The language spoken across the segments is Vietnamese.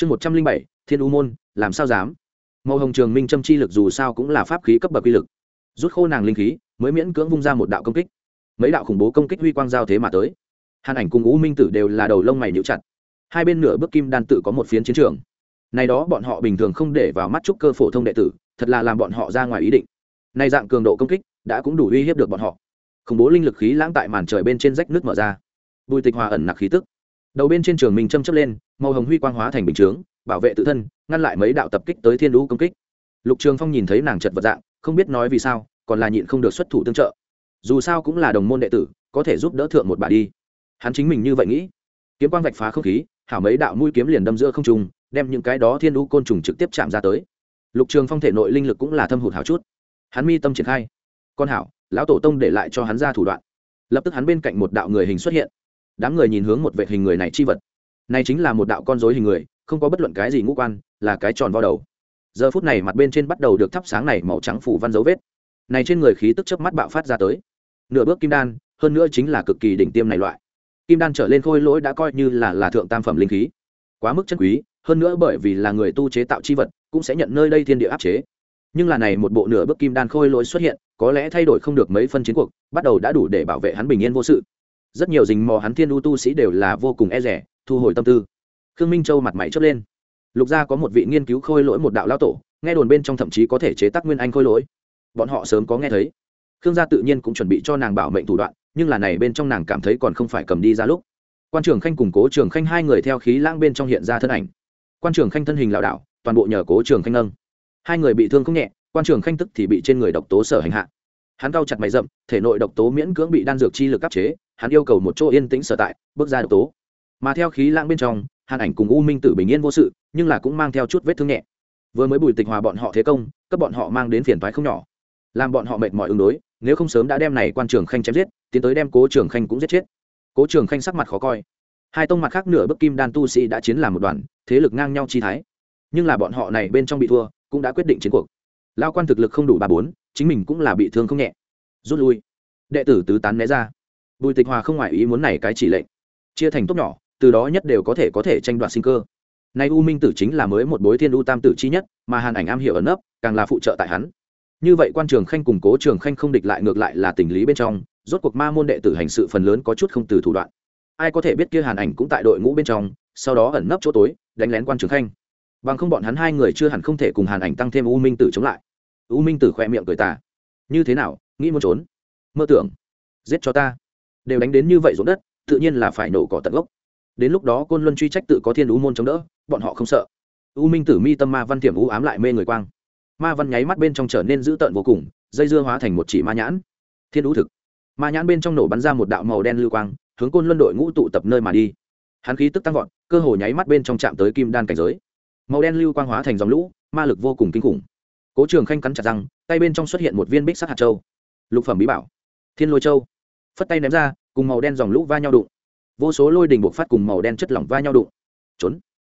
chương một trăm linh bảy, thiên u môn, làm sao dám? Màu hồng trường minh châm chi lực dù sao cũng là pháp khí cấp bậc uy lực. Rút khô nàng linh khí, mới miễn cưỡng vung ra một đạo công kích. Mấy đạo khủng bố công kích huy quang giao thế mà tới. Hàn ảnh cùng u minh tử đều là đầu lông mày níu chặt. Hai bên nửa bước kim đan tự có một phiến chiến trường. Này đó bọn họ bình thường không để vào mắt trúc cơ phổ thông đệ tử, thật là làm bọn họ ra ngoài ý định. Nay dạng cường độ công kích đã cũng đủ uy hiếp được bọn họ. Khủng bố linh lực khí lãng tại màn trời bên trên rách nước mở ra. Bùi tịch hòa ẩn nặc khí tức đầu bên trên trường mình châm chấp lên, màu hồng huy quang hóa thành bình chướng, bảo vệ tự thân, ngăn lại mấy đạo tập kích tới thiên lũ công kích. Lục trường phong nhìn thấy nàng chật vật dạng, không biết nói vì sao, còn là nhịn không được xuất thủ tương trợ. Dù sao cũng là đồng môn đệ tử, có thể giúp đỡ thượng một bà đi. Hắn chính mình như vậy nghĩ. Kiếm quang vạch phá không khí, hảo mấy đạo mũi kiếm liền đâm giữa không trùng đem những cái đó thiên lũ côn trùng trực tiếp chạm ra tới. Lục trường phong thể nội linh lực cũng là thâm hụt hảo chút. Hắn mi tâm triển khai. Con hảo, lão tổ tông để lại cho hắn ra thủ đoạn. Lập tức hắn bên cạnh một đạo người hình xuất hiện đám người nhìn hướng một vệ hình người này chi vật. Này chính là một đạo con dối hình người, không có bất luận cái gì ngũ quan, là cái tròn vo đầu. Giờ phút này mặt bên trên bắt đầu được thắp sáng này màu trắng phủ văn dấu vết. Này trên người khí tức chớp mắt bạo phát ra tới. Nửa bước kim đan, hơn nữa chính là cực kỳ đỉnh tiêm này loại. Kim đan trở lên khôi lỗi đã coi như là là thượng tam phẩm linh khí. Quá mức chân quý, hơn nữa bởi vì là người tu chế tạo chi vật, cũng sẽ nhận nơi đây thiên địa áp chế. Nhưng là này một bộ nửa bước kim đan khôi lỗi xuất hiện, có lẽ thay đổi không được mấy phân chiến cuộc, bắt đầu đã đủ để bảo vệ hắn bình yên vô sự rất nhiều dình mò hắn thiên u tu sĩ đều là vô cùng e rẻ, thu hồi tâm tư. Khương minh châu mặt mày chớp lên. Lục gia có một vị nghiên cứu khôi lỗi một đạo lao tổ, nghe đồn bên trong thậm chí có thể chế tác nguyên anh khôi lỗi. Bọn họ sớm có nghe thấy. Khương gia tự nhiên cũng chuẩn bị cho nàng bảo mệnh thủ đoạn, nhưng là này bên trong nàng cảm thấy còn không phải cầm đi ra lúc. Quan trường khanh cùng cố trường khanh hai người theo khí lãng bên trong hiện ra thân ảnh. Quan trường khanh thân hình lảo đảo, toàn bộ nhờ cố trường khanh nâng. Hai người bị thương không nhẹ, quan trường khanh tức thì bị trên người độc tố sở hành hạ hắn cau chặt mày rậm, thể nội độc tố miễn cưỡng bị đan dược chi lực áp chế, hắn yêu cầu một chỗ yên tĩnh sở tại, bước ra độc tố. Mà theo khí lãng bên trong, hàn ảnh cùng u minh tử bình yên vô sự, nhưng là cũng mang theo chút vết thương nhẹ. Vừa mới bùi tịch hòa bọn họ thế công, cấp bọn họ mang đến phiền toái không nhỏ. Làm bọn họ mệt mỏi ứng đối, nếu không sớm đã đem này quan trường khanh chém giết, tiến tới đem cố trường khanh cũng giết chết. Cố trường khanh sắc mặt khó coi. Hai tông mặt khác nửa bức kim đan tu sĩ đã chiến làm một đoàn, thế lực ngang nhau chi thái. Nhưng là bọn họ này bên trong bị thua, cũng đã quyết định chiến cuộc lao quan thực lực không đủ ba bốn, chính mình cũng là bị thương không nhẹ. Rút lui. Đệ tử tứ tán né ra. Bùi tịch hòa không ngoại ý muốn này cái chỉ lệnh. Chia thành tốt nhỏ, từ đó nhất đều có thể có thể tranh đoạt sinh cơ. Nay u minh tử chính là mới một bối thiên u tam tử chi nhất, mà hàn ảnh am hiểu ẩn nấp, càng là phụ trợ tại hắn. Như vậy quan trường khanh củng cố trường khanh không địch lại ngược lại là tình lý bên trong, rốt cuộc ma môn đệ tử hành sự phần lớn có chút không từ thủ đoạn. Ai có thể biết kia hàn ảnh cũng tại đội ngũ bên trong, sau đó ẩn nấp chỗ tối, đánh lén quan trường khanh. Bằng không bọn hắn hai người chưa hẳn không thể cùng hàn ảnh tăng thêm u minh tử chống lại u minh tử khoe miệng cười tả như thế nào, nghĩ muốn trốn? Mơ tưởng. Giết cho ta. Đều đánh đến như vậy ruộng đất, tự nhiên là phải nổ cỏ tận gốc. Đến lúc đó côn luân truy trách tự có thiên u môn chống đỡ, bọn họ không sợ. U minh tử mi tâm ma văn tiềm u ám lại mê người quang. Ma văn nháy mắt bên trong trở nên dữ tợn vô cùng, dây dưa hóa thành một chỉ ma nhãn. Thiên u thực. Ma nhãn bên trong nổ bắn ra một đạo màu đen lưu quang, hướng côn luân đội ngũ tụ tập nơi mà đi. Hắn khí tức tăng vọt, cơ hồ nháy mắt bên trong chạm tới kim đan cảnh giới. Màu đen lưu quang hóa thành dòng lũ, ma lực vô cùng kinh khủng cố trường khanh cắn chặt răng, tay bên trong xuất hiện một viên bích sắc hạt châu. Lục phẩm bí bảo. Thiên lôi châu. Phất tay ném ra, cùng màu đen dòng lũ va nhau đụng. Vô số lôi đình buộc phát cùng màu đen chất lỏng va nhau đụng. Trốn.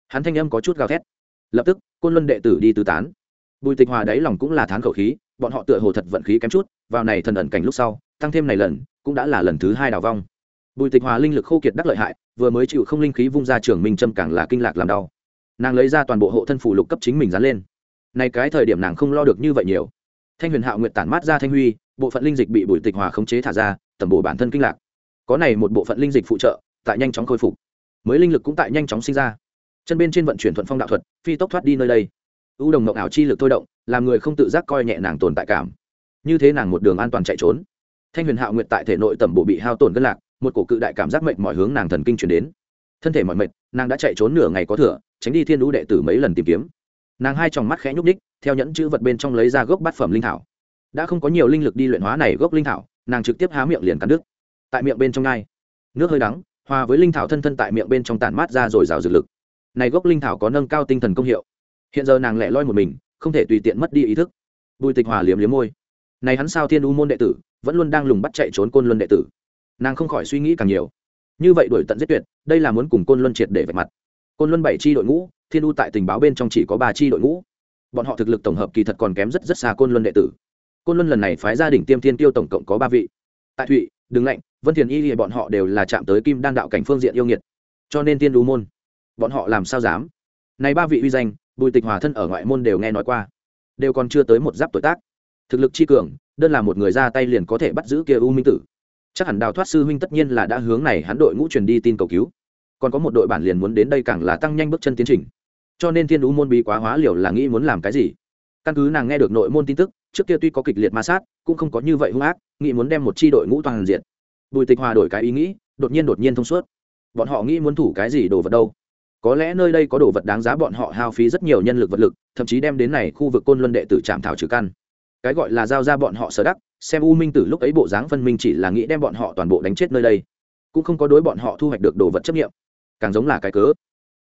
Hắn thanh âm có chút gào thét. Lập tức, côn luân đệ tử đi tứ tán. Bùi tịch hòa đáy lòng cũng là thán khẩu khí, bọn họ tựa hồ thật vận khí kém chút, vào này thần ẩn cảnh lúc sau, tăng thêm này lần, cũng đã là lần thứ hai đào vong. Bùi tịch hòa linh lực khô kiệt đắc lợi hại, vừa mới chịu không linh khí vung ra trường minh trâm càng là kinh lạc làm đau. Nàng lấy ra toàn bộ hộ thân phủ lục cấp chính mình dán lên nay cái thời điểm nàng không lo được như vậy nhiều. Thanh huyền hạo Nguyệt tản mát ra thanh huy, bộ phận linh dịch bị bùi tịch hòa khống chế thả ra, tẩm bổ bản thân kinh lạc. Có này một bộ phận linh dịch phụ trợ, tại nhanh chóng khôi phục. Mới linh lực cũng tại nhanh chóng sinh ra. Chân bên trên vận chuyển thuận phong đạo thuật, phi tốc thoát đi nơi đây. U đồng mộng ảo chi lực thôi động, làm người không tự giác coi nhẹ nàng tồn tại cảm. Như thế nàng một đường an toàn chạy trốn. Thanh huyền hạo nguyệt tại thể nội tẩm bộ bị hao tổn cân lạc, một cổ cự đại cảm giác mệnh mọi hướng nàng thần kinh chuyển đến. Thân thể mọi mệt, nàng đã chạy trốn nửa ngày có thừa, tránh đi thiên lũ đệ tử mấy lần tìm kiếm nàng hai tròng mắt khẽ nhúc đích theo nhẫn chữ vật bên trong lấy ra gốc bát phẩm linh thảo. Đã không có nhiều linh lực đi luyện hóa này gốc linh thảo, nàng trực tiếp há miệng liền cắn đứt. Tại miệng bên trong ngai nước hơi đắng, hòa với linh thảo thân thân tại miệng bên trong tản mát ra rồi rào dược lực. Này gốc linh thảo có nâng cao tinh thần công hiệu. Hiện giờ nàng lẻ loi một mình, không thể tùy tiện mất đi ý thức. Bùi tịch hòa liếm liếm môi. Này hắn sao thiên u môn đệ tử, vẫn luôn đang lùng bắt chạy trốn côn luân đệ tử. Nàng không khỏi suy nghĩ càng nhiều. Như vậy đổi tận giết tuyệt, đây là muốn cùng côn luân triệt để vạch mặt. Côn luân bảy chi đội ngũ thiên u tại tình báo bên trong chỉ có ba chi đội ngũ. Bọn họ thực lực tổng hợp kỳ thật còn kém rất rất xa côn luân đệ tử. Côn luân lần này phái gia đình tiêm thiên tiêu tổng cộng có ba vị. Tại thụy, đừng lạnh, vân thiền y thì bọn họ đều là chạm tới kim đan đạo cảnh phương diện yêu nghiệt. Cho nên tiên đu môn, bọn họ làm sao dám? Này ba vị uy danh, bùi tịch hòa thân ở ngoại môn đều nghe nói qua, đều còn chưa tới một giáp tuổi tác. Thực lực chi cường, đơn là một người ra tay liền có thể bắt giữ kia u minh tử. Chắc hẳn đào thoát sư huynh tất nhiên là đã hướng này hắn đội ngũ truyền đi tin cầu cứu còn có một đội bản liền muốn đến đây càng là tăng nhanh bước chân tiến trình. Cho nên thiên u môn bí quá hóa liều là nghĩ muốn làm cái gì? Căn cứ nàng nghe được nội môn tin tức, trước kia tuy có kịch liệt ma sát, cũng không có như vậy hung ác, nghĩ muốn đem một chi đội ngũ toàn diện. Bùi tịch hòa đổi cái ý nghĩ, đột nhiên đột nhiên thông suốt. Bọn họ nghĩ muốn thủ cái gì đồ vật đâu? Có lẽ nơi đây có đồ vật đáng giá bọn họ hao phí rất nhiều nhân lực vật lực, thậm chí đem đến này khu vực côn luân đệ tử trạm thảo trừ căn. Cái gọi là giao ra bọn họ sở đắc, xem u minh tử lúc ấy bộ dáng phân minh chỉ là nghĩ đem bọn họ toàn bộ đánh chết nơi đây. Cũng không có đối bọn họ thu hoạch được đồ vật chấp nghiệm càng giống là cái cớ.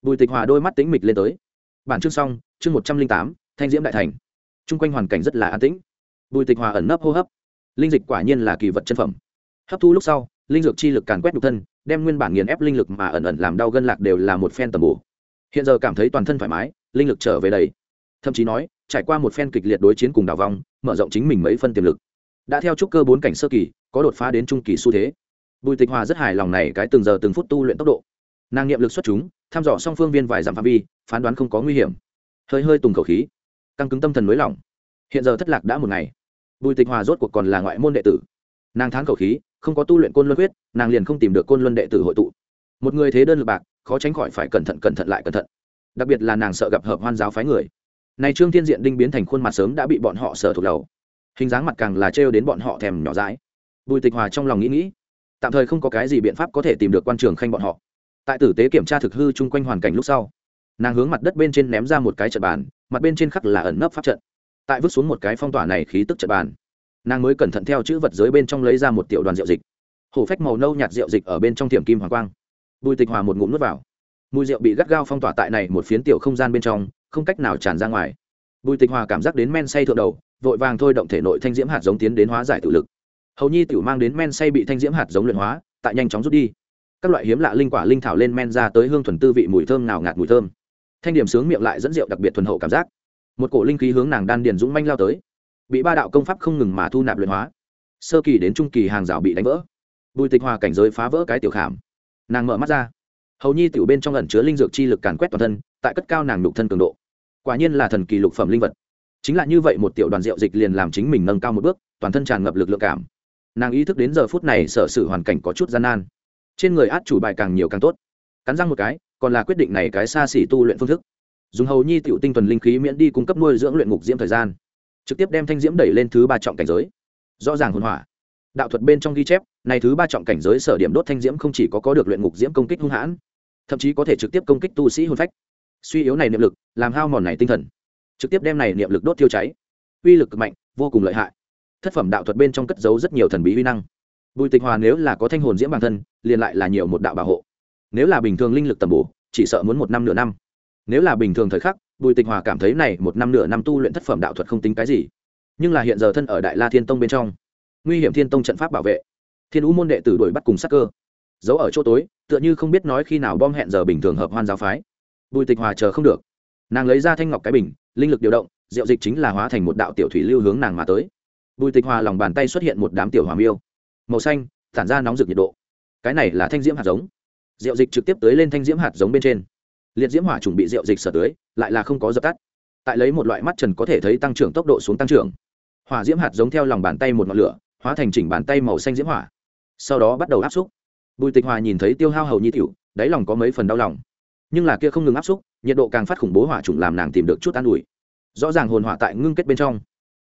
Bùi tịch hòa đôi mắt tính mịch lên tới. Bản chương xong, chương một trăm linh tám, thanh diễm đại thành. T r u n g quanh hoàn cảnh rất là an tĩnh. Bùi tịch hòa ẩn nấp hô hấp. Linh dịch quả nhiên là kỳ vật chân phẩm. Hấp thu lúc sau, linh dược chi lực càn quét nhục thân, đem nguyên bản nghiền ép linh lực mà ẩn ẩn làm đau gân lạc đều là một phen tầm bổ. Hiện giờ cảm thấy toàn thân thoải mái, linh lực trở về đầy. Thậm chí nói, trải qua một phen kịch liệt đối chiến cùng đào vong, mở rộng chính mình mấy phân tiềm lực. Đã theo trúc cơ bốn cảnh sơ kỳ, có đột phá đến trung kỳ xu thế. Bùi tịch hòa rất hài lòng này cái từng giờ từng phút tu luyện tốc độ nàng nghiệm lực xuất chúng, thăm dò song phương viên vài dặm phạm vi, phán đoán không có nguy hiểm. Hơi hơi tùng khẩu khí, căng cứng tâm thần nới lỏng hiện giờ thất lạc đã một ngày. Bùi tịch hòa rốt cuộc còn là ngoại môn đệ tử. Nàng thán khẩu khí, không có tu luyện côn luân huyết nàng liền không tìm được côn luân đệ tử hội tụ. Một người thế đơn lực bạc, khó tránh khỏi phải cẩn thận cẩn thận lại cẩn thận. Đặc biệt là nàng sợ gặp hợp hoan giáo phái người. Này trương thiên diện đinh biến thành khuôn mặt sớm đã bị bọn họ sở thuộc đầu. Hình dáng mặt càng là trêu đến bọn họ thèm nhỏ dãi. Bùi tịch hòa trong lòng nghĩ nghĩ, tạm thời không có cái gì biện pháp có thể tìm được quan trường khanh bọn họ tại tử tế kiểm tra thực hư chung quanh hoàn cảnh lúc sau, nàng hướng mặt đất bên trên ném ra một cái trận bàn, mặt bên trên khắc là ẩn nấp pháp trận. Tại vứt xuống một cái phong tỏa này khí tức trận bàn, nàng mới cẩn thận theo chữ vật giới bên trong lấy ra một tiểu đoàn rượu dịch. Hổ phách màu nâu nhạt rượu dịch ở bên trong tiệm kim hoàng quang. Bùi tịch hòa một ngụm nước vào. Mùi rượu bị gắt gao phong tỏa tại này một phiến tiểu không gian bên trong, không cách nào tràn ra ngoài. Bùi tịch hòa cảm giác đến men say thượng đầu, vội vàng thôi động thể nội thanh diễm hạt giống tiến đến hóa giải tự lực. Hầu nhi tiểu mang đến men say bị thanh diễm hạt giống luyện hóa, tại nhanh chóng rút đi các loại hiếm lạ linh quả linh thảo lên men ra tới hương thuần tư vị mùi thơm nào ngạt mùi thơm. Thanh điểm sướng miệng lại dẫn rượu đặc biệt thuần hậu cảm giác. Một cổ linh khí hướng nàng đan điền dũng manh lao tới. Bị ba đạo công pháp không ngừng mà thu nạp luyện hóa. Sơ kỳ đến trung kỳ hàng rào bị đánh vỡ. Bùi tịch hòa cảnh giới phá vỡ cái tiểu khảm. Nàng mở mắt ra. Hầu nhi tiểu bên trong ẩn chứa linh dược chi lực càn quét toàn thân, tại cất cao nàng nhục thân cường độ. Quả nhiên là thần kỳ lục phẩm linh vật. Chính là như vậy một tiểu đoàn rượu dịch liền làm chính mình nâng cao một bước, toàn thân tràn ngập lực lượng cảm. Nàng ý thức đến giờ phút này sở sự hoàn cảnh có chút gian nan trên người át chủ bài càng nhiều càng tốt. Cắn răng một cái, còn là quyết định này cái xa xỉ tu luyện phương thức. Dùng hầu nhi tiểu tinh thuần linh khí miễn đi cung cấp nuôi dưỡng luyện ngục diễm thời gian. Trực tiếp đem thanh diễm đẩy lên thứ ba trọng cảnh giới. Rõ ràng hồn hỏa. Đạo thuật bên trong ghi chép, này thứ ba trọng cảnh giới sở điểm đốt thanh diễm không chỉ có có được luyện ngục diễm công kích hung hãn, thậm chí có thể trực tiếp công kích tu sĩ hồn phách. Suy yếu này niệm lực, làm hao mòn này tinh thần. Trực tiếp đem này niệm lực đốt tiêu cháy. Uy lực cực mạnh, vô cùng lợi hại. Thất phẩm đạo thuật bên trong cất giấu rất nhiều thần bí uy năng bùi tịch hòa nếu là có thanh hồn diễm bản thân, liền lại là nhiều một đạo bảo hộ. Nếu là bình thường linh lực tầm bổ, chỉ sợ muốn một năm nửa năm. Nếu là bình thường thời khắc, bùi tịch hòa cảm thấy này một năm nửa năm tu luyện thất phẩm đạo thuật không tính cái gì. Nhưng là hiện giờ thân ở đại la thiên tông bên trong, nguy hiểm thiên tông trận pháp bảo vệ. Thiên ú môn đệ tử đuổi bắt cùng sắc cơ. Giấu ở chỗ tối, tựa như không biết nói khi nào bom hẹn giờ bình thường hợp hoan giáo phái. Bùi tịch hòa chờ không được. Nàng lấy ra thanh ngọc cái bình, linh lực điều động, diệu dịch chính là hóa thành một đạo tiểu thủy lưu hướng nàng mà tới. Bùi tịch hòa lòng bàn tay xuất hiện một đám tiểu hòa miêu màu xanh, tản ra nóng rực nhiệt độ. Cái này là thanh diễm hạt giống. Diệu dịch trực tiếp tới lên thanh diễm hạt giống bên trên. Liệt diễm hỏa chuẩn bị diệu dịch sở tưới, lại là không có dập tắt. Tại lấy một loại mắt trần có thể thấy tăng trưởng tốc độ xuống tăng trưởng. Hỏa diễm hạt giống theo lòng bàn tay một ngọn lửa, hóa thành chỉnh bàn tay màu xanh diễm hỏa. Sau đó bắt đầu áp xúc. Bùi tịch hòa nhìn thấy tiêu hao hầu nhi tiểu, đáy lòng có mấy phần đau lòng. Nhưng là kia không ngừng áp xúc, nhiệt độ càng phát khủng bố hỏa trùng làm nàng tìm được chút an ủi. Rõ ràng hồn hỏa tại ngưng kết bên trong.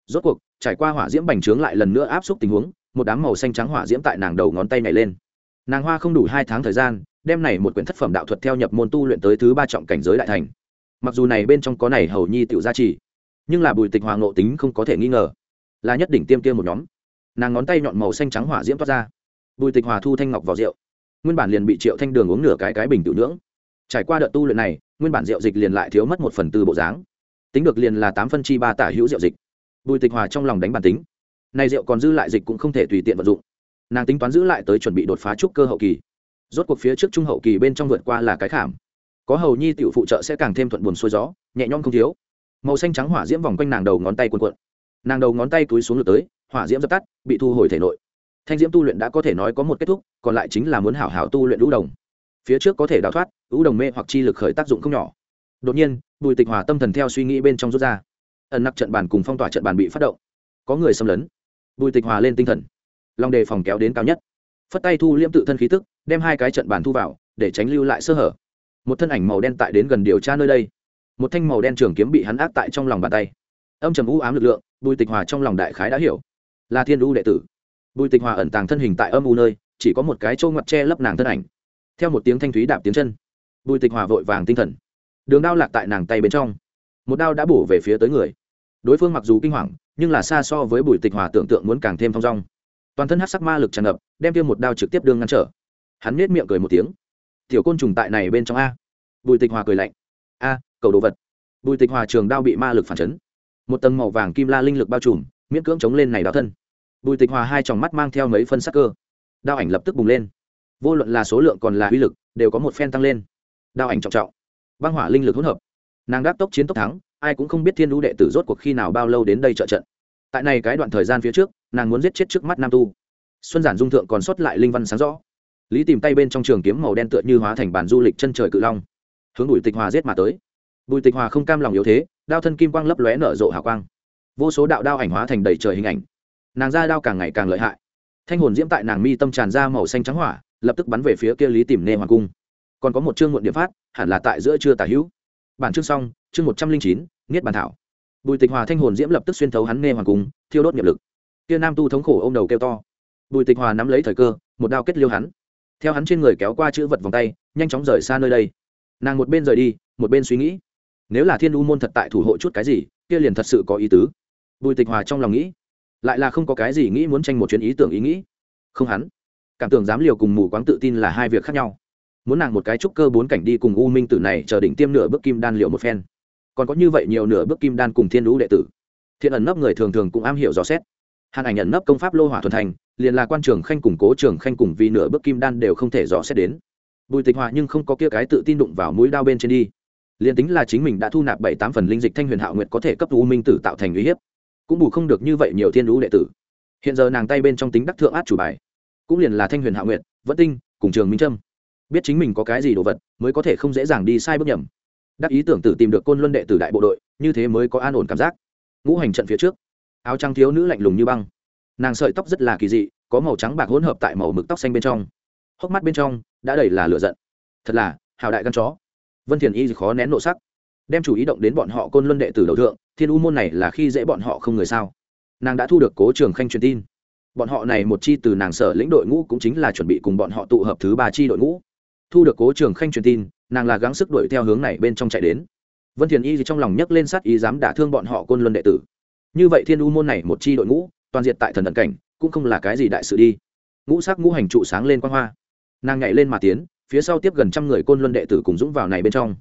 Rốt cuộc, trải qua hỏa diễm bành trướng lại lần nữa áp xúc tình huống một đám màu xanh trắng hỏa diễm tại nàng đầu ngón tay nhảy lên. Nàng hoa không đủ hai tháng thời gian, đem này một quyển thất phẩm đạo thuật theo nhập môn tu luyện tới thứ ba trọng cảnh giới đại thành. Mặc dù này bên trong có này hầu nhi tiểu gia trì, nhưng là bùi tịch hoàng ngộ tính không có thể nghi ngờ, là nhất đỉnh tiêm kia một nhóm. Nàng ngón tay nhọn màu xanh trắng hỏa diễm toát ra. Bùi tịch hòa thu thanh ngọc vào rượu. Nguyên bản liền bị triệu thanh đường uống nửa cái cái bình tiểu nhưỡng trải qua đợt tu luyện này, nguyên bản rượu dịch liền lại thiếu mất một phần tư bộ dáng. Tính được liền là tám phân chi ba tả hữu rượu dịch. Bùi tịch hòa trong lòng đánh bản tính này rượu còn dư lại dịch cũng không thể tùy tiện vận dụng. Nàng tính toán giữ lại tới chuẩn bị đột phá trúc cơ hậu kỳ. Rốt cuộc phía trước trung hậu kỳ bên trong vượt qua là cái khảm. Có hầu nhi tiểu phụ trợ sẽ càng thêm thuận buồn xuôi gió, nhẹ nhõm không thiếu. Màu xanh trắng hỏa diễm vòng quanh nàng đầu ngón tay cuộn cuộn. Nàng đầu ngón tay túi xuống lượt tới, hỏa diễm dập tắt, bị thu hồi thể nội. Thanh diễm tu luyện đã có thể nói có một kết thúc, còn lại chính là muốn hảo hảo tu luyện lũ đồng. Phía trước có thể đào thoát lũ đồng mê hoặc chi lực khởi tác dụng không nhỏ. Đột nhiên, bùi tịch hòa tâm thần theo suy nghĩ bên trong rút ra. Ẩn nặc trận bàn cùng phong tỏa trận bàn bị phát động. Có người xâm lấn bùi tịch hòa lên tinh thần. Lòng đề phòng kéo đến cao nhất. Phất tay thu liêm tự thân khí tức, đem hai cái trận bàn thu vào, để tránh lưu lại sơ hở. Một thân ảnh màu đen tại đến gần điều tra nơi đây. Một thanh màu đen trường kiếm bị hắn áp tại trong lòng bàn tay. Âm trầm u ám lực lượng, bùi tịch hòa trong lòng đại khái đã hiểu. Là thiên u đệ tử. Bùi tịch hòa ẩn tàng thân hình tại âm u nơi, chỉ có một cái trâu ngoặt che lấp nàng thân ảnh. Theo một tiếng thanh thúy đạp tiếng chân, bùi tịch hòa vội vàng tinh thần. Đường đao lạc tại nàng tay bên trong. Một đao đã bổ về phía tới người. Đối phương mặc dù kinh hoàng nhưng là xa so với bùi tịch hòa tưởng tượng muốn càng thêm thong dong. Toàn thân hát sắc ma lực tràn ngập, đem tiêm một đao trực tiếp đương ngăn trở. Hắn nết miệng cười một tiếng. Tiểu côn trùng tại này bên trong a. Bùi tịch hòa cười lạnh. A, cầu đồ vật. Bùi tịch hòa trường đao bị ma lực phản chấn. Một tầng màu vàng kim la linh lực bao trùm, miễn cưỡng chống lên này đao thân. Bùi tịch hòa hai tròng mắt mang theo mấy phân sắc cơ. Đao ảnh lập tức bùng lên. Vô luận là số lượng còn là uy lực, đều có một phen tăng lên. Đao ảnh trọng trọng. Băng hỏa linh lực hỗn hợp. Nàng đáp tốc chiến tốc thắng, ai cũng không biết thiên lũ đệ tử rốt cuộc khi nào bao lâu đến đây trợ trận tại này cái đoạn thời gian phía trước, nàng muốn giết chết trước mắt nam tu. Xuân giản dung thượng còn sót lại linh văn sáng rõ. Lý tìm tay bên trong trường kiếm màu đen tựa như hóa thành bản du lịch chân trời cự long. Hướng bùi tịch hòa giết mà tới. Bùi tịch hòa không cam lòng yếu thế, đao thân kim quang lấp lóe nở rộ hào quang. Vô số đạo đao ảnh hóa thành đầy trời hình ảnh. Nàng ra đao càng ngày càng lợi hại. Thanh hồn diễm tại nàng mi tâm tràn ra màu xanh trắng hỏa, lập tức bắn về phía kia lý tìm nê hoàng cung. Còn có một chương muộn điểm phát, hẳn là tại giữa trưa tả hữu. Bản chương xong, chương một trăm linh chín, niết bàn thảo bùi tịch hòa thanh hồn diễm lập tức xuyên thấu hắn nghe hoàng cung, thiêu đốt nghiệp lực. Kia nam tu thống khổ ô m đầu kêu to. Bùi tịch hòa nắm lấy thời cơ, một đao kết liêu hắn. Theo hắn trên người kéo qua chữ vật vòng tay, nhanh chóng rời xa nơi đây. Nàng một bên rời đi, một bên suy nghĩ. Nếu là thiên u môn thật tại thủ hộ chút cái gì, kia liền thật sự có ý tứ. Bùi tịch hòa trong lòng nghĩ. Lại là không có cái gì nghĩ muốn tranh một chuyến ý tưởng ý nghĩ. Không hắn. Cảm tưởng dám liều cùng mù quáng tự tin là hai việc khác nhau. Muốn nàng một cái trúc cơ bốn cảnh đi cùng u minh tử này chờ đỉnh tiêm nửa bước kim đan liệu một phen còn có như vậy nhiều nửa bước kim đan cùng thiên lũ đệ tử. Thiện ẩn nấp người thường thường cũng am hiểu rõ xét. Hàn ảnh ẩn nấp công pháp lô hỏa thuần thành, liền là quan trường khanh củng cố trường khanh cùng vì nửa bước kim đan đều không thể rõ xét đến. Bùi tịch hòa nhưng không có kia cái tự tin đụng vào mũi đao bên trên đi. Liền tính là chính mình đã thu nạp bảy tám phần linh dịch thanh huyền hạo nguyệt có thể cấp u minh tử tạo thành uy hiếp, cũng bù không được như vậy nhiều thiên lũ đệ tử. Hiện giờ nàng tay bên trong tính đắc thượng át chủ bài, cũng liền là thanh huyền hạo nguyệt, vẫn tinh, cùng trường minh trâm. Biết chính mình có cái gì đồ vật, mới có thể không dễ dàng đi sai bước nhầm đắc ý tưởng tử tìm được côn luân đệ tử đại bộ đội, như thế mới có an ổn cảm giác. Ngũ hành trận phía trước, áo trắng thiếu nữ lạnh lùng như băng. Nàng sợi tóc rất là kỳ dị, có màu trắng bạc hỗn hợp tại màu mực tóc xanh bên trong. Hốc mắt bên trong đã đầy là lửa giận. Thật là, hào đại gan chó. Vân thiền y khó nén nộ sắc. Đem chủ ý động đến bọn họ côn luân đệ tử đầu thượng, thiên u môn này là khi dễ bọn họ không người sao. Nàng đã thu được cố trường khanh truyền tin. Bọn họ này một chi từ nàng sở lĩnh đội ngũ cũng chính là chuẩn bị cùng bọn họ tụ hợp thứ ba chi đội ngũ. Thu được cố trường khanh truyền tin nàng là gắng sức đuổi theo hướng này bên trong chạy đến. Vân thiền y trong lòng nhấc lên sát ý dám đả thương bọn họ côn luân đệ tử. Như vậy thiên u môn này một chi đội ngũ, toàn diện tại thần tận cảnh, cũng không là cái gì đại sự đi. Ngũ sắc ngũ hành trụ sáng lên quan hoa. Nàng nhảy lên mà tiến, phía sau tiếp gần trăm người côn luân đệ tử cùng dũng vào này bên trong.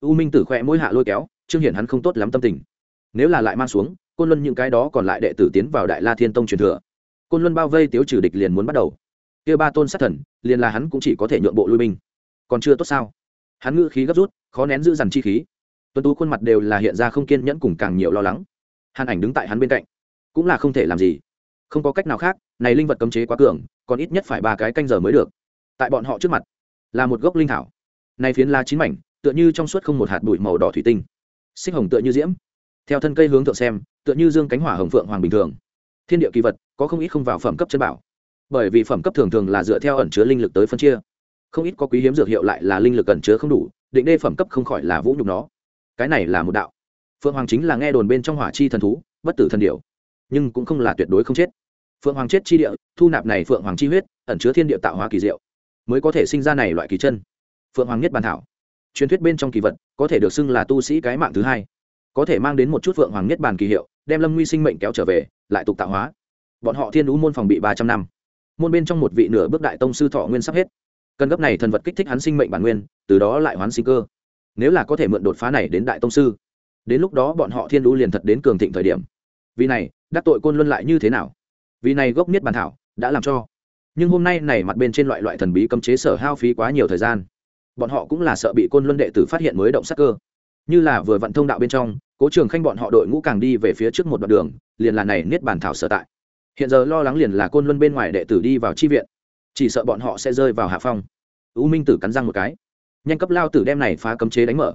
U minh tử khỏe mỗi hạ lôi kéo, trương hiển hắn không tốt lắm tâm tình. Nếu là lại mang xuống, côn luân những cái đó còn lại đệ tử tiến vào đại la thiên tông truyền thừa. Côn luân bao vây tiếu trừ địch liền muốn bắt đầu. Kia ba tôn sát thần, liền là hắn cũng chỉ có thể nhượng bộ lui binh. Còn chưa tốt sao? Hắn ngữ khí gấp rút, khó nén giữ dằn chi khí. Tuân tú khuôn mặt đều là hiện ra không kiên nhẫn cùng càng nhiều lo lắng. Hàn ảnh đứng tại hắn bên cạnh, cũng là không thể làm gì. Không có cách nào khác, này linh vật cấm chế quá cường, còn ít nhất phải ba cái canh giờ mới được. Tại bọn họ trước mặt, là một gốc linh thảo. Này phiến lá chín mảnh, tựa như trong suốt không một hạt bụi màu đỏ thủy tinh. Xích hồng tựa như diễm. Theo thân cây hướng thượng xem, tựa như dương cánh hỏa hồng phượng hoàng bình thường. Thiên địa kỳ vật, có không ít không vào phẩm cấp chân bảo. Bởi vì phẩm cấp thường thường là dựa theo ẩn chứa linh lực tới phân chia không ít có quý hiếm dược hiệu lại là linh lực ẩn chứa không đủ, định đê phẩm cấp không khỏi là vũ nhục nó. Cái này là một đạo. Phượng hoàng chính là nghe đồn bên trong hỏa chi thần thú, bất tử thần điểu, nhưng cũng không là tuyệt đối không chết. Phượng hoàng chết chi địa, thu nạp này phượng hoàng chi huyết, ẩn chứa thiên địa tạo hóa kỳ diệu, mới có thể sinh ra này loại kỳ chân. Phượng hoàng nhất bàn thảo. Truyền thuyết bên trong kỳ vật, có thể được xưng là tu sĩ cái mạng thứ hai. Có thể mang đến một chút phượng hoàng nhất bàn kỳ hiệu, đem lâm nguy sinh mệnh kéo trở về, lại tục tạo hóa. Bọn họ thiên đũ môn phòng bị ba trăm năm. Môn bên trong một vị nửa bước đại tông sư thọ nguyên sắp hết cần gấp này thần vật kích thích hắn sinh mệnh bản nguyên, từ đó lại hoán sinh cơ. Nếu là có thể mượn đột phá này đến đại tông sư, đến lúc đó bọn họ thiên đũ liền thật đến cường thịnh thời điểm. Vì này, đắc tội côn luân lại như thế nào? Vì này gốc miết bàn thảo đã làm cho. Nhưng hôm nay này mặt bên trên loại loại thần bí cấm chế sở hao phí quá nhiều thời gian. Bọn họ cũng là sợ bị côn luân đệ tử phát hiện mới động sắc cơ. Như là vừa vận thông đạo bên trong, cố trường khanh bọn họ đội ngũ càng đi về phía trước một đoạn đường, liền là này niết bàn thảo sở tại. Hiện giờ lo lắng liền là côn luân bên ngoài đệ tử đi vào chi viện chỉ sợ bọn họ sẽ rơi vào hạ phong. U minh tử cắn răng một cái. Nhanh cấp lao tử đem này phá cấm chế đánh mở.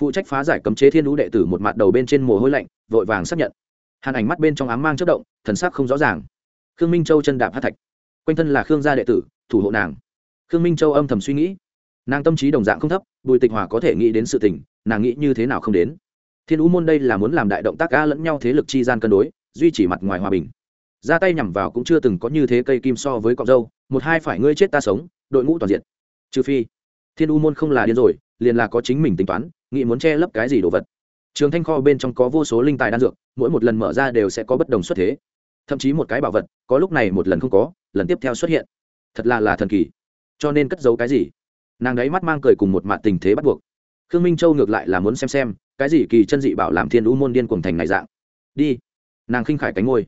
Phụ trách phá giải cấm chế thiên lũ đệ tử một mặt đầu bên trên mồ hôi lạnh, vội vàng xác nhận. Hàn ảnh mắt bên trong ám mang chất động, thần sắc không rõ ràng. Khương minh châu chân đạp hát thạch. Quanh thân là khương gia đệ tử, thủ hộ nàng. Khương minh châu âm thầm suy nghĩ. Nàng tâm trí đồng dạng không thấp, bùi tịch hòa có thể nghĩ đến sự tình, nàng nghĩ như thế nào không đến. Thiên ú môn đây là muốn làm đại động tác ca lẫn nhau thế lực chi gian cân đối, duy trì mặt ngoài hòa bình. Ra tay nhằm vào cũng chưa từng có như thế cây kim so với cọc dâu một hai phải ngươi chết ta sống, đội ngũ toàn diện. Trừ phi, thiên u môn không là điên rồi, liền là có chính mình tính toán, nghĩ muốn che lấp cái gì đồ vật. Trường thanh kho bên trong có vô số linh tài đan dược, mỗi một lần mở ra đều sẽ có bất đồng xuất thế. Thậm chí một cái bảo vật, có lúc này một lần không có, lần tiếp theo xuất hiện. Thật là là thần kỳ. Cho nên cất giấu cái gì? Nàng đấy mắt mang cười cùng một mạt tình thế bắt buộc. Khương minh châu ngược lại là muốn xem xem, cái gì kỳ chân dị bảo làm thiên u môn điên cuồng thành này dạng. Đi. Nàng khinh khải cánh ngôi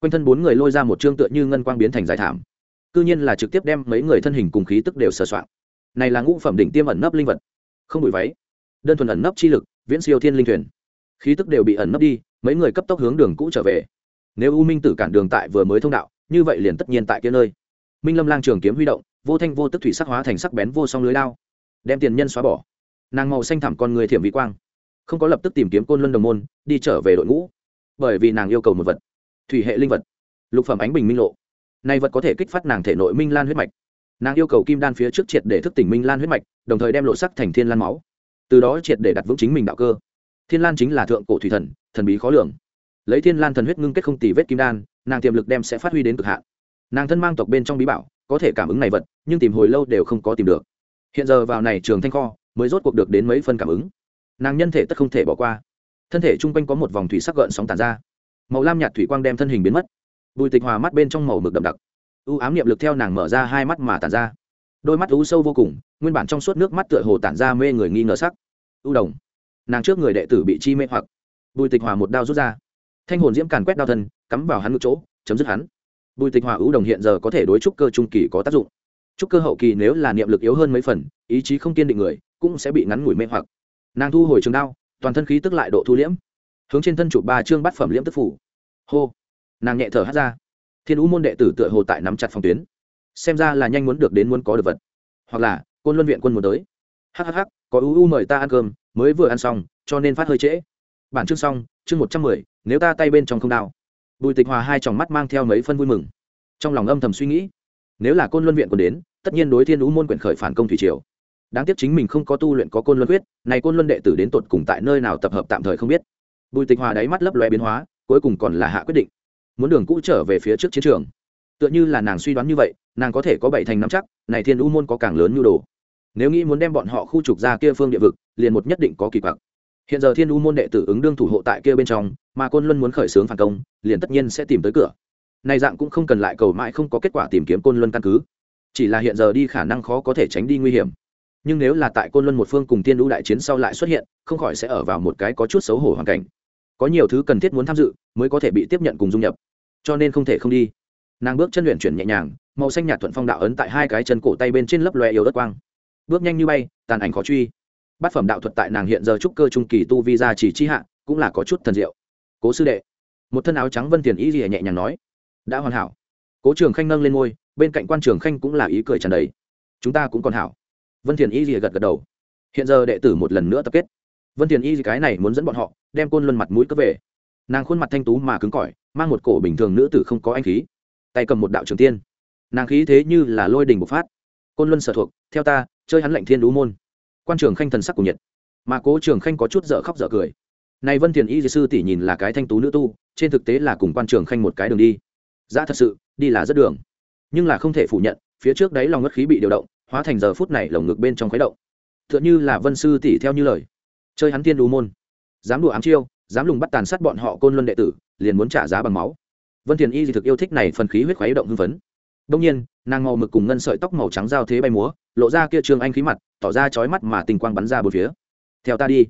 quanh thân bốn người lôi ra một chương tựa như ngân quang biến thành giải thảm cư nhiên là trực tiếp đem mấy người thân hình cùng khí tức đều sờ soạn này là ngũ phẩm đỉnh tiêm ẩn nấp linh vật. Không bụi váy. Đơn thuần ẩn nấp chi lực, viễn siêu thiên linh thuyền. Khí tức đều bị ẩn nấp đi, mấy người cấp tốc hướng đường cũ trở về. Nếu u minh tử cản đường tại vừa mới thông đạo, như vậy liền tất nhiên tại kia nơi. Minh lâm lang trường kiếm huy động, vô thanh vô tức thủy sắc hóa thành sắc bén vô song lưới lao đem tiền nhân xóa bỏ. Nàng màu xanh thẳm con người thiểm vị quang. Không có lập tức tìm kiếm côn luân đồng môn, đi trở về đội ngũ. Bởi vì nàng yêu cầu một vật. Thủy hệ linh vật. Lục phẩm ánh bình minh lộ nay vật có thể kích phát nàng thể nội minh lan huyết mạch. Nàng yêu cầu kim đan phía trước triệt để thức tỉnh minh lan huyết mạch, đồng thời đem lộ sắc thành thiên lan máu. Từ đó triệt để đặt vững chính mình đạo cơ. Thiên lan chính là thượng cổ thủy thần thần bí khó lường. Lấy thiên lan thần huyết ngưng kết không tỷ vết kim đan, nàng tiềm lực đem sẽ phát huy đến cực hạn. Nàng thân mang tộc bên trong bí bảo, có thể cảm ứng này vật, nhưng tìm hồi lâu đều không có tìm được. Hiện giờ vào này trường thanh kho, mới rốt cuộc được đến mấy phân cảm ứng. Nàng nhân thể tất không thể bỏ qua. Thân thể chung quanh có một vòng thủy sắc gợn sóng tàn ra. Màu lam nhạt thủy quang đem thân hình biến mất bùi tịch hòa mắt bên trong màu mực đậm đặc. U ám niệm lực theo nàng mở ra hai mắt mà tàn ra. Đôi mắt u sâu vô cùng, nguyên bản trong suốt nước mắt tựa hồ tản ra mê người nghi ngờ sắc. U đồng. Nàng trước người đệ tử bị chi mê hoặc. Bùi tịch hòa một đao rút ra. Thanh hồn diễm càn quét đao thân, cắm vào hắn ngực chỗ, chấm dứt hắn. Bùi tịch hòa ưu đồng hiện giờ có thể đối trúc cơ trung kỳ có tác dụng. Trúc cơ hậu kỳ nếu là niệm lực yếu hơn mấy phần, ý chí không kiên định người, cũng sẽ bị ngắn ngủi mê hoặc. Nàng thu hồi trường đao, toàn thân khí tức lại độ thu liễm. Hướng trên thân chụp ba chương bát phẩm liễm tức phủ. Hô nàng nhẹ thở hát ra. Thiên ú môn đệ tử tựa hồ tại nắm chặt phòng tuyến. Xem ra là nhanh muốn được đến muốn có được vật. Hoặc là, côn luân viện quân muốn tới. Hhh có ưu u mời ta ăn cơm, mới vừa ăn xong, cho nên phát hơi trễ. Bản chương xong, chương một trăm mười, nếu ta tay bên trong không đao bùi tịch hòa hai tròng mắt mang theo mấy phân vui mừng. Trong lòng âm thầm suy nghĩ, nếu là côn luân viện còn đến, tất nhiên đối thiên ú môn quyển khởi phản công thủy triều. Đáng tiếc chính mình không có tu luyện có côn luân huyết, này côn luân đệ tử đến tột cùng tại nơi nào tập hợp tạm thời không biết. Bùi tịch hòa đáy mắt lấp loe biến hóa, cuối cùng còn là hạ quyết định muốn đường cũ trở về phía trước chiến trường. Tựa như là nàng suy đoán như vậy, nàng có thể có bảy thành năm chắc, này thiên u môn có càng lớn nhu đồ. Nếu nghĩ muốn đem bọn họ khu trục ra kia phương địa vực, liền một nhất định có kỳ quặc. Hiện giờ thiên u môn đệ tử ứng đương thủ hộ tại kia bên trong, mà côn luân muốn khởi xướng phản công, liền tất nhiên sẽ tìm tới cửa. Này dạng cũng không cần lại cầu mãi không có kết quả tìm kiếm côn luân căn cứ. Chỉ là hiện giờ đi khả năng khó có thể tránh đi nguy hiểm. Nhưng nếu là tại côn luân một phương cùng Thiên U đại chiến sau lại xuất hiện, không khỏi sẽ ở vào một cái có chút xấu hổ hoàn cảnh có nhiều thứ cần thiết muốn tham dự mới có thể bị tiếp nhận cùng dung nhập. Cho nên không thể không đi. Nàng bước chân luyện chuyển nhẹ nhàng, màu xanh nhạt thuận phong đạo ấn tại hai cái chân cổ tay bên trên lấp loe yếu đất quang. Bước nhanh như bay, tàn ảnh khó truy. Bát phẩm đạo thuật tại nàng hiện giờ trúc cơ trung kỳ tu vi ra chỉ chi hạ, cũng là có chút thần diệu. Cố sư đệ, một thân áo trắng vân tiền ý gì nhẹ nhàng nói, đã hoàn hảo. Cố trường khanh nâng lên ngôi bên cạnh quan trường khanh cũng là ý cười tràn đầy. Chúng ta cũng còn hảo. Vân thiền y gì gật gật đầu. Hiện giờ đệ tử một lần nữa tập kết vân thiền y cái này muốn dẫn bọn họ, đem côn luân mặt mũi cướp về. Nàng khuôn mặt thanh tú mà cứng cỏi, mang một cổ bình thường nữ tử không có anh khí. Tay cầm một đạo trường tiên. Nàng khí thế như là lôi đình bộc phát. Côn luân sở thuộc, theo ta, chơi hắn lệnh thiên đú môn. Quan trường khanh thần sắc của nhiệt. Mà cố trường khanh có chút dở khóc dở cười. Này vân thiền y dì sư tỷ nhìn là cái thanh tú nữ tu, trên thực tế là cùng quan trường khanh một cái đường đi. Ra thật sự, đi là rất đường. Nhưng là không thể phủ nhận, phía trước đấy lòng ngất khí bị điều động, hóa thành giờ phút này lồng ngực bên trong khuấy động. Tựa như là vân sư tỷ theo như lời chơi hắn tiên đu môn. Dám đùa ám chiêu, dám lùng bắt tàn sát bọn họ côn luân đệ tử, liền muốn trả giá bằng máu. Vân thiền y thì thực yêu thích này phần khí huyết khuấy động hưng phấn. Đông nhiên, nàng màu mực cùng ngân sợi tóc màu trắng giao thế bay múa, lộ ra kia trương anh khí mặt, tỏ ra chói mắt mà tình quang bắn ra bốn phía. Theo ta đi.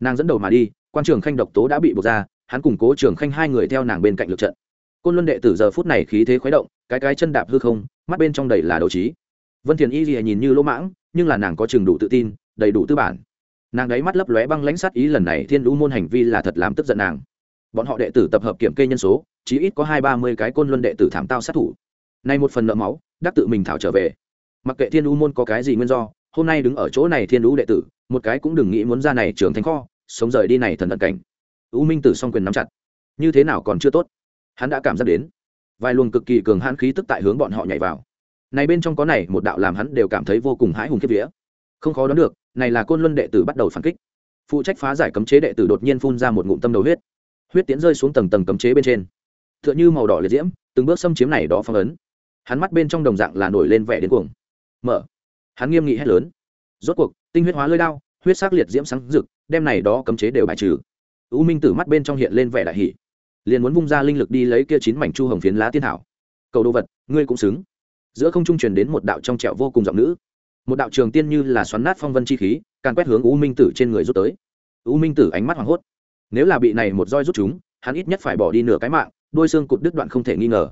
Nàng dẫn đầu mà đi, quan trường khanh độc tố đã bị buộc ra, hắn cùng cố trường khanh hai người theo nàng bên cạnh lượt trận. Côn luân đệ tử giờ phút này khí thế khuấy động, cái cái chân đạp hư không, mắt bên trong đầy là đấu trí. Vân thiền y dị nhìn như lỗ mãng, nhưng là nàng có chừng đủ tự tin, đầy đủ tư bản nàng đáy mắt lấp lóe băng lãnh sát ý, lần này thiên lũ môn hành vi là thật làm tức giận nàng. Bọn họ đệ tử tập hợp kiểm kê nhân số, chí ít có hai ba mươi cái côn luân đệ tử thảm tao sát thủ. Nay một phần nợ máu, đắc tự mình thảo trở về. Mặc kệ thiên lũ môn có cái gì nguyên do, hôm nay đứng ở chỗ này thiên lũ đệ tử, một cái cũng đừng nghĩ muốn ra này trường thành kho, sống rời đi này thần tận cảnh. U minh tử song quyền nắm chặt. Như thế nào còn chưa tốt? Hắn đã cảm giác đến. Vài luồng cực kỳ cường hãn khí tức tại hướng bọn họ nhảy vào. Này bên trong có này, một đạo làm hắn đều cảm thấy vô cùng hãi hùng kiếp vía. Không khó đoán được này là côn luân đệ tử bắt đầu phản kích. Phụ trách phá giải cấm chế đệ tử đột nhiên phun ra một ngụm tâm đầu huyết. Huyết tiễn rơi xuống tầng tầng cấm chế bên trên. Tựa như màu đỏ liệt diễm, từng bước xâm chiếm này đó phong ấn. Hắn mắt bên trong đồng dạng là nổi lên vẻ đến cuồng. Mở. Hắn nghiêm nghị hét lớn. Rốt cuộc, tinh huyết hóa lơi đao, huyết sắc liệt diễm sáng rực, đem này đó cấm chế đều bài trừ. U minh tử mắt bên trong hiện lên vẻ đại hỷ liền muốn vung ra linh lực đi lấy kia chín mảnh chu hồng phiến lá tiên thảo. Cầu đồ vật, ngươi cũng xứng. Giữa không trung truyền đến một đạo trong trẹo vô cùng giọng nữ một đạo trường tiên như là xoắn nát phong vân chi khí, càn quét hướng u minh tử trên người rút tới. U minh tử ánh mắt hoảng hốt. Nếu là bị này một roi rút chúng, hắn ít nhất phải bỏ đi nửa cái mạng, đôi xương cụt đứt đoạn không thể nghi ngờ.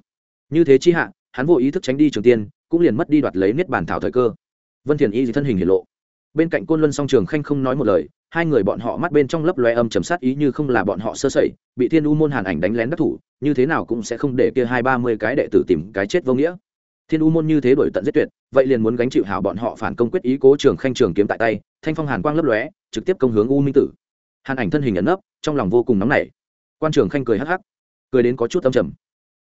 Như thế chi hạ, hắn vô ý thức tránh đi trường tiên, cũng liền mất đi đoạt lấy niết bàn thảo thời cơ. Vân thiền y thân hình hiển lộ. Bên cạnh côn luân song trường khanh không nói một lời, hai người bọn họ mắt bên trong lấp loe âm chấm sát ý như không là bọn họ sơ sẩy, bị thiên u môn hàn ảnh đánh lén đắc thủ, như thế nào cũng sẽ không để kia hai ba mươi cái đệ tử tìm cái chết vô nghĩa thiên u môn như thế đổi tận giết tuyệt, vậy liền muốn gánh chịu hảo bọn họ phản công quyết ý cố trường khanh trường kiếm tại tay, thanh phong hàn quang lấp lóe, trực tiếp công hướng u minh tử. Hàn ảnh thân hình ẩn nấp, trong lòng vô cùng nóng nảy. Quan trường khanh cười hắc hắc, cười đến có chút âm trầm.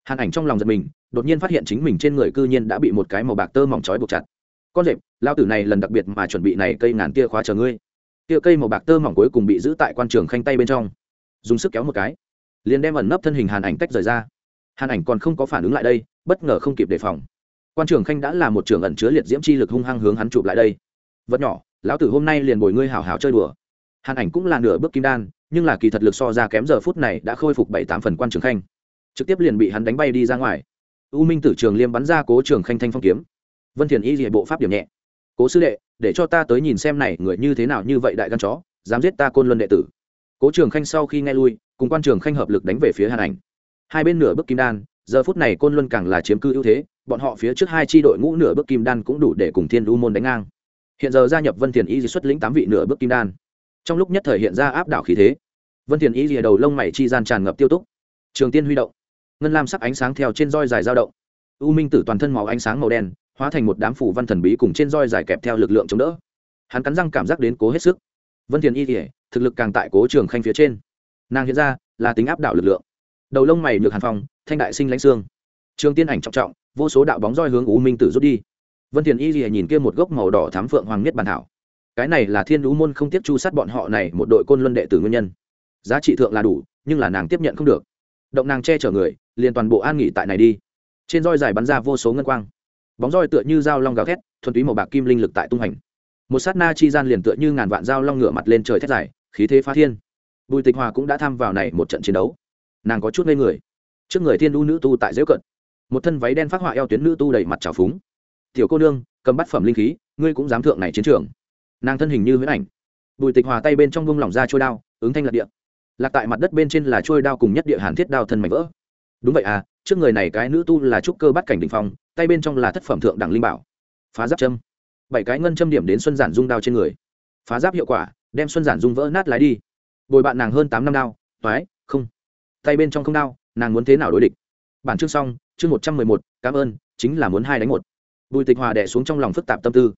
Hàn ảnh trong lòng giật mình, đột nhiên phát hiện chính mình trên người cư nhiên đã bị một cái màu bạc tơ mỏng trói buộc chặt. Con rệp lao tử này lần đặc biệt mà chuẩn bị này cây ngàn tia khóa chờ ngươi. Tia cây màu bạc tơ mỏng cuối cùng bị giữ tại quan trường khanh tay bên trong. Dùng sức kéo một cái, liền đem ẩn nấp thân hình hàn ảnh tách rời ra. Hàn ảnh còn không có phản ứng lại đây, bất ngờ không kịp đề phòng quan trường khanh đã là một trường ẩn chứa liệt diễm chi lực hung hăng hướng hắn chụp lại đây. Vật nhỏ, lão tử hôm nay liền bồi ngươi hào hào chơi đùa. Hàn ảnh cũng là nửa bước kim đan, nhưng là kỳ thật lực so ra kém giờ phút này đã khôi phục bảy tám phần quan trường khanh. Trực tiếp liền bị hắn đánh bay đi ra ngoài. U minh tử trường liêm bắn ra cố trường khanh thanh phong kiếm. Vân thiền y dị bộ pháp điểm nhẹ. Cố sư đệ, để cho ta tới nhìn xem này, người như thế nào như vậy đại gan chó, dám giết ta côn luân đệ tử. Cố trường khanh sau khi nghe lui, cùng quan trường khanh hợp lực đánh về phía hàn ảnh. Hai bên nửa bước kim đan, giờ phút này côn luân càng là chiếm cư ưu thế bọn họ phía trước hai tri đội ngũ nửa bước kim đan cũng đủ để cùng thiên u môn đánh ngang. Hiện giờ gia nhập vân thiền y xuất lĩnh tám vị nửa bước kim đan. Trong lúc nhất thời hiện ra áp đảo khí thế, vân thiền y rìa đầu lông mày chi gian tràn ngập tiêu túc. Trường tiên huy động, ngân lam sắc ánh sáng theo trên roi dài dao động. U minh tử toàn thân màu ánh sáng màu đen, hóa thành một đám phủ văn thần bí cùng trên roi dài kẹp theo lực lượng chống đỡ. Hắn cắn răng cảm giác đến cố hết sức. Vân thiền y rìa thực lực càng tại cố trường khanh phía trên. Nàng hiện ra là tính áp đảo lực lượng. Đầu lông mày được hàn phòng thanh đại sinh lãnh xương. Trường tiên ảnh trọng trọng vô số đạo bóng roi hướng u minh tử rút đi. Vân thiền y lìa nhìn kia một gốc màu đỏ thám phượng hoàng miết bàn thảo. Cái này là thiên lũ môn không tiếp chu sát bọn họ này, một đội côn luân đệ tử nguyên nhân. Giá trị thượng là đủ, nhưng là nàng tiếp nhận không được. Động nàng che chở người, liền toàn bộ an nghỉ tại này đi. Trên roi dài bắn ra vô số ngân quang. Bóng roi tựa như dao long gào thét, thuần túy màu bạc kim linh lực tại tung hành. Một sát na chi gian liền tựa như ngàn vạn dao long ngửa mặt lên trời thét dài, khí thế phá thiên. Bùi tịch hòa cũng đã tham vào này một trận chiến đấu. Nàng có chút ngây người. Trước người thiên đu nữ tu tại dễu cận một thân váy đen phát họa eo tuyến nữ tu đầy mặt trào phúng. Tiểu cô nương, cầm bát phẩm linh khí, ngươi cũng dám thượng này chiến trường. Nàng thân hình như huyễn ảnh. Bùi tịch hòa tay bên trong vung lỏng ra trôi đao, ứng thanh lạc địa. Lạc tại mặt đất bên trên là trôi đao cùng nhất địa hàn thiết đao thân mảnh vỡ. Đúng vậy à trước người này cái nữ tu là trúc cơ bắt cảnh đình phong, tay bên trong là thất phẩm thượng đẳng linh bảo. Phá giáp châm. Bảy cái ngân châm điểm đến xuân giản dung đao trên người. Phá giáp hiệu quả, đem xuân giản dung vỡ nát lái đi. Bồi bạn nàng hơn tám năm đao, toái, không. Tay bên trong không đao, nàng muốn thế nào đối địch? Bản chương xong chương một trăm mười một, cảm ơn, chính là muốn hai đánh một. Bùi tịch hòa đẻ xuống trong lòng phức tạp tâm tư.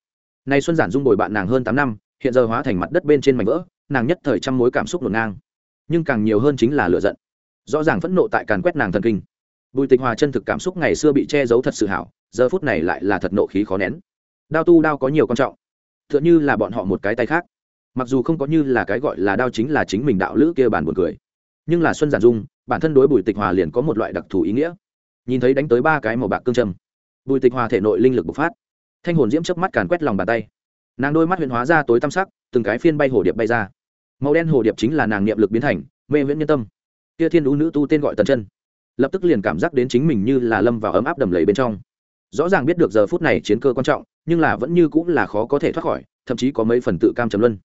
Nay xuân giản dung bồi bạn nàng hơn tám năm, hiện giờ hóa thành mặt đất bên trên mảnh vỡ, nàng nhất thời trăm mối cảm xúc ngổn ngang. Nhưng càng nhiều hơn chính là lựa giận. Rõ ràng phẫn nộ tại càn quét nàng thần kinh. Bùi tịch hòa chân thực cảm xúc ngày xưa bị che giấu thật sự hảo, giờ phút này lại là thật nộ khí khó nén. Đao tu đao có nhiều quan trọng. T h ư ợ n h ư là bọn họ một cái tay khác. Mặc dù không có như là cái gọi là đao chính là chính mình đạo lữ kia bàn buồn cười. Nhưng là xuân giản dung, bản thân đối bùi tịch hòa liền có một loại đặc thù ý nghĩa nhìn thấy đánh tới ba cái màu bạc cương châm. Bùi tịch hòa thể nội linh lực bộc phát. Thanh hồn diễm chớp mắt càn quét lòng bàn tay. Nàng đôi mắt huyền hóa ra tối tăm sắc, từng cái phiên bay hồ điệp bay ra. Màu đen hồ điệp chính là nàng niệm lực biến thành, mê viễn nhân tâm. Kia thiên đũ nữ tu tên gọi tần chân. Lập tức liền cảm giác đến chính mình như là lâm vào ấm áp đầm lầy bên trong. Rõ ràng biết được giờ phút này chiến cơ quan trọng, nhưng là vẫn như cũng là khó có thể thoát khỏi, thậm chí có mấy phần tự cam trầm luân.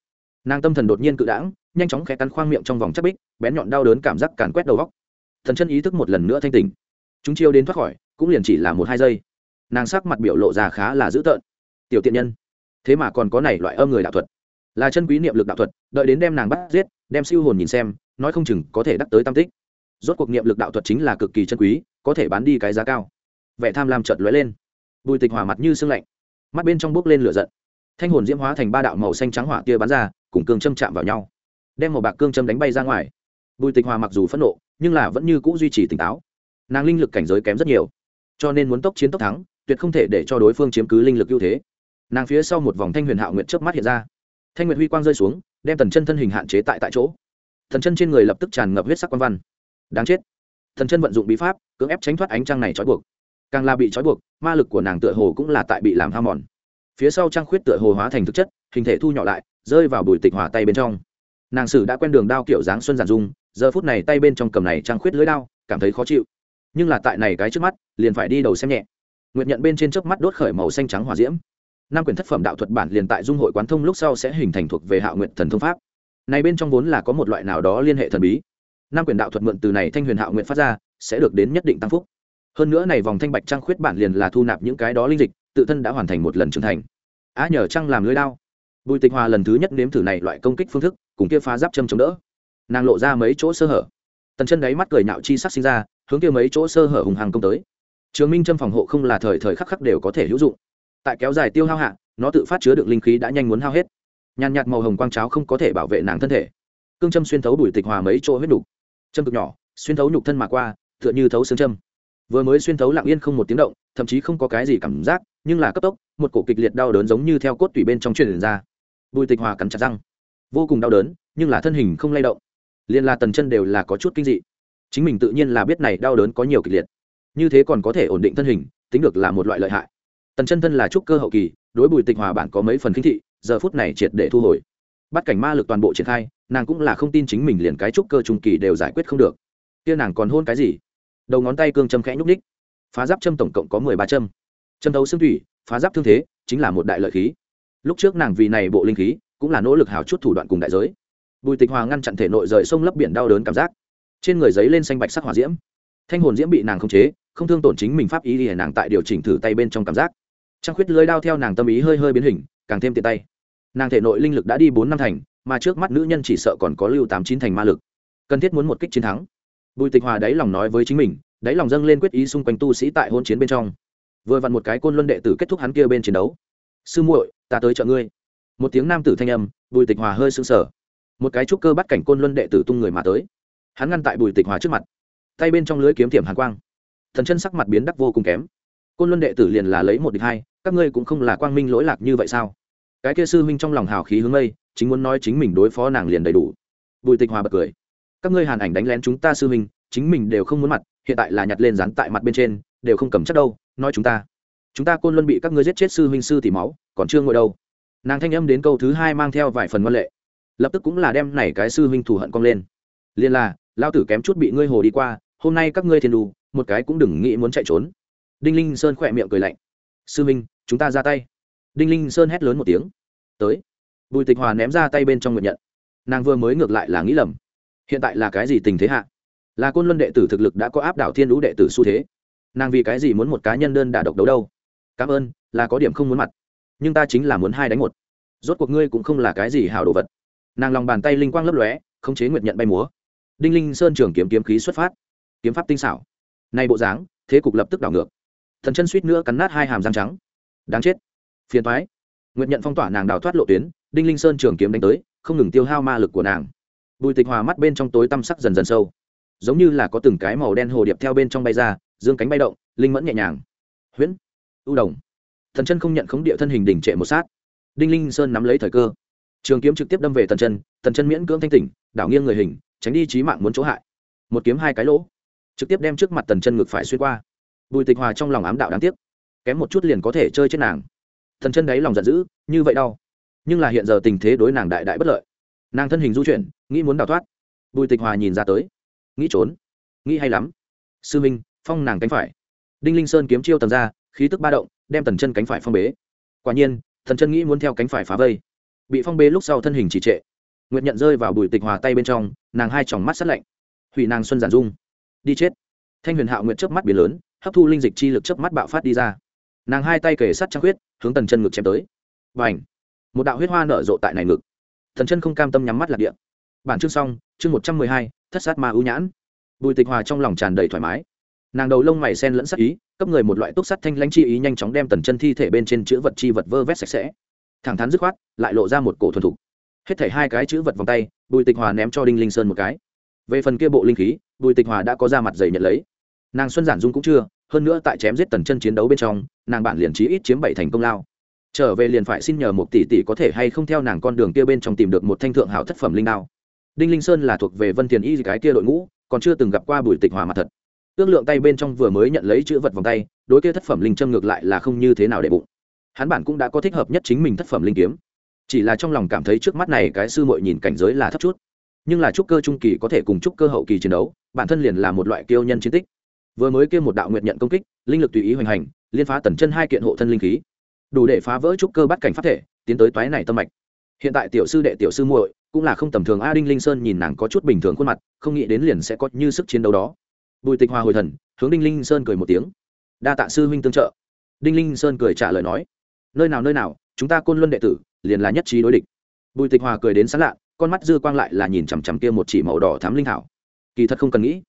Nàng tâm thần đột nhiên cự đãng, nhanh chóng khẽ cắn khoang miệng trong vòng chắc bích, bén nhọn đau đớn cảm giác càn quét đầu góc thần chân ý thức một lần nữa thanh tỉnh chúng chiêu đến thoát khỏi, cũng liền chỉ là một hai giây. Nàng sắc mặt biểu lộ ra khá là dữ tợn. Tiểu tiện nhân. Thế mà còn có này loại âm người đạo thuật. Là chân quý niệm lực đạo thuật, đợi đến đem nàng bắt giết, đem siêu hồn nhìn xem, nói không chừng có thể đắc tới tam tích. Rốt cuộc niệm lực đạo thuật chính là cực kỳ chân quý, có thể bán đi cái giá cao. Vẻ tham lam chợt lóe lên. Bùi tịch hỏa mặt như sương lạnh. Mắt bên trong bốc lên lửa giận. Thanh hồn diễm hóa thành ba đạo màu xanh trắng hỏa tia bắn ra, cùng cương châm chạm vào nhau. Đem màu bạc cương châm đánh bay ra ngoài. Bùi tịch hòa mặc dù phẫn nộ, nhưng là vẫn như c ũ duy trì tỉnh táo nàng linh lực cảnh giới kém rất nhiều, cho nên muốn tốc chiến tốc thắng, tuyệt không thể để cho đối phương chiếm cứ linh lực ưu thế. Nàng phía sau một vòng thanh huyền hạo nguyệt chớp mắt hiện ra. Thanh nguyệt huy quang rơi xuống, đem tần chân thân hình hạn chế tại tại chỗ. Thần chân trên người lập tức tràn ngập huyết sắc quan văn. Đáng chết. Thần chân vận dụng bí pháp, cưỡng ép tránh thoát ánh trăng này trói buộc. Càng là bị trói buộc, ma lực của nàng tựa hồ cũng là tại bị làm ham mòn. Phía sau trăng khuyết tựa hồ hóa thành thực chất, hình thể thu nhỏ lại, rơi vào bùi tịch hỏa tay bên trong. Nàng sử đã quen đường đao kiểu dáng xuân giản dung, giờ phút này tay bên trong cầm này trăng khuyết lưới đao, cảm thấy khó chịu nhưng là tại này cái trước mắt, liền phải đi đầu xem nhẹ. Nguyệt nhận bên trên chớp mắt đốt khởi màu xanh trắng hòa diễm. Năm quyển thất phẩm đạo thuật bản liền tại dung hội quán thông lúc sau sẽ hình thành thuộc về hạo nguyện thần thông pháp. Này bên trong vốn là có một loại nào đó liên hệ thần bí. Năm quyển đạo thuật mượn từ này thanh huyền hạo nguyện phát ra, sẽ được đến nhất định tăng phúc. Hơn nữa này vòng thanh bạch trang khuyết bản liền là thu nạp những cái đó linh dịch, tự thân đã hoàn thành một lần trưởng thành. Á nhờ trăng làm lưới đao. Bùi tịch hòa lần thứ nhất nếm thử này loại công kích phương thức, cùng kia phá giáp châm chống đỡ. Nàng lộ ra mấy chỗ sơ hở. Tần chân đáy mắt cười nạo chi sắc sinh ra hướng kia mấy chỗ sơ hở hùng hàng công tới. Trường minh châm phòng hộ không là thời thời khắc khắc đều có thể hữu dụng. Tại kéo dài tiêu hao hạ, nó tự phát chứa được linh khí đã nhanh muốn hao hết. Nhàn nhạt màu hồng quang cháo không có thể bảo vệ nàng thân thể. Cương châm xuyên thấu đùi tịch hòa mấy chỗ huyết nhục châm cực nhỏ, xuyên thấu nhục thân mà qua, tựa như thấu xương châm. Vừa mới xuyên thấu lặng yên không một tiếng động, thậm chí không có cái gì cảm giác, nhưng là cấp tốc, một cổ kịch liệt đau đớn giống như theo cốt tủy bên trong truyền ra. Bùi tịch hòa cắn chặt răng. Vô cùng đau đớn, nhưng là thân hình không lay động. Liên la tần chân đều là có chút kinh dị chính mình tự nhiên là biết này đau đớn có nhiều kịch liệt. Như thế còn có thể ổn định thân hình, tính được là một loại lợi hại. Tần chân thân là trúc cơ hậu kỳ, đối bùi tịch hòa bản có mấy phần khinh thị, giờ phút này triệt để thu hồi. Bắt cảnh ma lực toàn bộ triển khai, nàng cũng là không tin chính mình liền cái trúc cơ trung kỳ đều giải quyết không được. Kia nàng còn hôn cái gì? Đầu ngón tay cương châm khẽ nhúc ních phá giáp châm tổng cộng có mười ba châm. Châm thấu xương thủy, phá giáp thương thế, chính là một đại lợi khí. Lúc trước nàng vì này bộ linh khí, cũng là nỗ lực hào chút thủ đoạn cùng đại giới. Bùi tịch hòa ngăn chặn thể nội rời sông lấp biển đau đớn cảm giác trên người giấy lên xanh bạch sắc hỏa diễm. Thanh hồn diễm bị nàng khống chế, không thương tổn chính mình pháp ý thì nàng tại điều chỉnh thử tay bên trong cảm giác. Trăng khuyết lưới đao theo nàng tâm ý hơi hơi biến hình, càng thêm tiện tay. Nàng thể nội linh lực đã đi bốn năm thành, mà trước mắt nữ nhân chỉ sợ còn có lưu tám chín thành ma lực. Cần thiết muốn một kích chiến thắng. Bùi tịch hòa đáy lòng nói với chính mình, đáy lòng dâng lên quyết ý xung quanh tu sĩ tại hôn chiến bên trong. Vừa vặn một cái côn luân đệ tử kết thúc hắn kia bên chiến đấu. Sư muội, ta tới chợ ngươi. Một tiếng nam tử thanh âm, bùi tịch hòa hơi sưng sờ. Một cái trúc cơ bắt cảnh côn luân đệ tử tung người mà tới hắn ngăn tại bùi tịch hòa trước mặt. Tay bên trong lưới kiếm tiềm hàn quang. Thần chân sắc mặt biến đắc vô cùng kém. Côn luân đệ tử liền là lấy một địch hai, các ngươi cũng không là quang minh lỗi lạc như vậy sao? Cái kia sư huynh trong lòng hào khí hướng mây, chính muốn nói chính mình đối phó nàng liền đầy đủ. Bùi tịch hòa bật cười. Các ngươi hàn ảnh đánh lén chúng ta sư huynh, chính mình đều không muốn mặt, hiện tại là nhặt lên rắn tại mặt bên trên, đều không cầm chắc đâu, nói chúng ta. Chúng ta côn luân bị các ngươi giết chết sư huynh sư thì máu, còn chưa ngồi đâu. Nàng thanh âm đến câu thứ hai mang theo vài phần văn lệ. Lập tức cũng là đem này cái sư huynh thù hận cong lên. Liên là lao tử kém chút bị ngươi hồ đi qua, hôm nay các ngươi thiên đù một cái cũng đừng nghĩ muốn chạy trốn. Đinh linh sơn khỏe miệng cười lạnh. Sư minh, chúng ta ra tay. Đinh linh sơn hét lớn một tiếng. Tới. Bùi tịch hòa ném ra tay bên trong nguyện nhận. Nàng vừa mới ngược lại là nghĩ lầm. Hiện tại là cái gì tình thế hạ? Là côn luân đệ tử thực lực đã có áp đảo thiên lũ đệ tử xu thế. Nàng vì cái gì muốn một cá nhân đơn đả độc đấu đâu? Cảm ơn, là có điểm không muốn mặt. Nhưng ta chính là muốn hai đánh một. Rốt cuộc ngươi cũng không là cái gì hảo đồ vật. Nàng lòng bàn tay linh quang lấp lóe, khống chế nguyệt nhận bay múa đinh linh sơn trường kiếm kiếm khí xuất phát. Kiếm pháp tinh xảo. Nay bộ dáng, thế cục lập tức đảo ngược. Thần chân suýt nữa cắn nát hai hàm răng trắng. Đáng chết. Phiền thoái nguyện nhận phong tỏa nàng đào thoát lộ tuyến, đinh linh sơn trường kiếm đánh tới, không ngừng tiêu hao ma lực của nàng. Bùi tịch hòa mắt bên trong tối tăm sắc dần dần sâu. Giống như là có từng cái màu đen hồ điệp theo bên trong bay ra, dương cánh bay động, linh mẫn nhẹ nhàng. Huyễn. Ưu đồng. Thần chân không nhận khống địa thân hình đỉnh trệ một sát. Đinh linh sơn nắm lấy thời cơ. Trường kiếm trực tiếp đâm về thần chân thần chân miễn cưỡng thanh tỉnh, đảo nghiêng người hình tránh đi trí mạng muốn chỗ hại. Một kiếm hai cái lỗ. Trực tiếp đem trước mặt tần chân ngực phải xuyên qua. Bùi tịch hòa trong lòng ám đạo đáng tiếc. Kém một chút liền có thể chơi chết nàng. Thần chân đấy lòng giận dữ, như vậy đau. Nhưng là hiện giờ tình thế đối nàng đại đại bất lợi. Nàng thân hình du chuyển, nghĩ muốn đào thoát. Bùi tịch hòa nhìn ra tới. Nghĩ trốn. Nghĩ hay lắm. Sư minh, phong nàng cánh phải. Đinh linh sơn kiếm chiêu tầm ra, khí tức ba động, đem tần chân cánh phải phong bế. Quả nhiên thần chân nghĩ muốn theo cánh phải phá vây. Bị phong bế lúc sau thân hình chỉ trệ. Nguyệt nhận rơi vào bùi tịch hòa tay bên trong nàng hai tròng mắt sắt lạnh. Hủy nàng xuân giản dung. Đi chết. Thanh huyền hạo nguyệt chớp mắt biển lớn, hấp thu linh dịch chi lực chớp mắt bạo phát đi ra. Nàng hai tay kề sắt trăng huyết, hướng tần chân ngực chém tới. Và ảnh một đạo huyết hoa nở rộ tại này ngực. Thần chân không cam tâm nhắm mắt lạc địa. Bản chương xong, chương một trăm mười hai, thất sát ma ưu nhãn. Bùi tịch hòa trong lòng tràn đầy thoải mái. Nàng đầu lông mày sen lẫn sắc ý, cấp người một loại túc sắt thanh lãnh chi ý nhanh chóng đem tần chân thi thể bên trên chữ vật chi vật vơ vét sạch sẽ. Thẳng thắn dứt khoát, lại lộ ra một cổ thuần thục. Hết thảy hai cái chữ vật vòng tay bùi tịch hòa ném cho đinh linh sơn một cái. Về phần kia bộ linh khí, bùi tịch hòa đã có ra mặt dày nhận lấy. Nàng xuân giản dung cũng chưa, hơn nữa tại chém giết tần chân chiến đấu bên trong, nàng bản liền trí ít chiếm bảy thành công lao. Trở về liền phải xin nhờ một tỷ tỷ có thể hay không theo nàng con đường kia bên trong tìm được một thanh thượng hảo thất phẩm linh đao. Đinh linh sơn là thuộc về vân thiền y cái kia đội ngũ, còn chưa từng gặp qua bùi tịch hòa mặt thật. Ước lượng tay bên trong vừa mới nhận lấy chữ vật vòng tay, đối kia thất phẩm linh châm ngược lại là không như thế nào để bụng. Hắn bản cũng đã có thích hợp nhất chính mình thất phẩm linh kiếm chỉ là trong lòng cảm thấy trước mắt này cái sư muội nhìn cảnh giới là thấp chút. Nhưng là trúc cơ trung kỳ có thể cùng trúc cơ hậu kỳ chiến đấu, bản thân liền là một loại kiêu nhân chiến tích. Vừa mới kêu một đạo nguyện nhận công kích, linh lực tùy ý hoành hành, liên phá tần chân hai kiện hộ thân linh khí. Đủ để phá vỡ trúc cơ bắt cảnh pháp thể, tiến tới toái này tâm mạch. Hiện tại tiểu sư đệ, tiểu sư muội, cũng là không tầm thường, a đinh linh sơn nhìn nàng có chút bình thường khuôn mặt, không nghĩ đến liền sẽ có như sức chiến đấu đó. Bùi tịch hoa hồi thần, hướng đinh linh sơn cười một tiếng. Đa tạ sư huynh tương trợ. Đinh linh sơn cười trả lời nói, nơi nào nơi nào, chúng ta côn luân đệ tử liền là nhất trí đối địch. Bùi tịch hòa cười đến sán lạ, con mắt dư quang lại là nhìn chằm chằm kia một chỉ màu đỏ thám linh thảo. Kỳ thật không cần nghĩ.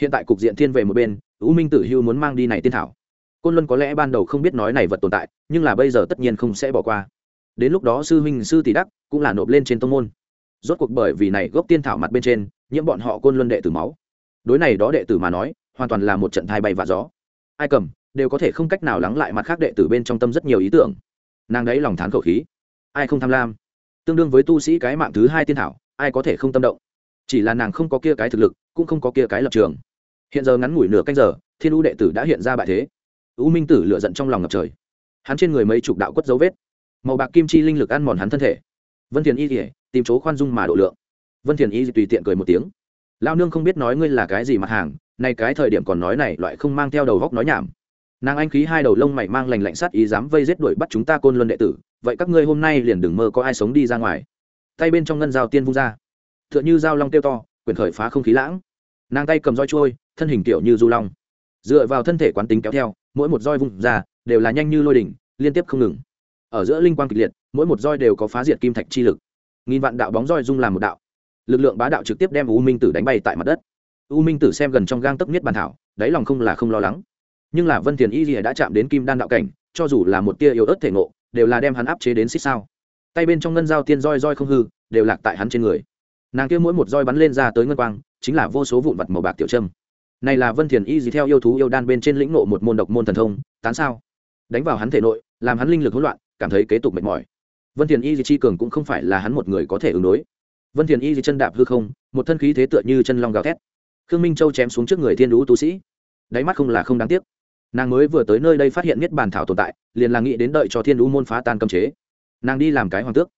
Hiện tại cục diện thiên về một bên, u minh tử hưu muốn mang đi này tiên thảo. Côn luân có lẽ ban đầu không biết nói này vật tồn tại, nhưng là bây giờ tất nhiên không sẽ bỏ qua. Đến lúc đó sư huynh sư tỷ đắc cũng là nộp lên trên tông môn. Rốt cuộc bởi vì này gốc tiên thảo mặt bên trên, nhiễm bọn họ côn luân đệ tử máu. Đối này đó đệ tử mà nói, hoàn toàn là một trận thai bay và gió. Ai cầm, đều có thể không cách nào lắng lại mặt khác đệ tử bên trong tâm rất nhiều ý tưởng. Nàng đấy lòng thán khẩu khí ai không tham lam. Tương đương với tu sĩ cái mạng thứ hai tiên thảo, ai có thể không tâm động. Chỉ là nàng không có kia cái thực lực, cũng không có kia cái lập trường. Hiện giờ ngắn ngủi nửa canh giờ, thiên u đệ tử đã hiện ra bại thế. U minh tử lựa giận trong lòng ngập trời. Hắn trên người mấy chục đạo quất dấu vết. Màu bạc kim chi linh lực ăn mòn hắn thân thể. Vân thiền y kể tìm chỗ khoan dung mà độ lượng. Vân thiền y tùy tiện cười một tiếng. Lao nương không biết nói ngươi là cái gì mặt hàng, nay cái thời điểm còn nói này, loại không mang theo đầu góc nói nhảm nàng anh khí hai đầu lông mày mang lành lạnh sát ý dám vây giết đuổi bắt chúng ta côn luân đệ tử, vậy các ngươi hôm nay liền đừng mơ có ai sống đi ra ngoài. Tay bên trong ngân dao tiên vung ra. T h ư ợ n h ư dao long tiêu to, quyền khởi phá không khí lãng. Nàng tay cầm roi trôi, thân hình tiểu như du long. Dựa vào thân thể quán tính kéo theo, mỗi một roi vung ra, đều là nhanh như lôi đỉnh, liên tiếp không ngừng. Ở giữa linh quang kịch liệt, mỗi một roi đều có phá diệt kim thạch chi lực. Nghìn vạn đạo bóng roi dung làm một đạo. Lực lượng bá đạo trực tiếp đem u minh tử đánh bay tại mặt đất. U minh tử xem gần trong gang tấp nhất bàn thảo, đáy lòng không là không lo lắng nhưng là vân thiền y rìa đã chạm đến kim đan đạo cảnh, cho dù là một tia yếu ớt thể ngộ, đều là đem hắn áp chế đến xích sao. Tay bên trong ngân dao tiên roi roi không hư, đều lạc tại hắn trên người. Nàng kia mỗi một roi bắn lên ra tới ngân quang, chính là vô số vụn vật màu bạc tiểu trâm này là vân thiền y gì theo yêu thú yêu đan bên trên lĩnh nộ một môn độc môn thần thông, tán sao? Đánh vào hắn thể nội, làm hắn linh lực hỗn loạn, cảm thấy kế tục mệt mỏi. Vân thiền y gì chi cường cũng không phải là hắn một người có thể ứng đối. Vân thiền y gì chân đạp hư không, một thân khí thế tựa như chân long gào thét. Khương minh châu chém xuống trước người thiên lũ tu sĩ. Đáy mắt không là không đáng tiếc nàng mới vừa tới nơi đây phát hiện niết bàn thảo tồn tại, liền là nghĩ đến đợi cho thiên lũ môn phá tan cấm chế. Nàng đi làm cái hoàng tước.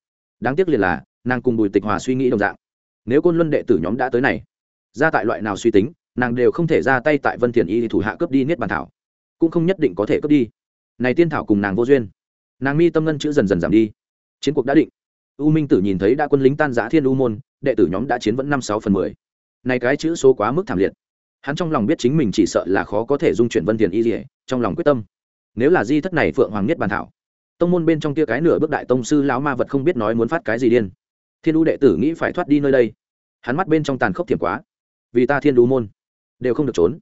Đáng tiếc liền là, nàng cùng bùi tịch hòa suy nghĩ đồng dạng. Nếu côn luân đệ tử nhóm đã tới này, ra tại loại nào suy tính, nàng đều không thể ra tay tại vân thiền y thì thủ hạ cướp đi niết bàn thảo. Cũng không nhất định có thể cướp đi. Này tiên thảo cùng nàng vô duyên. Nàng mi tâm ngân chữ dần dần giảm đi. Chiến cuộc đã định. U minh tử nhìn thấy đã quân lính tan giã thiên u môn, đệ tử nhóm đã chiến vẫn năm sáu phần mười. Này cái chữ số quá mức thảm liệt hắn trong lòng biết chính mình chỉ sợ là khó có thể dung chuyển vân thiền y dỉa trong lòng quyết tâm. Nếu là di thất này phượng hoàng nhất bàn thảo, tông môn bên trong kia cái nửa bước đại tông sư lão ma vật không biết nói muốn phát cái gì điên. Thiên đu đệ tử nghĩ phải thoát đi nơi đây. Hắn mắt bên trong tàn khốc thiểm quá. Vì ta thiên đu môn, đều không được trốn.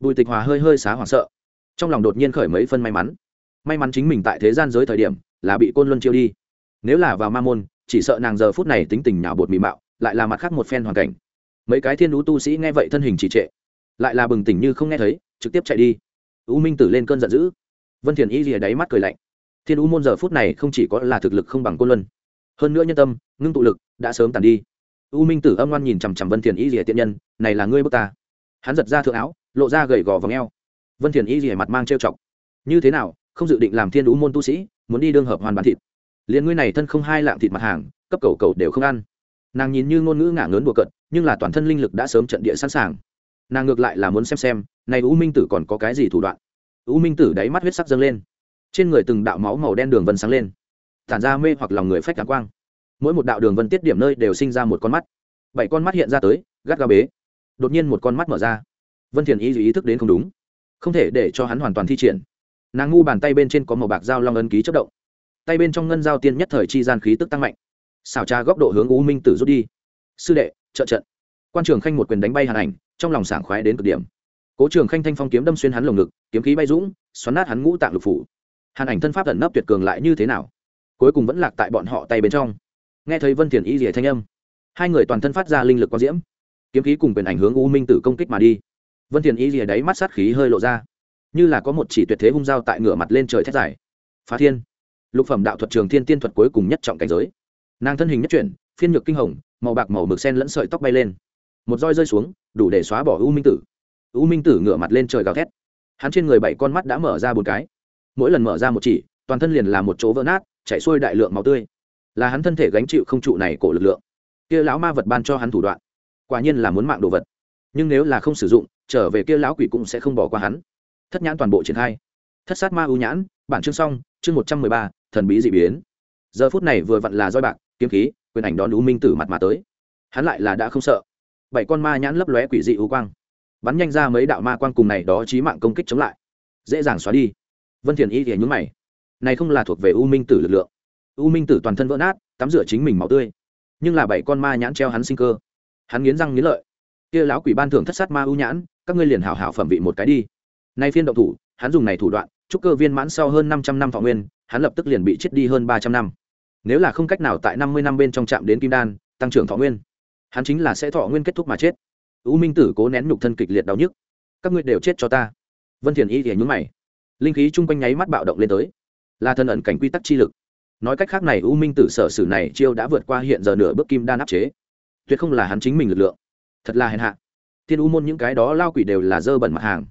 Bùi tịch hòa hơi hơi xá hoảng sợ. Trong lòng đột nhiên khởi mấy phân may mắn. May mắn chính mình tại thế gian giới thời điểm là bị côn luân chiêu đi. Nếu là vào ma môn, chỉ sợ nàng giờ phút này tính tình nhào bột mị mạo, lại là mặt khác một phen hoàn cảnh. Mấy cái thiên đu tu sĩ nghe vậy thân hình trì trệ lại là bừng tỉnh như không nghe thấy, trực tiếp chạy đi. U minh tử lên cơn giận dữ. Vân thiền y rìa đáy mắt cười lạnh. Thiên u môn giờ phút này không chỉ có là thực lực không bằng côn luân, hơn nữa nhân tâm, ngưng tụ lực đã sớm tàn đi. U minh tử âm ngoan nhìn chằm chằm vân thiền y rìa tiện nhân, này là ngươi bước ta. Hắn giật ra thượng áo, lộ ra gầy gò v ò vân thiền y rìa mặt mang trêu chọc. Như thế nào, không dự định làm thiên u môn tu sĩ, muốn đi đương hợp hoàn bán thịt? Liền ngươi này thân không hai lạng thịt mặt hàng, cấp cầu cầu đều không ăn. Nàng nhìn như ngôn ngữ ngả ngớn bùa cận nhưng là toàn thân linh lực đã sớm trận địa sẵn sàng nàng ngược lại là muốn xem xem, này u minh tử còn có cái gì thủ đoạn. U minh tử đáy mắt huyết sắc dâng lên. Trên người từng đạo máu màu đen đường vân sáng lên. Tản ra mê hoặc lòng người phách cảm quang. Mỗi một đạo đường vân tiết điểm nơi đều sinh ra một con mắt. Bảy con mắt hiện ra tới, gắt ga bế. Đột nhiên một con mắt mở ra. Vân thiền ý ý thức đến không đúng. Không thể để cho hắn hoàn toàn thi triển. Nàng ngu bàn tay bên trên có màu bạc dao long ân ký chất động. Tay bên trong ngân dao tiên nhất thời chi gian khí tức tăng mạnh. Xảo tra góc độ hướng u minh tử rút đi. Sư đệ, trợ trận quan trường khanh một quyền đánh bay hàn ảnh, trong lòng sảng khoái đến cực điểm. Cố trường khanh thanh phong kiếm đâm xuyên hắn lồng ngực, kiếm khí bay dũng, xoắn nát hắn ngũ tạng lục phủ. Hàn ảnh thân pháp tận nấp tuyệt cường lại như thế nào? Cuối cùng vẫn lạc tại bọn họ tay bên trong. Nghe thấy vân thiền y rỉa thanh âm, hai người toàn thân phát ra linh lực quang diễm. Kiếm khí cùng quyền ảnh hướng u minh tử công kích mà đi. Vân thiền y rỉa đáy mắt sát khí hơi lộ ra. Như là có một chỉ tuyệt thế hung dao tại ngửa mặt lên trời thét dài. Phá thiên. Lục phẩm đạo thuật trường thiên tiên thuật cuối cùng nhất trọng cảnh giới. Nàng thân hình nhất chuyển, phiên nhược kinh hồng, màu bạc màu mực sen lẫn sợi tóc bay lên một roi rơi xuống, đủ để xóa bỏ u minh tử. U minh tử ngửa mặt lên trời gào thét. Hắn trên người bảy con mắt đã mở ra một cái. Mỗi lần mở ra một chỉ, toàn thân liền là một chỗ vỡ nát chạy xuôi đại lượng máu tươi. Là hắn thân thể gánh chịu không trụ này cổ lực lượng. Kia lão ma vật ban cho hắn thủ đoạn, quả nhiên là muốn mạng đồ vật. Nhưng nếu là không sử dụng, trở về kia lão quỷ cũng sẽ không bỏ qua hắn. Thất nhãn toàn bộ triển khai. Thất sát ma ưu nhãn, bản chương xong, chương một trăm mười ba, thần bí d ị biến. Giờ phút này vừa vặn là roi bạc, kiếm khí, quyền ảnh đón u minh tử mặt mà tới. Hắn lại là đã không sợ bảy con ma nhãn lấp lóe quỷ dị ưu quang. Bắn nhanh ra mấy đạo ma quang cùng này đó trí mạng công kích chống lại. Dễ dàng xóa đi. Vân thiền y thì nhúng mày. Này không là thuộc về u minh tử lực lượng. U minh tử toàn thân vỡ nát, tắm rửa chính mình máu tươi. Nhưng là bảy con ma nhãn treo hắn sinh cơ. Hắn nghiến răng nghiến lợi. Kia lão quỷ ban thưởng thất sát ma ưu nhãn, các ngươi liền hảo hảo phẩm vị một cái đi. Nay phiên động thủ, hắn dùng này thủ đoạn, trúc cơ viên mãn sau hơn 500 năm thọ nguyên, hắn lập tức liền bị chết đi hơn 300 năm. Nếu là không cách nào tại 50 năm bên trong chạm đến kim đan, tăng trưởng thọ nguyên hắn chính là sẽ thọ nguyên kết thúc mà chết. U minh tử cố nén nhục thân kịch liệt đau nhức. Các ngươi đều chết cho ta. Vân thiền y thì nhún mày. Linh khí chung quanh nháy mắt bạo động lên tới. Là thân ẩn cảnh quy tắc chi lực. Nói cách khác này, u minh tử sở sử này chiêu đã vượt qua hiện giờ nửa bước kim đan áp chế. Tuyệt không là hắn chính mình lực lượng. Thật là hèn hạ. Thiên u môn những cái đó lao quỷ đều là dơ bẩn mặt hàng.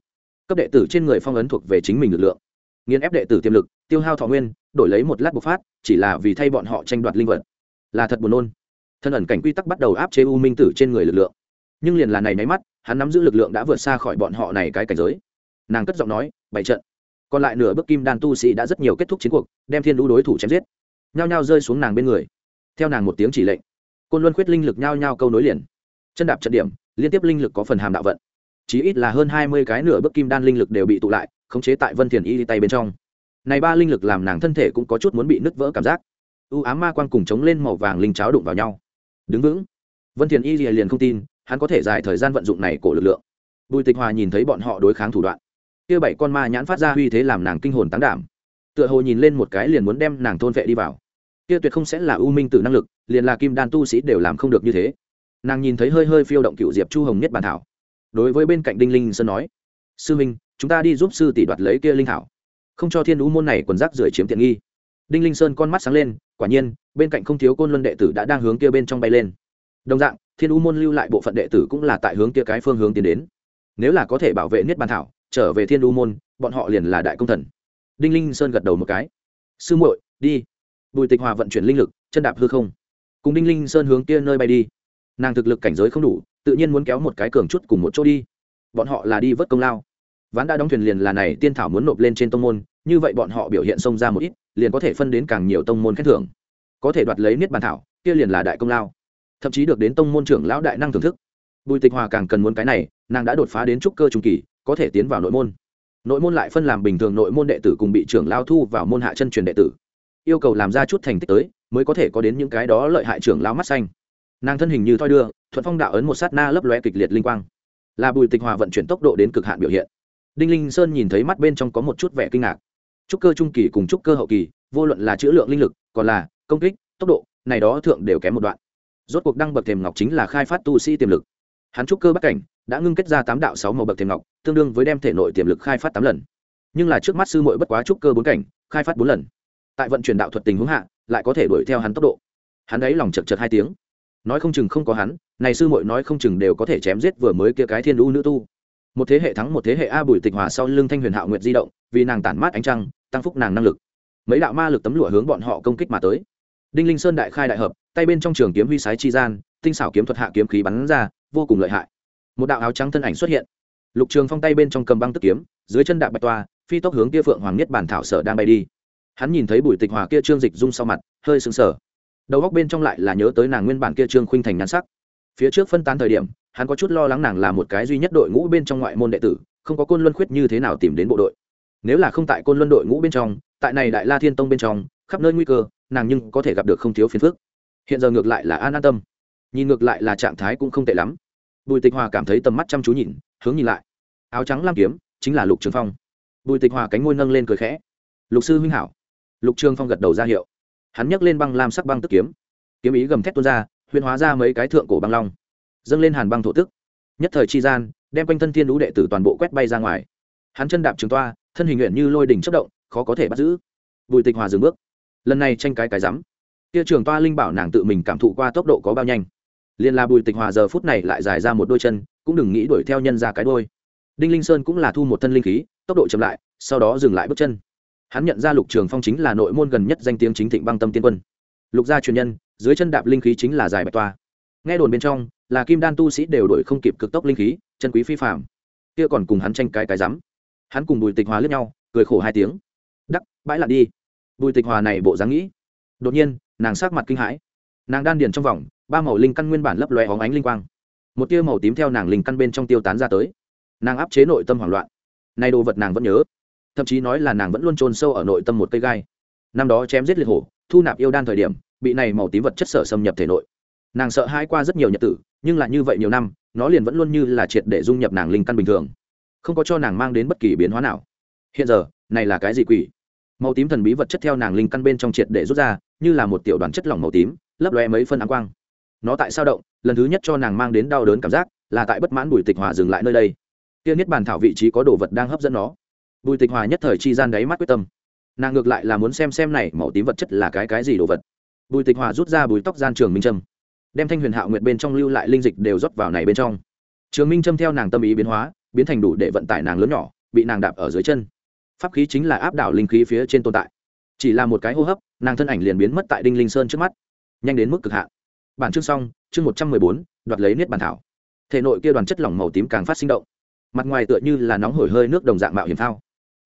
Cấp đệ tử trên người phong ấn thuộc về chính mình lực lượng. Nghiên ép đệ tử tiềm lực, tiêu hao thọ nguyên, đổi lấy một lát bộc phát, chỉ là vì thay bọn họ tranh đoạt linh vật. Là thật buồn nôn thân ẩn cảnh quy tắc bắt đầu áp chế u minh tử trên người lực lượng. Nhưng liền là này nháy mắt, hắn nắm giữ lực lượng đã vượt xa khỏi bọn họ này cái cảnh giới. Nàng cất giọng nói, bảy trận. Còn lại nửa bước kim đan tu sĩ đã rất nhiều kết thúc chiến cuộc, đem thiên đũ đối thủ chém giết. Nhao nhao rơi xuống nàng bên người. Theo nàng một tiếng chỉ lệnh, côn luân khuyết linh lực nhao nhao câu nối liền. Chân đạp trận điểm, liên tiếp linh lực có phần hàm đạo vận. Chí ít là hơn hai mươi cái nửa bước kim đan linh lực đều bị tụ lại, khống chế tại vân thiền y tay bên trong. Này ba linh lực làm nàng thân thể cũng có chút muốn bị nứt vỡ cảm giác. U ám ma quan cùng chống lên màu vàng linh cháo đụng vào nhau đứng vững. Vân thiền y liền không tin, hắn có thể dài thời gian vận dụng này của lực lượng. Bùi tịch hòa nhìn thấy bọn họ đối kháng thủ đoạn. Kia bảy con ma nhãn phát ra uy thế làm nàng kinh hồn tán đảm. Tựa hồ nhìn lên một cái liền muốn đem nàng thôn vệ đi vào. Kia tuyệt không sẽ là ưu minh tử năng lực, liền là kim đan tu sĩ đều làm không được như thế. Nàng nhìn thấy hơi hơi phiêu động cựu diệp chu hồng nhất bàn thảo. Đối với bên cạnh đinh linh sơn nói, sư minh, chúng ta đi giúp sư tỷ đoạt lấy kia linh thảo. Không cho thiên ú môn này quần rác rưởi chiếm tiện nghi đinh linh sơn con mắt sáng lên, quả nhiên, bên cạnh không thiếu côn luân đệ tử đã đang hướng kia bên trong bay lên. Đồng dạng, thiên u môn lưu lại bộ phận đệ tử cũng là tại hướng kia cái phương hướng tiến đến. Nếu là có thể bảo vệ niết bàn thảo, trở về thiên u môn, bọn họ liền là đại công thần. Đinh linh sơn gật đầu một cái. Sư muội, đi. Bùi tịch hòa vận chuyển linh lực, chân đạp hư không. Cùng đinh linh sơn hướng kia nơi bay đi. Nàng thực lực cảnh giới không đủ, tự nhiên muốn kéo một cái cường chút cùng một chỗ đi. Bọn họ là đi vớt công lao. Ván đã đóng thuyền liền là này, tiên thảo muốn nộp lên trên tông môn như vậy bọn họ biểu hiện xông ra một ít, liền có thể phân đến càng nhiều tông môn khen thưởng. Có thể đoạt lấy niết bàn thảo, kia liền là đại công lao. Thậm chí được đến tông môn trưởng lão đại năng thưởng thức. Bùi tịch hòa càng cần muốn cái này, nàng đã đột phá đến trúc cơ trung kỳ, có thể tiến vào nội môn. Nội môn lại phân làm bình thường nội môn đệ tử cùng bị trưởng lao thu vào môn hạ chân truyền đệ tử. Yêu cầu làm ra chút thành tích tới, mới có thể có đến những cái đó lợi hại trưởng lao mắt xanh. Nàng thân hình như thoi đưa, thuận phong đạo ấn một sát na lấp lóe kịch liệt linh quang. Là bùi tịch hòa vận chuyển tốc độ đến cực hạn biểu hiện. Đinh linh sơn nhìn thấy mắt bên trong có một chút vẻ kinh ngạc trúc cơ trung kỳ cùng trúc cơ hậu kỳ, vô luận là chữ lượng linh lực, còn là công kích, tốc độ, này đó thượng đều kém một đoạn. Rốt cuộc đăng bậc thềm ngọc chính là khai phát tu sĩ tiềm lực. Hắn trúc cơ bắc cảnh đã ngưng kết ra tám đạo sáu màu bậc thềm ngọc, tương đương với đem thể nội tiềm lực khai phát tám lần. Nhưng là trước mắt sư muội bất quá trúc cơ bốn cảnh, khai phát bốn lần. Tại vận chuyển đạo thuật tình huống hạ, lại có thể đuổi theo hắn tốc độ. Hắn ấy lòng chật chật hai tiếng. Nói không chừng không có hắn, này sư muội nói không chừng đều có thể chém giết vừa mới kia cái thiên lũ nữ tu một thế hệ thắng một thế hệ a bùi tịch hòa sau lưng thanh huyền hạo nguyệt di động, vì nàng tản mát ánh trăng, tăng phúc nàng năng lực. Mấy đạo ma lực tấm lụa hướng bọn họ công kích mà tới. Đinh linh sơn đại khai đại hợp, tay bên trong trường kiếm huy sái chi gian, tinh xảo kiếm thuật hạ kiếm khí bắn ra, vô cùng lợi hại. Một đạo áo trắng thân ảnh xuất hiện. Lục trường phong tay bên trong cầm băng tức kiếm, dưới chân đạp bạch toa, phi tốc hướng kia phượng hoàng nhất bản thảo sở đang bay đi. Hắn nhìn thấy bùi tịch hòa kia trương dịch rung sau mặt, hơi sững sờ. Đầu góc bên trong lại là nhớ tới nàng nguyên bản kia trương khuynh thành nhắn sắc. Phía trước phân tán thời điểm hắn có chút lo lắng nàng là một cái duy nhất đội ngũ bên trong ngoại môn đệ tử, không có côn luân khuyết như thế nào tìm đến bộ đội. Nếu là không tại côn luân đội ngũ bên trong, tại này đại la thiên tông bên trong, khắp nơi nguy cơ, nàng nhưng có thể gặp được không thiếu phiền phức. Hiện giờ ngược lại là an an tâm. Nhìn ngược lại là trạng thái cũng không tệ lắm. Bùi tịch hòa cảm thấy tầm mắt chăm chú nhìn, hướng nhìn lại. Áo trắng lam kiếm, chính là lục trường phong. Bùi tịch hòa cánh môi nâng lên cười khẽ. Lục sư huynh hảo. Lục trường phong gật đầu ra hiệu. Hắn nhấc lên băng lam sắc băng tức kiếm. Kiếm ý gầm thét tuôn ra, huyền hóa ra mấy cái thượng cổ băng long dâng lên hàn băng thổ tức. Nhất thời chi gian, đem quanh thân thiên lũ đệ tử toàn bộ quét bay ra ngoài. Hắn chân đạp trường toa, thân hình nguyện như lôi đỉnh chất động, khó có thể bắt giữ. Bùi tịch hòa dừng bước. Lần này tranh cái cái rắm. Kia trường toa linh bảo nàng tự mình cảm thụ qua tốc độ có bao nhanh. Liền là bùi tịch hòa giờ phút này lại dài ra một đôi chân, cũng đừng nghĩ đuổi theo nhân ra cái đôi. Đinh linh sơn cũng là thu một thân linh khí, tốc độ chậm lại, sau đó dừng lại bước chân. Hắn nhận ra lục trường phong chính là nội môn gần nhất danh tiếng chính thịnh băng tâm tiên quân. Lục gia truyền nhân, dưới chân đạp linh khí chính là dài bạch toa. Nghe đồn bên trong là kim đan tu sĩ đều đổi không kịp cực tốc linh khí, chân quý phi phạm kia còn cùng hắn tranh cái cái rắm. Hắn cùng bùi tịch hòa lướt nhau, cười khổ hai tiếng. Đắc, bãi lặn đi. Bùi tịch hòa này bộ dáng nghĩ. Đột nhiên, nàng sát mặt kinh hãi. Nàng đan điền trong vòng, ba màu linh căn nguyên bản lấp loe hóng ánh linh quang. Một tia màu tím theo nàng linh căn bên trong tiêu tán ra tới. Nàng áp chế nội tâm hoảng loạn. Nay đồ vật nàng vẫn nhớ. Thậm chí nói là nàng vẫn luôn trôn sâu ở nội tâm một cây gai. Năm đó chém giết liệt hổ, thu nạp yêu đan thời điểm, bị này màu tím vật chất sở xâm nhập thể nội nàng sợ hãi qua rất nhiều nhật tử, nhưng là như vậy nhiều năm, nó liền vẫn luôn như là triệt để dung nhập nàng linh căn bình thường. Không có cho nàng mang đến bất kỳ biến hóa nào. Hiện giờ, này là cái gì quỷ? Màu tím thần bí vật chất theo nàng linh căn bên trong triệt để rút ra, như là một tiểu đoàn chất lỏng màu tím, lấp loe mấy phân áng quang. Nó tại sao động? Lần thứ nhất cho nàng mang đến đau đớn cảm giác, là tại bất mãn bùi tịch hòa dừng lại nơi đây. Tiên nhất bàn thảo vị trí có đồ vật đang hấp dẫn nó. Bùi tịch hòa nhất thời chi gian đáy mắt quyết tâm. Nàng ngược lại là muốn xem xem này màu tím vật chất là cái cái gì đồ vật. Bùi tịch hòa rút ra bùi tóc gian trường minh trâm đem thanh huyền hạo nguyệt bên trong lưu lại linh dịch đều rót vào này bên trong. Trường minh châm theo nàng tâm ý biến hóa, biến thành đủ để vận tải nàng lớn nhỏ, bị nàng đạp ở dưới chân. Pháp khí chính là áp đảo linh khí phía trên tồn tại. Chỉ là một cái hô hấp, nàng thân ảnh liền biến mất tại đinh linh sơn trước mắt. Nhanh đến mức cực hạn. Bản chương xong, chương một trăm mười bốn, đoạt lấy niết bàn thảo. Thể nội kia đoàn chất lỏng màu tím càng phát sinh động. Mặt ngoài tựa như là nóng hổi hơi nước đồng dạng mạo hiểm thao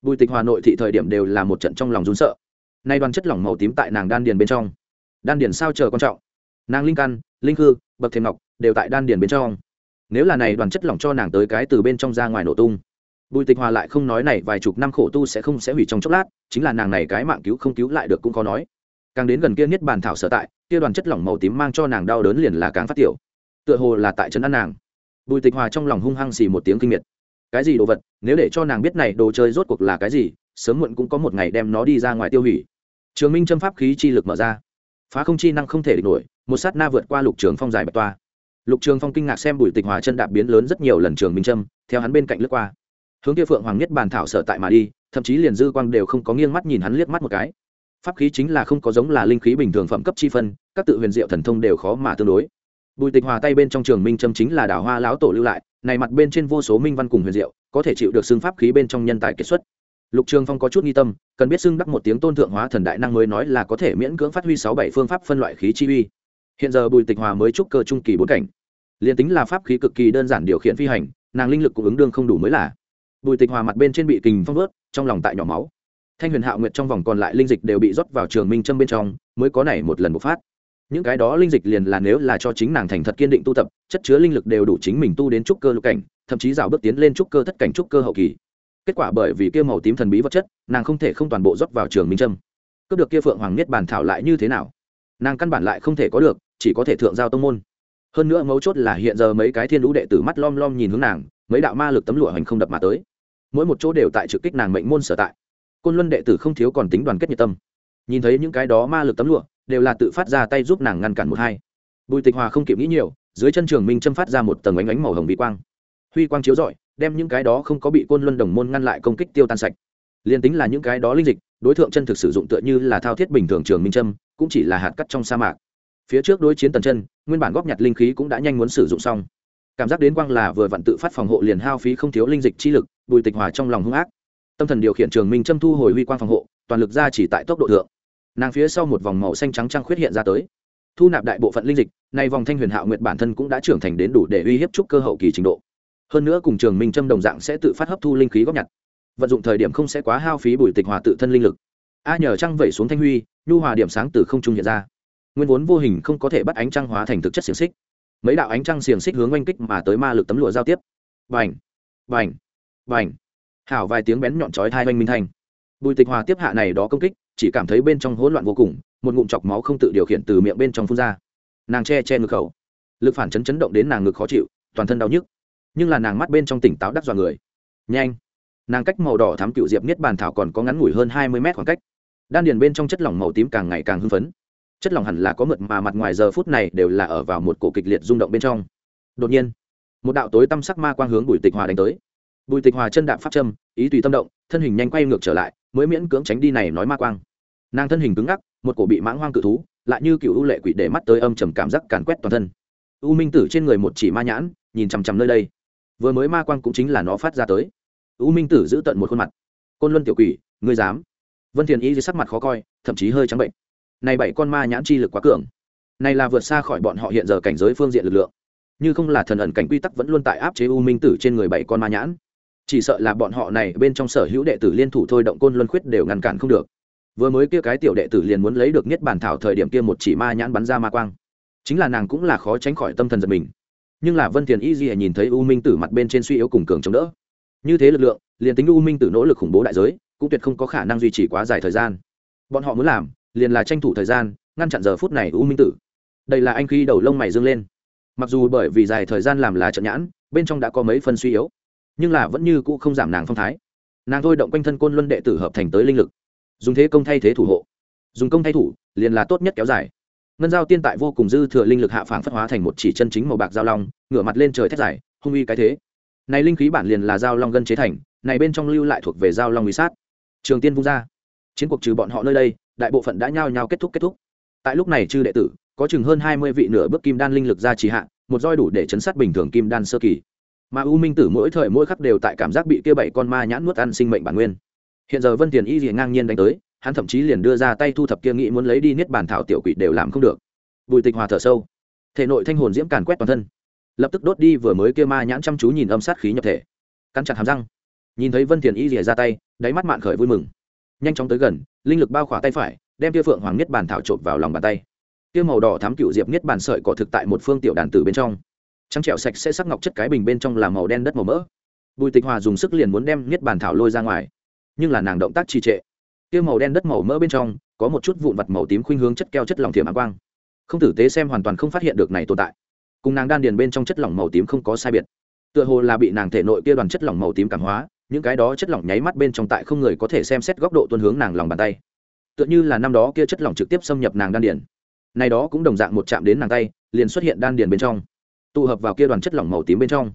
bùi tịch hòa nội thị thời điểm đều là một trận trong lòng rún sợ. Nay đoàn chất lỏng màu tím tại nàng đan điền bên trong. Đan điền sao chờ quan trọng? Nàng linh căn, linh hư bậc thêm ngọc đều tại đan điền bên trong. Nếu là này đoàn chất lỏng cho nàng tới cái từ bên trong ra ngoài nổ tung. Bùi tịch hòa lại không nói này vài chục năm khổ tu sẽ không sẽ hủy trong chốc lát, chính là nàng này cái mạng cứu không cứu lại được cũng khó nói. Càng đến gần kia niết bàn thảo sở tại, kia đoàn chất lỏng màu tím mang cho nàng đau đớn liền là càng phát tiểu. Tựa hồ là tại trấn an nàng. Bùi tịch hòa trong lòng hung hăng xì một tiếng kinh miệt. Cái gì đồ vật, nếu để cho nàng biết này đồ chơi rốt cuộc là cái gì, sớm muộn cũng có một ngày đem nó đi ra ngoài tiêu hủy. Trường minh châm pháp khí chi lực mở ra phá không chi năng không thể địch nổi, một sát na vượt qua lục trường phong dài bạch toa. Lục trường phong kinh ngạc xem bùi tịch hòa chân đạp biến lớn rất nhiều lần trường minh trâm theo hắn bên cạnh lướt qua. Hướng kia phượng hoàng nhất bàn thảo sở tại mà đi, thậm chí liền dư quang đều không có nghiêng mắt nhìn hắn liếc mắt một cái. Pháp khí chính là không có giống là linh khí bình thường phẩm cấp chi phân, các tự huyền diệu thần thông đều khó mà tương đối. Bùi tịch hòa tay bên trong trường minh trâm chính là đào hoa lão tổ lưu lại, này mặt bên trên vô số minh văn cùng huyền diệu, có thể chịu được xưng pháp khí bên trong nhân tài kiệt xuất lục trường phong có chút nghi tâm, cần biết xưng đắc một tiếng tôn thượng hóa thần đại năng mới nói là có thể miễn cưỡng phát huy sáu bảy phương pháp phân loại khí chi uy. Hiện giờ bùi tịch hòa mới trúc cơ trung kỳ bốn cảnh. Liền tính là pháp khí cực kỳ đơn giản điều khiển phi hành, nàng linh lực cũng ứng đương không đủ mới là. Bùi tịch hòa mặt bên trên bị kình phong vớt, trong lòng tại nhỏ máu. Thanh huyền hạo nguyệt trong vòng còn lại linh dịch đều bị rót vào trường minh châm bên trong, mới có này một lần bộc phát. Những cái đó linh dịch liền là nếu là cho chính nàng thành thật kiên định tu tập, chất chứa linh lực đều đủ chính mình tu đến trúc cơ lục cảnh, thậm chí rào bước tiến lên trúc cơ thất cảnh trúc cơ hậu kỳ kết quả bởi vì kia màu tím thần bí vật chất, nàng không thể không toàn bộ rót vào trường minh trâm. Cướp được kia phượng hoàng niết bàn thảo lại như thế nào? Nàng căn bản lại không thể có được, chỉ có thể thượng giao tông môn. Hơn nữa mấu chốt là hiện giờ mấy cái thiên lũ đệ tử mắt lom lom nhìn hướng nàng, mấy đạo ma lực tấm lụa hành không đập mà tới. Mỗi một chỗ đều tại trực kích nàng mệnh môn sở tại. Côn luân đệ tử không thiếu còn tính đoàn kết nhiệt tâm. Nhìn thấy những cái đó ma lực tấm lụa, đều là tự phát ra tay giúp nàng ngăn cản một hai. Bùi tịch hòa không kịp nghĩ nhiều, dưới chân trường minh châm phát ra một tầng ánh ánh màu hồng bị quang. Huy quang chiếu rọi đem những cái đó không có bị côn luân đồng môn ngăn lại công kích tiêu tan sạch. Liền tính là những cái đó linh dịch, đối tượng chân thực sử dụng tựa như là thao thiết bình thường trường minh trâm cũng chỉ là hạt cắt trong sa mạc. Phía trước đối chiến tần chân, nguyên bản góp nhặt linh khí cũng đã nhanh muốn sử dụng xong. Cảm giác đến quang là vừa vặn tự phát phòng hộ liền hao phí không thiếu linh dịch chi lực, bùi tịch hòa trong lòng hung ác. Tâm thần điều khiển trường minh châm thu hồi huy quang phòng hộ, toàn lực ra chỉ tại tốc độ thượng. Nàng phía sau một vòng màu xanh trắng trăng khuyết hiện ra tới. Thu nạp đại bộ phận linh dịch, nay vòng thanh huyền hạo nguyệt bản thân cũng đã trưởng thành đến đủ để uy hiếp trúc cơ hậu kỳ trình độ hơn nữa cùng trường minh châm đồng dạng sẽ tự phát hấp thu linh khí góp nhặt. Vận dụng thời điểm không sẽ quá hao phí bùi tịch hòa tự thân linh lực. A nhờ trăng vẩy xuống thanh huy, nhu hòa điểm sáng từ không trung hiện ra. Nguyên vốn vô hình không có thể bắt ánh trăng hóa thành thực chất xiềng xích. Mấy đạo ánh trăng xiềng xích hướng oanh kích mà tới ma lực tấm lụa giao tiếp. Vành vành vành hảo vài tiếng bén nhọn chói thai oanh minh thành bùi tịch hòa tiếp hạ này đó công kích, chỉ cảm thấy bên trong hỗn loạn vô cùng, một ngụm chọc máu không tự điều khiển từ miệng bên trong phun ra. Nàng che che ngực khẩu. Lực phản chấn chấn động đến nàng ngực khó chịu, toàn thân đau nhức nhưng là nàng mắt bên trong tỉnh táo đắc dọa người. Nhanh. Nàng cách màu đỏ thắm cựu diệp niết bàn thảo còn có ngắn ngủi hơn hai mươi mét khoảng cách. Đan điền bên trong chất lỏng màu tím càng ngày càng hưng phấn. Chất lỏng hẳn là có mượt mà mặt ngoài giờ phút này đều là ở vào một cổ kịch liệt rung động bên trong. Đột nhiên, một đạo tối tăm sắc ma quang hướng bùi tịch hòa đánh tới. Bùi tịch hòa chân đạm pháp châm, ý tùy tâm động, thân hình nhanh quay ngược trở lại, mới miễn cưỡng tránh đi này nói ma quang. Nàng thân hình cứng ngắc, một cổ bị mãng hoang cự thú, lại như cựu u lệ quỷ để mắt tới âm trầm cảm giác càn quét toàn thân. U minh tử trên người một chỉ ma nhãn, nhìn chằm chằm nơi đây vừa mới ma quang cũng chính là nó phát ra tới. U minh tử giữ tận một khuôn mặt. Côn luân tiểu quỷ, ngươi dám? Vân thiền y dưới sắc mặt khó coi, thậm chí hơi trắng bệnh. Này bảy con ma nhãn chi lực quá cường. Này là vượt xa khỏi bọn họ hiện giờ cảnh giới phương diện lực lượng. Như không là thần ẩn cảnh quy tắc vẫn luôn tại áp chế u minh tử trên người bảy con ma nhãn. Chỉ sợ là bọn họ này bên trong sở hữu đệ tử liên thủ thôi động côn luân khuyết đều ngăn cản không được. Vừa mới kia cái tiểu đệ tử liền muốn lấy được nhất bản thảo thời điểm kia một chỉ ma nhãn bắn ra ma quang. Chính là nàng cũng là khó tránh khỏi tâm thần giật mình nhưng là vân thiền y di nhìn thấy u minh tử mặt bên trên suy yếu cùng cường chống đỡ. Như thế lực lượng, liền tính u minh tử nỗ lực khủng bố đại giới, cũng tuyệt không có khả năng duy trì quá dài thời gian. Bọn họ muốn làm, liền là tranh thủ thời gian, ngăn chặn giờ phút này u minh tử. Đây là anh khi đầu lông mày dương lên. Mặc dù bởi vì dài thời gian làm là trận nhãn, bên trong đã có mấy phần suy yếu, nhưng là vẫn như cũ không giảm nàng phong thái. Nàng thôi động quanh thân côn luân đệ tử hợp thành tới linh lực, dùng thế công thay thế thủ hộ. Dùng công thay thủ, liền là tốt nhất kéo dài ngân giao tiên tại vô cùng dư thừa linh lực hạ phảng phất hóa thành một chỉ chân chính màu bạc giao long, ngửa mặt lên trời thét dài, hung uy cái thế. Này linh khí bản liền là giao long gân chế thành, này bên trong lưu lại thuộc về giao long uy sát. Trường tiên vung ra. Chiến cuộc trừ bọn họ nơi đây, đại bộ phận đã nhao nhao kết thúc kết thúc. Tại lúc này chư đệ tử, có chừng hơn hai mươi vị nửa bước kim đan linh lực ra trì hạ, một roi đủ để chấn sát bình thường kim đan sơ kỳ. Mà u minh tử mỗi thời mỗi khắc đều tại cảm giác bị kia bảy con ma nhãn nuốt ăn sinh mệnh bản nguyên. Hiện giờ vân tiền y gì ngang nhiên đánh tới hắn thậm chí liền đưa ra tay thu thập kia nghĩ muốn lấy đi niết bàn thảo tiểu quỷ đều làm không được. Bùi tịch hòa thở sâu. Thể nội thanh hồn diễm càn quét toàn thân. Lập tức đốt đi vừa mới kia ma nhãn chăm chú nhìn âm sát khí nhập thể. Cắn chặt hàm răng. Nhìn thấy vân thiền y rỉa ra tay, đáy mắt mạn khởi vui mừng. Nhanh chóng tới gần, linh lực bao khỏa tay phải, đem kia phượng hoàng niết bàn thảo trộn vào lòng bàn tay. Kia màu đỏ thám cựu diệp niết bàn sợi cỏ thực tại một phương tiểu đàn tử bên trong. Trắng trẹo sạch sẽ sắc ngọc chất cái bình bên trong là màu đen đất màu mỡ. Bùi tịch hòa dùng sức liền muốn đem niết bàn thảo lôi ra ngoài. Nhưng là nàng động tác trì trệ kia màu đen đất màu mỡ bên trong, có một chút vụn vặt màu tím khuynh hướng chất keo chất lỏng thiểm ánh quang. Không tử tế xem hoàn toàn không phát hiện được này tồn tại. Cùng nàng đan điền bên trong chất lỏng màu tím không có sai biệt. Tựa hồ là bị nàng thể nội kia đoàn chất lỏng màu tím cảm hóa, những cái đó chất lỏng nháy mắt bên trong tại không người có thể xem xét góc độ tuân hướng nàng lòng bàn tay. Tựa như là năm đó kia chất lỏng trực tiếp xâm nhập nàng đan điền. Này đó cũng đồng dạng một chạm đến nàng tay, liền xuất hiện đan điền bên trong. Tụ hợp vào kia đoàn chất lỏng màu tím bên trong.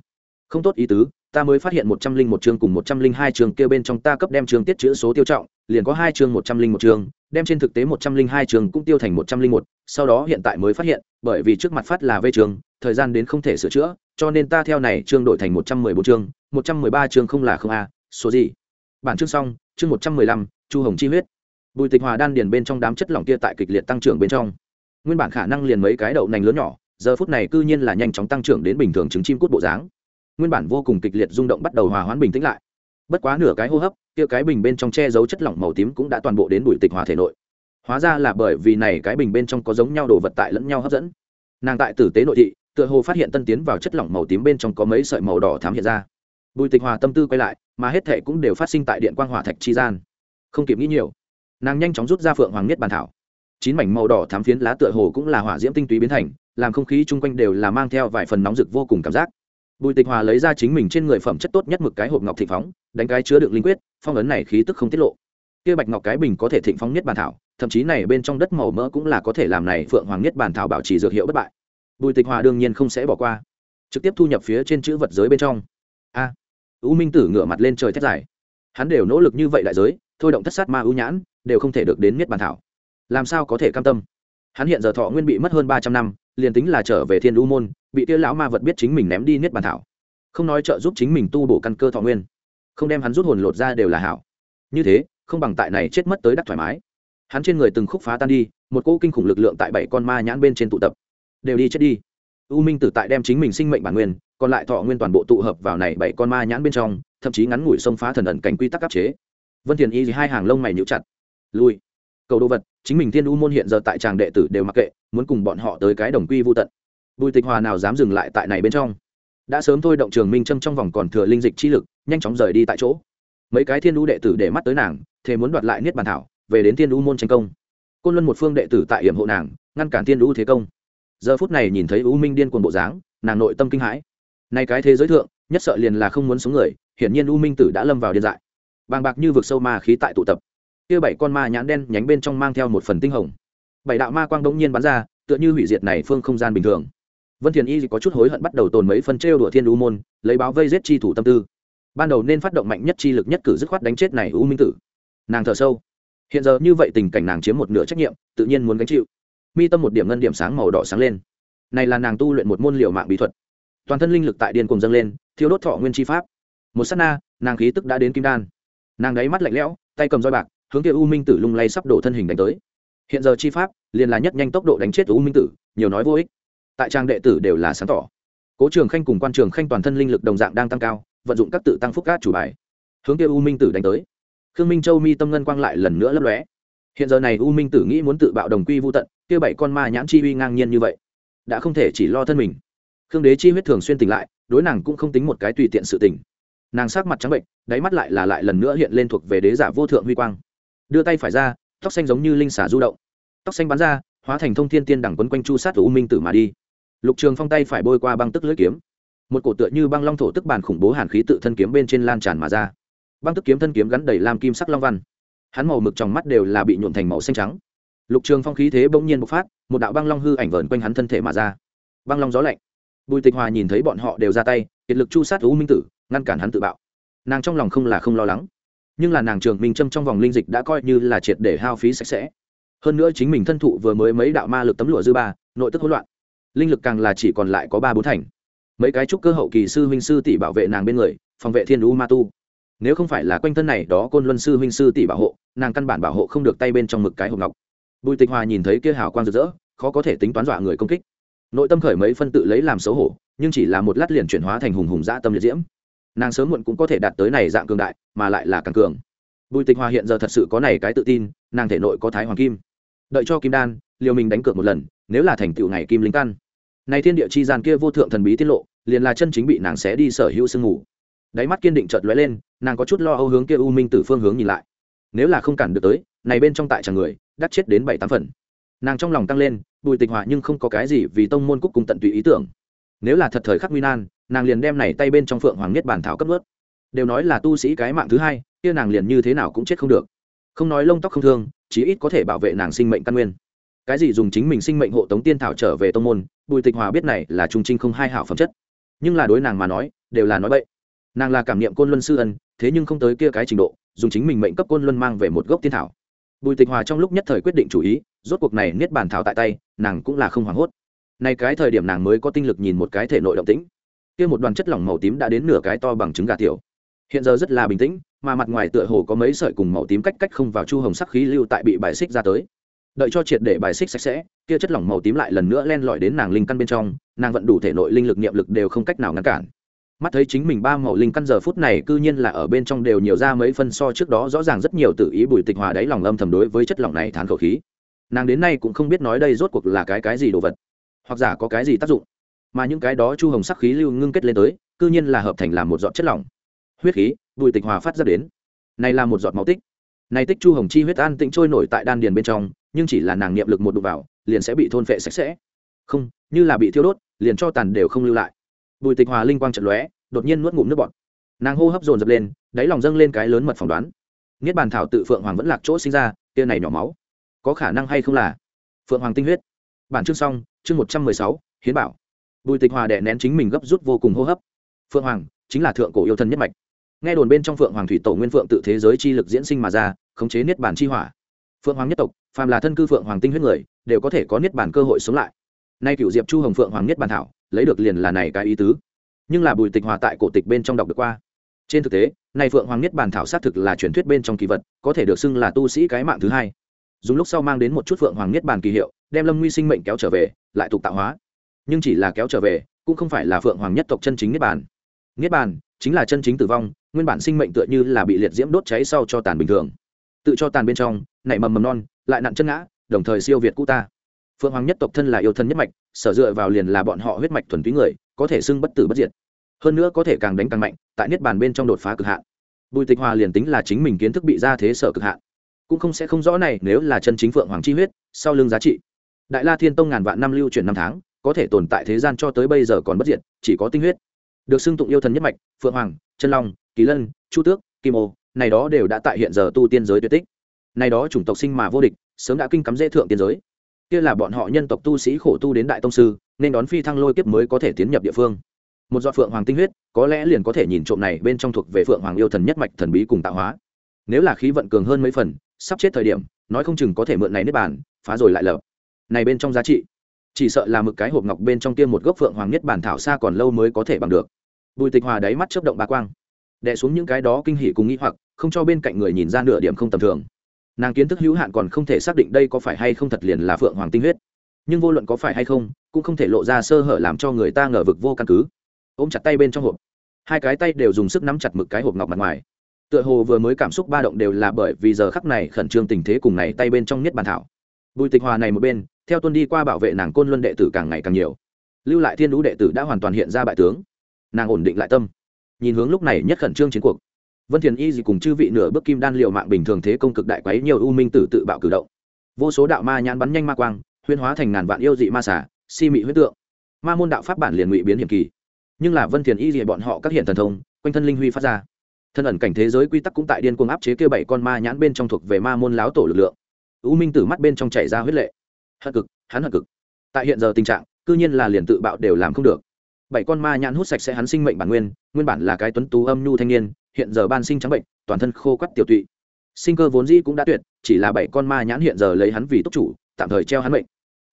Không tốt ý tứ, ta mới phát hiện một trăm linh một chương cùng một trăm linh hai chương kia bên trong ta cấp đem chương tiết chữ số tiêu trọng liền có hai chương một trăm linh một chương, đem trên thực tế một trăm linh hai chương cũng tiêu thành một trăm linh một, sau đó hiện tại mới phát hiện, bởi vì trước mặt phát là vây chương, thời gian đến không thể sửa chữa, cho nên ta theo này chương đổi thành một trăm mười bốn chương, một trăm mười ba chương không là không a, số gì? Bản chương xong, chương một trăm mười lăm, chu hồng chi huyết. Bùi tịch hòa đan điền bên trong đám chất lỏng kia tại kịch liệt tăng trưởng bên trong. Nguyên bản khả năng liền mấy cái đậu nành lớn nhỏ, giờ phút này cư nhiên là nhanh chóng tăng trưởng đến bình thường trứng chim cút bộ dáng. Nguyên bản vô cùng kịch liệt rung động bắt đầu hòa hoãn bình tĩnh lại. Bất quá nửa cái hô hấp kia cái bình bên trong che giấu chất lỏng màu tím cũng đã toàn bộ đến bùi tịch hòa thể nội. Hóa ra là bởi vì này cái bình bên trong có giống nhau đồ vật tại lẫn nhau hấp dẫn. Nàng tại tử tế nội thị, tựa hồ phát hiện tân tiến vào chất lỏng màu tím bên trong có mấy sợi màu đỏ thám hiện ra. Bùi tịch hòa tâm tư quay lại, mà hết thệ cũng đều phát sinh tại điện quang hỏa thạch chi gian. Không kịp nghĩ nhiều, nàng nhanh chóng rút ra phượng hoàng niết bàn thảo. Chín mảnh màu đỏ thám phiến lá tựa hồ cũng là hỏa diễm tinh túy biến thành, làm không khí chung quanh đều là mang theo vài phần nóng rực vô cùng cảm giác bùi tịch hòa lấy ra chính mình trên người phẩm chất tốt nhất một cái hộp ngọc thịnh phóng đánh cái chứa đựng linh quyết phong ấn này khí tức không tiết lộ. Kia bạch ngọc cái bình có thể thịnh phóng nhất bàn thảo thậm chí này bên trong đất màu mỡ cũng là có thể làm này phượng hoàng nhất bàn thảo bảo trì dược hiệu bất bại. Bùi tịch hòa đương nhiên không sẽ bỏ qua. Trực tiếp thu nhập phía trên chữ vật giới bên trong. A. À, u minh tử ngửa mặt lên trời thét dài. Hắn đều nỗ lực như vậy đại giới thôi động thất sát ma ưu nhãn đều không thể được đến miết bàn thảo. Làm sao có thể cam tâm? Hắn hiện giờ thọ nguyên bị mất hơn ba trăm năm, liền tính là trở về thiên u môn, bị tia lão ma vật biết chính mình ném đi niết bàn thảo. Không nói trợ giúp chính mình tu bổ căn cơ thọ nguyên, không đem hắn rút hồn lột ra đều là hảo. Như thế, không bằng tại này chết mất tới đắc thoải mái. Hắn trên người từng khúc phá tan đi, một cỗ kinh khủng lực lượng tại bảy con ma nhãn bên trên tụ tập. Đều đi chết đi. U minh tử tại đem chính mình sinh mệnh bản nguyên, còn lại thọ nguyên toàn bộ tụ hợp vào này bảy con ma nhãn bên trong, thậm chí ngắn ngủi xông phá thần ẩn cảnh quy tắc áp chế. Vân thiền y hai hàng lông mày nhíu chặt. Lui. Cầu đồ vật chính mình thiên u môn hiện giờ tại tràng đệ tử đều mặc kệ, muốn cùng bọn họ tới cái đồng quy vô tận. Bùi tịch hòa nào dám dừng lại tại này bên trong? Đã sớm thôi động trường minh châm trong vòng còn thừa linh dịch chi lực, nhanh chóng rời đi tại chỗ. Mấy cái thiên u đệ tử để mắt tới nàng thế muốn đoạt lại niết bàn thảo, về đến thiên u môn tranh công. Côn luân một phương đệ tử tại hiểm hộ nàng, ngăn cản thiên u thế công. Giờ phút này nhìn thấy u minh điên cuồng bộ dáng, nàng nội tâm kinh hãi. Nay cái thế giới thượng, nhất sợ liền là không muốn sống người, hiển nhiên u minh tử đã lâm vào điên dại. Bàng bạc như vực sâu ma khí tại tụ tập kia bảy con ma nhãn đen nhánh bên trong mang theo một phần tinh hồng. Bảy đạo ma quang đống nhiên bắn ra, tựa như hủy diệt này phương không gian bình thường. Vân thiền y có chút hối hận bắt đầu tồn mấy phân trêu đùa thiên u môn, lấy báo vây giết chi thủ tâm tư. Ban đầu nên phát động mạnh nhất chi lực nhất cử dứt khoát đánh chết này u minh tử. Nàng thở sâu. Hiện giờ như vậy tình cảnh nàng chiếm một nửa trách nhiệm, tự nhiên muốn gánh chịu. Mi tâm một điểm ngân điểm sáng màu đỏ sáng lên. Này là nàng tu luyện một môn liều mạng bí thuật. Toàn thân linh lực tại điên cùng dâng lên, thiêu đốt thọ nguyên chi pháp. Một s á t na, nàng khí tức đã đến kim đan. Nàng đáy mắt lạnh lẽo, tay cầm roi bạc hướng kia u minh tử lung lay sắp đổ thân hình đánh tới. Hiện giờ chi pháp, liền là nhất nhanh tốc độ đánh chết u minh tử, nhiều nói vô ích. Tại trang đệ tử đều là sáng tỏ. Cố trường khanh cùng quan trường khanh toàn thân linh lực đồng dạng đang tăng cao, vận dụng các tự tăng phúc cát chủ bài. Hướng kia u minh tử đánh tới. Khương minh châu mi tâm ngân quang lại lần nữa lấp lóe. Hiện giờ này u minh tử nghĩ muốn tự bạo đồng quy vô tận, kia bảy con ma nhãn chi uy ngang nhiên như vậy, đã không thể chỉ lo thân mình. Khương đế chi huyết thường xuyên tỉnh lại, đối nàng cũng không tính một cái tùy tiện sự tỉnh nàng sắc mặt trắng bệnh, đáy mắt lại là lại lần nữa hiện lên thuộc về đế giả vô thượng huy quang đưa tay phải ra, tóc xanh giống như linh xả du động. Tóc xanh bắn ra, hóa thành thông thiên tiên đẳng quấn quanh chu sát u minh tử mà đi. Lục trường phong tay phải bôi qua băng tức lưỡi kiếm. Một cổ tựa như băng long thổ tức bàn khủng bố hàn khí tự thân kiếm bên trên lan tràn mà ra. Băng tức kiếm thân kiếm gắn đầy làm kim sắc long văn. Hắn màu mực trong mắt đều là bị nhuộn thành màu xanh trắng. Lục trường phong khí thế bỗng nhiên bộc phát, một đạo băng long hư ảnh vờn quanh hắn thân thể mà ra. Băng long gió lạnh. Bùi tịch hòa nhìn thấy bọn họ đều ra tay, kiệt lực chu sát u minh tử, ngăn cản hắn tự bạo. Nàng trong lòng không là không lo lắng nhưng là nàng trường minh châm trong vòng linh dịch đã coi như là triệt để hao phí sạch sẽ. Hơn nữa chính mình thân thụ vừa mới mấy đạo ma lực tấm lụa dư ba, nội tức hỗn loạn. Linh lực càng là chỉ còn lại có ba bốn thành. Mấy cái trúc cơ hậu kỳ sư huynh sư tỷ bảo vệ nàng bên người, phòng vệ thiên u ma tu. Nếu không phải là quanh thân này đó côn luân sư huynh sư tỷ bảo hộ, nàng căn bản bảo hộ không được tay bên trong mực cái hộp ngọc. Bùi tịch hòa nhìn thấy kia hào quang rực rỡ, khó có thể tính toán dọa người công kích. Nội tâm khởi mấy phân tự lấy làm xấu hổ, nhưng chỉ là một lát liền chuyển hóa thành hùng hùng dã tâm liệt diễm nàng sớm muộn cũng có thể đạt tới này dạng cường đại, mà lại là càng cường. Bùi tịch hòa hiện giờ thật sự có này cái tự tin, nàng thể nội có thái hoàng kim. Đợi cho kim đan liều mình đánh cược một lần, nếu là thành tựu ngày kim linh căn. Này thiên địa chi gian kia vô thượng thần bí tiết lộ, liền là chân chính bị nàng xé đi sở hữu sương ngủ đáy mắt kiên định chợt lóe lên, nàng có chút lo âu hướng kia u minh từ phương hướng nhìn lại. Nếu là không cản được tới, này bên trong tại chẳng người, đắt chết đến bảy tám phần. Nàng trong lòng tăng lên, bùi tịch hòa nhưng không có cái gì vì tông môn cúc cùng tận tụy ý tưởng. Nếu là thật thời khắc nguy nan nàng liền đem này tay bên trong phượng hoàng niết bản thảo cấp ướt đều nói là tu sĩ cái mạng thứ hai, kia nàng liền như thế nào cũng chết không được. Không nói lông tóc không thương, chí ít có thể bảo vệ nàng sinh mệnh căn nguyên. Cái gì dùng chính mình sinh mệnh hộ tống tiên thảo trở về tông môn, bùi tịch hòa biết này là trung trinh không hai hảo phẩm chất. Nhưng là đối nàng mà nói, đều là nói bậy. Nàng là cảm niệm côn luân sư ân, thế nhưng không tới kia cái trình độ, dùng chính mình mệnh cấp côn luân mang về một gốc tiên thảo. Bùi tịch hòa trong lúc nhất thời quyết định chủ ý, rốt cuộc này niết bàn thảo tại tay, nàng cũng là không hoảng hốt. Nay cái thời điểm nàng mới có tinh lực nhìn một cái thể nội động tĩnh kia một đoàn chất lỏng màu tím đã đến nửa cái to bằng trứng gà tiểu. Hiện giờ rất là bình tĩnh, mà mặt ngoài tựa hồ có mấy sợi cùng màu tím cách cách không vào chu hồng sắc khí lưu tại bị bài xích ra tới. Đợi cho triệt để bài xích sạch sẽ, kia chất lỏng màu tím lại lần nữa len lỏi đến nàng linh căn bên trong, nàng vẫn đủ thể nội linh lực niệm lực đều không cách nào ngăn cản. Mắt thấy chính mình ba màu linh căn giờ phút này cư nhiên là ở bên trong đều nhiều ra mấy phân so trước đó rõ ràng rất nhiều tự ý bùi tịch hòa đáy lòng âm thầm đối với chất lỏng này thán khẩu khí. Nàng đến nay cũng không biết nói đây rốt cuộc là cái cái gì đồ vật, hoặc giả có cái gì tác dụng mà những cái đó chu hồng sắc khí lưu ngưng kết lên tới, cư nhiên là hợp thành làm một giọt chất lỏng. Huyết khí, bùi tịch hòa phát ra đến. Này là một giọt máu tích. Này tích chu hồng chi huyết an tĩnh trôi nổi tại đan điền bên trong, nhưng chỉ là nàng niệm lực một đụng vào, liền sẽ bị thôn phệ sạch sẽ. Không, như là bị thiêu đốt, liền cho tàn đều không lưu lại. Bùi tịch hòa linh quang trận lóe, đột nhiên nuốt ngụm nước bọt. Nàng hô hấp dồn dập lên, đáy lòng dâng lên cái lớn mật phỏng đoán. Niết bàn thảo tự phượng hoàng vẫn lạc chỗ sinh ra, tia này nhỏ máu. Có khả năng hay không là phượng hoàng tinh huyết. Bản chương xong, chương một trăm mười sáu, hiến bảo bùi tịch hòa đè nén chính mình gấp rút vô cùng hô hấp. Phượng hoàng, chính là thượng cổ yêu thân nhất mạch. Nghe đồn bên trong phượng hoàng thủy tổ nguyên phượng tự thế giới chi lực diễn sinh mà ra, khống chế niết bản chi hỏa. Phượng hoàng nhất tộc, phàm là thân cư phượng hoàng tinh huyết người, đều có thể có niết bản cơ hội sống lại. Nay cựu diệp chu hồng phượng hoàng niết bản thảo, lấy được liền là này cái ý tứ. Nhưng là bùi tịch hòa tại cổ tịch bên trong đọc được qua. Trên thực tế, này phượng hoàng niết bản thảo xác thực là truyền thuyết bên trong kỳ vật, có thể được xưng là tu sĩ cái mạng thứ hai. Dùng lúc sau mang đến một chút phượng hoàng niết Bản kỳ hiệu, đem lâm nguy sinh mệnh kéo trở về, lại tục tạo hóa nhưng chỉ là kéo trở về, cũng không phải là phượng hoàng nhất tộc chân chính niết bàn. Niết bàn chính là chân chính tử vong, nguyên bản sinh mệnh tựa như là bị liệt diễm đốt cháy sau cho tàn bình thường. Tự cho tàn bên trong, nảy mầm mầm non, lại nặn chân ngã, đồng thời siêu việt cũ ta. Phượng hoàng nhất tộc thân là yêu thân nhất mạch, sở dựa vào liền là bọn họ huyết mạch thuần túy người, có thể xưng bất tử bất diệt. Hơn nữa có thể càng đánh càng mạnh, tại niết bàn bên trong đột phá cực hạn. Bùi tịch hòa liền tính là chính mình kiến thức bị ra thế sở cực hạn, cũng không sẽ không rõ này nếu là chân chính phượng hoàng chi huyết, sau lưng giá trị. Đại la thiên tông ngàn vạn năm lưu truyền năm tháng có thể tồn tại thế gian cho tới bây giờ còn bất diệt, chỉ có tinh huyết. Được xưng tụng yêu thần nhất mạch, phượng hoàng, chân long, kỳ lân, chu tước, kim ô, này đó đều đã tại hiện giờ tu tiên giới tuyệt tích. Này đó chủng tộc sinh mà vô địch, sớm đã kinh cắm dễ thượng tiên giới. Kia là bọn họ nhân tộc tu sĩ khổ tu đến đại tông sư, nên đón phi thăng lôi kiếp mới có thể tiến nhập địa phương. Một giọt phượng hoàng tinh huyết, có lẽ liền có thể nhìn trộm này bên trong thuộc về phượng hoàng yêu thần nhất mạch thần bí cùng tạo hóa. Nếu là khí vận cường hơn mấy phần, sắp chết thời điểm, nói không chừng có thể mượn này nếp bàn, phá rồi lại lở này bên trong giá trị chỉ sợ là mực cái hộp ngọc bên trong tiêm một gốc phượng hoàng nhất bản thảo xa còn lâu mới có thể bằng được. Bùi tịch hòa đáy mắt chớp động ba quang. Đè xuống những cái đó kinh hỉ cùng nghĩ hoặc, không cho bên cạnh người nhìn ra nửa điểm không tầm thường. Nàng kiến thức hữu hạn còn không thể xác định đây có phải hay không thật liền là phượng hoàng tinh huyết. Nhưng vô luận có phải hay không, cũng không thể lộ ra sơ hở làm cho người ta ngờ vực vô căn cứ. Ôm chặt tay bên trong hộp. Hai cái tay đều dùng sức nắm chặt mực cái hộp ngọc mặt ngoài. Tựa hồ vừa mới cảm xúc ba động đều là bởi vì giờ khắc này khẩn trương tình thế cùng này tay bên trong nhất bàn thảo. Bùi tịch hòa này một bên theo tuân đi qua bảo vệ nàng côn luân đệ tử càng ngày càng nhiều, lưu lại thiên đũ đệ tử đã hoàn toàn hiện ra bại tướng. Nàng ổn định lại tâm. Nhìn hướng lúc này nhất khẩn trương chiến cuộc, vân thiền y gì cùng chư vị nửa bước kim đan liệu mạng bình thường thế công cực đại quấy nhiều u minh tử tự bạo cử động. Vô số đạo ma nhãn bắn nhanh ma quang huyên hóa thành ngàn vạn yêu dị ma xả si mị huyết tượng. Ma môn đạo pháp bản liền ngụy biến hiểm kỳ. Nhưng là vân thiền y gì bọn họ các hiện thần thông, quanh thân linh huy phát ra. Thân ẩn cảnh thế giới quy tắc cũng tại điên cuồng áp chế kia bảy con ma nhãn bên trong thuộc về ma môn láo tổ lực lượng. U minh tử mắt bên trong chảy ra huyết lệ hận cực, hắn hận cực. Tại hiện giờ tình trạng, cư nhiên là liền tự bạo đều làm không được. Bảy con ma nhãn hút sạch sẽ hắn sinh mệnh bản nguyên nguyên bản là cái tuấn tú âm nhu thanh niên, hiện giờ ban sinh trắng bệnh, toàn thân khô quắt tiểu tụy. Sinh cơ vốn dĩ cũng đã tuyệt, chỉ là bảy con ma nhãn hiện giờ lấy hắn vì túc chủ, tạm thời treo hắn bệnh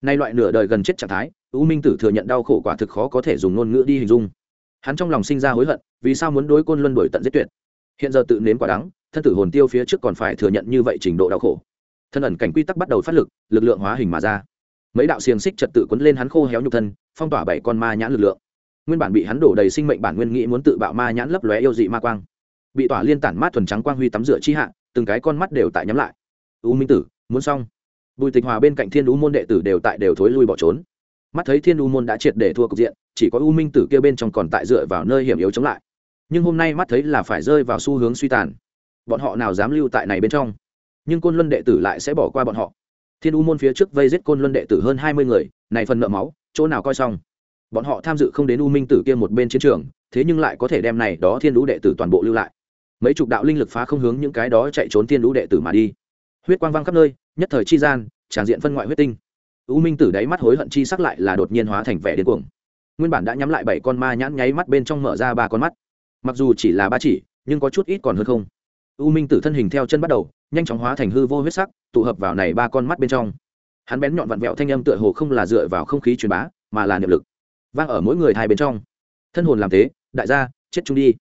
nay loại nửa đời gần chết trạng thái, u minh tử thừa nhận đau khổ quả thực khó có thể dùng ngôn ngữ đi hình dung. Hắn trong lòng sinh ra hối hận, vì sao muốn đối côn luân đổi tận giết tuyệt? Hiện giờ tự nếm quả đắng, thân tử hồn tiêu phía trước còn phải thừa nhận như vậy trình độ đau khổ thân ẩn cảnh quy tắc bắt đầu phát lực lực lượng hóa hình mà ra. Mấy đạo xiềng xích trật tự quấn lên hắn khô héo nhục thân, phong tỏa bảy con ma nhãn lực lượng. Nguyên bản bị hắn đổ đầy sinh mệnh bản nguyên nghĩ muốn tự bạo ma nhãn lấp lóe yêu dị ma quang. Bị tỏa liên tản mát thuần trắng quang huy tắm rửa chi hạ, từng cái con mắt đều tại nhắm lại. U minh tử, muốn xong. Bùi tịch hòa bên cạnh thiên u môn đệ tử đều tại đều thối lui bỏ trốn. Mắt thấy thiên u môn đã triệt để thua cục diện, chỉ có u minh tử kia bên trong còn tại dựa vào nơi hiểm yếu chống lại. Nhưng hôm nay mắt thấy là phải rơi vào xu hướng suy tàn. Bọn họ nào dám lưu tại này bên trong? Nhưng côn luân đệ tử lại sẽ bỏ qua bọn họ. Thiên u môn phía trước vây giết côn luân đệ tử hơn hai mươi người, này phần nợ máu, chỗ nào coi xong? Bọn họ tham dự không đến u minh tử kia một bên chiến trường, thế nhưng lại có thể đem này đó thiên lũ đệ tử toàn bộ lưu lại. Mấy chục đạo linh lực phá không hướng những cái đó chạy trốn thiên lũ đệ tử mà đi. Huyết quang văng khắp nơi, nhất thời chi gian, tràn diện phân ngoại huyết tinh. U minh tử đáy mắt hối hận chi sắc lại là đột nhiên hóa thành vẻ điên cuồng. Nguyên bản đã nhắm lại bảy con ma nhãn nháy mắt bên trong mở ra ba con mắt. Mặc dù chỉ là ba chỉ, nhưng có chút ít còn hơn không. U minh tử thân hình theo chân bắt đầu nhanh chóng hóa thành hư vô huyết sắc, tụ hợp vào này ba con mắt bên trong. Hắn bén nhọn vặn vẹo thanh âm tựa hồ không là dựa vào không khí truyền bá, mà là niệm lực, vang ở mỗi người hai bên trong. Thân hồn làm thế, đại gia, chết chung đi.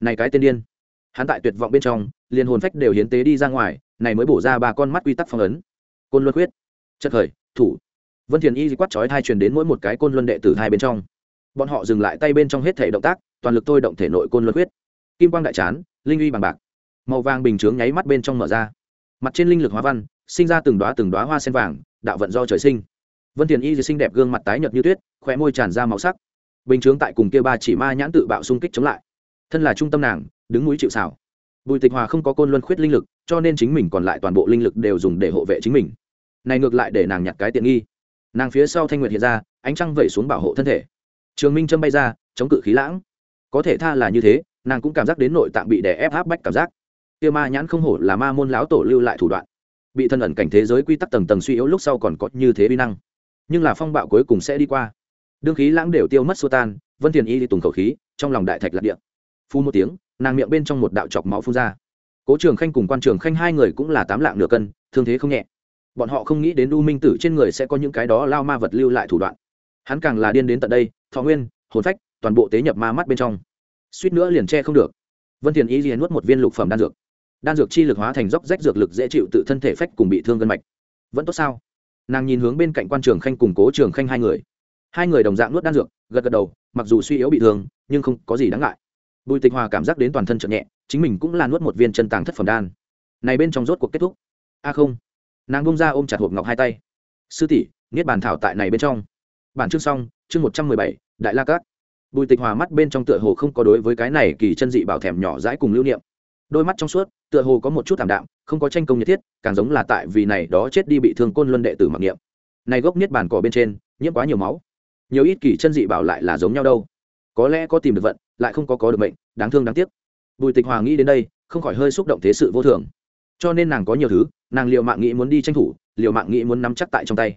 Này cái tên điên. Hắn tại tuyệt vọng bên trong, liền hồn phách đều hiến tế đi ra ngoài, này mới bổ ra ba con mắt quy tắc phong ấn. Côn luân huyết. chất khởi, thủ. Vân thiền y quát chói thai truyền đến mỗi một cái côn luân đệ tử hai bên trong. Bọn họ dừng lại tay bên trong hết thể động tác, toàn lực tôi động thể nội côn luân huyết. kim quang đại chán, linh uy bằng bạc. Màu vàng bình chướng nháy mắt bên trong mở ra mặt trên linh lực hóa văn, sinh ra từng đoá từng đoá hoa sen vàng, đạo vận do trời sinh. Vân thiền y xinh đẹp gương mặt tái nhợt như tuyết, khóe môi tràn ra màu sắc. Bình chướng tại cùng kia ba chỉ ma nhãn tự bạo xung kích chống lại. Thân là trung tâm nàng, đứng núi chịu xảo bùi tịch hòa không có côn luân khuyết linh lực, cho nên chính mình còn lại toàn bộ linh lực đều dùng để hộ vệ chính mình. Này ngược lại để nàng nhặt cái tiện nghi. Nàng phía sau thanh nguyệt hiện ra, ánh trăng vẩy xuống bảo hộ thân thể. Trường minh châm bay ra, chống cự khí lãng. Có thể tha là như thế, nàng cũng cảm giác đến nội tạng bị đè ép áp bách cảm giác kia ma nhãn không hổ là ma môn lão tổ lưu lại thủ đoạn. Bị thân ẩn cảnh thế giới quy tắc tầng tầng suy yếu lúc sau còn có như thế vi năng. Nhưng là phong bạo cuối cùng sẽ đi qua. Đương khí lãng đều tiêu mất xua tan, vân thiền y đi tùng khẩu khí, trong lòng đại thạch lạc địa. Phu một tiếng, nàng miệng bên trong một đạo chọc máu phun ra. Cố trường khanh cùng quan trường khanh hai người cũng là tám lạng nửa cân, thương thế không nhẹ. Bọn họ không nghĩ đến u minh tử trên người sẽ có những cái đó lao ma vật lưu lại thủ đoạn. Hắn càng là điên đến tận đây, thọ nguyên, hồn phách, toàn bộ tế nhập ma mắt bên trong. Suýt nữa liền che không được. Vân thiền y liền nuốt một viên lục phẩm đan dược đan dược chi lực hóa thành dốc rách dược lực dễ chịu tự thân thể phách cùng bị thương gân mạch. Vẫn tốt sao? Nàng nhìn hướng bên cạnh quan trường khanh cùng cố trường khanh hai người. Hai người đồng dạng nuốt đan dược, gật gật đầu, mặc dù suy yếu bị thương, nhưng không có gì đáng ngại. Bùi tịch hòa cảm giác đến toàn thân chậm nhẹ, chính mình cũng là nuốt một viên chân tàng thất phẩm đan. Này bên trong rốt cuộc kết thúc. A à không. Nàng bông ra ôm chặt hộp ngọc hai tay. Sư tỷ, niết bàn thảo tại này bên trong. Bản chương xong, chương một trăm mười bảy, đại la cát. Bùi tịch hòa mắt bên trong tựa hồ không có đối với cái này kỳ chân dị bảo thèm nhỏ dãi cùng lưu niệm đôi mắt trong suốt, tựa hồ có một chút thảm đạm, không có tranh công nhiệt thiết, càng giống là tại vì này đó chết đi bị thương côn luân đệ tử mặc niệm. Này gốc niết bàn cỏ bên trên, nhiễm quá nhiều máu. Nhiều ít kỳ chân dị bảo lại là giống nhau đâu. Có lẽ có tìm được vận, lại không có có được mệnh, đáng thương đáng tiếc. Bùi tịch hòa nghĩ đến đây, không khỏi hơi xúc động thế sự vô thường. Cho nên nàng có nhiều thứ, nàng liệu mạng nghĩ muốn đi tranh thủ liệu mạng nghĩ muốn nắm chắc tại trong tay.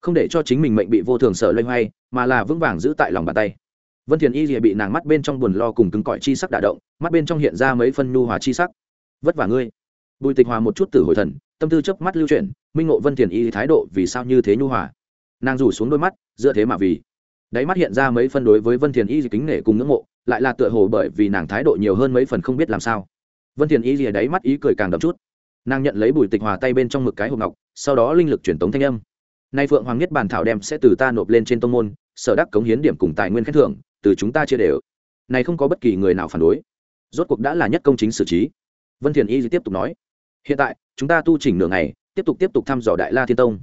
Không để cho chính mình mệnh bị vô thường sợ loay hoay, mà là vững vàng giữ tại lòng bàn tay vân thiền y rìa bị nàng mắt bên trong buồn lo cùng cứng cỏi chi sắc đả động, mắt bên trong hiện ra mấy phân nhu hòa chi sắc. Vất vả ngươi. Bùi tịch hòa một chút tử hồi thần, tâm tư chớp mắt lưu chuyển, minh ngộ vân thiền y thái độ vì sao như thế nhu hòa. Nàng rủ xuống đôi mắt, dựa thế mà vì. Đáy mắt hiện ra mấy phân đối với vân thiền y kính nể cùng ngưỡng mộ, lại là tựa hồ bởi vì nàng thái độ nhiều hơn mấy phần không biết làm sao. Vân thiền y rìa đáy mắt ý cười càng đậm chút. Nàng nhận lấy bùi tịch hòa tay bên trong mực cái hộp ngọc, sau đó linh lực truyền tống thanh âm. Nay phượng hoàng nhất bản thảo đem sẽ từ ta nộp lên trên tông môn, sở đắc cống hiến điểm cùng tài nguyên khen thưởng từ chúng ta chia đều. Này không có bất kỳ người nào phản đối. Rốt cuộc đã là nhất công chính xử trí. Vân thiền y tiếp tục nói, hiện tại, chúng ta tu chỉnh nửa ngày, tiếp tục tiếp tục thăm dò đại la thiên tông.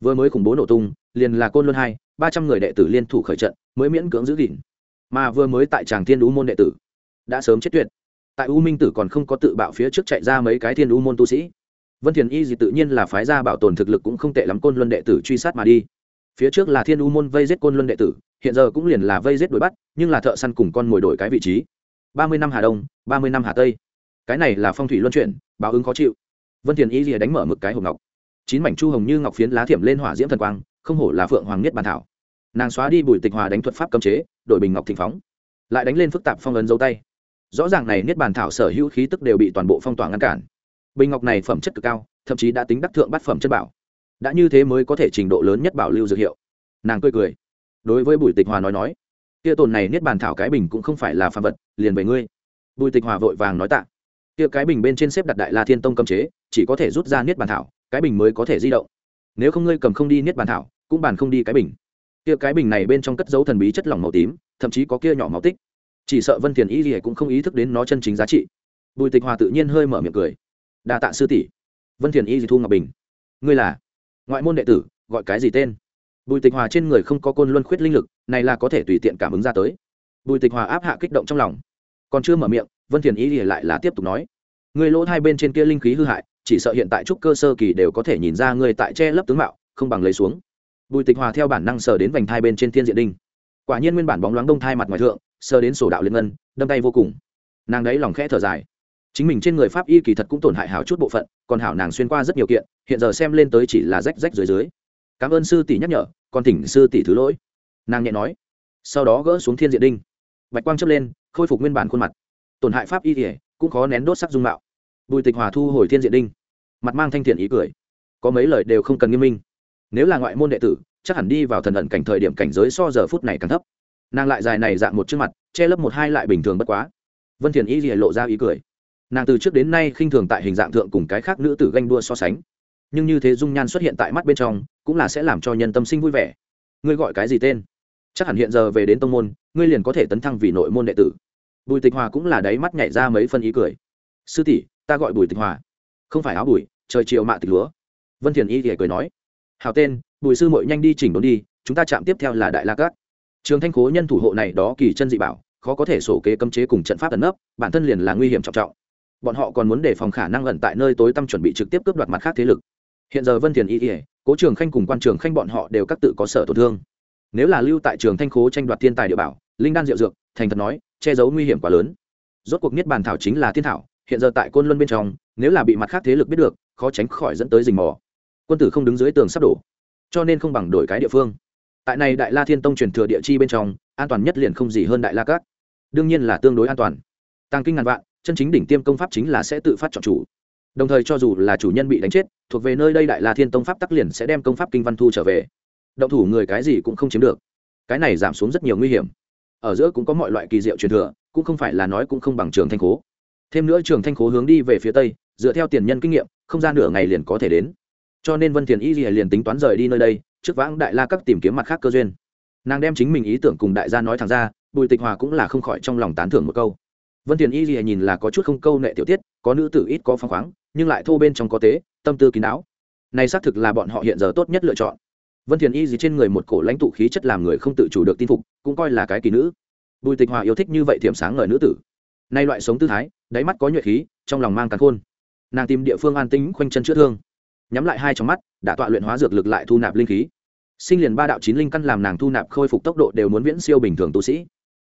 Vừa mới khủng bố nổ tung, liền là côn luân hai, ba trăm người đệ tử liên thủ khởi trận, mới miễn cưỡng giữ gìn. Mà vừa mới tại tràng thiên đú môn đệ tử, đã sớm chết tuyệt. Tại u minh tử còn không có tự bạo phía trước chạy ra mấy cái thiên đú môn tu sĩ. Vân thiền y gì tự nhiên là phái ra bảo tồn thực lực cũng không tệ lắm côn luân đệ tử truy sát mà đi. Phía trước là thiên U môn vây giết côn luân đệ tử hiện giờ cũng liền là vây giết đuổi bắt, nhưng là thợ săn cùng con mồi đổi cái vị trí. Ba mươi năm hà đông, ba mươi năm hà tây. Cái này là phong thủy luân chuyển, báo ứng khó chịu. Vân thiền y rìa đánh mở mực cái hộp ngọc. Chín mảnh chu hồng như ngọc phiến lá thiểm lên hỏa diễm thần quang, không hổ là phượng hoàng nhất bàn thảo. Nàng xóa đi bùi tịch hòa đánh thuật pháp cấm chế đội bình ngọc thịnh phóng. Lại đánh lên phức tạp phong ấn dấu tay. Rõ ràng này niết bàn thảo sở hữu khí tức đều bị toàn bộ phong tỏa ngăn cản. Bình ngọc này phẩm chất cực cao, thậm chí đã tính đắc thượng bát phẩm chất bảo. Đã như thế mới có thể trình độ lớn nhất bảo lưu dược hiệu. Nàng cười cười đối với bùi tịch hòa nói nói, kia tồn này niết bàn thảo cái bình cũng không phải là phạm vật, liền về ngươi. Bùi tịch hòa vội vàng nói tạ. Kia cái bình bên trên xếp đặt đại la thiên tông cấm chế, chỉ có thể rút ra niết bàn thảo, cái bình mới có thể di động. Nếu không ngươi cầm không đi niết bàn thảo, cũng bàn không đi cái bình. Kia cái bình này bên trong cất dấu thần bí chất lỏng màu tím, thậm chí có kia nhỏ máu tích. Chỉ sợ vân thiền y gì cũng không ý thức đến nó chân chính giá trị. Bùi tịch hòa tự nhiên hơi mở miệng cười. Đa tạ sư tỷ. Vân thiền y gì thu ngọc bình. Ngươi là? Ngoại môn đệ tử, gọi cái gì tên? Bùi tịch hòa trên người không có côn luân khuyết linh lực, này là có thể tùy tiện cảm ứng ra tới. Bùi tịch hòa áp hạ kích động trong lòng. Còn chưa mở miệng, vân thiền ý thì lại là tiếp tục nói. Người lỗ hai bên trên kia linh khí hư hại, chỉ sợ hiện tại trúc cơ sơ kỳ đều có thể nhìn ra người tại che lấp tướng mạo, không bằng lấy xuống. Bùi tịch hòa theo bản năng sờ đến vành thai bên trên thiên diện đinh. Quả nhiên nguyên bản bóng loáng đông thai mặt ngoài thượng, sờ đến sổ đạo liên ngân, đâm tay vô cùng. Nàng đấy lòng khẽ thở dài. Chính mình trên người pháp y kỳ thật cũng tổn hại hảo chút bộ phận, còn hảo nàng xuyên qua rất nhiều kiện, hiện giờ xem lên tới chỉ là rách rách dưới dưới cảm ơn sư tỷ nhắc nhở, còn thỉnh sư tỷ thứ lỗi. Nàng nhẹ nói. Sau đó gỡ xuống thiên diện đinh. Bạch quang chấp lên, khôi phục nguyên bản khuôn mặt. Tổn hại pháp y thể cũng khó nén đốt sắc dung mạo. Bùi tịch hòa thu hồi thiên diện đinh. Mặt mang thanh thiện ý cười. Có mấy lời đều không cần nghiêm minh. Nếu là ngoại môn đệ tử, chắc hẳn đi vào thần ẩn cảnh thời điểm cảnh giới so giờ phút này càng thấp. Nàng lại dài này dạng một trước mặt, che lấp một hai lại bình thường bất quá. Vân thiền ý lìa lộ ra ý cười. Nàng từ trước đến nay khinh thường tại hình dạng thượng cùng cái khác nữ tử ganh đua so sánh. Nhưng như thế dung nhan xuất hiện tại mắt bên trong cũng là sẽ làm cho nhân tâm sinh vui vẻ. Ngươi gọi cái gì tên? Chắc hẳn hiện giờ về đến tông môn, ngươi liền có thể tấn thăng vì nội môn đệ tử. Bùi tịch hòa cũng là đáy mắt nhảy ra mấy phân ý cười. Sư tỷ, ta gọi bùi tịch hòa. Không phải áo bùi, trời chiều mạ tịch lúa. Vân thiền y thì cười nói. Hào tên, bùi sư mội nhanh đi chỉnh đốn đi, chúng ta chạm tiếp theo là đại la cát. Trường thanh khố nhân thủ hộ này đó kỳ chân dị bảo, khó có thể sổ kế cấm chế cùng trận pháp ẩn nấp, bản thân liền là nguy hiểm trọng trọng. Bọn họ còn muốn đề phòng khả năng ẩn tại nơi tối tăm chuẩn bị trực tiếp cướp đoạt mặt khác thế lực hiện giờ vân thiền y ỉa cố trường khanh cùng quan trường khanh bọn họ đều các tự có sở tổn thương. Nếu là lưu tại trường thanh khố tranh đoạt thiên tài địa bảo, linh đan diệu dược, thành thật nói, che giấu nguy hiểm quá lớn. Rốt cuộc niết bàn thảo chính là thiên thảo, hiện giờ tại côn luân bên trong, nếu là bị mặt khác thế lực biết được, khó tránh khỏi dẫn tới rình mò. Quân tử không đứng dưới tường sắp đổ, cho nên không bằng đổi cái địa phương. Tại này đại la thiên tông truyền thừa địa chi bên trong, an toàn nhất liền không gì hơn đại la cát đương nhiên là tương đối an toàn. Tăng kinh ngàn vạn, chân chính đỉnh tiêm công pháp chính là sẽ tự phát chọn chủ đồng thời cho dù là chủ nhân bị đánh chết, thuộc về nơi đây đại la thiên tông pháp tắc liền sẽ đem công pháp kinh văn thu trở về. Động thủ người cái gì cũng không chiếm được. Cái này giảm xuống rất nhiều nguy hiểm. Ở giữa cũng có mọi loại kỳ diệu truyền thừa, cũng không phải là nói cũng không bằng trường thanh khố. Thêm nữa trường thanh khố hướng đi về phía tây, dựa theo tiền nhân kinh nghiệm, không gian nửa ngày liền có thể đến. Cho nên vân thiền y liền tính toán rời đi nơi đây, trước vãng đại la các tìm kiếm mặt khác cơ duyên. Nàng đem chính mình ý tưởng cùng đại gia nói thẳng ra, bùi tịch hòa cũng là không khỏi trong lòng tán thưởng một câu vân thiền y gì nhìn là có chút không câu nệ tiểu tiết, có nữ tử ít có phăng khoáng, nhưng lại thô bên trong có tế, tâm tư kín đáo. Này xác thực là bọn họ hiện giờ tốt nhất lựa chọn. Vân thiền y gì trên người một cổ lãnh tụ khí chất làm người không tự chủ được tin phục, cũng coi là cái kỳ nữ. Bùi tịch hòa yêu thích như vậy thiểm sáng ngời nữ tử. Nay loại sống tư thái, đáy mắt có nhuệ khí, trong lòng mang càng khôn. Nàng tìm địa phương an tính khoanh chân chữa thương. Nhắm lại hai trong mắt, đã tọa luyện hóa dược lực lại thu nạp linh khí. Sinh liền ba đạo chín linh căn làm nàng thu nạp khôi phục tốc độ đều muốn viễn siêu bình thường tu sĩ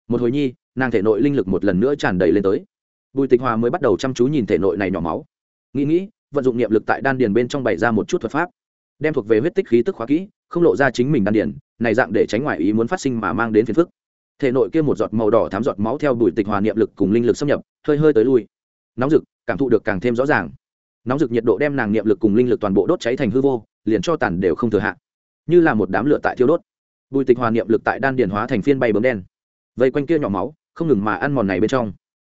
một hồi nhi, nàng thể nội linh lực một lần nữa tràn đầy lên tới. Bùi tịch hòa mới bắt đầu chăm chú nhìn thể nội này nhỏ máu. Nghĩ nghĩ, vận dụng niệm lực tại đan điền bên trong bày ra một chút thuật pháp. Đem thuộc về huyết tích khí tức khóa kỹ, không lộ ra chính mình đan điền, này dạng để tránh ngoại ý muốn phát sinh mà mang đến phiền phức. Thể nội kia một giọt màu đỏ thám giọt máu theo bùi tịch hòa niệm lực cùng linh lực xâm nhập, hơi hơi tới lui. Nóng rực, cảm thụ được càng thêm rõ ràng. Nóng rực nhiệt độ đem nàng niệm lực cùng linh lực toàn bộ đốt cháy thành hư vô, liền cho tàn đều không thừa hạ. Như là một đám lửa tại thiêu đốt. Bùi tịch hòa niệm lực tại đan điền hóa thành phiên bay bấm đen vây quanh kia nhỏ máu, không ngừng mà ăn mòn này bên trong.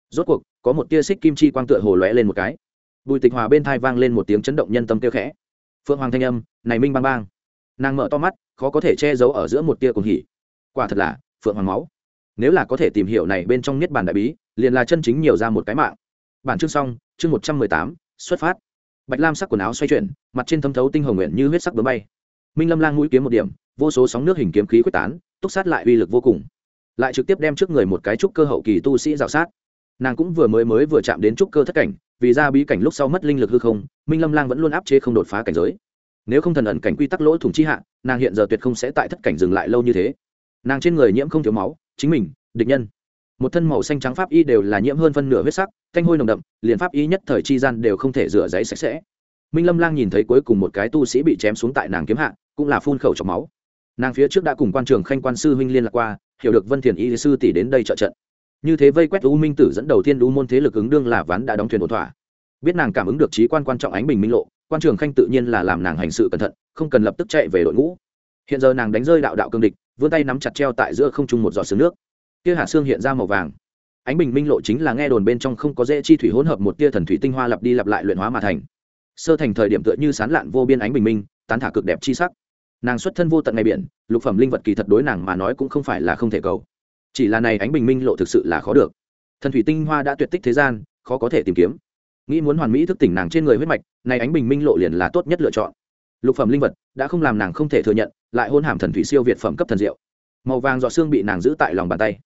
Rốt cuộc, có một tia xích kim chi quang tựa hồ lóe lên một cái. Bùi tịch hòa bên thai vang lên một tiếng chấn động nhân tâm kêu khẽ. Phượng hoàng thanh âm, này minh bang bang. Nàng mở to mắt, khó có thể che giấu ở giữa một tia cùng hỉ. Quả thật là, phượng hoàng máu. Nếu là có thể tìm hiểu này bên trong niết bàn đại bí, liền là chân chính nhiều ra một cái mạng. Bản chương xong, chương một trăm mười tám, xuất phát. Bạch lam sắc quần áo xoay chuyển, mặt trên thâm thấu tinh hồng nguyện như huyết sắc bướm bay. Minh lâm lang mũi kiếm một điểm, vô số sóng nước hình kiếm khí quyết tán, túc sát lại uy lực vô cùng lại trực tiếp đem trước người một cái trúc cơ hậu kỳ tu sĩ rào sát. Nàng cũng vừa mới mới vừa chạm đến trúc cơ thất cảnh, vì ra bí cảnh lúc sau mất linh lực hư không, minh lâm lang vẫn luôn áp chế không đột phá cảnh giới. Nếu không thần ẩn cảnh quy tắc lỗ thủng chi hạ, nàng hiện giờ tuyệt không sẽ tại thất cảnh dừng lại lâu như thế. Nàng trên người nhiễm không thiếu máu, chính mình, địch nhân. Một thân màu xanh trắng pháp y đều là nhiễm hơn phân nửa huyết sắc, thanh hôi nồng đậm, liền pháp y nhất thời chi gian đều không thể rửa giấy sạch sẽ. Minh lâm lang nhìn thấy cuối cùng một cái tu sĩ bị chém xuống tại nàng kiếm hạ, cũng là phun khẩu chọc máu. Nàng phía trước đã cùng quan trường khanh quan sư huynh liên lạc qua hiểu được vân thiền y sư tỷ đến đây trợ trận. Như thế vây quét u minh tử dẫn đầu thiên u môn thế lực ứng đương là ván đã đóng thuyền ổn thỏa. Biết nàng cảm ứng được trí quan quan trọng ánh bình minh lộ, quan trường khanh tự nhiên là làm nàng hành sự cẩn thận, không cần lập tức chạy về đội ngũ. Hiện giờ nàng đánh rơi đạo đạo cương địch, vươn tay nắm chặt treo tại giữa không trung một giọt sương nước. Kia hạ xương hiện ra màu vàng. Ánh bình minh lộ chính là nghe đồn bên trong không có dễ chi thủy hỗn hợp một tia thần thủy tinh hoa lặp đi lặp lại luyện hóa mà thành. Sơ thành thời điểm tựa như sán lạn vô biên ánh bình minh, tán thả cực đẹp chi sắc nàng xuất thân vô tận ngày biển, lục phẩm linh vật kỳ thật đối nàng mà nói cũng không phải là không thể cầu. Chỉ là này ánh bình minh lộ thực sự là khó được. Thần thủy tinh hoa đã tuyệt tích thế gian, khó có thể tìm kiếm. Nghĩ muốn hoàn mỹ thức tỉnh nàng trên người huyết mạch, này ánh bình minh lộ liền là tốt nhất lựa chọn. Lục phẩm linh vật đã không làm nàng không thể thừa nhận, lại hôn hàm thần thủy siêu việt phẩm cấp thần diệu. Màu vàng dọ xương bị nàng giữ tại lòng bàn tay,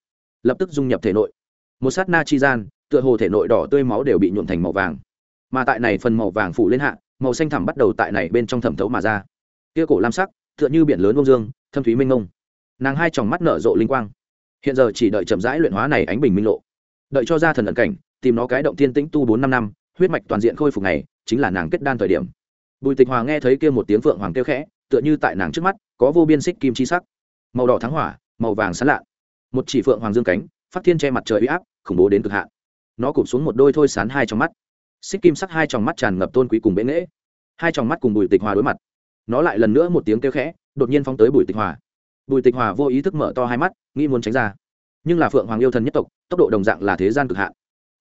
lập tức dung nhập thể nội. Một sát na chi gian, tựa hồ thể nội đỏ tươi máu đều bị nhuộm thành màu vàng. Mà tại này phần màu vàng phủ lên hạ, màu xanh thẳm bắt đầu tại này bên trong thẩm thấu mà ra. Kia cổ lam sắc tựa như biển lớn bông dương, thâm thúy minh ngông nàng hai tròng mắt nở rộ linh quang. Hiện giờ chỉ đợi chậm rãi luyện hóa này ánh bình minh lộ. Đợi cho ra thần ẩn cảnh, tìm nó cái động tiên tĩnh tu bốn năm năm, huyết mạch toàn diện khôi phục này, chính là nàng kết đan thời điểm. Bùi tịch hòa nghe thấy kia một tiếng phượng hoàng kêu khẽ, tựa như tại nàng trước mắt, có vô biên xích kim chi sắc. Màu đỏ thắng hỏa, màu vàng sán lạ. Một chỉ phượng hoàng dương cánh, phát thiên che mặt trời uy áp, khủng bố đến cực hạn. Nó cụp xuống một đôi thôi sán hai trong mắt. Xích kim sắc hai trong mắt tràn ngập tôn quý cùng bệ nghễ. Hai trong mắt cùng bùi tịch hòa đối mặt nó lại lần nữa một tiếng kêu khẽ, đột nhiên phóng tới bùi tịch hòa. Bùi tịch hòa vô ý thức mở to hai mắt, nghĩ muốn tránh ra. Nhưng là phượng hoàng yêu thần nhất tộc, tốc độ đồng dạng là thế gian cực hạn.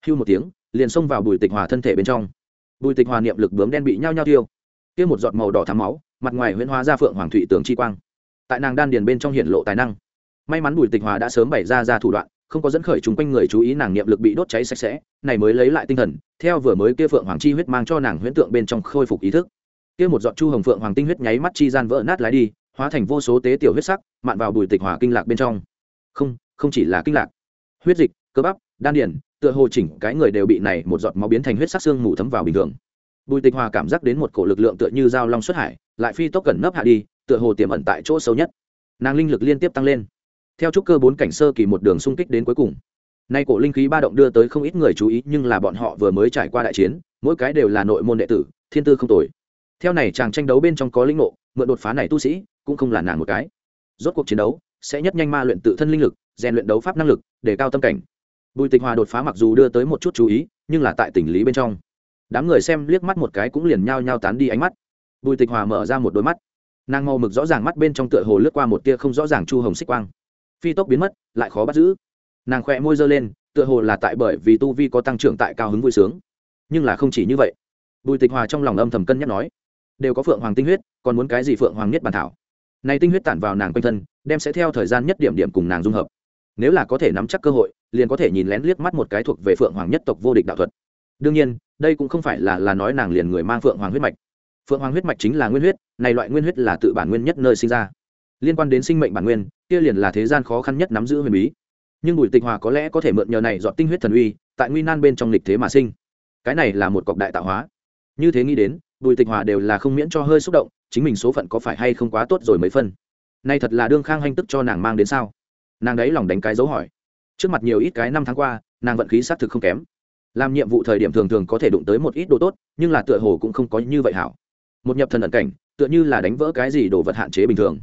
Hưu một tiếng, liền xông vào bùi tịch hòa thân thể bên trong. Bùi tịch hòa niệm lực bướm đen bị nhao nhao tiêu. Kia một giọt màu đỏ thắm máu, mặt ngoài huyễn hóa ra phượng hoàng thụy tướng chi quang. Tại nàng đan điền bên trong hiện lộ tài năng. May mắn bùi tịch hòa đã sớm bày ra ra thủ đoạn, không có dẫn khởi chúng quanh người chú ý nàng niệm lực bị đốt cháy sạch sẽ, này mới lấy lại tinh thần, theo vừa mới kia phượng hoàng chi huyết mang cho nàng huyễn tượng bên trong khôi phục ý thức kia một giọt chu hồng phượng hoàng tinh huyết nháy mắt chi gian vỡ nát lái đi, hóa thành vô số tế tiểu huyết sắc, mạn vào bùi tịch hòa kinh lạc bên trong. Không không chỉ là kinh lạc. Huyết dịch, cơ bắp, đan điền, tựa hồ chỉnh cái người đều bị này một giọt máu biến thành huyết sắc xương mù thấm vào bình thường. Bùi tịch hòa cảm giác đến một cổ lực lượng tựa như dao long xuất hải, lại phi tốc gần nấp hạ đi, tựa hồ tiềm ẩn tại chỗ sâu nhất. Nàng linh lực liên tiếp tăng lên. Theo trúc cơ bốn cảnh sơ kỳ một đường xung kích đến cuối cùng, nay cổ linh khí ba động đưa tới không ít người chú ý, nhưng là bọn họ vừa mới trải qua đại chiến, mỗi cái đều là nội môn đệ tử, thiên tư không tồi theo này chàng tranh đấu bên trong có linh ngộ, mượn đột phá này tu sĩ, cũng không là nàng một cái. Rốt cuộc chiến đấu, sẽ nhất nhanh ma luyện tự thân linh lực, rèn luyện đấu pháp năng lực, để cao tâm cảnh. Bùi tịch hòa đột phá mặc dù đưa tới một chút chú ý, nhưng là tại tình lý bên trong. Đám người xem liếc mắt một cái cũng liền nhao nhao tán đi ánh mắt. Bùi tịch hòa mở ra một đôi mắt. Nàng màu mực rõ ràng mắt bên trong tựa hồ lướt qua một tia không rõ ràng chu hồng xích quang. Phi tốc biến mất, lại khó bắt giữ. Nàng khỏe môi giơ lên, tựa hồ là tại bởi vì tu vi có tăng trưởng tại cao hứng vui sướng. Nhưng là không chỉ như vậy. Bùi tịch hòa trong lòng âm thầm cân nhắc nói đều có phượng hoàng tinh huyết, còn muốn cái gì phượng hoàng nhất bản thảo? Này tinh huyết tản vào nàng quanh thân, đem sẽ theo thời gian nhất điểm điểm cùng nàng dung hợp. Nếu là có thể nắm chắc cơ hội, liền có thể nhìn lén liếc mắt một cái thuộc về phượng hoàng nhất tộc vô địch đạo thuật. Đương nhiên, đây cũng không phải là là nói nàng liền người mang phượng hoàng huyết mạch. Phượng hoàng huyết mạch chính là nguyên huyết, này loại nguyên huyết là tự bản nguyên nhất nơi sinh ra. Liên quan đến sinh mệnh bản nguyên, kia liền là thế gian khó khăn nhất nắm giữ huyền bí. Nhưng bùi tịch hòa có lẽ có thể mượn nhờ này dọn tinh huyết thần uy, tại nguy nan bên trong lịch thế mà sinh. Cái này là một cọc đại tạo hóa. Như thế nghĩ đến bùi tịch hòa đều là không miễn cho hơi xúc động, chính mình số phận có phải hay không quá tốt rồi mấy phân. Nay thật là đương khang hanh tức cho nàng mang đến sao? Nàng đấy lòng đánh cái dấu hỏi. Trước mặt nhiều ít cái năm tháng qua, nàng vận khí xác thực không kém. Làm nhiệm vụ thời điểm thường thường có thể đụng tới một ít đồ tốt, nhưng là tựa hồ cũng không có như vậy hảo. Một nhập thần ẩn cảnh, tựa như là đánh vỡ cái gì đồ vật hạn chế bình thường.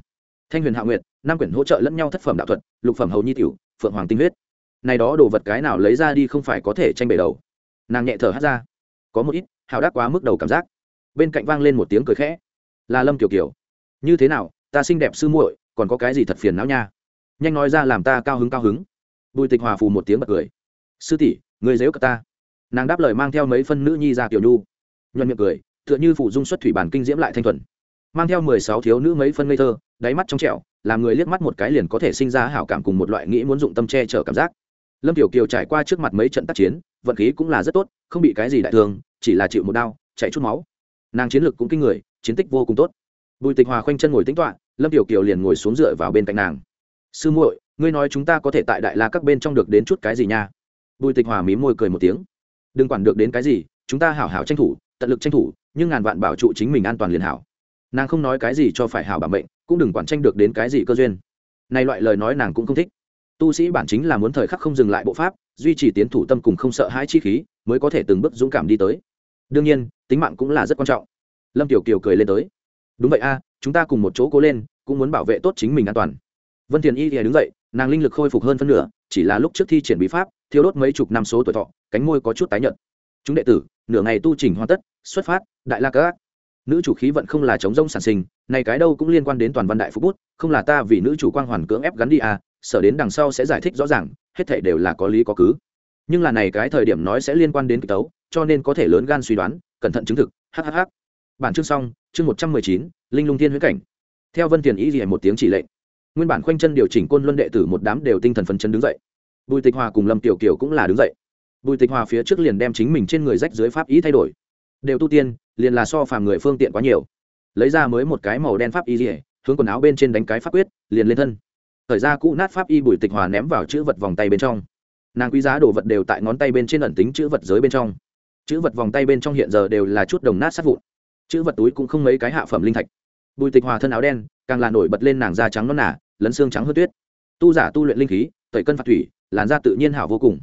Thanh huyền hạ nguyệt, năm quyển hỗ trợ lẫn nhau thất phẩm đạo thuật, lục phẩm hầu nhi tiểu, phượng hoàng tinh huyết. Này đó đồ vật cái nào lấy ra đi không phải có thể tranh bể đầu. Nàng nhẹ thở hát ra. Có một ít hào đắc quá mức đầu cảm giác bên cạnh vang lên một tiếng cười khẽ. Là lâm kiều kiều, như thế nào? Ta xinh đẹp sư muội, còn có cái gì thật phiền não nha? Nhanh nói ra làm ta cao hứng cao hứng. Bùi tịch hòa phù một tiếng bật cười. Sư tỷ người dếu cả ta. Nàng đáp lời mang theo mấy phân nữ nhi ra kiểu nhu. Nhuận miệng cười, tựa như phụ dung xuất thủy bản kinh diễm lại thanh thuần. Mang theo mười sáu thiếu nữ mấy phân ngây thơ, đáy mắt trong trẻo, làm người liếc mắt một cái liền có thể sinh ra hảo cảm cùng một loại nghĩ muốn dụng tâm che chở cảm giác. Lâm tiểu kiều trải qua trước mặt mấy trận tác chiến, vận khí cũng là rất tốt, không bị cái gì đại thương, chỉ là chịu một đau, chạy chút máu nàng chiến lược cũng kinh người, chiến tích vô cùng tốt. Bùi tịch hòa khoanh chân ngồi tính toạ lâm tiểu kiều liền ngồi xuống dựa vào bên cạnh nàng. Sư muội, ngươi nói chúng ta có thể tại đại la các bên trong được đến chút cái gì nha? Bùi tịch hòa mí môi cười một tiếng. Đừng quản được đến cái gì, chúng ta hảo hảo tranh thủ, tận lực tranh thủ, nhưng ngàn vạn bảo trụ chính mình an toàn liền hảo. Nàng không nói cái gì cho phải hảo bảo mệnh, cũng đừng quản tranh được đến cái gì cơ duyên. Này loại lời nói nàng cũng không thích. Tu sĩ bản chính là muốn thời khắc không dừng lại bộ pháp, duy trì tiến thủ tâm cùng không sợ hãi chi khí, mới có thể từng bước dũng cảm đi tới. Đương nhiên tính mạng cũng là rất quan trọng. Lâm tiểu kiều cười lên tới. Đúng vậy a, chúng ta cùng một chỗ cố lên, cũng muốn bảo vệ tốt chính mình an toàn. Vân thiền y thì đứng dậy, nàng linh lực khôi phục hơn phân nửa, chỉ là lúc trước thi triển bí pháp thiếu đốt mấy chục năm số tuổi thọ, cánh môi có chút tái nhợt. Chúng đệ tử, nửa ngày tu trình hoàn tất, xuất phát, đại la các nữ chủ khí vận không là chống rông sản sinh, này cái đâu cũng liên quan đến toàn văn đại phúc bút, không là ta vì nữ chủ quang hoàn cưỡng ép gắn đi à sở đến đằng sau sẽ giải thích rõ ràng, hết thảy đều là có lý có cứ. Nhưng là này cái thời điểm nói sẽ liên quan đến kịch tấu, cho nên có thể lớn gan suy đoán cẩn thận chứng thực hhh bản chương xong, chương một trăm mười chín, linh lung thiên huyễn cảnh. Theo vân tiền ý gì một tiếng chỉ lệnh, nguyên bản khoanh chân điều chỉnh côn luân đệ tử một đám đều tinh thần phấn chân đứng dậy. Bùi tịch hòa cùng lâm tiểu kiều cũng là đứng dậy. Bùi tịch hòa phía trước liền đem chính mình trên người rách dưới pháp ý thay đổi. Đều tu tiên, liền là so phàm người phương tiện quá nhiều. Lấy ra mới một cái màu đen pháp y rỉa hướng quần áo bên trên đánh cái pháp quyết, liền lên thân. Thời ra cũ nát pháp y bùi tịch hòa ném vào chữ vật vòng tay bên trong. Nàng quý giá đồ vật đều tại ngón tay bên trên ẩn tính chữ vật giới bên trong chữ vật vòng tay bên trong hiện giờ đều là chút đồng nát sát vụn. Chữ vật túi cũng không mấy cái hạ phẩm linh thạch. Bùi tịch hòa thân áo đen, càng là nổi bật lên nàng da trắng non nả lấn xương trắng hơn tuyết. Tu giả tu luyện linh khí, tẩy cân phạt thủy, làn da tự nhiên hảo vô cùng.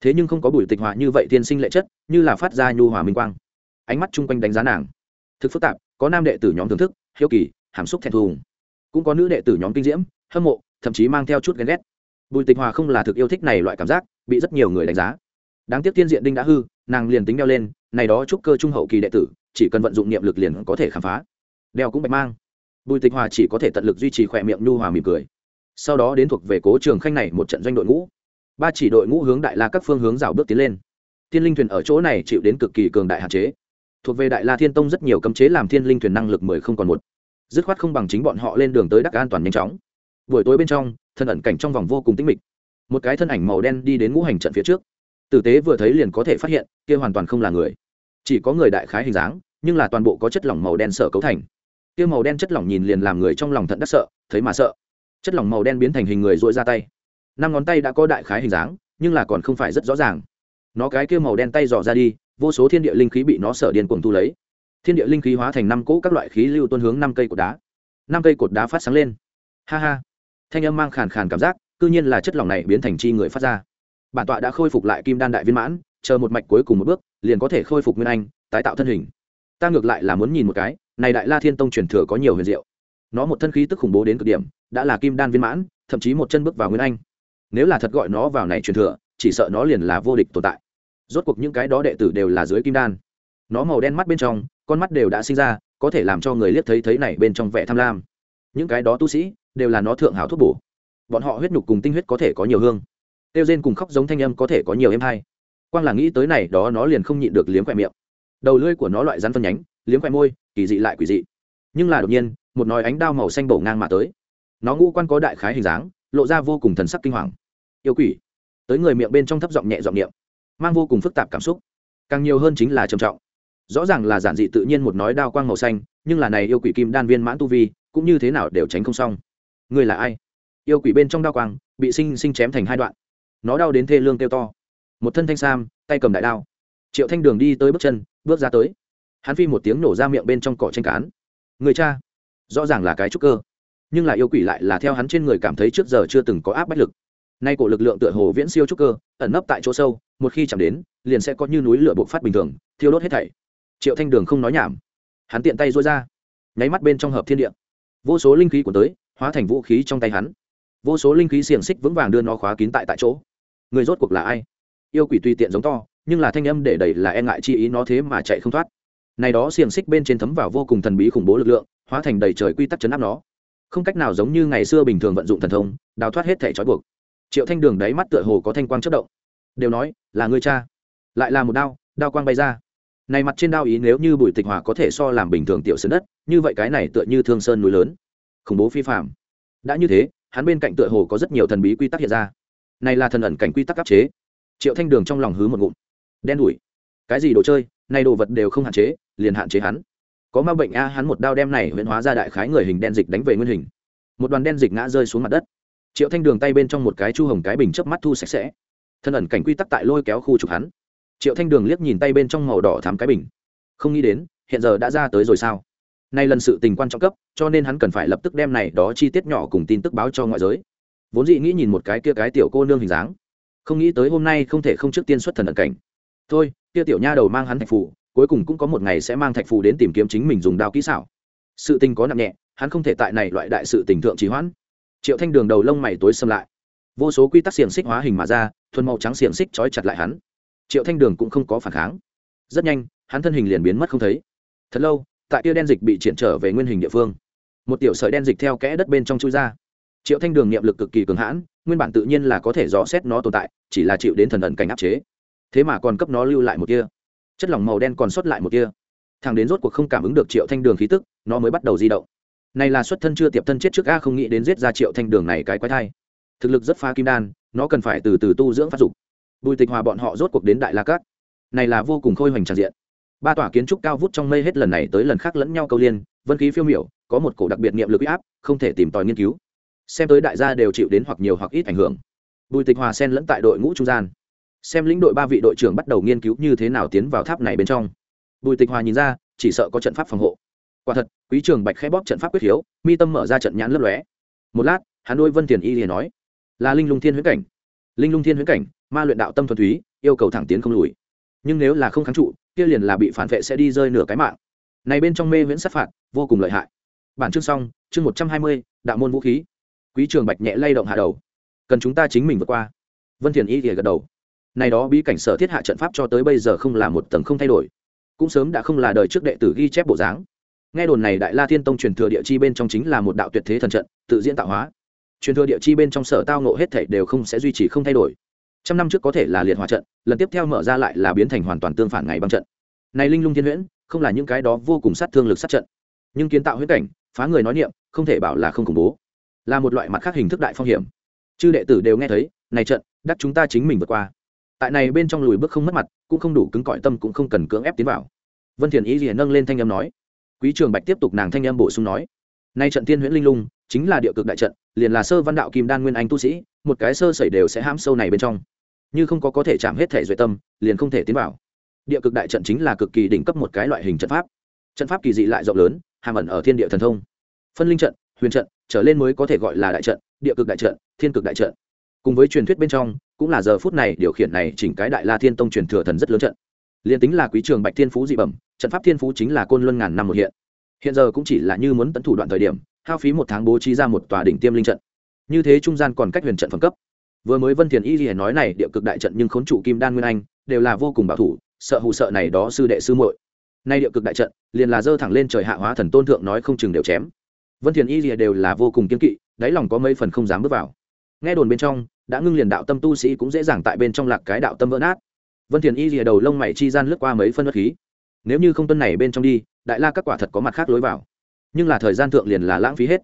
Thế nhưng không có bùi tịch hòa như vậy thiên sinh lệ chất, như là phát ra nhu hòa minh quang. Ánh mắt chung quanh đánh giá nàng. Thực phức tạp, có nam đệ tử nhóm thưởng thức, hiếu kỳ, hàm xúc thẹn thùng. Cũng có nữ đệ tử nhóm kinh diễm, hâm mộ, thậm chí mang theo chút ghen ghét. Bùi tịch hòa không là thực yêu thích này loại cảm giác, bị rất nhiều người đánh giá. Đáng tiếc tiên diện đinh đã hư nàng liền tính đeo lên, này đó trúc cơ trung hậu kỳ đệ tử, chỉ cần vận dụng niệm lực liền có thể khám phá. Đeo cũng bạch mang. Bùi tịch hòa chỉ có thể tận lực duy trì khỏe miệng nhu hòa mỉm cười. Sau đó đến thuộc về cố trường khanh này một trận doanh đội ngũ. Ba chỉ đội ngũ hướng đại la các phương hướng rào bước tiến lên. Thiên linh thuyền ở chỗ này chịu đến cực kỳ cường đại hạn chế. Thuộc về đại la thiên tông rất nhiều cấm chế làm thiên linh thuyền năng lực mười không còn một. Dứt khoát không bằng chính bọn họ lên đường tới đắc an toàn nhanh chóng. Buổi tối bên trong, thân ẩn cảnh trong vòng vô cùng tĩnh mịch. Một cái thân ảnh màu đen đi đến ngũ hành trận phía trước tử tế vừa thấy liền có thể phát hiện, kia hoàn toàn không là người. Chỉ có người đại khái hình dáng, nhưng là toàn bộ có chất lỏng màu đen sợ cấu thành. Kia màu đen chất lỏng nhìn liền làm người trong lòng thận đắc sợ, thấy mà sợ. Chất lỏng màu đen biến thành hình người dội ra tay. Năm ngón tay đã có đại khái hình dáng, nhưng là còn không phải rất rõ ràng. Nó cái kia màu đen tay dò ra đi, vô số thiên địa linh khí bị nó sở điên cuồng thu lấy. Thiên địa linh khí hóa thành năm cỗ các loại khí lưu tuôn hướng năm cây cột đá. Năm cây cột đá phát sáng lên. Ha ha. Thanh âm mang khàn khàn cảm giác, cư nhiên là chất lỏng này biến thành chi người phát ra bản tọa đã khôi phục lại kim đan đại viên mãn, chờ một mạch cuối cùng một bước, liền có thể khôi phục nguyên anh, tái tạo thân hình. Ta ngược lại là muốn nhìn một cái, này đại la thiên tông truyền thừa có nhiều huyền diệu. Nó một thân khí tức khủng bố đến cực điểm, đã là kim đan viên mãn, thậm chí một chân bước vào nguyên anh. Nếu là thật gọi nó vào này truyền thừa, chỉ sợ nó liền là vô địch tồn tại. Rốt cuộc những cái đó đệ tử đều là dưới kim đan. Nó màu đen mắt bên trong, con mắt đều đã sinh ra, có thể làm cho người liếc thấy thấy này bên trong vẻ tham lam. Những cái đó tu sĩ, đều là nó thượng hảo thuốc bổ. Bọn họ huyết nhục cùng tinh huyết có thể có nhiều hương tiêu rên cùng khóc giống thanh âm có thể có nhiều êm hay. Quang là nghĩ tới này, đó nó liền không nhịn được liếm khoe miệng. Đầu lưỡi của nó loại rắn phân nhánh, liếm khoe môi, kỳ dị lại quỷ dị. Nhưng là đột nhiên, một nói ánh đao màu xanh bổ ngang mà tới. Nó ngũ quan có đại khái hình dáng, lộ ra vô cùng thần sắc kinh hoàng. Yêu quỷ. Tới người miệng bên trong thấp giọng nhẹ giọng niệm, mang vô cùng phức tạp cảm xúc. Càng nhiều hơn chính là trầm trọng. Rõ ràng là giản dị tự nhiên một nói đao quang màu xanh, nhưng là này yêu quỷ kim đan viên mãn tu vi, cũng như thế nào đều tránh không xong. Người là ai? Yêu quỷ bên trong đao quang, bị sinh sinh chém thành hai đoạn nó đau đến thê lương kêu to. Một thân thanh sam, tay cầm đại đao. Triệu thanh đường đi tới bước chân, bước ra tới. Hắn phi một tiếng nổ ra miệng bên trong cỏ tranh cán. Người cha, rõ ràng là cái trúc cơ, nhưng lại yêu quỷ lại là theo hắn trên người cảm thấy trước giờ chưa từng có áp bách lực. Nay cổ lực lượng tựa hồ viễn siêu trúc cơ, ẩn nấp tại chỗ sâu, một khi chạm đến, liền sẽ có như núi lửa bộc phát bình thường, thiêu đốt hết thảy. Triệu thanh đường không nói nhảm. Hắn tiện tay dối ra, nháy mắt bên trong hợp thiên địa. Vô số linh khí của tới, hóa thành vũ khí trong tay hắn. Vô số linh khí xiềng xích vững vàng đưa nó khóa kín tại tại chỗ người rốt cuộc là ai? Yêu quỷ tùy tiện giống to, nhưng là thanh âm để đẩy là e ngại chi ý nó thế mà chạy không thoát. Này đó xiềng xích bên trên thấm vào vô cùng thần bí khủng bố lực lượng, hóa thành đầy trời quy tắc chấn áp nó. Không cách nào giống như ngày xưa bình thường vận dụng thần thông, đào thoát hết thể trói buộc. Triệu thanh đường đáy mắt tựa hồ có thanh quang chất động. Đều nói, là người cha. Lại là một đao đao quang bay ra. Này mặt trên đao ý nếu như bùi tịch hòa có thể so làm bình thường tiểu sơn đất, như vậy cái này tựa như thương sơn núi lớn. Khủng bố phi phạm đã như thế, hắn bên cạnh tựa hồ có rất nhiều thần bí quy tắc hiện ra này là thần ẩn cảnh quy tắc áp chế. Triệu thanh đường trong lòng hứ một ngụm. Đen đủi. Cái gì đồ chơi? Nay đồ vật đều không hạn chế, liền hạn chế hắn. Có ma bệnh a, hắn một đao đem này huyễn hóa ra đại khái người hình đen dịch đánh về nguyên hình. Một đoàn đen dịch ngã rơi xuống mặt đất. Triệu thanh đường tay bên trong một cái chu hồng cái bình chớp mắt thu sạch sẽ. Thân ẩn cảnh quy tắc tại lôi kéo khu trục hắn. Triệu thanh đường liếc nhìn tay bên trong màu đỏ thắm cái bình. Không nghĩ đến, hiện giờ đã ra tới rồi sao? Nay lần sự tình quan trọng cấp, cho nên hắn cần phải lập tức đem này đó chi tiết nhỏ cùng tin tức báo cho ngoại giới vốn dị nghĩ nhìn một cái kia cái tiểu cô nương hình dáng, không nghĩ tới hôm nay không thể không trước tiên xuất thần ẩn cảnh. Thôi, kia tiểu nha đầu mang hắn thạch phù, cuối cùng cũng có một ngày sẽ mang thạch phù đến tìm kiếm chính mình dùng đao kỹ xảo. Sự tình có nặng nhẹ, hắn không thể tại này loại đại sự tình thượng trì hoãn. Triệu thanh đường đầu lông mày tối xâm lại. Vô số quy tắc xiềng xích hóa hình mà ra, thuần màu trắng xiềng xích trói chặt lại hắn. Triệu thanh đường cũng không có phản kháng. Rất nhanh, hắn thân hình liền biến mất không thấy. Thật lâu, tại kia đen dịch bị triển trở về nguyên hình địa phương. Một tiểu sợi đen dịch theo kẽ đất bên trong chui ra triệu thanh đường niệm lực cực kỳ cường hãn, nguyên bản tự nhiên là có thể dò xét nó tồn tại, chỉ là chịu đến thần ẩn cảnh áp chế. Thế mà còn cấp nó lưu lại một kia chất lỏng màu đen còn sót lại một kia thằng đến rốt cuộc không cảm ứng được triệu thanh đường khí tức, nó mới bắt đầu di động. Này là xuất thân chưa tiệp thân chết trước a, không nghĩ đến giết ra triệu thanh đường này cái quái thai. Thực lực rất pha kim đan, nó cần phải từ từ tu dưỡng phát dục. Bùi tịch hòa bọn họ rốt cuộc đến đại la cát này là vô cùng khôi hoành tràn diện. Ba tòa kiến trúc cao vút trong mây hết lần này tới lần khác lẫn nhau câu liên, vân khí phiêu miểu, có một cổ đặc biệt niệm lực áp, không thể tìm tòi nghiên cứu xem tới đại gia đều chịu đến hoặc nhiều hoặc ít ảnh hưởng. Bùi tịch hòa sen lẫn tại đội ngũ trung gian. Xem lĩnh đội ba vị đội trưởng bắt đầu nghiên cứu như thế nào tiến vào tháp này bên trong. Bùi tịch hòa nhìn ra, chỉ sợ có trận pháp phòng hộ. Quả thật, quý trường bạch khẽ bóp trận pháp quyết hiếu, mi tâm mở ra trận nhãn lấp lóe. Một lát, hắn đôi vân tiền y liền nói, là linh lung thiên huyễn cảnh. Linh lung thiên huyễn cảnh, ma luyện đạo tâm thuần túy, yêu cầu thẳng tiến không lùi. Nhưng nếu là không kháng trụ, kia liền là bị phản vệ sẽ đi rơi nửa cái mạng. Này bên trong mê viễn sát phạt, vô cùng lợi hại. Bản chương xong, chương một trăm hai mươi, đạo môn vũ khí quý trường bạch nhẹ lay động hạ đầu. Cần chúng ta chính mình vượt qua. Vân thiền y thì gật đầu. Này đó bí cảnh sở thiết hạ trận pháp cho tới bây giờ không là một tầng không thay đổi. Cũng sớm đã không là đời trước đệ tử ghi chép bộ dáng. Nghe đồn này đại la thiên tông truyền thừa địa chi bên trong chính là một đạo tuyệt thế thần trận, tự diễn tạo hóa. Truyền thừa địa chi bên trong sở tao nộ hết thảy đều không sẽ duy trì không thay đổi. Trăm năm trước có thể là liệt hòa trận, lần tiếp theo mở ra lại là biến thành hoàn toàn tương phản ngày băng trận. Này linh lung thiên huyễn, không là những cái đó vô cùng sát thương lực sát trận. Nhưng kiến tạo huyết cảnh, phá người nói niệm, không thể bảo là không khủng bố là một loại mặt khác hình thức đại phong hiểm. Chư đệ tử đều nghe thấy, này trận, đắc chúng ta chính mình vượt qua. Tại này bên trong lùi bước không mất mặt, cũng không đủ cứng cỏi tâm cũng không cần cưỡng ép tiến vào. Vân thiền ý gì nâng lên thanh âm nói. Quý trường bạch tiếp tục nàng thanh âm bổ sung nói. Nay trận tiên huyễn linh lung, chính là địa cực đại trận, liền là sơ văn đạo kim đan nguyên anh tu sĩ, một cái sơ sẩy đều sẽ hãm sâu này bên trong. Như không có có thể chạm hết thể duệ tâm, liền không thể tiến vào. Địa cực đại trận chính là cực kỳ đỉnh cấp một cái loại hình trận pháp. Trận pháp kỳ dị lại rộng lớn, hàm ẩn ở thiên địa thần thông. Phân linh trận, huyền trận trở lên mới có thể gọi là đại trận, địa cực đại trận, thiên cực đại trận. Cùng với truyền thuyết bên trong, cũng là giờ phút này điều khiển này chỉnh cái đại la thiên tông truyền thừa thần rất lớn trận. Liền tính là quý trường bạch thiên phú dị bẩm, trận pháp thiên phú chính là côn luân ngàn năm một hiện. Hiện giờ cũng chỉ là như muốn tận thủ đoạn thời điểm, hao phí một tháng bố trí ra một tòa đỉnh tiêm linh trận. Như thế trung gian còn cách huyền trận phẩm cấp. Vừa mới vân thiền y gì nói này, địa cực đại trận nhưng khốn chủ kim đan nguyên anh, đều là vô cùng bảo thủ, sợ hù sợ này đó sư đệ sư muội. Nay địa cực đại trận, liền là dơ thẳng lên trời hạ hóa thần tôn thượng nói không chừng đều chém vân thiền y rìa đều là vô cùng kiên kỵ, đáy lòng có mấy phần không dám bước vào. Nghe đồn bên trong, đã ngưng liền đạo tâm tu sĩ cũng dễ dàng tại bên trong lạc cái đạo tâm vỡ nát. Vân thiền y rìa đầu lông mày chi gian lướt qua mấy phân bất khí. Nếu như không tuân này bên trong đi, đại la các quả thật có mặt khác lối vào. Nhưng là thời gian thượng liền là lãng phí hết.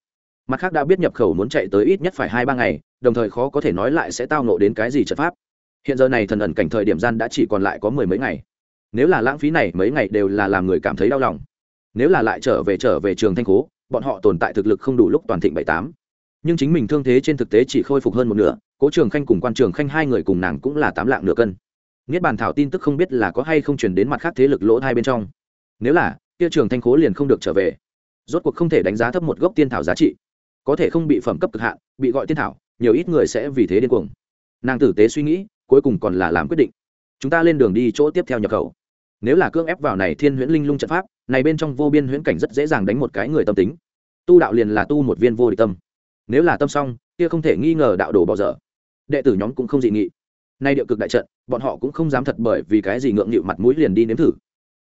Mặt khác đã biết nhập khẩu muốn chạy tới ít nhất phải hai ba ngày, đồng thời khó có thể nói lại sẽ tao nộ đến cái gì trật pháp. Hiện giờ này thần ẩn cảnh thời điểm gian đã chỉ còn lại có mười mấy ngày. Nếu là lãng phí này mấy ngày đều là làm người cảm thấy đau lòng. Nếu là lại trở về trở về trường thanh cố bọn họ tồn tại thực lực không đủ lúc toàn thịnh bảy tám. Nhưng chính mình thương thế trên thực tế chỉ khôi phục hơn một nửa, cố trường khanh cùng quan trường khanh hai người cùng nàng cũng là tám lạng nửa cân. Niết bàn thảo tin tức không biết là có hay không chuyển đến mặt khác thế lực lỗ hai bên trong. Nếu là, kia trường thanh khố liền không được trở về. Rốt cuộc không thể đánh giá thấp một gốc tiên thảo giá trị. Có thể không bị phẩm cấp cực hạn, bị gọi tiên thảo, nhiều ít người sẽ vì thế điên cuồng. Nàng tử tế suy nghĩ, cuối cùng còn là làm quyết định. Chúng ta lên đường đi chỗ tiếp theo nhập khẩu. Nếu là cưỡng ép vào này thiên huyễn linh lung trận pháp này bên trong vô biên huyễn cảnh rất dễ dàng đánh một cái người tâm tính. Tu đạo liền là tu một viên vô địch tâm. Nếu là tâm xong, kia không thể nghi ngờ đạo đồ bỏ dở. Đệ tử nhóm cũng không dị nghị. Nay điệu cực đại trận, bọn họ cũng không dám thật bởi vì cái gì ngượng nghịu mặt mũi liền đi nếm thử.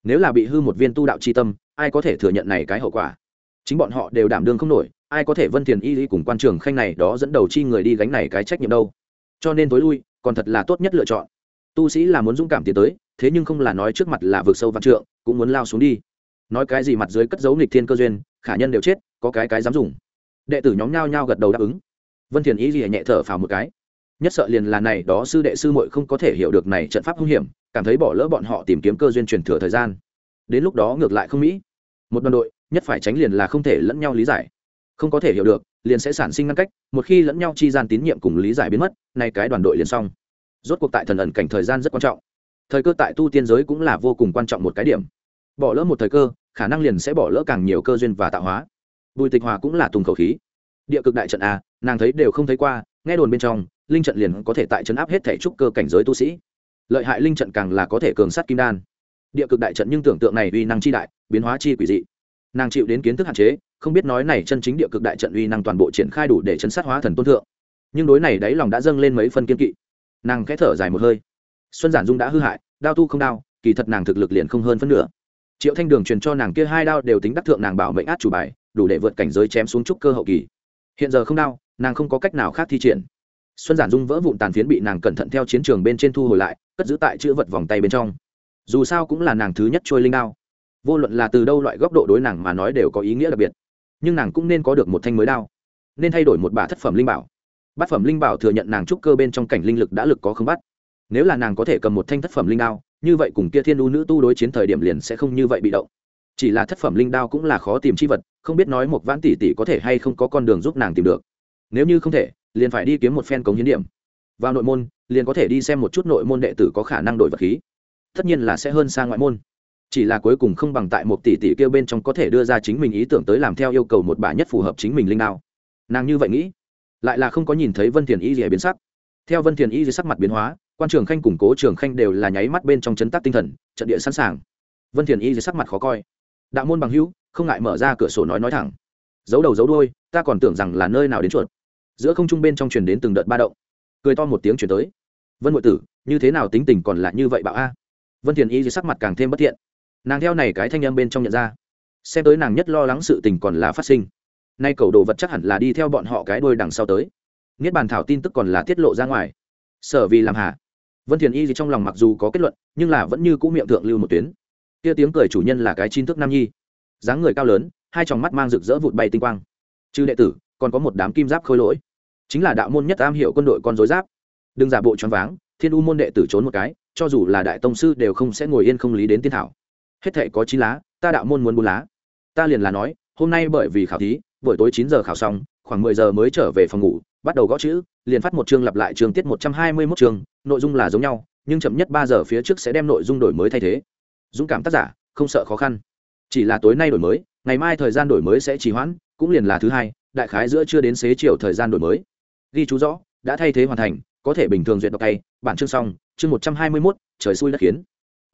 Nếu là bị hư một viên tu đạo c tâm, ai có thể thừa nhận này cái hậu quả? Chính bọn họ đều đảm đương không nổi, ai có thể vân thiền y cùng quan trường khanh này đó dẫn đầu chi người đi gánh này cái trách nhiệm đâu? Cho nên tối lui, còn thật là tốt nhất lựa chọn. Tu sĩ là muốn dũng cảm tiến tới, thế nhưng không là nói trước mặt là vượt sâu văn trượng, cũng muốn lao xuống đi nói cái gì mặt dưới cất giấu nghịch thiên cơ duyên, khả nhân đều chết, có cái cái dám dùng. Đệ tử nhóm nhao nhao gật đầu đáp ứng. Vân thiền ý gì nhẹ thở phào một cái. Nhất sợ liền là này đó sư đệ sư muội không có thể hiểu được này trận pháp hung hiểm, cảm thấy bỏ lỡ bọn họ tìm kiếm cơ duyên truyền thừa thời gian. Đến lúc đó ngược lại không mỹ một đoàn đội, nhất phải tránh liền là không thể lẫn nhau lý giải. Không có thể hiểu được, liền sẽ sản sinh ngăn cách, một khi lẫn nhau chi gian tín nhiệm cùng lý giải biến mất, nay cái đoàn đội liền xong. Rốt cuộc tại thần ẩn cảnh thời gian rất quan trọng. Thời cơ tại tu tiên giới cũng là vô cùng quan trọng một cái điểm bỏ lỡ một thời cơ, khả năng liền sẽ bỏ lỡ càng nhiều cơ duyên và tạo hóa. Bùi tịch hòa cũng là tùng khẩu khí. Địa cực đại trận a nàng thấy đều không thấy qua, nghe đồn bên trong, linh trận liền có thể tại trấn áp hết thể trúc cơ cảnh giới tu sĩ. Lợi hại linh trận càng là có thể cường sát kim đan. Địa cực đại trận nhưng tưởng tượng này uy năng chi đại, biến hóa chi quỷ dị. Nàng chịu đến kiến thức hạn chế, không biết nói này chân chính địa cực đại trận uy năng toàn bộ triển khai đủ để chấn sát hóa thần tôn thượng. Nhưng đối này đáy lòng đã dâng lên mấy phân kiên kỵ. Nàng khẽ thở dài một hơi. Xuân giản dung đã hư hại, đao tu không đao, kỳ thật nàng thực lực liền không hơn phân nửa triệu thanh đường truyền cho nàng kia hai đao đều tính đắc thượng nàng bảo mệnh át chủ bài, đủ để vượt cảnh giới chém xuống trúc cơ hậu kỳ. Hiện giờ không đao nàng không có cách nào khác thi triển. Xuân giản dung vỡ vụn tàn phiến bị nàng cẩn thận theo chiến trường bên trên thu hồi lại, cất giữ tại chữ vật vòng tay bên trong. Dù sao cũng là nàng thứ nhất trôi linh đao. Vô luận là từ đâu loại góc độ đối nàng mà nói đều có ý nghĩa đặc biệt. Nhưng nàng cũng nên có được một thanh mới đao, nên thay đổi một bà thất phẩm linh bảo. Bát phẩm linh bảo thừa nhận nàng trúc cơ bên trong cảnh linh lực đã lực có không bắt. Nếu là nàng có thể cầm một thanh thất phẩm linh đao như vậy cùng kia thiên đu nữ tu đối chiến thời điểm liền sẽ không như vậy bị động. Chỉ là thất phẩm linh đao cũng là khó tìm chi vật, không biết nói một vãn tỷ tỷ có thể hay không có con đường giúp nàng tìm được. Nếu như không thể, liền phải đi kiếm một phen cống hiến điểm. Vào nội môn, liền có thể đi xem một chút nội môn đệ tử có khả năng đổi vật khí. Tất nhiên là sẽ hơn xa ngoại môn. Chỉ là cuối cùng không bằng tại một tỷ tỷ kêu bên trong có thể đưa ra chính mình ý tưởng tới làm theo yêu cầu một bà nhất phù hợp chính mình linh đao. Nàng như vậy nghĩ, lại là không có nhìn thấy vân thiền y gì biến sắc. Theo vân thiền y gì sắc mặt biến hóa quan trường khanh củng cố trường khanh đều là nháy mắt bên trong chấn tác tinh thần, trận địa sẵn sàng. Vân thiền y dưới sắc mặt khó coi. Đạo môn bằng hữu, không ngại mở ra cửa sổ nói nói thẳng. Giấu đầu giấu đuôi, ta còn tưởng rằng là nơi nào đến chuột. Giữa không trung bên trong truyền đến từng đợt ba động. Cười to một tiếng chuyển tới. Vân ngụy tử, như thế nào tính tình còn là như vậy bảo a? Vân thiền y dưới sắc mặt càng thêm bất thiện. Nàng theo này cái thanh âm bên trong nhận ra, xem tới nàng nhất lo lắng sự tình còn là phát sinh. Nay cầu đồ vật chắc hẳn là đi theo bọn họ cái đuôi đằng sau tới. Niết bàn thảo tin tức còn là tiết lộ ra ngoài. Sở vì làm hạ vân thiền y gì trong lòng mặc dù có kết luận, nhưng là vẫn như cũ miệng thượng lưu một tuyến. Kia tiếng cười chủ nhân là cái chín thức nam nhi. Dáng người cao lớn, hai tròng mắt mang rực rỡ vụt bay tinh quang. Chư đệ tử, còn có một đám kim giáp khôi lỗi. Chính là đạo môn nhất am hiểu quân đội con dối giáp. Đừng giả bộ choáng váng, thiên u môn đệ tử trốn một cái, cho dù là đại tông sư đều không sẽ ngồi yên không lý đến tiên thảo. Hết thể có chín lá, ta đạo môn muốn bốn lá. Ta liền là nói, hôm nay bởi vì khảo thí, buổi tối chín giờ khảo xong, khoảng mười giờ mới trở về phòng ngủ bắt đầu gõ chữ, liền phát một chương lặp lại chương tiết một trăm hai mươi mốt chương, nội dung là giống nhau, nhưng chậm nhất ba giờ phía trước sẽ đem nội dung đổi mới thay thế. Dũng cảm tác giả, không sợ khó khăn. Chỉ là tối nay đổi mới, ngày mai thời gian đổi mới sẽ trì hoãn, cũng liền là thứ hai, đại khái giữa chưa đến xế chiều thời gian đổi mới. Ghi chú rõ, đã thay thế hoàn thành, có thể bình thường duyệt đọc tay, bản chương xong, chương một trăm hai mươi mốt, trời xui đất khiến.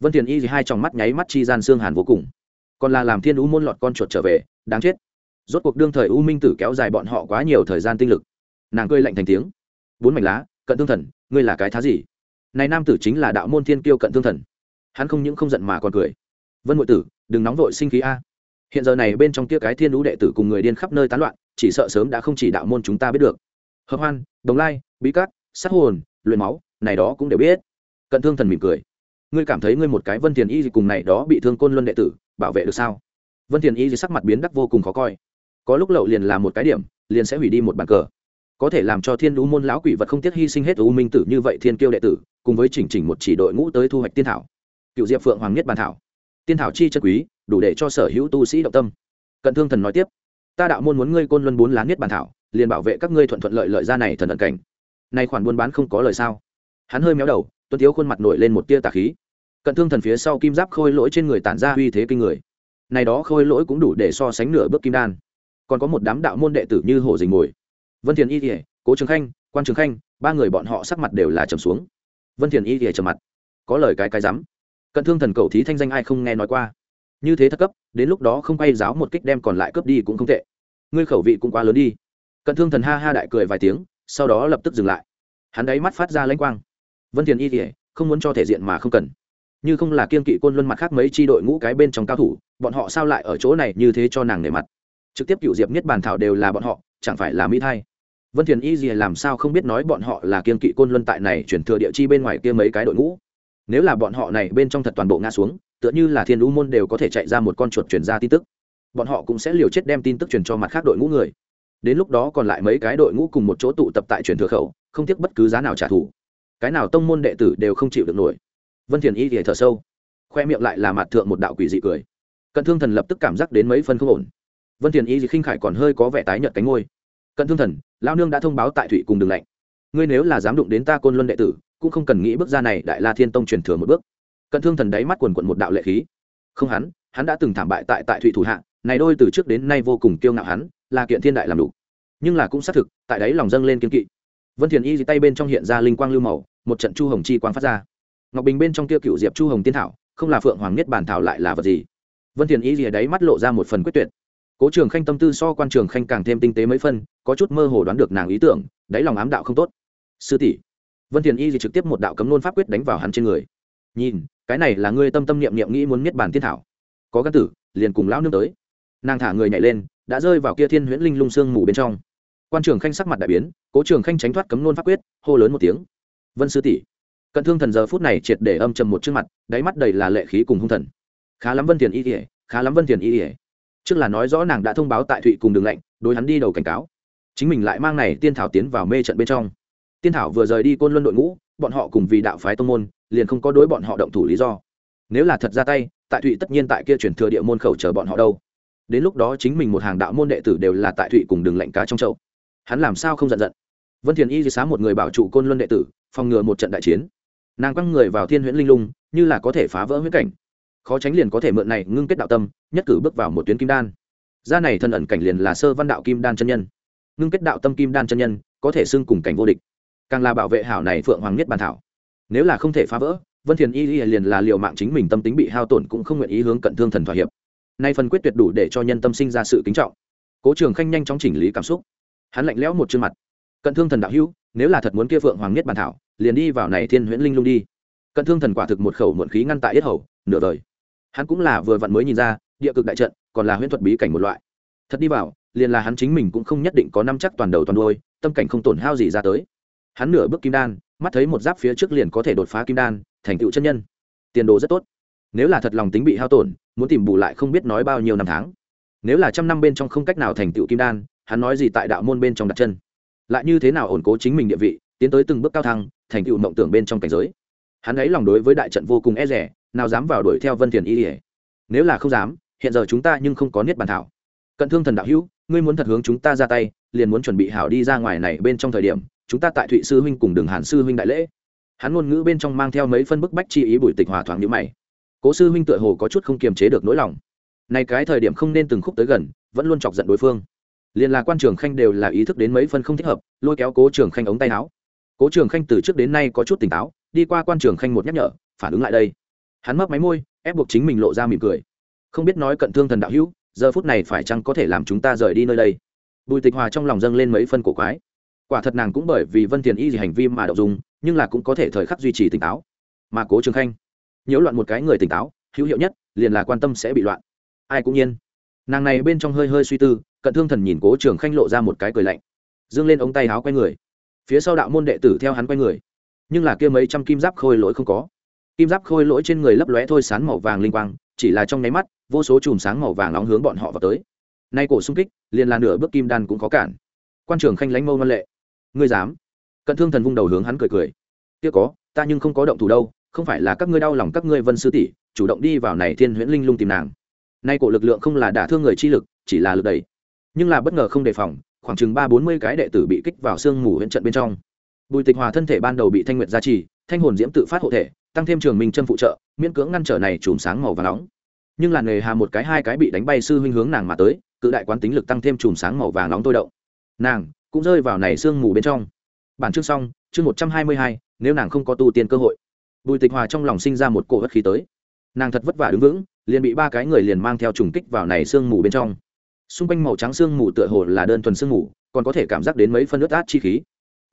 Vân tiền y thì hai trong mắt nháy mắt chi gian xương hàn vô cùng. Còn là làm thiên u môn lọt con chuột trở về, đáng chết. Rốt cuộc đương thời u minh tử kéo dài bọn họ quá nhiều thời gian tinh lực nàng cười lạnh thành tiếng. Bốn mảnh lá, cận thương thần, ngươi là cái thá gì? Này nam tử chính là đạo môn thiên kiêu cận thương thần. Hắn không những không giận mà còn cười. Vân ngụy tử, đừng nóng vội sinh khí a. Hiện giờ này bên trong kia cái thiên lũ đệ tử cùng người điên khắp nơi tán loạn, chỉ sợ sớm đã không chỉ đạo môn chúng ta biết được. Hợp hoan, đồng lai, bí cát, sát hồn, luyện máu, này đó cũng đều biết. Cận thương thần mỉm cười. Ngươi cảm thấy ngươi một cái vân thiền y gì cùng này đó bị thương côn luân đệ tử, bảo vệ được sao? Vân thiền y gì sắc mặt biến đắc vô cùng khó coi. Có lúc lậu liền là một cái điểm, liền sẽ hủy đi một bàn cờ có thể làm cho thiên lũ môn lão quỷ vật không tiếc hy sinh hết u minh tử như vậy thiên kiêu đệ tử, cùng với chỉnh chỉnh một chỉ đội ngũ tới thu hoạch tiên thảo. Cựu diệp phượng hoàng nhất bàn thảo. Tiên thảo chi chân quý, đủ để cho sở hữu tu sĩ động tâm. Cận thương thần nói tiếp, ta đạo môn muốn ngươi côn luân bốn lá nhất bàn thảo, liền bảo vệ các ngươi thuận thuận lợi lợi ra này thần ẩn cảnh. Nay khoản buôn bán không có lời sao? Hắn hơi méo đầu tuân thiếu khuôn mặt nổi lên một tia tà khí. Cận thương thần phía sau kim giáp khôi lỗi trên người tản ra uy thế kinh người. Này đó khôi lỗi cũng đủ để so sánh nửa bước kim đan. Còn có một đám đạo môn đệ tử như hồ dình mồi vân thiền y thể cố trường khanh, quan trường khanh, ba người bọn họ sắc mặt đều là trầm xuống. Vân thiền y thì trầm mặt. Có lời cái cái rắm. Cận thương thần cầu thí thanh danh ai không nghe nói qua? Như thế thất cấp, đến lúc đó không quay giáo một kích đem còn lại cướp đi cũng không tệ. Ngươi khẩu vị cũng quá lớn đi. Cận thương thần ha ha đại cười vài tiếng, sau đó lập tức dừng lại. Hắn đáy mắt phát ra lãnh quang. Vân thiền y thì không muốn cho thể diện mà không cần. Như không là kiên kỵ côn luân mặt khác mấy tri đội ngũ cái bên trong cao thủ, bọn họ sao lại ở chỗ này như thế cho nàng nề mặt? Trực tiếp cựu diệp niết bàn thảo đều là bọn họ, chẳng phải là mỹ thay vân thiền y gì làm sao không biết nói bọn họ là kiên kỵ côn luân tại này chuyển thừa địa chi bên ngoài kia mấy cái đội ngũ? Nếu là bọn họ này bên trong thật toàn bộ ngã xuống, tựa như là thiên lũ môn đều có thể chạy ra một con chuột chuyển ra tin tức. Bọn họ cũng sẽ liều chết đem tin tức truyền cho mặt khác đội ngũ người. Đến lúc đó còn lại mấy cái đội ngũ cùng một chỗ tụ tập tại truyền thừa khẩu, không tiếc bất cứ giá nào trả thù. Cái nào tông môn đệ tử đều không chịu được nổi. Vân thiền y thì thở sâu, khoe miệng lại là mặt thượng một đạo quỷ dị cười. Cận thương thần lập tức cảm giác đến mấy phân không ổn. Vân thiền y thì khinh khải còn hơi có vẻ tái nhợt cánh ngôi cận thương thần lao nương đã thông báo tại thụy cùng đường lạnh. Ngươi nếu là dám đụng đến ta côn luân đệ tử, cũng không cần nghĩ bước ra này đại la thiên tông truyền thừa một bước. Cận thương thần đáy mắt quần quận một đạo lệ khí. Không hắn hắn đã từng thảm bại tại tại thụy thủ hạ, này đôi từ trước đến nay vô cùng kiêu ngạo hắn, là kiện thiên đại làm đủ. Nhưng là cũng xác thực, tại đấy lòng dâng lên kiên kỵ. Vân thiền y tay bên trong hiện ra linh quang lưu màu, một trận chu hồng chi quang phát ra. Ngọc bình bên trong kia cựu diệp chu hồng tiên thảo, không là phượng hoàng nhất bản thảo lại là vật gì? Vân thiền y rìa đáy mắt lộ ra một phần quyết tuyệt cố trường khanh tâm tư so quan trường khanh càng thêm tinh tế mấy phân, có chút mơ hồ đoán được nàng ý tưởng, đáy lòng ám đạo không tốt. Sư tỷ. Vân thiền y thì trực tiếp một đạo cấm nôn pháp quyết đánh vào hắn trên người. Nhìn, cái này là ngươi tâm tâm niệm niệm nghĩ muốn miết bản thiên thảo. Có gắn tử, liền cùng lão nương tới. Nàng thả người nhảy lên, đã rơi vào kia thiên huyễn linh lung sương mù bên trong. Quan trường khanh sắc mặt đại biến, cố trường khanh tránh thoát cấm nôn pháp quyết, hô lớn một tiếng. Vân sư tỷ. Cận thương thần giờ phút này triệt để âm trầm một trước mặt, đáy mắt đầy là lệ khí cùng hung thần. Khá lắm vân thiền y ỉa khá lắm vân thiền y ỉa trước là nói rõ nàng đã thông báo tại thụy cùng đường lệnh đối hắn đi đầu cảnh cáo. Chính mình lại mang này tiên thảo tiến vào mê trận bên trong. Tiên thảo vừa rời đi côn luân đội ngũ, bọn họ cùng vì đạo phái tông môn, liền không có đối bọn họ động thủ lý do. Nếu là thật ra tay, tại thụy tất nhiên tại kia chuyển thừa địa môn khẩu chờ bọn họ đâu. Đến lúc đó chính mình một hàng đạo môn đệ tử đều là tại thụy cùng đường lệnh cá trong chậu. Hắn làm sao không giận giận? Vân thiền y di xá một người bảo trụ côn luân đệ tử, phòng ngừa một trận đại chiến. Nàng quăng người vào thiên huyễn linh lung, như là có thể phá vỡ huyễn cảnh khó tránh liền có thể mượn này ngưng kết đạo tâm, nhất cử bước vào một tuyến kim đan. Gia này thân ẩn cảnh liền là sơ văn đạo kim đan chân nhân. Ngưng kết đạo tâm kim đan chân nhân, có thể xưng cùng cảnh vô địch. Càng là bảo vệ hảo này phượng hoàng nhất bàn thảo. Nếu là không thể phá vỡ, vân thiền y liền là liệu mạng chính mình tâm tính bị hao tổn cũng không nguyện ý hướng cận thương thần thỏa hiệp. Nay phần quyết tuyệt đủ để cho nhân tâm sinh ra sự kính trọng. Cố trường khanh nhanh chóng chỉnh lý cảm xúc. Hắn lạnh lẽo một chương mặt. Cận thương thần đạo hữu, nếu là thật muốn kia phượng hoàng nhất bàn thảo, liền đi vào này thiên huyễn linh lung đi. Cận thương thần quả thực một khẩu muộn khí ngăn tại yết hầu, nửa đời hắn cũng là vừa vặn mới nhìn ra, địa cực đại trận còn là huyễn thuật bí cảnh một loại. Thật đi vào, liền là hắn chính mình cũng không nhất định có năm chắc toàn đầu toàn đôi tâm cảnh không tổn hao gì ra tới. Hắn nửa bước kim đan, mắt thấy một giáp phía trước liền có thể đột phá kim đan, thành tựu chân nhân. Tiền đồ rất tốt. Nếu là thật lòng tính bị hao tổn, muốn tìm bù lại không biết nói bao nhiêu năm tháng. Nếu là trăm năm bên trong không cách nào thành tựu kim đan, hắn nói gì tại đạo môn bên trong đặt chân. Lại như thế nào ổn cố chính mình địa vị, tiến tới từng bước cao thăng, thành tựu mộng tưởng bên trong cảnh giới hắn ấy lòng đối với đại trận vô cùng e rẻ, nào dám vào đuổi theo vân thiền y ỉa nếu là không dám, hiện giờ chúng ta nhưng không có niết bàn thảo. Cận thương thần đạo hữu, ngươi muốn thật hướng chúng ta ra tay, liền muốn chuẩn bị hảo đi ra ngoài này bên trong thời điểm, chúng ta tại thụy sư huynh cùng đường hàn sư huynh đại lễ. Hắn ngôn ngữ bên trong mang theo mấy phân bức bách chi ý bùi tịch hòa thoáng nhữ mày. Cố sư huynh tựa hồ có chút không kiềm chế được nỗi lòng. Này cái thời điểm không nên từng khúc tới gần, vẫn luôn chọc giận đối phương. Liền là quan trường khanh đều là ý thức đến mấy phân không thích hợp, lôi kéo cố trường khanh ống tay áo. Cố trường khanh từ trước đến nay có chút tỉnh táo đi qua quan trường khanh một nhắc nhở, phản ứng lại đây. Hắn mấp máy môi, ép buộc chính mình lộ ra mỉm cười. Không biết nói cận thương thần đạo hữu, giờ phút này phải chăng có thể làm chúng ta rời đi nơi đây? Bùi tịch hòa trong lòng dâng lên mấy phân cổ quái. Quả thật nàng cũng bởi vì vân thiền y gì hành vi mà đậu dùng nhưng là cũng có thể thời khắc duy trì tỉnh táo. Mà cố trường khanh, nhiễu loạn một cái người tỉnh táo, hữu hiệu nhất, liền là quan tâm sẽ bị loạn. Ai cũng nhiên. Nàng này bên trong hơi hơi suy tư, cận thương thần nhìn cố trường khanh lộ ra một cái cười lạnh. Dương lên ống tay áo quay người. Phía sau đạo môn đệ tử theo hắn quay người nhưng là kia mấy trăm kim giáp khôi lỗi không có. Kim giáp khôi lỗi trên người lấp lóe thôi sán màu vàng linh quang, chỉ là trong nháy mắt, vô số chùm sáng màu vàng nóng hướng bọn họ vào tới. Nay cổ xung kích, liền là nửa bước kim đan cũng có cản. Quan trưởng khanh lánh mâu ngân lệ. Ngươi dám? Cận thương thần vung đầu hướng hắn cười cười. Kia có, ta nhưng không có động thủ đâu, không phải là các ngươi đau lòng các ngươi vân sư tỷ, chủ động đi vào này thiên huyễn linh lung tìm nàng. Nay cổ lực lượng không là đả thương người chi lực, chỉ là lực đẩy. Nhưng là bất ngờ không đề phòng, khoảng chừng ba bốn mươi cái đệ tử bị kích vào sương mù huyện trận bên trong bùi tịch hòa thân thể ban đầu bị thanh nguyệt gia trì, thanh hồn diễm tự phát hộ thể, tăng thêm trường minh chân phụ trợ, miễn cưỡng ngăn trở này chùm sáng màu và nóng. Nhưng là nghề hà một cái hai cái bị đánh bay sư huynh hướng nàng mà tới, cự đại quán tính lực tăng thêm chùm sáng màu vàng nóng tôi động. Nàng cũng rơi vào này sương mù bên trong. Bản chương xong, chương một trăm hai mươi hai, nếu nàng không có tu tiên cơ hội. Bùi tịch hòa trong lòng sinh ra một cổ bất khí tới. Nàng thật vất vả đứng vững, liền bị ba cái người liền mang theo trùng kích vào này sương mù bên trong. Xung quanh màu trắng sương mù tựa hồ là đơn thuần sương mù, còn có thể cảm giác đến mấy phân nước át chi khí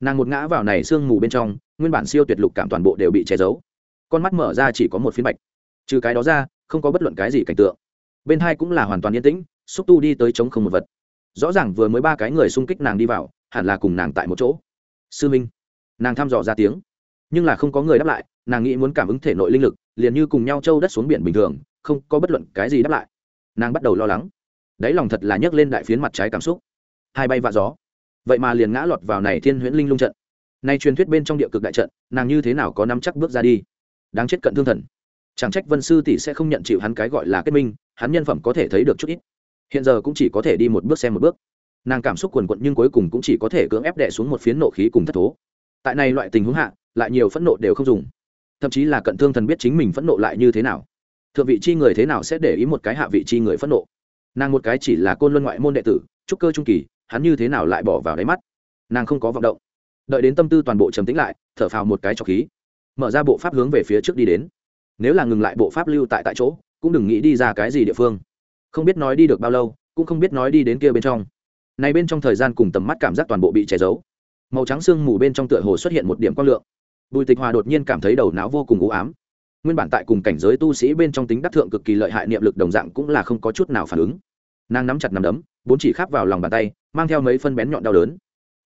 nàng một ngã vào này sương mù bên trong, nguyên bản siêu tuyệt lục cảm toàn bộ đều bị che giấu. Con mắt mở ra chỉ có một phiến bạch. Trừ cái đó ra, không có bất luận cái gì cảnh tượng. Bên hai cũng là hoàn toàn yên tĩnh, xúc tu đi tới chống không một vật. Rõ ràng vừa mới ba cái người xung kích nàng đi vào, hẳn là cùng nàng tại một chỗ. Sư minh. Nàng thăm dò ra tiếng. Nhưng là không có người đáp lại, nàng nghĩ muốn cảm ứng thể nội linh lực, liền như cùng nhau trâu đất xuống biển bình thường, không có bất luận cái gì đáp lại. Nàng bắt đầu lo lắng. Đáy lòng thật là nhấc lên đại phiến mặt trái cảm xúc. Hai bay vạ gió vậy mà liền ngã lọt vào này thiên huyễn linh lung trận. Nay truyền thuyết bên trong địa cực đại trận, nàng như thế nào có năm chắc bước ra đi? Đáng chết cận thương thần. Chẳng trách vân sư tỷ sẽ không nhận chịu hắn cái gọi là kết minh, hắn nhân phẩm có thể thấy được chút ít. Hiện giờ cũng chỉ có thể đi một bước xem một bước. Nàng cảm xúc quần quận nhưng cuối cùng cũng chỉ có thể cưỡng ép đẻ xuống một phiến nộ khí cùng thất thố. Tại này loại tình huống hạ, lại nhiều phẫn nộ đều không dùng. Thậm chí là cận thương thần biết chính mình phẫn nộ lại như thế nào. Thượng vị chi người thế nào sẽ để ý một cái hạ vị chi người phẫn nộ? Nàng một cái chỉ là côn luân ngoại môn đệ tử, trúc cơ trung kỳ hắn như thế nào lại bỏ vào đáy mắt? Nàng không có vọng động. Đợi đến tâm tư toàn bộ trầm tĩnh lại, thở phào một cái cho khí. Mở ra bộ pháp hướng về phía trước đi đến. Nếu là ngừng lại bộ pháp lưu tại tại chỗ, cũng đừng nghĩ đi ra cái gì địa phương. Không biết nói đi được bao lâu, cũng không biết nói đi đến kia bên trong. Này bên trong thời gian cùng tầm mắt cảm giác toàn bộ bị che giấu. Màu trắng sương mù bên trong tựa hồ xuất hiện một điểm quang lượng. Bùi tịch hòa đột nhiên cảm thấy đầu não vô cùng u ám. Nguyên bản tại cùng cảnh giới tu sĩ bên trong tính đắc thượng cực kỳ lợi hại niệm lực đồng dạng cũng là không có chút nào phản ứng. Nàng nắm chặt nắm đấm, bốn chỉ khắp vào lòng bàn tay mang theo mấy phân bén nhọn đau đớn.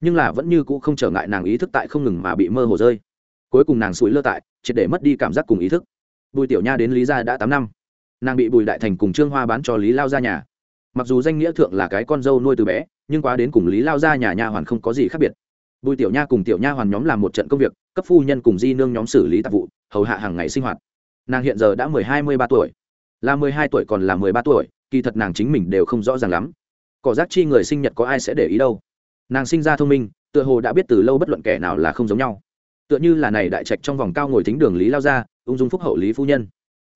Nhưng là vẫn như cũ không trở ngại nàng ý thức tại không ngừng mà bị mơ hồ rơi. Cuối cùng nàng sủi lơ tại, triệt để mất đi cảm giác cùng ý thức. Bùi tiểu nha đến lý gia đã tám năm. Nàng bị bùi đại thành cùng trương hoa bán cho lý lao ra nhà. Mặc dù danh nghĩa thượng là cái con dâu nuôi từ bé, nhưng quá đến cùng lý lao ra nhà nha hoàn không có gì khác biệt. Bùi tiểu nha cùng tiểu nha hoàn nhóm làm một trận công việc, cấp phu nhân cùng di nương nhóm xử lý tạp vụ, hầu hạ hàng ngày sinh hoạt. Nàng hiện giờ đã mười hai mươi ba tuổi. Là mười hai tuổi còn là mười ba tuổi, kỳ thật nàng chính mình đều không rõ ràng lắm cỏ giác chi người sinh nhật có ai sẽ để ý đâu. Nàng sinh ra thông minh, tựa hồ đã biết từ lâu bất luận kẻ nào là không giống nhau. Tựa như là này đại trạch trong vòng cao ngồi thính đường lý lao ra ung dung phúc hậu lý phu nhân.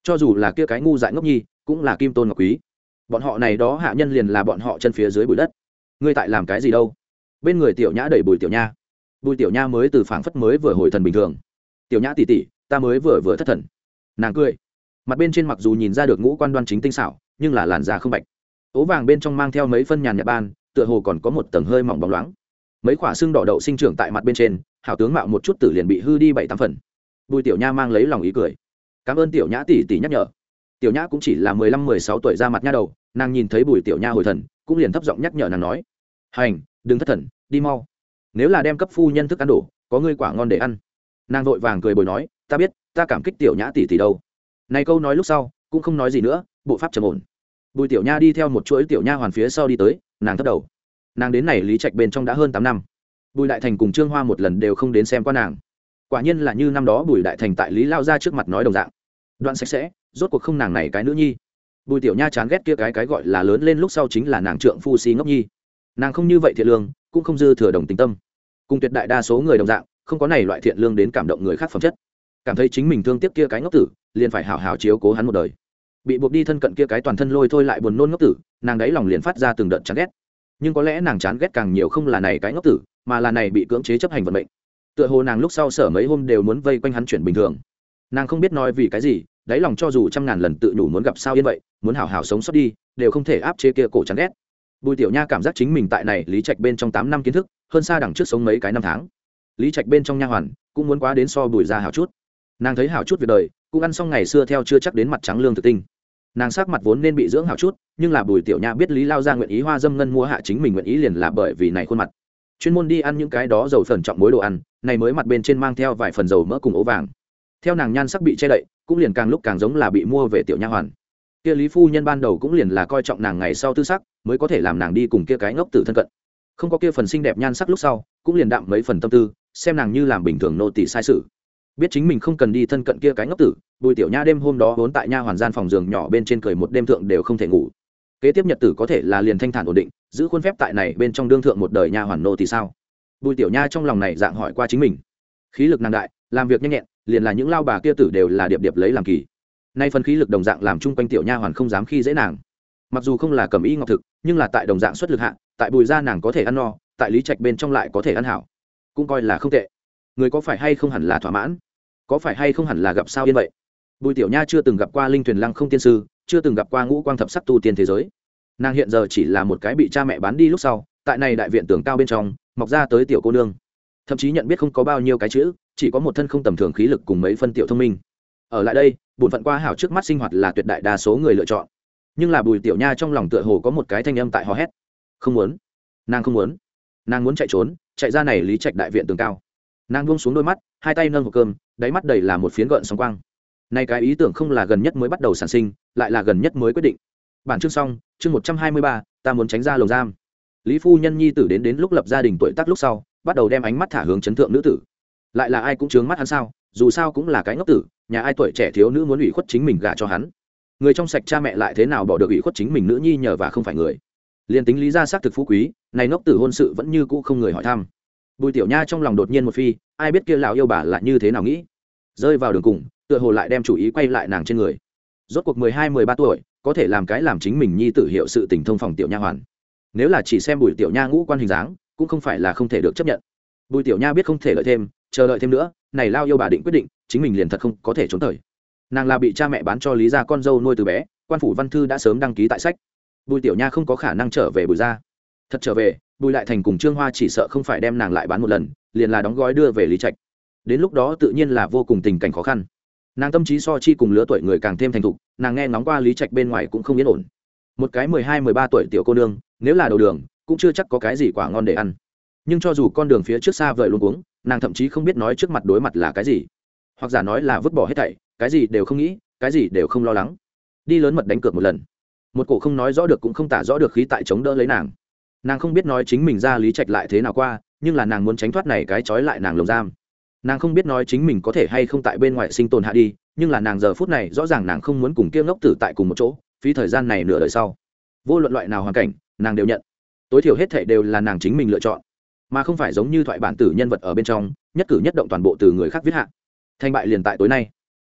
Cho dù là kia cái ngu dại ngốc nhi, cũng là kim tôn ngọc quý. Bọn họ này đó hạ nhân liền là bọn họ chân phía dưới bụi đất. Ngươi tại làm cái gì đâu? Bên người tiểu nhã đẩy bùi tiểu nha. Bùi tiểu nha mới từ phảng phất mới vừa hồi thần bình thường. Tiểu nhã tỉ tỉ, ta mới vừa vừa thất thần. Nàng cười. Mặt bên trên mặc dù nhìn ra được ngũ quan đoan chính tinh xảo, nhưng là làn da không bạch ố vàng bên trong mang theo mấy phân nhàn nhạt ban, tựa hồ còn có một tầng hơi mỏng bóng loáng. Mấy quả xương đỏ đậu sinh trưởng tại mặt bên trên, hảo tướng mạo một chút tử liền bị hư đi bảy tám phần. Bùi tiểu nha mang lấy lòng ý cười. Cảm ơn tiểu nhã tỷ tỷ nhắc nhở. Tiểu nhã cũng chỉ là mười lăm, mười sáu tuổi ra mặt nha đầu, nàng nhìn thấy bùi tiểu nha hồi thần, cũng liền thấp giọng nhắc nhở nàng nói, hành, đừng thất thần, đi mau. Nếu là đem cấp phu nhân thức ăn đổ, có ngươi quả ngon để ăn. Nàng vội vàng cười bồi nói, ta biết, ta cảm kích tiểu nhã tỷ tỷ đâu. Này câu nói lúc sau, cũng không nói gì nữa, bộ pháp trầm ổn bùi tiểu nha đi theo một chuỗi tiểu nha hoàn phía sau đi tới, nàng thất đầu. Nàng đến này lý trạch bên trong đã hơn tám năm. Bùi đại thành cùng trương hoa một lần đều không đến xem qua nàng. Quả nhiên là như năm đó bùi đại thành tại lý lao ra trước mặt nói đồng dạng. Đoạn sạch sẽ, rốt cuộc không nàng này cái nữ nhi. Bùi tiểu nha chán ghét kia cái cái gọi là lớn lên lúc sau chính là nàng trượng phu si ngốc nhi. Nàng không như vậy thiện lương, cũng không dư thừa đồng tình tâm. Cùng tuyệt đại đa số người đồng dạng, không có này loại thiện lương đến cảm động người khác phẩm chất. Cảm thấy chính mình thương tiếc kia cái ngốc tử, liền phải hảo hảo chiếu cố hắn một đời bị buộc đi thân cận kia cái toàn thân lôi thôi lại buồn nôn ngốc tử, nàng đáy lòng liền phát ra từng đợt chán ghét. Nhưng có lẽ nàng chán ghét càng nhiều không là này cái ngốc tử, mà là này bị cưỡng chế chấp hành vận mệnh. Tựa hồ nàng lúc sau sở mấy hôm đều muốn vây quanh hắn chuyển bình thường. Nàng không biết nói vì cái gì, đáy lòng cho dù trăm ngàn lần tự nhủ muốn gặp sao yên vậy, muốn hảo hảo sống sót đi, đều không thể áp chế kia cổ chán ghét. Bùi tiểu nha cảm giác chính mình tại này lý trạch bên trong tám năm kiến thức, hơn xa đằng trước sống mấy cái năm tháng. Lý trạch bên trong nha hoàn, cũng muốn quá đến so bùi ra hảo chút. Nàng thấy hảo chút việc đời, cũng ăn xong ngày xưa theo chưa chắc đến mặt trắng lương thực tinh nàng sắc mặt vốn nên bị dưỡng hảo chút, nhưng là bùi tiểu nha biết lý lao ra nguyện ý hoa dâm ngân mua hạ chính mình nguyện ý liền là bởi vì này khuôn mặt. Chuyên môn đi ăn những cái đó dầu phần trọng mối đồ ăn, này mới mặt bên trên mang theo vài phần dầu mỡ cùng ố vàng. Theo nàng nhan sắc bị che đậy, cũng liền càng lúc càng giống là bị mua về tiểu nha hoàn. Kia lý phu nhân ban đầu cũng liền là coi trọng nàng ngày sau tư sắc, mới có thể làm nàng đi cùng kia cái ngốc tử thân cận. Không có kia phần xinh đẹp nhan sắc lúc sau, cũng liền đạm mấy phần tâm tư, xem nàng như làm bình thường nô tỳ sai sự. Biết chính mình không cần đi thân cận kia cái ngốc tử bùi tiểu nha đêm hôm đó vốn tại nha hoàn gian phòng giường nhỏ bên trên cười một đêm thượng đều không thể ngủ. Kế tiếp nhật tử có thể là liền thanh thản ổn định, giữ khuôn phép tại này bên trong đương thượng một đời nha hoàn nô thì sao? Bùi tiểu nha trong lòng này dạng hỏi qua chính mình. Khí lực nàng đại, làm việc nhanh nhẹn, liền là những lao bà kia tử đều là điệp điệp lấy làm kỳ. Nay phần khí lực đồng dạng làm chung quanh tiểu nha hoàn không dám khi dễ nàng. Mặc dù không là cầm y ngọc thực, nhưng là tại đồng dạng xuất lực hạ, tại bùi gia nàng có thể ăn no, tại lý trạch bên trong lại có thể ăn hảo. Cũng coi là không tệ. Người có phải hay không hẳn là thỏa mãn? Có phải hay không hẳn là gặp sao yên vậy? Bùi tiểu nha chưa từng gặp qua linh thuyền lăng không tiên sư, chưa từng gặp qua ngũ quang thập sắc tu tiên thế giới. Nàng hiện giờ chỉ là một cái bị cha mẹ bán đi lúc sau, tại này đại viện tường cao bên trong, mọc ra tới tiểu cô nương. Thậm chí nhận biết không có bao nhiêu cái chữ, chỉ có một thân không tầm thường khí lực cùng mấy phân tiểu thông minh. Ở lại đây, bổn phận qua hảo trước mắt sinh hoạt là tuyệt đại đa số người lựa chọn. Nhưng là bùi tiểu nha trong lòng tựa hồ có một cái thanh âm tại hò hét. Không muốn. Nàng không muốn. Nàng muốn chạy trốn, chạy ra này lý trạch đại viện tường cao. Nàng buông xuống đôi mắt, hai tay nâng hộp cơm, đáy mắt đầy là một phiến gợn sóng quang nay cái ý tưởng không là gần nhất mới bắt đầu sản sinh, lại là gần nhất mới quyết định. Bản chương xong, chương một trăm hai mươi ba, ta muốn tránh ra lồng giam. Lý phu nhân nhi tử đến đến lúc lập gia đình tuổi tác lúc sau, bắt đầu đem ánh mắt thả hướng chấn thượng nữ tử. Lại là ai cũng chướng mắt hắn sao, dù sao cũng là cái ngốc tử, nhà ai tuổi trẻ thiếu nữ muốn ủy khuất chính mình gả cho hắn. Người trong sạch cha mẹ lại thế nào bỏ được ủy khuất chính mình nữ nhi nhờ và không phải người. Liên tính lý ra xác thực phú quý, này ngốc tử hôn sự vẫn như cũ không người hỏi thăm. Bùi tiểu nha trong lòng đột nhiên một phi, ai biết kia lão yêu bà là như thế nào nghĩ. Rơi vào đường cùng tựa hồ lại đem chủ ý quay lại nàng trên người. Rốt cuộc mười hai, mười ba tuổi, có thể làm cái làm chính mình nhi tử hiệu sự tình thông phòng tiểu nha hoàn. Nếu là chỉ xem bùi tiểu nha ngũ quan hình dáng, cũng không phải là không thể được chấp nhận. Bùi tiểu nha biết không thể lợi thêm, chờ đợi thêm nữa, này lao yêu bà định quyết định, chính mình liền thật không có thể trốn thời. Nàng là bị cha mẹ bán cho lý gia con dâu nuôi từ bé, quan phủ văn thư đã sớm đăng ký tại sách. Bùi tiểu nha không có khả năng trở về bùi gia. Thật trở về, bùi lại thành cùng trương hoa chỉ sợ không phải đem nàng lại bán một lần, liền là đóng gói đưa về lý trạch. Đến lúc đó tự nhiên là vô cùng tình cảnh khó khăn nàng tâm trí so chi cùng lứa tuổi người càng thêm thành thục, nàng nghe ngóng qua lý trạch bên ngoài cũng không yên ổn. Một cái mười hai, mười ba tuổi tiểu cô nương, nếu là đầu đường, cũng chưa chắc có cái gì quả ngon để ăn. Nhưng cho dù con đường phía trước xa vời luôn uống nàng thậm chí không biết nói trước mặt đối mặt là cái gì. Hoặc giả nói là vứt bỏ hết thảy, cái gì đều không nghĩ, cái gì đều không lo lắng. Đi lớn mật đánh cược một lần. Một cổ không nói rõ được cũng không tả rõ được khí tại chống đỡ lấy nàng. Nàng không biết nói chính mình ra lý trạch lại thế nào qua, nhưng là nàng muốn tránh thoát này cái trói lại nàng lồng giam nàng không biết nói chính mình có thể hay không tại bên ngoài sinh tồn hạ đi, nhưng là nàng giờ phút này rõ ràng nàng không muốn cùng kia ngốc tử tại cùng một chỗ, phí thời gian này nửa đời sau. Vô luận loại nào hoàn cảnh, nàng đều nhận. Tối thiểu hết thể đều là nàng chính mình lựa chọn. Mà không phải giống như thoại bản tử nhân vật ở bên trong, nhất cử nhất động toàn bộ từ người khác viết hạ. Thành bại liền tại tối nay.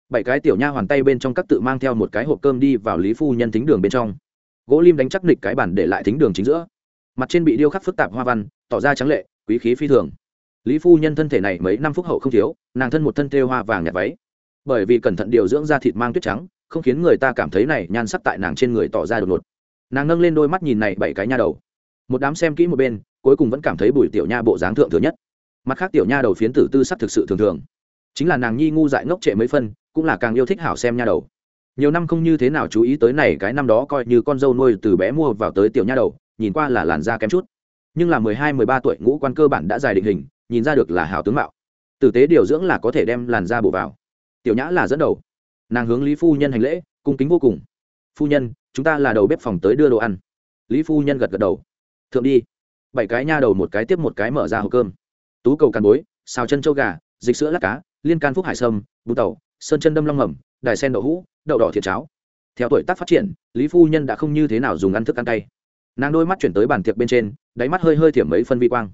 Bảy cái tiểu nha hoàn tay bên trong các tự mang theo một cái hộp cơm đi vào lý phu nhân thính đường bên trong. Gỗ lim đánh chắc nịch cái bản để lại thính đường chính giữa. Mặt trên bị điêu khắc phức tạp hoa văn, tỏ ra trắng lệ, quý khí phi thường lý phu nhân thân thể này mấy năm phúc hậu không thiếu, nàng thân một thân thêu hoa vàng nhạt váy. Bởi vì cẩn thận điều dưỡng ra thịt mang tuyết trắng, không khiến người ta cảm thấy này nhan sắc tại nàng trên người tỏ ra đột ngột. Nàng nâng lên đôi mắt nhìn này bảy cái nha đầu. Một đám xem kỹ một bên, cuối cùng vẫn cảm thấy bùi tiểu nha bộ dáng thượng thừa nhất. Mặt khác tiểu nha đầu phiến tử tư sắc thực sự thường thường. Chính là nàng nhi ngu dại ngốc trệ mấy phân, cũng là càng yêu thích hảo xem nha đầu. Nhiều năm không như thế nào chú ý tới này cái năm đó coi như con dâu nuôi từ bé mua vào tới tiểu nha đầu, nhìn qua là làn da kém chút. Nhưng là mười hai, mười ba tuổi ngũ quan cơ bản đã dài định hình nhìn ra được là hào tướng mạo. Tử tế điều dưỡng là có thể đem làn da bổ vào. Tiểu nhã là dẫn đầu. Nàng hướng lý phu nhân hành lễ, cung kính vô cùng. Phu nhân, chúng ta là đầu bếp phòng tới đưa đồ ăn. Lý phu nhân gật gật đầu. Thượng đi. Bảy cái nha đầu một cái tiếp một cái mở ra hộp cơm. Tú cầu càn bối, xào chân châu gà, dịch sữa lát cá, liên can phúc hải sâm bù tàu, sơn chân đâm long mầm đài sen đậu hũ, đậu đỏ thiệt cháo. Theo tuổi tác phát triển, lý phu nhân đã không như thế nào dùng ăn thức ăn tay nàng đôi mắt chuyển tới bàn tiệc bên trên, đáy mắt hơi hơi thiểm mấy phân vi quang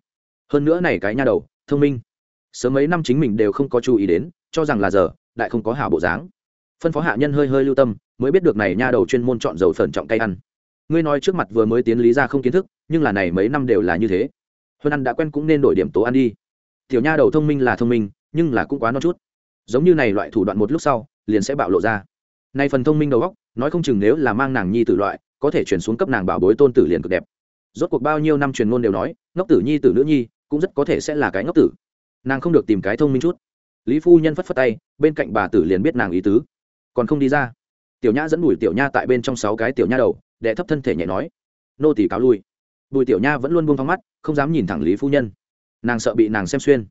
hơn nữa này cái nha đầu, thông minh. Sớm mấy năm chính mình đều không có chú ý đến, cho rằng là giờ đại không có hảo bộ dáng. Phân phó hạ nhân hơi hơi lưu tâm, mới biết được này nha đầu chuyên môn chọn dầu phần trọng cay ăn. Ngươi nói trước mặt vừa mới tiến lý ra không kiến thức, nhưng là này mấy năm đều là như thế. Hơn ăn đã quen cũng nên đổi điểm tố ăn đi. Tiểu nha đầu thông minh là thông minh, nhưng là cũng quá non chút. Giống như này loại thủ đoạn một lúc sau, liền sẽ bạo lộ ra. Nay phần thông minh đầu góc nói không chừng nếu là mang nàng nhi tử loại, có thể chuyển xuống cấp nàng bảo bối tôn tử liền cực đẹp. Rốt cuộc bao nhiêu năm truyền ngôn đều nói, ngốc tử nhi tử nữ nhi cũng rất có thể sẽ là cái ngốc tử. Nàng không được tìm cái thông minh chút. Lý phu nhân phất phất tay, bên cạnh bà tử liền biết nàng ý tứ. Còn không đi ra. Tiểu nhã dẫn bùi tiểu nha tại bên trong sáu cái tiểu nha đầu đệ thấp thân thể nhẹ nói, nô tỷ cáo lui. Bùi tiểu nha vẫn luôn buông thong mắt, không dám nhìn thẳng lý phu nhân. Nàng sợ bị nàng xem xuyên.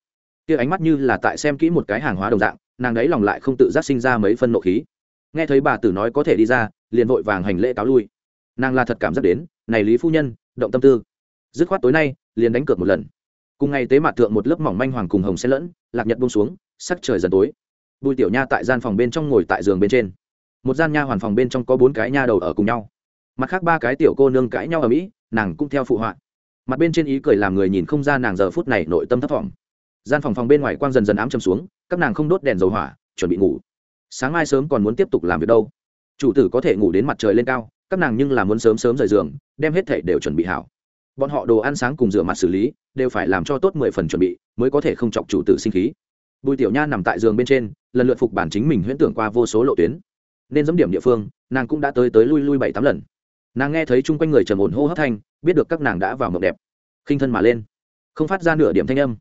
Kia ánh mắt như là tại xem kỹ một cái hàng hóa đồng dạng, nàng đấy lòng lại không tự giác sinh ra mấy phân nộ khí. Nghe thấy bà tử nói có thể đi ra, liền vội vàng hành lễ cáo lui. Nàng là thật cảm giác đến, này lý phu nhân, động tâm tư. Dứt khoát tối nay, liền đánh cược một lần cùng ngày tế mặt thượng một lớp mỏng manh hoàng cùng hồng xen lẫn, lạc nhật bông xuống, sắc trời dần tối. Bùi tiểu nha tại gian phòng bên trong ngồi tại giường bên trên. Một gian nha hoàn phòng bên trong có bốn cái nha đầu ở cùng nhau. Mặt khác ba cái tiểu cô nương cãi nhau ở mỹ, nàng cũng theo phụ họa. Mặt bên trên ý cười làm người nhìn không ra nàng giờ phút này nội tâm thấp thỏm. Gian phòng phòng bên ngoài quang dần dần ám châm xuống, các nàng không đốt đèn dầu hỏa, chuẩn bị ngủ. Sáng mai sớm còn muốn tiếp tục làm việc đâu. Chủ tử có thể ngủ đến mặt trời lên cao, các nàng nhưng là muốn sớm sớm rời giường, đem hết thể đều chuẩn bị hảo bọn họ đồ ăn sáng cùng rửa mặt xử lý, đều phải làm cho tốt mười phần chuẩn bị, mới có thể không chọc chủ tử sinh khí. Bùi tiểu nha nằm tại giường bên trên, lần lượt phục bản chính mình huyễn tưởng qua vô số lộ tuyến. Nên dẫm điểm địa phương, nàng cũng đã tới tới lui lui bảy tám lần. Nàng nghe thấy chung quanh người trầm ổn hô hấp thanh, biết được các nàng đã vào mộng đẹp. Khinh thân mà lên. Không phát ra nửa điểm thanh âm.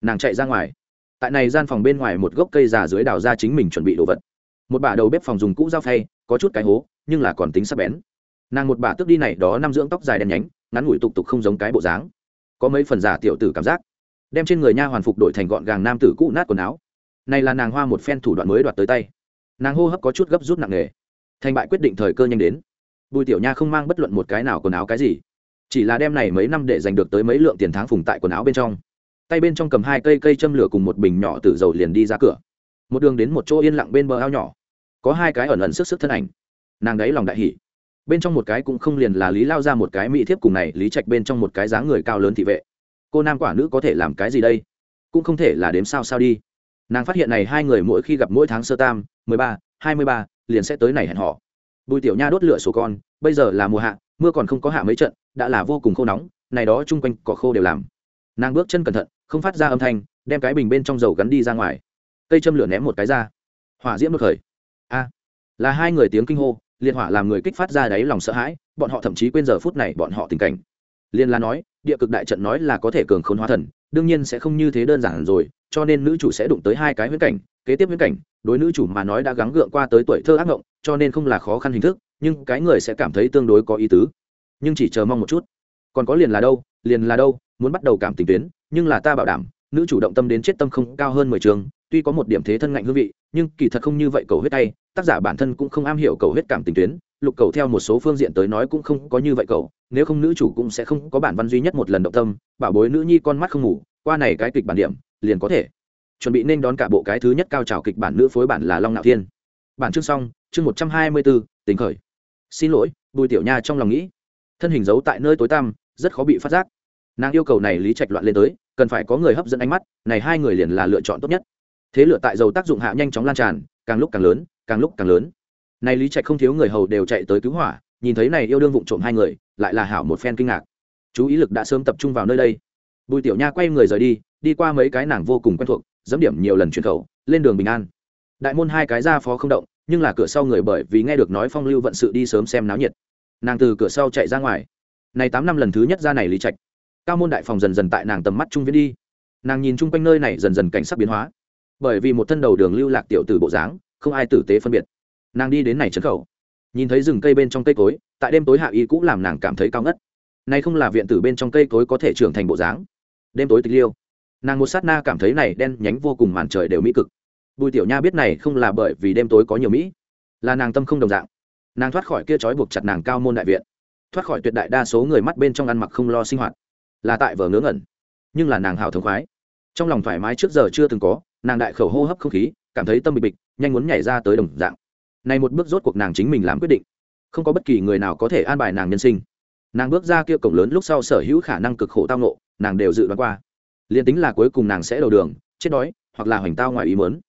Nàng chạy ra ngoài. Tại này gian phòng bên ngoài một gốc cây già dưới đào ra chính mình chuẩn bị đồ vật. Một bả đầu bếp phòng dùng cũ dao phay, có chút cái hố, nhưng là còn tính sắc bén nàng một bà tước đi này đó năm dưỡng tóc dài đen nhánh, ngắn ngủi tục tục không giống cái bộ dáng. Có mấy phần giả tiểu tử cảm giác. Đem trên người nha hoàn phục đổi thành gọn gàng nam tử cũ nát quần áo. Này là nàng hoa một phen thủ đoạn mới đoạt tới tay. Nàng hô hấp có chút gấp rút nặng nề. Thành bại quyết định thời cơ nhanh đến. Bùi tiểu nha không mang bất luận một cái nào quần áo cái gì. Chỉ là đem này mấy năm để giành được tới mấy lượng tiền tháng phùng tại quần áo bên trong. Tay bên trong cầm hai cây cây châm lửa cùng một bình nhỏ tử dầu liền đi ra cửa. Một đường đến một chỗ yên lặng bên bờ ao nhỏ. Có hai cái ẩn ẩn sức sức thân ảnh. Nàng đấy lòng đại hỉ bên trong một cái cũng không liền là lý lao ra một cái mỹ thiếp cùng này, lý trạch bên trong một cái dáng người cao lớn thị vệ. Cô nam quả nữ có thể làm cái gì đây? Cũng không thể là đếm sao sao đi. Nàng phát hiện này hai người mỗi khi gặp mỗi tháng sơ tam, mười ba, hai mươi ba, liền sẽ tới này hẹn họ bùi tiểu nha đốt lửa sổ con, bây giờ là mùa hạ, mưa còn không có hạ mấy trận, đã là vô cùng khô nóng, này đó chung quanh cỏ khô đều làm. Nàng bước chân cẩn thận, không phát ra âm thanh, đem cái bình bên trong dầu gắn đi ra ngoài. Cây châm lửa ném một cái ra. Hỏa diễm một khởi. A, là hai người tiếng kinh hô liệt hỏa làm người kích phát ra đáy lòng sợ hãi, bọn họ thậm chí quên giờ phút này bọn họ tình cảnh. Liên la nói, địa cực đại trận nói là có thể cường khôn hóa thần, đương nhiên sẽ không như thế đơn giản rồi, cho nên nữ chủ sẽ đụng tới hai cái huyễn cảnh, kế tiếp huyễn cảnh, đối nữ chủ mà nói đã gắng gượng qua tới tuổi thơ ác ngộng, cho nên không là khó khăn hình thức, nhưng cái người sẽ cảm thấy tương đối có ý tứ. Nhưng chỉ chờ mong một chút. Còn có liền là đâu liền là đâu, muốn bắt đầu cảm tình tuyến, nhưng là ta bảo đảm, nữ chủ động tâm đến chết tâm không cao hơn mười trường tuy có một điểm thế thân ngạnh hương vị, nhưng kỳ thật không như vậy cầu huyết tay, tác giả bản thân cũng không am hiểu cầu huyết cảm tình tuyến, lục cầu theo một số phương diện tới nói cũng không có như vậy cầu, nếu không nữ chủ cũng sẽ không có bản văn duy nhất một lần động tâm, bảo bối nữ nhi con mắt không ngủ, qua này cái kịch bản điểm, liền có thể. Chuẩn bị nên đón cả bộ cái thứ nhất cao trào kịch bản nữ phối bản là long nạo thiên. Bản chương xong, chương một trăm hai mươi bốn tình khởi. Xin lỗi, bùi tiểu nha trong lòng nghĩ. Thân hình giấu tại nơi tối tăm, rất khó bị phát giác. Nàng yêu cầu này lý trạch loạn lên tới, cần phải có người hấp dẫn ánh mắt, này hai người liền là lựa chọn tốt nhất thế lửa tại dầu tác dụng hạ nhanh chóng lan tràn, càng lúc càng lớn, càng lúc càng lớn. Này lý trạch không thiếu người hầu đều chạy tới cứu hỏa, nhìn thấy này yêu đương vụng trộm hai người, lại là hảo một phen kinh ngạc. Chú ý lực đã sớm tập trung vào nơi đây. Bùi tiểu nha quay người rời đi đi qua mấy cái nàng vô cùng quen thuộc dẫm điểm nhiều lần chuyển khẩu, lên đường bình an. Đại môn hai cái ra phó không động, nhưng là cửa sau người bởi vì nghe được nói phong lưu vận sự đi sớm xem náo nhiệt. Nàng từ cửa sau chạy ra ngoài. Này tám năm lần thứ nhất ra này lý trạch. Cao môn đại phòng dần dần tại nàng tầm mắt trung viễn đi. Nàng nhìn chung quanh nơi này dần dần cảnh sắc biến hóa bởi vì một thân đầu đường lưu lạc tiểu từ bộ dáng, không ai tử tế phân biệt. Nàng đi đến này trấn khẩu, nhìn thấy rừng cây bên trong cây cối, tại đêm tối hạ y cũng làm nàng cảm thấy cao ngất. Này không là viện tử bên trong cây cối có thể trưởng thành bộ dáng. Đêm tối tịch liêu, nàng một sát na cảm thấy này đen nhánh vô cùng màn trời đều mỹ cực. Bùi tiểu nha biết này không là bởi vì đêm tối có nhiều mỹ, là nàng tâm không đồng dạng. Nàng thoát khỏi kia trói buộc chặt nàng cao môn đại viện, thoát khỏi tuyệt đại đa số người mắt bên trong ăn mặc không lo sinh hoạt, là tại vở ngớ ngẩn. Nhưng là nàng hào thống khoái, trong lòng thoải mái trước giờ chưa từng có nàng đại khẩu hô hấp không khí, cảm thấy tâm bịch bịch, nhanh muốn nhảy ra tới đồng dạng. Này một bước rốt cuộc nàng chính mình làm quyết định. Không có bất kỳ người nào có thể an bài nàng nhân sinh. Nàng bước ra kia cổng lớn lúc sau sở hữu khả năng cực khổ tao nộ nàng đều dự đoán qua. Liền tính là cuối cùng nàng sẽ đầu đường, chết đói, hoặc là hoành tao ngoài ý mớn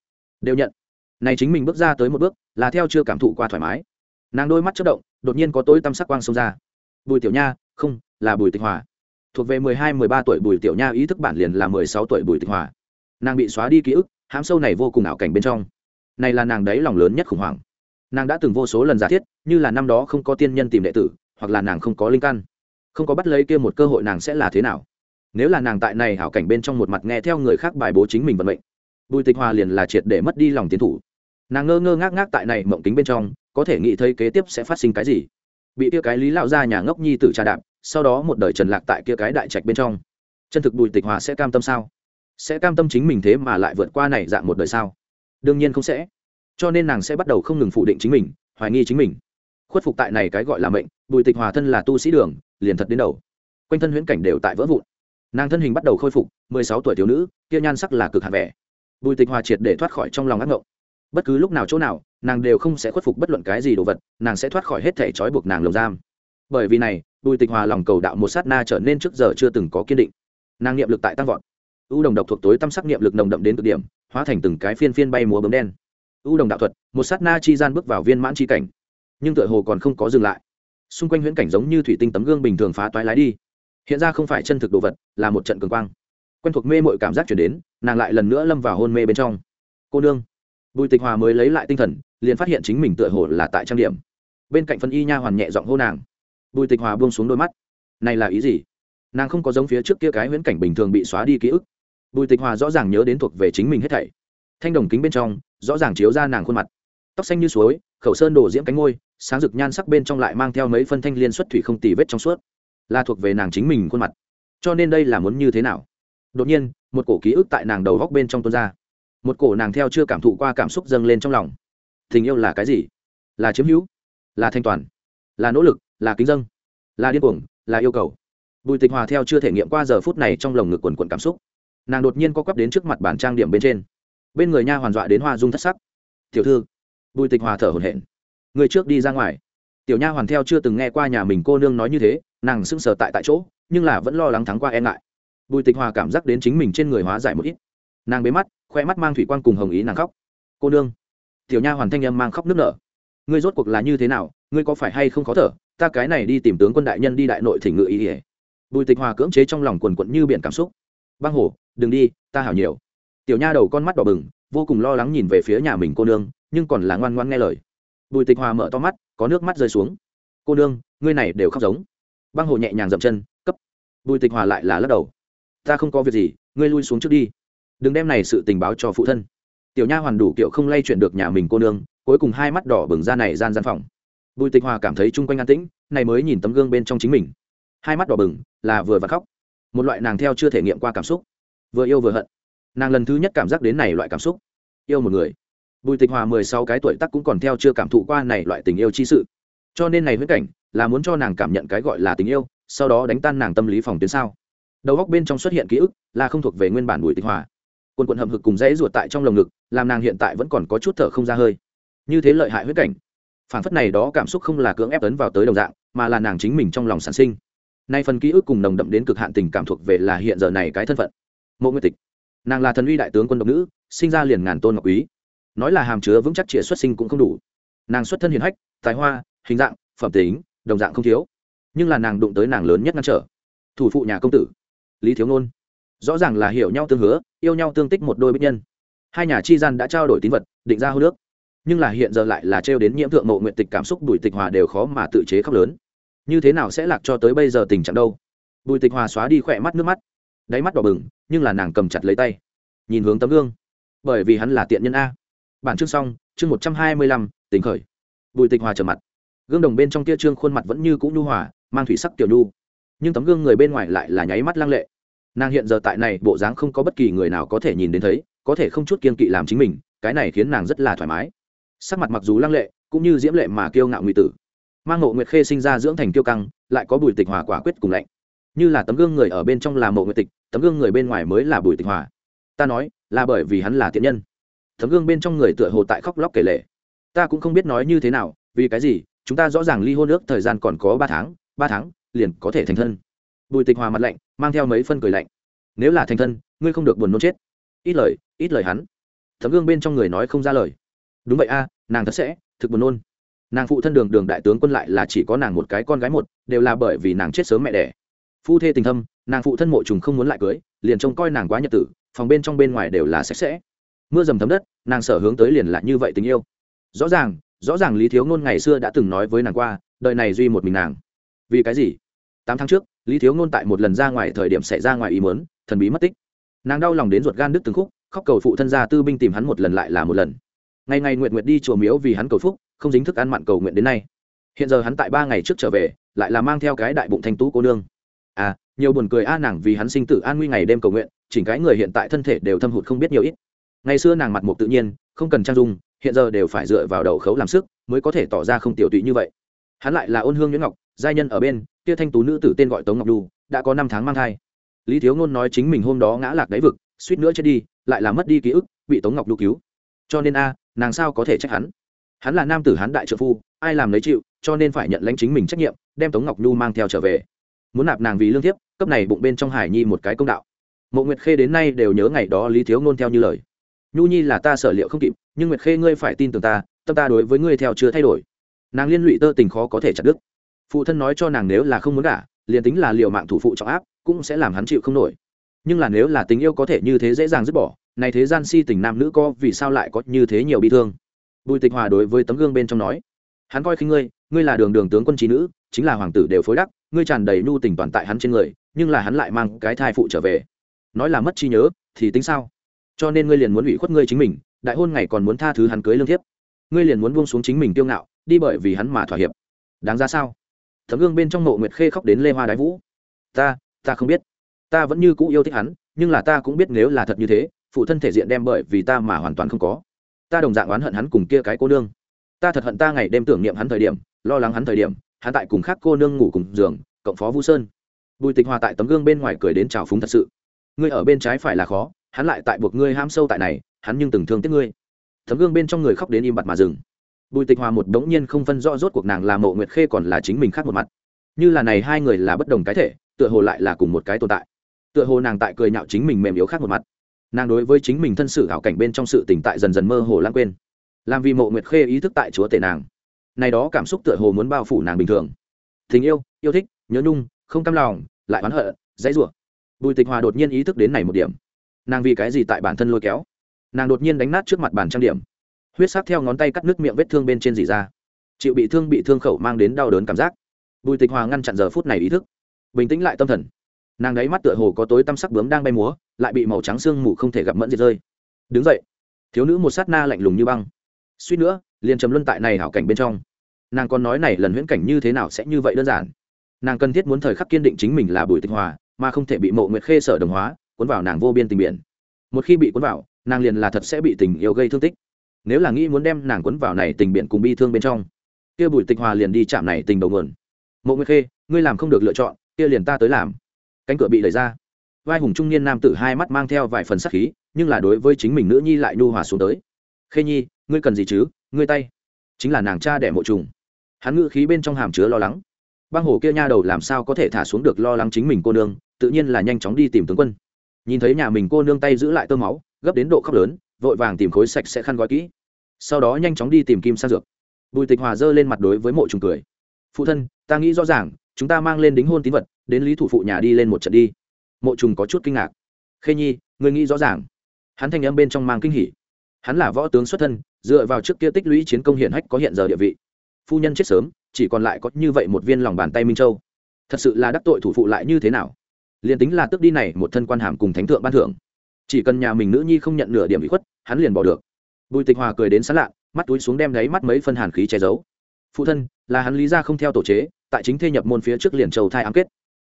đều nhận. Này chính mình bước ra tới một bước, là theo chưa cảm thụ qua thoải mái. Nàng đôi mắt chất động, đột nhiên có tối tăm sắc quang xông ra. Bùi tiểu nha, không, là bùi tịch hòa. Thuộc về mười hai, mười ba tuổi bùi tiểu nha ý thức bản liền là mười sáu tuổi bùi tịch hòa nàng bị xóa đi ký ức, hãm sâu này vô cùng ảo cảnh bên trong. Này là nàng đấy lòng lớn nhất khủng hoảng. Nàng đã từng vô số lần giả thiết, như là năm đó không có tiên nhân tìm đệ tử, hoặc là nàng không có linh căn. Không có bắt lấy kia một cơ hội nàng sẽ là thế nào? Nếu là nàng tại này hảo cảnh bên trong một mặt nghe theo người khác bài bố chính mình vận mệnh, bùi tịch hòa liền là triệt để mất đi lòng tiến thủ. Nàng ngơ ngơ ngác ngác tại này mộng kính bên trong, có thể nghĩ thấy kế tiếp sẽ phát sinh cái gì. Bị kia cái lý lão ra nhà ngốc nhi tử trà đạp, sau đó một đời trần lạc tại kia cái đại trạch bên trong. Chân thực bùi tịch hòa sẽ cam tâm sao? Sẽ cam tâm chính mình thế mà lại vượt qua này dạng một đời sao? Đương nhiên không sẽ. Cho nên nàng sẽ bắt đầu không ngừng phủ định chính mình, hoài nghi chính mình. Khuất phục tại này cái gọi là mệnh, bùi tịch hòa thân là tu sĩ đường, liền thật đến đầu. Quanh thân huyễn cảnh đều tại vỡ vụn. Nàng thân hình bắt đầu khôi phục, mười sáu tuổi thiếu nữ, kia nhan sắc là cực hạt vẻ. Bùi tịch hòa triệt để thoát khỏi trong lòng ác ngộng. Bất cứ lúc nào chỗ nào, nàng đều không sẽ khuất phục bất luận cái gì đồ vật, nàng sẽ thoát khỏi hết thể trói buộc nàng lồng giam. Bởi vì này, bùi tịch hòa lòng cầu đạo một sát na trở nên trước giờ chưa từng có kiên định. Nàng niệm lực tại tăng vọt u đồng độc thuộc tối tâm sắc niệm lực nồng đậm đến cực điểm, hóa thành từng cái phiên phiên bay múa bấm đen. U đồng đạo thuật, một sát na chi gian bước vào viên mãn chi cảnh. Nhưng tựa hồ còn không có dừng lại. Xung quanh huyễn cảnh giống như thủy tinh tấm gương bình thường phá toái lái đi. Hiện ra không phải chân thực đồ vật, là một trận cường quang. Quen thuộc mê mội cảm giác chuyển đến, nàng lại lần nữa lâm vào hôn mê bên trong. Cô nương. Bùi tịch hòa mới lấy lại tinh thần, liền phát hiện chính mình tựa hồ là tại trang điểm. Bên cạnh phân y nha hoàn nhẹ giọng hô nàng. Bùi tịch hòa buông xuống đôi mắt. Này là ý gì? Nàng không có giống phía trước kia cái huyễn cảnh bình thường bị xóa đi ký ức bùi tịch hòa rõ ràng nhớ đến thuộc về chính mình hết thảy. Thanh đồng kính bên trong, rõ ràng chiếu ra nàng khuôn mặt. Tóc xanh như suối, khẩu sơn đổ diễm cánh ngôi sáng rực nhan sắc bên trong lại mang theo mấy phân thanh liên xuất thủy không tì vết trong suốt. Là thuộc về nàng chính mình khuôn mặt. Cho nên đây là muốn như thế nào? Đột nhiên, một cổ ký ức tại nàng đầu góc bên trong tuôn ra. Một cổ nàng theo chưa cảm thụ qua cảm xúc dâng lên trong lòng. Tình yêu là cái gì? Là chiếm hữu? Là thanh toàn? Là nỗ lực? Là kính dâng? Là điên cuồng? Là yêu cầu? Bùi tịch hòa theo chưa thể nghiệm qua giờ phút này trong lồng ngực quần quần cảm xúc nàng đột nhiên có quắp đến trước mặt bản trang điểm bên trên. Bên người nha hoàn dọa đến hoa dung thất sắc. Tiểu thư. Bùi tịch hòa thở hổn hển. Người trước đi ra ngoài. Tiểu nha hoàn theo chưa từng nghe qua nhà mình cô nương nói như thế, nàng sững sờ tại tại chỗ, nhưng là vẫn lo lắng thắng qua e ngại. Bùi tịch hòa cảm giác đến chính mình trên người hóa giải một ít. Nàng bế mắt, khoe mắt mang thủy quan cùng hồng ý nàng khóc. Cô nương. Tiểu nha hoàn thanh âm mang khóc nức nở. Ngươi rốt cuộc là như thế nào? Ngươi có phải hay không khó thở? Ta cái này đi tìm tướng quân đại nhân đi đại nội thỉnh ngự ý ỉa. Bùi tịch hòa cưỡng chế trong lòng quần quận như biển cảm xúc. Băng hồ đừng đi, ta hảo nhiều. Tiểu nha đầu con mắt đỏ bừng, vô cùng lo lắng nhìn về phía nhà mình cô nương, nhưng còn là ngoan ngoan nghe lời. Bùi tịch hòa mở to mắt, có nước mắt rơi xuống. Cô nương, ngươi này đều khóc giống. Băng hồ nhẹ nhàng dậm chân, cấp. Bùi tịch hòa lại là lắc đầu. Ta không có việc gì, ngươi lui xuống trước đi. Đừng đem này sự tình báo cho phụ thân. Tiểu nha hoàn đủ kiệu không lay chuyển được nhà mình cô nương, cuối cùng hai mắt đỏ bừng ra này gian gian phòng. Bùi tịch hòa cảm thấy chung quanh an tĩnh, này mới nhìn tấm gương bên trong chính mình. Hai mắt đỏ bừng, là vừa và khóc. Một loại nàng theo chưa thể nghiệm qua cảm xúc vừa yêu vừa hận. Nàng lần thứ nhất cảm giác đến này loại cảm xúc. Yêu một người. Bùi tịch hòa mười sáu cái tuổi tắc cũng còn theo chưa cảm thụ qua này loại tình yêu chi sự. Cho nên này huyết cảnh là muốn cho nàng cảm nhận cái gọi là tình yêu, sau đó đánh tan nàng tâm lý phòng tuyến sao. Đầu góc bên trong xuất hiện ký ức là không thuộc về nguyên bản bùi tịch hòa. Quần quần hầm hực cùng dãy ruột tại trong lồng ngực, làm nàng hiện tại vẫn còn có chút thở không ra hơi. Như thế lợi hại huyết cảnh. Phản phất này đó cảm xúc không là cưỡng ép ấn vào tới đồng dạng, mà là nàng chính mình trong lòng sản sinh. Nay phần ký ức cùng nồng đậm đến cực hạn tình cảm thuộc về là hiện giờ này cái thân phận mộ nguyệt tịch. Nàng là thần uy đại tướng quân độc nữ, sinh ra liền ngàn tôn ngọc quý. Nói là hàm chứa vững chắc chĩa xuất sinh cũng không đủ. Nàng xuất thân hiền hách, tài hoa, hình dạng, phẩm tính, đồng dạng không thiếu. Nhưng là nàng đụng tới nàng lớn nhất ngăn trở. Thủ phụ nhà công tử, lý thiếu ngôn rõ ràng là hiểu nhau tương hứa, yêu nhau tương tích một đôi bích nhân. Hai nhà chi gian đã trao đổi tín vật, định ra hô nước nhưng là hiện giờ lại là trêu đến nhiễm thượng mộ nguyện tịch cảm xúc bùi tịch hòa đều khó mà tự chế khóc lớn. Như thế nào sẽ lạc cho tới bây giờ tình trạng đâu? Bùi tịch hòa xóa đi khỏe mắt nước mắt đáy mắt đỏ bừng, nhưng là nàng cầm chặt lấy tay, nhìn hướng tấm gương. Bởi vì hắn là tiện nhân a. Bản chương xong, chương một trăm hai mươi lăm, tỉnh khởi. Bùi tịch hòa trở mặt. Gương đồng bên trong kia trương khuôn mặt vẫn như cũ nhu hòa, mang thủy sắc tiểu nhu. Nhưng tấm gương người bên ngoài lại là nháy mắt lăng lệ. Nàng hiện giờ tại này, bộ dáng không có bất kỳ người nào có thể nhìn đến thấy, có thể không chút kiên kỵ làm chính mình, cái này khiến nàng rất là thoải mái. Sắc mặt mặc dù lăng lệ, cũng như diễm lệ mà kiêu ngạo nguy tử. Mang ngộ nguyệt khê sinh ra dưỡng thành kiêu căng, lại có bùi tịch hòa quả quyết cùng lạnh như là tấm gương người ở bên trong là mộ nguyệt tịch, tấm gương người bên ngoài mới là bùi tịch hòa. Ta nói, là bởi vì hắn là tiện nhân. Tấm gương bên trong người tựa hồ tại khóc lóc kể lệ ta cũng không biết nói như thế nào, vì cái gì, chúng ta rõ ràng ly hôn ước thời gian còn có ba tháng ba tháng, liền có thể thành thân. Bùi tịch hòa mặt lạnh, mang theo mấy phân cười lạnh. Nếu là thành thân, ngươi không được buồn nôn chết. Ít lời ít lời hắn. Tấm gương bên trong người nói không ra lời. Đúng vậy a, nàng thật sẽ thực buồn nôn. Nàng phụ thân đường đường đại tướng quân lại là chỉ có nàng một cái con gái một, đều là bởi vì nàng chết sớm mẹ đẻ phu thê tình thâm, nàng phụ thân mộ trùng không muốn lại cưới, liền trông coi nàng quá nhật tử, phòng bên trong bên ngoài đều là sạch sẽ. Mưa dầm thấm đất, nàng sở hướng tới liền lại như vậy tình yêu. Rõ ràng rõ ràng lý thiếu ngôn ngày xưa đã từng nói với nàng qua, đời này duy một mình nàng. Vì cái gì? Tám tháng trước, lý thiếu ngôn tại một lần ra ngoài thời điểm xảy ra ngoài ý mớn thần bí mất tích. Nàng đau lòng đến ruột gan đứt từng khúc, khóc cầu phụ thân gia tư binh tìm hắn một lần lại là một lần. Ngày ngày nguyện nguyện đi chùa miếu vì hắn cầu phúc, không dính thức ăn mặn cầu nguyện đến nay. Hiện giờ hắn tại ba ngày trước trở về, lại là mang theo cái đại bụng thanh tú cô nương à nhiều buồn cười a, nàng vì hắn sinh tử an nguy ngày đêm cầu nguyện, chỉnh cái người hiện tại thân thể đều thâm hụt không biết nhiều ít. Ngày xưa nàng mặt mục tự nhiên, không cần trang dung, hiện giờ đều phải dựa vào đầu khấu làm sức, mới có thể tỏ ra không tiểu tụy như vậy. Hắn lại là ôn hương nguyễn ngọc, giai nhân ở bên, kia thanh tú nữ tử tên gọi tống ngọc đu, đã có năm tháng mang thai. Lý thiếu ngôn nói chính mình hôm đó ngã lạc đáy vực, suýt nữa chết đi, lại là mất đi ký ức, bị tống ngọc đu cứu. Cho nên a, nàng sao có thể trách hắn? Hắn là nam tử hắn đại trợ phu, ai làm lấy chịu, cho nên phải nhận lãnh chính mình trách nhiệm, đem tống ngọc nhu mang theo trở về muốn nạp nàng vì lương thiếp, cấp này bụng bên trong hải nhi một cái công đạo. Mộ nguyệt khê đến nay đều nhớ ngày đó lý thiếu ngôn theo như lời. Nhu nhi là ta sở liệu không kịp, nhưng nguyệt khê ngươi phải tin tưởng ta, tâm ta đối với ngươi theo chưa thay đổi. Nàng liên lụy tơ tình khó có thể chặt đứt. Phụ thân nói cho nàng nếu là không muốn cả liền tính là liệu mạng thủ phụ trọng áp, cũng sẽ làm hắn chịu không nổi. Nhưng là nếu là tình yêu có thể như thế dễ dàng dứt bỏ, này thế gian si tình nam nữ có vì sao lại có như thế nhiều bi thương? Bùi tịch hòa đối với tấm gương bên trong nói, hắn coi khi ngươi ngươi là đường đường tướng quân trí nữ, chính là hoàng tử đều phối đắc, ngươi tràn đầy nhu tình toàn tại hắn trên người, nhưng là hắn lại mang cái thai phụ trở về. Nói là mất trí nhớ, thì tính sao? Cho nên ngươi liền muốn ủy khuất ngươi chính mình, đại hôn ngày còn muốn tha thứ hắn cưới lương thiếp. Ngươi liền muốn buông xuống chính mình tiêu ngạo, đi bởi vì hắn mà thỏa hiệp. Đáng ra sao? Thấm gương bên trong mộ nguyệt khê khóc đến lê hoa đái vũ. Ta ta không biết. Ta vẫn như cũ yêu thích hắn, nhưng là ta cũng biết nếu là thật như thế, phụ thân thể diện đem bởi vì ta mà hoàn toàn không có. Ta đồng dạng oán hận hắn cùng kia cái cô nương. Ta thật hận ta ngày đêm tưởng niệm hắn thời điểm lo lắng hắn thời điểm, hắn tại cùng khác cô nương ngủ cùng giường, cộng phó vũ sơn. Bùi tịch hòa tại tấm gương bên ngoài cười đến trào phúng thật sự. Ngươi ở bên trái phải là khó, hắn lại tại buộc ngươi ham sâu tại này, hắn nhưng từng thương tiếc ngươi. Tấm gương bên trong người khóc đến im bặt mà dừng. Bùi tịch hòa một đống nhiên không phân rõ rốt cuộc nàng là mộ nguyệt khê còn là chính mình khác một mặt. Như là này hai người là bất đồng cái thể, tựa hồ lại là cùng một cái tồn tại. Tựa hồ nàng tại cười nhạo chính mình mềm yếu khác một mặt. Nàng đối với chính mình thân sự hảo cảnh bên trong sự tỉnh tại dần dần mơ hồ lãng quên. Làm vì mộ nguyệt khê ý thức tại chúa tể nàng này đó cảm xúc tựa hồ muốn bao phủ nàng bình thường. Tình yêu yêu thích, nhớ nhung, không cam lòng, lại oán hận, dãy rủa. Bùi tịch hòa đột nhiên ý thức đến này một điểm. Nàng vì cái gì tại bản thân lôi kéo? Nàng đột nhiên đánh nát trước mặt bàn trang điểm. Huyết sát theo ngón tay cắt nước miệng vết thương bên trên dì ra. Chịu bị thương bị thương khẩu mang đến đau đớn cảm giác. Bùi tịch hòa ngăn chặn giờ phút này ý thức. Bình tĩnh lại tâm thần. Nàng đáy mắt tựa hồ có tối tăm sắc bướm đang bay múa, lại bị màu trắng sương mù không thể gặp mẫn diệt rơi. Đứng dậy. Thiếu nữ một sát na lạnh lùng như băng. Suýt nữa liền trầm luân tại này hảo cảnh bên trong. Nàng còn nói này lần huyễn cảnh như thế nào sẽ như vậy đơn giản. Nàng cần thiết muốn thời khắc kiên định chính mình là bùi tịch hòa, mà không thể bị mộ nguyệt khê sở đồng hóa, cuốn vào nàng vô biên tình biển. Một khi bị cuốn vào, nàng liền là thật sẽ bị tình yêu gây thương tích. Nếu là nghĩ muốn đem nàng cuốn vào này tình biển cùng bi thương bên trong, kia bùi tịch hòa liền đi chạm này tình đầu nguồn. Mộ nguyệt khê, ngươi làm không được lựa chọn, kia liền ta tới làm. Cánh cửa bị đẩy ra. Vai hùng trung niên nam tử hai mắt mang theo vài phần sắc khí, nhưng là đối với chính mình nữ nhi lại nhu hòa xuống tới. Khê nhi, ngươi cần gì chứ? Ngươi tay. Chính là nàng cha đẻ mộ trùng. Hắn ngự khí bên trong hàm chứa lo lắng. Băng hồ kia nha đầu làm sao có thể thả xuống được lo lắng chính mình cô nương, tự nhiên là nhanh chóng đi tìm tướng quân. Nhìn thấy nhà mình cô nương tay giữ lại tơ máu, gấp đến độ khóc lớn, vội vàng tìm khối sạch sẽ khăn gói kỹ. Sau đó nhanh chóng đi tìm kim sang dược. Bùi tịch hòa giơ lên mặt đối với mộ trùng cười. Phụ thân, ta nghĩ rõ ràng, chúng ta mang lên đính hôn tín vật, đến lý thủ phụ nhà đi lên một trận đi. Mộ trùng có chút kinh ngạc. Khê nhi người nghĩ rõ ràng. Hắn thanh âm bên trong mang kinh hỉ. Hắn là võ tướng xuất thân dựa vào trước kia tích lũy chiến công hiển hách có hiện giờ địa vị. Phu nhân chết sớm, chỉ còn lại có như vậy một viên lòng bàn tay minh châu. Thật sự là đắc tội thủ phụ lại như thế nào? Liền tính là tước đi này một thân quan hàm cùng thánh thượng ban thưởng. Chỉ cần nhà mình nữ nhi không nhận nửa điểm bị khuất, hắn liền bỏ được. Bùi tịch hòa cười đến sán lạ, mắt túi xuống đem đáy mắt mấy phân hàn khí che giấu. Phụ thân, là hắn lý ra không theo tổ chế, tại chính thê nhập môn phía trước liền trầu thai ám kết.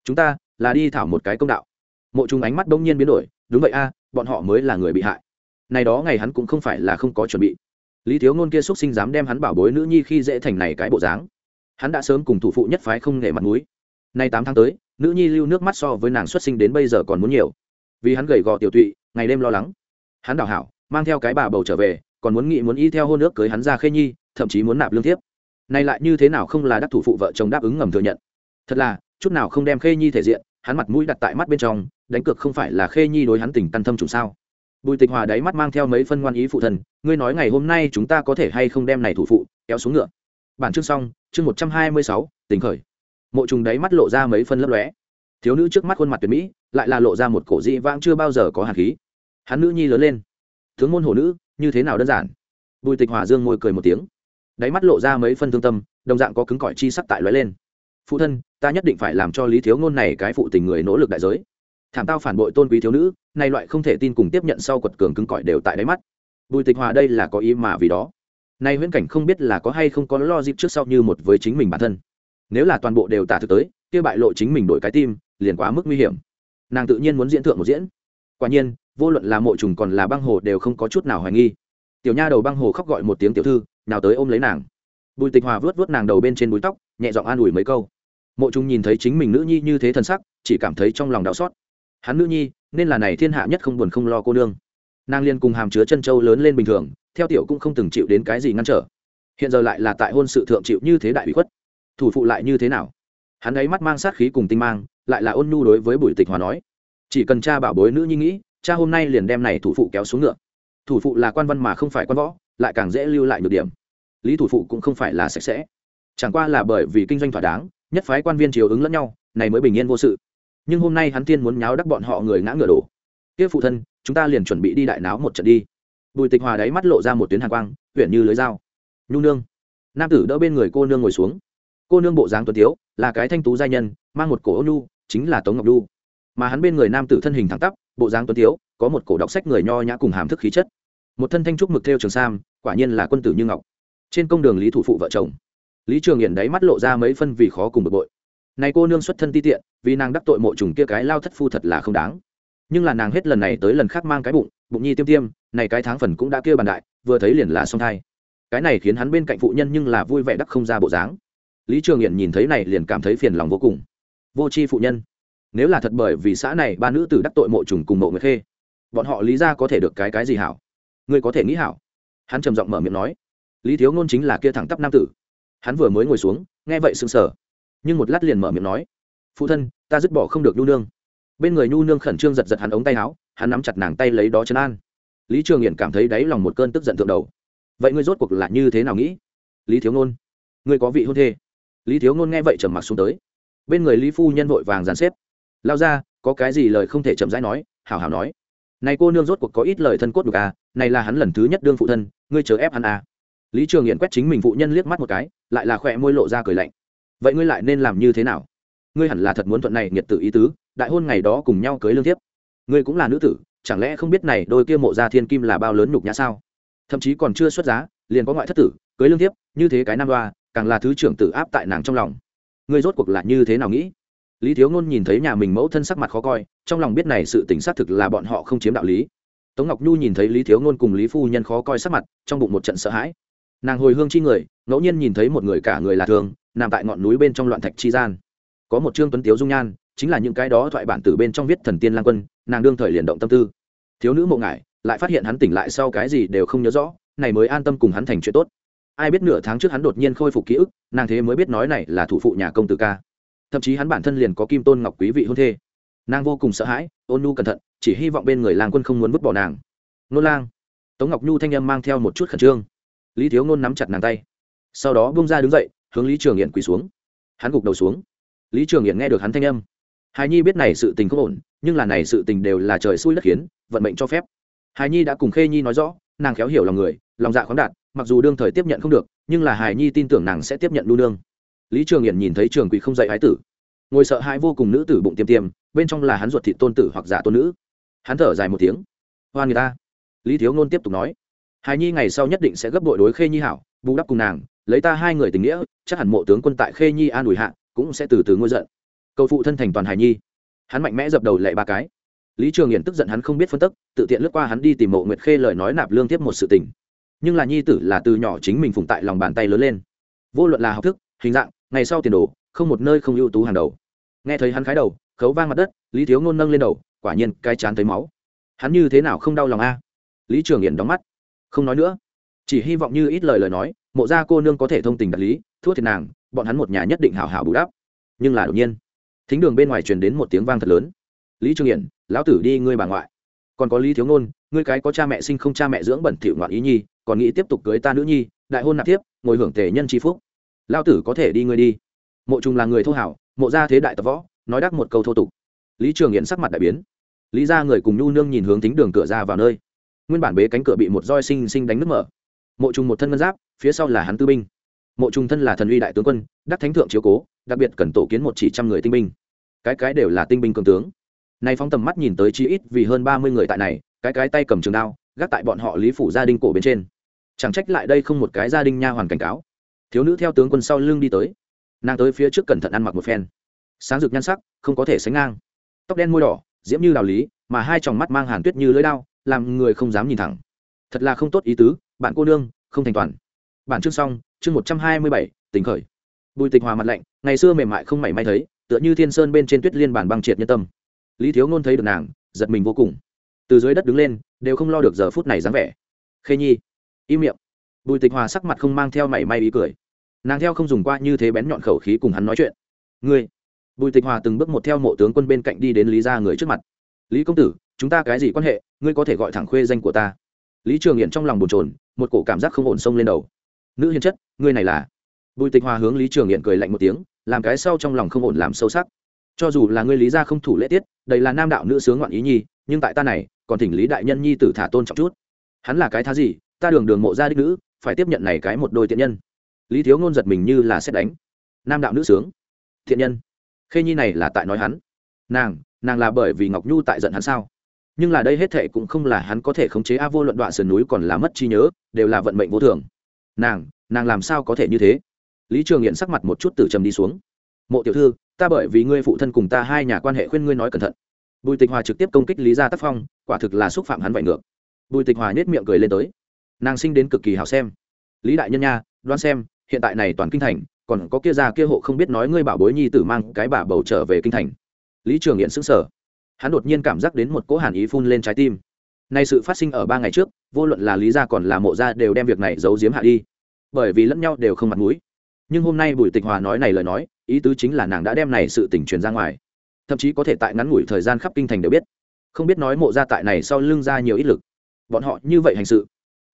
Chúng ta, là đi thảo một cái công đạo. Mộ chúng ánh mắt đông nhiên biến đổi, đúng vậy a, bọn họ mới là người bị hại. Này đó ngày hắn cũng không phải là không có chuẩn bị lý thiếu ngôn kia x sinh dám đem hắn bảo bối nữ nhi khi dễ thành này cái bộ dáng. Hắn đã sớm cùng thủ phụ nhất phái không nể mặt mũi. Nay tám tháng tới, nữ nhi lưu nước mắt so với nàng xuất sinh đến bây giờ còn muốn nhiều. Vì hắn gầy gò tiểu tụy, ngày đêm lo lắng. Hắn đào hảo, mang theo cái bà bầu trở về, còn muốn nghị muốn y theo hôn ước cưới hắn ra khê nhi, thậm chí muốn nạp lương thiếp. Nay lại như thế nào không là đắc thủ phụ vợ chồng đáp ứng ngầm thừa nhận. Thật là, chút nào không đem khê nhi thể diện, hắn mặt mũi đặt tại mắt bên trong, đánh cược không phải là khê nhi đối hắn tình căn thâm chủ sao? Bùi tịch hòa đáy mắt mang theo mấy phân ngoan ý phụ thần, ngươi nói ngày hôm nay chúng ta có thể hay không đem này thủ phụ kéo xuống ngựa? Bản chương xong, chương một trăm hai mươi sáu, tình khởi. Mộ trùng đáy mắt lộ ra mấy phân lấp lóe. Thiếu nữ trước mắt khuôn mặt tuyệt mỹ, lại là lộ ra một cổ dị vãng chưa bao giờ có hạt khí. Hắn nữ nhi lớn lên. Tướng môn hổ nữ, như thế nào đơn giản? Bùi tịch hòa dương môi cười một tiếng. Đáy mắt lộ ra mấy phân thương tâm, đồng dạng có cứng cỏi chi sắc tại lóe lên. Phụ thân, ta nhất định phải làm cho lý thiếu ngôn này cái phụ tình người nỗ lực đại giới thảm tao phản bội tôn quý thiếu nữ nay loại không thể tin cùng tiếp nhận sau quật cường cứng cỏi đều tại đáy mắt. Bùi tịch hòa đây là có ý mà vì đó. Nay huyễn cảnh không biết là có hay không có lo dịp trước sau như một với chính mình bản thân. Nếu là toàn bộ đều tả thực tới, kia bại lộ chính mình đổi cái tim, liền quá mức nguy hiểm. Nàng tự nhiên muốn diễn thượng một diễn. Quả nhiên, vô luận là mộ trùng còn là băng hồ đều không có chút nào hoài nghi. Tiểu nha đầu băng hồ khóc gọi một tiếng tiểu thư, nào tới ôm lấy nàng. Bùi tịch hòa vớt vớt nàng đầu bên trên búi tóc, nhẹ giọng an ủi mấy câu. Mộ trùng nhìn thấy chính mình nữ nhi như thế thân sắc, chỉ cảm thấy trong lòng đau xót hắn nữ nhi, nên là này thiên hạ nhất không buồn không lo cô nương. Nàng liên cùng hàm chứa chân châu lớn lên bình thường, theo tiểu cũng không từng chịu đến cái gì ngăn trở. Hiện giờ lại là tại hôn sự thượng chịu như thế đại bị khuất. Thủ phụ lại như thế nào? Hắn ấy mắt mang sát khí cùng tinh mang, lại là ôn nhu đối với bùi tịch hòa nói. Chỉ cần cha bảo bối nữ nhi nghĩ, cha hôm nay liền đem này thủ phụ kéo xuống ngựa. Thủ phụ là quan văn mà không phải quan võ, lại càng dễ lưu lại nhược điểm. Lý thủ phụ cũng không phải là sạch sẽ. Chẳng qua là bởi vì kinh doanh thỏa đáng, nhất phái quan viên chiều ứng lẫn nhau, này mới bình yên vô sự nhưng hôm nay hắn tiên muốn nháo đắc bọn họ người ngã ngựa đổ. Kia phụ thân, chúng ta liền chuẩn bị đi đại náo một trận đi. Bùi tịch hòa đáy mắt lộ ra một tuyến hàng quang, huyện như lưới dao. Nhu nương. Nam tử đỡ bên người cô nương ngồi xuống. Cô nương bộ dáng tuấn tiếu, là cái thanh tú giai nhân, mang một cổ ô nhu, chính là tống ngọc nhu mà hắn bên người nam tử thân hình thẳng tắp, bộ dáng tuấn tiếu, có một cổ đọc sách người nho nhã cùng hàm thức khí chất. Một thân thanh trúc mực theo trường sam, quả nhiên là quân tử như ngọc. Trên công đường lý thủ phụ vợ chồng. Lý trường hiển đáy mắt lộ ra mấy phân vì khó cùng bực bội này cô nương xuất thân ti tiện, vì nàng đắc tội mộ trùng kia cái lao thất phu thật là không đáng. Nhưng là nàng hết lần này tới lần khác mang cái bụng bụng nhi tiêm tiêm, này cái tháng phần cũng đã kêu bàn đại, vừa thấy liền là song thai. Cái này khiến hắn bên cạnh phụ nhân nhưng là vui vẻ đắc không ra bộ dáng. Lý trường hiển nhìn thấy này liền cảm thấy phiền lòng vô cùng. Vô c h i phụ nhân, nếu là thật bởi vì xã này ba nữ tử đắc tội mộ trùng cùng mộ nguyệt khê, bọn họ lý ra có thể được cái cái gì hảo? Ngươi có thể nghĩ hảo. Hắn trầm giọng mở miệng nói, lý thiếu ngôn chính là kia thẳng tắp nam tử. Hắn vừa mới ngồi xuống, nghe vậy sững sờ nhưng một lát liền mở miệng nói, phụ thân, ta dứt bỏ không được nhu nương. Bên người nhu nương khẩn trương giật giật hắn ống tay áo, hắn nắm chặt nàng tay lấy đó chấn an. Lý trường hiển cảm thấy đáy lòng một cơn tức giận thượng đầu. Vậy ngươi rốt cuộc là như thế nào nghĩ? Lý thiếu ngôn ngươi có vị hôn thê. Lý thiếu ngôn nghe vậy trầm mặc xuống tới. Bên người lý phu nhân vội vàng dàn xếp. Lao ra, có cái gì lời không thể chậm rãi nói, hảo hảo nói. Này cô nương rốt cuộc có ít lời thân cốt được à này là hắn lần thứ nhất đương phụ thân, ngươi chờ ép hắn à. Lý trường hiển quét chính mình phụ nhân liếc mắt một cái, lại là khỏe môi lộ ra cười lạnh vậy ngươi lại nên làm như thế nào? Ngươi hẳn là thật muốn thuận này nhiệt tự ý tứ, đại hôn ngày đó cùng nhau cưới lương thiếp. Ngươi cũng là nữ tử, chẳng lẽ không biết này đôi kia mộ gia thiên kim là bao lớn nhục nhã sao? Thậm chí còn chưa xuất giá, liền có ngoại thất tử, cưới lương thiếp, như thế cái nam đoa, càng là thứ trưởng tử áp tại nàng trong lòng. Ngươi rốt cuộc là như thế nào nghĩ? Lý thiếu ngôn nhìn thấy nhà mình mẫu thân sắc mặt khó coi, trong lòng biết này sự tính xác thực là bọn họ không chiếm đạo lý. Tống ngọc nhu nhìn thấy lý thiếu ngôn cùng lý phu nhân khó coi sắc mặt, trong bụng một trận sợ hãi. Nàng hồi hương chi người ngẫu nhiên nhìn thấy một người cả người là thường, nằm tại ngọn núi bên trong loạn thạch chi gian. Có một trương tuấn tiếu dung nhan, chính là những cái đó thoại bản từ bên trong viết thần tiên lang quân, nàng đương thời liền động tâm tư. Thiếu nữ mộ ngại lại phát hiện hắn tỉnh lại sau cái gì đều không nhớ rõ, này mới an tâm cùng hắn thành chuyện tốt. Ai biết nửa tháng trước hắn đột nhiên khôi phục ký ức, nàng thế mới biết nói này là thủ phụ nhà công tử ca. Thậm chí hắn bản thân liền có kim tôn ngọc quý vị hôn thê. Nàng vô cùng sợ hãi, ôn nhu cẩn thận, chỉ hy vọng bên người lang quân không muốn vứt bỏ nàng. Nô lang. Tống ngọc nhu thanh âm mang theo một chút khẩn trương. Lý thiếu nôn nắm chặt nàng tay sau đó bung ra đứng dậy, hướng lý trường nghiện quỳ xuống. Hắn gục đầu xuống. Lý trường nghiện nghe được hắn thanh âm. Hài nhi biết này sự tình không ổn, nhưng là này sự tình đều là trời xui đất khiến, vận mệnh cho phép. Hài nhi đã cùng khê nhi nói rõ, nàng khéo hiểu lòng người, lòng dạ khoáng đạt, mặc dù đương thời tiếp nhận không được, nhưng là hài nhi tin tưởng nàng sẽ tiếp nhận lưu nương. Lý trường hiển nhìn thấy trường quỳ không dạy ái tử. Ngồi sợ hãi vô cùng nữ tử bụng tiêm tiêm, bên trong là hắn ruột thị tôn tử hoặc giả tôn nữ. Hắn thở dài một tiếng. Hoan người ta. Lý thiếu ngôn tiếp tục nói. Hài nhi ngày sau nhất định sẽ gấp đội đối khê nhi hảo, bù đắp cùng nàng lấy ta hai người tình nghĩa, chắc hẳn mộ tướng quân tại khê nhi an ủi hạ, cũng sẽ từ từ ngôi giận. Cầu phụ thân thành toàn hài nhi. Hắn mạnh mẽ dập đầu lệ ba cái. Lý trường hiển tức giận hắn không biết phân tức, tự tiện lướt qua hắn đi tìm mộ nguyệt khê lời nói nạp lương tiếp một sự tình. Nhưng là nhi tử là từ nhỏ chính mình phụng tại lòng bàn tay lớn lên. Vô luận là học thức, hình dạng, ngày sau tiền đồ, không một nơi không ưu tú hàng đầu. Nghe thấy hắn khái đầu, khấu vang mặt đất, lý thiếu ngôn nâng lên đầu, quả nhiên cái chán thấy máu. Hắn như thế nào không đau lòng a? Lý trường hiển đóng mắt. Không nói nữa. Chỉ hy vọng như ít lời lời nói mộ gia cô nương có thể thông tình đạt lý, thua thiệt nàng, bọn hắn một nhà nhất định hảo hảo bù đắp. Nhưng là đột nhiên, thính đường bên ngoài truyền đến một tiếng vang thật lớn. Lý trường hiển, lão tử đi ngươi bà ngoại. Còn có lý thiếu ngôn ngươi cái có cha mẹ sinh không cha mẹ dưỡng bẩn thỉu ngoạn ý nhi, còn nghĩ tiếp tục cưới ta nữ nhi, đại hôn nạp tiếp ngồi hưởng tề nhân tri phúc. Lão tử có thể đi ngươi đi. Mộ trùng là người thô hảo, mộ gia thế đại tập võ, nói đắc một câu thô tục. Lý trường hiển sắc mặt đại biến. Lý ra người cùng nhu nương nhìn hướng thính đường cửa ra vào nơi. Nguyên bản bế cánh cửa bị một roi sinh sinh đánh nứt mở. Mộ trùng một thân ngân giáp phía sau là hắn tư binh. Mộ trùng thân là thần uy đại tướng quân, đắc thánh thượng chiếu cố, đặc biệt cần tổ kiến một chỉ trăm người tinh binh. Cái cái đều là tinh binh cường tướng. Nay phóng tầm mắt nhìn tới chi ít vì hơn ba mươi người tại này, cái cái tay cầm trường đao, gác tại bọn họ lý phủ gia đình cổ bên trên. Chẳng trách lại đây không một cái gia đình nha hoàn cảnh cáo. Thiếu nữ theo tướng quân sau lưng đi tới. Nàng tới phía trước cẩn thận ăn mặc một phen. Sáng rực nhan sắc, không có thể sánh ngang. Tóc đen môi đỏ, diễm như đào lý, mà hai tròng mắt mang hàn tuyết như lưỡi đao, làm người không dám nhìn thẳng. Thật là không tốt ý tứ, bạn cô nương, không thành toàn bản chương xong, chương một trăm hai mươi bảy, tỉnh khởi. Bùi tịch hòa mặt lạnh, ngày xưa mềm mại không mảy may thấy, tựa như thiên sơn bên trên tuyết liên bản băng triệt nhân tâm. Lý thiếu ngôn thấy được nàng, giật mình vô cùng. Từ dưới đất đứng lên, đều không lo được giờ phút này dáng vẻ. Khê nhi, im miệng. Bùi tịch hòa sắc mặt không mang theo mảy may ý cười. Nàng theo không dùng qua như thế bén nhọn khẩu khí cùng hắn nói chuyện. Ngươi. Bùi tịch hòa từng bước một theo mộ tướng quân bên cạnh đi đến lý gia người trước mặt. Lý công tử, chúng ta cái gì quan hệ? Ngươi có thể gọi thẳng khuê danh của ta. Lý trường hiện trong lòng bồn trồn một cổ cảm giác không ổn sông lên đầu nữ hiền chất, ngươi này là. Bùi tịch hòa hướng lý trường hiện cười lạnh một tiếng, làm cái sau trong lòng không ổn làm sâu sắc. Cho dù là ngươi lý gia không thủ lễ tiết, đây là nam đạo nữ sướng ngoạn ý nhi, nhưng tại ta này, còn thỉnh lý đại nhân nhi tử thả tôn trọng chút. Hắn là cái thá gì, ta đường đường mộ gia đích nữ, phải tiếp nhận này cái một đôi tiện nhân. Lý thiếu ngôn giật mình như là xét đánh. Nam đạo nữ sướng. Thiện nhân. Khê nhi này là tại nói hắn. Nàng nàng là bởi vì ngọc nhu tại giận hắn sao? Nhưng là đây hết thệ cũng không là hắn có thể khống chế a vô luận đoạn sườn núi còn là mất trí nhớ, đều là vận mệnh vô thường nàng nàng làm sao có thể như thế? Lý trường nghiện sắc mặt một chút từ trầm đi xuống. Mộ tiểu thư, ta bởi vì ngươi phụ thân cùng ta hai nhà quan hệ khuyên ngươi nói cẩn thận. Bùi tịch hòa trực tiếp công kích lý gia tác phong, quả thực là xúc phạm hắn vải ngược. Bùi tịch hòa nhét miệng cười lên tới. Nàng sinh đến cực kỳ hào xem. Lý đại nhân nha, đoán xem, hiện tại này toàn kinh thành, còn có kia già kia hộ không biết nói ngươi bảo bối nhi tử mang cái bà bầu trở về kinh thành. Lý trường nghiện sững sờ. Hắn đột nhiên cảm giác đến một cỗ hàn ý phun lên trái tim nay sự phát sinh ở ba ngày trước, vô luận là lý gia còn là mộ gia đều đem việc này giấu giếm hạ đi. Bởi vì lẫn nhau đều không mặt mũi. Nhưng hôm nay bùi tịch hòa nói này lời nói, ý tứ chính là nàng đã đem này sự tình truyền ra ngoài. Thậm chí có thể tại ngắn ngủi thời gian khắp kinh thành đều biết. Không biết nói mộ gia tại này sau lưng ra nhiều ít lực. Bọn họ như vậy hành sự,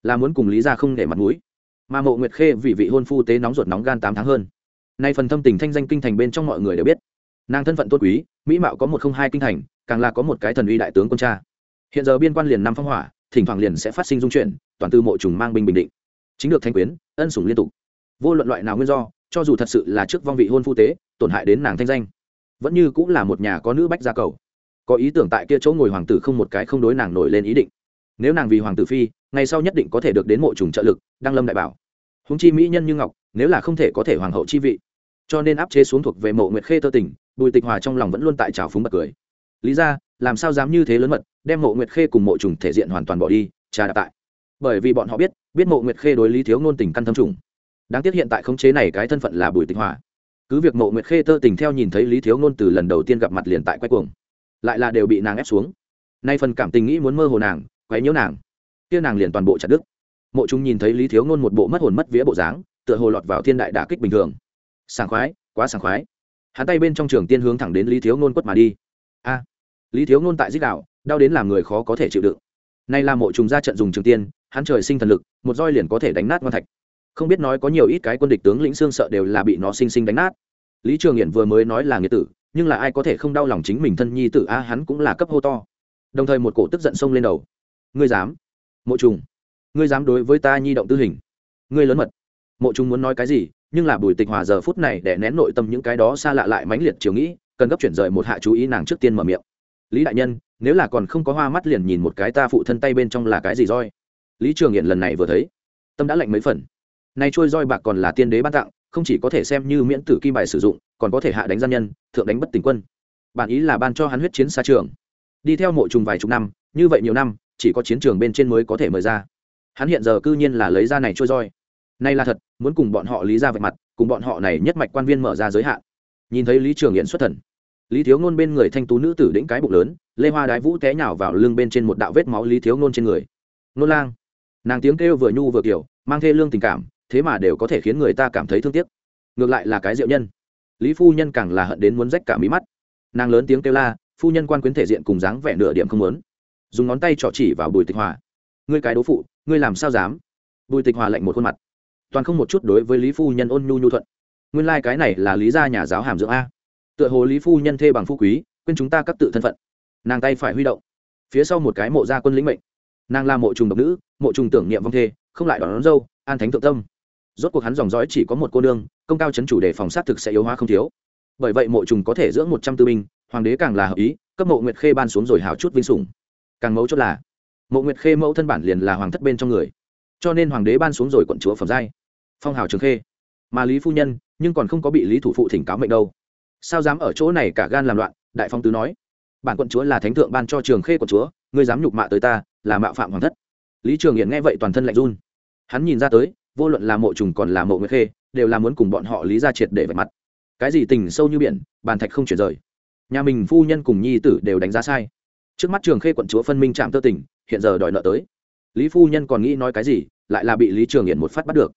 là muốn cùng lý gia không để mặt mũi. Mà mộ nguyệt khê vì vị hôn phu tế nóng ruột nóng gan tám tháng hơn. Nay phần thâm tình thanh danh kinh thành bên trong mọi người đều biết. Nàng thân phận tôn quý, mỹ mạo có một không hai kinh thành, càng là có một cái thần uy đại tướng quân cha hiện giờ biên quan liền năm phong hỏa, thỉnh thoảng liền sẽ phát sinh dung chuyển, toàn tư mộ trùng mang binh bình định. Chính được thanh quyến, ân sủng liên tục. Vô luận loại nào nguyên do, cho dù thật sự là trước vong vị hôn phu tế, tổn hại đến nàng thanh danh, vẫn như cũng là một nhà có nữ bách gia cầu. Có ý tưởng tại kia chỗ ngồi hoàng tử không một cái không đối nàng nổi lên ý định. Nếu nàng vì hoàng tử phi, ngày sau nhất định có thể được đến mộ trùng trợ lực, đăng lâm đại bảo. Húng chi mỹ nhân như ngọc, nếu là không thể có thể hoàng hậu chi vị, cho nên áp chế xuống thuộc về mộ nguyệt khê tơ tình, bùi tịch hòa trong lòng vẫn luôn tại trào phúng bật cười. Lý ra làm sao dám như thế lớn mật, đem mộ nguyệt khê cùng mộ trùng thể diện hoàn toàn bỏ đi trà đạp tại. Bởi vì bọn họ biết biết mộ nguyệt khê đối lý thiếu ngôn tình căn thâm trùng. Đáng tiếc hiện tại khống chế này cái thân phận là bùi tịch hòa. Cứ việc mộ nguyệt khê tơ tình theo nhìn thấy lý thiếu ngôn từ lần đầu tiên gặp mặt liền tại quay cuồng, lại là đều bị nàng ép xuống. Nay phần cảm tình nghĩ muốn mơ hồ nàng, quấy nhiễu nàng. Kia nàng liền toàn bộ chặt đức mộ chúng nhìn thấy lý thiếu ngôn một bộ mất hồn mất vía bộ dáng, tựa hồ lọt vào thiên đại đả kích bình thường. Sảng khoái, quá sảng khoái. Hắn tay bên trong trường tiên hướng thẳng đến lý thiếu ngôn quất mà đi. A! Lý thiếu ngôn tại dích đạo, đau đến làm người khó có thể chịu đựng. Nay là mộ trùng ra trận dùng trường tiên, hắn trời sinh thần lực, một roi liền có thể đánh nát ngon thạch. Không biết nói có nhiều ít cái quân địch tướng lĩnh xương sợ đều là bị nó sinh sinh đánh nát. Lý trường hiển vừa mới nói là nghĩa tử, nhưng là ai có thể không đau lòng chính mình thân nhi tử, a, hắn cũng là cấp hô to. Đồng thời một cổ tức giận xông lên đầu. Ngươi dám? Mộ trùng. Ngươi dám đối với ta nhi động tư hình? Ngươi lớn mật. Mộ trùng muốn nói cái gì, nhưng là bùi tịch hòa giờ phút này để nén nội tâm những cái đó xa lạ lại mãnh liệt chiều nghĩ, cần gấp chuyển rời một hạ chú ý nàng trước tiên mở miệng lý đại nhân, nếu là còn không có hoa mắt liền nhìn một cái ta phụ thân tay bên trong là cái gì roi. Lý trường Hiện lần này vừa thấy, tâm đã lạnh mấy phần. Nay trôi roi bạc còn là tiên đế ban tặng, không chỉ có thể xem như miễn tử kim bài sử dụng, còn có thể hạ đánh gian nhân, thượng đánh bất tỉnh quân. Bản ý là ban cho hắn huyết chiến xa trường. Đi theo mộ trùng vài chục năm, như vậy nhiều năm, chỉ có chiến trường bên trên mới có thể mời ra. Hắn hiện giờ cư nhiên là lấy ra này trôi roi. Nay là thật, muốn cùng bọn họ lý ra vạch mặt, cùng bọn họ này nhất mạch quan viên mở ra giới hạn. Nhìn thấy lý trường Hiện xuất thần lý thiếu ngôn bên người thanh tú nữ tử đĩnh cái bụng lớn, lê hoa đái vũ té nhào vào lưng bên trên một đạo vết máu lý thiếu ngôn trên người. Nôn lang. Nàng tiếng kêu vừa nhu vừa kiểu, mang thê lương tình cảm, thế mà đều có thể khiến người ta cảm thấy thương tiếc. Ngược lại là cái diệu nhân. Lý phu nhân càng là hận đến muốn rách cả mí mắt. Nàng lớn tiếng kêu la, phu nhân quan quyến thể diện cùng dáng vẻ nửa điểm không muốn. Dùng ngón tay trỏ chỉ vào bùi tịch hòa. Ngươi cái đố phụ, ngươi làm sao dám? Bùi tịch hòa lạnh một khuôn mặt. Toàn không một chút đối với lý phu nhân ôn nhu nhu thuận. Nguyên lai、like、cái này là lý gia nhà giáo hàm dưỡng a tựa hồ lý phu nhân thê bằng phu quý quên chúng ta các tự thân phận. Nàng tay phải huy động phía sau một cái mộ gia quân lĩnh mệnh. Nàng là mộ trùng độc nữ mộ trùng tưởng niệm vong thê không lại đón, đón dâu an thánh thượng tâm. Rốt cuộc hắn dòng dõi chỉ có một cô nương công cao chấn chủ đề phòng sát thực sẽ yếu hóa không thiếu. Bởi vậy mộ trùng có thể dưỡng một trăm tư binh hoàng đế càng là hợp ý cấp mộ nguyệt khê ban xuống rồi hào chút vinh sủng. Càng mấu chốt là mộ nguyệt khê mẫu thân bản liền là hoàng thất bên trong người. Cho nên hoàng đế ban xuống rồi quận chúa phẩm giai. Phong hào trường khê. Mà lý phu nhân nhưng còn không có bị lý thủ phụ thỉnh cáo mệnh đâu sao dám ở chỗ này cả gan làm loạn, đại phong tứ nói. Bản quận chúa là thánh thượng ban cho trường khê quận chúa, ngươi dám nhục mạ tới ta, là mạo phạm hoàng thất. Lý trường hiển nghe vậy toàn thân lạnh run. Hắn nhìn ra tới, vô luận là mộ trùng còn là mộ nguyệt khê, đều là muốn cùng bọn họ lý ra triệt để vạch mặt. Cái gì tình sâu như biển, bàn thạch không chuyển rời. Nhà mình phu nhân cùng nhi tử đều đánh giá sai. Trước mắt trường khê quận chúa phân minh trạm tơ tỉnh hiện giờ đòi nợ tới. Lý phu nhân còn nghĩ nói cái gì, lại là bị lý trường hiển một phát bắt được.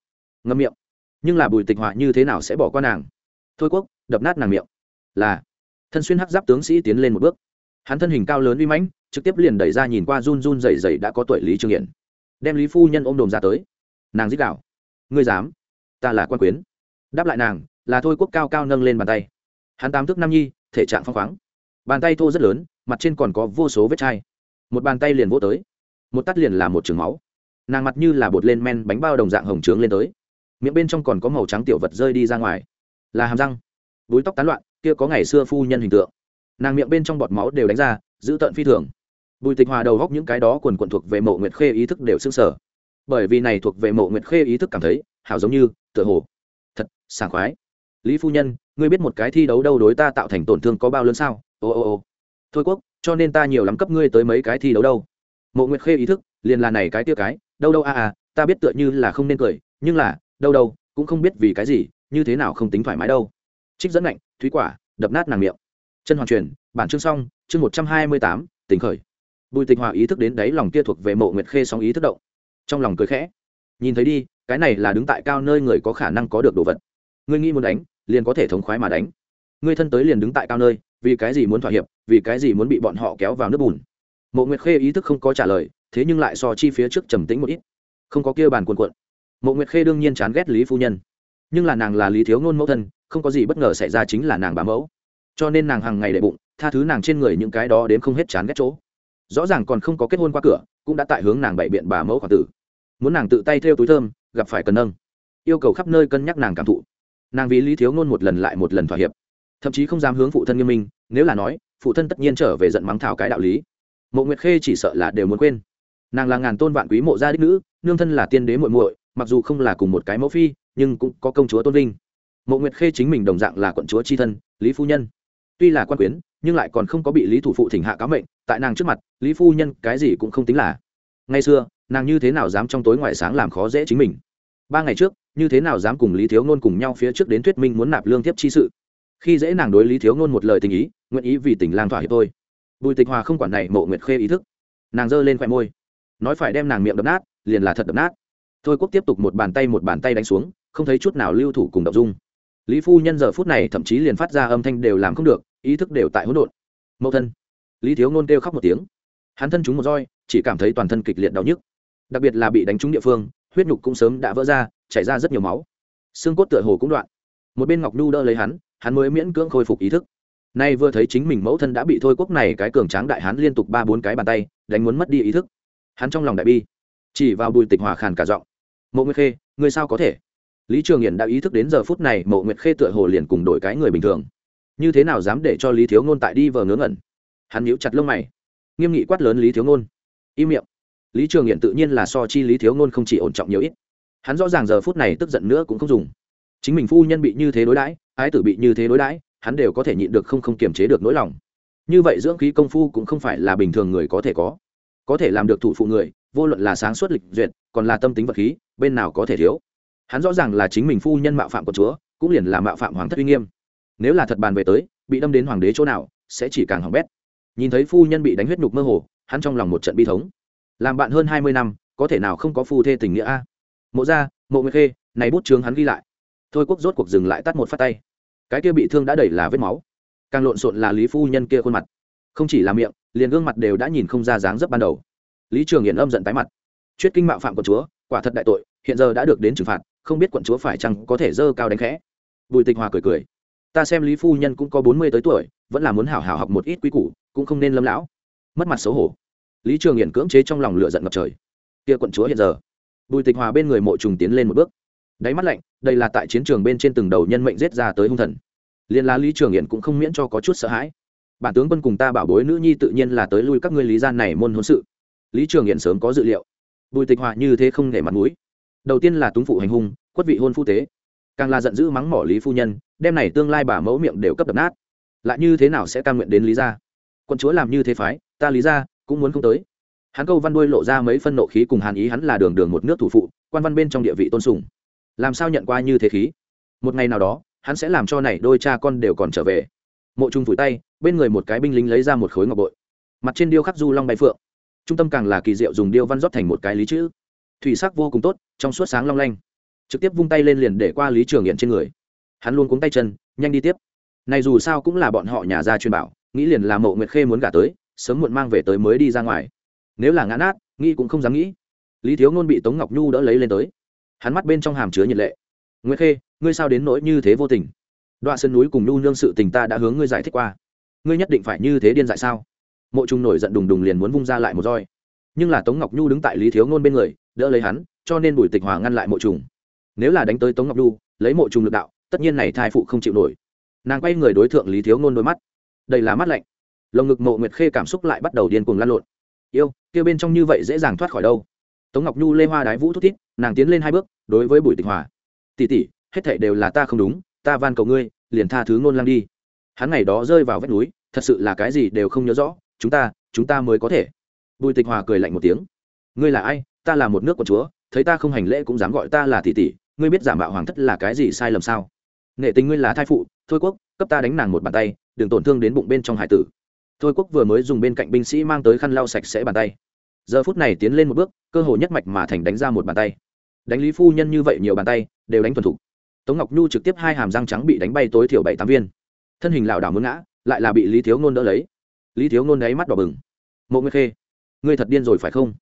Ngâm miệng. Nhưng là bùi tịch họa như thế nào sẽ bỏ qua nàng? Thôi quốc, đập nát nàng miệng là thân xuyên hắc giáp tướng sĩ tiến lên một bước. Hắn thân hình cao lớn uy mãnh, trực tiếp liền đẩy ra nhìn qua run run dày dày đã có tuổi lý trương hiển. Đem lý phu nhân ôm đồm ra tới. Nàng dích đạo ngươi dám? Ta là quan quyến. Đáp lại nàng, là thôi quốc cao cao nâng lên bàn tay. Hắn tám thước nam nhi, thể trạng phong khoáng. Bàn tay thô rất lớn, mặt trên còn có vô số vết chai. Một bàn tay liền vô tới. Một tắt liền là một trường máu. Nàng mặt như là bột lên men bánh bao đồng dạng hồng trướng lên tới. Miệng bên trong còn có màu trắng tiểu vật rơi đi ra ngoài. Là hàm răng. Búi tóc tán loạn kia có ngày xưa phu nhân hình tượng. Nàng miệng bên trong bọt máu đều đánh ra giữ tận phi thường. Bùi tịch hòa đầu góc những cái đó quần quần thuộc về mộ nguyệt khê ý thức đều s ư n g sở bởi vì này thuộc về mộ nguyệt khê ý thức cảm thấy hảo giống như tựa hồ thật sảng khoái. Lý phu nhân ngươi biết một cái thi đấu đâu đối ta tạo thành tổn thương có bao lớn sao? Ô ô ô. Thôi quốc cho nên ta nhiều lắm cấp ngươi tới mấy cái thi đấu đâu. Mộ nguyệt khê ý thức liền là này cái tia cái đâu đâu a à, à ta biết tựa như là không nên cười nhưng là đâu đâu cũng không biết vì cái gì như thế nào không tính thoải mái đâu trích dẫn lạnh, thúy quả, đập nát nàng miệng. Chân hoàn truyền, bản chương xong, chương một trăm hai mươi tám, tỉnh khởi. Bùi tịch hòa ý thức đến đấy lòng kia thuộc về mộ nguyệt khê song ý thức động. Trong lòng cười khẽ. Nhìn thấy đi, cái này là đứng tại cao nơi người có khả năng có được đồ vật. Ngươi nghĩ muốn đánh, liền có thể thống khoái mà đánh. Ngươi thân tới liền đứng tại cao nơi, vì cái gì muốn thỏa hiệp, vì cái gì muốn bị bọn họ kéo vào nước bùn? Mộ nguyệt khê ý thức không có trả lời, thế nhưng lại so chi phía trước trầm tĩnh một ít. Không có kia bàn cuộn cuộn. Mộ nguyệt khê đương nhiên chán ghét lý phu nhân. Nhưng là nàng là lý thiếu ngôn mẫu thân không có gì bất ngờ xảy ra chính là nàng bà mẫu. Cho nên nàng hàng ngày đệ bụng, tha thứ nàng trên người những cái đó đến không hết chán ghét chỗ. Rõ ràng còn không có kết hôn qua cửa, cũng đã tại hướng nàng bày biện bà mẫu khoản tử. Muốn nàng tự tay theo túi thơm, gặp phải cần nâng. Yêu cầu khắp nơi cân nhắc nàng cảm thụ. Nàng vì lý thiếu ngôn một lần lại một lần thỏa hiệp. Thậm chí không dám hướng phụ thân nghiêm minh, nếu là nói, phụ thân tất nhiên trở về giận mắng thảo cái đạo lý. Mộ nguyệt khê chỉ sợ là đều muốn quên. Nàng là ngàn tôn vạn quý mộ gia đích nữ, nương thân là tiên đế muội muội, mặc dù không là cùng một cái mẫu phi, nhưng cũng có công chúa tôn vinh mộ nguyệt khê chính mình đồng dạng là quận chúa c h i thân, lý phu nhân. Tuy là quan quyến, nhưng lại còn không có bị lý thủ phụ thỉnh hạ cáo mệnh, tại nàng trước mặt, lý phu nhân cái gì cũng không tính là. Ngày xưa, nàng như thế nào dám trong tối ngoài sáng làm khó dễ chính mình? Ba ngày trước, như thế nào dám cùng lý thiếu ngôn cùng nhau phía trước đến thuyết minh muốn nạp lương thiếp chi sự? Khi dễ nàng đối lý thiếu ngôn một lời tình ý, nguyện ý vì tình lang thỏa hiệp tôi bùi tịch hòa không quản này mộ nguyệt khê ý thức. Nàng giơ lên khoe môi. Nói phải đem nàng miệng đập nát, liền là thật đập nát. Thôi quốc tiếp tục một bàn tay một bàn tay đánh xuống, không thấy chút nào lưu thủ cùng đ dung lý phu nhân giờ phút này thậm chí liền phát ra âm thanh đều làm không được, ý thức đều tại hỗn độn. Mẫu thân. Lý thiếu Nôn kêu khóc một tiếng. Hắn thân chúng một roi, chỉ cảm thấy toàn thân kịch liệt đau nhức. Đặc biệt là bị đánh trúng địa phương, huyết nhục cũng sớm đã vỡ ra, chảy ra rất nhiều máu. Xương cốt tựa hồ cũng đoạn. Một bên ngọc nhu đỡ lấy hắn hắn mới miễn cưỡng khôi phục ý thức. Nay vừa thấy chính mình mẫu thân đã bị thôi quốc này cái cường tráng đại hắn liên tục ba bốn cái bàn tay, đánh muốn mất đi ý thức. Hắn trong lòng đại bi, chỉ vào bùi tịch hòa khàn cả giọng. Mộ nguyệt khê người sao có thể? Lý trường hiển đã ý thức đến giờ phút này mộ nguyệt khê tựa hồ liền cùng đổi cái người bình thường. Như thế nào dám để cho lý thiếu ngôn tại đi vờ ngớ ngẩn? Hắn nhíu chặt lông mày. Nghiêm nghị quát lớn lý thiếu ngôn. Im miệng. Lý trường hiển tự nhiên là so chi lý thiếu ngôn không chỉ ổn trọng nhiều ít. Hắn rõ ràng giờ phút này tức giận nữa cũng không dùng. Chính mình phu nhân bị như thế đối đãi, ái tử bị như thế đối đãi, hắn đều có thể nhịn được không không kiềm chế được nỗi lòng. Như vậy dưỡng khí công phu cũng không phải là bình thường người có thể có. Có thể làm được thủ phụ người, vô luận là sáng suốt lịch duyệt, còn là tâm tính vật khí, bên nào có thể thiếu hắn rõ ràng là chính mình phu nhân mạo phạm của chúa, cũng liền là mạo phạm hoàng thất uy nghiêm. Nếu là thật bàn về tới, bị đâm đến hoàng đế chỗ nào, sẽ chỉ càng hỏng bét. Nhìn thấy phu nhân bị đánh huyết nhục mơ hồ, hắn trong lòng một trận bi thống. Làm bạn hơn hai mươi năm, có thể nào không có phu thê tình nghĩa a? Mộ ra mộ nguyệt khê, này bút chướng hắn ghi lại. Thôi quốc rốt cuộc dừng lại tắt một phát tay. Cái kia bị thương đã đẩy là vết máu. Càng lộn xộn là lý phu nhân kia khuôn mặt. Không chỉ là miệng, liền gương mặt đều đã nhìn không ra dáng dấp ban đầu. Lý trường hiển âm giận tái mặt. Chuyết kinh mạo phạm của chúa, quả thật đại tội, hiện giờ đã được đến trừng phạt không biết quận chúa phải chăng có thể dơ cao đánh khẽ. Bùi tịch hòa cười cười. Ta xem lý phu nhân cũng có bốn mươi tới tuổi, vẫn là muốn hảo hảo học một ít quy củ, cũng không nên lâm lão. Mất mặt xấu hổ. Lý trường hiển cưỡng chế trong lòng lửa giận ngập trời. Kia quận chúa hiện giờ. Bùi tịch hòa bên người mộ trùng tiến lên một bước. Đáy mắt lạnh, đây là tại chiến trường bên trên từng đầu nhân mệnh giết ra tới hung thần. Liên lá lý trường hiển cũng không miễn cho có chút sợ hãi. Bản tướng quân cùng ta bảo bối nữ nhi tự nhiên là tới lui các ngươi lý gian này môn hôn sự. Lý trường hiển sớm có dự liệu. Bùi tịch hòa như thế không để mặt mũi. Đầu tiên là túng phụ hành hung quất vị hôn phu tế. Càng là giận dữ mắng mỏ lý phu nhân, đem này tương lai bà mẫu miệng đều cấp đập nát. Lại như thế nào sẽ ca nguyện đến lý gia? Quân chúa làm như thế phái, ta lý gia cũng muốn không tới. Hắn câu văn đuôi lộ ra mấy phân nộ khí cùng hàn ý, hắn là đường đường một nước thủ phụ, quan văn bên trong địa vị tôn sùng. Làm sao nhận qua như thế khí? Một ngày nào đó, hắn sẽ làm cho này đôi cha con đều còn trở về. Mộ trung vùi tay, bên người một cái binh lính lấy ra một khối ngọc bội. Mặt trên điêu khắc du long bay phượng. Trung tâm càng là kỳ diệu dùng điêu văn rót thành một cái lý chữ. Thủy sắc vô cùng tốt, trong suốt sáng long lanh trực tiếp vung tay lên liền để qua lý trường hiện trên người hắn luôn cuống tay chân nhanh đi tiếp này dù sao cũng là bọn họ nhà ra truyền bảo nghĩ liền là mộ nguyệt khê muốn gả tới sớm muộn mang về tới mới đi ra ngoài nếu là ngã nát nghĩ cũng không dám nghĩ lý thiếu ngôn bị tống ngọc nhu đỡ lấy lên tới hắn mắt bên trong hàm chứa nhiệt lệ nguyệt khê ngươi sao đến nỗi như thế vô tình đoạn sơn núi cùng nhu nương sự tình ta đã hướng ngươi giải thích qua ngươi nhất định phải như thế điên dại sao mộ trung nổi giận đùng đùng liền muốn vung ra lại một roi nhưng là tống ngọc nhu đứng tại lý thiếu ngôn bên người đỡ lấy hắn cho nên bùi tịch hòa ngăn lại mộ trùng nếu là đánh tới tống ngọc nhu lấy mộ trùng lực đạo, tất nhiên này thai phụ không chịu nổi. Nàng quay người đối tượng lý thiếu ngôn đôi mắt. Đây là mắt lạnh. Lồng ngực mộ nguyệt khê cảm xúc lại bắt đầu điên cuồng lan lộn. Yêu kêu bên trong như vậy dễ dàng thoát khỏi đâu? Tống ngọc nhu lê hoa đái vũ thút thít, nàng tiến lên hai bước, đối với bùi tịch hòa. Tỉ tỉ hết thảy đều là ta không đúng, ta van cầu ngươi, liền tha thứ ngôn lang đi. Hắn ngày đó rơi vào vách núi, thật sự là cái gì đều không nhớ rõ, chúng ta chúng ta mới có thể. Bùi tịch hòa cười lạnh một tiếng. Ngươi là ai? Ta là một nước của chúa, thấy ta không hành lễ cũng dám gọi ta là tỷ tỷ ngươi biết giả mạo hoàng thất là cái gì sai lầm sao? Nghệ tình ngươi là thai phụ, thôi quốc, cấp ta đánh nàng một bàn tay, đừng tổn thương đến bụng bên trong hải tử. Thôi quốc vừa mới dùng bên cạnh binh sĩ mang tới khăn lau sạch sẽ bàn tay. Giờ phút này tiến lên một bước, cơ hồ nhất mạch mà thành đánh ra một bàn tay. Đánh lý phu nhân như vậy nhiều bàn tay, đều đánh thuần thục. Tống ngọc nhu trực tiếp hai hàm răng trắng bị đánh bay tối thiểu bảy tám viên. Thân hình lảo đảo muốn ngã, lại là bị lý thiếu ngôn đỡ lấy. Lý thiếu ngôn đáy mắt đỏ bừng. Mộ nguyên khê, ngươi thật điên rồi phải không?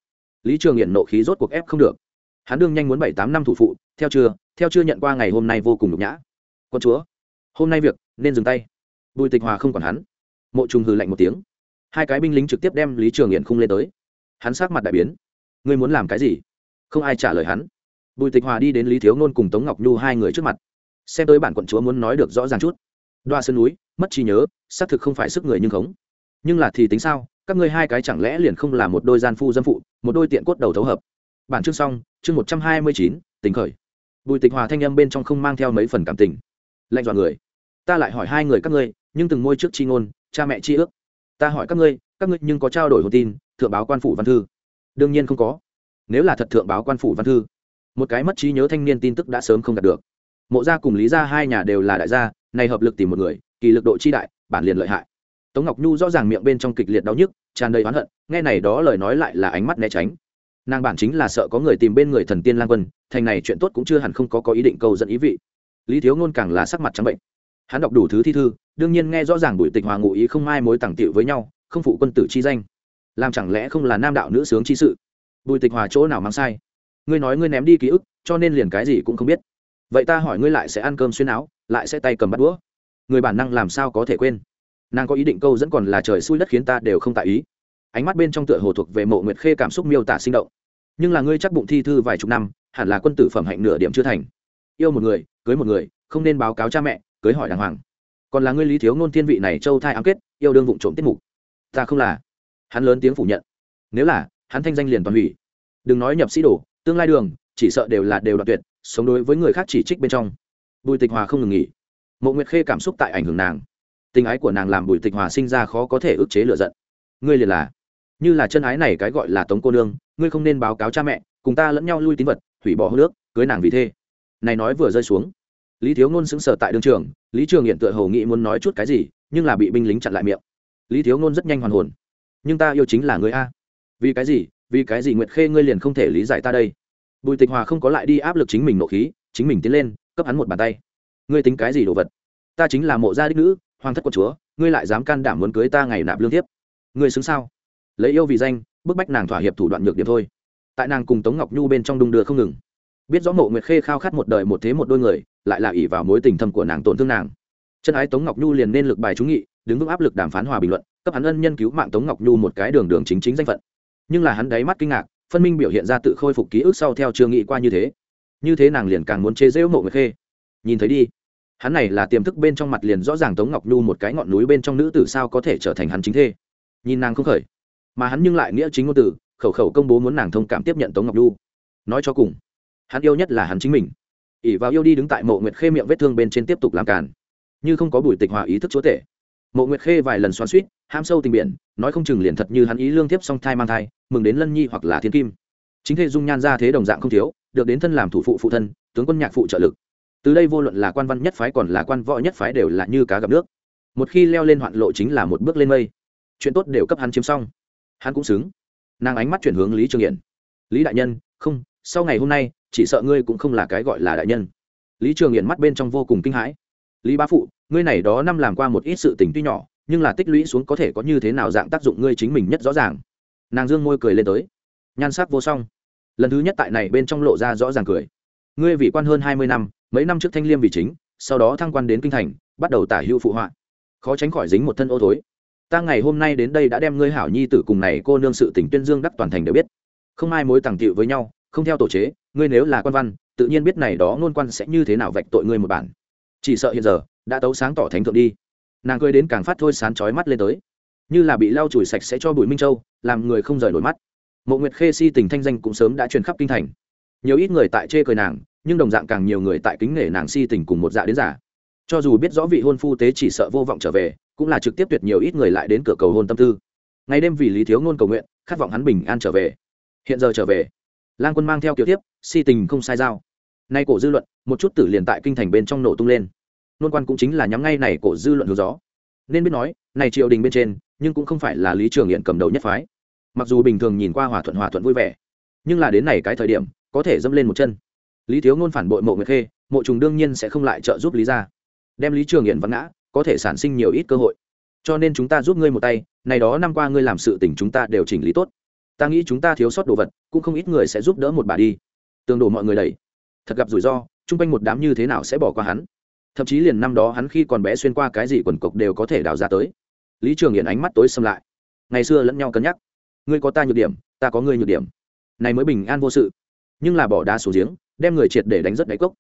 Lý trường nghiện nộ khí rốt cuộc ép không được hắn đương nhanh muốn bảy tám năm thủ phụ, theo chưa theo chưa nhận qua ngày hôm nay vô cùng nhục nhã. Con chúa, hôm nay việc, nên dừng tay. Bùi tịch hòa không còn hắn. Mộ trùng hừ lạnh một tiếng. Hai cái binh lính trực tiếp đem lý trường hiện khung lên tới. Hắn sát mặt đại biến. Ngươi muốn làm cái gì? Không ai trả lời hắn. Bùi tịch hòa đi đến lý thiếu nôn cùng tống ngọc nhu hai người trước mặt. Xem tới bản quận chúa muốn nói được rõ ràng chút. Đoa sơn núi, mất trí nhớ, xác thực không phải sức người nhưng khống. Nhưng là thì tính sao, các ngươi hai cái chẳng lẽ liền không là một đôi gian phu dâm phụ, một đôi tiện cốt đầu thấu hợp. Bản chương xong chương một trăm hai mươi chín, tình khởi. Bùi tịch hòa thanh âm bên trong không mang theo mấy phần cảm tình. Lạnh dọa người. Ta lại hỏi hai người các ngươi, nhưng từng môi trước chi ngôn, cha mẹ chi ước. Ta hỏi các ngươi các ngươi nhưng có trao đổi hồ tin, thượng báo quan phủ văn thư. Đương nhiên không có. Nếu là thật thượng báo quan phủ văn thư, một cái mất trí nhớ thanh niên tin tức đã sớm không đạt được. Mộ gia cùng lý gia hai nhà đều là đại gia này hợp lực tìm một người, kỳ lực độ chi đại, bản liền lợi hại. Tống ngọc nhu rõ ràng miệng bên trong kịch liệt đau nhức, tràn đầy oán hận, nghe này đó lời nói lại là ánh mắt né tránh nàng bản chính là sợ có người tìm bên người thần tiên lang quân, thành này chuyện tốt cũng chưa hẳn không có có ý định câu dẫn ý vị. Lý thiếu ngôn càng là sắc mặt trắng bệnh. Hắn đọc đủ thứ thi thư, đương nhiên nghe rõ ràng bùi tịch hòa ngụ ý không ai mối tàng tiệu với nhau, không phụ quân tử chi danh. Làm chẳng lẽ không là nam đạo nữ sướng chi sự? Bùi tịch hòa chỗ nào mang sai? Ngươi nói ngươi ném đi ký ức, cho nên liền cái gì cũng không biết. Vậy ta hỏi ngươi lại sẽ ăn cơm xuyên áo, lại sẽ tay cầm bắt đũa. Người bản năng làm sao có thể quên? Nàng có ý định câu dẫn còn là trời xui đất khiến ta đều không tại ý ánh mắt bên trong tựa hồ thuộc về mộ nguyệt khê cảm xúc miêu tả sinh động. Nhưng là ngươi chắc bụng thi thư vài chục năm, hẳn là quân tử phẩm hạnh nửa điểm chưa thành. Yêu một người, cưới một người, không nên báo cáo cha mẹ, cưới hỏi đàng hoàng. Còn là ngươi lý thiếu ngôn thiên vị này châu thai ám kết, yêu đương vụng trộm tiết mục. Ta không là. Hắn lớn tiếng phủ nhận. Nếu là, hắn thanh danh liền toàn hủy. Đừng nói nhập sĩ đồ, tương lai đường, chỉ sợ đều là đều đoạt tuyệt, sống đối với người khác chỉ trích bên trong. Bùi tịch hòa không ngừng nghỉ. Mộ nguyệt khê cảm xúc tại ảnh hưởng nàng. Tình ái của nàng làm bùi tịch hòa sinh ra khó có thể ức chế lựa giận. Ngươi liền là như là chân ái này cái gọi là tống cô nương, ngươi không nên báo cáo cha mẹ, cùng ta lẫn nhau lui tín vật, hủy bỏ hô nước cưới nàng vì thế. này nói vừa rơi xuống, lý thiếu ngôn sững sờ tại đường trường, lý trường hiện tựa hầu nghĩ muốn nói chút cái gì, nhưng là bị binh lính chặn lại miệng. Lý thiếu ngôn rất nhanh hoàn hồn. Nhưng ta yêu chính là người a. Vì cái gì? Vì cái gì nguyệt khê ngươi liền không thể lý giải ta đây? Bùi tịch hòa không có lại đi áp lực chính mình nộ khí, chính mình tiến lên, cấp hắn một bàn tay. Ngươi tính cái gì đồ vật? Ta chính là mộ gia đích nữ, hoàng thất quân chúa, ngươi lại dám can đảm muốn cưới ta ngày nạp lương thiếp. Ngươi xứng sao? Lấy yêu vì danh, bức bách nàng thỏa hiệp thủ đoạn nhược điểm thôi. Tại nàng cùng tống ngọc nhu bên trong đung đưa không ngừng. Biết rõ mộ nguyệt khê khao khát một đời một thế một đôi người, lại là ỷ vào mối tình thâm của nàng tổn thương nàng. Chân ái tống ngọc nhu liền nên lực bài trúng nghị, đứng vững áp lực đàm phán hòa bình luận, cấp hắn ân nhân cứu mạng tống ngọc nhu một cái đường đường chính chính danh phận. Nhưng là hắn đáy mắt kinh ngạc, phân minh biểu hiện ra tự khôi phục ký ức sau theo chưa nghĩ qua như thế. Như thế nàng liền càng muốn chế dễ mộ nguyệt khê. Nhìn thấy đi. Hắn này là tiềm thức bên trong mặt liền rõ ràng tống ngọc nhu một cái ngọn núi bên trong nữ tử sao có thể trở thành hắn chính thê. Nhìn nàng không khởi mà hắn nhưng lại nghĩa chính ngôn từ, khẩu khẩu công bố muốn nàng thông cảm tiếp nhận tống ngọc nhu nói cho cùng, hắn yêu nhất là hắn chính mình. ỉ vào yêu đi đứng tại mộ nguyệt khê miệng vết thương bên trên tiếp tục làm càn. Như không có bùi tịch hòa ý thức chúa tể. Mộ nguyệt khê vài lần xoắn suýt ham sâu tình biển, nói không chừng liền thật như hắn ý lương tiếp song thai mang thai, mừng đến lân nhi hoặc là thiên kim. Chính thê dung nhan ra thế đồng dạng không thiếu, được đến thân làm thủ phụ phụ thân, tướng quân nhạc phụ trợ lực. Từ đây vô luận là quan văn nhất phái còn là quan võ nhất phái đều là như cá gặp nước. Một khi leo lên hoạn lộ chính là một bước lên mây. Chuyện tốt đều cấp hắn chiếm xong hắn cũng xứng. Nàng ánh mắt chuyển hướng lý trường hiển. Lý đại nhân, không, sau ngày hôm nay, chỉ sợ ngươi cũng không là cái gọi là đại nhân. Lý trường hiển mắt bên trong vô cùng kinh hãi. Lý bá phụ, ngươi này đó năm làm qua một ít sự tình tuy nhỏ, nhưng là tích lũy xuống có thể có như thế nào dạng tác dụng ngươi chính mình nhất rõ ràng. Nàng dương môi cười lên tới. Nhan sắc vô song. Lần thứ nhất tại này bên trong lộ ra rõ ràng cười. Ngươi vị quan hơn hai mươi năm, mấy năm trước thanh liêm vì chính, sau đó thăng quan đến kinh thành, bắt đầu tả hữu phụ họa. Khó tránh khỏi dính một thân ô thối ta ngày hôm nay đến đây đã đem ngươi hảo nhi tử cùng này cô nương sự tỉnh tuyên dương đắc toàn thành đều biết. Không ai mối tàng tiệu với nhau, không theo tổ chế, ngươi nếu là quan văn, tự nhiên biết này đó ngôn quan sẽ như thế nào vạch tội ngươi một bản. Chỉ sợ hiện giờ, đã tấu sáng tỏ thánh thượng đi. Nàng cười đến càng phát thôi sán chói mắt lên tới. Như là bị lau chùi sạch sẽ cho bùi minh châu, làm người không rời nổi mắt. Mộ nguyệt khê si tình thanh danh cũng sớm đã truyền khắp kinh thành. Nhiều ít người tại chê cười nàng, nhưng đồng dạng càng nhiều người tại kính nể nàng si tình cùng một dạ đến giả cho dù biết rõ vị hôn phu tế chỉ sợ vô vọng trở về, cũng là trực tiếp tuyệt nhiều ít người lại đến cửa cầu hôn tâm tư. Ngày đêm vì lý thiếu ngôn cầu nguyện, khát vọng hắn bình an trở về. Hiện giờ trở về. Lang quân mang theo kiểu tiếp si tình không sai giao. Nay cổ dư luận, một chút tử liền tại kinh thành bên trong nổ tung lên. Nôn quan cũng chính là nhắm ngay này cổ dư luận hướng gió. Nên biết nói, này triều đình bên trên, nhưng cũng không phải là lý trường hiện cầm đầu nhất phái. Mặc dù bình thường nhìn qua hòa thuận hòa thuận vui vẻ, nhưng là đến này cái thời điểm, có thể dâm lên một chân. Lý thiếu ngôn phản bội mộ nguyệt khê, mộ trùng đương nhiên sẽ không lại trợ giúp lý ra đem lý trường hiện vắng ngã, có thể sản sinh nhiều ít cơ hội. Cho nên chúng ta giúp ngươi một tay, này đó năm qua ngươi làm sự tình chúng ta đều chỉnh lý tốt. Ta nghĩ chúng ta thiếu sót đồ vật, cũng không ít người sẽ giúp đỡ một bà đi. Tương đổ mọi người đầy thật gặp rủi ro, chung quanh một đám như thế nào sẽ bỏ qua hắn? Thậm chí liền năm đó hắn khi còn bé xuyên qua cái gì quần cộc đều có thể đào ra tới. Lý trường hiển ánh mắt tối xâm lại. Ngày xưa lẫn nhau cân nhắc. Ngươi có ta nhược điểm, ta có ngươi nhược điểm. Này mới bình an vô sự. Nhưng là bỏ đá xuống giếng, đem người triệt để đánh rất đáy cốc.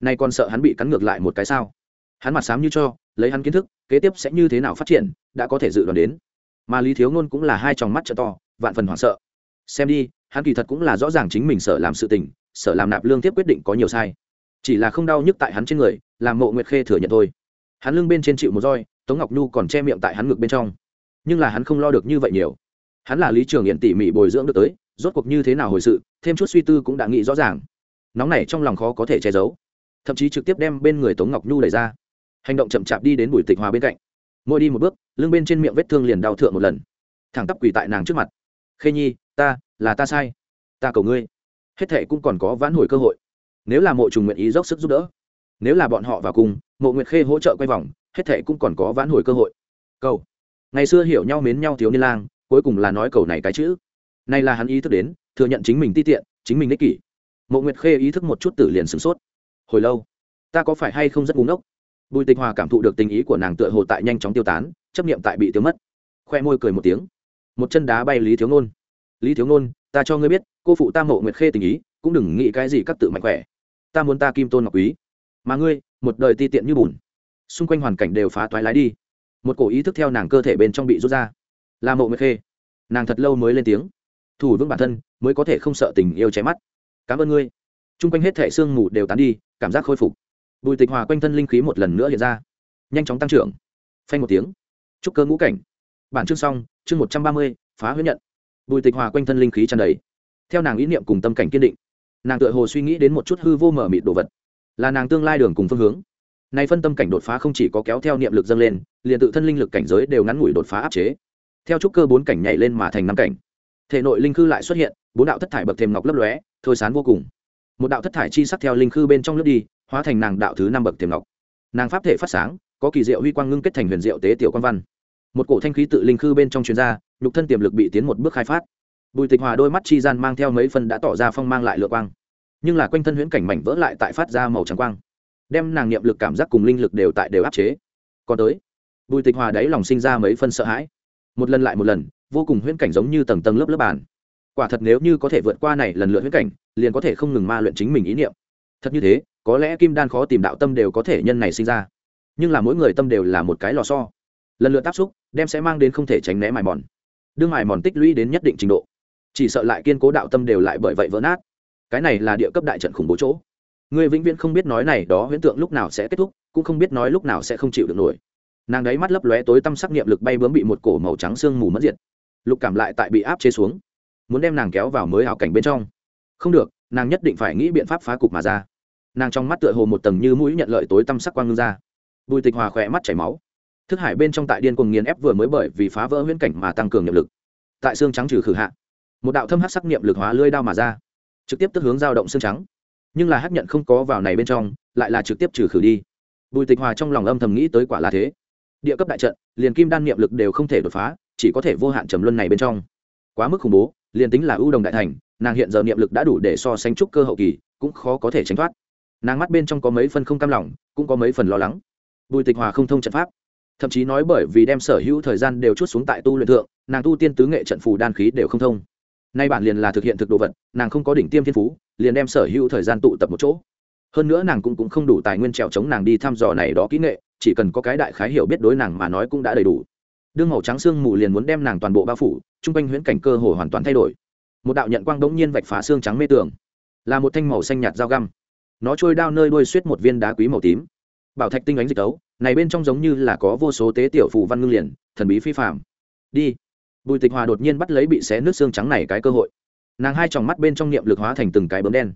Nay còn sợ hắn bị cắn ngược lại một cái sao? Hắn mặt sám như cho, lấy hắn kiến thức, kế tiếp sẽ như thế nào phát triển, đã có thể dự đoán đến. Mà lý thiếu ngôn cũng là hai tròng mắt trợ to, vạn phần hoảng sợ. Xem đi, hắn kỳ thật cũng là rõ ràng chính mình sợ làm sự tình, sợ làm nạp lương tiếp quyết định có nhiều sai. Chỉ là không đau nhức tại hắn trên người, làm mộ nguyệt khê thừa nhận thôi. Hắn lưng bên trên chịu một roi, tống ngọc nhu còn che miệng tại hắn ngực bên trong. Nhưng là hắn không lo được như vậy nhiều. Hắn là lý trường hiện tỉ mỉ bồi dưỡng được tới, rốt cuộc như thế nào hồi sự, thêm chút suy tư cũng đã nghĩ rõ ràng. Nóng này trong lòng khó có thể che giấu. Thậm chí trực tiếp đem bên người tống ngọc nhu đẩy ra hành động chậm chạp đi đến bùi tịch hòa bên cạnh. Mỗi đi một bước, lưng bên trên miệng vết thương liền đau thượng một lần. Thẳng tắp quỳ tại nàng trước mặt. Khê nhi, ta, là ta sai. Ta cầu ngươi. Hết thệ cũng còn có vãn hồi cơ hội. Nếu là mộ trùng nguyện ý dốc sức giúp đỡ. Nếu là bọn họ vào cùng, mộ nguyệt khê hỗ trợ quay vòng, hết thệ cũng còn có vãn hồi cơ hội. Cầu. Ngày xưa hiểu nhau mến nhau thiếu niên lang, cuối cùng là nói cầu này cái chữ. Nay là hắn ý thức đến, thừa nhận chính mình ti tiện, chính mình ích kỷ. Mộ nguyệt khê ý thức một chút tử liền sửng sốt. Hồi lâu, ta có phải hay không rất búng ốc bùi tịch hòa cảm thụ được tình ý của nàng tựa hồ tại nhanh chóng tiêu tán, chấp nghiệm tại bị tiêu mất. Khoe môi cười một tiếng. Một chân đá bay lý thiếu ngôn lý thiếu ngôn ta cho ngươi biết, cô phụ ta mộ nguyệt khê tình ý, cũng đừng nghĩ cái gì các tự mạnh khỏe. Ta muốn ta kim tôn ngọc quý. Mà ngươi, một đời ti tiện như bùn. Xung quanh hoàn cảnh đều phá toái lái đi. Một cổ ý thức theo nàng cơ thể bên trong bị rút ra. Là mộ nguyệt khê. Nàng thật lâu mới lên tiếng. Thủ vững bản thân, mới có thể không sợ tình yêu cháy mắt. Cảm ơn ngươi. Chung quanh hết thẻ sương mù đều tán đi, cảm giác khôi phục bùi tịch hòa quanh thân linh khí một lần nữa hiện ra. Nhanh chóng tăng trưởng. Phanh một tiếng. Chúc cơ ngũ cảnh. Bản chương xong, chương một trăm ba mươi, phá huyết nhận. Bùi tịch hòa quanh thân linh khí tràn đầy. Theo nàng ý niệm cùng tâm cảnh kiên định, nàng tựa hồ suy nghĩ đến một chút hư vô mở mịt đồ vật. Là nàng tương lai đường cùng phương hướng. Nay phân tâm cảnh đột phá không chỉ có kéo theo niệm lực dâng lên, liền tự thân linh lực cảnh giới đều ngắn ngủi đột phá áp chế. Theo trúc cơ bốn cảnh nhảy lên mà thành năm cảnh. Thể nội linh khư lại xuất hiện, bốn đạo thất thải bậc thềm ngọc lấp lóe, thôi sán vô cùng. Một đạo thất thải chi sắc theo linh khư bên trong lướt đi hóa thành nàng đạo thứ năm bậc tiềm ngọc. Nàng pháp thể phát sáng, có kỳ diệu huy quang ngưng kết thành huyền diệu tế tiểu quan văn. Một cổ thanh khí tự linh khư bên trong chuyên gia nhục thân tiềm lực bị tiến một bước khai phát. Bùi tịch hòa đôi mắt chi gian mang theo mấy phân đã tỏ ra phong mang lại lựa quang. Nhưng là quanh thân huyễn cảnh mảnh vỡ lại tại phát ra màu trắng quang. Đem nàng niệm lực cảm giác cùng linh lực đều tại đều áp chế. Còn tới, bùi tịch hòa đáy lòng sinh ra mấy phân sợ hãi. Một lần lại một lần, vô cùng huyễn cảnh giống như tầng tầng lớp lớp bàn. Quả thật nếu như có thể vượt qua này lần lượt huyễn cảnh, liền có thể không ngừng ma luyện chính mình ý niệm. Thật như thế có lẽ kim đan khó tìm đạo tâm đều có thể nhân này sinh ra. Nhưng là mỗi người tâm đều là một cái lò so lần lượt áp xúc, đem sẽ mang đến không thể tránh né mài mòn. Đương mài mòn tích lũy đến nhất định trình độ, chỉ sợ lại kiên cố đạo tâm đều lại bởi vậy vỡ nát. Cái này là địa cấp đại trận khủng bố chỗ. Người vĩnh viễn không biết nói này đó, huyễn tượng lúc nào sẽ kết thúc, cũng không biết nói lúc nào sẽ không chịu được nổi. Nàng đấy mắt lấp lóe tối tăm sắc nghiệm lực bay bướm bị một cổ màu trắng sương mù mất diệt. Lục cảm lại tại bị áp chế xuống, muốn đem nàng kéo vào mới hảo cảnh bên trong. Không được, nàng nhất định phải nghĩ biện pháp phá cục mà ra nàng trong mắt tựa hồ một tầng như mũi nhận lợi tối tăm sắc quang ngưng ra. Bùi tịch hòa khỏe mắt chảy máu. Thức hải bên trong tại điên cuồng nghiền ép vừa mới bởi vì phá vỡ huyễn cảnh mà tăng cường niệm lực. Tại xương trắng trừ khử hạ, một đạo thâm hắc sắc niệm lực hóa lưỡi đao mà ra, trực tiếp tức hướng dao động xương trắng. Nhưng là hắc nhận không có vào này bên trong, lại là trực tiếp trừ khử đi. Bùi tịch hòa trong lòng âm thầm nghĩ tới quả là thế. Địa cấp đại trận, liền kim đan niệm lực đều không thể đột phá, chỉ có thể vô hạn trầm luân này bên trong. Quá mức khủng bố, liền tính là ưu đồng đại thành, nàng hiện giờ niệm lực đã đủ để so sánh trúc cơ hậu kỳ, cũng khó có thể tránh thoát nàng mắt bên trong có mấy phần không cam lòng cũng có mấy phần lo lắng. Bùi tịch hòa không thông trận pháp thậm chí nói bởi vì đem sở hữu thời gian đều chút xuống tại tu luyện thượng nàng tu tiên tứ nghệ trận phù đan khí đều không thông. Nay bản liền là thực hiện thực đồ vật nàng không có đỉnh tiêm thiên phú liền đem sở hữu thời gian tụ tập một chỗ. Hơn nữa nàng cũng, cũng không đủ tài nguyên trèo chống nàng đi thăm dò này đó kỹ nghệ chỉ cần có cái đại khái hiểu biết đối nàng mà nói cũng đã đầy đủ. Đương màu trắng xương mù liền muốn đem nàng toàn bộ bao phủ chung quanh huyễn cảnh cơ hồ hoàn toàn thay đổi. Một đạo nhận quang đống nhiên vạch phá xương trắng mê tường. Là một thanh màu xanh nhạt dao găm nó trôi đao nơi đuôi suýt một viên đá quý màu tím. Bảo thạch tinh ánh dịch tấu, này bên trong giống như là có vô số tế tiểu phù văn ngưng liền, thần bí phi phạm đi. Bùi tịch hòa đột nhiên bắt lấy bị xé nước xương trắng này cái cơ hội. Nàng hai tròng mắt bên trong niệm lực hóa thành từng cái bấm đen.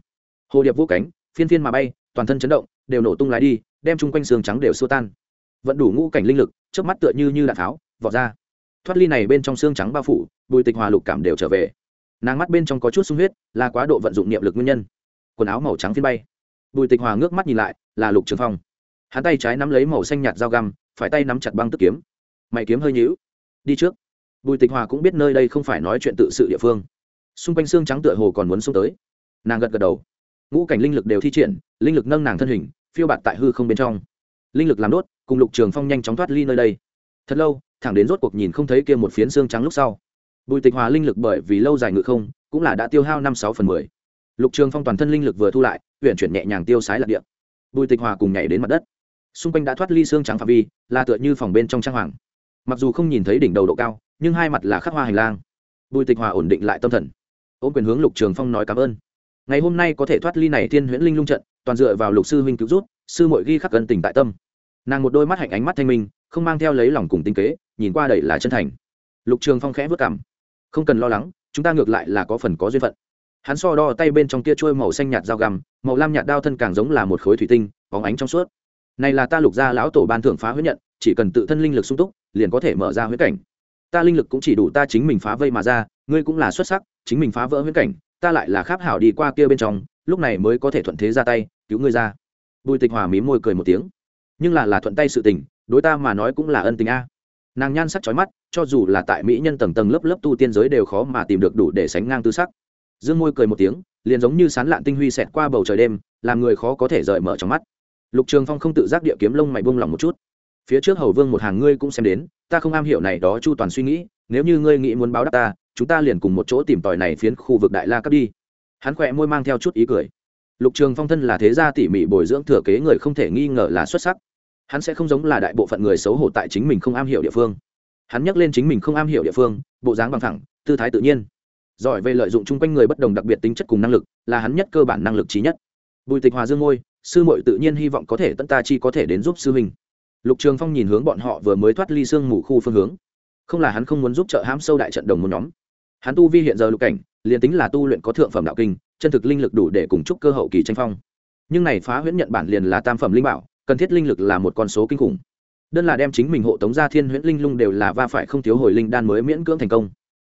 Hồ điệp vũ cánh, phiên phiên mà bay, toàn thân chấn động, đều nổ tung lái đi, đem chung quanh xương trắng đều xua tan. Vẫn đủ ngũ cảnh linh lực trước mắt tựa như như đạn tháo vọt ra. Thoát ly này bên trong xương trắng bao phủ, bùi tịch hòa lục cảm đều trở về. Nàng mắt bên trong có chút sung huyết, là quá độ vận dụng niệm lực nguyên nhân. Quần áo màu trắng phiên bay bùi tịch hòa ngước mắt nhìn lại, là lục trường phong. Hắn tay trái nắm lấy màu xanh nhạt dao găm, phải tay nắm chặt băng tức kiếm. Mày kiếm hơi nhíu. Đi trước. Bùi tịch hòa cũng biết nơi đây không phải nói chuyện tự sự địa phương. Xung quanh xương trắng tựa hồ còn muốn xông tới. Nàng gật gật đầu. Ngũ cảnh linh lực đều thi triển, linh lực nâng nàng thân hình, phiêu bạt tại hư không bên trong. Linh lực làm đốt, cùng lục trường phong nhanh chóng thoát ly nơi đây. Thật lâu, thẳng đến rốt cuộc nhìn không thấy kia một phiến xương trắng lúc sau. Bùi tịch hòa linh lực bởi vì lâu dài ngự không, cũng là đã tiêu hao năm sáu phần mười lục trường phong toàn thân linh lực vừa thu lại huyện chuyển nhẹ nhàng tiêu sái lạc địa. Bùi tịch hòa cùng nhảy đến mặt đất. Xung quanh đã thoát ly xương trắng phạm vi, là tựa như phòng bên trong trang hoàng. Mặc dù không nhìn thấy đỉnh đầu độ cao, nhưng hai mặt là khắc hoa hành lang. Bùi tịch hòa ổn định lại tâm thần. Ôm quyền hướng lục trường phong nói cảm ơn. Ngày hôm nay có thể thoát ly này thiên huyễn linh lung trận, toàn dựa vào lục sư huynh cứu rút sư mội ghi khắc cân tình tại tâm. Nàng một đôi mắt hạnh ánh mắt thanh minh, không mang theo lấy lòng cùng tinh kế, nhìn qua đầy là chân thành. Lục trường phong khẽ vất cảm không cần lo lắng, chúng ta ngược lại là có phần có duyên phận hắn so đo tay bên trong kia trôi màu xanh nhạt dao găm, màu lam nhạt đao thân càng giống là một khối thủy tinh, bóng ánh trong suốt. Này là ta lục gia lão tổ ban thưởng phá huyết nhận, chỉ cần tự thân linh lực sung túc, liền có thể mở ra huyết cảnh. Ta linh lực cũng chỉ đủ ta chính mình phá vây mà ra, ngươi cũng là xuất sắc, chính mình phá vỡ huyết cảnh, ta lại là kháp hảo đi qua kia bên trong, lúc này mới có thể thuận thế ra tay, cứu ngươi ra. Bùi tịch hòa mí môi cười một tiếng. Nhưng là là thuận tay sự tình, đối ta mà nói cũng là ân tình a. Nàng nhan sắc chói mắt, cho dù là tại mỹ nhân tầng tầng lớp lớp tu tiên giới đều khó mà tìm được đủ để sánh ngang tư sắc dương môi cười một tiếng, liền giống như sán lạn tinh huy xẹt qua bầu trời đêm, làm người khó có thể rời mở trong mắt. Lục trường phong không tự giác địa kiếm lông mày buông lỏng một chút. Phía trước hầu vương một hàng ngươi cũng xem đến, ta không am hiểu này đó chu toàn suy nghĩ, nếu như ngươi nghĩ muốn báo đáp ta, chúng ta liền cùng một chỗ tìm tòi này phiến khu vực đại la cấp đi. Hắn khỏe môi mang theo chút ý cười. Lục trường phong thân là thế gia tỉ mỉ bồi dưỡng thừa kế người không thể nghi ngờ là xuất sắc. Hắn sẽ không giống là đại bộ phận người xấu hổ tại chính mình không am hiểu địa phương. Hắn nhắc lên chính mình không am hiểu địa phương, bộ dáng bằng thẳng tư thái tự nhiên giỏi về lợi dụng chung quanh người bất đồng đặc biệt tính chất cùng năng lực, là hắn nhất cơ bản năng lực trí nhất. Bùi tịch hòa dương ngôi, sư muội tự nhiên hy vọng có thể tận ta chi có thể đến giúp sư huynh. Lục trường phong nhìn hướng bọn họ vừa mới thoát ly sương mù khu phương hướng. Không là hắn không muốn giúp trợ hãm sâu đại trận đồng một nhóm. Hắn tu vi hiện giờ lục cảnh, liền tính là tu luyện có thượng phẩm đạo kinh, chân thực linh lực đủ để cùng chúc cơ hậu kỳ tranh phong. Nhưng này phá huyễn nhận bản liền là tam phẩm linh bảo, cần thiết linh lực là một con số kinh khủng. Đơn là đem chính mình hộ tống ra thiên huyễn linh lung đều là va phải không thiếu hồi linh đan mới miễn cưỡng thành công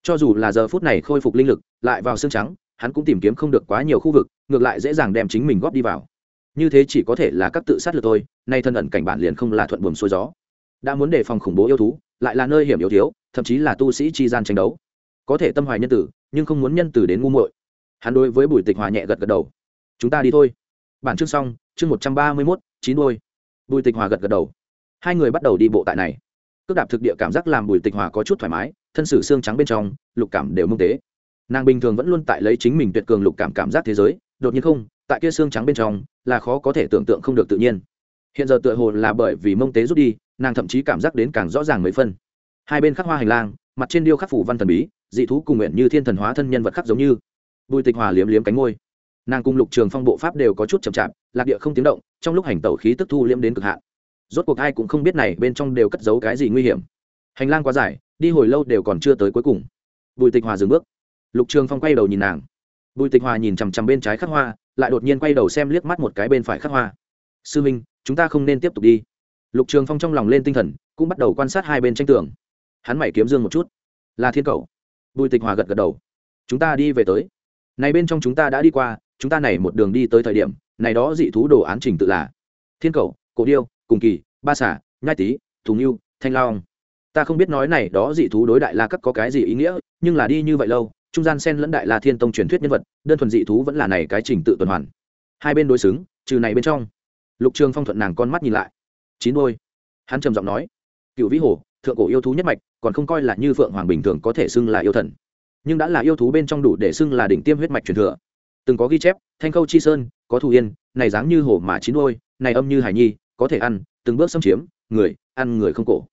cho dù là giờ phút này khôi phục linh lực, lại vào xương trắng, hắn cũng tìm kiếm không được quá nhiều khu vực, ngược lại dễ dàng đem chính mình góp đi vào. Như thế chỉ có thể là các tự sát lực thôi, nay thân ẩn cảnh bản liền không là thuận buồm xuôi gió. Đã muốn đề phòng khủng bố yêu thú, lại là nơi hiểm yếu thiếu, thậm chí là tu sĩ chi gian tranh đấu. Có thể tâm hoài nhân tử, nhưng không muốn nhân tử đến ngu muội. Hắn đối với bùi tịch hòa nhẹ gật gật đầu. Chúng ta đi thôi. Bản chương xong, chương một trăm ba mươi mốt, chín đôi bùi tịch hòa gật gật đầu. Hai người bắt đầu đi bộ tại này. Cước đạp thực địa cảm giác làm bùi tịch hòa có chút thoải mái thân sử xương trắng bên trong, lục cảm đều mông tế. Nàng bình thường vẫn luôn tại lấy chính mình tuyệt cường lục cảm cảm giác thế giới, đột nhiên không, tại kia xương trắng bên trong, là khó có thể tưởng tượng không được tự nhiên. Hiện giờ tựa hồ là bởi vì mông tế rút đi, nàng thậm chí cảm giác đến càng rõ ràng mấy phân hai bên khắc hoa hành lang, mặt trên điêu khắc phủ văn thần bí, dị thú cùng nguyện như thiên thần hóa thân nhân vật khắc giống như. Bùi tịch hòa liếm liếm cánh ngôi nàng cùng lục trường phong bộ pháp đều có chút chậm chạp, lạc địa không tiếng động, trong lúc hành tẩu khí tức thu liếm đến cực hạn. Rốt cuộc ai cũng không biết này bên trong đều cất giấu cái gì nguy hiểm hành lang quá dài, đi hồi lâu đều còn chưa tới cuối cùng. Bùi tịch hòa dừng bước. Lục trường phong quay đầu nhìn nàng. Bùi tịch hòa nhìn chằm chằm bên trái khắc hoa, lại đột nhiên quay đầu xem liếc mắt một cái bên phải khắc hoa. Sư minh, chúng ta không nên tiếp tục đi. Lục trường phong trong lòng lên tinh thần, cũng bắt đầu quan sát hai bên tranh tường. Hắn mày kiếm dương một chút. Là thiên cầu. Bùi tịch hòa gật gật đầu. Chúng ta đi về tới. Này bên trong chúng ta đã đi qua, chúng ta này một đường đi tới thời điểm, này đó dị thú đồ án trình tự là thiên cầu, cổ điêu, cùng kỳ, ba xả, nhai tý thùng yêu thanh long ta không biết nói này đó dị thú đối đại la cấp có cái gì ý nghĩa, nhưng là đi như vậy lâu, trung gian sen lẫn đại la thiên tông truyền thuyết nhân vật, đơn thuần dị thú vẫn là này cái trình tự tuần hoàn. Hai bên đối xứng, trừ này bên trong. Lục trường phong thuận nàng con mắt nhìn lại. Chín đôi. Hắn trầm giọng nói cựu vĩ hồ, thượng cổ yêu thú nhất mạch, còn không coi là như phượng hoàng bình thường có thể xưng là yêu thần. Nhưng đã là yêu thú bên trong đủ để xưng là đỉnh tiêm huyết mạch truyền thừa. Từng có ghi chép, thanh khâu chi sơn, có thủ yên, này dáng như hồ mà chín đôi, này âm như hải nhi, có thể ăn, từng bước xâm chiếm, người, ăn người không cổ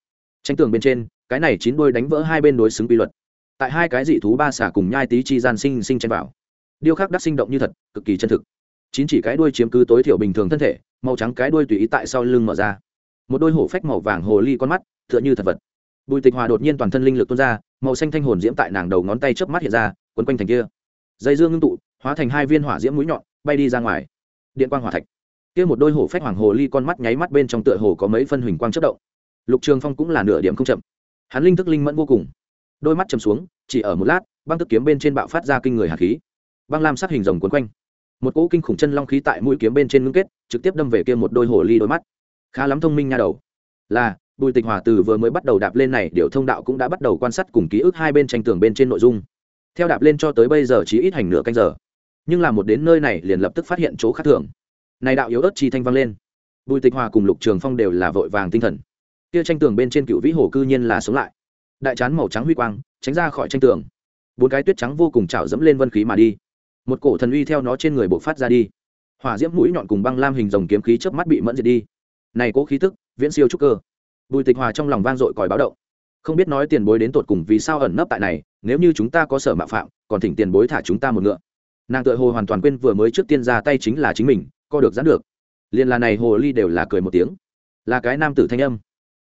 tranh tường bên trên, cái này chín đôi đánh vỡ hai bên đối xứng quy luật. Tại hai cái dị thú ba xả cùng nhai tí chi gian sinh sinh tranh vào. Điêu khắc đắc sinh động như thật, cực kỳ chân thực. Chín chỉ cái đuôi chiếm cứ tối thiểu bình thường thân thể, màu trắng cái đuôi tùy ý tại sau lưng mở ra. Một đôi hổ phách màu vàng hồ ly con mắt, tựa như thật vật. Bùi tịch hòa đột nhiên toàn thân linh lực tuôn ra, màu xanh thanh hồn diễm tại nàng đầu ngón tay chớp mắt hiện ra, quấn quanh thành kia. Dây dương ngưng tụ, hóa thành hai viên hỏa diễm mũi nhọn, bay đi ra ngoài. Điện quang hỏa thạch. Kia một đôi hổ phách hoàng hồ ly con mắt nháy mắt bên trong tựa hồ có mấy phân huỳnh quang chất động lục trường phong cũng là nửa điểm không chậm. Hắn linh thức linh mẫn vô cùng. Đôi mắt chầm xuống, chỉ ở một lát, băng tức kiếm bên trên bạo phát ra kinh người hạt khí. Băng lam sắc hình rồng quấn quanh. Một cỗ kinh khủng chân long khí tại mũi kiếm bên trên ngưng kết, trực tiếp đâm về kia một đôi hồ ly đôi mắt. Khá lắm thông minh nha đầu. Là, bùi tịch hòa từ vừa mới bắt đầu đạp lên này, điều thông đạo cũng đã bắt đầu quan sát cùng ký ức hai bên tranh tường bên trên nội dung. Theo đạp lên cho tới bây giờ chỉ ít hành nửa canh giờ. Nhưng là một đến nơi này liền lập tức phát hiện chỗ khác thường. Này đạo yếu ớt chi thanh vang lên. Bùi tịch hòa cùng lục trường phong đều là vội vàng tinh thần kia tranh tường bên trên cựu vĩ hồ cư nhiên là sống lại. Đại chán màu trắng huy quang, tránh ra khỏi tranh tường. Bốn cái tuyết trắng vô cùng trào dẫm lên vân khí mà đi. Một cổ thần uy theo nó trên người bộc phát ra đi. Hỏa diễm mũi nhọn cùng băng lam hình dòng kiếm khí chớp mắt bị mẫn diệt đi. Này cố khí tức, viễn siêu trúc cơ. Bùi tịch hòa trong lòng vang dội còi báo động. Không biết nói tiền bối đến tột cùng vì sao ẩn nấp tại này, nếu như chúng ta có sở mạo phạm, còn thỉnh tiền bối thả chúng ta một ngựa. Nàng tự hồ hoàn toàn quên vừa mới trước tiên ra tay chính là chính mình, co được dán được. Liền là này hồ ly đều là cười một tiếng. Là cái nam tử thanh âm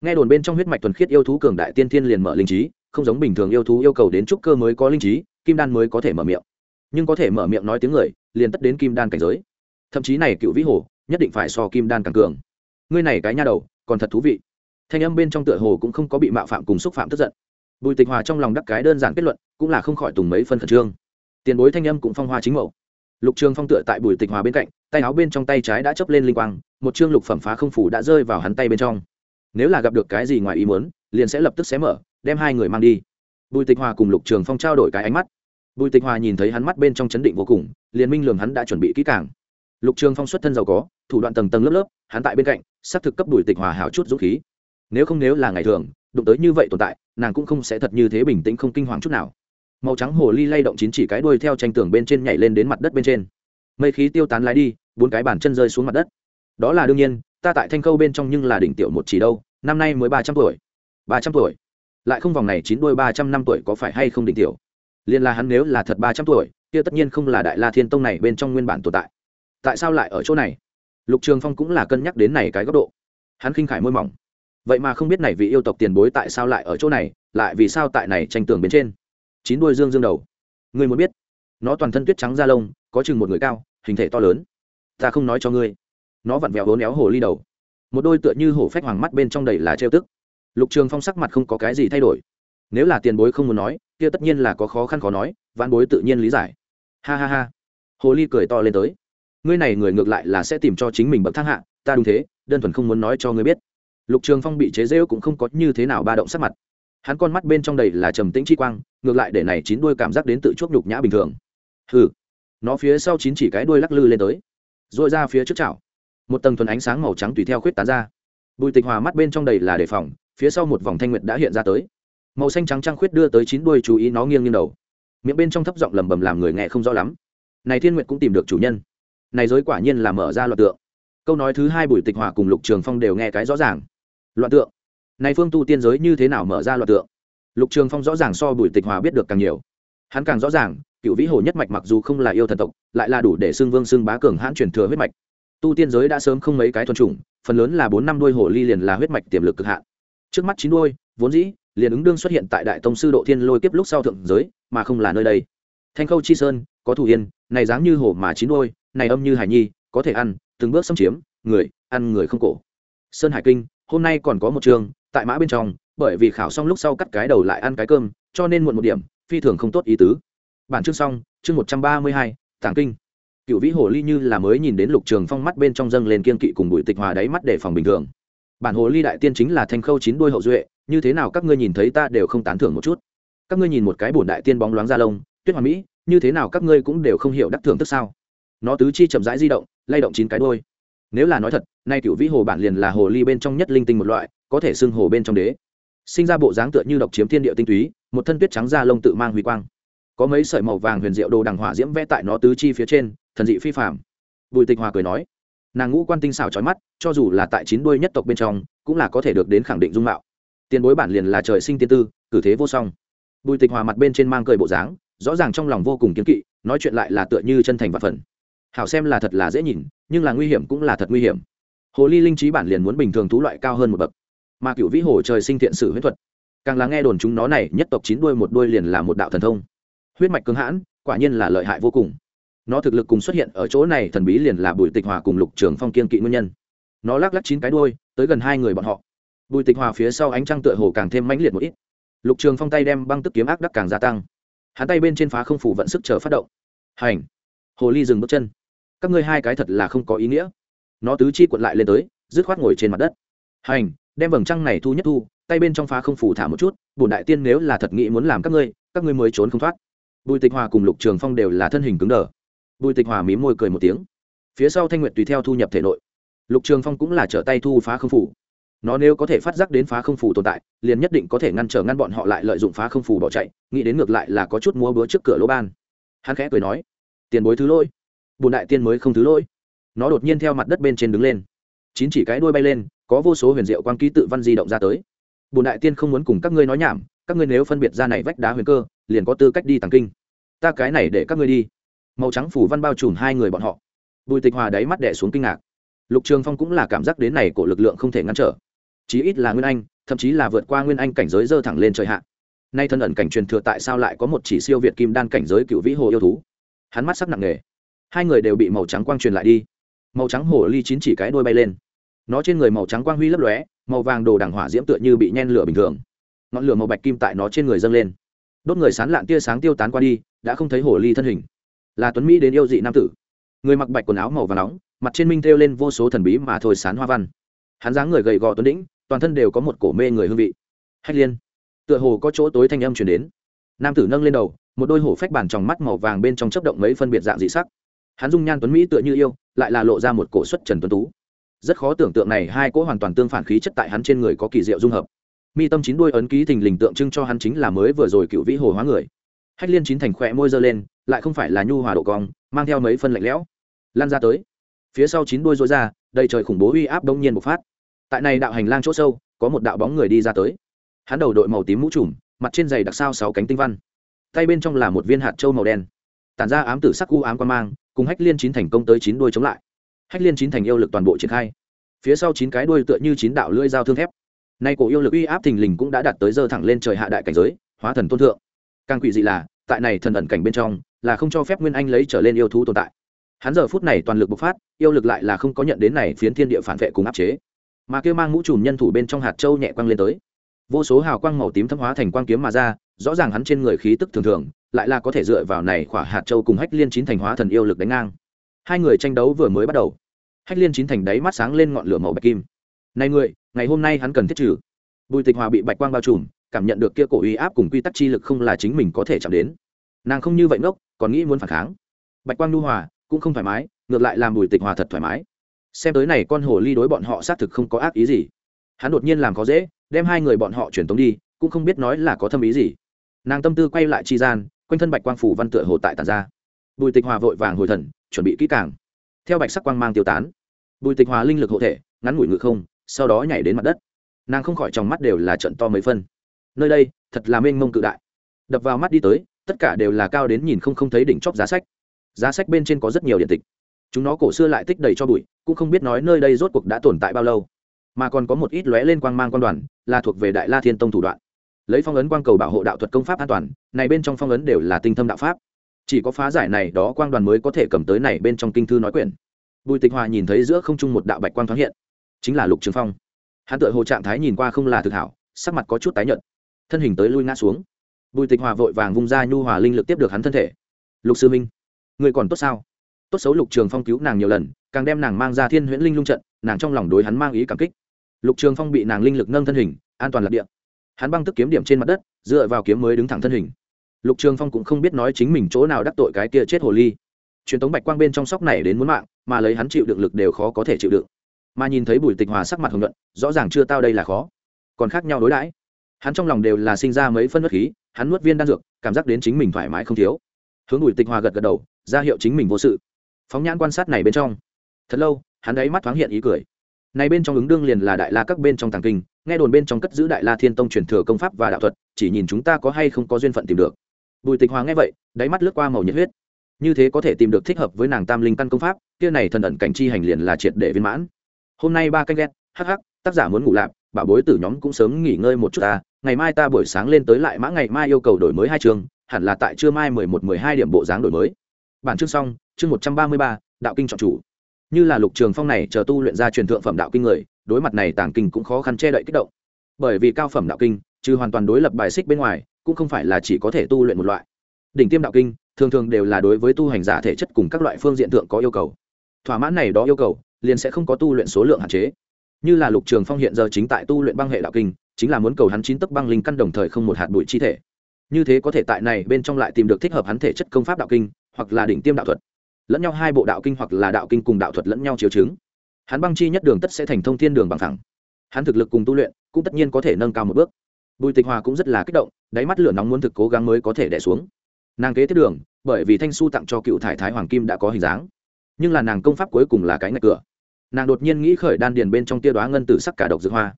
nghe đồn bên trong huyết mạch thuần khiết yêu thú cường đại tiên thiên liền mở linh trí, không giống bình thường yêu thú yêu cầu đến trúc cơ mới có linh trí, kim đan mới có thể mở miệng. Nhưng có thể mở miệng nói tiếng người, liền tất đến kim đan cảnh giới. Thậm chí này cựu vĩ hồ, nhất định phải so kim đan càng cường. Ngươi này cái nha đầu, còn thật thú vị. Thanh âm bên trong tựa hồ cũng không có bị mạo phạm cùng xúc phạm tức giận. Bùi tịch hòa trong lòng đắc cái đơn giản kết luận, cũng là không khỏi tùng mấy phân khẩn trương. Tiền bối thanh âm cũng phong hoa chính mẫu. Lục trường phong tựa tại bùi tịch hòa bên cạnh, tay áo bên trong tay trái đã chấp lên linh quang, một chương lục phẩm phá không phủ đã rơi vào hắn tay bên trong nếu là gặp được cái gì ngoài ý muốn, liền sẽ lập tức xé mở, đem hai người mang đi. Bùi tịch hòa cùng lục trường phong trao đổi cái ánh mắt. Bùi tịch hòa nhìn thấy hắn mắt bên trong chấn định vô cùng, liền minh lường hắn đã chuẩn bị kỹ càng. Lục trường phong xuất thân giàu có, thủ đoạn tầng tầng lớp lớp, hắn tại bên cạnh, xác thực cấp bùi tịch hòa hào chút dũng khí. Nếu không nếu là ngày thường, đụng tới như vậy tồn tại, nàng cũng không sẽ thật như thế bình tĩnh không kinh hoàng chút nào. Màu trắng hồ ly lay động chín chỉ cái đuôi theo tranh tường bên trên nhảy lên đến mặt đất bên trên. Mây khí tiêu tán lái đi, bốn cái bàn chân rơi xuống mặt đất. Đó là đương nhiên ta tại thanh khâu bên trong nhưng là đỉnh tiểu một chỉ đâu, năm nay mới ba trăm tuổi. ba trăm tuổi. Lại không vòng này chín đôi ba trăm năm tuổi có phải hay không đỉnh tiểu? Liên là hắn nếu là thật ba trăm tuổi, kia tất nhiên không là đại la thiên tông này bên trong nguyên bản tồn tại. Tại sao lại ở chỗ này? Lục trường phong cũng là cân nhắc đến này cái góc độ. Hắn khinh khải môi mỏng. Vậy mà không biết này vị yêu tộc tiền bối tại sao lại ở chỗ này, lại vì sao tại này tranh tường bên trên? Chín đuôi dương dương đầu. Ngươi muốn biết. Nó toàn thân tuyết trắng da lông, có chừng một người cao, hình thể to lớn. Ta không nói cho ngươi nó vặn vẹo hố néo hồ ly đầu. Một đôi tựa như hổ phách hoàng mắt bên trong đầy là trêu tức. Lục trường phong sắc mặt không có cái gì thay đổi. Nếu là tiền bối không muốn nói, kia tất nhiên là có khó khăn khó nói văn bối tự nhiên lý giải. Ha ha ha. Hồ ly cười to lên tới. Ngươi này người ngược lại là sẽ tìm cho chính mình bậc thang hạ, ta đúng thế, đơn thuần không muốn nói cho ngươi biết. Lục trường phong bị chế rêu cũng không có như thế nào ba động sắc mặt. Hắn con mắt bên trong đầy là trầm tĩnh chi quang, ngược lại để này chín đuôi cảm giác đến tự chuốc nhục nhã bình thường. Hừ. Nó phía sau chín chỉ cái đuôi lắc lư lên tới. Rồi ra phía trước chảo một tầng thuần ánh sáng màu trắng tùy theo khuyết tán ra. Bùi tịch hòa mắt bên trong đầy là đề phòng, phía sau một vòng thanh nguyệt đã hiện ra tới. Màu xanh trắng trăng khuyết đưa tới chín đuôi chú ý nó nghiêng nghiêng đầu. Miệng bên trong thấp giọng lầm bầm làm người nghe không rõ lắm. Này thiên nguyệt cũng tìm được chủ nhân. Này giới quả nhiên là mở ra loạt tượng. Câu nói thứ hai bùi tịch hòa cùng lục trường phong đều nghe cái rõ ràng. Loạn tượng. Này phương tu tiên giới như thế nào mở ra loạn tượng? Lục trường phong rõ ràng so bùi tịch hòa biết được càng nhiều. Hắn càng rõ ràng, cựu vĩ hồ nhất mạch mặc dù không là yêu thần tộc, lại là đủ để xưng vương xưng bá cường hãn truyền thừa huyết mạch tu tiên giới đã sớm không mấy cái thuần chủng, phần lớn là bốn năm đuôi hồ ly liền là huyết mạch tiềm lực cực hạn. Trước mắt chín đuôi, vốn dĩ, liền ứng đương xuất hiện tại đại tông sư độ thiên lôi kiếp lúc sau thượng giới, mà không là nơi đây. Thanh khâu chi sơn, có thủ yên, này dáng như hổ mà chín đuôi, này âm như hải nhi, có thể ăn, từng bước xâm chiếm, người, ăn người không cổ. Sơn hải kinh, hôm nay còn có một trường, tại mã bên trong, bởi vì khảo xong lúc sau cắt cái đầu lại ăn cái cơm, cho nên muộn một điểm, phi thường không tốt ý tứ. Bản chương xong, chương một trăm ba mươi hai tảng kinh cựu vĩ hồ ly như là mới nhìn đến lục trường phong mắt bên trong dâng lên kiên kỵ cùng bụi tịch hòa đáy mắt để phòng bình thường. Bản hồ ly đại tiên chính là thanh khâu chín đuôi hậu duệ, như thế nào các ngươi nhìn thấy ta đều không tán thưởng một chút. Các ngươi nhìn một cái bổn đại tiên bóng loáng ra lông, tuyết hoàn mỹ, như thế nào các ngươi cũng đều không hiểu đắc thưởng tức sao? Nó tứ chi chậm rãi di động, lay động chín cái đôi nếu là nói thật, nay cựu vĩ hồ bản liền là hồ ly bên trong nhất linh tinh một loại, có thể xưng hồ bên trong đế. Sinh ra bộ dáng tựa như độc chiếm thiên địa tinh túy, một thân tuyết trắng da lông tự mang huy quang. Có mấy sợi màu vàng huyền diệu đồ đằng hỏa diễm vẽ tại nó tứ chi phía trên thần dị phi phạm. Bùi tịch hòa cười nói, nàng ngũ quan tinh xảo trói mắt, cho dù là tại chín đuôi nhất tộc bên trong, cũng là có thể được đến khẳng định dung mạo. Tiền bối bản liền là trời sinh tiên tư, cử thế vô song. Bùi tịch hòa mặt bên trên mang cười bộ dáng, rõ ràng trong lòng vô cùng kiếm kỵ, nói chuyện lại là tựa như chân thành và phần hảo xem là thật là dễ nhìn, nhưng là nguy hiểm cũng là thật nguy hiểm. Hồ ly linh trí bản liền muốn bình thường thú loại cao hơn một bậc. Mà cựu vĩ hồ trời sinh thiện sử huyết thuật, càng là nghe đồn chúng nó này nhất tộc chín đuôi một đuôi liền là một đạo thần thông. Huyết mạch cứng hãn, quả nhiên là lợi hại vô cùng nó thực lực cùng xuất hiện ở chỗ này thần bí liền là bùi tịch hòa cùng lục trường phong kiên kỵ nguyên nhân. Nó lắc lắc chín cái đuôi, tới gần hai người bọn họ. Bùi tịch hòa phía sau ánh trăng tựa hồ càng thêm mãnh liệt một ít. Lục trường phong tay đem băng tức kiếm ác đắc càng gia tăng. Hắn tay bên trên phá không phủ vận sức chờ phát động. Hành! Hồ ly dừng bước chân. Các ngươi hai cái thật là không có ý nghĩa. Nó tứ chi cuộn lại lên tới, dứt khoát ngồi trên mặt đất. Hành! Đem vầng trăng này thu nhất thu, tay bên trong phá không phủ thả một chút bùn đại tiên nếu là thật nghĩ muốn làm các ngươi các ngươi mới trốn không thoát. Bùi tịch hòa cùng lục trường phong đều là thân hình cứng đờ bùi tịch hòa mím môi cười một tiếng. Phía sau thanh nguyệt tùy theo thu nhập thể nội. Lục trường phong cũng là trở tay thu phá không phủ. Nó nếu có thể phát giác đến phá không phủ tồn tại, liền nhất định có thể ngăn trở ngăn bọn họ lại lợi dụng phá không phủ bỏ chạy, nghĩ đến ngược lại là có chút mua bữa trước cửa lỗ ban. Hắn khẽ cười nói, tiền bối thứ lỗi. Bùn đại tiên mới không thứ lỗi. Nó đột nhiên theo mặt đất bên trên đứng lên. Chín chỉ cái đuôi bay lên, có vô số huyền diệu quan ký tự văn di động ra tới. Bùn đại tiên không muốn cùng các ngươi nói nhảm, các ngươi nếu phân biệt ra này vách đá huyền cơ, liền có tư cách đi tàng kinh. Ta cái này để các ngươi đi màu trắng phủ văn bao trùm hai người bọn họ. Bùi tịch hòa đáy mắt đẻ xuống kinh ngạc. Lục trường phong cũng là cảm giác đến này của lực lượng không thể ngăn trở. Chí ít là nguyên anh, thậm chí là vượt qua nguyên anh cảnh giới dơ thẳng lên trời hạ. Nay thân ẩn cảnh truyền thừa tại sao lại có một chỉ siêu việt kim đan cảnh giới cựu vĩ hồ yêu thú? Hắn mắt sắc nặng nề. Hai người đều bị màu trắng quang truyền lại đi. Màu trắng hồ ly chín chỉ cái đôi bay lên. Nó trên người màu trắng quang huy lấp lóe, màu vàng đồ đằng hỏa diễm tựa như bị nhen lửa bình thường. Ngọn lửa màu bạch kim tại nó trên người dâng lên. Đốt người sán lạn tia sáng tiêu tán qua đi, đã không thấy hồ ly thân hình là tuấn mỹ đến yêu dị nam tử. Người mặc bạch quần áo màu và nóng, mặt trên minh thêu lên vô số thần bí mà thôi sán hoa văn. Hắn dáng người gầy gò tuấn đĩnh, toàn thân đều có một cổ mê người hương vị. Hách liên, tựa hồ có chỗ tối thanh âm chuyển đến. Nam tử nâng lên đầu, một đôi hổ phách bàn tròng mắt màu vàng bên trong chấp động mấy phân biệt dạng dị sắc. Hắn dung nhan tuấn mỹ tựa như yêu, lại là lộ ra một cổ xuất trần tuấn tú. Rất khó tưởng tượng này hai cỗ hoàn toàn tương phản khí chất tại hắn trên người có kỳ diệu dung hợp. Mi tâm chín đuôi ấn ký thình lình tượng trưng cho hắn chính là mới vừa rồi cựu vĩ hồ hóa người. Hách liên chín thành khỏe môi dơ lên lại không phải là nhu hòa độ cong, mang theo mấy phân lạnh lẽo. Lan ra tới. Phía sau chín đuôi rối ra, đầy trời khủng bố uy áp đông nhiên bộc phát. Tại này đạo hành lang chỗ sâu, có một đạo bóng người đi ra tới. Hắn đầu đội màu tím mũ trùm, mặt trên giày đặc sao sáu cánh tinh văn. Tay bên trong là một viên hạt trâu màu đen. Tản ra ám tử sắc u ám quan mang, cùng hách liên chín thành công tới chín đuôi chống lại. Hách liên chín thành yêu lực toàn bộ triển khai. Phía sau chín cái đuôi tựa như chín đạo lưỡi dao thương thép. Nay cổ yêu lực uy áp thình lình cũng đã đạt tới dơ thẳng lên trời hạ đại cảnh giới, hóa thần tôn thượng. Càng quỷ dị là, tại này thần ẩn cảnh bên trong là không cho phép nguyên anh lấy trở lên yêu thú tồn tại. Hắn giờ phút này toàn lực bộc phát, yêu lực lại là không có nhận đến này phiến thiên địa phản vệ cùng áp chế. Mà kêu mang mũ trùm nhân thủ bên trong hạt châu nhẹ quang lên tới. Vô số hào quang màu tím thâm hóa thành quang kiếm mà ra, rõ ràng hắn trên người khí tức thường thường, lại là có thể dựa vào này khỏa hạt châu cùng hách liên chín thành hóa thần yêu lực đánh ngang. Hai người tranh đấu vừa mới bắt đầu. Hách liên chín thành đáy mắt sáng lên ngọn lửa màu bạch kim. Này người, ngày hôm nay hắn cần thiết trừ. Bùi tịch hòa bị bạch quang bao trùm, cảm nhận được kia cổ uy áp cùng quy tắc chi lực không là chính mình có thể chạm đến nàng không như vậy ngốc, còn nghĩ muốn phản kháng. Bạch quang nhu hòa, cũng không thoải mái, ngược lại làm bùi tịch hòa thật thoải mái. Xem tới này con hồ ly đối bọn họ xác thực không có ác ý gì. Hắn đột nhiên làm khó dễ, đem hai người bọn họ truyền tống đi, cũng không biết nói là có thâm ý gì. Nàng tâm tư quay lại chi gian, quanh thân bạch quang phủ văn tựa hồ tại tàn ra. Bùi tịch hòa vội vàng hồi thần, chuẩn bị kỹ càng. Theo bạch sắc quang mang tiêu tán, bùi tịch hòa linh lực hộ thể, ngắn ngủi ngự không, sau đó nhảy đến mặt đất. Nàng không khỏi trong mắt đều là trận to mấy phân. Nơi đây, thật là mênh mông cự đại. Đập vào mắt đi tới tất cả đều là cao đến nhìn không không thấy đỉnh chóp giá sách. Giá sách bên trên có rất nhiều điện tịch. Chúng nó cổ xưa lại tích đầy cho bụi, cũng không biết nói nơi đây rốt cuộc đã tồn tại bao lâu. Mà còn có một ít lóe lên quang mang quan đoàn, là thuộc về đại la thiên tông thủ đoạn. Lấy phong ấn quang cầu bảo hộ đạo thuật công pháp an toàn, này bên trong phong ấn đều là tinh thâm đạo pháp. Chỉ có phá giải này đó quang đoàn mới có thể cầm tới này bên trong kinh thư nói quyển. Bùi tịch hòa nhìn thấy giữa không trung một đạo bạch quang thoáng hiện. Chính là lục trường phong. Hắn tự hồ trạng thái nhìn qua không là thực hảo, sắc mặt có chút tái nhợt. Thân hình tới lui ngã xuống bùi tịch hòa vội vàng vung ra nhu hòa linh lực tiếp được hắn thân thể. Lục sư minh, người còn tốt sao? Tốt xấu lục trường phong cứu nàng nhiều lần, càng đem nàng mang ra thiên huyễn linh lung trận, nàng trong lòng đối hắn mang ý cảm kích. Lục trường phong bị nàng linh lực nâng thân hình, an toàn lạc địa. Hắn băng tức kiếm điểm trên mặt đất, dựa vào kiếm mới đứng thẳng thân hình. Lục trường phong cũng không biết nói chính mình chỗ nào đắc tội cái kia chết hồ ly. Truyền tống bạch quang bên trong sóc này đến muốn mạng, mà lấy hắn chịu đựng lực đều khó có thể chịu đựng. Mà nhìn thấy bùi tịch hòa sắc mặt hồng nhuận, rõ ràng chưa tao đây là khó. Còn khác nhau đối đãi. Hắn trong lòng đều là sinh ra mấy phân bất khí hắn nuốt viên đan dược, cảm giác đến chính mình thoải mái không thiếu. Hướng bùi tịch hòa gật gật đầu, ra hiệu chính mình vô sự. Phóng nhãn quan sát này bên trong. Thật lâu, hắn ấy mắt thoáng hiện ý cười. Này bên trong ứng đương liền là đại la các bên trong tàng kinh, nghe đồn bên trong cất giữ đại la thiên tông truyền thừa công pháp và đạo thuật, chỉ nhìn chúng ta có hay không có duyên phận tìm được. Bùi tịch hòa nghe vậy, đáy mắt lướt qua màu nhiệt huyết. Như thế có thể tìm được thích hợp với nàng tam linh căn công pháp, kia này thần ẩn cảnh chi hành liền là triệt để viên mãn. Hôm nay ba canh ghét, hắc hắc, tác giả muốn ngủ lạp bảo bối tử nhóm cũng sớm nghỉ ngơi một chút ta, ngày mai ta buổi sáng lên tới lại mã ngày mai yêu cầu đổi mới hai chương hẳn là tại trưa mai mười một, mười hai điểm bộ dáng đổi mới. Bản chương xong, chương một trăm ba mươi ba, đạo kinh chọn chủ. Như là lục trường phong này chờ tu luyện ra truyền thượng phẩm đạo kinh người, đối mặt này tàng kinh cũng khó khăn che đậy kích động. Bởi vì cao phẩm đạo kinh, trừ hoàn toàn đối lập bài xích bên ngoài, cũng không phải là chỉ có thể tu luyện một loại. Đỉnh tiêm đạo kinh, thường thường đều là đối với tu hành giả thể chất cùng các loại phương diện thượng có yêu cầu. Thỏa mãn này đó yêu cầu, liền sẽ không có tu luyện số lượng hạn chế như là lục trường phong hiện giờ chính tại tu luyện băng hệ đạo kinh, chính là muốn cầu hắn chín tấc băng linh căn đồng thời không một hạt bụi chi thể. Như thế có thể tại này bên trong lại tìm được thích hợp hắn thể chất công pháp đạo kinh, hoặc là đỉnh tiêm đạo thuật. Lẫn nhau hai bộ đạo kinh hoặc là đạo kinh cùng đạo thuật lẫn nhau chiếu chứng. Hắn băng chi nhất đường tất sẽ thành thông thiên đường bằng thẳng hắn thực lực cùng tu luyện cũng tất nhiên có thể nâng cao một bước. Bùi tịch hòa cũng rất là kích động, đáy mắt lửa nóng muốn thực cố gắng mới có thể đẻ xuống. Nàng kế tiếp đường, bởi vì thanh su tặng cho cựu thải thái hoàng kim đã có hình dáng. Nhưng là nàng công pháp cuối cùng là cái ngạch cửa nàng đột nhiên nghĩ khởi đan điền bên trong tia đoá ngân tử sắc cả độc dược hoa.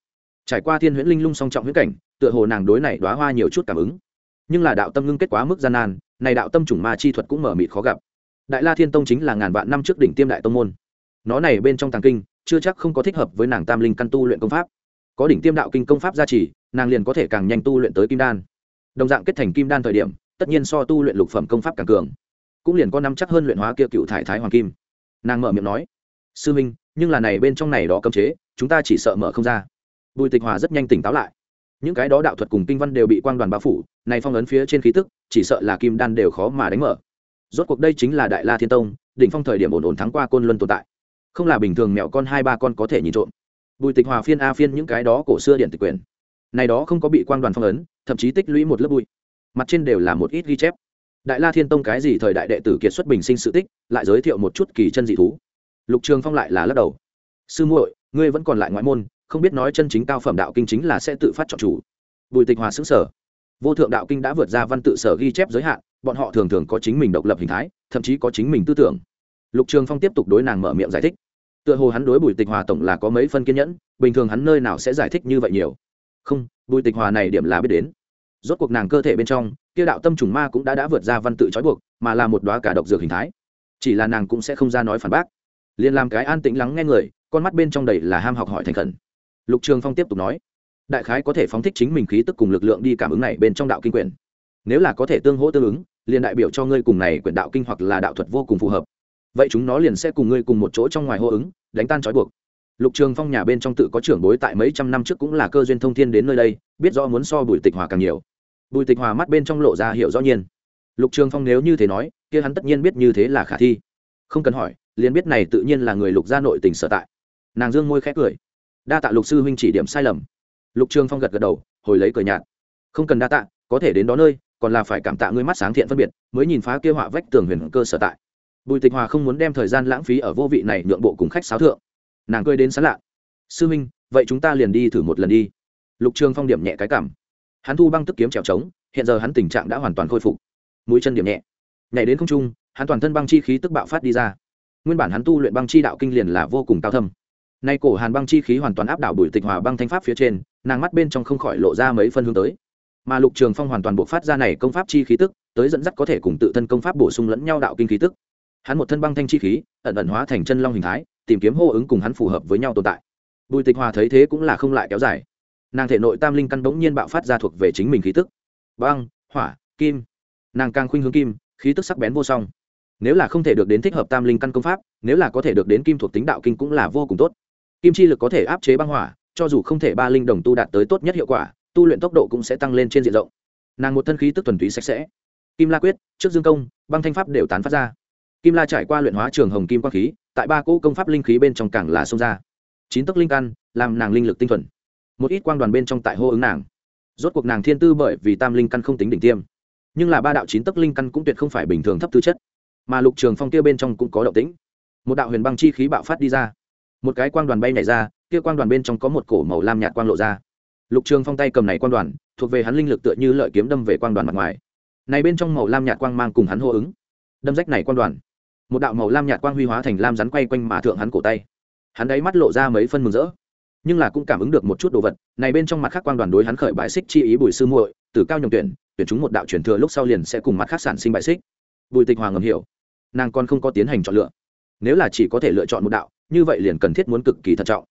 Trải qua thiên huyễn linh lung song trọng huyễn cảnh, tựa hồ nàng đối này đoá hoa nhiều chút cảm ứng. Nhưng là đạo tâm ngưng kết quá mức gian nan, này đạo tâm chủng ma chi thuật cũng mở mịt khó gặp. Đại la thiên tông chính là ngàn vạn năm trước đỉnh tiêm đại tông môn. Nó này bên trong tàng kinh, chưa chắc không có thích hợp với nàng tam linh căn tu luyện công pháp. Có đỉnh tiêm đạo kinh công pháp gia trì, nàng liền có thể càng nhanh tu luyện tới kim đan. Đồng dạng kết thành kim đan thời điểm, tất nhiên so tu luyện lục phẩm công pháp càng cường. Cũng liền có năm chắc hơn luyện hóa kia cựu thải thái hoàng kim. Nàng mở miệng nói, sư minh nhưng là này bên trong này đó cấm chế, chúng ta chỉ sợ mở không ra. Bùi tịch hòa rất nhanh tỉnh táo lại. Những cái đó đạo thuật cùng kinh văn đều bị quang đoàn bao phủ, này phong ấn phía trên khí tức, chỉ sợ là kim đan đều khó mà đánh mở. Rốt cuộc đây chính là đại la thiên tông, đỉnh phong thời điểm ổn ổn thắng qua côn luân tồn tại. Không là bình thường mẹo con hai ba con có thể nhìn trộm. Bùi tịch hòa phiên a phiên những cái đó cổ xưa điện tịch quyền. Này đó không có bị quang đoàn phong ấn, thậm chí tích lũy một lớp bụi. Mặt trên đều là một ít ghi chép. Đại la thiên tông cái gì thời đại đệ tử kiệt xuất bình sinh sự tích, lại giới thiệu một chút kỳ chân dị thú lục trường phong lại là lắc đầu. Sư muội, ngươi vẫn còn lại ngoại môn, không biết nói chân chính cao phẩm đạo kinh chính là sẽ tự phát chọn chủ. Bùi tịch hòa xứng sở vô thượng đạo kinh đã vượt ra văn tự sở ghi chép giới hạn, bọn họ thường thường có chính mình độc lập hình thái, thậm chí có chính mình tư tưởng. Lục trường phong tiếp tục đối nàng mở miệng giải thích. Tựa hồ hắn đối bùi tịch hòa tổng là có mấy phân kiên nhẫn, bình thường hắn nơi nào sẽ giải thích như vậy nhiều. Không, bùi tịch hòa này điểm là biết đến. Rốt cuộc nàng cơ thể bên trong, kia đạo tâm trùng ma cũng đã đã vượt ra văn tự trói buộc, mà là một đoá cả độc dược hình thái. Chỉ là nàng cũng sẽ không ra nói phản bác liền làm cái an tĩnh lắng nghe người, con mắt bên trong đầy là ham học hỏi thành khẩn. Lục trường phong tiếp tục nói, đại khái có thể phóng thích chính mình khí tức cùng lực lượng đi cảm ứng này bên trong đạo kinh quyển. Nếu là có thể tương hỗ tương ứng, liền đại biểu cho ngươi cùng này quyển đạo kinh hoặc là đạo thuật vô cùng phù hợp. Vậy chúng nó liền sẽ cùng ngươi cùng một chỗ trong ngoài hô ứng, đánh tan trói buộc. Lục trường phong nhà bên trong tự có trưởng bối tại mấy trăm năm trước cũng là cơ duyên thông thiên đến nơi đây, biết rõ muốn so bùi tịch hòa càng nhiều. Bùi tịch hòa mắt bên trong lộ ra hiểu rõ nhiên. Lục trường phong nếu như thế nói, kia hắn tất nhiên biết như thế là khả thi. Không cần hỏi liền biết này tự nhiên là người lục gia nội tình sở tại. Nàng dương môi khẽ cười. Đa tạ lục sư huynh chỉ điểm sai lầm. Lục trường phong gật gật đầu hồi lấy cười nhạt. Không cần đa tạ có thể đến đó nơi còn là phải cảm tạ ngươi mắt sáng thiện phân biệt mới nhìn phá kia họa vách tường huyền cơ sở tại. Bùi tịch hòa không muốn đem thời gian lãng phí ở vô vị này nhượng bộ cùng khách sáo thượng. Nàng cười đến sán lạ. Sư huynh, vậy chúng ta liền đi thử một lần đi. Lục trường phong điểm nhẹ cái cảm. Hắn thu băng tức kiếm trèo trống hiện giờ hắn tình trạng đã hoàn toàn khôi phục. Mũi chân điểm nhẹ. Nhảy đến không trung hắn toàn thân băng chi khí tức bạo phát đi ra nguyên bản hắn tu luyện băng chi đạo kinh liền là vô cùng cao thâm. Nay cổ hàn băng chi khí hoàn toàn áp đảo bùi tịch hòa băng thanh pháp phía trên, nàng mắt bên trong không khỏi lộ ra mấy phân hướng tới. Mà lục trường phong hoàn toàn buộc phát ra này công pháp chi khí tức, tới dẫn dắt có thể cùng tự thân công pháp bổ sung lẫn nhau đạo kinh khí tức. Hắn một thân băng thanh chi khí, ẩn ẩn hóa thành chân long hình thái, tìm kiếm hô ứng cùng hắn phù hợp với nhau tồn tại. Bùi tịch hòa thấy thế cũng là không lại kéo dài. Nàng thể nội tam linh căn bỗng nhiên bạo phát ra thuộc về chính mình khí tức. Băng, hỏa, kim. Nàng càng khuynh hướng kim, khí tức sắc bén vô song nếu là không thể được đến thích hợp tam linh căn công pháp, nếu là có thể được đến kim thuộc tính đạo kinh cũng là vô cùng tốt. Kim chi lực có thể áp chế băng hỏa, cho dù không thể ba linh đồng tu đạt tới tốt nhất hiệu quả, tu luyện tốc độ cũng sẽ tăng lên trên diện rộng. Nàng một thân khí tức thuần túy sạch sẽ. Kim la quyết, trước dương công, băng thanh pháp đều tán phát ra. Kim la trải qua luyện hóa trường hồng kim quang khí, tại ba cỗ công pháp linh khí bên trong cảng là xông ra. Chín tấc linh căn, làm nàng linh lực tinh thuần. Một ít quang đoàn bên trong tại hô ứng nàng. Rốt cuộc nàng thiên tư bởi vì tam linh căn không tính đỉnh tiêm. Nhưng là ba đạo chín tấc linh căn cũng tuyệt không phải bình thường thấp tư chất mà lục trường phong kia bên trong cũng có động tĩnh. Một đạo huyền băng chi khí bạo phát đi ra. Một cái quang đoàn bay nhảy ra, kia quang đoàn bên trong có một cổ màu lam nhạt quang lộ ra. Lục trường phong tay cầm này quang đoàn, thuộc về hắn linh lực tựa như lợi kiếm đâm về quang đoàn mặt ngoài. Này bên trong màu lam nhạt quang mang cùng hắn hô ứng. Đâm rách này quang đoàn. Một đạo màu lam nhạt quang huy hóa thành lam rắn quay quanh mà thượng hắn cổ tay. Hắn đáy mắt lộ ra mấy phân mừng rỡ. Nhưng là cũng cảm ứng được một chút đồ vật, này bên trong mặt khác quang đoàn đối hắn khởi bãi xích chi ý bùi sư muội, từ cao nhồng tuyển tuyển chúng một đạo truyền thừa lúc sau liền sẽ cùng mặt khác sản sinh bại xích. Bùi tịch hoàng ngầm hiểu nàng còn không có tiến hành chọn lựa. Nếu là chỉ có thể lựa chọn một đạo, như vậy liền cần thiết muốn cực kỳ thận trọng.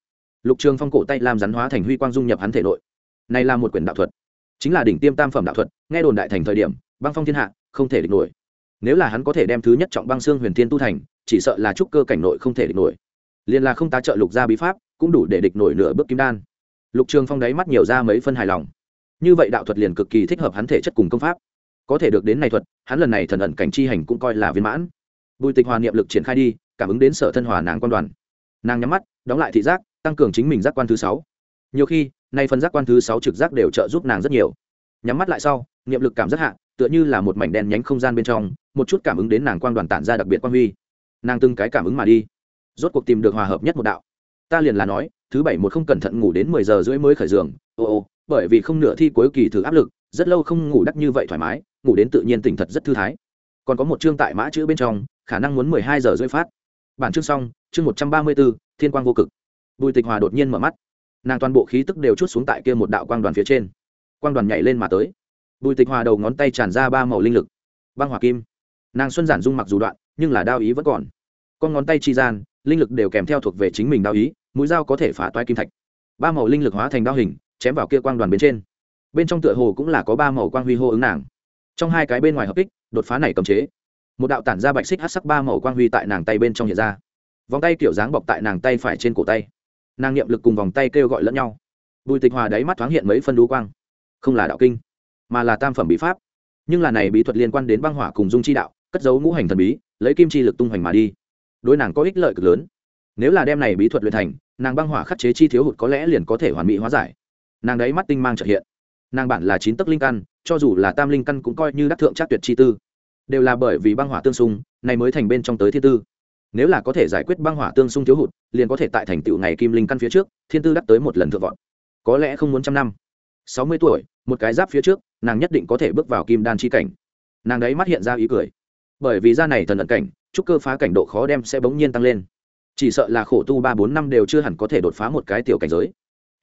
Lục trường phong cổ tay làm rắn hóa thành huy quang dung nhập hắn thể nội. Này là một quyển đạo thuật. Chính là đỉnh tiêm tam phẩm đạo thuật, nghe đồn đại thành thời điểm, băng phong thiên hạ, không thể địch nổi. Nếu là hắn có thể đem thứ nhất trọng băng xương huyền thiên tu thành, chỉ sợ là trúc cơ cảnh nội không thể địch nổi. Liền là không tá trợ lục gia bí pháp, cũng đủ để địch nổi nửa bước kim đan. Lục trường phong đáy mắt nhiều ra mấy phân hài lòng. Như vậy đạo thuật liền cực kỳ thích hợp hắn thể chất cùng công pháp. Có thể được đến này thuật, hắn lần này thần ẩn cảnh chi hành cũng coi là viên mãn bùi tịch hòa niệm lực triển khai đi, cảm ứng đến sở thân hòa nàng quan đoàn. Nàng nhắm mắt, đóng lại thị giác, tăng cường chính mình giác quan thứ sáu. Nhiều khi, nay phần giác quan thứ sáu trực giác đều trợ giúp nàng rất nhiều. Nhắm mắt lại sau, niệm lực cảm giác hạ, tựa như là một mảnh đen nhánh không gian bên trong, một chút cảm ứng đến nàng quang đoàn tản ra đặc biệt quan huy. Nàng từng cái cảm ứng mà đi. Rốt cuộc tìm được hòa hợp nhất một đạo. Ta liền là nói, thứ bảy một không cẩn thận ngủ đến mười giờ rưỡi mới khởi giường. Ồ ồ bởi vì không nửa thi cuối kỳ thử áp lực, rất lâu không ngủ đắt như vậy thoải mái, ngủ đến tự nhiên tỉnh thật rất thư thái. Còn có một chương tại mã chữ bên trong khả năng muốn mười hai giờ rưỡi phát. Bản chương xong, chương một trăm ba mươi bốn, thiên quang vô cực. Bùi tịch hòa đột nhiên mở mắt. Nàng toàn bộ khí tức đều chút xuống tại kia một đạo quang đoàn phía trên. Quang đoàn nhảy lên mà tới. Bùi tịch hòa đầu ngón tay tràn ra ba màu linh lực. Băng hỏa kim. Nàng xuân giản dung mặc dù đoạn, nhưng là đao ý vẫn còn. Con ngón tay chi gian, linh lực đều kèm theo thuộc về chính mình đao ý, mũi dao có thể phá toái kim thạch. Ba màu linh lực hóa thành đao hình, chém vào kia quang đoàn bên trên. Bên trong tựa hồ cũng là có ba màu quang huy hô ứng nàng. Trong hai cái bên ngoài hợp kích, đột phá này cầm chế một đạo tản ra bạch xích hát sắc ba màu quang huy tại nàng tay bên trong hiện ra. Vòng tay kiểu dáng bọc tại nàng tay phải trên cổ tay. Nàng niệm lực cùng vòng tay kêu gọi lẫn nhau. Bùi tịch hòa đáy mắt thoáng hiện mấy phân đũ quang. Không là đạo kinh, mà là tam phẩm bí pháp. Nhưng là này bí thuật liên quan đến băng hỏa cùng dung chi đạo, cất giấu ngũ hành thần bí, lấy kim chi lực tung hoành mà đi. Đối nàng có ích lợi cực lớn. Nếu là đem này bí thuật luyện thành, nàng băng hỏa khắc chế chi thiếu hụt có lẽ liền có thể hoàn mỹ hóa giải. Nàng đấy mắt tinh mang trợ hiện. Nàng bản là chín tấc linh căn, cho dù là tam linh căn cũng coi như đắc thượng trác tuyệt chi tư đều là bởi vì băng hỏa tương xung, này mới thành bên trong tới thiên tư. Nếu là có thể giải quyết băng hỏa tương xung thiếu hụt, liền có thể tại thành tựu ngày kim linh căn phía trước, thiên tư đắc tới một lần thượng vọt. Có lẽ không muốn trăm năm. Sáu mươi tuổi, một cái giáp phía trước, nàng nhất định có thể bước vào kim đan chi cảnh. Nàng đấy mắt hiện ra ý cười. Bởi vì ra này thần ẩn cảnh chúc cơ phá cảnh độ khó đem sẽ bỗng nhiên tăng lên. Chỉ sợ là khổ tu ba bốn năm đều chưa hẳn có thể đột phá một cái tiểu cảnh giới.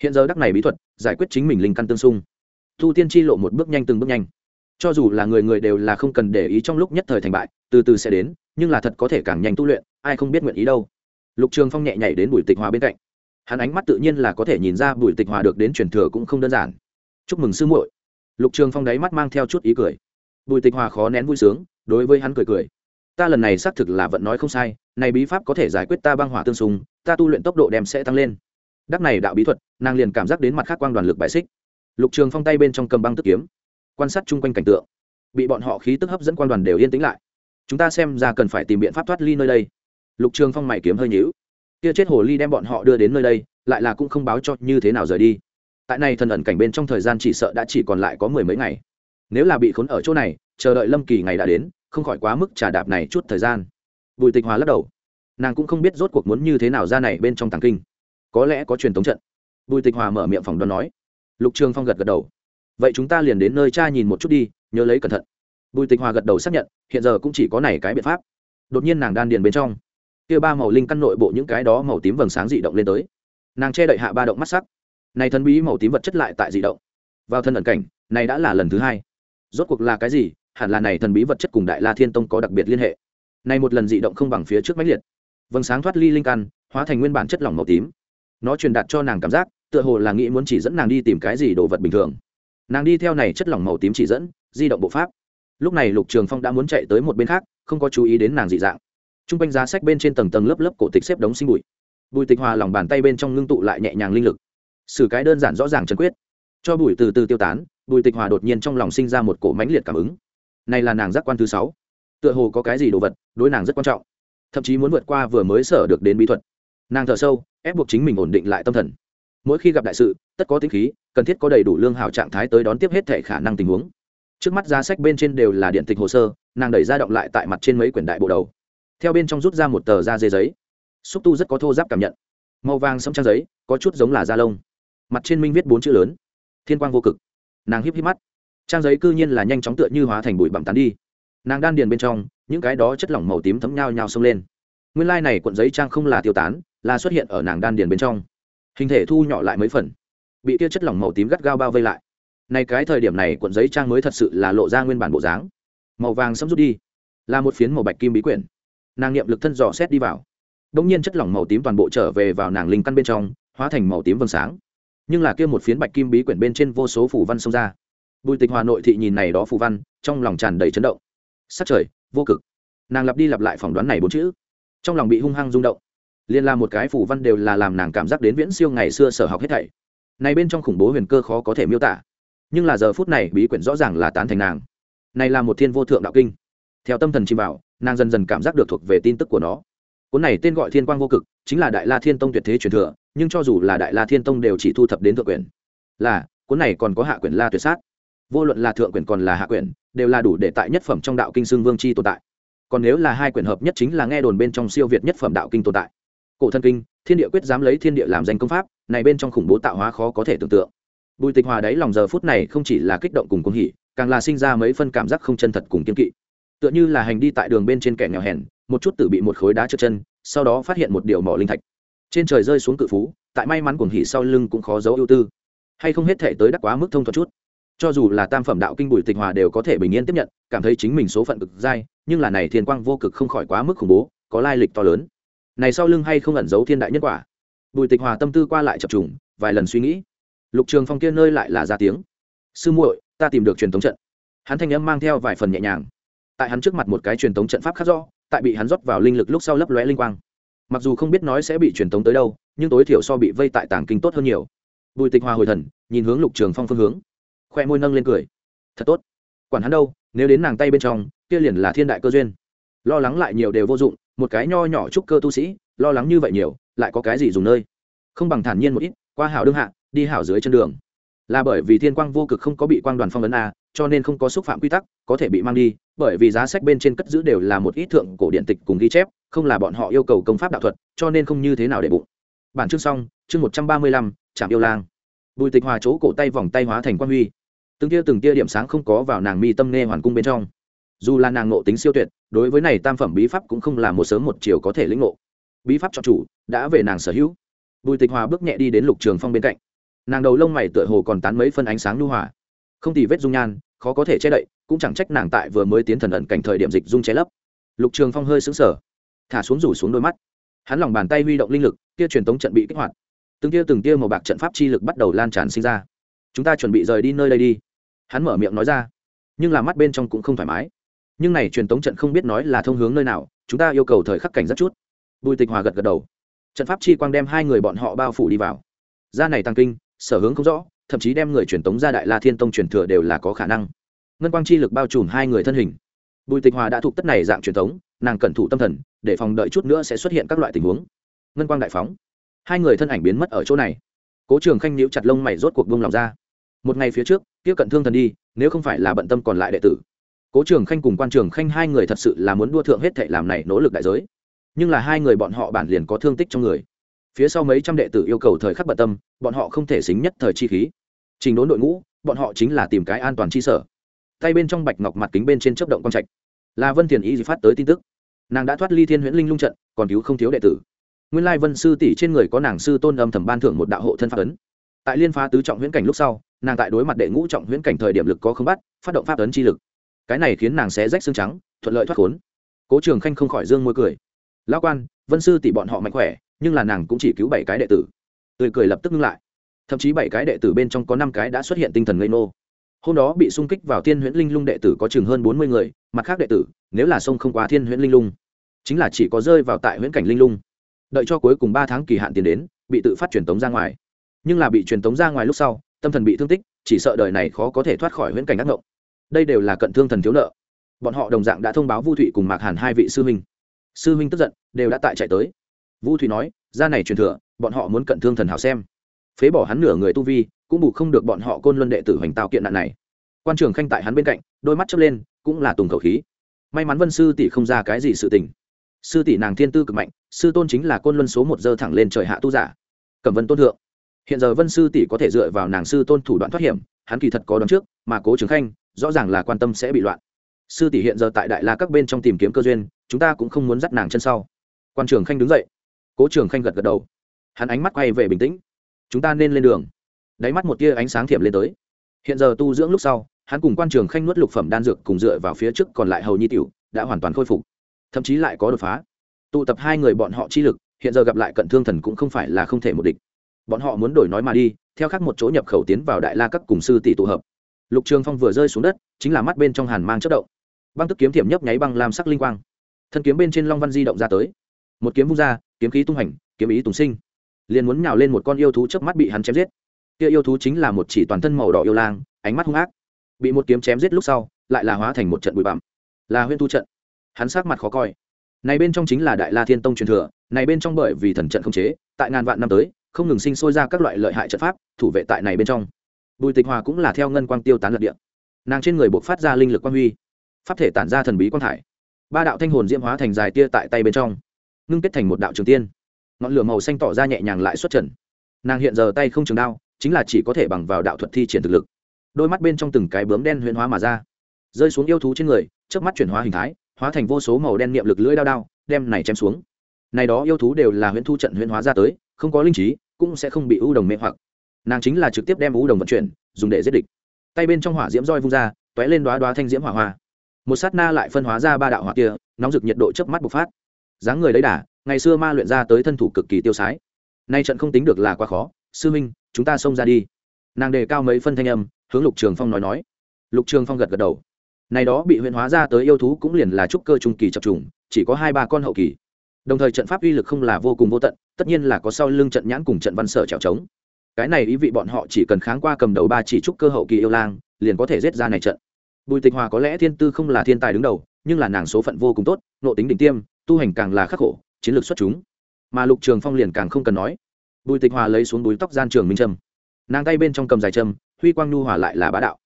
Hiện giờ đắc này bí thuật, giải quyết chính mình linh căn tương xung. Thu tiên chi lộ một bước nhanh từng bước nhanh cho dù là người người đều là không cần để ý trong lúc nhất thời thành bại, từ từ sẽ đến, nhưng là thật có thể càng nhanh tu luyện, ai không biết nguyện ý đâu. Lục trường phong nhẹ nhảy đến bùi tịch hòa bên cạnh. Hắn ánh mắt tự nhiên là có thể nhìn ra bùi tịch hòa được đến truyền thừa cũng không đơn giản. Chúc mừng sư muội. Lục trường phong đáy mắt mang theo chút ý cười. Bùi tịch hòa khó nén vui sướng, đối với hắn cười cười. Ta lần này xác thực là vẫn nói không sai, này bí pháp có thể giải quyết ta băng hỏa tương xung, ta tu luyện tốc độ đem sẽ tăng lên. Đắc này đạo bí thuật, nàng liền cảm giác đến mặt khác quang đoàn lực bại xích. Lục trường phong tay bên trong cầm băng tức kiếm quan sát chung quanh cảnh tượng. Bị bọn họ khí tức hấp dẫn quan đoàn đều yên tĩnh lại. Chúng ta xem ra cần phải tìm biện pháp thoát ly nơi đây. Lục trường phong mày kiếm hơi nhữu kia chết hồ ly đem bọn họ đưa đến nơi đây, lại là cũng không báo cho như thế nào rời đi. Tại này thần ẩn cảnh bên trong thời gian chỉ sợ đã chỉ còn lại có mười mấy ngày. Nếu là bị khốn ở chỗ này, chờ đợi lâm kỳ ngày đã đến, không khỏi quá mức trả đạp này chút thời gian. Bùi tịch hòa lắc đầu. Nàng cũng không biết rốt cuộc muốn như thế nào ra này bên trong tàng kinh. Có lẽ có truyền thống trận. Bùi tịch hòa mở miệng phòng đoán nói. Lục trường phong gật gật đầu vậy chúng ta liền đến nơi cha nhìn một chút đi, nhớ lấy cẩn thận. Bùi tịch hòa gật đầu xác nhận, hiện giờ cũng chỉ có này cái biện pháp. Đột nhiên nàng đan điền bên trong, kia ba màu linh căn nội bộ những cái đó màu tím vầng sáng dị động lên tới. Nàng che đậy hạ ba động mắt sắc. Này thần bí màu tím vật chất lại tại dị động. Vào thân ẩn cảnh, này đã là lần thứ hai. Rốt cuộc là cái gì? Hẳn là này thần bí vật chất cùng đại la thiên tông có đặc biệt liên hệ. Này một lần dị động không bằng phía trước mãnh liệt. Vầng sáng thoát ly linh căn, hóa thành nguyên bản chất lỏng màu tím. Nó truyền đạt cho nàng cảm giác, tựa hồ là nghĩ muốn chỉ dẫn nàng đi tìm cái gì đồ vật bình thường nàng đi theo này chất lỏng màu tím chỉ dẫn, di động bộ pháp. Lúc này lục trường phong đã muốn chạy tới một bên khác, không có chú ý đến nàng dị dạng. T r u n g quanh giá sách bên trên tầng tầng lớp lớp cổ tịch xếp đống sinh bụi. Bùi tịch hòa lòng bàn tay bên trong ngưng tụ lại nhẹ nhàng linh lực. Xử cái đơn giản rõ ràng chân quyết. Cho bụi từ từ tiêu tán, bùi tịch hòa đột nhiên trong lòng sinh ra một cổ mãnh liệt cảm ứng. Này là nàng giác quan thứ sáu. Tựa hồ có cái gì đồ vật, đối nàng rất quan trọng. Thậm chí muốn vượt qua vừa mới sở được đến bí thuật. Nàng thở sâu, ép buộc chính mình ổn định lại tâm thần mỗi khi gặp đại sự, tất có tính khí, cần thiết có đầy đủ lương hào trạng thái tới đón tiếp hết thể khả năng tình huống. Trước mắt giá sách bên trên đều là điện tịch hồ sơ, nàng đẩy ra động lại tại mặt trên mấy quyển đại bộ đầu. Theo bên trong rút ra một tờ da dê giấy. Xúc tu rất có thô giáp cảm nhận. Màu vàng sẫm trang giấy, có chút giống là da lông. Mặt trên minh viết bốn chữ lớn. Thiên quang vô cực. Nàng híp híp mắt. Trang giấy cư nhiên là nhanh chóng tựa như hóa thành bụi bặm tán đi. Nàng đan điền bên trong, những cái đó chất lỏng màu tím thấm nhau nhau xông lên. Nguyên lai này cuộn giấy trang không là tiêu tán, là xuất hiện ở nàng đan điền bên trong hình thể thu nhỏ lại mấy phần. Bị kia chất lỏng màu tím gắt gao bao vây lại. Này cái thời điểm này cuộn giấy trang mới thật sự là lộ ra nguyên bản bộ dáng. Màu vàng sẫm rút đi, là một phiến màu bạch kim bí quyển. Nàng niệm lực thân dò xét đi vào. Đông nhiên chất lỏng màu tím toàn bộ trở về vào nàng linh căn bên trong, hóa thành màu tím vầng sáng. Nhưng là kia một phiến bạch kim bí quyển bên trên vô số phủ văn xông ra. Bùi tịch hòa nội thị nhìn này đó phủ văn, trong lòng tràn đầy chấn động. Sắc trời, vô cực. Nàng lặp đi lặp lại phỏng đoán này bốn chữ. Trong lòng bị hung hăng rung động liên la một cái phủ văn đều là làm nàng cảm giác đến viễn siêu ngày xưa sở học hết thảy. Này bên trong khủng bố huyền cơ khó có thể miêu tả nhưng là giờ phút này bí quyển rõ ràng là tán thành nàng. Này là một thiên vô thượng đạo kinh. Theo tâm thần chi bảo, nàng dần dần cảm giác được thuộc về tin tức của nó. Cuốn này tên gọi thiên quang vô cực chính là đại la thiên tông tuyệt thế truyền thừa nhưng cho dù là đại la thiên tông đều chỉ thu thập đến thượng quyển. Là cuốn này còn có hạ quyển la tuyệt sát. Vô luận là thượng quyển còn là hạ quyển đều là đủ để tại nhất phẩm trong đạo kinh xương vương chi tồn tại. Còn nếu là hai quyển hợp nhất chính là nghe đồn bên trong siêu việt nhất phẩm đạo kinh tồn tại cổ thân kinh, thiên địa quyết dám lấy thiên địa làm danh công pháp, này bên trong khủng bố tạo hóa khó có thể tưởng tượng. Bùi tịch hòa đáy lòng giờ phút này không chỉ là kích động cùng cung hỉ, càng là sinh ra mấy phân cảm giác không chân thật cùng kiên kỵ. Tựa như là hành đi tại đường bên trên kẻ nghèo hèn, một chút tự bị một khối đá trượt chân, sau đó phát hiện một điều mỏ linh thạch. Trên trời rơi xuống cự phú, tại may mắn cuồng hỉ sau lưng cũng khó giấu ưu tư. Hay không hết thể tới đắc quá mức thông thuật chút. Cho dù là tam phẩm đạo kinh bùi tịch hòa đều có thể bình yên tiếp nhận, cảm thấy chính mình số phận cực dai, nhưng là này thiên quang vô cực không khỏi quá mức khủng bố, có lai lịch to lớn này sau lưng hay không ẩn giấu thiên đại nhân quả? Bùi tịch hòa tâm tư qua lại chập trùng, vài lần suy nghĩ. Lục trường phong kia nơi lại là ra tiếng. Sư muội, ta tìm được truyền thống trận. Hắn thanh âm mang theo vài phần nhẹ nhàng. Tại hắn trước mặt một cái truyền thống trận pháp khác rõ, tại bị hắn rót vào linh lực lúc sau lấp lóe linh quang. Mặc dù không biết nói sẽ bị truyền thống tới đâu, nhưng tối thiểu so bị vây tại tảng kinh tốt hơn nhiều. Bùi tịch hòa hồi thần, nhìn hướng lục trường phong phương hướng. Khoe môi nâng lên cười. Thật tốt. Quản hắn đâu, nếu đến nàng tay bên trong, kia liền là thiên đại cơ duyên lo lắng lại nhiều đều vô dụng, một cái nho nhỏ trúc cơ tu sĩ, lo lắng như vậy nhiều, lại có cái gì dùng nơi? Không bằng thản nhiên một ít, qua hảo đương hạ, đi hảo dưới chân đường. Là bởi vì thiên quang vô cực không có bị quang đoàn phong ấn a cho nên không có xúc phạm quy tắc, có thể bị mang đi, bởi vì giá sách bên trên cất giữ đều là một ít thượng cổ điện tịch cùng ghi chép, không là bọn họ yêu cầu công pháp đạo thuật, cho nên không như thế nào để bụng. Bản chương xong, chương một trăm ba mươi lăm trạm yêu lang. Bùi tịch hòa chỗ cổ tay vòng tay hóa thành quan huy. Từng tia từng tia điểm sáng không có vào nàng mi tâm nghe hoàn cung bên trong. Dù là nàng nộ tính siêu tuyệt đối với này tam phẩm bí pháp cũng không là một sớm một chiều có thể lĩnh ngộ. Bí pháp cho chủ đã về nàng sở hữu. Bùi tịch hòa bước nhẹ đi đến lục trường phong bên cạnh. Nàng đầu lông mày tựa hồ còn tán mấy phân ánh sáng lưu hòa. Không tì vết dung nhan, khó có thể che đậy, cũng chẳng trách nàng tại vừa mới tiến thần ẩn cảnh thời điểm dịch dung che lấp. Lục trường phong hơi xứng sở thả xuống rủ xuống đôi mắt. Hắn lòng bàn tay huy động linh lực, kia truyền tống trận bị kích hoạt. Từng tia từng tia màu bạc trận pháp chi lực bắt đầu lan tràn sinh ra. Chúng ta chuẩn bị rời đi nơi đây đi. Hắn mở miệng nói ra, nhưng là mắt bên trong cũng không thoải mái nhưng này truyền tống trận không biết nói là thông hướng nơi nào, chúng ta yêu cầu thời khắc cảnh rất chút. Bùi tịch hòa gật gật đầu. Trận pháp chi quang đem hai người bọn họ bao phủ đi vào. Ra này tăng kinh, sở hướng không rõ, thậm chí đem người truyền tống ra đại la thiên tông truyền thừa đều là có khả năng. Ngân quang chi lực bao trùm hai người thân hình. Bùi tịch hòa đã thuộc tất này dạng truyền thống nàng cẩn thủ tâm thần, để phòng đợi chút nữa sẽ xuất hiện các loại tình huống. Ngân quang đại phóng. Hai người thân ảnh biến mất ở chỗ này. Cố trường khanh níu chặt lông mày rốt cuộc buông lòng ra. Một ngày phía trước tiếp cận thương thần đi, nếu không phải là bận tâm còn lại đệ tử cố trường khanh cùng quan trường khanh hai người thật sự là muốn đua thượng hết thệ làm này nỗ lực đại giới. Nhưng là hai người bọn họ bản liền có thương tích trong người. Phía sau mấy trăm đệ tử yêu cầu thời khắc bận tâm, bọn họ không thể xính nhất thời chi khí. Trình đốn đội ngũ, bọn họ chính là tìm cái an toàn chi sở. Tay bên trong bạch ngọc mặt kính bên trên chấp động quang trạch. Là vân thiền y phát tới tin tức. Nàng đã thoát ly thiên huyễn linh lung trận, còn cứu không thiếu đệ tử. Nguyên lai vân sư tỷ trên người có nàng sư tôn âm thầm ban thưởng một đạo hộ thân pháp ấn. Tại liên phá tứ trọng huyễn cảnh lúc sau, nàng tại đối mặt đệ ngũ trọng huyễn cảnh thời điểm lực có không bắt, phát động pháp ấn chi lực cái này khiến nàng sẽ rách xương trắng, thuận lợi thoát khốn. Cố trường khanh không khỏi dương môi cười. Lão quan, vân sư tỷ bọn họ mạnh khỏe, nhưng là nàng cũng chỉ cứu bảy cái đệ tử. Tươi cười lập tức ngưng lại. Thậm chí bảy cái đệ tử bên trong có năm cái đã xuất hiện tinh thần ngây nô hôm đó bị xung kích vào thiên huyễn linh lung đệ tử có chừng hơn bốn mươi người, mặt khác đệ tử, nếu là sông không qua thiên huyễn linh lung, chính là chỉ có rơi vào tại huyễn cảnh linh lung. Đợi cho cuối cùng ba tháng kỳ hạn tiền đến, bị tự phát truyền tống ra ngoài. Nhưng là bị truyền tống ra ngoài lúc sau, tâm thần bị thương tích, chỉ sợ đời này khó có thể thoát khỏi huyễn cảnh ác ngộng đây đều là cận thương thần thiếu nợ. Bọn họ đồng dạng đã thông báo vu thụy cùng mạc hàn hai vị sư huynh. Sư huynh tức giận, đều đã tại chạy tới. Vu thụy nói, ra này truyền thừa, bọn họ muốn cận thương thần hảo xem. Phế bỏ hắn nửa người tu vi, cũng bù không được bọn họ côn luân đệ tử hoành tạo kiện nạn này. Quan trường khanh tại hắn bên cạnh, đôi mắt chớp lên, cũng là tùng khẩu khí. May mắn vân sư tỷ không ra cái gì sự tình. Sư tỷ nàng thiên tư cực mạnh, sư tôn chính là côn luân số một dơ thẳng lên trời hạ tu giả. Cẩm vân tôn thượng. Hiện giờ vân sư tỷ có thể dựa vào nàng sư tôn thủ đoạn thoát hiểm, hắn kỳ thật có đoán trước, mà cố trường khanh rõ ràng là quan tâm sẽ bị loạn. Sư tỷ hiện giờ tại đại la các bên trong tìm kiếm cơ duyên, chúng ta cũng không muốn dắt nàng chân sau. Quan trường khanh đứng dậy. Cố trường khanh gật gật đầu. Hắn ánh mắt quay về bình tĩnh. Chúng ta nên lên đường. Đáy mắt một tia ánh sáng thiểm lên tới. Hiện giờ tu dưỡng lúc sau, hắn cùng quan trường khanh nuốt lục phẩm đan dược cùng dựa vào phía trước còn lại hầu nhi tiểu, đã hoàn toàn khôi phục. Thậm chí lại có đột phá. Tụ tập hai người bọn họ chi lực, hiện giờ gặp lại cận thương thần cũng không phải là không thể một địch. Bọn họ muốn đổi nói mà đi, theo khác một chỗ nhập khẩu tiến vào đại la các cùng sư tỷ tụ hợp lục trường phong vừa rơi xuống đất, chính là mắt bên trong hàn mang chất động. Băng tức kiếm thiểm nhấp nháy băng làm sắc linh quang. Thân kiếm bên trên long văn di động ra tới. Một kiếm vung ra, kiếm khí tung hành, kiếm ý tùng sinh. Liền muốn nhào lên một con yêu thú trước mắt bị hắn chém giết. Kia yêu thú chính là một chỉ toàn thân màu đỏ yêu lang, ánh mắt hung ác. Bị một kiếm chém giết lúc sau, lại là hóa thành một trận bụi bặm. Là huyên thu trận. Hắn sát mặt khó coi. Này bên trong chính là đại la thiên tông truyền thừa, này bên trong bởi vì thần trận không chế, tại ngàn vạn năm tới, không ngừng sinh sôi ra các loại lợi hại trận pháp, thủ vệ tại này bên trong bùi tịch hòa cũng là theo ngân quang tiêu tán lật điện, nàng trên người buộc phát ra linh lực quang huy pháp thể tản ra thần bí quang thải. Ba đạo thanh hồn diễm hóa thành dài tia tại tay bên trong ngưng kết thành một đạo trường tiên. Ngọn lửa màu xanh tỏ ra nhẹ nhàng lại xuất trần. Nàng hiện giờ tay không trường đao chính là chỉ có thể bằng vào đạo thuật thi triển thực lực. Đôi mắt bên trong từng cái bướm đen huyễn hóa mà ra rơi xuống yêu thú trên người trước mắt chuyển hóa hình thái hóa thành vô số màu đen niệm lực lưỡi đao đao đem này chém xuống. Này đó yêu thú đều là huyễn thu trận huyễn hóa ra tới không có linh trí cũng sẽ không bị ưu đồng mê hoặc nàng chính là trực tiếp đem ưu đồng vận chuyển, dùng để giết địch. Tay bên trong hỏa diễm roi vung ra t ó é lên đoá đoá thanh diễm hỏa hoa. Một sát na lại phân hóa ra ba đạo hỏa kia, nóng rực nhiệt độ chớp mắt bộc phát. Dáng người đấy đà, ngày xưa ma luyện ra tới thân thủ cực kỳ tiêu sái. Nay trận không tính được là quá khó, sư minh, chúng ta xông ra đi. Nàng đề cao mấy phân thanh âm, hướng lục trường phong nói nói. Lục trường phong gật gật đầu. Này đó bị huyện hóa ra tới yêu thú cũng liền là trúc cơ trung kỳ chập trùng, chỉ có hai ba con hậu kỳ. Đồng thời trận pháp uy lực không là vô cùng vô tận, tất nhiên là có sau lưng trận nhãn cùng trận văn sở trèo trống cái này ý vị bọn họ chỉ cần kháng qua cầm đầu ba chỉ trúc cơ hậu kỳ yêu lang, liền có thể giết ra này trận. Bùi tịch hòa có lẽ thiên tư không là thiên tài đứng đầu, nhưng là nàng số phận vô cùng tốt nộ tính đỉnh tiêm, tu hành càng là khắc khổ, chiến lược xuất chúng. Mà lục trường phong liền càng không cần nói. Bùi tịch hòa lấy xuống búi tóc gian trường minh trâm. Nàng tay bên trong cầm dài trâm, huy quang nhu hòa lại là bá đạo.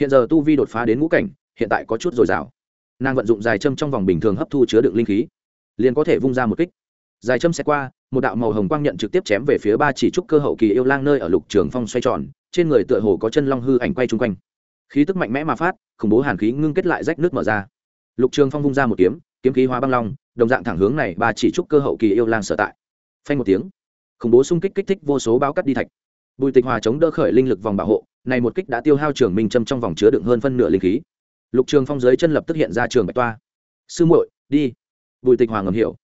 Hiện giờ tu vi đột phá đến ngũ cảnh, hiện tại có chút dồi dào. Nàng vận dụng dài châm trong vòng bình thường hấp thu chứa đựng linh khí, liền có thể vung ra một kích dài châm sẽ qua, một đạo màu hồng quang nhận trực tiếp chém về phía ba chỉ trúc cơ hậu kỳ yêu lang nơi ở lục trường phong xoay tròn, trên người tựa hồ có chân long hư ảnh quay chung quanh. Khí tức mạnh mẽ mà phát, khủng bố hàn khí ngưng kết lại rách nước mở ra. Lục trường phong vung ra một kiếm kiếm khí hóa băng long, đồng dạng thẳng hướng này ba chỉ trúc cơ hậu kỳ yêu lang sở tại. Phanh một tiếng, khủng bố xung kích kích thích vô số báo cắt đi thạch. Bùi tịch hòa chống đỡ khởi linh lực vòng bảo hộ, này một kích đã tiêu hao trường minh châm trong vòng chứa đựng hơn phân nửa linh khí. Lục trường phong dưới chân lập tức hiện ra trường bạch toa. Sư muội, đi. Bùi tịch hòa ngầm hiểu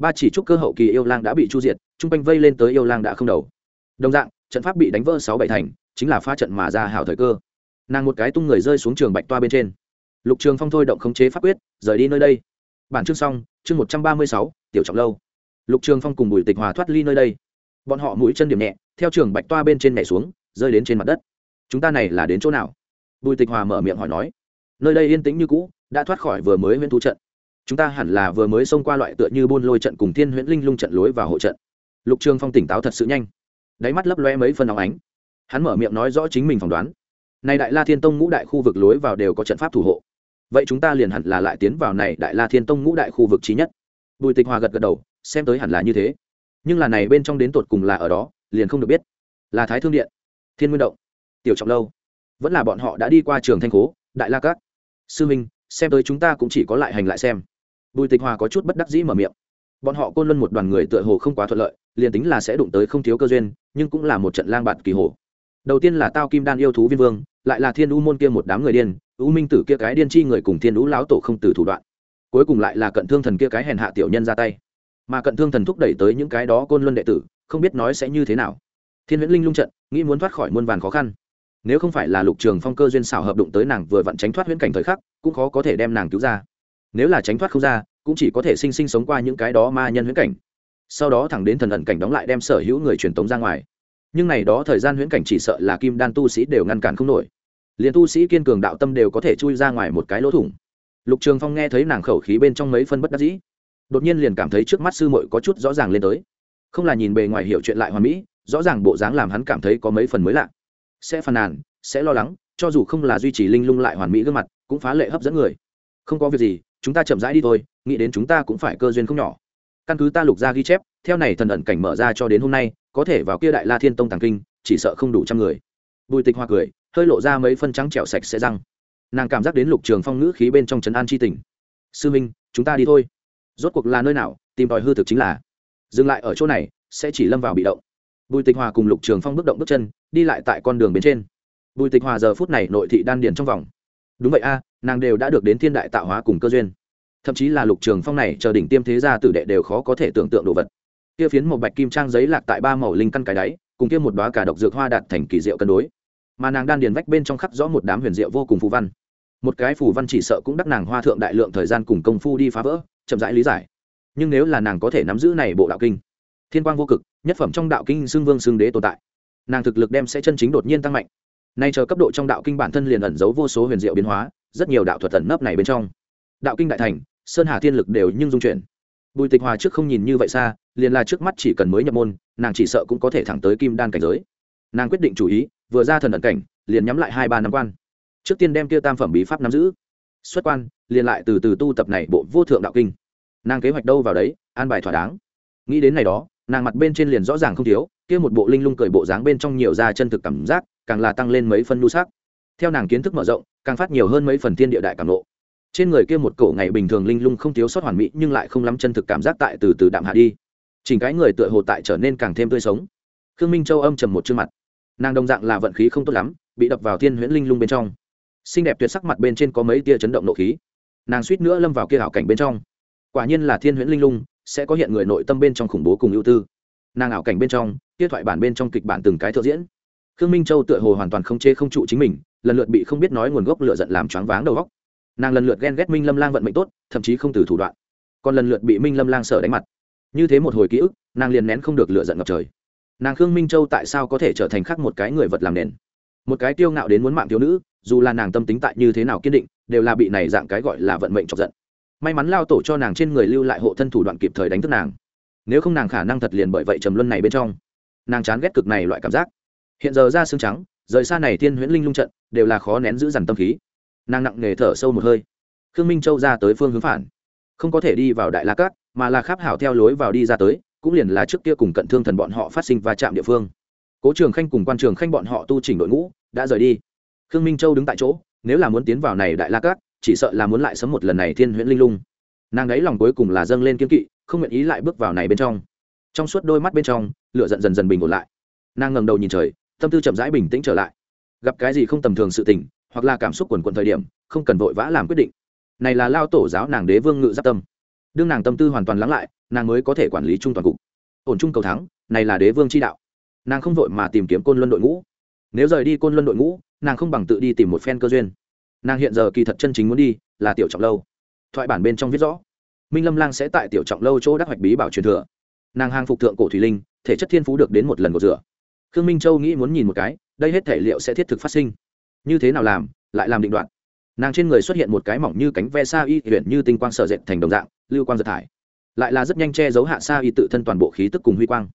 ba chỉ trúc cơ hậu kỳ yêu lang đã bị chu diệt, chung quanh vây lên tới yêu lang đã không đầu. Đồng dạng, trận pháp bị đánh vỡ sáu bảy thành, chính là pha trận mà ra hảo thời cơ. Nàng một cái tung người rơi xuống trường bạch toa bên trên. Lục trường phong thôi động khống chế pháp quyết, rời đi nơi đây. Bản chương xong, chương một trăm ba mươi sáu, tiểu trọng lâu. Lục trường phong cùng bùi tịch hòa thoát ly nơi đây. Bọn họ mũi chân điểm nhẹ, theo trường bạch toa bên trên nhảy xuống, rơi đến trên mặt đất. Chúng ta này là đến chỗ nào? Bùi tịch hòa mở miệng hỏi nói. Nơi đây yên tĩnh như cũ, đã thoát khỏi vừa mới huyễn thú trận chúng ta hẳn là vừa mới xông qua loại tựa như buôn lôi trận cùng thiên huyễn linh lung trận lối vào hộ trận. Lục trường phong tỉnh táo thật sự nhanh. Đáy mắt lấp loe mấy phân óng ánh. Hắn mở miệng nói rõ chính mình phỏng đoán. Nay đại la thiên tông ngũ đại khu vực lối vào đều có trận pháp thủ hộ. Vậy chúng ta liền hẳn là lại tiến vào này đại la thiên tông ngũ đại khu vực trí nhất. Bùi tịch hòa gật gật đầu, xem tới hẳn là như thế. Nhưng là này bên trong đến tột cùng là ở đó, liền không được biết. Là thái thương điện, thiên nguyên động, tiểu trọng lâu. Vẫn là bọn họ đã đi qua trường thanh cố đại la cát sư minh xem tới chúng ta cũng chỉ có lại hành lại xem. Bùi tịch hòa có chút bất đắc dĩ mở miệng. Bọn họ côn luân một đoàn người tựa hồ không quá thuận lợi, liền tính là sẽ đụng tới không thiếu cơ duyên, nhưng cũng là một trận lang bạt kỳ hồ. Đầu tiên là tao kim đan yêu thú viên vương, lại là thiên u môn kia một đám người điên, u minh tử kia cái điên chi người cùng thiên u lão tổ không từ thủ đoạn. Cuối cùng lại là cận thương thần kia cái hèn hạ tiểu nhân ra tay. Mà cận thương thần thúc đẩy tới những cái đó côn luân đệ tử, không biết nói sẽ như thế nào. Thiên huyễn linh lung trận, nghĩ muốn thoát khỏi muôn vàn khó khăn nếu không phải là lục trường phong cơ duyên xảo hợp đụng tới nàng vừa vặn tránh thoát huyễn cảnh thời khắc, cũng khó có thể đem nàng cứu ra. Nếu là tránh thoát không ra, cũng chỉ có thể sinh sinh sống qua những cái đó ma nhân huyễn cảnh. Sau đó thẳng đến thần ẩn cảnh đóng lại đem sở hữu người truyền tống ra ngoài. Nhưng này đó thời gian huyễn cảnh chỉ sợ là kim đan tu sĩ đều ngăn cản không nổi. Liền tu sĩ kiên cường đạo tâm đều có thể chui ra ngoài một cái lỗ thủng. Lục trường phong nghe thấy nàng khẩu khí bên trong mấy phân bất đắc dĩ, đột nhiên liền cảm thấy trước mắt sư muội có chút rõ ràng lên tới. Không là nhìn bề ngoài hiểu chuyện lại hoàn mỹ, rõ ràng bộ dáng làm hắn cảm thấy có mấy phần mới lạ sẽ phàn nàn, sẽ lo lắng, cho dù không là duy trì linh lung lại hoàn mỹ gương mặt, cũng phá lệ hấp dẫn người. Không có việc gì, chúng ta chậm rãi đi thôi, nghĩ đến chúng ta cũng phải cơ duyên không nhỏ. Căn cứ ta lục ra ghi chép, theo này thần ẩn cảnh mở ra cho đến hôm nay, có thể vào kia đại la thiên tông tàng kinh, chỉ sợ không đủ trăm người. Bùi tịch hoa cười, hơi lộ ra mấy phân trắng trẻo sạch sẽ răng. Nàng cảm giác đến lục trường phong ngữ khí bên trong trấn an c h i tình. Sư minh, chúng ta đi thôi. Rốt cuộc là nơi nào, tìm tòi hư thực chính là. Dừng lại ở chỗ này, sẽ chỉ lâm vào bị động bùi tịch hòa cùng lục trường phong bước động bước chân, đi lại tại con đường bên trên. Bùi tịch hòa giờ phút này nội thị đan điền trong vòng. Đúng vậy a, nàng đều đã được đến thiên đại tạo hóa cùng cơ duyên. Thậm chí là lục trường phong này chờ đỉnh tiêm thế gia tử đệ đều khó có thể tưởng tượng đồ vật. Kia phiến một bạch kim trang giấy lạc tại ba màu linh căn cái đáy, cùng kia một đoá cả độc dược hoa đạt thành kỳ diệu cân đối. Mà nàng đan điền vách bên trong khắc rõ một đám huyền diệu vô cùng phù văn. Một cái phù văn chỉ sợ cũng đắc nàng hoa thượng đại lượng thời gian cùng công phu đi phá vỡ, chậm rãi lý giải. Nhưng nếu là nàng có thể nắm giữ này bộ đạo kinh thiên quang vô cực, nhất phẩm trong đạo kinh xưng vương xưng đế tồn tại. Nàng thực lực đem sẽ chân chính đột nhiên tăng mạnh. Nay chờ cấp độ trong đạo kinh bản thân liền ẩn giấu vô số huyền diệu biến hóa, rất nhiều đạo thuật ẩn nấp này bên trong. Đạo kinh đại thành, sơn hà thiên lực đều nhưng dung chuyển. Bùi tịch hòa trước không nhìn như vậy xa, liền là trước mắt chỉ cần mới nhập môn, nàng chỉ sợ cũng có thể thẳng tới kim đan cảnh giới. Nàng quyết định chủ ý, vừa ra thần ẩn cảnh, liền nhắm lại hai ba năm quan. Trước tiên đem kia tam phẩm bí pháp nắm giữ. Xuất quan, liền lại từ từ tu tập này bộ vô thượng đạo kinh. Nàng kế hoạch đâu vào đấy, an bài thỏa đáng. Nghĩ đến này đó nàng mặt bên trên liền rõ ràng không thiếu, kia một bộ linh lung cởi bộ dáng bên trong nhiều da chân thực cảm giác, càng là tăng lên mấy phân nu sắc. Theo nàng kiến thức mở rộng, càng phát nhiều hơn mấy phần thiên địa đại cảm lộ trên người kia một cổ ngày bình thường linh lung không thiếu sót hoàn mỹ, nhưng lại không lắm chân thực cảm giác tại từ từ đạm hạ đi. Chỉnh cái người tựa hồ tại trở nên càng thêm tươi sống. Khương minh châu âm trầm một chương mặt. Nàng đồng dạng là vận khí không tốt lắm, bị đập vào thiên huyễn linh lung bên trong. Xinh đẹp tuyệt sắc mặt bên trên có mấy tia chấn động nộ khí. Nàng suýt nữa lâm vào kia hảo cảnh bên trong. Quả nhiên là thiên huyễn linh lung sẽ có hiện người nội tâm bên trong khủng bố cùng ưu tư. Nàng ảo cảnh bên trong tiết thoại bản bên trong kịch bản từng cái thợ diễn. Khương minh châu tựa hồ hoàn toàn không chê không trụ chính mình, lần lượt bị không biết nói nguồn gốc lựa giận làm choáng váng đầu góc nàng lần lượt ghen ghét minh lâm lang vận mệnh tốt, thậm chí không từ thủ đoạn. Còn lần lượt bị minh lâm lang sợ đánh mặt. Như thế một hồi ký ức, nàng liền nén không được lựa giận ngập trời. Nàng khương minh châu tại sao có thể trở thành khác một cái người vật làm nền? Một cái tiêu ngạo đến muốn mạng thiếu nữ, dù là nàng tâm tính tại như thế nào kiên định, đều là bị này dạng cái gọi là vận mệnh chọc giận may mắn lao tổ cho nàng trên người lưu lại hộ thân thủ đoạn kịp thời đánh thức nàng. Nếu không nàng khả năng thật liền bởi vậy trầm luân này bên trong. Nàng chán ghét cực này loại cảm giác. Hiện giờ ra xương trắng, rời xa này thiên huyễn linh lung trận, đều là khó nén giữ dằn tâm khí. Nàng nặng nề thở sâu một hơi. Khương minh châu ra tới phương hướng phản. Không có thể đi vào đại la cát, mà là kháp hảo theo lối vào đi ra tới, cũng liền là trước kia cùng cận thương thần bọn họ phát sinh va chạm địa phương. Cố trường khanh cùng quan trường khanh bọn họ tu chỉnh đội ngũ, đã rời đi. Khương minh châu đứng tại chỗ, nếu là muốn tiến vào này đại la cát chỉ sợ là muốn lại sớm một lần này thiên huyễn linh lung. Nàng ấy lòng cuối cùng là dâng lên kiên kỵ, không nguyện ý lại bước vào này bên trong. Trong suốt đôi mắt bên trong, lửa giận dần dần bình ổn lại. Nàng ngẩng đầu nhìn trời, tâm tư chậm rãi bình tĩnh trở lại. Gặp cái gì không tầm thường sự tình, hoặc là cảm xúc quần quận thời điểm, không cần vội vã làm quyết định. Này là lao tổ giáo nàng đế vương ngự giáp tâm. Đương nàng tâm tư hoàn toàn lắng lại, nàng mới có thể quản lý trung toàn cục. Ổn trung cầu thắng, này là đế vương chi đạo. Nàng không vội mà tìm kiếm côn luân đội ngũ. Nếu rời đi côn luân đội ngũ, nàng không bằng tự đi tìm một phen cơ duyên nàng hiện giờ kỳ thật chân chính muốn đi là tiểu trọng lâu. Thoại bản bên trong viết rõ, minh lâm lang sẽ tại tiểu trọng lâu chỗ đắc hoạch bí bảo truyền thừa. Nàng hàng phục thượng cổ thủy linh, thể chất thiên phú được đến một lần một rửa. Khương minh châu nghĩ muốn nhìn một cái, đây hết thể liệu sẽ thiết thực phát sinh. Như thế nào làm, lại làm định đoạn. Nàng trên người xuất hiện một cái mỏng như cánh ve sa y huyện như tinh quang sợ dệt thành đồng dạng, lưu quang giật thải. Lại là rất nhanh che giấu hạ sa y tự thân toàn bộ khí tức cùng huy quang.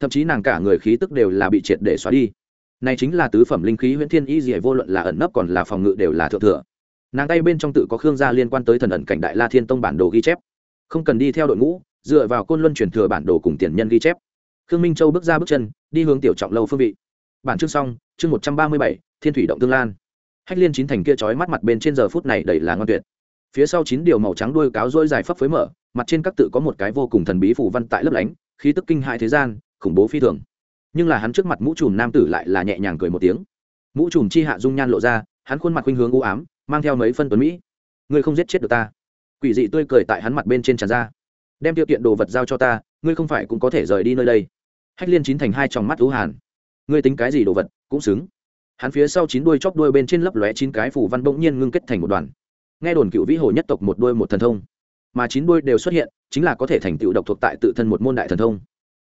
Thậm chí nàng cả người khí tức đều là bị triệt để xóa đi này chính là tứ phẩm linh khí huyễn thiên y dị vô luận là ẩn nấp còn là phòng ngự đều là thượng thừa. Nàng tay bên trong tự có khương gia liên quan tới thần ẩn cảnh đại la thiên tông bản đồ ghi chép. Không cần đi theo đội ngũ, dựa vào côn luân truyền thừa bản đồ cùng tiền nhân ghi chép. Khương minh châu bước ra bước chân, đi hướng tiểu trọng lâu phương vị. Bản chương xong, chương một trăm ba mươi bảy, thiên thủy động tương lan. Hách liên chín thành kia trói mắt mặt bên trên giờ phút này đầy là ngon tuyệt. Phía sau chín điều màu trắng đuôi cáo dôi dài phấp phới mở, mặt trên các tự có một cái vô cùng thần bí phủ văn tại lấp lánh, khí tức kinh hại thế gian, khủng bố phi thường nhưng là hắn trước mặt mũ trùm nam tử lại là nhẹ nhàng cười một tiếng. Mũ trùm chi hạ dung nhan lộ ra, hắn khuôn mặt khuynh hướng u ám, mang theo mấy phân tuấn mỹ. Ngươi không giết chết được ta. Quỷ dị tươi cười tại hắn mặt bên trên tràn ra. Đem tiêu kiện đồ vật giao cho ta, ngươi không phải cũng có thể rời đi nơi đây. Hách liên chín thành hai tròng mắt thú hàn. Ngươi tính cái gì đồ vật, cũng xứng. Hắn phía sau chín đuôi chóp đuôi bên trên lấp lóe chín cái phủ văn bỗng nhiên ngưng kết thành một đoàn. Nghe đồn cựu vĩ hồ nhất tộc một đuôi một thần thông. Mà chín đuôi đều xuất hiện, chính là có thể thành tựu độc thuộc tại tự thân một môn đại thần thông.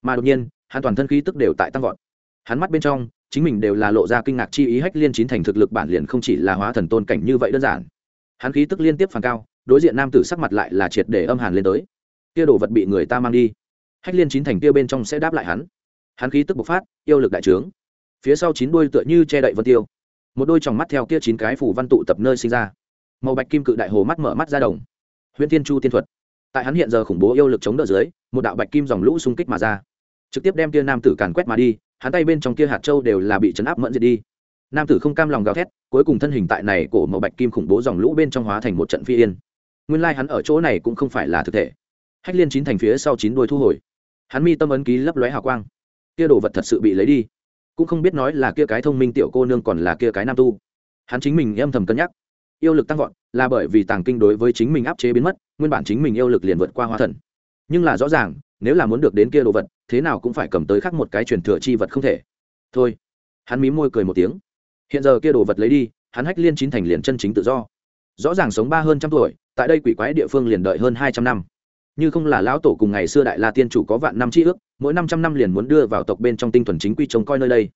Mà đột nhiên hắn toàn thân khí tức đều tại tăng vọt. Hắn mắt bên trong, chính mình đều là lộ ra kinh ngạc chi ý hách liên chín thành thực lực bản liền không chỉ là hóa thần tôn cảnh như vậy đơn giản. Hắn khí tức liên tiếp phản cao, đối diện nam tử sắc mặt lại là triệt để âm hàn lên tới. Kia đồ vật bị người ta mang đi. Hách liên chín thành kia bên trong sẽ đáp lại hắn. Hắn khí tức bộc phát, yêu lực đại trướng. Phía sau chín đuôi tựa như che đậy vân tiêu. Một đôi tròng mắt theo kia chín cái phủ văn tụ tập nơi sinh ra. Màu bạch kim cự đại hồ mắt mở mắt ra đồng. Huyễn thiên chu tiên thuật. Tại hắn hiện giờ khủng bố yêu lực chống đỡ dưới, một đạo bạch kim dòng lũ xung kích mà ra trực tiếp đem kia nam tử càn quét mà đi, hắn tay bên trong kia hạt châu đều là bị chấn áp mẫn diệt đi. Nam tử không cam lòng gào thét, cuối cùng thân hình tại này cổ màu bạch kim khủng bố dòng lũ bên trong hóa thành một trận phi yên. Nguyên lai hắn ở chỗ này cũng không phải là thực thể. Hách liên chín thành phía sau chín đuôi thu hồi. Hắn mi tâm ấn ký lấp lóe hào quang. Kia đồ vật thật sự bị lấy đi. Cũng không biết nói là kia cái thông minh tiểu cô nương còn là kia cái nam tu. Hắn chính mình âm thầm cân nhắc. Yêu lực tăng vọt, là bởi vì tàng kinh đối với chính mình áp chế biến mất, nguyên bản chính mình yêu lực liền vượt qua hóa thần. Nhưng là rõ ràng nếu là muốn được đến kia đồ vật, thế nào cũng phải cầm tới khác một cái truyền thừa chi vật không thể. Thôi. Hắn mí môi cười một tiếng. Hiện giờ kia đồ vật lấy đi, hắn hách liên chín thành liền chân chính tự do. Rõ ràng sống ba hơn trăm tuổi, tại đây quỷ quái địa phương liền đợi hơn hai trăm năm. Như không là lão tổ cùng ngày xưa đại la tiên chủ có vạn năm tri ước, mỗi năm trăm năm liền muốn đưa vào tộc bên trong tinh thuần chính quy trông coi nơi đây.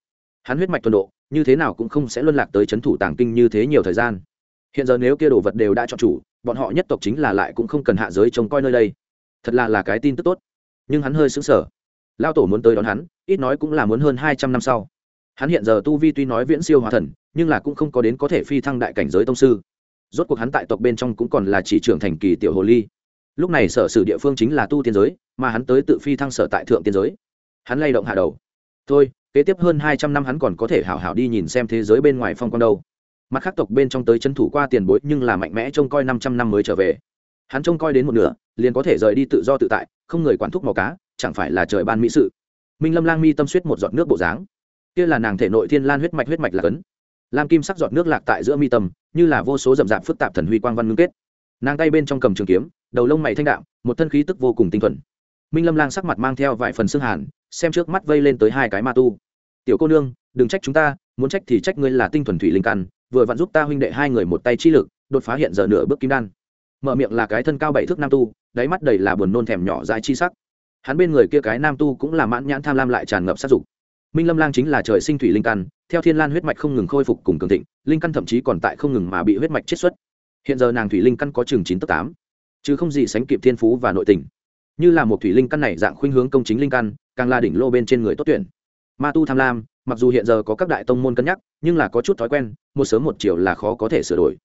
Hắn huyết mạch thuần độ, như thế nào cũng không sẽ luân lạc tới c h ấ n thủ tàng kinh như thế nhiều thời gian. Hiện giờ nếu kia đồ vật đều đã chọn chủ, bọn họ nhất tộc chính là lại cũng không cần hạ giới trông coi nơi đây. Thật là là cái tin tức tốt nhưng hắn hơi sững sờ. Lao tổ muốn tới đón hắn, ít nói cũng là muốn hơn hai trăm năm sau. Hắn hiện giờ tu vi tuy nói viễn siêu hòa thần, nhưng là cũng không có đến có thể phi thăng đại cảnh giới tông sư. Rốt cuộc hắn tại tộc bên trong cũng còn là chỉ trưởng thành kỳ tiểu hồ ly. Lúc này sở sử địa phương chính là tu tiên giới, mà hắn tới tự phi thăng sở tại thượng tiên giới. Hắn lay động hạ đầu. Thôi, kế tiếp hơn hai trăm năm hắn còn có thể hảo hảo đi nhìn xem thế giới bên ngoài phong quang đâu. Mặt khác tộc bên trong tới chân thủ qua tiền bối nhưng là mạnh mẽ trông coi năm trăm năm mới trở về. Hắn trông coi đến một nửa, liền có thể rời đi tự do tự tại không người quản thúc màu cá, chẳng phải là trời ban mỹ sự. Minh lâm lang mi tâm suýt một giọt nước bộ dáng. Kia là nàng thể nội thiên lan huyết mạch huyết mạch là cấn. Lam kim sắc giọt nước lạc tại giữa mi tâm, như là vô số rậm rạp phức tạp thần huy quang văn ngưng kết. Nàng tay bên trong cầm trường kiếm, đầu lông mày thanh đạm, một thân khí tức vô cùng tinh thuần. Minh lâm lang sắc mặt mang theo vài phần xương hàn, xem trước mắt vây lên tới hai cái ma tu. Tiểu cô nương, đừng trách chúng ta, muốn trách thì trách ngươi là tinh thuần thủy linh căn, vừa vặn giúp ta huynh đệ hai người một tay chi lực, đột phá hiện giờ nửa bước kim đan. Mở miệng là cái thân cao bảy thước nam tu đáy mắt đầy là buồn nôn thèm nhỏ dãi chi sắc. Hắn bên người kia cái nam tu cũng là mãn nhãn tham lam lại tràn ngập sát dục. Minh lâm lang chính là trời sinh thủy linh căn, theo thiên lan huyết mạch không ngừng khôi phục cùng cường thịnh, linh căn thậm chí còn tại không ngừng mà bị huyết mạch chiết xuất. Hiện giờ nàng thủy linh căn có chừng chín tấc tám, chứ không gì sánh kịp thiên phú và nội tình. Như là một thủy linh căn này dạng khuynh hướng công chính linh căn, càng là đỉnh lô bên trên người tốt tuyển. Ma tu tham lam, mặc dù hiện giờ có các đại tông môn cân nhắc, nhưng là có chút thói quen, một sớm một chiều là khó có thể sửa đổi.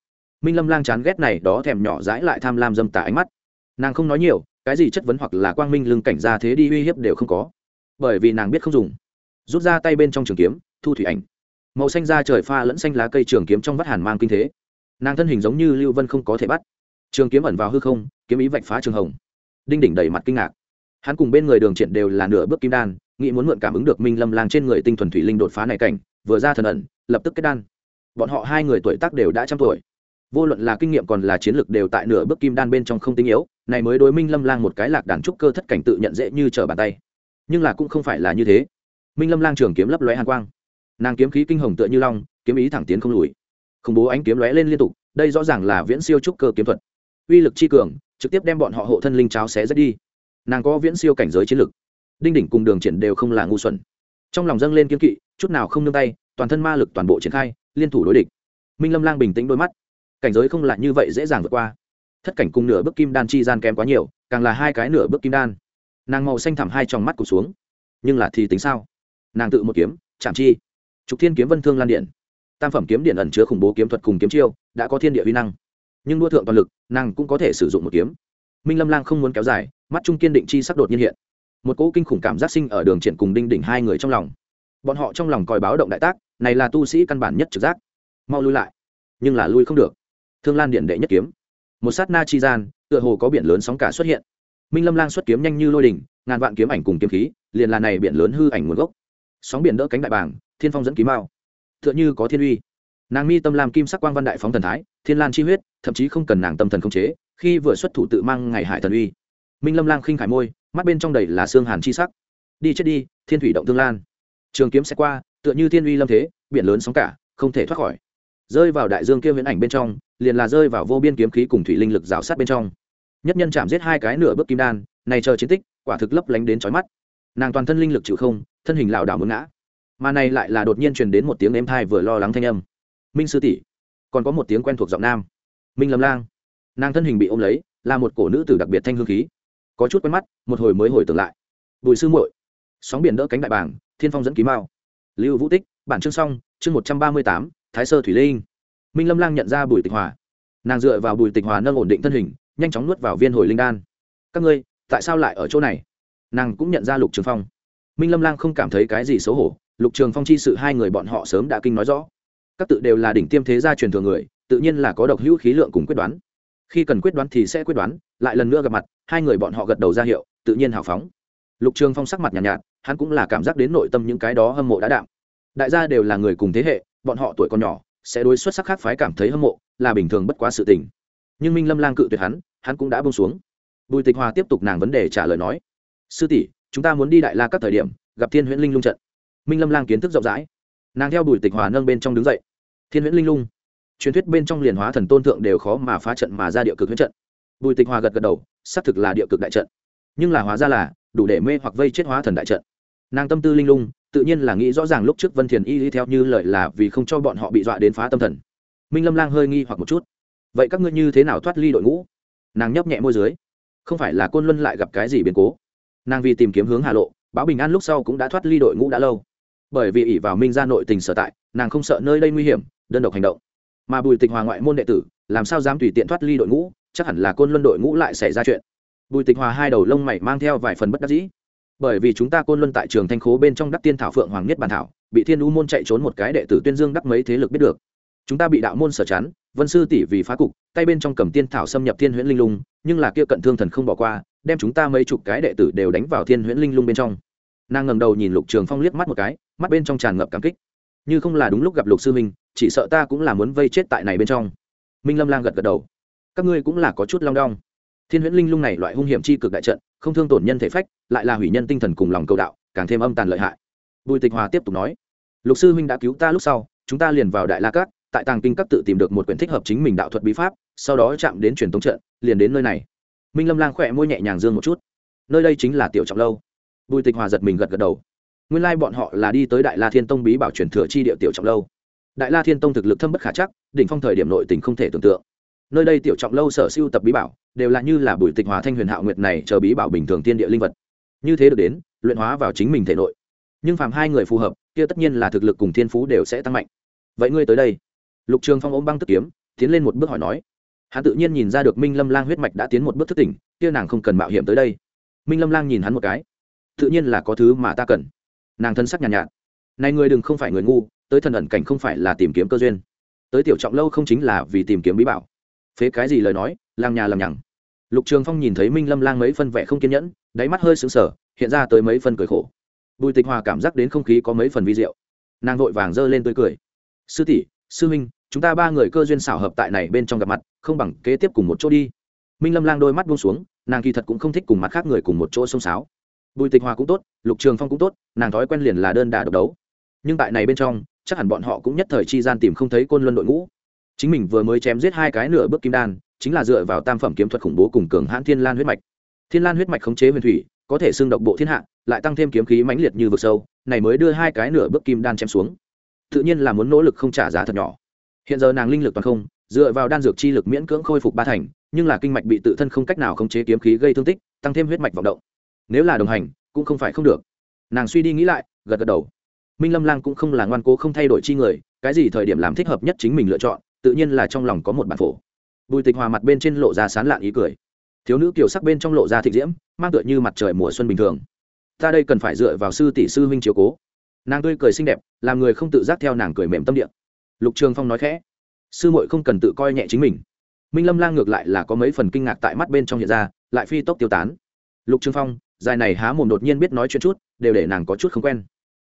Minh lâm lang chán ghét này đó thèm nhỏ dãi lại tham lam dâm tả ánh mắt nàng không nói nhiều, cái gì chất vấn hoặc là quang minh lưng cảnh ra thế đi uy hiếp đều không có. Bởi vì nàng biết không dùng. Rút ra tay bên trong trường kiếm, thu thủy ảnh. Màu xanh da trời pha lẫn xanh lá cây trường kiếm trong vắt hàn mang kinh thế. Nàng thân hình giống như lưu vân không có thể bắt. Trường kiếm ẩn vào hư không, kiếm ý vạch phá trường hồng. Đinh đỉnh đầy mặt kinh ngạc. Hắn cùng bên người đường triển đều là nửa bước kim đan, nghĩ muốn mượn cảm ứng được minh lâm lang trên người tinh thuần thủy linh đột phá này cảnh, vừa ra thần ẩn, lập tức kết đan. Bọn họ hai người tuổi tác đều đã trăm tuổi. Vô luận là kinh nghiệm còn là chiến lược đều tại nửa bước kim đan bên trong không tinh yếu này mới đối minh lâm lang một cái lạc đàn trúc cơ thất cảnh tự nhận dễ như trở bàn tay. Nhưng là cũng không phải là như thế. Minh lâm lang trường kiếm lấp lóe hàn quang. Nàng kiếm khí kinh hồng tựa như long, kiếm ý thẳng tiến không lùi. Khủng bố ánh kiếm lóe lên liên tục, đây rõ ràng là viễn siêu trúc cơ kiếm thuật. Uy lực chi cường, trực tiếp đem bọn họ hộ thân linh cháo xé rách đi. Nàng có viễn siêu cảnh giới chiến lực. Đinh đỉnh cùng đường triển đều không là ngu xuẩn. Trong lòng dâng lên kiếm kỵ, chút nào không nương tay, toàn thân ma lực toàn bộ triển khai, liên thủ đối địch. Minh lâm lang bình tĩnh đôi mắt. Cảnh giới không là như vậy dễ dàng vượt qua thất cảnh cùng nửa bước kim đan chi gian kém quá nhiều, càng là hai cái nửa bước kim đan. Nàng màu xanh thẳm hai trong mắt cụt xuống. Nhưng là thì tính sao? Nàng tự một kiếm, chạm chi. Trục thiên kiếm vân thương lan điện. Tam phẩm kiếm điện ẩn chứa khủng bố kiếm thuật cùng kiếm chiêu, đã có thiên địa uy năng. Nhưng đua thượng toàn lực, nàng cũng có thể sử dụng một kiếm. Minh lâm lang không muốn kéo dài, mắt trung kiên định chi sắc đột nhiên hiện. Một cỗ kinh khủng cảm giác sinh ở đường triển cùng đinh đỉnh hai người trong lòng. Bọn họ trong lòng còi báo động đại tác, này là tu sĩ căn bản nhất trực giác. Mau lui lại. Nhưng là lui không được. Thương lan điện đệ nhất kiếm một sát na chi gian tựa hồ có biển lớn sóng cả xuất hiện. Minh lâm lang xuất kiếm nhanh như lôi đình, ngàn vạn kiếm ảnh cùng kiếm khí liền là này biển lớn hư ảnh nguồn gốc. Sóng biển đỡ cánh đại bảng thiên phong dẫn ký mao. Tựa như có thiên uy. Nàng mi tâm làm kim sắc quang văn đại phóng thần thái thiên lan chi huyết thậm chí không cần nàng tâm thần khống chế khi vừa xuất thủ tự mang ngày hải thần uy. Minh lâm lang khinh khải môi mắt bên trong đầy là xương hàn chi sắc. Đi chết đi thiên thủy động tương lan. Trường kiếm sẽ qua tựa như thiên uy lâm thế biển lớn sóng cả không thể thoát khỏi. Rơi vào đại dương kia huyễn ảnh bên trong liền là rơi vào vô biên kiếm khí cùng thủy linh lực rào sát bên trong. Nhất nhân chạm giết hai cái nửa bước kim đan, này chờ chiến tích, quả thực lấp lánh đến chói mắt. Nàng toàn thân linh lực chịu không, thân hình lảo đảo muốn ngã. Mà này lại là đột nhiên truyền đến một tiếng êm thai vừa lo lắng thanh âm. Minh sư tỷ, còn có một tiếng quen thuộc giọng nam. Minh lâm lang. Nàng thân hình bị ôm lấy, là một cổ nữ tử đặc biệt thanh hương khí. Có chút quen mắt, một hồi mới hồi tưởng lại. Bùi sư muội, sóng biển đỡ cánh đại bảng thiên phong dẫn ký mao. Lưu vũ tích, bản chương xong, chương một trăm ba mươi tám, thái sơ thủy linh minh lâm lang nhận ra bùi tịch hòa. Nàng dựa vào bùi tịch hòa nâng ổn định thân hình nhanh chóng nuốt vào viên hồi linh đan. Các ngươi tại sao lại ở chỗ này? Nàng cũng nhận ra lục trường phong. Minh lâm lang không cảm thấy cái gì xấu hổ. Lục trường phong chi sự hai người bọn họ sớm đã kinh nói rõ. Các tự đều là đỉnh tiêm thế gia truyền thừa người tự nhiên là có độc hữu khí lượng cùng quyết đoán. Khi cần quyết đoán thì sẽ quyết đoán lại lần nữa gặp mặt hai người bọn họ gật đầu ra hiệu tự nhiên hào phóng. Lục trường phong sắc mặt nhàn nhạt, nhạt hắn cũng là cảm giác đến nội tâm những cái đó hâm mộ đã đạm. Đại gia đều là người cùng thế hệ bọn họ tuổi còn nhỏ sẽ đối xuất sắc khác phái cảm thấy hâm mộ, là bình thường bất quá sự tình. Nhưng minh lâm lang cự tuyệt hắn hắn cũng đã bông xuống. Bùi tịch hòa tiếp tục nàng vấn đề trả lời nói, sư tỷ, chúng ta muốn đi đại la các thời điểm, gặp thiên huyễn linh lung trận. Minh lâm lang kiến thức rộng rãi. Nàng theo bùi tịch hòa nâng bên trong đứng dậy. Thiên huyễn linh lung. Truyền thuyết bên trong liền hóa thần tôn thượng đều khó mà phá trận mà ra địa cực huyễn trận. Bùi tịch hòa gật gật đầu, xác thực là địa cực đại trận. Nhưng là hóa ra là đủ để mê hoặc vây chết hóa thần đại trận. Nàng tâm tư linh lung tự nhiên là nghĩ rõ ràng lúc trước vân thiền y đi theo như lời là vì không cho bọn họ bị dọa đến phá tâm thần. Minh lâm lang hơi nghi hoặc một chút. Vậy các ngươi như thế nào thoát ly đội ngũ? Nàng nhấp nhẹ môi dưới. Không phải là côn luân lại gặp cái gì biến cố? Nàng vì tìm kiếm hướng hà lộ báo bình an lúc sau cũng đã thoát ly đội ngũ đã lâu. Bởi vì ỷ vào minh ra nội tình sở tại, nàng không sợ nơi đây nguy hiểm, đơn độc hành động. Mà bùi tịch hòa ngoại môn đệ tử, làm sao dám tùy tiện thoát ly đội ngũ? Chắc hẳn là côn luân đội ngũ lại xảy ra chuyện. Bùi tịch hòa hai đầu lông mày mang theo vài phần bất đắc dĩ bởi vì chúng ta côn luân tại trường thanh khố bên trong đắc tiên thảo phượng hoàng nhất bản thảo, bị thiên u môn chạy trốn một cái đệ tử tuyên dương đắc mấy thế lực biết được. Chúng ta bị đạo môn sở chắn vân sư tỷ vì phá cục, tay bên trong cầm tiên thảo xâm nhập thiên huyễn linh lung, nhưng là kia cận thương thần không bỏ qua, đem chúng ta mấy chục cái đệ tử đều đánh vào thiên huyễn linh lung bên trong. Nàng ngẩng đầu nhìn lục trường phong liếc mắt một cái, mắt bên trong tràn ngập cảm kích. Như không là đúng lúc gặp lục sư minh, chỉ sợ ta cũng là muốn vây chết tại này bên trong. Minh lâm lang gật gật đầu. Các ngươi cũng là có chút long đong. Thiên huyễn linh lung này loại hung hiểm chi cực đại trận không thương tổn nhân thể phách, lại là hủy nhân tinh thần cùng lòng cầu đạo, càng thêm âm tàn lợi hại. Bùi tịch hòa tiếp tục nói, lục sư huynh đã cứu ta lúc sau, chúng ta liền vào đại la cát tại tàng kinh các tự tìm được một quyển thích hợp chính mình đạo thuật bí pháp, sau đó chạm đến truyền tống trận, liền đến nơi này. Minh lâm lang khỏe môi nhẹ nhàng dương một chút. Nơi đây chính là tiểu trọng lâu. Bùi tịch hòa giật mình gật gật đầu. Nguyên lai bọn họ là đi tới đại la thiên tông bí bảo truyền thừa chi địa tiểu trọng lâu. Đại la thiên tông thực lực thâm bất khả chắc, đỉnh phong thời điểm nội tình không thể tưởng tượng nơi đây tiểu trọng lâu sở siêu tập bí bảo đều là như là bùi tịch hòa thanh huyền hạo nguyệt này chờ bí bảo bình thường tiên địa linh vật. Như thế được đến luyện hóa vào chính mình thể nội. Nhưng phàm hai người phù hợp kia tất nhiên là thực lực cùng thiên phú đều sẽ tăng mạnh. Vậy ngươi tới đây. Lục trường phong ôm băng tức kiếm tiến lên một bước hỏi nói. Hắn tự nhiên nhìn ra được minh lâm lang huyết mạch đã tiến một bước thức tỉnh kia nàng không cần mạo hiểm tới đây. Minh lâm lang nhìn hắn một cái. Tự nhiên là có thứ mà ta cần. Nàng thân sắc nhàn nhạt, nhạt. Này người đừng không phải người ngu tới thần ẩn cảnh không phải là tìm kiếm cơ duyên. Tới tiểu trọng lâu không chính là vì tìm kiếm bí bảo phế cái gì lời nói lang nhà làm nhằng. Lục trường phong nhìn thấy minh lâm lang mấy phân vẻ không kiên nhẫn, đáy mắt hơi sững sờ, hiện ra tới mấy phân cười khổ. Bùi tịch hòa cảm giác đến không khí có mấy phần vi diệu. Nàng vội vàng giơ lên tươi cười. Sư tỷ, sư minh chúng ta ba người cơ duyên xảo hợp tại này bên trong gặp mặt, không bằng kế tiếp cùng một chỗ đi. Minh lâm lang đôi mắt buông xuống, nàng kỳ thật cũng không thích cùng mặt khác người cùng một chỗ xông xáo. Bùi tịch hòa cũng tốt, lục trường phong cũng tốt, nàng thói quen liền là đơn đà độc đấu. Nhưng tại này bên trong, chắc hẳn bọn họ cũng nhất thời chi gian tìm không thấy côn luân đội ngũ chính mình vừa mới chém giết hai cái nửa bước kim đan, chính là dựa vào tam phẩm kiếm thuật khủng bố cùng cường hãn thiên lan huyết mạch. Thiên lan huyết mạch khống chế huyền thủy, có thể xưng độc bộ thiên hạ, lại tăng thêm kiếm khí mãnh liệt như vực sâu, này mới đưa hai cái nửa bước kim đan chém xuống. Tự nhiên là muốn nỗ lực không trả giá thật nhỏ. Hiện giờ nàng linh lực toàn không, dựa vào đan dược chi lực miễn cưỡng khôi phục ba thành, nhưng là kinh mạch bị tự thân không cách nào khống chế kiếm khí gây thương tích, tăng thêm huyết mạch vọng động. Nếu là đồng hành, cũng không phải không được. Nàng suy đi nghĩ lại, gật gật đầu. Minh lâm lang cũng không là ngoan cố không thay đổi chi người, cái gì thời điểm làm thích hợp nhất chính mình lựa chọn tự nhiên là trong lòng có một bản phổ. Bùi tịch hòa mặt bên trên lộ ra sán lạn ý cười. Thiếu nữ kiều sắc bên trong lộ ra thịnh diễm, mang tựa như mặt trời mùa xuân bình thường. Ta đây cần phải dựa vào sư tỷ sư huynh chiếu cố. Nàng tươi cười xinh đẹp, làm người không tự giác theo nàng cười mềm tâm địa. Lục trường phong nói khẽ. Sư muội không cần tự coi nhẹ chính mình. Minh lâm lang ngược lại là có mấy phần kinh ngạc tại mắt bên trong hiện ra, lại phi tốc tiêu tán. Lục trường phong, dài này há mồm đột nhiên biết nói chuyện chút, đều để nàng có chút không quen.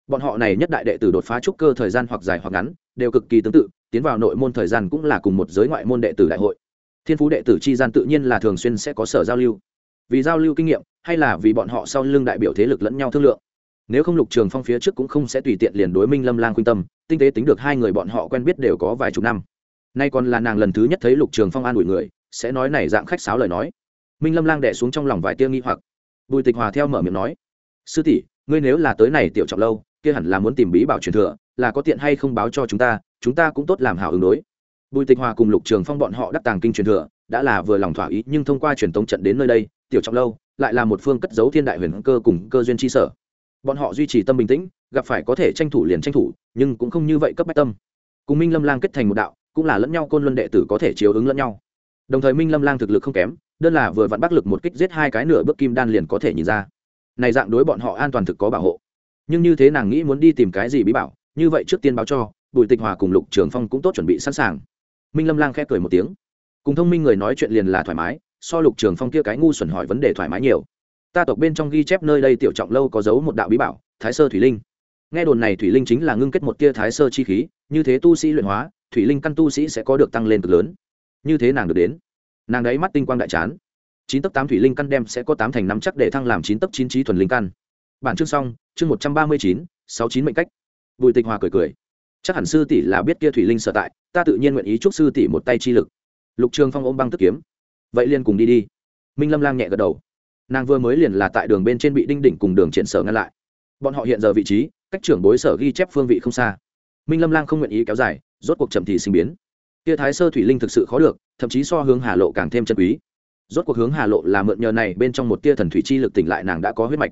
Bọn họ này nhất đại đệ tử đột phá trúc cơ thời gian hoặc dài hoặc ngắn, đều cực kỳ tương tự tiến vào nội môn thời gian cũng là cùng một giới ngoại môn đệ tử đại hội. Thiên phú đệ tử chi gian tự nhiên là thường xuyên sẽ có sở giao lưu. Vì giao lưu kinh nghiệm, hay là vì bọn họ sau lưng đại biểu thế lực lẫn nhau thương lượng. Nếu không lục trường phong phía trước cũng không sẽ tùy tiện liền đối minh lâm lang khuyên tâm, tinh tế tính được hai người bọn họ quen biết đều có vài chục năm. Nay còn là nàng lần thứ nhất thấy lục trường phong an ủi người, sẽ nói này dạng khách sáo lời nói. Minh lâm lang đẻ xuống trong lòng vài tia nghi hoặc. Bùi tịch hòa theo mở miệng nói, sư tỷ, ngươi nếu là tới này tiểu trọng lâu, kia hẳn là muốn tìm bí bảo truyền thừa, là có tiện hay không báo cho chúng ta chúng ta cũng tốt làm hảo ứng đối. Bùi tịch hòa cùng lục trường phong bọn họ đắc tàng kinh truyền thừa, đã là vừa lòng thỏa ý, nhưng thông qua truyền tống trận đến nơi đây, tiểu trọng lâu lại là một phương cất giấu thiên đại huyền cơ cùng cơ duyên chi sở. Bọn họ duy trì tâm bình tĩnh, gặp phải có thể tranh thủ liền tranh thủ, nhưng cũng không như vậy cấp bách tâm. Cùng minh lâm lang kết thành một đạo, cũng là lẫn nhau côn luân đệ tử có thể chiếu ứng lẫn nhau. Đồng thời minh lâm lang thực lực không kém, đơn là vừa vặn bắc lực một kích giết hai cái nửa bước kim đan liền có thể nhìn ra. Này dạng đối bọn họ an toàn thực có bảo hộ. Nhưng như thế nàng nghĩ muốn đi tìm cái gì bí bảo, như vậy trước tiên báo cho bùi tịch hòa cùng lục trường phong cũng tốt chuẩn bị sẵn sàng. Minh lâm lang khẽ cười một tiếng. Cùng thông minh người nói chuyện liền là thoải mái, so lục trường phong kia cái ngu xuẩn hỏi vấn đề thoải mái nhiều. Ta tộc bên trong ghi chép nơi đây tiểu trọng lâu có giấu một đạo bí bảo, thái sơ thủy linh. Nghe đồn này thủy linh chính là ngưng kết một tia thái sơ chi khí, như thế tu sĩ luyện hóa, thủy linh căn tu sĩ sẽ có được tăng lên cực lớn. Như thế nàng được đến. Nàng đấy mắt tinh quang đại chán. Chín tấc tám thủy linh căn đem sẽ có tám thành năm chắc để thăng làm chín tấc chín trí thuần linh căn. Bản chương xong, chương một trăm ba mươi chín, sáu chín mệnh cách. Bùi tịch hòa cười cười chắc hẳn sư tỷ là biết kia thủy linh sở tại, ta tự nhiên nguyện ý chúc sư tỷ một tay chi lực. Lục trường phong ôm băng tức kiếm. Vậy liền cùng đi đi. Minh lâm lang nhẹ gật đầu. Nàng vừa mới liền là tại đường bên trên bị đinh đỉnh cùng đường triển sở ngăn lại. Bọn họ hiện giờ vị trí, cách trưởng bối sở ghi chép phương vị không xa. Minh lâm lang không nguyện ý kéo dài, rốt cuộc chậm thì sinh biến. Kia thái sơ thủy linh thực sự khó được, thậm chí so hướng hà lộ càng thêm chân quý. Rốt cuộc hướng hà lộ là mượn nhờ này bên trong một tia thần thủy chi lực tỉnh lại nàng đã có huyết mạch.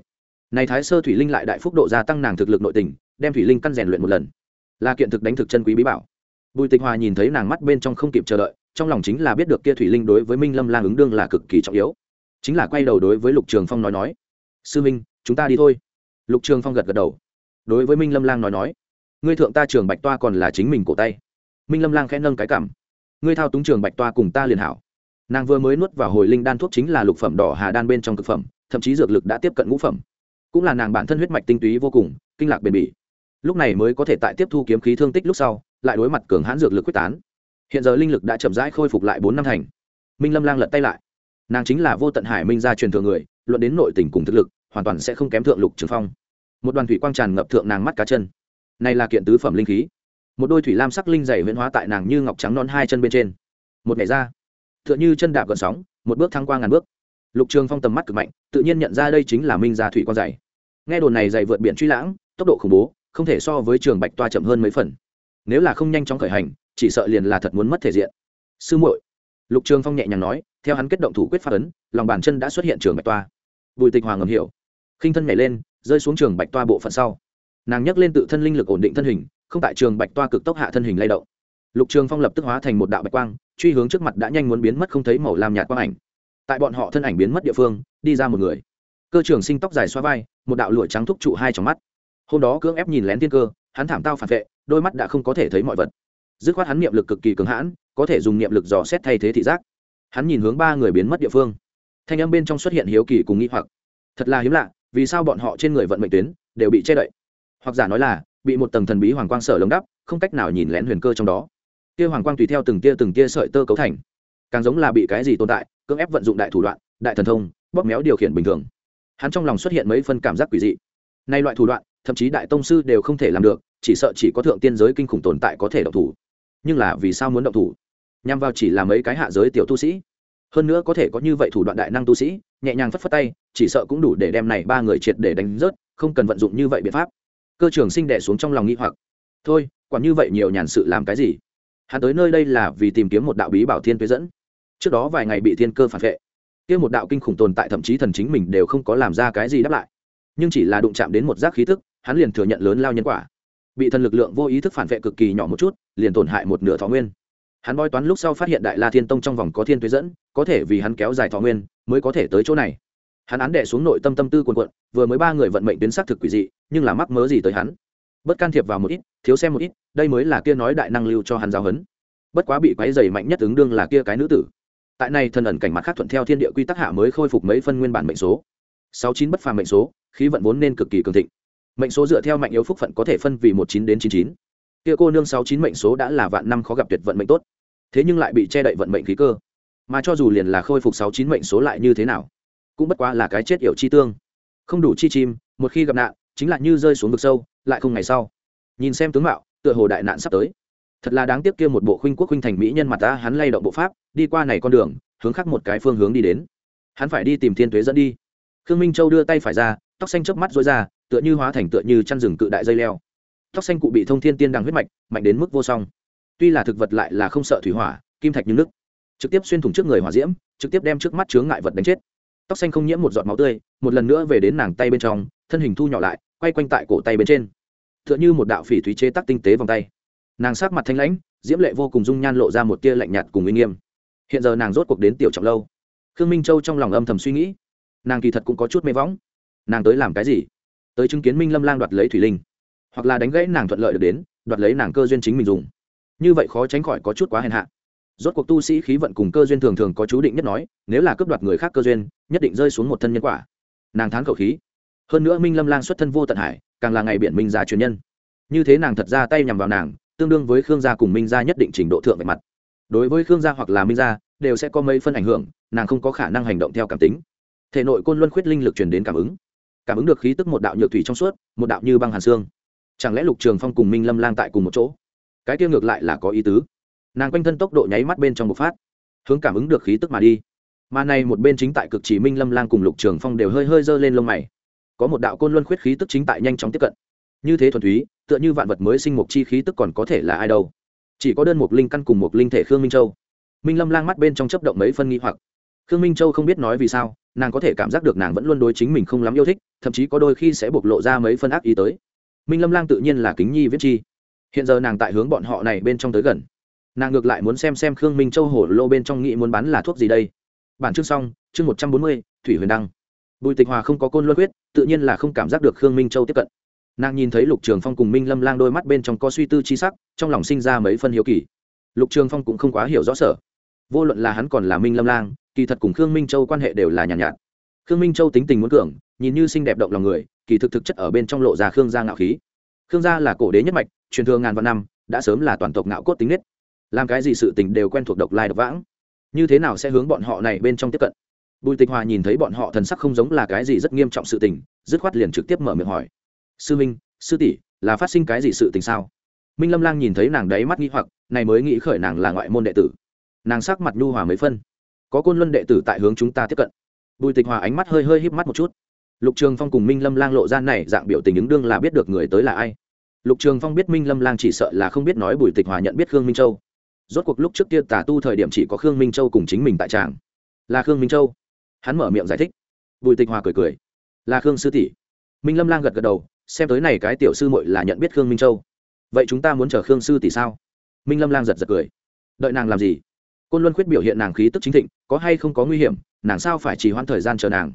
Này thái sơ thủy linh lại đại phúc độ gia tăng nàng thực lực nội tình, đem thủy linh căn rèn luyện một lần là kiện thực đánh thực chân quý bí bảo. Bùi tịch hòa nhìn thấy nàng mắt bên trong không kịp chờ đợi, trong lòng chính là biết được kia thủy linh đối với minh lâm lang ứng đương là cực kỳ trọng yếu. Chính là quay đầu đối với lục trường phong nói nói, sư minh, chúng ta đi thôi. Lục trường phong gật gật đầu. Đối với minh lâm lang nói nói, ngươi thượng ta trường bạch toa còn là chính mình cổ tay. Minh lâm lang khẽ nâng cái cảm, ngươi thao túng trường bạch toa cùng ta liền hảo. Nàng vừa mới nuốt vào hồi linh đan thuốc chính là lục phẩm đỏ hà đan bên trong thực phẩm, thậm chí dược lực đã tiếp cận ngũ phẩm. Cũng là nàng bản thân huyết mạch tinh túy vô cùng, kinh lạc bền bỉ lúc này mới có thể tại tiếp thu kiếm khí thương tích lúc sau, lại đối mặt cường hãn dược lực quyết tán. Hiện giờ linh lực đã chậm rãi khôi phục lại bốn năm thành. Minh lâm lang lật tay lại. Nàng chính là vô tận hải minh gia truyền thượng người, luận đến nội tình cùng thực lực, hoàn toàn sẽ không kém thượng lục trường phong. Một đoàn thủy quang tràn ngập thượng nàng mắt cá chân. Này là kiện tứ phẩm linh khí. Một đôi thủy lam sắc linh dày huyễn hóa tại nàng như ngọc trắng non hai chân bên trên. Một ngày ra. Tựa như chân đạp gần sóng, một bước thăng qua ngàn bước. Lục trường phong tầm mắt cực mạnh, tự nhiên nhận ra đây chính là minh gia thủy quang dày. Nghe đồn này dày vượt biển truy lãng, tốc độ khủng bố không thể so với trường bạch toa chậm hơn mấy phần. Nếu là không nhanh chóng khởi hành, chỉ sợ liền là thật muốn mất thể diện. Sư muội, lục trường phong nhẹ nhàng nói, theo hắn kết động thủ quyết phát ấn, lòng bàn chân đã xuất hiện trường bạch toa. Bùi tịch hoàng ngầm hiểu. Khinh thân nhảy lên, rơi xuống trường bạch toa bộ phận sau. Nàng nhấc lên tự thân linh lực ổn định thân hình, không tại trường bạch toa cực tốc hạ thân hình lay động. Lục trường phong lập tức hóa thành một đạo bạch quang, truy hướng trước mặt đã nhanh muốn biến mất không thấy màu làm nhạt quang ảnh. Tại bọn họ thân ảnh biến mất địa phương, đi ra một người. Cơ trường sinh tóc dài xoa vai, một đạo lụa trắng thúc trụ hai trong mắt hôm đó cưỡng ép nhìn lén tiên cơ, hắn thảm tao phản vệ, đôi mắt đã không có thể thấy mọi vật. Dứt khoát hắn niệm lực cực kỳ cứng hãn, có thể dùng niệm lực dò xét thay thế thị giác. Hắn nhìn hướng ba người biến mất địa phương. Thanh âm bên trong xuất hiện hiếu kỳ cùng nghĩ hoặc. Thật là hiếm lạ, vì sao bọn họ trên người vận mệnh tuyến đều bị che đậy? Hoặc giả nói là, bị một tầng thần bí hoàng quang sở lồng đắp, không cách nào nhìn lén huyền cơ trong đó. Tia hoàng quang tùy theo từng tia từng tia sợi tơ cấu thành. Càng giống là bị cái gì tồn tại, cưỡng ép vận dụng đại thủ đoạn, đại thần thông, bóp méo điều khiển bình thường. Hắn trong lòng xuất hiện mấy phân cảm giác quỷ dị. Nay loại thủ đoạn thậm chí đại tông sư đều không thể làm được, chỉ sợ chỉ có thượng tiên giới kinh khủng tồn tại có thể động thủ. Nhưng là vì sao muốn động thủ? Nhằm vào chỉ là mấy cái hạ giới tiểu tu sĩ. Hơn nữa có thể có như vậy thủ đoạn đại năng tu sĩ, nhẹ nhàng phất phất tay, chỉ sợ cũng đủ để đem này ba người triệt để đánh rớt, không cần vận dụng như vậy biện pháp. Cơ trưởng sinh đẻ xuống trong lòng nghĩ hoặc. Thôi, quản như vậy nhiều nhàn sự làm cái gì? Hắn tới nơi đây là vì tìm kiếm một đạo bí bảo thiên tuế dẫn. Trước đó vài ngày bị thiên cơ phản vệ. Kia một đạo kinh khủng tồn tại thậm chí thần chính mình đều không có làm ra cái gì đáp lại. Nhưng chỉ là đụng chạm đến một giác khí thức hắn liền thừa nhận lớn lao nhân quả. Bị thần lực lượng vô ý thức phản vệ cực kỳ nhỏ một chút, liền tổn hại một nửa thọ nguyên. Hắn bói toán lúc sau phát hiện đại la thiên tông trong vòng có thiên tuế dẫn, có thể vì hắn kéo dài thọ nguyên, mới có thể tới chỗ này. Hắn án đệ xuống nội tâm tâm tư quần quận vừa mới ba người vận mệnh tuyến xác thực quỷ dị, nhưng là mắc mớ gì tới hắn? Bất can thiệp vào một ít, thiếu xem một ít, đây mới là kia nói đại năng lưu cho hắn giáo hấn bất quá bị quáy dày mạnh nhất ứng đương là kia cái nữ tử. Tại này thần ẩn cảnh mặt khác thuận theo thiên địa quy tắc hạ mới khôi phục mấy phân nguyên bản mệnh số. Sáu chín bất phàm mệnh số, khí vận vốn nên cực kỳ cường thịnh mệnh số dựa theo mạnh yếu phúc phận có thể phân vì một chín đến chín chín. Kia cô nương sáu chín mệnh số đã là vạn năm khó gặp tuyệt vận mệnh tốt. Thế nhưng lại bị che đậy vận mệnh khí cơ. Mà cho dù liền là khôi phục sáu chín mệnh số lại như thế nào, cũng bất quá là cái chết yểu chi tương. Không đủ chi chim, một khi gặp nạn, chính là như rơi xuống vực sâu, lại không ngày sau. Nhìn xem tướng mạo, tựa hồ đại nạn sắp tới. Thật là đáng tiếc kia một bộ khuynh quốc khuynh thành mỹ nhân mặt ta hắn lay động bộ pháp, đi qua này con đường, hướng khác một cái phương hướng đi đến. Hắn phải đi tìm thiên tuế dẫn đi. Khương minh châu đưa tay phải ra tóc xanh chớp mắt rối ra, tựa như hóa thành tựa như chăn rừng cự đại dây leo. Tóc xanh cụ bị thông thiên tiên đằng huyết mạch, mạnh đến mức vô song. Tuy là thực vật lại là không sợ thủy hỏa, kim thạch như nước. Trực tiếp xuyên thủng trước người hỏa diễm, trực tiếp đem trước mắt chướng ngại vật đánh chết. Tóc xanh không nhiễm một giọt máu tươi, một lần nữa về đến nàng tay bên trong, thân hình thu nhỏ lại, quay quanh tại cổ tay bên trên. Tựa như một đạo phỉ thúy chế tác tinh tế vòng tay. Nàng sát mặt thanh lãnh, diễm lệ vô cùng dung nhan lộ ra một tia lạnh nhạt cùng uy nghiêm. Hiện giờ nàng rốt cuộc đến tiểu trọng lâu. Khương minh châu trong lòng âm thầm suy nghĩ. Nàng kỳ thật cũng có chút mê võng nàng tới làm cái gì? Tới chứng kiến minh lâm lang đoạt lấy thủy linh, hoặc là đánh gãy nàng thuận lợi được đến, đoạt lấy nàng cơ duyên chính mình dùng. Như vậy khó tránh khỏi có chút quá hèn hạ. Rốt cuộc tu sĩ khí vận cùng cơ duyên thường thường có chú định nhất nói, nếu là cướp đoạt người khác cơ duyên, nhất định rơi xuống một thân nhân quả. Nàng thán khẩu khí. Hơn nữa minh lâm lang xuất thân vô tận hải, càng là ngày biển minh gia truyền nhân. Như thế nàng thật ra tay nhằm vào nàng, tương đương với khương gia cùng minh gia nhất định trình độ thượng về mặt. Đối với khương gia hoặc là minh gia, đều sẽ có mấy phân ảnh hưởng, nàng không có khả năng hành động theo cảm tính. Thể nội côn luân khuyết linh lực truyền đến cảm ứng cảm ứng được khí tức một đạo nhược thủy trong suốt, một đạo như băng hàn xương. Chẳng lẽ lục trường phong cùng minh lâm lang tại cùng một chỗ? Cái kia ngược lại là có ý tứ. Nàng quanh thân tốc độ nháy mắt bên trong bộc phát, hướng cảm ứng được khí tức mà đi. Mà này một bên chính tại cực chỉ minh lâm lang cùng lục trường phong đều hơi hơi giơ lên lông mày. Có một đạo côn luân khuyết khí tức chính tại nhanh chóng tiếp cận. Như thế thuần túy, tựa như vạn vật mới sinh mục chi khí tức còn có thể là ai đâu. Chỉ có đơn mục linh căn cùng một linh thể khương minh châu. Minh lâm lang mắt bên trong chấp động mấy phân nghi hoặc. Khương minh châu không biết nói vì sao nàng có thể cảm giác được nàng vẫn luôn đối chính mình không lắm yêu thích, thậm chí có đôi khi sẽ bộc lộ ra mấy phân ác ý tới. Minh lâm lang tự nhiên là kính nhi viết chi. Hiện giờ nàng tại hướng bọn họ này bên trong tới gần. Nàng ngược lại muốn xem xem khương minh châu hổ lô bên trong nghĩ muốn bán là thuốc gì đây. Bản chương xong, chương một trăm bốn mươi, thủy huyền đăng. Bùi tịch hòa không có côn luân huyết tự nhiên là không cảm giác được khương minh châu tiếp cận. Nàng nhìn thấy lục trường phong cùng minh lâm lang đôi mắt bên trong có suy tư chi sắc, trong lòng sinh ra mấy phân hiếu kỳ. Lục trường phong cũng không quá hiểu rõ sở. Vô luận là hắn còn là minh lâm lang kỳ thật cùng khương minh châu quan hệ đều là nhàn nhạt, nhạt khương minh châu tính tình muốn cường nhìn như xinh đẹp động lòng người kỳ thực thực chất ở bên trong lộ ra khương gia ngạo khí. Khương gia là cổ đế nhất mạch truyền thừa ngàn vạn năm đã sớm là toàn tộc ngạo cốt tính nết. Làm cái gì sự tình đều quen thuộc độc lai độc vãng. Như thế nào sẽ hướng bọn họ này bên trong tiếp cận? Bùi tịch hòa nhìn thấy bọn họ thần sắc không giống là cái gì rất nghiêm trọng sự tình dứt khoát liền trực tiếp mở miệng hỏi. Sư minh sư tỷ là phát sinh cái gì sự tình sao? Minh lâm lang nhìn thấy nàng đáy mắt nghĩ hoặc này mới nghĩ khởi nàng là ngoại môn đệ tử. Nàng sắc mặt nhu hòa mấy phân có côn luân đệ tử tại hướng chúng ta tiếp cận. Bùi tịch hòa ánh mắt hơi hơi híp mắt một chút. Lục trường phong cùng minh lâm lang lộ ra này dạng biểu tình ứng đương là biết được người tới là ai. Lục trường phong biết minh lâm lang chỉ sợ là không biết nói bùi tịch hòa nhận biết khương minh châu. Rốt cuộc lúc trước kia tà tu thời điểm chỉ có khương minh châu cùng chính mình tại tràng. Là khương minh châu. Hắn mở miệng giải thích. Bùi tịch hòa cười cười. Là khương sư tỷ. Minh lâm lang gật gật đầu, xem tới này cái tiểu sư muội là nhận biết khương minh châu. Vậy chúng ta muốn chờ khương sư tỷ sao? Minh lâm lang giật giật cười. Đợi nàng làm gì? Côn luân khuyết biểu hiện nàng khí tức chính thịnh, có hay không có nguy hiểm, nàng sao phải chỉ hoãn thời gian chờ nàng?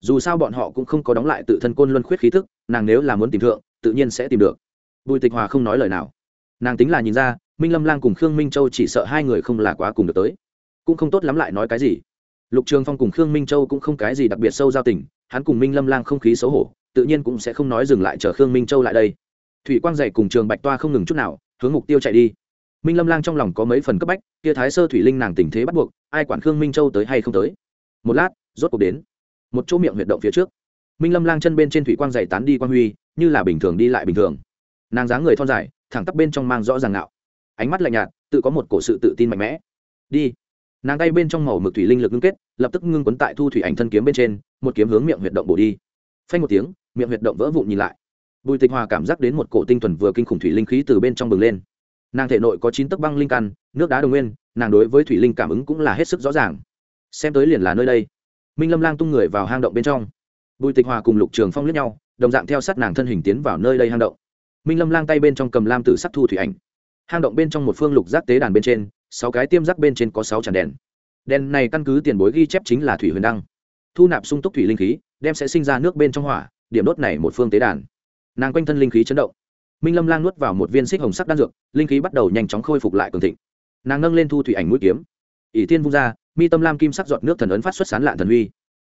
Dù sao bọn họ cũng không có đóng lại tự thân côn luân khuyết khí tức, nàng nếu là muốn tìm thượng, tự nhiên sẽ tìm được. Bùi tịch hòa không nói lời nào. Nàng tính là nhìn ra, minh lâm lang cùng khương minh châu chỉ sợ hai người không là quá cùng được tới. Cũng không tốt lắm lại nói cái gì. Lục trường phong cùng khương minh châu cũng không cái gì đặc biệt sâu giao tình, hắn cùng minh lâm lang không khí xấu hổ, tự nhiên cũng sẽ không nói dừng lại chờ khương minh châu lại đây. Thủy quang dậy cùng trường bạch toa không ngừng chút nào, hướng mục tiêu chạy đi minh lâm lang trong lòng có mấy phần cấp bách, kia thái sơ thủy linh nàng tình thế bắt buộc, ai quản khương minh châu tới hay không tới. Một lát, rốt cuộc đến. Một chỗ miệng huyệt động phía trước. Minh lâm lang chân bên trên thủy quang dày tán đi quang huy, như là bình thường đi lại bình thường. Nàng dáng người thon dài, thẳng tắp bên trong mang rõ ràng ngạo. Ánh mắt lạnh nhạt, tự có một cổ sự tự tin mạnh mẽ. Đi. Nàng tay bên trong màu mực thủy linh lực ngưng kết, lập tức ngưng quấn tại thu thủy ảnh thân kiếm bên trên, một kiếm hướng miệng huyệt động bổ đi. Phanh một tiếng, miệng huyệt động vỡ vụn nhìn lại. Bùi tịch hòa cảm giác đến một cổ tinh thuần vừa kinh khủng thủy linh khí từ bên trong bừng lên nàng thể nội có chín tấc băng linh căn, nước đá đồng nguyên, nàng đối với thủy linh cảm ứng cũng là hết sức rõ ràng. Xem tới liền là nơi đây. Minh lâm lang tung người vào hang động bên trong. Bùi tịch hòa cùng lục trường phong lướt nhau, đồng dạng theo sát nàng thân hình tiến vào nơi đây hang động. Minh lâm lang tay bên trong cầm lam tử sắc thu thủy ảnh. Hang động bên trong một phương lục giác tế đàn bên trên, sáu cái tiêm giác bên trên có sáu tràn đèn. Đèn này căn cứ tiền bối ghi chép chính là thủy huyền đăng. Thu nạp sung túc thủy linh khí, đem sẽ sinh ra nước bên trong hỏa, điểm đốt này một phương tế đàn. Nàng quanh thân linh khí chấn động minh lâm lang nuốt vào một viên xích hồng sắc đan dược, linh khí bắt đầu nhanh chóng khôi phục lại cường thịnh. Nàng nâng lên thu thủy ảnh mũi kiếm. Ỷ thiên vung ra, mi tâm lam kim sắc giọt nước thần ấn phát xuất sán lạn thần huy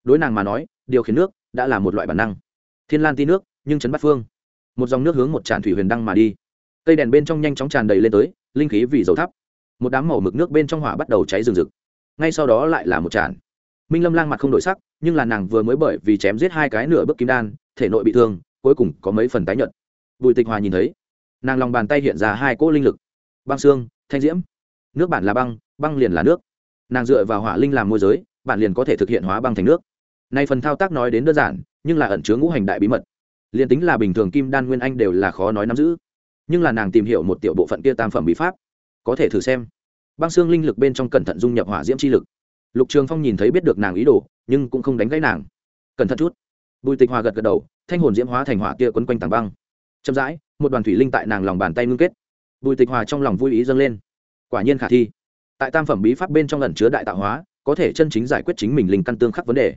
đối nàng mà nói, điều khiển nước đã là một loại bản năng. Thiên lan ti nước, nhưng chấn bắt phương. Một dòng nước hướng một tràn thủy huyền đăng mà đi. Cây đèn bên trong nhanh chóng tràn đầy lên tới, linh khí vì dầu thắp. Một đám màu mực nước bên trong hỏa bắt đầu cháy rừng rực. Ngay sau đó lại là một tràn. Minh lâm lang mặt không đổi sắc, nhưng là nàng vừa mới bởi vì chém giết hai cái nửa bước kim đan, thể nội bị thương, cuối cùng có mấy phần tái nhợt bùi tịch hòa nhìn thấy, nàng lòng bàn tay hiện ra hai cỗ linh lực. Băng xương, thanh diễm. Nước bản là băng băng liền là nước. Nàng dựa vào hỏa linh làm môi giới, bản liền có thể thực hiện hóa băng thành nước. Nay phần thao tác nói đến đơn giản, nhưng là ẩn chứa ngũ hành đại bí mật. Liền tính là bình thường kim đan nguyên anh đều là khó nói nắm giữ. Nhưng là nàng tìm hiểu một tiểu bộ phận kia tam phẩm bí pháp, có thể thử xem. Băng xương linh lực bên trong cẩn thận dung nhập hỏa diễm chi lực. Lục trường phong nhìn thấy biết được nàng ý đồ, nhưng cũng không đánh gãy nàng. Cẩn thận chút. Bùi tịch hòa gật gật đầu, thanh hồn diễm hóa thành hỏa kia quấn quanh tảng băng chậm rãi một đoàn thủy linh tại nàng lòng bàn tay ngưng kết. Bùi tịch hòa trong lòng vui ý dâng lên. Quả nhiên khả thi. Tại tam phẩm bí pháp bên trong ẩn chứa đại tạo hóa có thể chân chính giải quyết chính mình linh căn tương khắc vấn đề.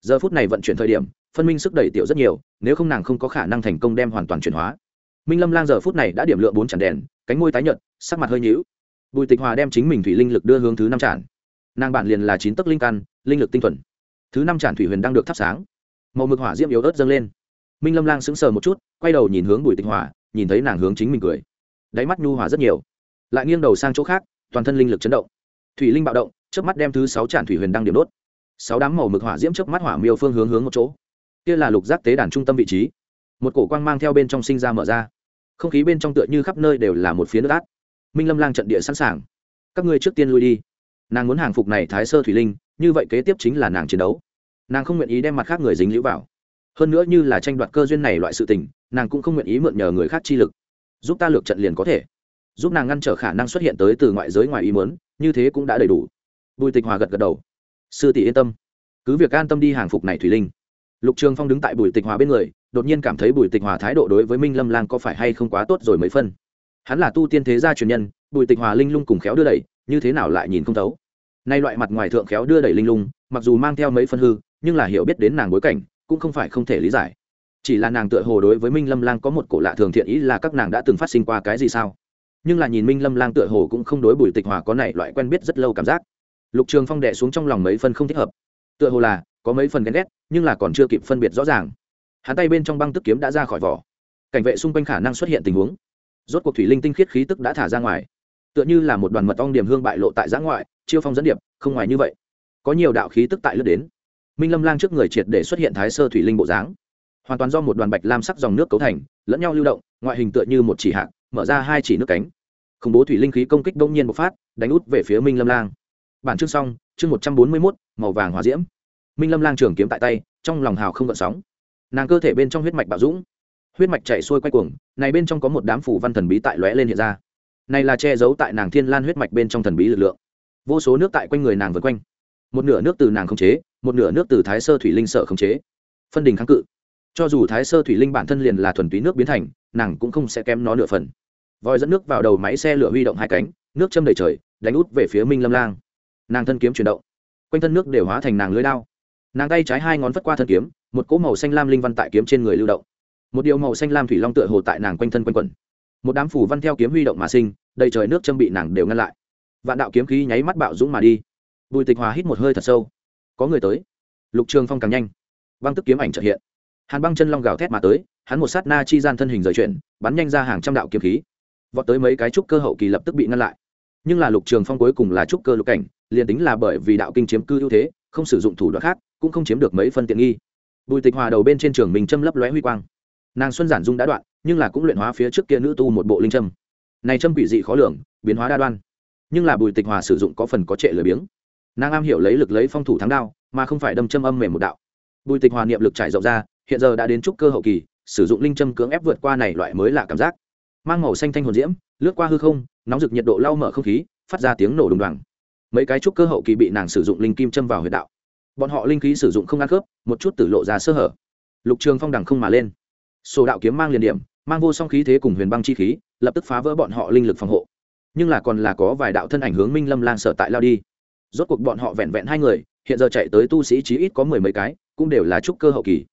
Giờ phút này vận chuyển thời điểm phân minh sức đẩy tiểu rất nhiều nếu không nàng không có khả năng thành công đem hoàn toàn chuyển hóa. Minh lâm lang giờ phút này đã điểm lượng bốn tràn đèn cánh môi tái nhợt sắc mặt hơi nhũ, bùi tịch hòa đem chính mình thủy linh lực đưa hướng thứ năm tràn nàng bản liền là chín tấc linh căn linh lực tinh thuần. Thứ năm tràn thủy huyền đang được thắp sáng. Màu mực hỏa diễm yếu ớt dâng lên minh lâm lang sững sờ một chút, quay đầu nhìn hướng bùi tịnh hòa, nhìn thấy nàng hướng chính mình cười. Đáy mắt nhu hòa rất nhiều. Lại nghiêng đầu sang chỗ khác, toàn thân linh lực chấn động. Thủy linh bạo động trước mắt đem thứ sáu tràn thủy huyền đang điểm đốt. Sáu đám màu mực hỏa diễm trước mắt hỏa miêu phương hướng hướng một chỗ. Kia là lục giác tế đàn trung tâm vị trí. Một cổ quang mang theo bên trong sinh ra mở ra. Không khí bên trong tựa như khắp nơi đều là một phía nước át. Minh lâm lang trận địa sẵn sàng. Các ngươi trước tiên lui đi. Nàng muốn hàng phục này thái sơ thủy linh, như vậy kế tiếp chính là nàng chiến đấu. Nàng không nguyện ý đem mặt khác người dính lũ vào hơn nữa như là tranh đoạt cơ duyên này loại sự tình, nàng cũng không nguyện ý mượn nhờ người khác chi lực. Giúp ta lược trận liền có thể. Giúp nàng ngăn trở khả năng xuất hiện tới từ ngoại giới ngoài ý muốn, như thế cũng đã đầy đủ. Bùi tịch hòa gật gật đầu. Sư tỷ yên tâm. Cứ việc an tâm đi hàng phục này thủy linh. Lục trường phong đứng tại bùi tịch hòa bên người, đột nhiên cảm thấy bùi tịch hòa thái độ đối với minh lâm lang có phải hay không quá tốt rồi mấy phân. Hắn là tu tiên thế gia truyền nhân, bùi tịch hòa linh lung cùng khéo đưa đẩy, như thế nào lại nhìn không thấu. Nay loại mặt ngoài thượng khéo đưa đẩy linh lung, mặc dù mang theo mấy phân hư, nhưng là hiểu biết đến nàng bối cảnh cũng không phải không thể lý giải. Chỉ là nàng tựa hồ đối với minh lâm lang có một cổ lạ thường thiện ý là các nàng đã từng phát sinh qua cái gì sao? Nhưng là nhìn minh lâm lang tựa hồ cũng không đối bùi tịch hòa có này loại quen biết rất lâu cảm giác. Lục trường phong đẻ xuống trong lòng mấy phân không thích hợp. Tựa hồ là có mấy phần ghen ghét, nhưng là còn chưa kịp phân biệt rõ ràng. Hắn tay bên trong băng tức kiếm đã ra khỏi vỏ. Cảnh vệ xung quanh khả năng xuất hiện tình huống. Rốt cuộc thủy linh tinh khiết khí tức đã thả ra ngoài. Tựa như là một đoàn mật ong điểm hương bại lộ tại giã ngoại, chiêu phong dẫn điệp, không ngoài như vậy. Có nhiều đạo khí tức tại lướt đến minh lâm lang trước người triệt để xuất hiện thái sơ thủy linh bộ dáng. Hoàn toàn do một đoàn bạch lam sắc dòng nước cấu thành, lẫn nhau lưu động, ngoại hình tựa như một chỉ hạng mở ra hai chỉ nước cánh. Khủng bố thủy linh khí công kích đông nhiên bộc phát, đánh út về phía minh lâm lang. Bản chương xong, chương một trăm bốn mươi mốt, màu vàng hòa diễm. Minh lâm lang trường kiếm tại tay, trong lòng hào không gợn sóng. Nàng cơ thể bên trong huyết mạch bạo dũng. Huyết mạch chạy xuôi quay cuồng, này bên trong có một đám phủ văn thần bí tại lóe lên hiện ra. Này là che giấu tại nàng thiên lan huyết mạch bên trong thần bí lực lượng. Vô số nước tại quanh người nàng vượt quanh một nửa nước từ nàng khống chế, một nửa nước từ thái sơ thủy linh sợ khống chế. Phân đình kháng cự. Cho dù thái sơ thủy linh bản thân liền là thuần túy nước biến thành, nàng cũng không sẽ kém nó nửa phần. Voi dẫn nước vào đầu máy xe lửa huy động hai cánh, nước châm đầy trời, đánh út về phía minh lâm lang. Nàng thân kiếm chuyển động. Quanh thân nước đều hóa thành nàng lưới đao. Nàng tay trái hai ngón vất qua thân kiếm, một cỗ màu xanh lam linh văn tại kiếm trên người lưu động. Một điều màu xanh lam thủy long tựa hồ tại nàng quanh thân quanh quẩn. Một đám phủ văn theo kiếm huy động mà sinh, đầy trời nước châm bị nàng đều ngăn lại. Vạn đạo kiếm khí nháy mắt bạo dũng mà đi bùi tịch hòa hít một hơi thật sâu. Có người tới. Lục trường phong càng nhanh. Băng tức kiếm ảnh trợ hiện. Hàn băng chân long gào thét mà tới, hắn một sát na chi gian thân hình rời chuyển, bắn nhanh ra hàng trăm đạo kiếm khí. Vọt tới mấy cái trúc cơ hậu kỳ lập tức bị ngăn lại. Nhưng là lục trường phong cuối cùng là trúc cơ lục cảnh, liền tính là bởi vì đạo kinh chiếm cư ưu thế, không sử dụng thủ đoạn khác, cũng không chiếm được mấy phân tiện nghi. Bùi tịch hòa đầu bên trên trường mình châm lấp lóe huy quang. Nàng xuân giản dung đã đoạn, nhưng là cũng luyện hóa phía trước kia nữ tu một bộ linh châm. Này châm quỷ dị khó lường, biến hóa đa đoan. Nhưng là bùi tịch hòa sử dụng có phần có trệ lười biếng nàng am hiểu lấy lực lấy phong thủ thắng đao, mà không phải đâm châm âm mềm một đạo. Bùi tịch hòa niệm lực trải rộng ra, hiện giờ đã đến trúc cơ hậu kỳ, sử dụng linh châm cưỡng ép vượt qua này loại mới lạ cảm giác. Mang màu xanh thanh hồn diễm, lướt qua hư không, nóng rực nhiệt độ lau mở không khí, phát ra tiếng nổ đùng đoàng. Mấy cái trúc cơ hậu kỳ bị nàng sử dụng linh kim châm vào huyệt đạo. Bọn họ linh khí sử dụng không ăn khớp, một chút tử lộ ra sơ hở. Lục trường phong đằng không mà lên. Sổ đạo kiếm mang liền điểm, mang vô song khí thế cùng huyền băng chi khí, lập tức phá vỡ bọn họ linh lực phòng hộ. Nhưng là còn là có vài đạo thân ảnh hướng minh lâm lang sở tại lao đi rốt cuộc bọn họ vẹn vẹn hai người, hiện giờ chạy tới tu sĩ chí ít có mười mấy cái, cũng đều là trúc cơ hậu kỳ.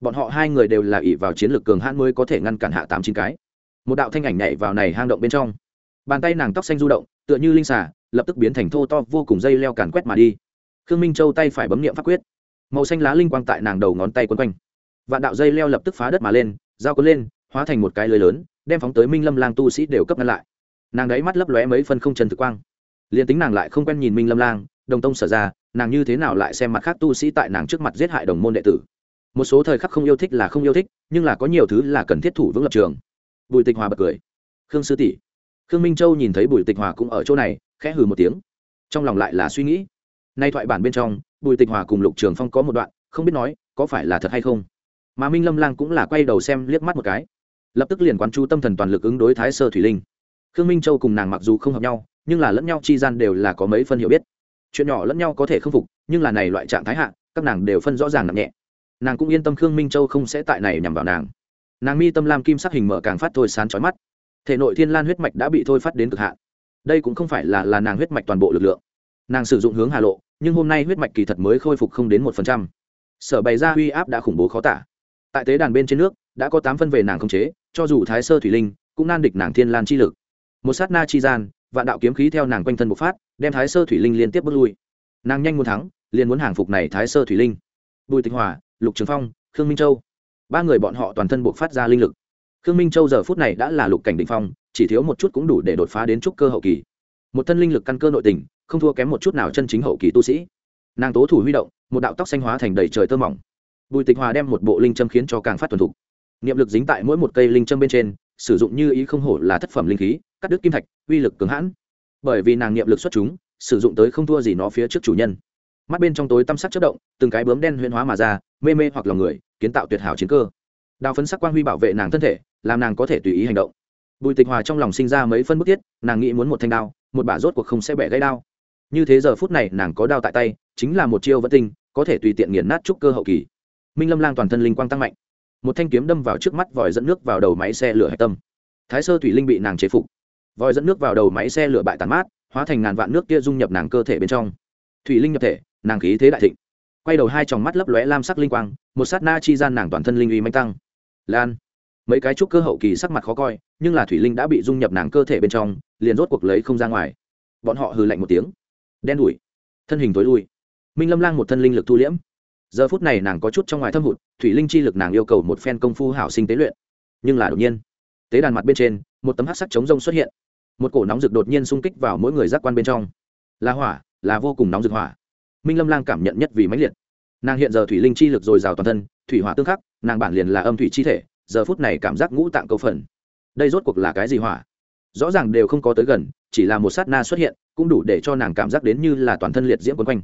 Bọn họ hai người đều là ỷ vào chiến lược cường hãn mới có thể ngăn cản hạ tám chín cái. Một đạo thanh ảnh nhảy vào này hang động bên trong. Bàn tay nàng tóc xanh du động, tựa như linh xà, lập tức biến thành thô to, vô cùng dây leo càn quét mà đi. Khương minh châu tay phải bấm niệm pháp quyết. Màu xanh lá linh quang tại nàng đầu ngón tay quấn quanh. Vạn đạo dây leo lập tức phá đất mà lên dao cuốn lên, hóa thành một cái lưới lớn, đem phóng tới minh lâm lang tu sĩ đều cấp ngăn lại. Nàng đáy mắt lấp lóe mấy phân không trần thực quang liền tính nàng lại không quen nhìn minh lâm lang, đồng tông sở ra, nàng như thế nào lại xem mặt khác tu sĩ tại nàng trước mặt giết hại đồng môn đệ tử? Một số thời khắc không yêu thích là không yêu thích, nhưng là có nhiều thứ là cần thiết thủ vững lập trường. Bùi tịch hòa bật cười. Khương sư tỷ. Khương minh châu nhìn thấy bùi tịch hòa cũng ở chỗ này, khẽ hừ một tiếng. Trong lòng lại là suy nghĩ. Nay thoại bản bên trong, bùi tịch hòa cùng lục trường phong có một đoạn, không biết nói, có phải là thật hay không? Mà minh lâm lang cũng là quay đầu xem liếc mắt một cái. Lập tức liền quán chú tâm thần toàn lực ứng đối thái sơ thủy linh khương minh châu cùng nàng mặc dù không hợp nhau, nhưng là lẫn nhau chi gian đều là có mấy phân hiểu biết. Chuyện nhỏ lẫn nhau có thể không phục, nhưng là này loại trạng thái hạ, các nàng đều phân rõ ràng nặng nhẹ. Nàng cũng yên tâm khương minh châu không sẽ tại này nhằm vào nàng. Nàng mi tâm lam kim sắc hình mở càng phát thôi sán trói mắt. Thể nội thiên lan huyết mạch đã bị thôi phát đến cực hạn. Đây cũng không phải là là nàng huyết mạch toàn bộ lực lượng. Nàng sử dụng hướng hà lộ, nhưng hôm nay huyết mạch kỳ thật mới khôi phục không đến một phần trăm. Sở bày ra huy áp đã khủng bố khó tả. Tại tế đàn bên trên nước, đã có tám phân về nàng không chế, cho dù thái sơ thủy linh, cũng nan địch nàng thiên lan chi lực một sát na chi gian, vạn đạo kiếm khí theo nàng quanh thân bộc phát, đem thái sơ thủy linh liên tiếp bước lui. Nàng nhanh muốn thắng, liền muốn hàng phục này thái sơ thủy linh. Bùi tịch hòa, lục trường phong, khương minh châu. Ba người bọn họ toàn thân bộc phát ra linh lực. Khương minh châu giờ phút này đã là lục cảnh định phong, chỉ thiếu một chút cũng đủ để đột phá đến trúc cơ hậu kỳ. Một thân linh lực căn cơ nội tình, không thua kém một chút nào chân chính hậu kỳ tu sĩ. Nàng tố thủ huy động, một đạo tóc xanh hóa thành đầy trời tơ mỏng. Bùi tịch hòa đem một bộ linh châm khiến cho càng phát thuần thục. Niệm lực dính tại mỗi một cây linh châm bên trên, sử dụng như ý không hổ là thất phẩm linh khí cắt đứt kim thạch, uy lực cứng hãn. Bởi vì nàng niệm lực xuất chúng, sử dụng tới không thua gì nó phía trước chủ nhân. Mắt bên trong tối tăm sắc chất động, từng cái bướm đen huyên hóa mà ra, mê mê hoặc lòng người, kiến tạo tuyệt hảo chiến cơ. Đào phấn sắc quang huy bảo vệ nàng thân thể, làm nàng có thể tùy ý hành động. Bùi tịch hòa trong lòng sinh ra mấy phân bức thiết, nàng nghĩ muốn một thanh đao, một bả rốt cuộc không sẽ bẻ gãy đao. Như thế giờ phút này nàng có đao tại tay, chính là một chiêu vẫn tinh, có thể tùy tiện nghiền nát trúc cơ hậu kỳ. Minh lâm lang toàn thân linh quang tăng mạnh. Một thanh kiếm đâm vào trước mắt vòi dẫn nước vào đầu máy xe lửa hạch tâm. Thái sơ thủy linh bị nàng chế phục vòi dẫn nước vào đầu máy xe lửa bại tàn mát, hóa thành ngàn vạn nước kia dung nhập nàng cơ thể bên trong. Thủy linh nhập thể, nàng khí thế đại thịnh. Quay đầu hai tròng mắt lấp lóe lam sắc linh quang, một sát na chi gian nàng toàn thân linh uy manh tăng. Lan. Mấy cái trúc cơ hậu kỳ sắc mặt khó coi, nhưng là thủy linh đã bị dung nhập nàng cơ thể bên trong, liền rốt cuộc lấy không ra ngoài. Bọn họ hừ lạnh một tiếng. Đen đủi. Thân hình tối lui. Minh lâm lang một thân linh lực thu liễm. Giờ phút này nàng có chút trong ngoài thâm hụt, thủy linh chi lực nàng yêu cầu một phen công phu hảo sinh tế luyện. Nhưng là đột nhiên, tế đàn mặt bên trên, một tấm hát sắc chống rông xuất hiện một cổ nóng rực đột nhiên xung kích vào mỗi người giác quan bên trong. Là hỏa, là vô cùng nóng rực hỏa. Minh lâm lang cảm nhận nhất vì mãnh liệt. Nàng hiện giờ thủy linh chi lực dồi dào toàn thân, thủy hỏa tương khắc, nàng bản liền là âm thủy chi thể, giờ phút này cảm giác ngũ tạng cầu phần. Đây rốt cuộc là cái gì hỏa? Rõ ràng đều không có tới gần, chỉ là một sát na xuất hiện, cũng đủ để cho nàng cảm giác đến như là toàn thân liệt diễm quấn quanh.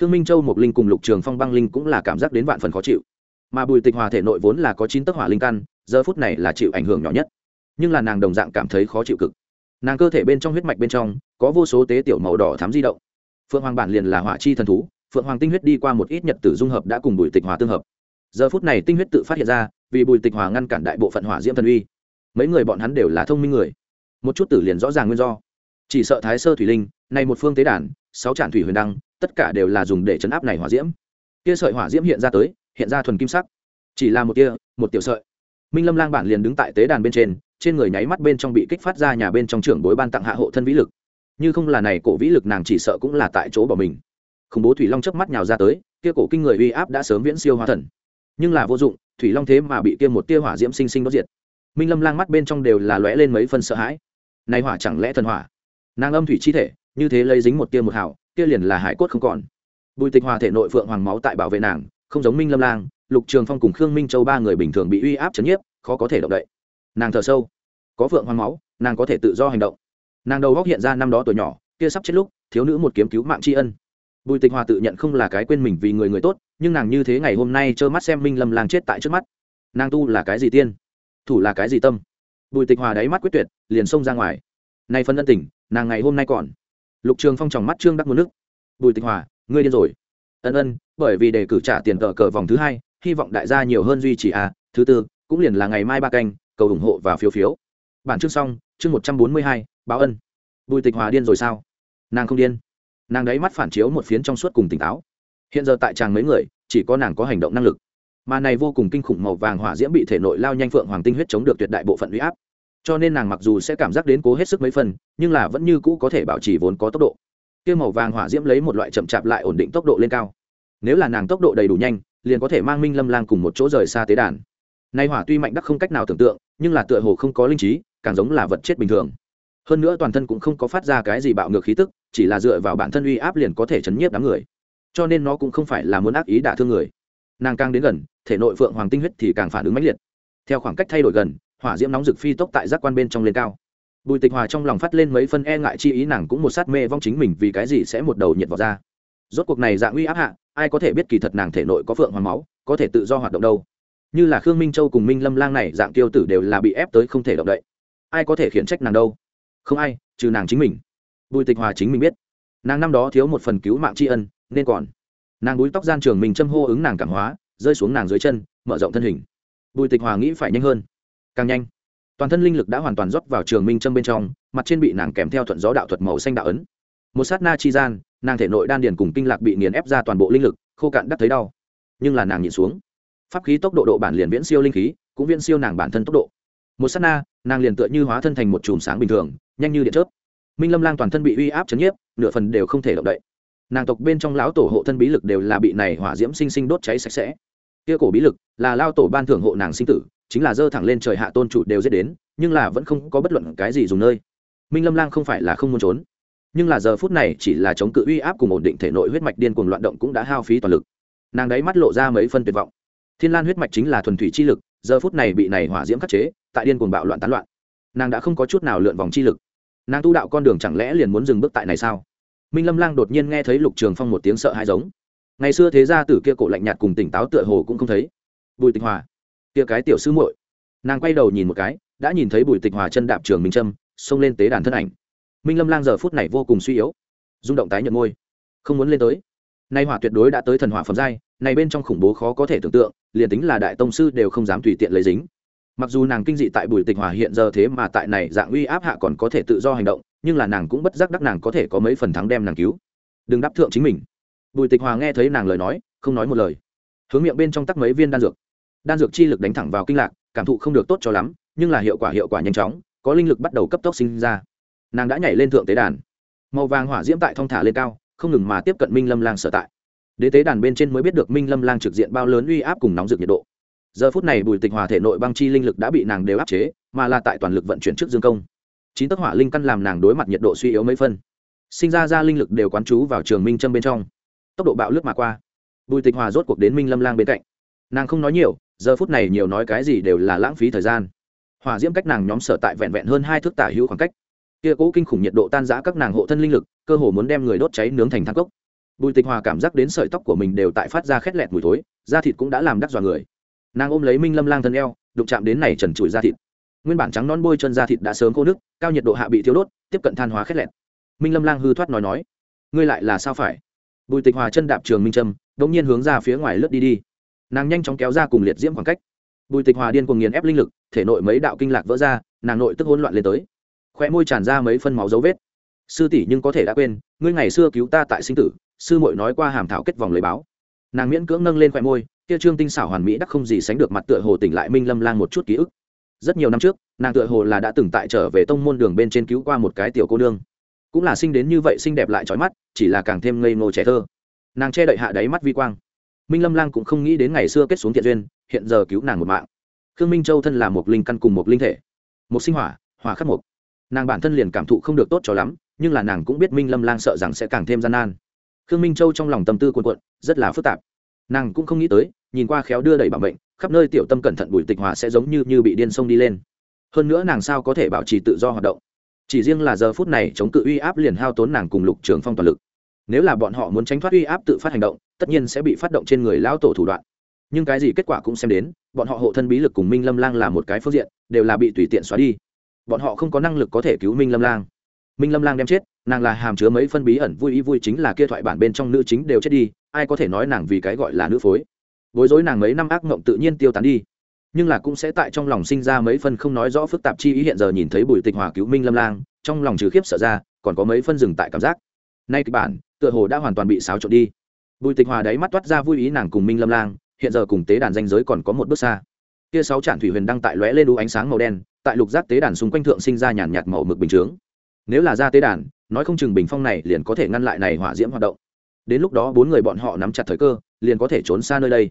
Khương minh châu một linh cùng lục trường phong, băng linh cũng là cảm giác đến vạn phần khó chịu. Mà bùi tịch hòa thể nội vốn là có chín tấc hỏa linh căn, giờ phút này là chịu ảnh hưởng nhỏ nhất. Nhưng là nàng đồng dạng cảm thấy khó chịu cực nàng cơ thể bên trong huyết mạch bên trong có vô số tế tiểu màu đỏ thám di động. Phượng hoàng bản liền là hỏa chi thần thú, phượng hoàng tinh huyết đi qua một ít nhật tử dung hợp đã cùng bùi tịch hòa tương hợp. Giờ phút này tinh huyết tự phát hiện ra, vì bùi tịch hòa ngăn cản đại bộ phận hỏa diễm thần uy. Mấy người bọn hắn đều là thông minh người. Một chút tử liền rõ ràng nguyên do. Chỉ sợ thái sơ thủy linh, này một phương tế đàn, sáu trạm thủy huyền đăng, tất cả đều là dùng để chấn áp này hỏa diễm. Kia sợi hỏa diễm hiện ra tới, hiện ra thuần kim sắc. Chỉ là một tia một tiểu sợi. Minh lâm lang bản liền đứng tại tế đàn bên trên trên người nháy mắt bên trong bị kích phát ra nhà bên trong trưởng bối ban tặng hạ hộ thân vĩ lực. Như không là này cổ vĩ lực nàng chỉ sợ cũng là tại chỗ bỏ mình. Khủng bố thủy long chớp mắt nhào ra tới, kia cổ kinh người uy áp đã sớm viễn siêu hóa thần. Nhưng là vô dụng, thủy long thế mà bị kia một tia hỏa diễm sinh sinh đốt diệt. Minh lâm lang mắt bên trong đều là lóe lên mấy phân sợ hãi. Này hỏa chẳng lẽ thần hỏa? Nàng âm thủy chi thể, như thế lấy dính một tia một hảo kia liền là hải cốt không còn. Bùi tịch hòa thể nội phượng hoàng máu tại bảo vệ nàng, không giống minh lâm lang, lục trường phong cùng khương minh châu ba người bình thường bị uy áp chấn nhiếp, khó có thể động đậy nàng thở sâu. Có phượng hoàng máu, nàng có thể tự do hành động. Nàng đầu góc hiện ra năm đó tuổi nhỏ, kia sắp chết lúc, thiếu nữ một kiếm cứu mạng tri ân. Bùi tịch hòa tự nhận không là cái quên mình vì người người tốt, nhưng nàng như thế ngày hôm nay trơ mắt xem minh lâm làng chết tại trước mắt. Nàng tu là cái gì tiên? Thủ là cái gì tâm? Bùi tịch hòa đáy mắt quyết tuyệt, liền xông ra ngoài. Nay phân ân tình, nàng ngày hôm nay còn. Lục trường phong tròng mắt trương đắc một nước. Bùi tịch hòa, ngươi điên rồi. Ân ân, bởi vì để cử trả tiền cờ cờ vòng thứ hai, hy vọng đại gia nhiều hơn duy trì à thứ tư, cũng liền là ngày mai ba canh cầu ủng hộ và phiếu phiếu. Bản chương xong, chương một trăm bốn mươi hai, báo ân. Bùi tịch hòa điên rồi sao? Nàng không điên. Nàng đấy mắt phản chiếu một phiến trong suốt cùng tỉnh táo. Hiện giờ tại chàng mấy người, chỉ có nàng có hành động năng lực. Mà này vô cùng kinh khủng màu vàng hỏa diễm bị thể nội lao nhanh phượng hoàng tinh huyết chống được tuyệt đại bộ phận huy áp. Cho nên nàng mặc dù sẽ cảm giác đến cố hết sức mấy phần, nhưng là vẫn như cũ có thể bảo trì vốn có tốc độ. Kia màu vàng hỏa diễm lấy một loại chậm chạp lại ổn định tốc độ lên cao. Nếu là nàng tốc độ đầy đủ nhanh, liền có thể mang minh lâm lang cùng một chỗ rời xa tế đàn. Nay hỏa tuy mạnh đắc không cách nào tưởng tượng nhưng là tựa hồ không có linh trí, càng giống là vật chết bình thường. Hơn nữa toàn thân cũng không có phát ra cái gì bạo ngược khí tức, chỉ là dựa vào bản thân uy áp liền có thể chấn nhiếp đám người. Cho nên nó cũng không phải là muốn ác ý đả thương người. Nàng càng đến gần, thể nội phượng hoàng tinh huyết thì càng phản ứng mãnh liệt. Theo khoảng cách thay đổi gần, hỏa diễm nóng rực phi tốc tại giác quan bên trong lên cao. Bùi tịch hòa trong lòng phát lên mấy phân e ngại chi ý, nàng cũng một sát mê vong chính mình vì cái gì sẽ một đầu nhiệt vào ra. Rốt cuộc này dạng uy áp hạ, ai có thể biết kỳ thật nàng thể nội có phượng hoàng máu, có thể tự do hoạt động đâu như là khương minh châu cùng minh lâm lang này dạng tiêu tử đều là bị ép tới không thể động đậy. Ai có thể khiển trách nàng đâu? Không ai, trừ nàng chính mình. Bùi tịch hòa chính mình biết. Nàng năm đó thiếu một phần cứu mạng tri ân, nên còn. Nàng búi tóc gian trường mình châm hô ứng nàng cảm hóa, rơi xuống nàng dưới chân, mở rộng thân hình. Bùi tịch hòa nghĩ phải nhanh hơn. Càng nhanh, toàn thân linh lực đã hoàn toàn rót vào trường minh châm bên trong, mặt trên bị nàng kèm theo thuận gió đạo thuật màu xanh đạo ấn. Một sát na chi gian, nàng thể nội đan điền cùng kinh lạc bị nghiền ép ra toàn bộ linh lực, khô cạn đắc thấy đau. Nhưng là nàng nhịn xuống pháp khí tốc độ độ bản liền viễn siêu linh khí, cũng viễn siêu nàng bản thân tốc độ. Một sát na, nàng liền tựa như hóa thân thành một chùm sáng bình thường, nhanh như điện chớp. Minh lâm lang toàn thân bị uy áp chấn nhiếp, nửa phần đều không thể động đậy. Nàng tộc bên trong lão tổ hộ thân bí lực đều là bị này hỏa diễm sinh sinh đốt cháy sạch sẽ. Kia cổ bí lực là lao tổ ban thưởng hộ nàng sinh tử, chính là dơ thẳng lên trời hạ tôn chủ đều giết đến, nhưng là vẫn không có bất luận cái gì dùng nơi. Minh lâm lang không phải là không muốn trốn, nhưng là giờ phút này chỉ là chống cự uy áp cùng ổn định thể nội huyết mạch điên cuồng loạn động cũng đã hao phí toàn lực. Nàng đáy mắt lộ ra mấy phân tuyệt vọng thiên lan huyết mạch chính là thuần thủy chi lực, giờ phút này bị này hỏa diễm khắc chế, tại điên cuồng bạo loạn tán loạn. Nàng đã không có chút nào lượn vòng chi lực. Nàng tu đạo con đường chẳng lẽ liền muốn dừng bước tại này sao? Minh lâm lang đột nhiên nghe thấy lục trường phong một tiếng sợ hãi giống. Ngày xưa thế gia tử kia cổ lạnh nhạt cùng tỉnh táo tựa hồ cũng không thấy. Bùi tịch hòa, kia cái tiểu sư muội. Nàng quay đầu nhìn một cái, đã nhìn thấy bùi tịch hòa chân đạp trường minh trâm xông lên tế đàn thân ảnh. Minh lâm lang giờ phút này vô cùng suy yếu, rung động tái nhận ngôi không muốn lên tới. Nay hỏa tuyệt đối đã tới thần hỏa phẩm giai này bên trong khủng bố khó có thể tưởng tượng, liền tính là đại tông sư đều không dám tùy tiện lấy dính. Mặc dù nàng kinh dị tại bùi tịch hòa hiện giờ thế mà tại này dạng uy áp hạ còn có thể tự do hành động, nhưng là nàng cũng bất giác đắc nàng có thể có mấy phần thắng đem nàng cứu. Đừng đáp thượng chính mình. Bùi tịch hòa nghe thấy nàng lời nói, không nói một lời. Hướng miệng bên trong tắc mấy viên đan dược. Đan dược chi lực đánh thẳng vào kinh lạc, cảm thụ không được tốt cho lắm, nhưng là hiệu quả hiệu quả nhanh chóng, có linh lực bắt đầu cấp tốc sinh ra. Nàng đã nhảy lên thượng tế đàn. Màu vàng hỏa diễm tại thong thả lên cao, không ngừng mà tiếp cận minh lâm lang sở tại đế tế đàn bên trên mới biết được minh lâm lang trực diện bao lớn uy áp cùng nóng rực nhiệt độ. Giờ phút này bùi tịch hòa thể nội băng chi linh lực đã bị nàng đều áp chế, mà là tại toàn lực vận chuyển trước dương công. Chín tấc hỏa linh căn làm nàng đối mặt nhiệt độ suy yếu mấy phân. Sinh ra ra linh lực đều quán trú vào trường minh châm bên trong. Tốc độ bạo lướt mà qua, bùi tịch hòa rốt cuộc đến minh lâm lang bên cạnh. Nàng không nói nhiều, giờ phút này nhiều nói cái gì đều là lãng phí thời gian. Hỏa diễm cách nàng nhóm sở tại vẹn vẹn hơn hai thước tả hữu khoảng cách. Kia cố kinh khủng nhiệt độ tan giã các nàng hộ thân linh lực, cơ hồ muốn đem người đốt cháy nướng thành thang cốc bùi tịch hòa cảm giác đến sợi tóc của mình đều tại phát ra khét lẹt mùi thối, da thịt cũng đã làm đắc dọa người. Nàng ôm lấy minh lâm lang thân eo, đụng chạm đến này trần trụi da thịt. Nguyên bản trắng non bôi chân da thịt đã sớm khô nước cao nhiệt độ hạ bị thiếu đốt, tiếp cận than hóa khét lẹt. Minh lâm lang hư thoát nói nói, ngươi lại là sao phải? Bùi tịch hòa chân đạp trường minh trâm đ ỗ n g nhiên hướng ra phía ngoài lướt đi đi. Nàng nhanh chóng kéo ra cùng liệt diễm khoảng cách. Bùi tịch hòa điên cùng nghiền ép linh lực, thể nội mấy đạo kinh lạc vỡ ra, nàng nội tức hỗn loạn lên tới. Khoe môi tràn ra mấy phân máu dấu vết. Sư tỷ nhưng có thể đã quên, ngươi ngày xưa cứu ta tại sinh tử sư muội nói qua hàm thảo kết vòng lời báo. Nàng miễn cưỡng nâng lên khoe môi, kia trương tinh xảo hoàn mỹ đắc không gì sánh được mặt tựa hồ tỉnh lại minh lâm lang một chút ký ức. Rất nhiều năm trước, nàng tựa hồ là đã từng tại trở về tông môn đường bên trên cứu qua một cái tiểu cô nương. Cũng là sinh đến như vậy xinh đẹp lại trói mắt, chỉ là càng thêm ngây ngô trẻ thơ. Nàng che đậy hạ đáy mắt vi quang. Minh lâm lang cũng không nghĩ đến ngày xưa kết xuống thiện duyên, hiện giờ cứu nàng một mạng. Khương minh châu thân là một linh căn cùng một linh thể. Một sinh hỏa hỏa khắc một nàng bản thân liền cảm thụ không được tốt cho lắm, nhưng là nàng cũng biết minh lâm lang sợ rằng sẽ càng thêm gian nan khương minh châu trong lòng tâm tư cuộn cuộn, rất là phức tạp. Nàng cũng không nghĩ tới, nhìn qua khéo đưa đẩy bảo bệnh khắp nơi tiểu tâm cẩn thận bùi tịch hòa sẽ giống như như bị điên sông đi lên. Hơn nữa nàng sao có thể bảo trì tự do hoạt động? Chỉ riêng là giờ phút này chống cự uy áp liền hao tốn nàng cùng lục trường phong toàn lực. Nếu là bọn họ muốn tránh thoát uy áp tự phát hành động, tất nhiên sẽ bị phát động trên người lão tổ thủ đoạn. Nhưng cái gì kết quả cũng xem đến, bọn họ hộ thân bí lực cùng minh lâm lang là một cái phương diện, đều là bị tùy tiện xóa đi. Bọn họ không có năng lực có thể cứu minh lâm lang. Minh lâm lang đem chết nàng là hàm chứa mấy phân bí ẩn vui ý vui chính là kia thoại bản bên trong nữ chính đều chết đi, ai có thể nói nàng vì cái gọi là nữ phối. Bối rối nàng mấy năm ác mộng tự nhiên tiêu tán đi, nhưng là cũng sẽ tại trong lòng sinh ra mấy phân không nói rõ phức tạp chi ý hiện giờ nhìn thấy bùi tịch hòa cứu minh lâm lang, trong lòng trừ khiếp sợ ra, còn có mấy phân dừng tại cảm giác. Nay kịch bản, tựa hồ đã hoàn toàn bị xáo trộn đi. Bùi tịch hòa đáy mắt toát ra vui ý nàng cùng minh lâm lang, hiện giờ cùng tế đàn danh giới còn có một bước xa. Kia sáu trạm thủy huyền đang tại lóe lên đu ánh sáng màu đen, tại lục giác tế đàn xung quanh thượng sinh ra nhàn nhạt màu mực bình chướng. Nếu là ra tế đàn nói không chừng bình phong này liền có thể ngăn lại này hỏa diễm hoạt động. Đến lúc đó bốn người bọn họ nắm chặt thời cơ, liền có thể trốn xa nơi đây.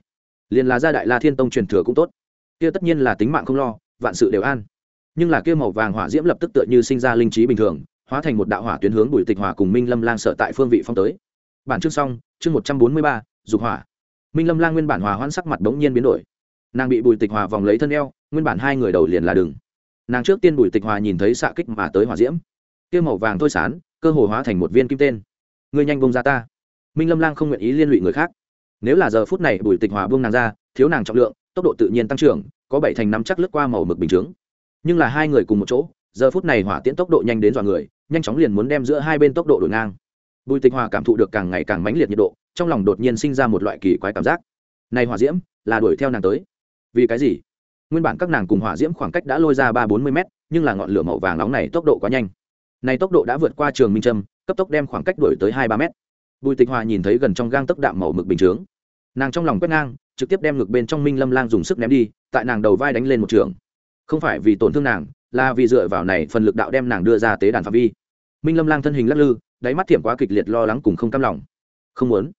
Liền là gia đại la thiên tông truyền thừa cũng tốt. Kia tất nhiên là tính mạng không lo, vạn sự đều an. Nhưng là kia màu vàng hỏa diễm lập tức tựa như sinh ra linh trí bình thường, hóa thành một đạo hỏa tuyến hướng bùi tịch hỏa cùng minh lâm lang sợ tại phương vị phong tới. Bản chương xong, chương một trăm bốn mươi ba, dục hỏa. Minh lâm lang nguyên bản hòa hoãn sắc mặt đống nhiên biến đổi. Nàng bị bùi tịch hòa vòng lấy thân eo, nguyên bản hai người đầu liền là đường nàng trước tiên bùi tịch hòa nhìn thấy xạ kích mà tới hỏa diễm. Kia màu vàng thôi sán cơ hồ hóa thành một viên kim tên. Ngươi nhanh bông ra ta. Minh lâm lang không nguyện ý liên lụy người khác. Nếu là giờ phút này bùi tịch hòa buông nàng ra, thiếu nàng trọng lượng, tốc độ tự nhiên tăng trưởng, có bảy thành năm chắc lướt qua màu mực bình chướng. Nhưng là hai người cùng một chỗ, giờ phút này hỏa tiễn tốc độ nhanh đến dọa người, nhanh chóng liền muốn đem giữa hai bên tốc độ đổi ngang. Bùi tịch hòa cảm thụ được càng ngày càng mãnh liệt nhiệt độ, trong lòng đột nhiên sinh ra một loại kỳ quái cảm giác. Này hỏa diễm, là đuổi theo nàng tới. Vì cái gì? Nguyên bản các nàng cùng hỏa diễm khoảng cách đã lôi ra ba bốn mươi mét, nhưng là ngọn lửa màu vàng nóng này tốc độ quá nhanh này tốc độ đã vượt qua trường minh trâm, cấp tốc đem khoảng cách đổi tới hai ba mét. Bùi tịch hòa nhìn thấy gần trong gang tấc đạm màu mực bình chướng. Nàng trong lòng quét ngang, trực tiếp đem ngực bên trong minh lâm lang dùng sức ném đi, tại nàng đầu vai đánh lên một trường. Không phải vì tổn thương nàng, là vì dựa vào này phần lực đạo đem nàng đưa ra tế đàn phạm vi. Minh lâm lang thân hình lắc lư, đáy mắt thiểm quá kịch liệt lo lắng cùng không cam lòng. Không muốn.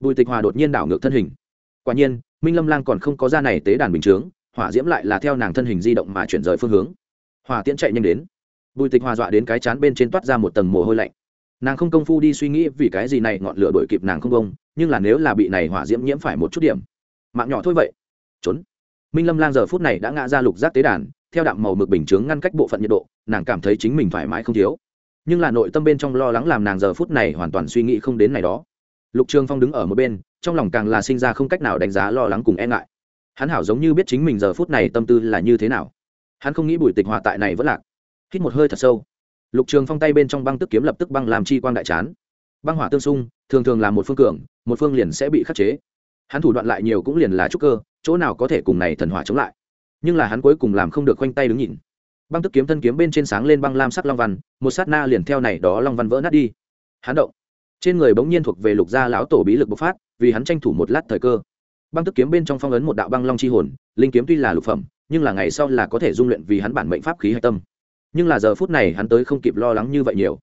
Bùi tịch hòa đột nhiên đảo ngược thân hình. Quả nhiên, minh lâm lang còn không có ra này tế đàn bình chướng, hỏa diễm lại là theo nàng thân hình di động mà chuyển rời phương hướng. Hỏa tiễn chạy nhanh đến bùi tịch hòa dọa đến cái chán bên trên toát ra một tầng mồ hôi lạnh. Nàng không công phu đi suy nghĩ vì cái gì này ngọn lửa đổi kịp nàng không công, nhưng là nếu là bị này hỏa diễm nhiễm phải một chút điểm. Mạng nhỏ thôi vậy. Trốn. Minh lâm lang giờ phút này đã ngã ra lục giác tế đàn, theo đạm màu mực bình chướng ngăn cách bộ phận nhiệt độ, nàng cảm thấy chính mình thoải mái không thiếu. Nhưng là nội tâm bên trong lo lắng làm nàng giờ phút này hoàn toàn suy nghĩ không đến này đó. Lục trường phong đứng ở một bên, trong lòng càng là sinh ra không cách nào đánh giá lo lắng cùng e ngại. Hắn hảo giống như biết chính mình giờ phút này tâm tư là như thế nào. Hắn không nghĩ bùi tịch hòa tại này vẫn lạc hít một hơi thật sâu. Lục trường phong tay bên trong băng tức kiếm lập tức băng làm chi quang đại chán. Băng hỏa tương xung, thường thường là một phương cường, một phương liền sẽ bị khắc chế. Hắn thủ đoạn lại nhiều cũng liền là trúc cơ, chỗ nào có thể cùng này thần hỏa chống lại. Nhưng là hắn cuối cùng làm không được khoanh tay đứng nhìn. Băng tức kiếm thân kiếm bên trên sáng lên băng lam sắc long văn, một sát na liền theo này đó long văn vỡ nát đi. Hắn động. Trên người bỗng nhiên thuộc về lục gia lão tổ bí lực bộc phát, vì hắn tranh thủ một lát thời cơ. Băng tức kiếm bên trong phong ấn một đạo băng long chi hồn, linh kiếm tuy là lục phẩm, nhưng là ngày sau là có thể dung luyện vì hắn bản mệnh pháp khí hạch tâm nhưng là giờ phút này hắn tới không kịp lo lắng như vậy nhiều.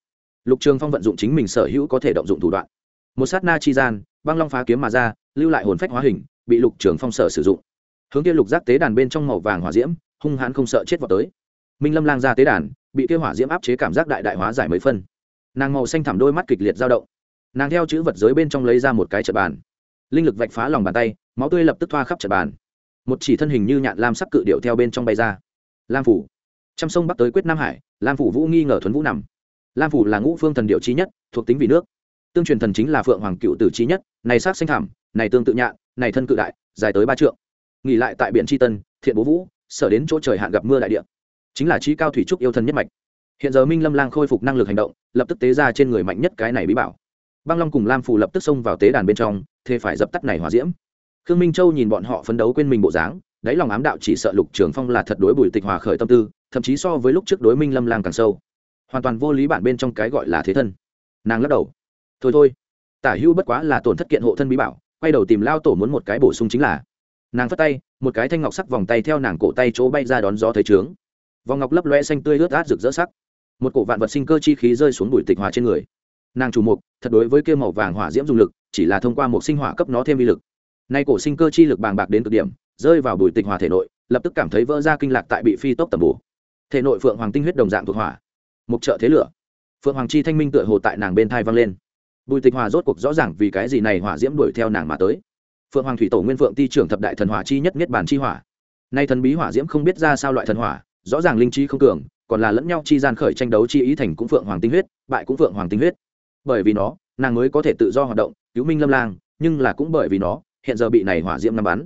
Lục trường phong vận dụng chính mình sở hữu có thể động dụng thủ đoạn. Một sát na chi gian, băng long phá kiếm mà ra, lưu lại hồn phách hóa hình, bị lục trường phong sở sử dụng. Hướng kia lục giác tế đàn bên trong màu vàng hỏa diễm, hung hãn không sợ chết vào tới. Minh lâm lang ra tế đàn, bị kia hỏa diễm áp chế cảm giác đại đại hóa giải mấy phân. Nàng màu xanh thẳm đôi mắt kịch liệt dao động. Nàng theo chữ vật giới bên trong lấy ra một cái trận bàn. Linh lực vạch phá lòng bàn tay, máu tươi lập tức thoa khắp trận bàn. Một chỉ thân hình như nhạn lam sắc cự điệu theo bên trong bay ra. Lam phủ trăm sông bắc tới quyết nam hải, lam phủ vũ nghi ngờ thuấn vũ nằm. Lam phủ là ngũ phương thần điệu trí nhất, thuộc tính vì nước. Tương truyền thần chính là phượng hoàng cựu tử trí nhất, này sát xanh thảm này tương tự nhạn, này thân cự đại, dài tới ba trượng. Nghỉ lại tại biển tri tân, thiện bố vũ, sở đến chỗ trời hạn gặp mưa đại địa. Chính là trí cao thủy trúc yêu thân nhất mạch. Hiện giờ minh lâm lang khôi phục năng lực hành động, lập tức tế ra trên người mạnh nhất cái này bí bảo. Băng long cùng lam phủ lập tức xông vào tế đàn bên trong, thế phải dập tắt này hòa diễm. Khương minh châu nhìn bọn họ phấn đấu quên mình bộ dáng, đáy lòng ám đạo chỉ sợ lục trường phong là thật đối bùi tịch hòa khởi tâm tư thậm chí so với lúc trước đối minh lâm lang càng sâu hoàn toàn vô lý bản bên trong cái gọi là thế thân nàng lắc đầu thôi thôi tả hữu bất quá là tổn thất kiện hộ thân bí bảo quay đầu tìm lao tổ muốn một cái bổ sung chính là nàng phất tay một cái thanh ngọc sắc vòng tay theo nàng cổ tay chỗ bay ra đón gió thấy trướng vòng ngọc lấp loe xanh tươi ướt át rực rỡ sắc một cổ vạn vật sinh cơ chi khí rơi xuống bụi tịch hòa trên người nàng chủ mục thật đối với kia màu vàng hỏa diễm dùng lực chỉ là thông qua một sinh hỏa cấp nó thêm vi lực nay cổ sinh cơ chi lực bàng bạc đến cực điểm rơi vào bụi tịch hòa thể nội lập tức cảm thấy vỡ ra kinh lạc tại bị phi tốc tầm bổ thể nội phượng hoàng tinh huyết đồng dạng thuộc hỏa, mục trợ thế lửa. Phượng hoàng chi thanh minh tựa hồ tại nàng bên thai vang lên. Bùi tịch hòa rốt cuộc rõ ràng vì cái gì này hỏa diễm đuổi theo nàng mà tới. Phượng hoàng thủy tổ nguyên phượng ti trưởng thập đại thần hỏa chi nhất nhất bản chi hỏa. Nay thần bí hỏa diễm không biết ra sao loại thần hỏa, rõ ràng linh chi không cường, còn là lẫn nhau chi gian khởi tranh đấu chi ý thành cũng phượng hoàng tinh huyết, bại cũng phượng hoàng tinh huyết. Bởi vì nó, nàng mới có thể tự do hoạt động, cứu minh lâm lang, nhưng là cũng bởi vì nó, hiện giờ bị này hỏa diễm nắm bắn.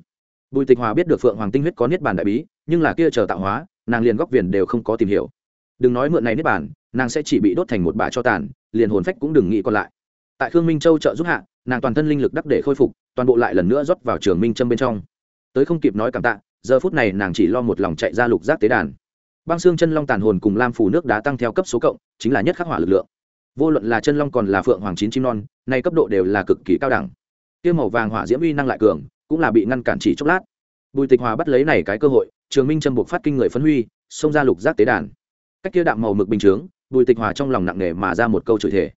Bùi tịch hòa biết được phượng hoàng tinh huyết có niết bàn đại bí, nhưng là kia chờ tạo hóa nàng liền góc viền đều không có tìm hiểu. Đừng nói mượn này niết bàn, nàng sẽ chỉ bị đốt thành một bả cho tàn, liền hồn phách cũng đừng nghĩ còn lại. Tại khương minh châu trợ giúp hạ, nàng toàn thân linh lực đắc để khôi phục, toàn bộ lại lần nữa rót vào trường minh châm bên trong. Tới không kịp nói cảm tạ, giờ phút này nàng chỉ lo một lòng chạy ra lục giác tế đàn. Băng xương chân long tàn hồn cùng lam phủ nước đá tăng theo cấp số cộng, chính là nhất khắc hỏa lực lượng. Vô luận là chân long còn là phượng hoàng chín chim non, nay cấp độ đều là cực kỳ cao đẳng. Tiêu màu vàng hỏa diễm uy năng lại cường, cũng là bị ngăn cản chỉ chốc lát. Bùi tịch hòa bắt lấy này cái cơ hội trường minh châm buộc phát kinh người phấn huy, xông ra lục giác tế đàn. Cách kia đạm màu mực bình chướng, bùi tịch hòa trong lòng nặng nề mà ra một câu chửi thể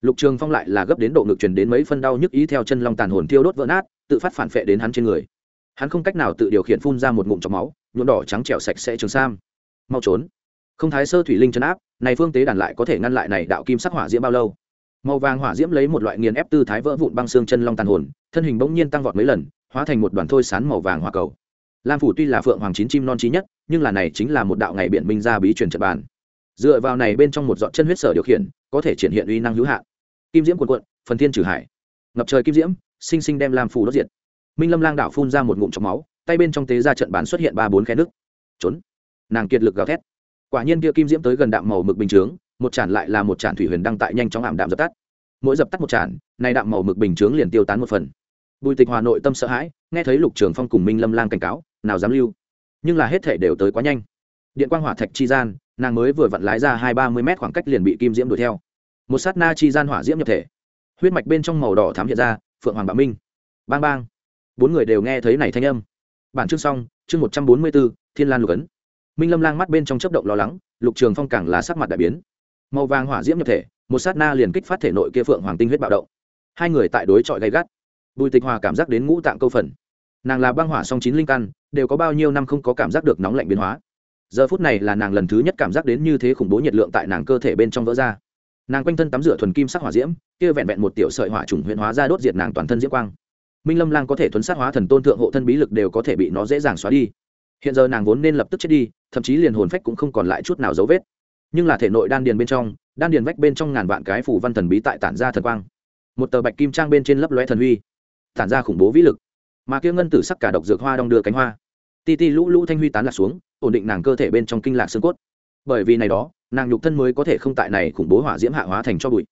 lục trường phong lại là gấp đến độ ngực truyền đến mấy phân đau nhức ý theo chân long tàn hồn thiêu đốt vỡ nát, tự phát phản phệ đến hắn trên người. Hắn không cách nào tự điều khiển phun ra một ngụm chọc máu, nhuộm đỏ trắng trẻo sạch sẽ trường sam. Mau trốn. Không thái sơ thủy linh chấn áp, này phương tế đàn lại có thể ngăn lại này đạo kim sắc hỏa diễm bao lâu? Màu vàng hỏa diễm lấy một loại nghiền ép tư thái vỡ vụn băng xương chân long tàn hồn, thân hình bỗng nhiên tăng vọt mấy lần, hóa thành một đoàn thôi sán màu vàng hỏa cầu lam phủ tuy là phượng hoàng chín chim non trí nhất, nhưng là này chính là một đạo ngày biện minh ra bí truyền trận bàn. Dựa vào này bên trong một dọn chân huyết sở điều khiển, có thể triển hiện uy năng hữu hạn. Kim diễm quần quận phần thiên trừ hải. Ngập trời kim diễm, sinh sinh đem lam phủ đốt diệt. Minh lâm lang đảo phun ra một ngụm trong máu, tay bên trong tế ra trận bán xuất hiện ba bốn khe nước. Trốn. Nàng kiệt lực gào thét. Quả nhiên kia kim diễm tới gần đạm màu mực bình chướng, một tràn lại là một tràn thủy huyền đăng tại nhanh chóng ảm đạm dập tắt. Mỗi dập tắt một tràn, này đạm màu mực bình chướng liền tiêu tán một phần. Bùi tịch hòa nội tâm sợ hãi, nghe thấy lục trường phong cùng minh lâm lang cảnh cáo nào dám lưu. Nhưng là hết thể đều tới quá nhanh. Điện quang hỏa thạch chi gian, nàng mới vừa vặn lái ra hai ba mươi mét khoảng cách liền bị kim diễm đuổi theo. Một sát na chi gian hỏa diễm nhập thể. Huyết mạch bên trong màu đỏ thám hiện ra, phượng hoàng bạo minh. Bang bang. Bốn người đều nghe thấy này thanh âm. Bản chương xong, chương một trăm bốn mươi bốn, thiên lan lục ấn. Minh lâm lang mắt bên trong chấp động lo lắng, lục trường phong cảng là sắc mặt đại biến. Màu vàng hỏa diễm nhập thể, một sát na liền kích phát thể nội kia phượng hoàng tinh huyết bạo động. Hai người tại đối chọi gay gắt. Bùi tịch hòa cảm giác đến ngũ tạng câu phần nàng là băng hỏa song chín linh căn, đều có bao nhiêu năm không có cảm giác được nóng lạnh biến hóa. Giờ phút này là nàng lần thứ nhất cảm giác đến như thế khủng bố nhiệt lượng tại nàng cơ thể bên trong vỡ ra. Nàng quanh thân tắm rửa thuần kim sắc hỏa diễm, kia vẹn vẹn một tiểu sợi hỏa trùng huyện hóa ra đốt diệt nàng toàn thân diễm quang. Minh lâm lang có thể thuấn sát hóa thần tôn thượng hộ thân bí lực đều có thể bị nó dễ dàng xóa đi. Hiện giờ nàng vốn nên lập tức chết đi, thậm chí liền hồn phách cũng không còn lại chút nào dấu vết. Nhưng là thể nội đan điền bên trong, đan điền vách bên trong ngàn vạn cái phủ văn thần bí tại tản ra thần quang. Một tờ bạch kim trang bên trên lấp lóe thần huy, tản ra khủng bố vĩ lực mà kia ngân tử sắc cả độc dược hoa đong đưa cánh hoa. Ti ti lũ lũ thanh huy tán lạc xuống, ổn định nàng cơ thể bên trong kinh lạc xương cốt. Bởi vì này đó, nàng nhục thân mới có thể không tại này khủng bố hỏa diễm hạ hóa thành cho bụi.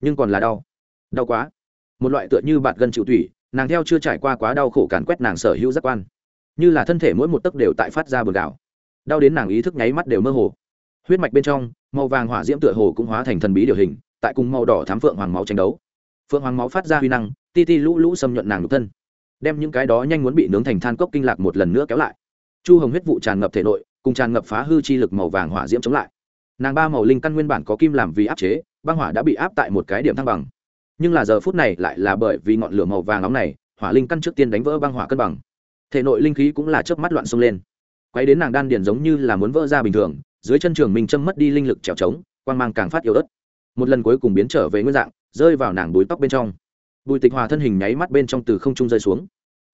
Nhưng còn là đau. Đau quá. Một loại tựa như bạt gân chịu tủy, nàng theo chưa trải qua quá đau khổ càn quét nàng sở hữu giác quan. Như là thân thể mỗi một tấc đều tại phát ra bờ gạo. Đau đến nàng ý thức nháy mắt đều mơ hồ. Huyết mạch bên trong, màu vàng hỏa diễm tựa hồ cũng hóa thành thần bí điều hình, tại cùng màu đỏ thám phượng hoàng máu tranh đấu. Phượng hoàng máu phát ra huy năng, ti ti lũ lũ xâm nhuận nàng nhục thân đem những cái đó nhanh muốn bị nướng thành than cốc kinh lạc một lần nữa kéo lại. Chu hồng huyết vụ tràn ngập thể nội, cùng tràn ngập phá hư chi lực màu vàng hỏa diễm chống lại. Nàng ba màu linh căn nguyên bản có kim làm vì áp chế, băng hỏa đã bị áp tại một cái điểm thăng bằng. Nhưng là giờ phút này lại là bởi vì ngọn lửa màu vàng nóng này, hỏa linh căn trước tiên đánh vỡ băng hỏa cân bằng. Thể nội linh khí cũng là chớp mắt loạn xông lên. Quay đến nàng đan điền giống như là muốn vỡ ra bình thường, dưới chân trường mình châm mất đi linh lực trèo trống, quang mang càng phát yếu ớt. Một lần cuối cùng biến trở về nguyên dạng, rơi vào nàng đuối tóc bên trong bùi tịch hòa thân hình nháy mắt bên trong từ không trung rơi xuống.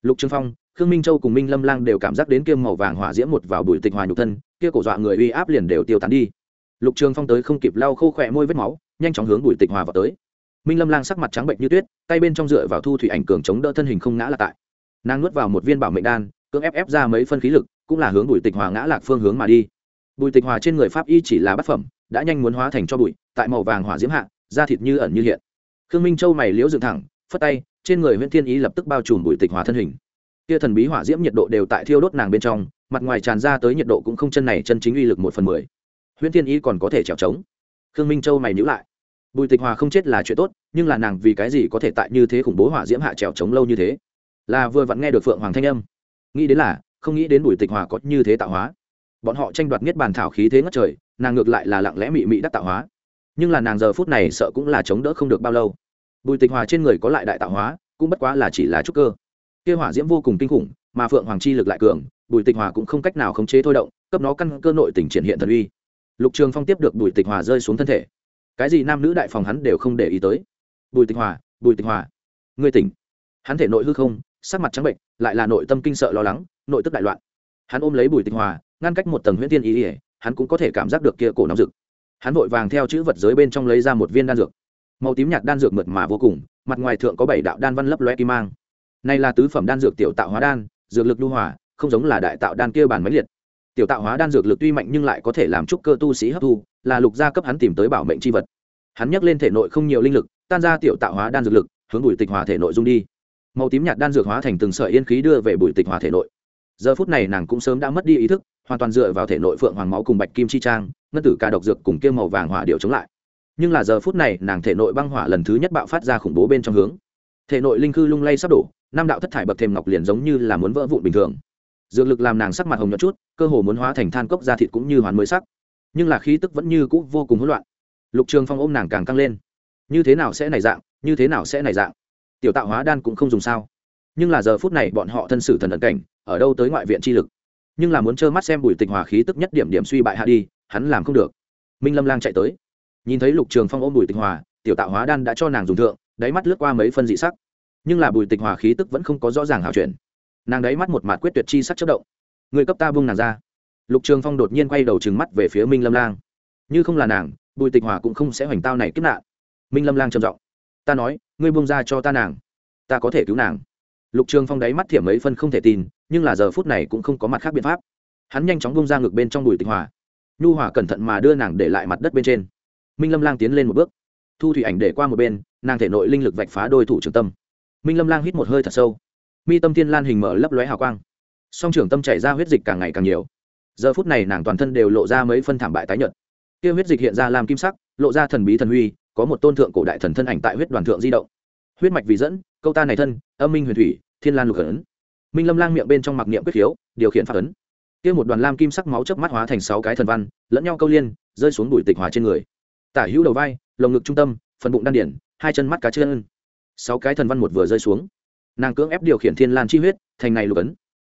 Lục trương phong, khương minh châu cùng minh lâm lang đều cảm giác đến kiêm màu vàng hỏa diễm một vào bùi tịch hòa nhục thân, kia cổ dọa người uy áp liền đều tiêu tán đi. Lục trường phong tới không kịp lau khô khỏe môi vết máu, nhanh chóng hướng bùi tịch hòa vào tới. Minh lâm lang sắc mặt trắng bệnh như tuyết, tay bên trong dựa vào thu thủy ảnh cường chống đỡ thân hình không ngã là tại. Nàng nuốt vào một viên bảo mệnh đan, cưỡng ép ép ra mấy phân khí lực, cũng là hướng bùi tịch hòa ngã lạc phương hướng mà đi. Bùi tịch hòa trên người pháp y chỉ là bát phẩm, đã nhanh muốn hóa thành cho bụi, tại màu vàng hỏa diễm hạ, da thịt như ẩn như hiện. Khương minh châu mày liễu dựng thẳng phất tay, trên người huyễn thiên ý lập tức bao trùm bụi tịch hòa thân hình. Kia thần bí hỏa diễm nhiệt độ đều tại thiêu đốt nàng bên trong, mặt ngoài tràn ra tới nhiệt độ cũng không chân này chân chính uy lực một phần mười. Huyễn thiên ý còn có thể trèo trống. Khương minh châu mày nhữ lại. Bùi tịch hòa không chết là chuyện tốt, nhưng là nàng vì cái gì có thể tại như thế khủng bố hỏa diễm hạ trèo trống lâu như thế? Là vừa vặn nghe được phượng hoàng thanh âm. Nghĩ đến là, không nghĩ đến bùi tịch hòa có như thế tạo hóa. Bọn họ tranh đoạt niết bàn thảo khí thế ngất trời, nàng ngược lại là lặng lẽ mị mị đắc tạo hóa. Nhưng là nàng giờ phút này sợ cũng là chống đỡ không được bao lâu bùi tịch hòa trên người có lại đại tạo hóa, cũng bất quá là chỉ là trúc cơ. Kia hỏa diễm vô cùng kinh khủng, mà phượng hoàng chi lực lại cường, bùi tịch hòa cũng không cách nào khống chế thôi động, cấp nó căn cơ nội tỉnh triển hiện thần uy. Lục trường phong tiếp được bùi tịch hòa rơi xuống thân thể. Cái gì nam nữ đại phòng hắn đều không để ý tới. Bùi tịch hòa, bùi tịch hòa, ngươi tỉnh. Hắn thể nội hư không, sắc mặt trắng bệnh, lại là nội tâm kinh sợ lo lắng, nội tức đại loạn. Hắn ôm lấy bùi tịch hòa, ngăn cách một tầng huyễn tiên ý ỉa hắn cũng có thể cảm giác được kia cổ nóng rực. Hắn vội vàng theo chữ vật giới bên trong lấy ra một viên đan dược màu tím nhạt đan dược mượt mà vô cùng, mặt ngoài thượng có bảy đạo đan văn lấp loe kim mang. Này là tứ phẩm đan dược tiểu tạo hóa đan, dược lực lưu hỏa không giống là đại tạo đan kia bản máy liệt. Tiểu tạo hóa đan dược lực tuy mạnh nhưng lại có thể làm trúc cơ tu sĩ hấp thu, là lục gia cấp hắn tìm tới bảo mệnh chi vật. Hắn nhắc lên thể nội không nhiều linh lực, tan ra tiểu tạo hóa đan dược lực, hướng bùi tịch hòa thể nội dung đi. Màu tím nhạt đan dược hóa thành từng sợi yên khí đưa về bùi tịch hòa thể nội. Giờ phút này nàng cũng sớm đã mất đi ý thức, hoàn toàn dựa vào thể nội phượng hoàng máu cùng bạch kim chi trang, ngân tử ca độc dược cùng kia màu vàng hỏa điệu chống lại nhưng là giờ phút này nàng thể nội băng hỏa lần thứ nhất bạo phát ra khủng bố bên trong hướng. Thể nội linh khư lung lay sắp đổ nam đạo thất thải bậc thềm ngọc liền giống như là muốn vỡ vụn bình thường. Dược lực làm nàng sắc mặt hồng nhợt chút, cơ hồ muốn hóa thành than cốc da thịt cũng như hoàn mới sắc. Nhưng là khí tức vẫn như cũ vô cùng hỗn loạn. Lục trường phong ôm nàng càng căng lên. Như thế nào sẽ này dạng, như thế nào sẽ này dạng? Tiểu tạo hóa đan cũng không dùng sao. Nhưng là giờ phút này bọn họ thân sử thần ẩn cảnh, ở đâu tới ngoại viện chi lực? Nhưng là muốn trơ mắt xem bùi tịch hòa khí tức nhất điểm điểm suy bại hạ đi, hắn làm không được. Minh lâm lang chạy tới nhìn thấy lục trường phong ôm bùi tịch hòa, tiểu tạo hóa đan đã cho nàng dùng thượng, đáy mắt lướt qua mấy phân dị sắc. Nhưng là bùi tịch hòa khí tức vẫn không có rõ ràng hảo chuyển. Nàng đáy mắt một mặt quyết tuyệt chi sắc chất động. Người cấp ta buông nàng ra. Lục trường phong đột nhiên quay đầu trừng mắt về phía minh lâm lang. Như không là nàng, bùi tịch hòa cũng không sẽ hoành tao này kiếp nạn. Minh lâm lang trầm giọng. Ta nói, ngươi buông ra cho ta nàng. Ta có thể cứu nàng. Lục trường phong đáy mắt thiểm mấy phân không thể tin, nhưng là giờ phút này cũng không có mặt khác biện pháp. Hắn nhanh chóng bông ra ngực bên trong bùi tịch hòa. Nhu hòa cẩn thận mà đưa nàng để lại mặt đất bên trên minh lâm lang tiến lên một bước. Thu thủy ảnh để qua một bên, nàng thể nội linh lực vạch phá đôi thủ trường tâm. Minh lâm lang hít một hơi thật sâu. Mi tâm thiên lan hình mở lấp lóe hào quang. Song trưởng tâm chảy ra huyết dịch càng ngày càng nhiều. Giờ phút này nàng toàn thân đều lộ ra mấy phân thảm bại tái nhợt. Kia huyết dịch hiện ra làm kim sắc, lộ ra thần bí thần huy, có một tôn thượng cổ đại thần thân ảnh tại huyết đoàn thượng di động. Huyết mạch vì dẫn, câu ta này thân, âm minh huyền thủy, thiên lan lục ấn. Minh lâm lang miệng bên trong mặc niệm quyết khiếu, điều khiển pháp ấn. Kia một đoàn lam kim sắc máu chớp mắt hóa thành sáu cái thần văn, lẫn nhau câu liên, rơi xuống bụi tịch hòa trên người tả hữu đầu vai, lồng ngực trung tâm, phần bụng đan điển, hai chân mắt cá chân. Sáu cái thần văn một vừa rơi xuống. Nàng cưỡng ép điều khiển thiên lan chi huyết, thành này lục ấn.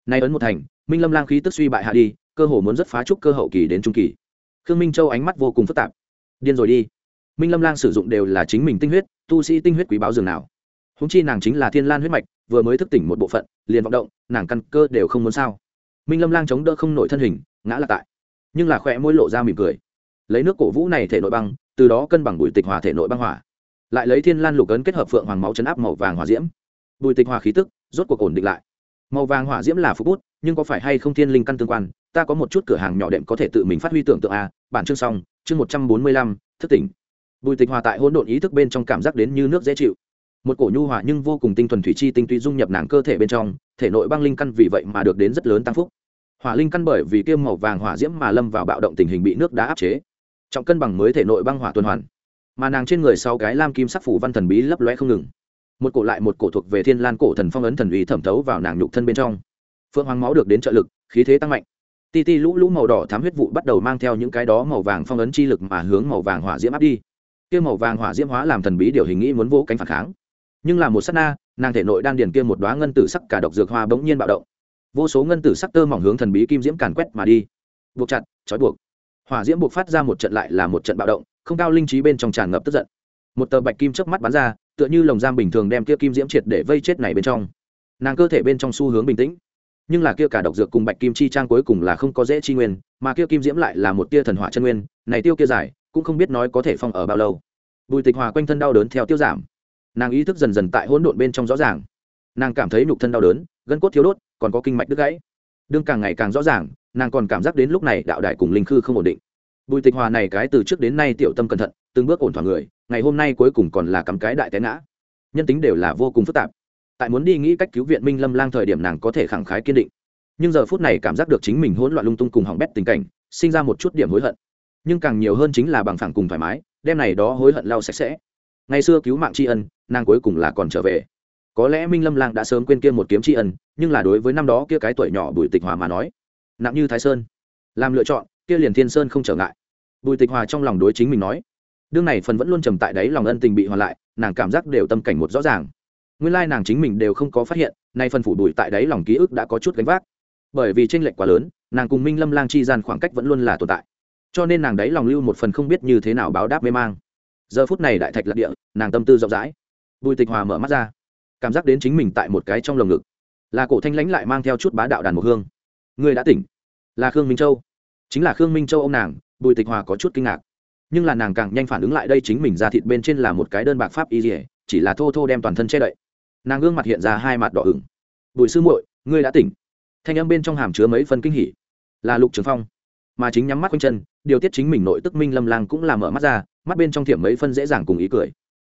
Nay ấn một thành, minh lâm lang khí tức suy bại hạ đi, cơ hồ muốn rất phá trúc cơ hậu kỳ đến trung kỳ. Khương minh châu ánh mắt vô cùng phức tạp. Điên rồi đi. Minh lâm lang sử dụng đều là chính mình tinh huyết, tu sĩ tinh huyết quý báo dường nào. Húng chi nàng chính là thiên lan huyết mạch, vừa mới thức tỉnh một bộ phận, liền vọng động, nàng căn cơ đều không muốn sao. Minh lâm lang chống đỡ không nổi thân hình, ngã là tại. Nhưng là khỏe môi lộ ra mỉm cười lấy nước cổ vũ này thể nội băng, từ đó cân bằng bùi tịch hòa thể nội băng hỏa. Lại lấy thiên lan lục ấn kết hợp phượng hoàng máu chấn áp màu vàng hỏa diễm. Bùi tịch hòa khí tức, rốt cuộc ổn định lại. Màu vàng hỏa diễm là phú bút, nhưng có phải hay không thiên linh căn tương quan, ta có một chút cửa hàng nhỏ đệm có thể tự mình phát huy tưởng tượng a. Bản chương xong, chương một trăm bốn mươi lăm, thức tỉnh. Bùi tịch hòa tại hỗn độn ý thức bên trong cảm giác đến như nước dễ chịu. Một cổ nhu hòa nhưng vô cùng tinh thuần thủy chi tinh túy dung nhập nàng cơ thể bên trong, thể nội băng linh căn vì vậy mà được đến rất lớn tăng phúc. Hỏa linh căn bởi vì kiêm màu vàng hỏa diễm mà lâm vào bạo động tình hình bị nước đá áp chế trọng cân bằng mới thể nội băng hỏa tuần hoàn. Mà nàng trên người sau cái lam kim sắc phủ văn thần bí lấp loe không ngừng. Một cổ lại một cổ thuộc về thiên lan cổ thần phong ấn thần uy thẩm thấu vào nàng nhục thân bên trong. Phượng hoàng máu được đến trợ lực, khí thế tăng mạnh. Ti ti lũ lũ màu đỏ thám huyết vụ bắt đầu mang theo những cái đó màu vàng phong ấn chi lực mà hướng màu vàng hỏa diễm áp đi. Kia màu vàng hỏa diễm hóa làm thần bí điều hình nghĩ muốn vỗ cánh phản kháng. Nhưng là một s á t na, nàng thể nội đan điền kia một đoá ngân tử sắc cả độc dược hoa bỗng nhiên bạo động. Vô số ngân tử sắc tơ mỏng hướng thần bí kim diễm càn quét mà đi. Buộc chặt, trói buộc hỏa diễm buộc phát ra một trận lại là một trận bạo động, không cao linh trí bên trong tràn ngập tức giận. Một tờ bạch kim trước mắt bắn ra, tựa như lồng giam bình thường đem kia kim diễm triệt để vây chết này bên trong. Nàng cơ thể bên trong xu hướng bình tĩnh, nhưng là kia cả độc dược cùng bạch kim chi trang cuối cùng là không có dễ chi nguyên, mà kia kim diễm lại là một tia thần hỏa chân nguyên, này tiêu kia giải, cũng không biết nói có thể phong ở bao lâu. Bùi tịch hòa quanh thân đau đớn theo tiêu giảm. Nàng ý thức dần dần tại hỗn độn bên trong rõ ràng. Nàng cảm thấy nhục thân đau đớn, gân cốt thiếu đốt, còn có kinh mạch đứt gãy. Đương càng ngày càng rõ ràng nàng còn cảm giác đến lúc này đạo đại cùng linh khư không ổn định. Bùi tịch hòa này cái từ trước đến nay tiểu tâm cẩn thận, từng bước ổn thỏa người, ngày hôm nay cuối cùng còn là cắm cái đại té ngã. Nhân tính đều là vô cùng phức tạp. Tại muốn đi nghĩ cách cứu viện minh lâm lang thời điểm nàng có thể khẳng khái kiên định. Nhưng giờ phút này cảm giác được chính mình hỗn loạn lung tung cùng hỏng bét tình cảnh, sinh ra một chút điểm hối hận. Nhưng càng nhiều hơn chính là bằng phẳng cùng thoải mái đem này đó hối hận lau sạch sẽ. Ngày xưa cứu mạng tri ân, nàng cuối cùng là còn trở về. Có lẽ minh lâm lang đã sớm quên kia một kiếm tri ân, nhưng là đối với năm đó kia cái tuổi nhỏ bùi tịch hòa mà nói nặng như thái sơn. Làm lựa chọn, kia liền thiên sơn không trở ngại. Bùi tịch hòa trong lòng đối chính mình nói, đương này phần vẫn luôn trầm tại đấy lòng ân tình bị hòa lại, nàng cảm giác đều tâm cảnh một rõ ràng. Nguyên lai nàng chính mình đều không có phát hiện, nay phần phủ bùi tại đấy lòng ký ức đã có chút gánh vác. Bởi vì tranh lệch quá lớn, nàng cùng minh lâm lang chi gian khoảng cách vẫn luôn là tồn tại. Cho nên nàng đấy lòng lưu một phần không biết như thế nào báo đáp mê mang. Giờ phút này đại thạch lạc địa, nàng tâm tư rộng rãi. Bùi tịch hòa mở mắt ra, cảm giác đến chính mình tại một cái trong lồng ngực. Là cổ thanh lãnh lại mang theo chút bá đạo đàn một hương. Người đã tỉnh là khương minh châu. Chính là khương minh châu ông nàng, bùi tịch hòa có chút kinh ngạc. Nhưng là nàng càng nhanh phản ứng lại đây chính mình ra thịt bên trên là một cái đơn bạc pháp y dỉa chỉ là thô thô đem toàn thân che đậy. Nàng gương mặt hiện ra hai mặt đỏ ửng. Bùi sư muội, ngươi đã tỉnh. Thanh âm bên trong hàm chứa mấy phân kinh hỉ. Là lục trường phong. Mà chính nhắm mắt quanh chân, điều tiết chính mình nội tức minh lâm lang cũng làm mở mắt ra, mắt bên trong thiểm mấy phân dễ dàng cùng ý cười.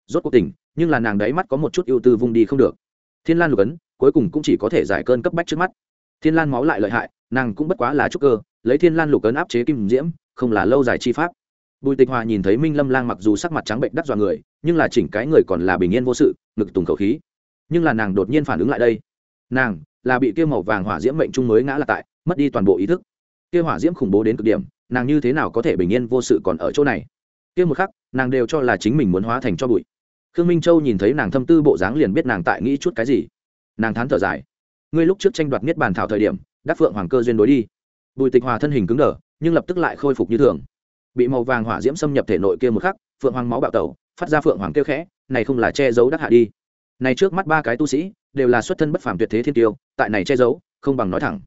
Rốt cuộc tỉnh, nhưng là nàng đáy mắt có một chút ưu tư vung đi không được. Thiên lan lục ấn cuối cùng cũng chỉ có thể giải cơn cấp bách trước mắt thiên lan máu lại lợi hại, nàng cũng bất quá là trúc cơ, lấy thiên lan lục ấn áp chế kim diễm, không là lâu dài chi pháp. Bùi tịch hòa nhìn thấy minh lâm lang mặc dù sắc mặt trắng bệnh đắt dọa người, nhưng là chỉnh cái người còn là bình yên vô sự, ngực tùng khẩu khí. Nhưng là nàng đột nhiên phản ứng lại đây. Nàng là bị kia màu vàng hỏa diễm mệnh trung mới ngã là tại, mất đi toàn bộ ý thức. Kia hỏa diễm khủng bố đến cực điểm, nàng như thế nào có thể bình yên vô sự còn ở chỗ này? Kia một khắc, nàng đều cho là chính mình muốn hóa thành cho bụi. Khương minh châu nhìn thấy nàng thâm tư bộ dáng liền biết nàng tại nghĩ chút cái gì. Nàng thán thở dài ngươi lúc trước tranh đoạt niết bàn thảo thời điểm, đắc phượng hoàng cơ duyên đối đi. Bùi tịch hòa thân hình cứng đờ, nhưng lập tức lại khôi phục như thường. Bị màu vàng hỏa diễm xâm nhập thể nội kia một khắc, phượng hoàng máu bạo tẩu, phát ra phượng hoàng kêu khẽ, này không là che giấu đắc hạ đi. Này trước mắt ba cái tu sĩ, đều là xuất thân bất phàm tuyệt thế thiên tiêu, tại này che giấu, không bằng nói thẳng.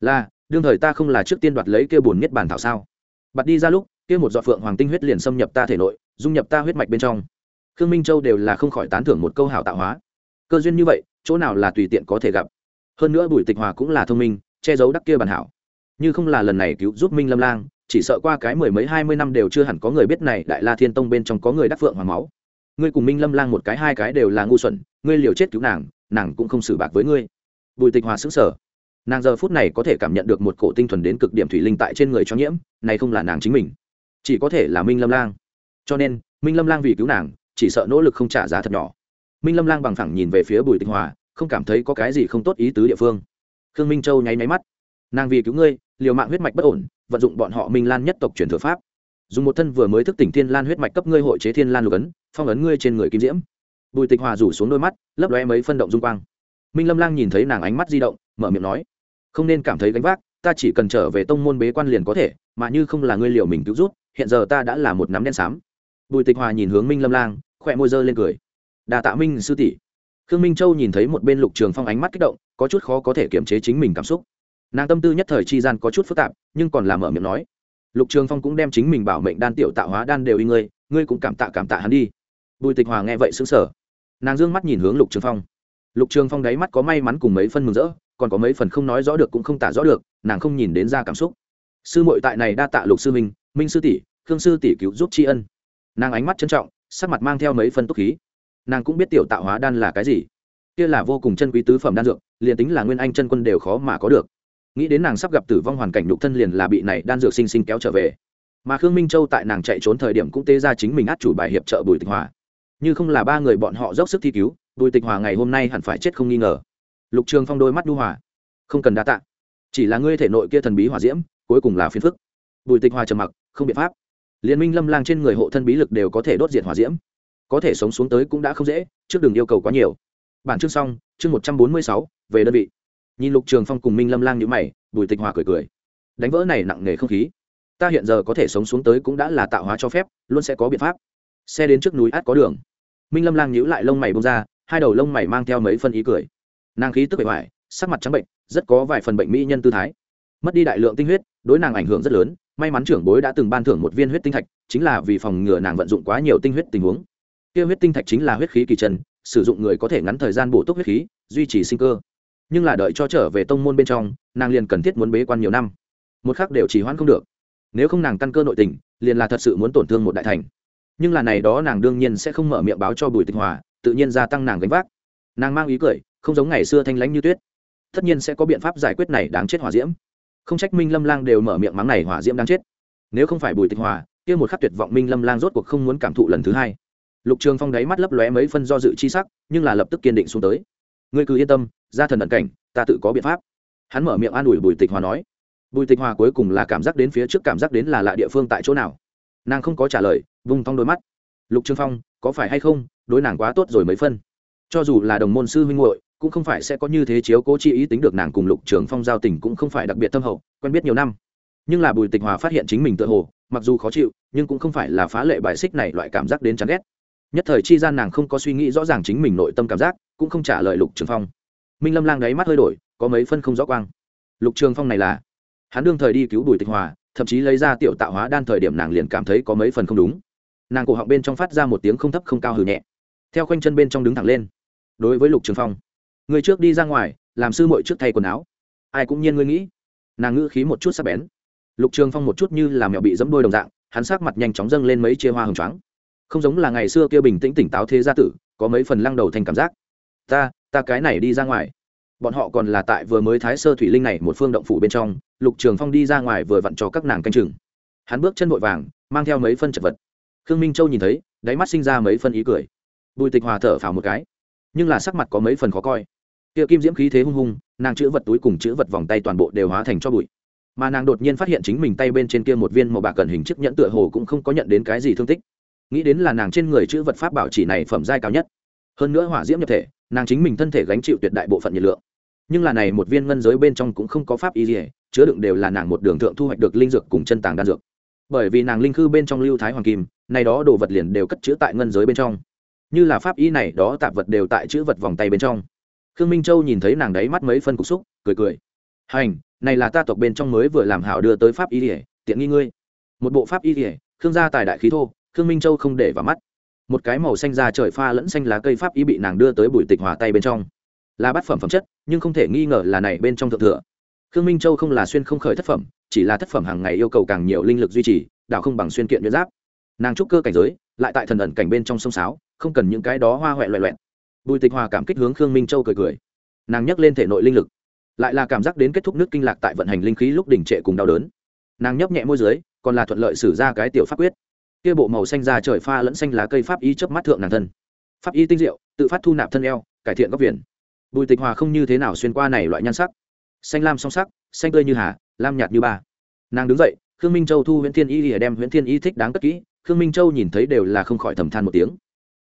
Là, đương thời ta không là trước tiên đoạt lấy kia bổn niết bàn thảo sao? Bật đi ra lúc, kia một giọt phượng hoàng tinh huyết liền xâm nhập ta thể nội, dung nhập ta huyết mạch bên trong. Khương minh châu đều là không khỏi tán thưởng một câu hảo tạo hóa. Cơ duyên như vậy, chỗ nào là tùy tiện có thể gặp? Hơn nữa bùi tịch hòa cũng là thông minh, che giấu đắc kia bản hảo. Như không là lần này cứu giúp minh lâm lang, chỉ sợ qua cái mười mấy hai mươi năm đều chưa hẳn có người biết này đại la thiên tông bên trong có người đắc phượng hoàng máu. Ngươi cùng minh lâm lang một cái hai cái đều là ngu xuẩn, ngươi liều chết cứu nàng nàng cũng không xử bạc với ngươi. Bùi tịch hòa xứng sở nàng giờ phút này có thể cảm nhận được một cổ tinh thuần đến cực điểm thủy linh tại trên người cho nhiễm, này không là nàng chính mình. Chỉ có thể là minh lâm lang. Cho nên, minh lâm lang vì cứu nàng, chỉ sợ nỗ lực không trả giá thật nhỏ. Minh lâm lang bằng thẳng nhìn về phía bùi tịch hòa không cảm thấy có cái gì không tốt ý tứ địa phương. Khương minh châu nháy máy mắt. Nàng vì cứu ngươi, liều mạng huyết mạch bất ổn, vận dụng bọn họ minh lan nhất tộc truyền thừa pháp. Dùng một thân vừa mới thức tỉnh thiên lan huyết mạch cấp ngươi hội chế thiên lan lục ấn, phong ấn ngươi trên người kim diễm. Bùi tịch hòa rủ xuống đôi mắt, lấp lóe mấy phân động dung quang. Minh lâm lang nhìn thấy nàng ánh mắt di động, mở miệng nói, không nên cảm thấy gánh vác, ta chỉ cần trở về tông môn bế quan liền có thể, mà như không là ngươi liều mình cứu rút, hiện giờ ta đã là một nắm đen xám bùi tịch hòa nhìn hướng minh lâm lang, khỏe môi dơ lên cười. Đà tạ minh sư tỷ khương minh châu nhìn thấy một bên lục trường phong ánh mắt kích động, có chút khó có thể kiềm chế chính mình cảm xúc. Nàng tâm tư nhất thời chi gian có chút phức tạp, nhưng còn làm mở miệng nói. Lục trường phong cũng đem chính mình bảo mệnh đan tiểu tạo hóa đan đều y ngươi ngươi cũng cảm tạ cảm tạ hắn đi. Bùi tịch hòa nghe vậy xứng sở nàng d ư ơ n g mắt nhìn hướng lục trường phong. Lục trường phong đáy mắt có may mắn cùng mấy phân mừng rỡ, còn có mấy phần không nói rõ được cũng không tả rõ được, nàng không nhìn đến ra cảm xúc. Sư mội tại này đa tạ lục sư minh minh sư tỷ, khương sư tỷ cứu giúp tri ân. Nàng ánh mắt trân trọng, sắc mặt mang theo mấy phân túc khí nàng cũng biết tiểu tạo hóa đan là cái gì. Kia là vô cùng chân quý tứ phẩm đan dược, liền tính là nguyên anh chân quân đều khó mà có được. Nghĩ đến nàng sắp gặp tử vong hoàn cảnh nhục thân liền là bị này đan dược sinh sinh kéo trở về. Mà khương minh châu tại nàng chạy trốn thời điểm cũng tê ra chính mình át chủ bài hiệp trợ bùi tịch hòa. Như không là ba người bọn họ dốc sức thi cứu, bùi tịch hòa ngày hôm nay hẳn phải chết không nghi ngờ. Lục trường phong đôi mắt đu hòa. Không cần đa tạ. Chỉ là ngươi thể nội kia thần bí hòa diễm, cuối cùng là phiền phức. Bùi tịch hòa trầm mặc, không biện pháp. Liên minh lâm lang trên người hộ thân bí lực đều có thể đốt diệt hòa diễm có thể sống xuống tới cũng đã không dễ, trước đường yêu cầu quá nhiều. Bản chương xong, chương một trăm bốn mươi sáu, về đơn vị. Nhìn lục trường phong cùng minh lâm lang nhữ mày, bùi tịch hòa cười cười. Đánh vỡ này nặng nề không khí. Ta hiện giờ có thể sống xuống tới cũng đã là tạo hóa cho phép, luôn sẽ có biện pháp. Xe đến trước núi át có đường. Minh lâm lang nhíu lại lông mày bông ra, hai đầu lông mày mang theo mấy phân ý cười. Nàng khí tức bề ngoài, sắc mặt trắng bệnh, rất có vài phần bệnh mỹ nhân tư thái. Mất đi đại lượng tinh huyết, đối nàng ảnh hưởng rất lớn, may mắn trưởng bối đã từng ban thưởng một viên huyết tinh thạch, chính là vì phòng ngừa nàng vận dụng quá nhiều tinh huyết tình huống kia huyết tinh thạch chính là huyết khí kỳ trần sử dụng người có thể ngắn thời gian bổ túc huyết khí, duy trì sinh cơ. Nhưng là đợi cho trở về tông môn bên trong, nàng liền cần thiết muốn bế quan nhiều năm. Một khác đều chỉ hoãn không được. Nếu không nàng căn cơ nội tình, liền là thật sự muốn tổn thương một đại thành. Nhưng là này đó nàng đương nhiên sẽ không mở miệng báo cho bùi tịch hòa, tự nhiên gia tăng nàng gánh vác. Nàng mang ý cười, không giống ngày xưa thanh lãnh như tuyết. Tất nhiên sẽ có biện pháp giải quyết này đáng chết hỏa diễm. Không trách minh lâm lang đều mở miệng mắng này hỏa diễm đáng chết. Nếu không phải bùi tịch hòa, kia một khắc tuyệt vọng minh lâm lang rốt cuộc không muốn cảm thụ lần thứ hai lục trường phong đáy mắt lấp lóe mấy phân do dự chi sắc, nhưng là lập tức kiên định xuống tới. Ngươi cứ yên tâm, ra thần ẩn cảnh, ta tự có biện pháp. Hắn mở miệng an ủi bùi tịch hòa nói. Bùi tịch hòa cuối cùng là cảm giác đến phía trước cảm giác đến là lạ địa phương tại chỗ nào. Nàng không có trả lời, vung thong đôi mắt. Lục Trường phong, có phải hay không, đối nàng quá tốt rồi mấy phân? Cho dù là đồng môn sư huynh hội cũng không phải sẽ có như thế chiếu cố chi ý tính được nàng cùng lục trường phong giao tình cũng không phải đặc biệt tâm hậu, quen biết nhiều năm. Nhưng là bùi tịch hòa phát hiện chính mình tự hồ, mặc dù khó chịu, nhưng cũng không phải là phá lệ bài xích này loại cảm giác đến chán ghét nhất thời chi gian nàng không có suy nghĩ rõ ràng chính mình nội tâm cảm giác, cũng không trả lời lục trường phong. Minh lâm lang đáy mắt hơi đổi, có mấy phân không rõ quang. Lục trường phong này là? Hắn đương thời đi cứu bùi tịch hòa, thậm chí lấy ra tiểu tạo hóa đan thời điểm nàng liền cảm thấy có mấy phần không đúng. Nàng cổ họng bên trong phát ra một tiếng không thấp không cao hừ nhẹ. Theo khoanh chân bên trong đứng thẳng lên. Đối với lục trường phong, người trước đi ra ngoài, làm sư mội trước thay quần áo. Ai cũng nhiên ngươi nghĩ. Nàng ngữ khí một chút sắc bén. Lục trường phong một chút như làm mẹo bị dẫm đôi đồng dạng, hắn sắc mặt nhanh chóng dâng lên mấy chia hoa hồng trắng không giống là ngày xưa kia bình tĩnh tỉnh táo thế gia tử, có mấy phần lăng đầu thành cảm giác. Ta ta cái này đi ra ngoài. Bọn họ còn là tại vừa mới thái sơ thủy linh này một phương động phủ bên trong, lục trường phong đi ra ngoài vừa vặn cho các nàng canh chừng. Hắn bước chân vội vàng, mang theo mấy phân chật vật. Khương minh châu nhìn thấy, đáy mắt sinh ra mấy phân ý cười. Bùi tịch hòa thở phào một cái, nhưng là sắc mặt có mấy phần khó coi. Tiệ kim diễm khí thế hung hung, nàng chữ vật túi cùng chữ vật vòng tay toàn bộ đều hóa thành cho bụi. Mà nàng đột nhiên phát hiện chính mình tay bên trên kia một viên màu bạc cần hình chiếc nhẫn tựa hồ cũng không có nhận đến cái gì thương tích nghĩ đến là nàng trên người chữ vật pháp bảo chỉ này phẩm giai cao nhất. Hơn nữa hỏa diễm nhập thể, nàng chính mình thân thể gánh chịu tuyệt đại bộ phận nhiệt lượng. Nhưng là này một viên ngân giới bên trong cũng không có pháp y gì, chứa đựng đều là nàng một đường thượng thu hoạch được linh dược cùng chân tàng đan dược. Bởi vì nàng linh khư bên trong lưu thái hoàng kim, này đó đồ vật liền đều cất chứa tại ngân giới bên trong. Như là pháp y này, đó tạp vật đều tại chữ vật vòng tay bên trong. Khương minh châu nhìn thấy nàng đấy mắt mấy phân cục xúc, cười cười. Hành, này là ta tộc bên trong mới vừa làm hảo đưa tới pháp y ỉa tiện nghi ngươi. Một bộ pháp y ỉa khương gia tài đại khí thô khương minh châu không để vào mắt. Một cái màu xanh da trời pha lẫn xanh lá cây pháp y bị nàng đưa tới bùi tịch hòa tay bên trong. Là bát phẩm phẩm chất, nhưng không thể nghi ngờ là này bên trong thượng thừa. Khương minh châu không là xuyên không khởi thất phẩm, chỉ là thất phẩm hàng ngày yêu cầu càng nhiều linh lực duy trì đạo không bằng xuyên kiện nhuyễn giáp. Nàng trúc cơ cảnh giới, lại tại thần ẩn cảnh bên trong sông sáo, không cần những cái đó hoa huệ loẹ loẹn bùi tịch hòa cảm kích hướng khương minh châu cười cười. Nàng nhấc lên thể nội linh lực. Lại là cảm giác đến kết thúc nước kinh lạc tại vận hành linh khí lúc đỉnh trệ cùng đau đớn. Nàng nhấp nhẹ môi dưới, còn là thuận lợi xử ra cái tiểu pháp quyết kia bộ màu xanh da trời pha lẫn xanh lá cây pháp y chớp mắt thượng nàng thân. Pháp y tinh diệu, tự phát thu nạp thân eo, cải thiện góc viền. Bùi tịch hòa không như thế nào xuyên qua này loại nhan sắc. Xanh lam song sắc, xanh tươi như hà, lam nhạt như ba. Nàng đứng dậy, khương minh châu thu nguyễn thiên y để đem nguyễn thiên y thích đáng cất kỹ, khương minh châu nhìn thấy đều là không khỏi thầm than một tiếng.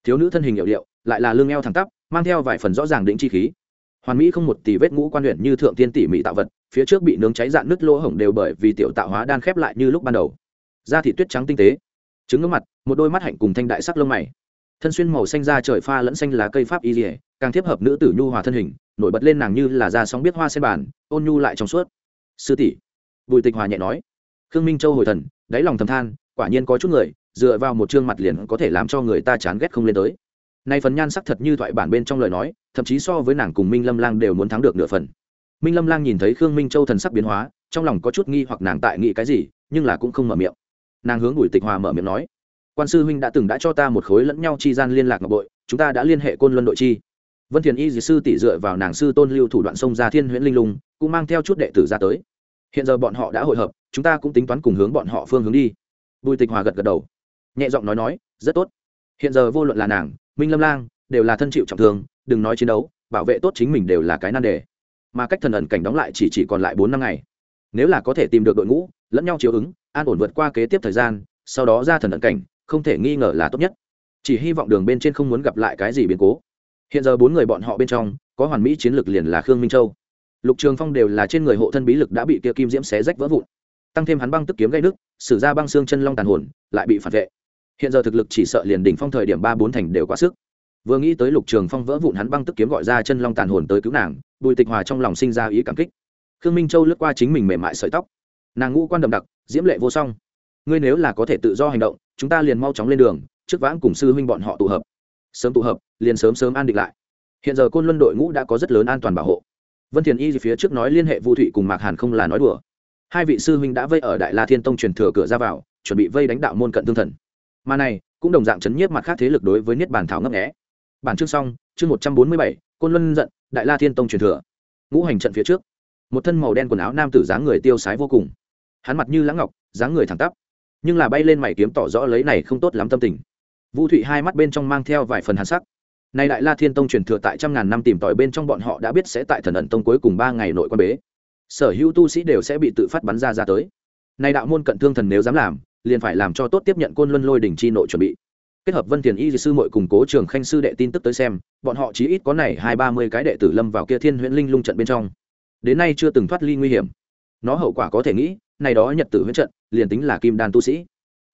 Thiếu nữ thân hình hiệu điệu, lại là lưng eo thẳng tắp, mang theo vài phần rõ ràng đĩnh chi khí. Hoàn mỹ không một tỷ vết ngũ quan luyện như thượng tiên tỉ mỹ tạo vật, phía trước bị nướng cháy dạn nứt lỗ hổng đều bởi vì tiểu tạo hóa đan khép lại như lúc ban đầu. Da thị tuyết trắng tinh tế trứng ngưỡng mặt, một đôi mắt hạnh cùng thanh đại sắc lông mày. Thân xuyên màu xanh da trời pha lẫn xanh lá cây pháp y dỉa càng tiếp hợp nữ tử nhu hòa thân hình, nổi bật lên nàng như là da sóng biết hoa sen bàn, ôn nhu lại trong suốt. Sư tỷ, bùi tịch hòa nhẹ nói. Khương minh châu hồi thần, đáy lòng thầm than, quả nhiên có chút người, dựa vào một chương mặt liền có thể làm cho người ta chán ghét không lên tới. Nay phần nhan sắc thật như thoại bản bên trong lời nói, thậm chí so với nàng cùng minh lâm lang đều muốn thắng được nửa phần. Minh lâm lang nhìn thấy khương minh châu thần sắc biến hóa, trong lòng có chút nghi hoặc nàng tại nghĩ cái gì, nhưng là cũng không mở miệng nàng hướng bùi tịch hòa mở miệng nói, quan sư huynh đã từng đã cho ta một khối lẫn nhau chi gian liên lạc ngọc bội, chúng ta đã liên hệ côn luân đội chi. Vân thiền y dì sư tỷ dựa vào nàng sư tôn lưu thủ đoạn sông ra thiên huyễn linh lùng cũng mang theo chút đệ tử ra tới. Hiện giờ bọn họ đã hội hợp, chúng ta cũng tính toán cùng hướng bọn họ phương hướng đi. Bùi tịch hòa gật gật đầu, nhẹ giọng nói nói, rất tốt. Hiện giờ vô luận là nàng, minh lâm lang, đều là thân chịu trọng thương, đừng nói chiến đấu, bảo vệ tốt chính mình đều là cái nan đề. Mà cách thần ẩn cảnh đóng lại chỉ chỉ còn lại bốn năm ngày. Nếu là có thể tìm được đội ngũ, lẫn nhau chiếu ứng an ổn vượt qua kế tiếp thời gian, sau đó ra thần ẩn cảnh, không thể nghi ngờ là tốt nhất. Chỉ hy vọng đường bên trên không muốn gặp lại cái gì biến cố. Hiện giờ bốn người bọn họ bên trong, có hoàn mỹ chiến lược liền là khương minh châu. Lục trường phong đều là trên người hộ thân bí lực đã bị kia kim diễm xé rách vỡ vụn. Tăng thêm hắn băng tức kiếm gây nước, sử ra băng xương chân long tàn hồn, lại bị phản vệ. Hiện giờ thực lực chỉ sợ liền đỉnh phong thời điểm ba bốn thành đều quá sức. Vừa nghĩ tới lục trường phong vỡ vụn hắn băng tức kiếm gọi ra chân long tàn hồn tới cứu nàng, bùi tịch hòa trong lòng sinh ra ý cảm kích. Khương minh châu lướt qua chính mình mềm mại sợi tóc nàng ngũ quan đậm đặc, diễm lệ vô song. Ngươi nếu là có thể tự do hành động, chúng ta liền mau chóng lên đường, trước vãng cùng sư huynh bọn họ tụ hợp. Sớm tụ hợp, liền sớm sớm an định lại. Hiện giờ côn luân đội ngũ đã có rất lớn an toàn bảo hộ. Vân thiền y phía trước nói liên hệ vu thụy cùng mạc hàn không là nói đùa. Hai vị sư huynh đã vây ở đại la thiên tông truyền thừa cửa ra vào, chuẩn bị vây đánh đạo môn cận thương thần. Mà này, cũng đồng dạng chấn nhiếp mặt khác thế lực đối với niết bàn thảo ngấp nghẽ bản chương xong, chương một trăm bốn mươi bảy, côn luân giận, đại la thiên tông truyền thừa. Ngũ hành trận phía trước một thân màu đen quần áo nam tử dáng người tiêu sái vô cùng. Hắn mặt như lãng ngọc, dáng người thẳng tắp. Nhưng là bay lên mày kiếm tỏ rõ lấy này không tốt lắm tâm tình. Vu thụy hai mắt bên trong mang theo vài phần hàn sắc. Nay đại la thiên tông truyền thừa tại trăm ngàn năm tìm tòi bên trong bọn họ đã biết sẽ tại thần ẩn tông cuối cùng ba ngày nội quan bế. Sở hữu tu sĩ đều sẽ bị tự phát bắn ra ra tới. Nay đạo môn cận thương thần nếu dám làm, liền phải làm cho tốt tiếp nhận côn luân lôi đỉnh chi nội chuẩn bị. Kết hợp vân tiền y sư mội củng cố trường khanh sư đệ tin tức tới xem, bọn họ chí ít có này hai ba mươi cái đệ tử lâm vào kia thiên huyễn linh lung trận bên trong đến nay chưa từng thoát ly nguy hiểm. Nó hậu quả có thể nghĩ, này đó nhật tử huyễn trận, liền tính là kim đan tu sĩ.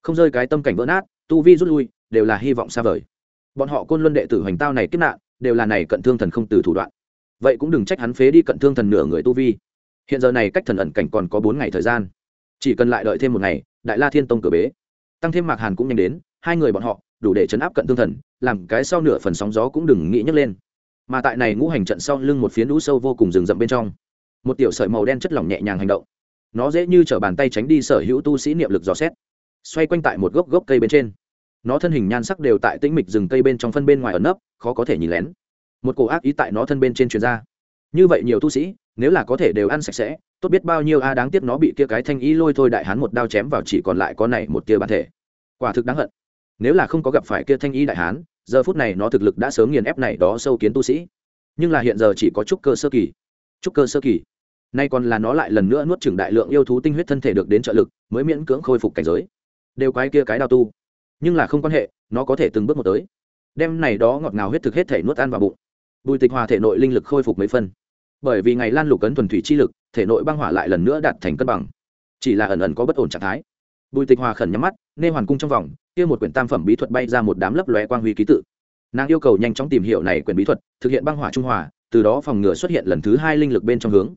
Không rơi cái tâm cảnh vỡ nát, tu vi rút lui, đều là hy vọng xa vời. Bọn họ côn luân đệ tử hoành tao này kết nạn, đều là này cận thương thần không từ thủ đoạn. Vậy cũng đừng trách hắn phế đi cận thương thần nửa người tu vi. Hiện giờ này cách thần ẩn cảnh còn có bốn ngày thời gian. Chỉ cần lại đợi thêm một ngày, đại la thiên tông cửa bế. Tăng thêm mạc hàn cũng nhanh đến, hai người bọn họ, đủ để chấn áp cận thương thần, làm cái sau nửa phần sóng gió cũng đừng nghĩ nhấc lên. Mà tại này ngũ hành trận sau lưng một phía lũ sâu vô cùng rừng rậm bên trong một tiểu sợi màu đen chất lỏng nhẹ nhàng hành động. Nó dễ như t bàn tay tránh đi sở hữu tu sĩ niệm lực dò xét. Xoay quanh tại một gốc gốc cây bên trên. Nó thân hình nhan sắc đều tại tĩnh mịch rừng cây bên trong phân bên ngoài ẩn nấp, khó có thể nhìn lén. Một cổ ác ý tại nó thân bên trên truyền ra. Như vậy nhiều tu sĩ, nếu là có thể đều ăn sạch sẽ, tốt biết bao nhiêu a à đáng tiếc nó bị kia cái thanh ý lôi thôi đại hán một đao chém vào chỉ còn lại có này một tia bản thể. Quả thực đáng hận. Nếu là không có gặp phải kia thanh ý đại hán, giờ phút này nó thực lực đã sớm nghiền ép này đó sâu kiến tu sĩ. Nhưng là hiện giờ chỉ có chút cơ sơ kỳ. Chút cơ sơ kỳ nay còn là nó lại lần nữa nuốt chửng đại lượng yêu thú tinh huyết thân thể được đến trợ lực, mới miễn cưỡng khôi phục cảnh giới. Đều quái kia cái đào tu. Nhưng là không quan hệ, nó có thể từng bước một tới. Đem này đó ngọt ngào huyết thực hết thể nuốt ăn vào bụng. Bùi tịch hòa thể nội linh lực khôi phục mấy phân bởi vì ngày lan lục cấn thuần thủy chi lực, thể nội băng hỏa lại lần nữa đạt thành cân bằng. Chỉ là ẩn ẩn có bất ổn trạng thái. Bùi tịch hòa khẩn nhắm mắt nên hoàn cung trong vòng, kia một quyển tam phẩm bí thuật bay ra một đám lấp lóe quang huy ký tự. Nàng yêu cầu nhanh chóng tìm hiểu này quyển bí thuật, thực hiện băng hỏa trung hòa, từ đó phòng ngừa xuất hiện lần thứ hai linh lực bên trong hướng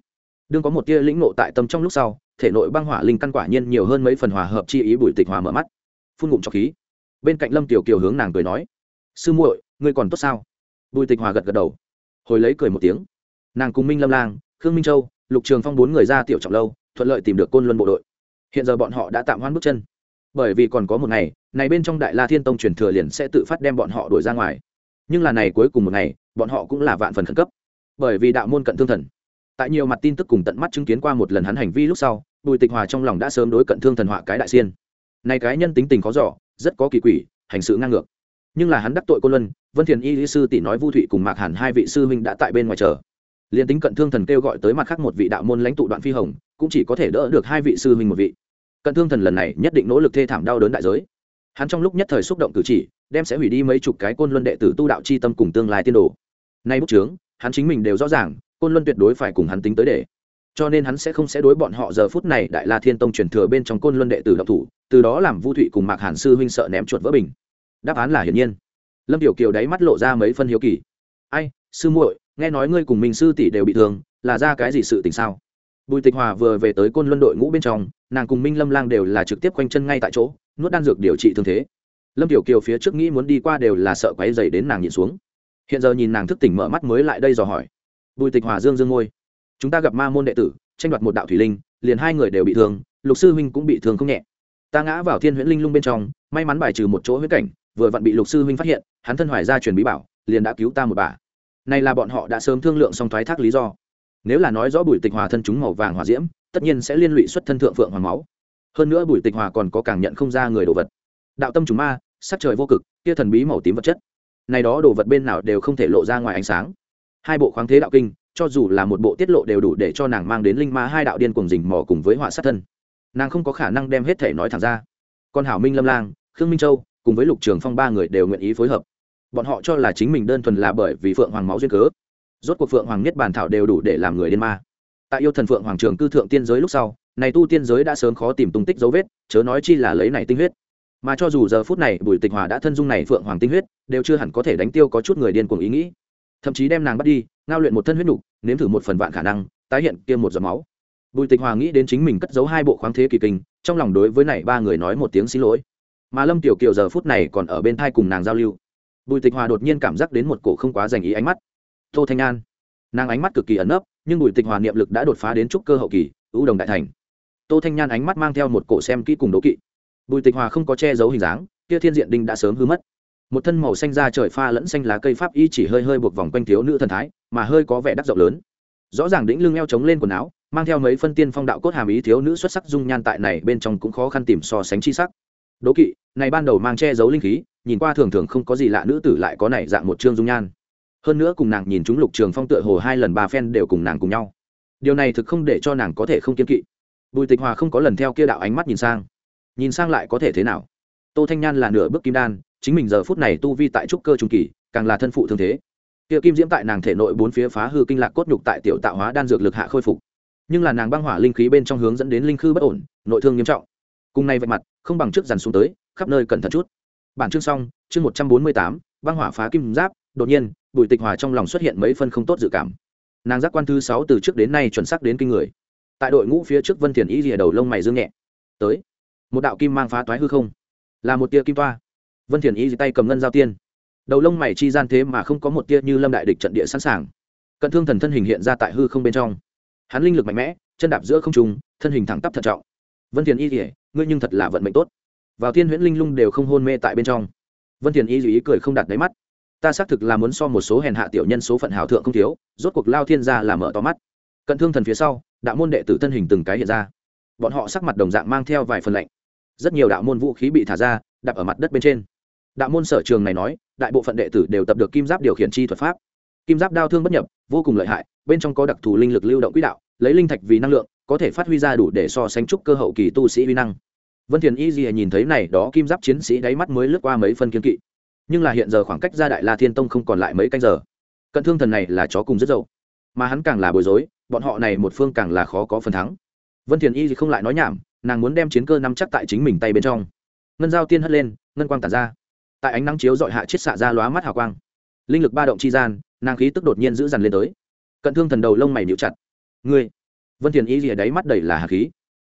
đương có một tia lĩnh nộ tại tâm trong lúc sau, thể nội băng hỏa linh căn quả nhiên nhiều hơn mấy phần hòa hợp chi ý bùi tịch hòa mở mắt. Phun ngụm trọc khí. Bên cạnh lâm tiểu kiều hướng nàng cười nói, sư muội, ngươi còn tốt sao? Bùi tịch hòa gật gật đầu. Hồi lấy cười một tiếng. Nàng cùng minh lâm lang, khương minh châu, lục trường phong bốn người ra tiểu trọng lâu, thuận lợi tìm được côn luân bộ đội. Hiện giờ bọn họ đã tạm hoãn bước chân. Bởi vì còn có một ngày, này bên trong đại la thiên tông truyền thừa liền sẽ tự phát đem bọn họ đuổi ra ngoài. Nhưng là này cuối cùng một ngày, bọn họ cũng là vạn phần khẩn cấp. Bởi vì đạo môn cận thương thần tại nhiều mặt tin tức cùng tận mắt chứng kiến qua một lần hắn hành vi lúc sau, bùi tịch hòa trong lòng đã sớm đối cận thương thần họa cái đại xiên. Này cái nhân tính tình khó giỏ rất có kỳ quỷ, hành sự ngang ngược. Nhưng là hắn đắc tội cô luân, vân thiền y lý sư tỷ nói vu thụy cùng mạc hẳn hai vị sư huynh đã tại bên ngoài chờ. Liền tính cận thương thần kêu gọi tới mặt khác một vị đạo môn lãnh tụ đoạn phi hồng, cũng chỉ có thể đỡ được hai vị sư huynh một vị. Cận thương thần lần này nhất định nỗ lực thê thảm đau đớn đại giới. Hắn trong lúc nhất thời xúc động cử chỉ, đem sẽ hủy đi mấy chục cái côn luân đệ tử tu đạo c h i tâm cùng tương lai tiên đồ. Nay bút trướng hắn chính mình đều rõ ràng côn luân tuyệt đối phải cùng hắn tính tới để. Cho nên hắn sẽ không sẽ đối bọn họ giờ phút này đại la thiên tông truyền thừa bên trong côn luân đệ tử độc thủ, từ đó làm vu thụy cùng mạc hàn sư huynh sợ ném chuột vỡ bình. Đáp án là hiển nhiên. Lâm tiểu kiều đáy mắt lộ ra mấy phân hiếu kỳ. Ai, sư muội, nghe nói ngươi cùng mình sư tỷ đều bị thương, là ra cái gì sự tình sao? Bùi tịch hòa vừa về tới côn luân đội ngũ bên trong, nàng cùng minh lâm lang đều là trực tiếp quanh chân ngay tại chỗ, nuốt đan dược điều trị thương thế. Lâm tiểu kiều phía trước nghĩ muốn đi qua đều là sợ quáy dày đến nàng nhịn xuống. Hiện giờ nhìn nàng thức tỉnh mở mắt mới lại đây dò hỏi bùi tịch hòa dương dương ngôi. Chúng ta gặp ma môn đệ tử, tranh đoạt một đạo thủy linh, liền hai người đều bị thương, lục sư huynh cũng bị thương không nhẹ. Ta ngã vào thiên huyễn linh lung bên trong, may mắn bài trừ một chỗ huyết cảnh, vừa vặn bị lục sư huynh phát hiện, hắn thân hoài ra truyền bí bảo, liền đã cứu ta một bà. Này là bọn họ đã sớm thương lượng xong thoái thác lý do. Nếu là nói rõ bùi tịch hòa thân chúng màu vàng hòa diễm, tất nhiên sẽ liên lụy xuất thân thượng phượng hoàng máu. Hơn nữa bùi tịch hòa còn có càng nhận không ra người đồ vật. Đạo tâm chúng ma, sắc trời vô cực, kia thần bí màu tím vật chất. Này đó đồ vật bên nào đều không thể lộ ra ngoài ánh sáng hai bộ khoáng thế đạo kinh, cho dù là một bộ tiết lộ đều đủ để cho nàng mang đến linh ma hai đạo điên cùng rình mò cùng với họa sát thân. Nàng không có khả năng đem hết thể nói thẳng ra. Còn hảo minh lâm lang, khương minh châu, cùng với lục trường phong ba người đều nguyện ý phối hợp. Bọn họ cho là chính mình đơn thuần là bởi vì phượng hoàng máu duyên cớ. Rốt cuộc phượng hoàng nhất bản thảo đều đủ để làm người điên ma. Tại yêu thần phượng hoàng trường cư thượng tiên giới lúc sau, này tu tiên giới đã sớm khó tìm tung tích dấu vết, chớ nói chi là lấy này tinh huyết. Mà cho dù giờ phút này bùi tịch hòa đã thân dung này phượng hoàng tinh huyết, đều chưa hẳn có thể đánh tiêu có chút người điên cuồng ý nghĩ thậm chí đem nàng bắt đi, ngao luyện một thân huyết nục, nếm thử một phần vạn khả năng, tái hiện kia một giọt máu. Bùi tịch hòa nghĩ đến chính mình cất giấu hai bộ khoáng thế kỳ kinh, trong lòng đối với này ba người nói một tiếng xin lỗi. Mà lâm tiểu kiều giờ phút này còn ở bên thai cùng nàng giao lưu. Bùi tịch hòa đột nhiên cảm giác đến một cổ không quá dành ý ánh mắt. Tô thanh an. Nàng ánh mắt cực kỳ ẩn nấp, nhưng bùi tịch hòa niệm lực đã đột phá đến trúc cơ hậu kỳ, ưu đồng đại thành. Tô thanh nhan ánh mắt mang theo một cổ xem kỹ cùng đố kỵ. Bùi tịch hòa không có che giấu hình dáng, kia thiên diện đinh đã sớm hư mất một thân màu xanh da trời pha lẫn xanh lá cây pháp y chỉ hơi hơi buộc vòng quanh thiếu nữ thần thái, mà hơi có vẻ đắc rộng lớn. Rõ ràng đĩnh lưng eo chống lên quần áo, mang theo mấy phân tiên phong đạo cốt hàm ý thiếu nữ xuất sắc dung nhan tại này bên trong cũng khó khăn tìm so sánh chi sắc. Đố kỵ, này ban đầu mang che giấu linh khí, nhìn qua thường thường không có gì lạ nữ tử lại có này dạng một trương dung nhan. Hơn nữa cùng nàng nhìn chúng lục trường phong tựa hồ hai lần ba phen đều cùng nàng cùng nhau. Điều này thực không để cho nàng có thể không kiên kỵ. Bùi tịch hòa không có lần theo kia đạo ánh mắt nhìn sang. Nhìn sang lại có thể thế nào? Tô thanh nhan là nửa bước kim đan chính mình giờ phút này tu vi tại trúc cơ trung kỳ, càng là thân phụ thương thế. Kia kim diễm tại nàng thể nội bốn phía phá hư kinh lạc cốt nhục tại tiểu tạo hóa đan dược lực hạ khôi phục. Nhưng là nàng băng hỏa linh khí bên trong hướng dẫn đến linh khư bất ổn, nội thương nghiêm trọng. Cùng nay vạch mặt, không bằng trước dàn xuống tới, khắp nơi cẩn thận chút. Bản chương xong, chương một trăm bốn mươi tám, băng hỏa phá kim giáp, đột nhiên, bùi tịch hòa trong lòng xuất hiện mấy phân không tốt dự cảm. Nàng giác quan thứ sáu từ trước đến nay chuẩn xác đến kinh người. Tại đội ngũ phía trước vân thiền ý rìa đầu lông mày dương nhẹ. Tới, một đạo kim mang phá toái hư không. Là một tia kim toa vân thiền ý tay cầm ngân giao tiên. Đầu lông mày chi gian thế mà không có một tia như lâm đại địch trận địa sẵn sàng. Cận thương thần thân hình hiện ra tại hư không bên trong. Hắn linh lực mạnh mẽ, chân đạp giữa không trùng thân hình thẳng tắp thận trọng. Vân thiền y kể ngươi nhưng thật là vận mệnh tốt. Vào thiên huyễn linh lung đều không hôn mê tại bên trong. Vân thiền y dù ý cười không đặt đáy mắt. Ta xác thực là muốn so một số hèn hạ tiểu nhân số phận hào thượng không thiếu, rốt cuộc lao thiên ra là mở to mắt. Cận thương thần phía sau, đạo môn đệ tử thân hình từng cái hiện ra. Bọn họ sắc mặt đồng dạng mang theo vài phần lạnh. Rất nhiều đạo môn vũ khí bị thả ra đập ở mặt đất bên trên đạo môn sở trường này nói, đại bộ phận đệ tử đều tập được kim giáp điều khiển chi thuật pháp. Kim giáp đao thương bất nhập, vô cùng lợi hại, bên trong có đặc thù linh lực lưu động quỹ đạo, lấy linh thạch vì năng lượng, có thể phát huy ra đủ để so sánh trúc cơ hậu kỳ tu sĩ uy năng. Vân thiền y gì nhìn thấy này, đó kim giáp chiến sĩ đáy mắt mới lướt qua mấy phân kiên kỵ. Nhưng là hiện giờ khoảng cách ra đại la thiên tông không còn lại mấy canh giờ. Cận thương thần này là chó cùng rất dậu. Mà hắn càng là bối rối, bọn họ này một phương càng là khó có phần thắng. Vân thiền y thì không lại nói nhảm, nàng muốn đem chiến cơ nắm chắc tại chính mình tay bên trong. Ngân giao tiên hất lên, ngân quang tản ra tại ánh nắng chiếu dọi hạ chiết xạ ra lóa mắt hào quang. Linh lực ba động chi gian, nàng khí tức đột nhiên giữ dằn lên tới. Cận thương thần đầu lông mày níu chặt. Ngươi? Vân thiền y rìa đáy mắt đầy là hà khí.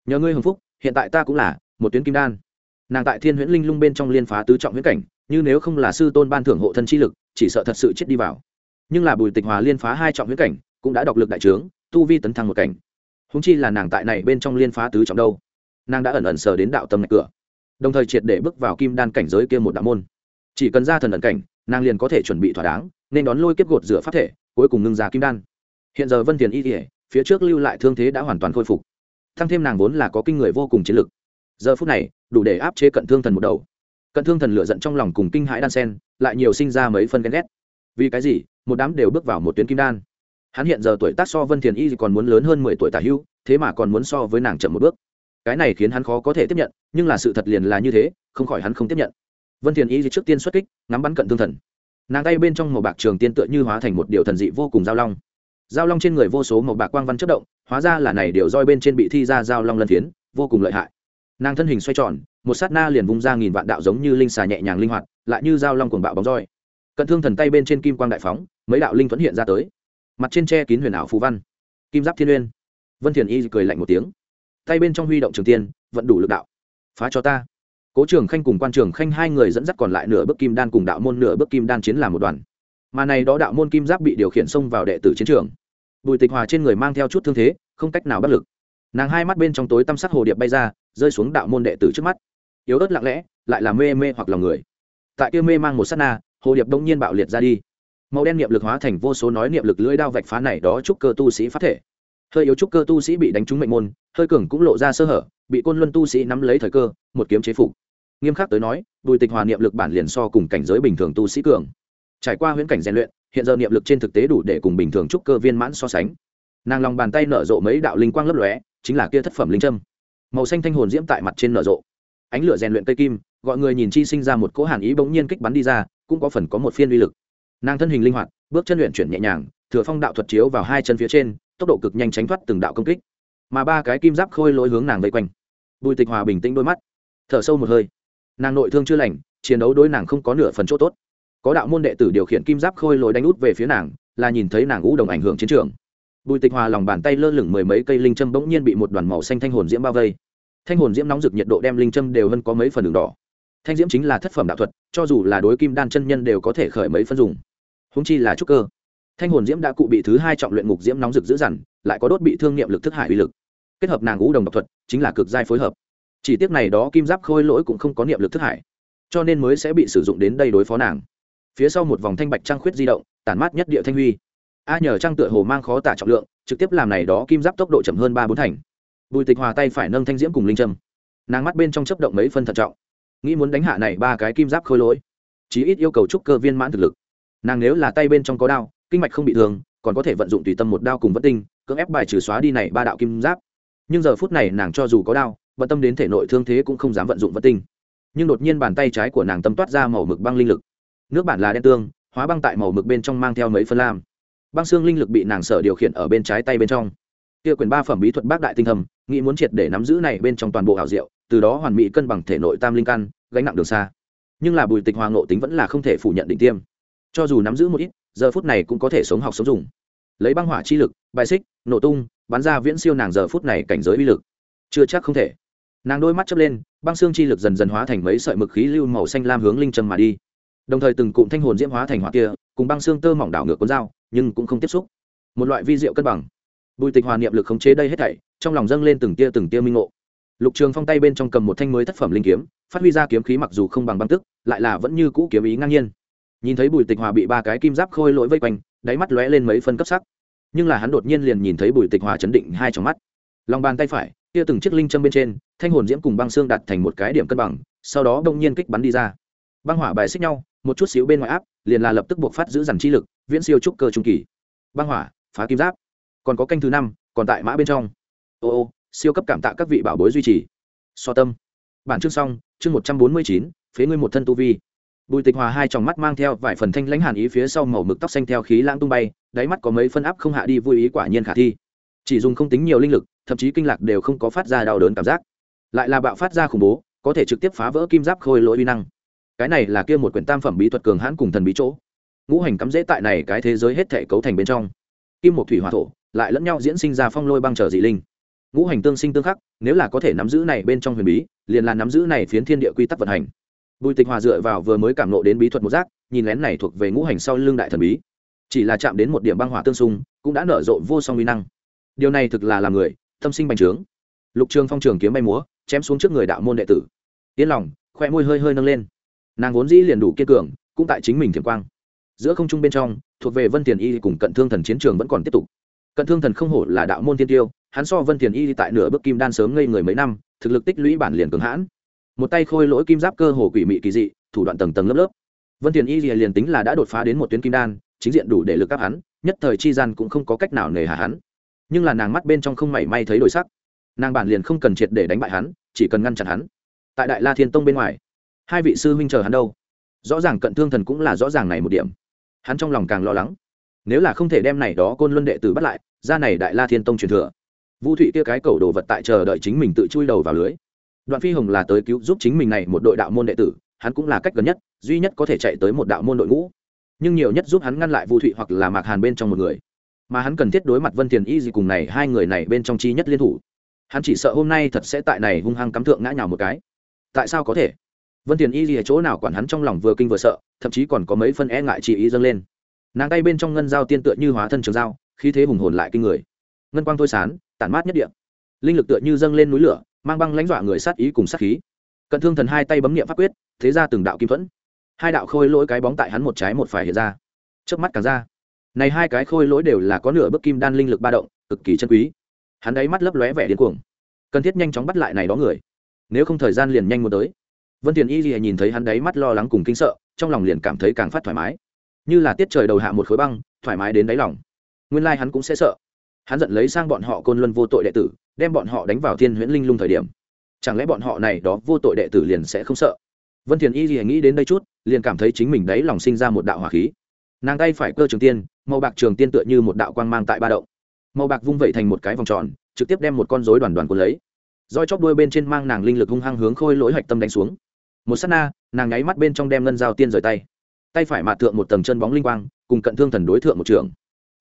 Nhờ ngươi hưng phúc, hiện tại ta cũng là một tuyến kim đan. Nàng tại thiên huyễn linh lung bên trong liên phá tứ trọng huyễn cảnh, như nếu không là sư tôn ban thưởng hộ thân chi lực, chỉ sợ thật sự chết đi vào. Nhưng là bùi tịch hòa liên phá hai trọng huyễn cảnh, cũng đã đọc lực đại trướng, tu vi tấn thăng một cảnh. Húng chi là nàng tại này bên trong liên phá tứ trọng đâu. Nàng đã ẩn ẩn sờ đến đạo tâm ngạch cửa, đồng thời triệt để bước vào kim đan cảnh giới kia một đạo môn chỉ cần ra thần ẩn cảnh, nàng liền có thể chuẩn bị thỏa đáng, nên đón lôi kiếp gột rửa pháp thể, cuối cùng ngưng ra kim đan. Hiện giờ vân thiền y thể phía trước lưu lại thương thế đã hoàn toàn khôi phục. Thăng thêm nàng vốn là có kinh người vô cùng chiến lực. Giờ phút này, đủ để áp chế cận thương thần một đầu. Cận thương thần lựa giận trong lòng cùng kinh hãi đan sen, lại nhiều sinh ra mấy phân ghen ghét. Vì cái gì? Một đám đều bước vào một tuyến kim đan. Hắn hiện giờ tuổi tác so vân thiền y còn muốn lớn hơn mười tuổi tả hưu, thế mà còn muốn so với nàng chậm một bước. Cái này khiến hắn khó có thể tiếp nhận, nhưng là sự thật liền là như thế, không khỏi hắn không tiếp nhận vân thiền y trước tiên xuất kích, ngắm bắn cận thương thần. Nàng tay bên trong màu bạc trường tiên tựa như hóa thành một điều thần dị vô cùng giao long. Giao long trên người vô số màu bạc quang văn chất động, hóa ra là này điều roi bên trên bị thi ra giao long lân phiến, vô cùng lợi hại. Nàng thân hình xoay tròn, một sát na liền vung ra nghìn vạn đạo giống như linh xà nhẹ nhàng linh hoạt, lại như giao long cuồng bạo bóng roi. Cận thương thần tay bên trên kim quang đại phóng, mấy đạo linh thuẫn hiện ra tới. Mặt trên tre kín huyền ảo phú văn. Kim giáp thiên uyên vân thiền y cười lạnh một tiếng. Tay bên trong huy động trường tiên vẫn đủ lực đạo. Phá cho ta cố trường khanh cùng quan trường khanh hai người dẫn dắt còn lại nửa bước kim đan cùng đạo môn nửa bước kim đan chiến làm một đoàn. Mà này đó đạo môn kim giáp bị điều khiển xông vào đệ tử chiến trường. Bùi tịch hòa trên người mang theo chút thương thế, không cách nào bắt lực. Nàng hai mắt bên trong tối tăm sắc hồ điệp bay ra, rơi xuống đạo môn đệ tử trước mắt. Yếu ớt lặng lẽ, lại là mê mê hoặc lòng người. Tại kia mê mang một sát na, hồ điệp đông nhiên bạo liệt ra đi. Màu đen niệm lực hóa thành vô số nói niệm lực lưỡi đao vạch phá này đó trúc cơ tu sĩ phát thể. Hơi yếu trúc cơ tu sĩ bị đánh trúng mệnh môn, hơi cường cũng lộ ra sơ hở, bị côn luân tu sĩ nắm lấy thời cơ, một kiếm chế phục nghiêm khắc tới nói, bùi tịch hòa niệm lực bản liền so cùng cảnh giới bình thường tu sĩ cường. Trải qua huyễn cảnh rèn luyện, hiện giờ niệm lực trên thực tế đủ để cùng bình thường trúc cơ viên mãn so sánh. Nàng lòng bàn tay nở rộ mấy đạo linh quang lấp lóe, chính là kia thất phẩm linh trâm màu xanh thanh hồn diễm tại mặt trên nở rộ. Ánh lửa rèn luyện cây kim, gọi người nhìn chi sinh ra một cỗ hàn ý bỗng nhiên kích bắn đi ra, cũng có phần có một phiên uy lực. Nàng thân hình linh hoạt, bước chân luyện chuyển nhẹ nhàng, thừa phong đạo thuật chiếu vào hai chân phía trên, tốc độ cực nhanh tránh thoát từng đạo công kích. Mà ba cái kim giáp khôi lối hướng nàng vây quanh. Bùi tịch hòa bình tĩnh đôi mắt, thở sâu một hơi nàng nội thương chưa lành, chiến đấu đối nàng không có nửa phần chỗ tốt. Có đạo môn đệ tử điều khiển kim giáp khôi lối đánh út về phía nàng, là nhìn thấy nàng ngũ đồng ảnh hưởng chiến trường. Bùi tịch hòa lòng bàn tay lơ lửng mười mấy cây linh châm bỗng nhiên bị một đoàn màu xanh thanh hồn diễm bao vây. Thanh hồn diễm nóng rực nhiệt độ đem linh châm đều hơn có mấy phần đường đỏ. Thanh diễm chính là thất phẩm đạo thuật, cho dù là đối kim đan chân nhân đều có thể khởi mấy phân dùng. Húng chi là trúc cơ. Thanh hồn diễm đã cụ bị thứ hai trọng luyện ngục diễm nóng rực dữ dằn, lại có đốt bị thương niệm lực thức hải uy lực. Kết hợp nàng ngũ đồng độc thuật, chính là cực giai phối hợp chỉ tiếc này đó kim giáp khôi lỗi cũng không có niệm lực thức hải, cho nên mới sẽ bị sử dụng đến đây đối phó nàng. Phía sau một vòng thanh bạch trăng khuyết di động, tản mát nhất địa thanh huy. A nhờ trăng tựa hồ mang khó tả trọng lượng, trực tiếp làm này đó kim giáp tốc độ chậm hơn ba bốn thành. Bùi tịch hòa tay phải nâng thanh diễm cùng linh trâm. Nàng mắt bên trong chấp động mấy phân thận trọng. Nghĩ muốn đánh hạ này ba cái kim giáp khôi lỗi, chí ít yêu cầu trúc cơ viên mãn thực lực. Nàng nếu là tay bên trong có đao, kinh mạch không bị thương, còn có thể vận dụng tùy tâm một đao cùng vất tinh, cưỡng ép bài trừ xóa đi này ba đạo kim giáp. Nhưng giờ phút này nàng cho dù có đao bận tâm đến thể nội thương thế cũng không dám vận dụng vật tinh. Nhưng đột nhiên bàn tay trái của nàng tâm toát ra màu mực băng linh lực. Nước bản là đen tương, hóa băng tại màu mực bên trong mang theo mấy phân lam. Băng xương linh lực bị nàng sở điều khiển ở bên trái tay bên trong. Kia quyền ba phẩm bí thuật bác đại tinh thầm, nghĩ muốn triệt để nắm giữ này bên trong toàn bộ hảo diệu, từ đó hoàn mỹ cân bằng thể nội tam linh căn, gánh nặng đường xa. Nhưng là bùi tịch hoàng ngộ tính vẫn là không thể phủ nhận định tiêm. Cho dù nắm giữ một ít, giờ phút này cũng có thể sống học sống dùng. Lấy băng hỏa chi lực, bài xích, nổ tung, bắn ra viễn siêu nàng giờ phút này cảnh giới uy lực. Chưa chắc không thể nàng đôi mắt chớp lên, băng xương chi lực dần dần hóa thành mấy sợi mực khí lưu màu xanh lam hướng linh trâm mà đi. Đồng thời từng cụm thanh hồn diễm hóa thành hỏa kia, cùng băng xương tơ mỏng đảo ngược cuốn dao, nhưng cũng không tiếp xúc. Một loại vi diệu cân bằng. Bùi tịch hòa niệm lực khống chế đây hết thảy, trong lòng dâng lên từng tia từng tia minh ngộ. Lục trường phong tay bên trong cầm một thanh mới thất phẩm linh kiếm, phát huy ra kiếm khí mặc dù không bằng băng tức, lại là vẫn như cũ kiếm ý ngang nhiên. Nhìn thấy bùi tịch hòa bị ba cái kim giáp khôi lỗi vây quanh, đáy mắt lóe lên mấy phân cấp sắc. Nhưng là hắn đột nhiên liền nhìn thấy bùi tịch hòa chấn định hai trong mắt. Lòng bàn tay phải kia từng chiếc linh châm bên trên, thanh hồn diễm cùng băng xương đặt thành một cái điểm cân bằng, sau đó đông nhiên kích bắn đi ra. Băng hỏa bài xích nhau, một chút xíu bên ngoài áp, liền là lập tức buộc phát giữ dằn chi lực, viễn siêu trúc cơ trung kỳ. Băng hỏa, phá kim giáp. Còn có canh thứ năm, còn tại mã bên trong. Ô ô, siêu cấp cảm tạ các vị bảo bối duy trì. So tâm. Bản chương xong, chương một trăm bốn mươi chín, phế ngươi một thân tu vi. Bùi tịch hòa hai tròng mắt mang theo vài phần thanh lãnh hàn ý phía sau màu mực tóc xanh theo khí lãng tung bay, đáy mắt có mấy phân áp không hạ đi, vui ý quả nhiên khả thi chỉ dùng không tính nhiều linh lực, thậm chí kinh lạc đều không có phát ra đau đớn cảm giác. Lại là bạo phát ra khủng bố, có thể trực tiếp phá vỡ kim giáp khôi lỗi uy năng. Cái này là kia một quyển tam phẩm bí thuật cường hãn cùng thần bí chỗ. Ngũ hành cắm dễ tại này cái thế giới hết thể cấu thành bên trong. Kim một thủy hòa thổ, lại lẫn nhau diễn sinh ra phong lôi băng trở dị linh. Ngũ hành tương sinh tương khắc, nếu là có thể nắm giữ này bên trong huyền bí, liền là nắm giữ này phiến thiên địa quy tắc vận hành. Bùi tịch hòa dựa vào vừa mới cảm nộ đến bí thuật một giác, nhìn lén này thuộc về ngũ hành sau lưng đại thần bí. Chỉ là chạm đến một điểm băng hỏa tương xung, cũng đã nở rộ vô song uy năng điều này thực là làm người, tâm sinh bành trướng. Lục trường phong trường kiếm bay múa, chém xuống trước người đạo môn đệ tử. Yên lòng khoe môi hơi hơi nâng lên. Nàng vốn dĩ liền đủ kiên cường, cũng tại chính mình thiền quang. Giữa không trung bên trong, thuộc về vân tiền y cùng cận thương thần chiến trường vẫn còn tiếp tục. Cận thương thần không hổ là đạo môn tiên tiêu, hắn so vân thiền y tại nửa bước kim đan sớm ngây người mấy năm, thực lực tích lũy bản liền cường hãn. Một tay khôi lỗi kim giáp cơ hồ quỷ mị kỳ dị, thủ đoạn tầng tầng lớp lớp. Vân thiền y liền tính là đã đột phá đến một tuyến kim đan, chính diện đủ để lực các hắn, nhất thời chi gian cũng không có cách nào nề hà hắn nhưng là nàng mắt bên trong không mảy may thấy đổi sắc. Nàng bản liền không cần triệt để đánh bại hắn, chỉ cần ngăn chặn hắn. Tại đại la thiên tông bên ngoài, hai vị sư huynh chờ hắn đâu? Rõ ràng cận thương thần cũng là rõ ràng này một điểm. Hắn trong lòng càng lo lắng. Nếu là không thể đem này đó côn luân đệ tử bắt lại, ra này đại la thiên tông truyền thừa. Vũ thụy kia cái cầu đồ vật tại chờ đợi chính mình tự chui đầu vào lưới. Đoạn phi hồng là tới cứu giúp chính mình này một đội đạo môn đệ tử, hắn cũng là cách gần nhất, duy nhất có thể chạy tới một đạo môn đội ngũ. Nhưng nhiều nhất giúp hắn ngăn lại vũ thụy hoặc là mạc hàn bên trong một người mà hắn cần thiết đối mặt vân tiền y gì cùng này hai người này bên trong chi nhất liên thủ. Hắn chỉ sợ hôm nay thật sẽ tại này hung hăng cắm thượng ngã nhào một cái. Tại sao có thể? Vân tiền y gì ở chỗ nào quản hắn trong lòng vừa kinh vừa sợ, thậm chí còn có mấy phân e ngại chỉ ý dâng lên. Nàng tay bên trong ngân dao tiên tựa như hóa thân trường dao, khí thế hùng hồn lại kinh người. Ngân quang thôi sán tản mát nhất địa. Linh lực tựa như dâng lên núi lửa, mang băng lãnh dọa người sát ý cùng sát khí. Cận thương thần hai tay bấm niệm pháp quyết, thế ra từng đạo kim thuẫn. Hai đạo khôi lỗi cái bóng tại hắn một trái một phải hiện ra. Trước mắt càng ra này hai cái khôi lỗi đều là có nửa bức kim đan linh lực ba động, cực kỳ chân quý. Hắn đáy mắt lấp lóe vẻ điên cuồng. Cần thiết nhanh chóng bắt lại này đó người. Nếu không thời gian liền nhanh muốn tới. Vân tiền y lìa nhìn thấy hắn đáy mắt lo lắng cùng kinh sợ, trong lòng liền cảm thấy càng phát thoải mái. Như là tiết trời đầu hạ một khối băng, thoải mái đến đáy lòng. Nguyên lai hắn cũng sẽ sợ. Hắn giận lấy sang bọn họ côn luân vô tội đệ tử, đem bọn họ đánh vào thiên huyễn linh lung thời điểm. Chẳng lẽ bọn họ này đó vô tội đệ tử liền sẽ không sợ? Vân thiền y gì nghĩ đến đây chút, liền cảm thấy chính mình đấy lòng sinh ra một đạo hỏa khí nàng tay phải cơ trường tiên, màu bạc trường tiên tựa như một đạo quang mang tại ba động. Màu bạc vung vẩy thành một cái vòng tròn, trực tiếp đem một con rối đoàn đoàn cuốn lấy. Roi chóp đuôi bên trên mang nàng linh lực hung hăng hướng khôi lỗi hạch tâm đánh xuống. Một sát na, nàng nháy mắt bên trong đem ngân dao tiên rời tay. Tay phải mạ thượng một tầng chân bóng linh quang, cùng cận thương thần đối thượng một trường.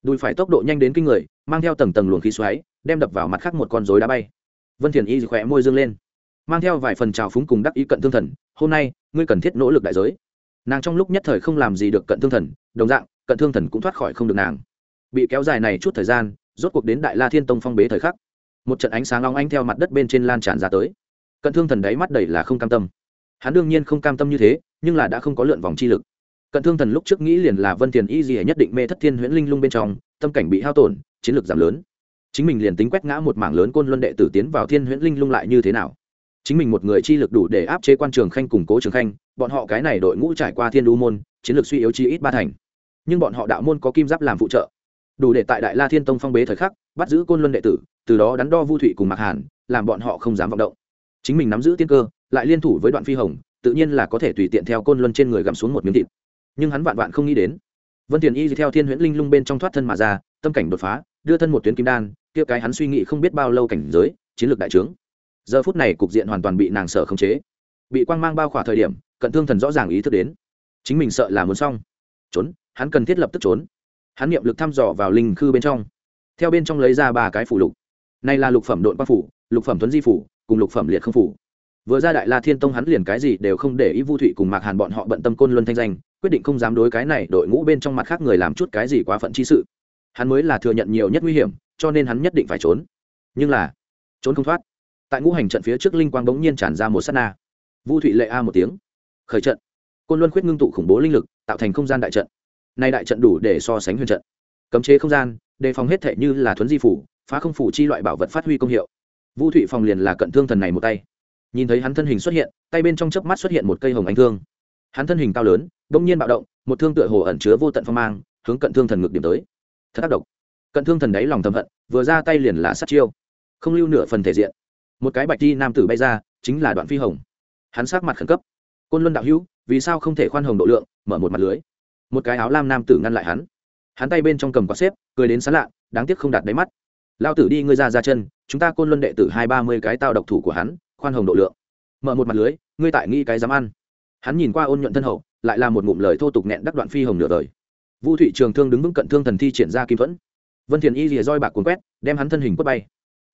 Đùi phải tốc độ nhanh đến kinh người, mang theo tầng tầng luồng khí xoáy, đem đập vào mặt khác một con rối đá bay. Vân thiền y khỏe môi dương lên. Mang theo vài phần trào phúng cùng đắc ý cận thương thần, hôm nay, ngươi cần thiết nỗ lực đại giới nàng trong lúc nhất thời không làm gì được cận thương thần, đồng dạng, cận thương thần cũng thoát khỏi không được nàng. Bị kéo dài này chút thời gian, rốt cuộc đến đại la thiên tông phong bế thời khắc. Một trận ánh sáng long anh theo mặt đất bên trên lan tràn ra tới. Cận thương thần đáy mắt đầy là không cam tâm. Hắn đương nhiên không cam tâm như thế, nhưng là đã không có lượn vòng chi lực. Cận thương thần lúc trước nghĩ liền là vân tiền y gì nhất định mê thất thiên huyễn linh lung bên trong, tâm cảnh bị hao tổn, chiến lược giảm lớn. Chính mình liền tính quét ngã một mảng lớn côn luân đệ tử tiến vào thiên huyễn linh lung lại như thế nào? Chính mình một người chi lực đủ để áp chế quan trường khanh củng cố trường khanh, bọn họ cái này đội ngũ trải qua thiên đu môn, chiến lược suy yếu chi ít ba thành. Nhưng bọn họ đạo môn có kim giáp làm phụ trợ. Đủ để tại đại la thiên tông phong bế thời khắc, bắt giữ côn luân đệ tử, từ đó đắn đo vu thụy cùng mạc hàn, làm bọn họ không dám vọng động. Chính mình nắm giữ tiên cơ, lại liên thủ với đoạn phi hồng, tự nhiên là có thể tùy tiện theo côn luân trên người gặm xuống một miếng thịt. Nhưng hắn vạn vạn không nghĩ đến, vân tiền y theo thiên huyễn linh lung bên trong thoát thân mà ra, tâm cảnh đột phá, đưa thân một tuyến kim đan, kia cái hắn suy nghĩ không biết bao lâu cảnh giới, chiến lược đại trướng giờ phút này cục diện hoàn toàn bị nàng sợ khống chế. Bị quang mang bao khỏa thời điểm, cận thương thần rõ ràng ý thức đến. Chính mình sợ là muốn xong. Trốn, hắn cần thiết lập tức trốn. Hắn niệm lực thăm dò vào linh khư bên trong. Theo bên trong lấy ra ba cái phủ lục. Này là lục phẩm độn quang phủ, lục phẩm tuấn di phủ, cùng lục phẩm liệt không phủ. Vừa ra đại la thiên tông hắn liền cái gì đều không để ý vu thụy cùng mạc hàn bọn họ bận tâm côn luân thanh danh, quyết định không dám đối cái này đội ngũ bên trong mặt khác người làm chút cái gì quá phận chi sự. Hắn mới là thừa nhận nhiều nhất nguy hiểm, cho nên hắn nhất định phải trốn. Nhưng là, trốn không thoát tại ngũ hành trận phía trước linh quang bỗng nhiên tràn ra một s á t na. Vu thụy lệ a một tiếng. Khởi trận. Côn luân khuyết ngưng tụ khủng bố linh lực, tạo thành không gian đại trận. Nay đại trận đủ để so sánh huyền trận. Cấm chế không gian, đề phòng hết thệ như là thuấn di phủ, phá không phủ chi loại bảo vật phát huy công hiệu. Vu thụy phòng liền là cận thương thần này một tay. Nhìn thấy hắn thân hình xuất hiện, tay bên trong chớp mắt xuất hiện một cây hồng ánh thương. Hắn thân hình cao lớn, bỗng nhiên bạo động, một thương tựa hồ ẩn chứa vô tận phong mang, hướng cận thương thần ngược điểm tới. Thật tác động cận thương thần đáy lòng thầm hận, vừa ra tay liền là sát chiêu. Không lưu nửa phần thể diện một cái bạch đi nam tử bay ra, chính là đoạn phi hồng. Hắn sát mặt khẩn cấp. Côn luân đạo hữu, vì sao không thể khoan hồng độ lượng, mở một mặt lưới. Một cái áo lam nam tử ngăn lại hắn. Hắn tay bên trong cầm quạt xếp, cười đến sán lạ, đáng tiếc không đạt đáy mắt. Lao tử đi, ngươi ra ra chân, chúng ta côn luân đệ tử hai ba mươi cái tao độc thủ của hắn, khoan hồng độ lượng. Mở một mặt lưới, ngươi tại nghi cái dám ăn. Hắn nhìn qua ôn nhuận thân hậu, lại là một ngụm lời thô tục nẹn đắc đoạn phi hồng nửa đời. Vu thụy trường thương đứng vững cận thương thần thi triển ra kim thuẫn. Vân thiền y rìa roi bạc cuốn quét, đem hắn thân hình quất bay.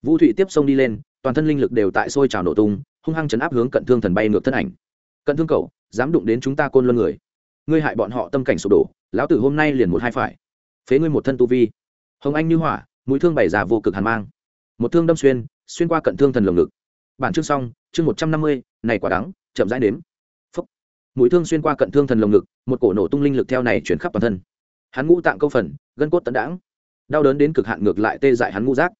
Vu thụy tiếp sông đi lên toàn thân linh lực đều tại sôi trào nổ tung, hung hăng chấn áp hướng cận thương thần bay ngược thân ảnh. Cận thương cầu dám đụng đến chúng ta côn luân người. Ngươi hại bọn họ tâm cảnh sụp đổ, lão tử hôm nay liền một hai phải. Phế ngươi một thân tu vi. Hồng anh như hỏa, mũi thương bày già vô cực hàn mang. Một thương đâm xuyên xuyên qua cận thương thần lồng ngực. Bản chương xong, chương một trăm năm mươi, này quả đắng, chậm rãi đếm. Phấp mũi thương xuyên qua cận thương thần lồng ngực, một cổ nổ tung linh lực theo này chuyển khắp toàn thân. Hắn ngũ tạng câu phần, gân cốt tận đãng. Đau đớn đến cực hạn ngược lại tê dại hắn ngũ giác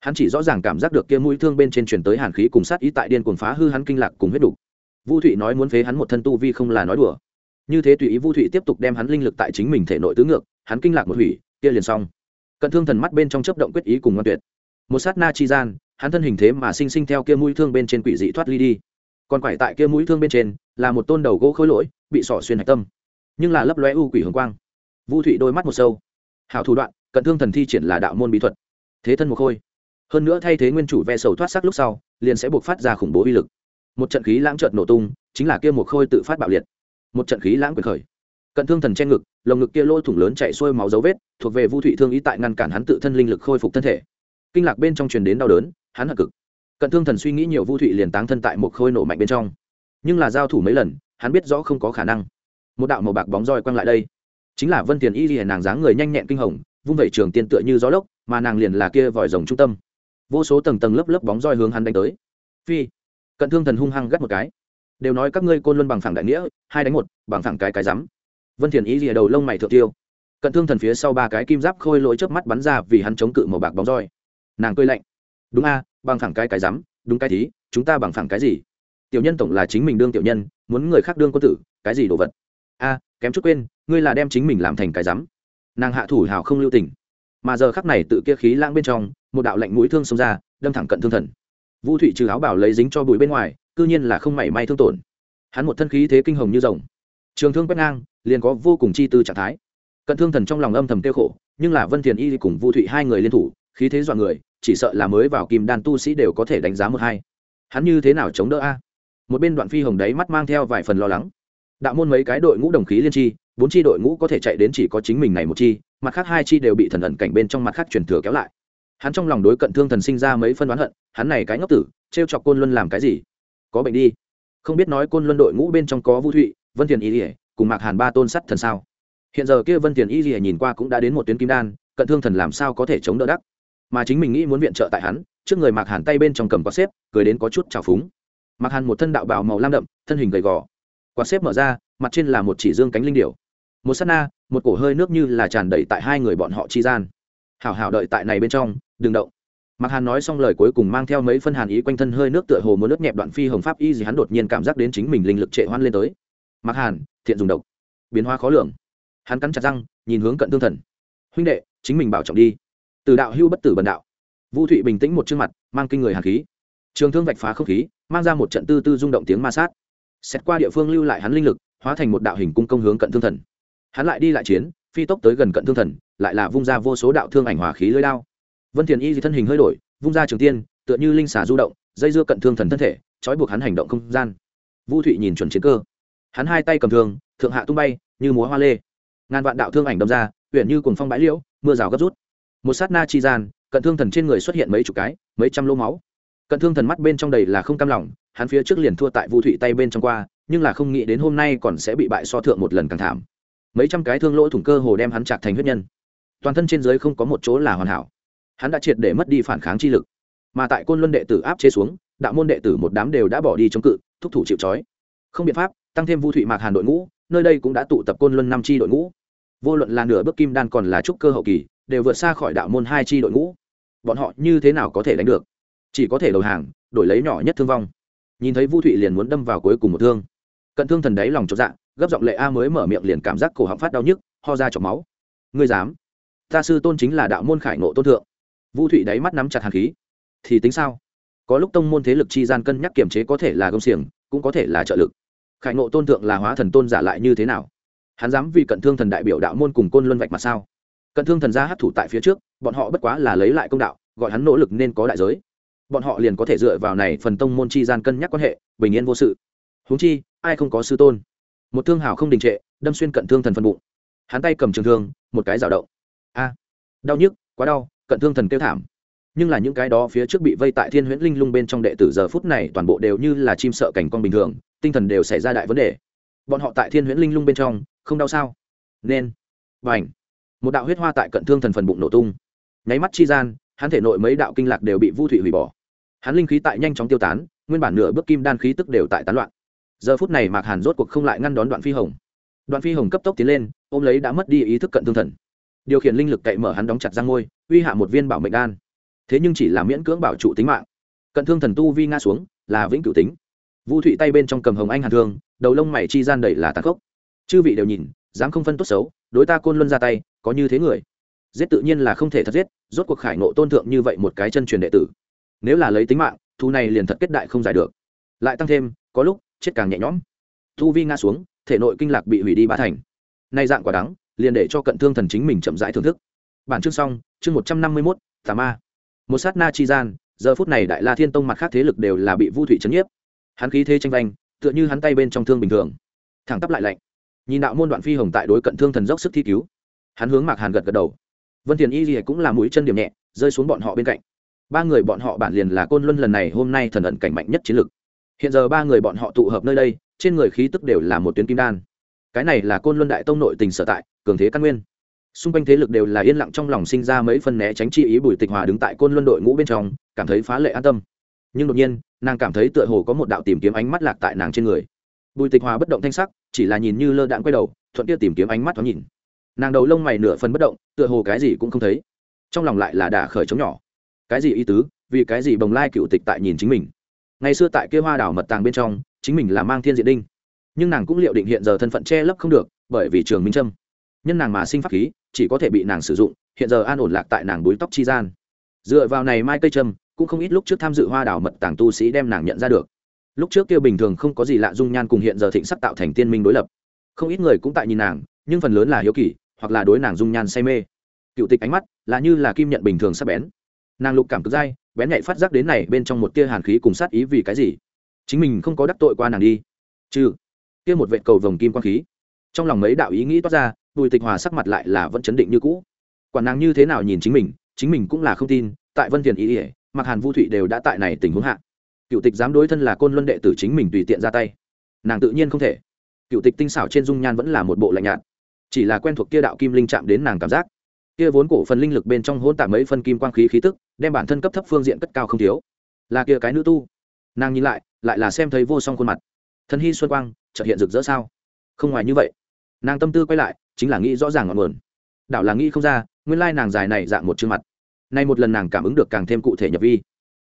hắn chỉ rõ ràng cảm giác được kia mũi thương bên trên truyền tới hàn khí cùng sát ý tại điên cuồng phá hư hắn kinh lạc cùng huyết đủ. vu thụy nói muốn phế hắn một thân tu vi không là nói đùa. Như thế tùy ý vu thụy tiếp tục đem hắn linh lực tại chính mình thể nội tứ ngược, hắn kinh lạc một hủy, kia liền xong. Cận thương thần mắt bên trong chấp động quyết ý cùng ngoan tuyệt. Một sát na chi gian, hắn thân hình thế mà sinh sinh theo kia mũi thương bên trên quỷ dị thoát ly đi. Còn quải tại kia mũi thương bên trên, là một tôn đầu gỗ khối lỗi, bị sỏ xuyên hạch tâm. Nhưng là lấp lóe u quỷ hồng quang. Vu thụy đôi mắt một sâu. Hảo thủ đoạn, cận thương thần thi triển là đạo môn bí thuật. Thế thân một khôi hơn nữa thay thế nguyên chủ ve sầu thoát sắc lúc sau, liền sẽ buộc phát ra khủng bố uy lực. Một trận khí lãng trợt nổ tung, chính là kia một khôi tự phát bạo liệt. Một trận khí lãng quyền khởi. Cận thương thần che ngực, lồng ngực kia lôi thủng lớn chạy xuôi máu dấu vết, thuộc về vu thụy thương ý tại ngăn cản hắn tự thân linh lực khôi phục thân thể. Kinh lạc bên trong truyền đến đau đớn, hắn hạ cực. Cận thương thần suy nghĩ nhiều vu thụy liền táng thân tại một khôi nổ mạnh bên trong. Nhưng là giao thủ mấy lần, hắn biết rõ không có khả năng. Một đạo màu bạc bóng roi quăng lại đây. Chính là vân tiền y liền nàng dáng người nhanh nhẹn kinh hồng, vung vẩy trường tiên tựa như gió lốc, mà nàng liền là kia vòi rồng trung tâm vô số tầng tầng lớp lớp bóng roi hướng hắn đánh tới. Phi, cận thương thần hung hăng gắt một cái. Đều nói các ngươi côn luân bằng phẳng đại nghĩa, hai đánh một, bằng phẳng cái cái rắm. Vân thiền ý rìa đầu lông mày thượng tiêu. Cận thương thần phía sau ba cái kim giáp khôi lỗi chớp mắt bắn ra vì hắn chống cự màu bạc bóng roi. Nàng cười lạnh. Đúng a, bằng phẳng cái cái rắm, đúng cái thí, chúng ta bằng phẳng cái gì? Tiểu nhân tổng là chính mình đương tiểu nhân, muốn người khác đương quân tử, cái gì đồ vật? A, kém chút quên, ngươi là đem chính mình làm thành cái rắm. Nàng hạ thủ hào không lưu tình. Mà giờ khắc này tự kia khí lãng bên trong một đạo lạnh mũi thương xông ra, đâm thẳng cận thương thần. Vu thụy trừ áo bảo lấy dính cho bụi bên ngoài, cư nhiên là không mảy may thương tổn. Hắn một thân khí thế kinh hồng như rồng. Trường thương quét ngang, liền có vô cùng chi tư trạng thái. Cận thương thần trong lòng âm thầm tiêu khổ, nhưng là vân thiền y cùng vu thụy hai người liên thủ, khí thế dọa người, chỉ sợ là mới vào kim đan tu sĩ đều có thể đánh giá một hai. Hắn như thế nào chống đỡ a? Một bên đoạn phi hồng đấy mắt mang theo vài phần lo lắng. Đạo môn mấy cái đội ngũ đồng khí liên tri bốn chi đội ngũ có thể chạy đến chỉ có chính mình này một chi, mặt khác hai chi đều bị thần ẩn cảnh bên trong mặt khác truyền thừa kéo lại hắn trong lòng đối cận thương thần sinh ra mấy phân đoán hận, hắn này cái ngốc tử t r e o chọc côn luân làm cái gì? Có bệnh đi. Không biết nói côn luân đội ngũ bên trong có vũ thụy, vân thiền y rỉa cùng mạc hàn ba tôn sắt thần sao? Hiện giờ kia vân thiền y rỉa nhìn qua cũng đã đến một tuyến kim đan, cận thương thần làm sao có thể chống đỡ đắc? Mà chính mình nghĩ muốn viện trợ tại hắn, trước người mạc hàn tay bên trong cầm có xếp, cười đến có chút trào phúng. Mạc hàn một thân đạo bào màu lam đậm, thân hình gầy gò. Quạt xếp mở ra, mặt trên là một chỉ dương cánh linh điểu. Một s á t na, một cổ hơi nước như là tràn đầy tại hai người bọn họ chi gian. Hảo hảo đợi tại này bên trong đừng động. Mặc hàn nói xong lời cuối cùng mang theo mấy phân hàn ý quanh thân hơi nước tựa hồ muốn nước nhẹp đoạn phi hồng pháp y gì hắn đột nhiên cảm giác đến chính mình linh lực trệ hoan lên tới. Mặc hàn, thiện dùng độc. Biến hóa khó lường. Hắn cắn chặt răng, nhìn hướng cận tương thần. Huynh đệ, chính mình bảo trọng đi. Từ đạo hưu bất tử bần đạo. Vu thụy bình tĩnh một chương mặt, mang kinh người hàn khí. Trường thương vạch phá không khí, mang ra một trận tư tư rung động tiếng ma sát. Xét qua địa phương lưu lại hắn linh lực, hóa thành một đạo hình cung công hướng cận thương thần. Hắn lại đi lại chiến, phi tốc tới gần cận thương thần, lại là vung ra vô số đạo thương ảnh hỏa khí lưới lao vân thiền y thì thân hình hơi đổi, vung ra trường tiên, tựa như linh xà du động, dây dưa cận thương thần thân thể, trói buộc hắn hành động không gian. Vu thụy nhìn chuẩn chiến cơ. Hắn hai tay cầm thương, thượng hạ tung bay, như múa hoa lê. Ngàn vạn đạo thương ảnh đâm ra huyện như cùng phong bãi liễu, mưa rào gấp rút. Một sát na chi gian, cận thương thần trên người xuất hiện mấy chục cái, mấy trăm lô máu. Cận thương thần mắt bên trong đầy là không cam lòng, hắn phía trước liền thua tại vu thụy tay bên trong qua, nhưng là không nghĩ đến hôm nay còn sẽ bị bại so thượng một lần càng thảm. Mấy trăm cái thương lỗ thủng cơ hồ đem hắn chạc thành huyết nhân. Toàn thân trên giới không có một chỗ là hoàn hảo hắn đã triệt để mất đi phản kháng chi lực. Mà tại côn luân đệ tử áp chế xuống, đạo môn đệ tử một đám đều đã bỏ đi chống cự, thúc thủ chịu trói. Không biện pháp, tăng thêm vu thụy mạc hàn đội ngũ, nơi đây cũng đã tụ tập côn luân năm chi đội ngũ. Vô luận là nửa bước kim đan còn là trúc cơ hậu kỳ, đều vượt xa khỏi đạo môn hai chi đội ngũ. Bọn họ như thế nào có thể đánh được? Chỉ có thể đầu hàng, đổi lấy nhỏ nhất thương vong. Nhìn thấy vu thụy liền muốn đâm vào cuối cùng một thương. Cận thương thần đáy lòng chột dạ gấp giọng lệ a mới mở miệng liền cảm giác cổ họng phát đau nhức, ho ra chọc máu. Ngươi dám. Ta sư tôn chính là đạo môn khải nộ tôn thượng vu thụy đáy mắt nắm chặt hàn khí. Thì tính sao? Có lúc tông môn thế lực chi gian cân nhắc kiềm chế có thể là công xiềng, cũng có thể là trợ lực. Khải ngộ tôn thượng là hóa thần tôn giả lại như thế nào? Hắn dám vì cận thương thần đại biểu đạo môn cùng côn luân vạch mà sao? Cận thương thần ra hấp thủ tại phía trước, bọn họ bất quá là lấy lại công đạo, gọi hắn nỗ lực nên có đại giới. Bọn họ liền có thể dựa vào này phần tông môn chi gian cân nhắc quan hệ, bình yên vô sự. Huống chi, ai không có sư tôn? Một thương hào không đình trệ, đâm xuyên cận thương thần phân bụng. Hắn tay cầm trường thương, một cái rào động. A, đau nhức, quá đau cận thương thần kêu thảm. Nhưng là những cái đó phía trước bị vây tại thiên huyễn linh lung bên trong đệ tử giờ phút này toàn bộ đều như là chim sợ cảnh con bình thường, tinh thần đều xảy ra đại vấn đề. Bọn họ tại thiên huyễn linh lung bên trong, không đau sao? Nên. Và ảnh một đạo huyết hoa tại cận thương thần phần bụng nổ tung. Nháy mắt chi gian, hắn thể nội mấy đạo kinh lạc đều bị vu thủy hủy bỏ. Hắn linh khí tại nhanh chóng tiêu tán, nguyên bản nửa bước kim đan khí tức đều tại tán loạn. Giờ phút này mạc hàn rốt cuộc không lại ngăn đón đoạn phi hồng. Đoạn phi hồng cấp tốc tiến lên, ôm lấy đã mất đi ý thức cận thương thần điều khiển linh lực cậy mở hắn đóng chặt răng môi uy hạ một viên bảo mệnh đan. Thế nhưng chỉ là miễn cưỡng bảo trụ tính mạng. Cận thương thần tu vi nga xuống, là vĩnh cửu tính. Vu thụy tay bên trong cầm hồng anh hàn thương, đầu lông mày chi gian đầy là tàn khốc. Chư vị đều nhìn, dám không phân tốt xấu, đối ta côn luân ra tay, có như thế người. Giết tự nhiên là không thể thật giết, rốt cuộc khải ngộ tôn thượng như vậy một cái chân truyền đệ tử. Nếu là lấy tính mạng thu này liền thật kết đại không giải được. Lại tăng thêm, có lúc, chết càng nhẹ nhõm. Thu vi nga xuống, thể nội kinh lạc bị hủy đi ba thành. Nay dạng quả đắng liền để cho cận thương thần chính mình chậm rãi thưởng thức. Bản chương xong, chương một trăm năm mươi mốt, tà ma. Một sát na chi gian, giờ phút này đại la thiên tông mặt khác thế lực đều là bị vu thủy chấn nhiếp. Hắn khí thế tranh vanh, tựa như hắn tay bên trong thương bình thường. Thẳng tắp lại lạnh. Nhìn đạo môn đoạn phi hồng tại đối cận thương thần dốc sức thi cứu. Hắn hướng mạc hàn gật gật đầu. Vân thiền y gì cũng là mũi chân điểm nhẹ, rơi xuống bọn họ bên cạnh. Ba người bọn họ bản liền là côn luân lần này hôm nay thần ẩn cảnh mạnh nhất chiến lực. Hiện giờ ba người bọn họ tụ hợp nơi đây, trên người khí tức đều là một tuyến kim đan. Cái này là côn luân đại tông nội tình sở tại cường thế căn nguyên. Xung quanh thế lực đều là yên lặng trong lòng sinh ra mấy phần né tránh chi ý bùi tịch hòa đứng tại côn luân đội ngũ bên trong, cảm thấy phá lệ an tâm. Nhưng đột nhiên, nàng cảm thấy tựa hồ có một đạo tìm kiếm ánh mắt lạc tại nàng trên người. Bùi tịch hòa bất động thanh sắc, chỉ là nhìn như lơ đạn quay đầu, thuận tiết tìm kiếm ánh mắt thoáng nhìn. Nàng đầu lông mày nửa phần bất động, tựa hồ cái gì cũng không thấy. Trong lòng lại là đả khởi chống nhỏ. Cái gì ý tứ? Vì cái gì bồng lai cựu tịch tại nhìn chính mình? Ngày xưa tại kia hoa đảo mật tàng bên trong, chính mình là mang thiên diện đinh. Nhưng nàng cũng liệu định hiện giờ thân phận che lấp không được, bởi vì trường minh trâm nhân nàng mà sinh pháp khí, chỉ có thể bị nàng sử dụng, hiện giờ an ổn lạc tại nàng đuối tóc chi gian. Dựa vào này mai cây trâm, cũng không ít lúc trước tham dự hoa đảo mật tàng tu sĩ đem nàng nhận ra được. Lúc trước kia bình thường không có gì lạ dung nhan cùng hiện giờ thịnh sắc tạo thành tiên minh đối lập. Không ít người cũng tại nhìn nàng, nhưng phần lớn là hiếu kỳ, hoặc là đối nàng dung nhan say mê. Cựu tịch ánh mắt là như là kim nhận bình thường sắp bén. Nàng lục cảm cực dai, bén nhạy phát giác đến này bên trong một tia hàn khí cùng sát ý vì cái gì? Chính mình không có đắc tội qua nàng đi. Chứ kia một vệ cầu vồng kim quang khí trong lòng mấy đạo ý nghĩ toát ra, bùi tịch hòa sắc mặt lại là vẫn chấn định như cũ. Quản nàng như thế nào nhìn chính mình chính mình cũng là không tin, tại vân thiền ý ỉa mặc hàn vu thụy đều đã tại này tình huống hạ. Cựu tịch dám đối thân là côn luân đệ tử chính mình tùy tiện ra tay. Nàng tự nhiên không thể. Cựu tịch tinh xảo trên dung nhan vẫn là một bộ lạnh nhạt. Chỉ là quen thuộc kia đạo kim linh chạm đến nàng cảm giác. Kia vốn cổ phần linh lực bên trong hỗn tạp mấy phân kim quang khí khí tức, đem bản thân cấp thấp phương diện cất cao không thiếu. Là kia cái nữ tu. Nàng nhìn lại lại là xem thấy vô song khuôn mặt. Thân hy xuân quang, chợt hiện rực rỡ sao? Không ngoài như vậy nàng tâm tư quay lại, chính là nghĩ rõ ràng ngọn nguồn. Đảo là nghĩ không ra, nguyên lai nàng dài này dạng một chương mặt. Nay một lần nàng cảm ứng được càng thêm cụ thể nhập vi.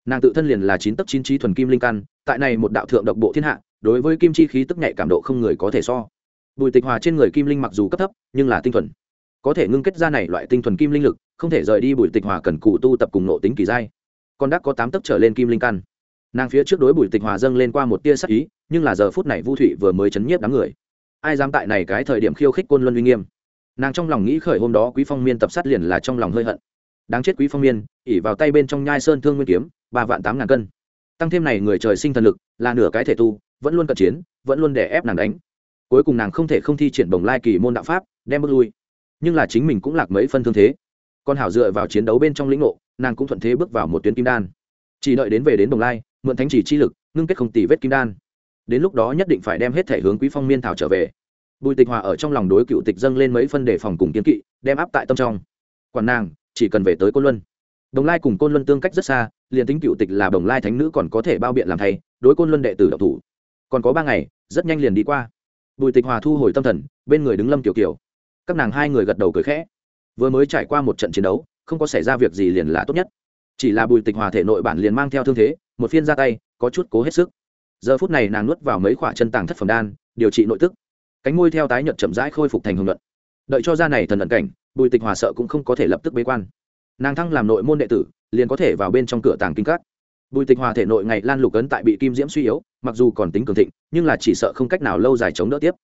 Nàng tự thân liền là chín tấc chín trí thuần kim linh căn, tại này một đạo thượng độc bộ thiên hạ, đối với kim chi khí tức nhạy cảm độ không người có thể so. Bùi tịch hòa trên người kim linh mặc dù cấp thấp, nhưng là tinh thuần. Có thể ngưng kết ra này loại tinh thuần kim linh lực, không thể rời đi bùi tịch hòa cần cụ tu tập cùng nộ tính kỳ giai. Con đắc có tám tấc trở lên kim linh căn. Nàng phía trước đối bùi tịch hòa dâng lên qua một tia sắc ý, nhưng là giờ phút này vu thụy vừa mới chấn nhiếp đám người ai dám tại này cái thời điểm khiêu khích côn luân uy nghiêm? Nàng trong lòng nghĩ khởi hôm đó quý phong miên tập sát liền là trong lòng hơi hận. Đáng chết quý phong miên ỉ vào tay bên trong nhai sơn thương nguyên kiếm, ba vạn tám ngàn cân. Tăng thêm này người trời sinh thần lực, là nửa cái thể tu, vẫn luôn cận chiến, vẫn luôn để ép nàng đánh. Cuối cùng nàng không thể không thi triển bồng lai kỳ môn đạo pháp, đem bước lui. Nhưng là chính mình cũng lạc mấy phân thương thế. Con hảo dựa vào chiến đấu bên trong lĩnh ngộ, nàng cũng thuận thế bước vào một tuyến kim đan. Chỉ đợi đến về đến bồng lai, mượn thánh chỉ chi lực, ngưng kết không tỷ vết kim đan đến lúc đó nhất định phải đem hết thể hướng quý phong miên thảo trở về. Bùi tịch hòa ở trong lòng đối cựu tịch dâng lên mấy phân đề phòng cùng kiến kỵ, đem áp tại tâm trong. Quản nàng, chỉ cần về tới côn luân. Đồng lai cùng côn luân tương cách rất xa, liền tính cựu tịch là đồng lai thánh nữ còn có thể bao biện làm thay, đối côn luân đệ tử độc thủ. Còn có ba ngày, rất nhanh liền đi qua. Bùi tịch hòa thu hồi tâm thần, bên người đứng lâm tiểu kiều. Các nàng hai người gật đầu cười khẽ. Vừa mới trải qua một trận chiến đấu, không có xảy ra việc gì liền là tốt nhất. Chỉ là bùi tịch hòa thể nội bản liền mang theo thương thế, một phiên ra tay, có chút cố hết sức giờ phút này nàng nuốt vào mấy khoả chân tàng thất phẩm đan, điều trị nội tức. Cánh môi theo tái nhợt chậm rãi khôi phục thành hồng luận đợi cho ra này thần ẩn cảnh, bùi tịch hòa sợ cũng không có thể lập tức bế quan. Nàng thăng làm nội môn đệ tử, liền có thể vào bên trong cửa tàng kinh cát bùi tịch hòa thể nội ngày lan lục ấn tại bị kim diễm suy yếu, mặc dù còn tính cường thịnh, nhưng là chỉ sợ không cách nào lâu dài chống đỡ tiếp.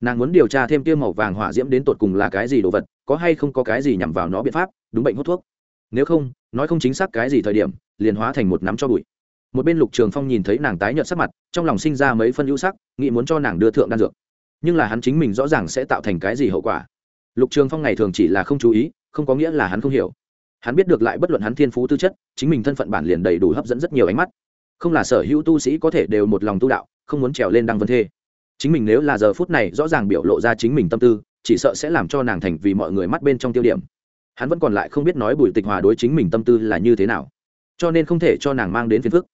Nàng muốn điều tra thêm tiêu màu vàng hỏa diễm đến tột cùng là cái gì đồ vật, có hay không có cái gì nhằm vào nó biện pháp, đúng bệnh hút thuốc. Nếu không, nói không chính xác cái gì thời điểm, liền hóa thành một nắm cho bụi một bên lục trường phong nhìn thấy nàng tái nhợt sắc mặt, trong lòng sinh ra mấy phân ưu sắc, nghĩ muốn cho nàng đưa thượng đan dược. Nhưng là hắn chính mình rõ ràng sẽ tạo thành cái gì hậu quả. Lục trường phong ngày thường chỉ là không chú ý, không có nghĩa là hắn không hiểu. Hắn biết được lại bất luận hắn thiên phú tư chất, chính mình thân phận bản liền đầy đủ hấp dẫn rất nhiều ánh mắt. Không là sở hữu tu sĩ có thể đều một lòng tu đạo, không muốn trèo lên đăng vân thê. Chính mình nếu là giờ phút này rõ ràng biểu lộ ra chính mình tâm tư, chỉ sợ sẽ làm cho nàng thành vì mọi người mắt bên trong tiêu điểm. Hắn vẫn còn lại không biết nói bùi tịch hòa đối chính mình tâm tư là như thế nào. Cho nên không thể cho nàng mang đến phiền phức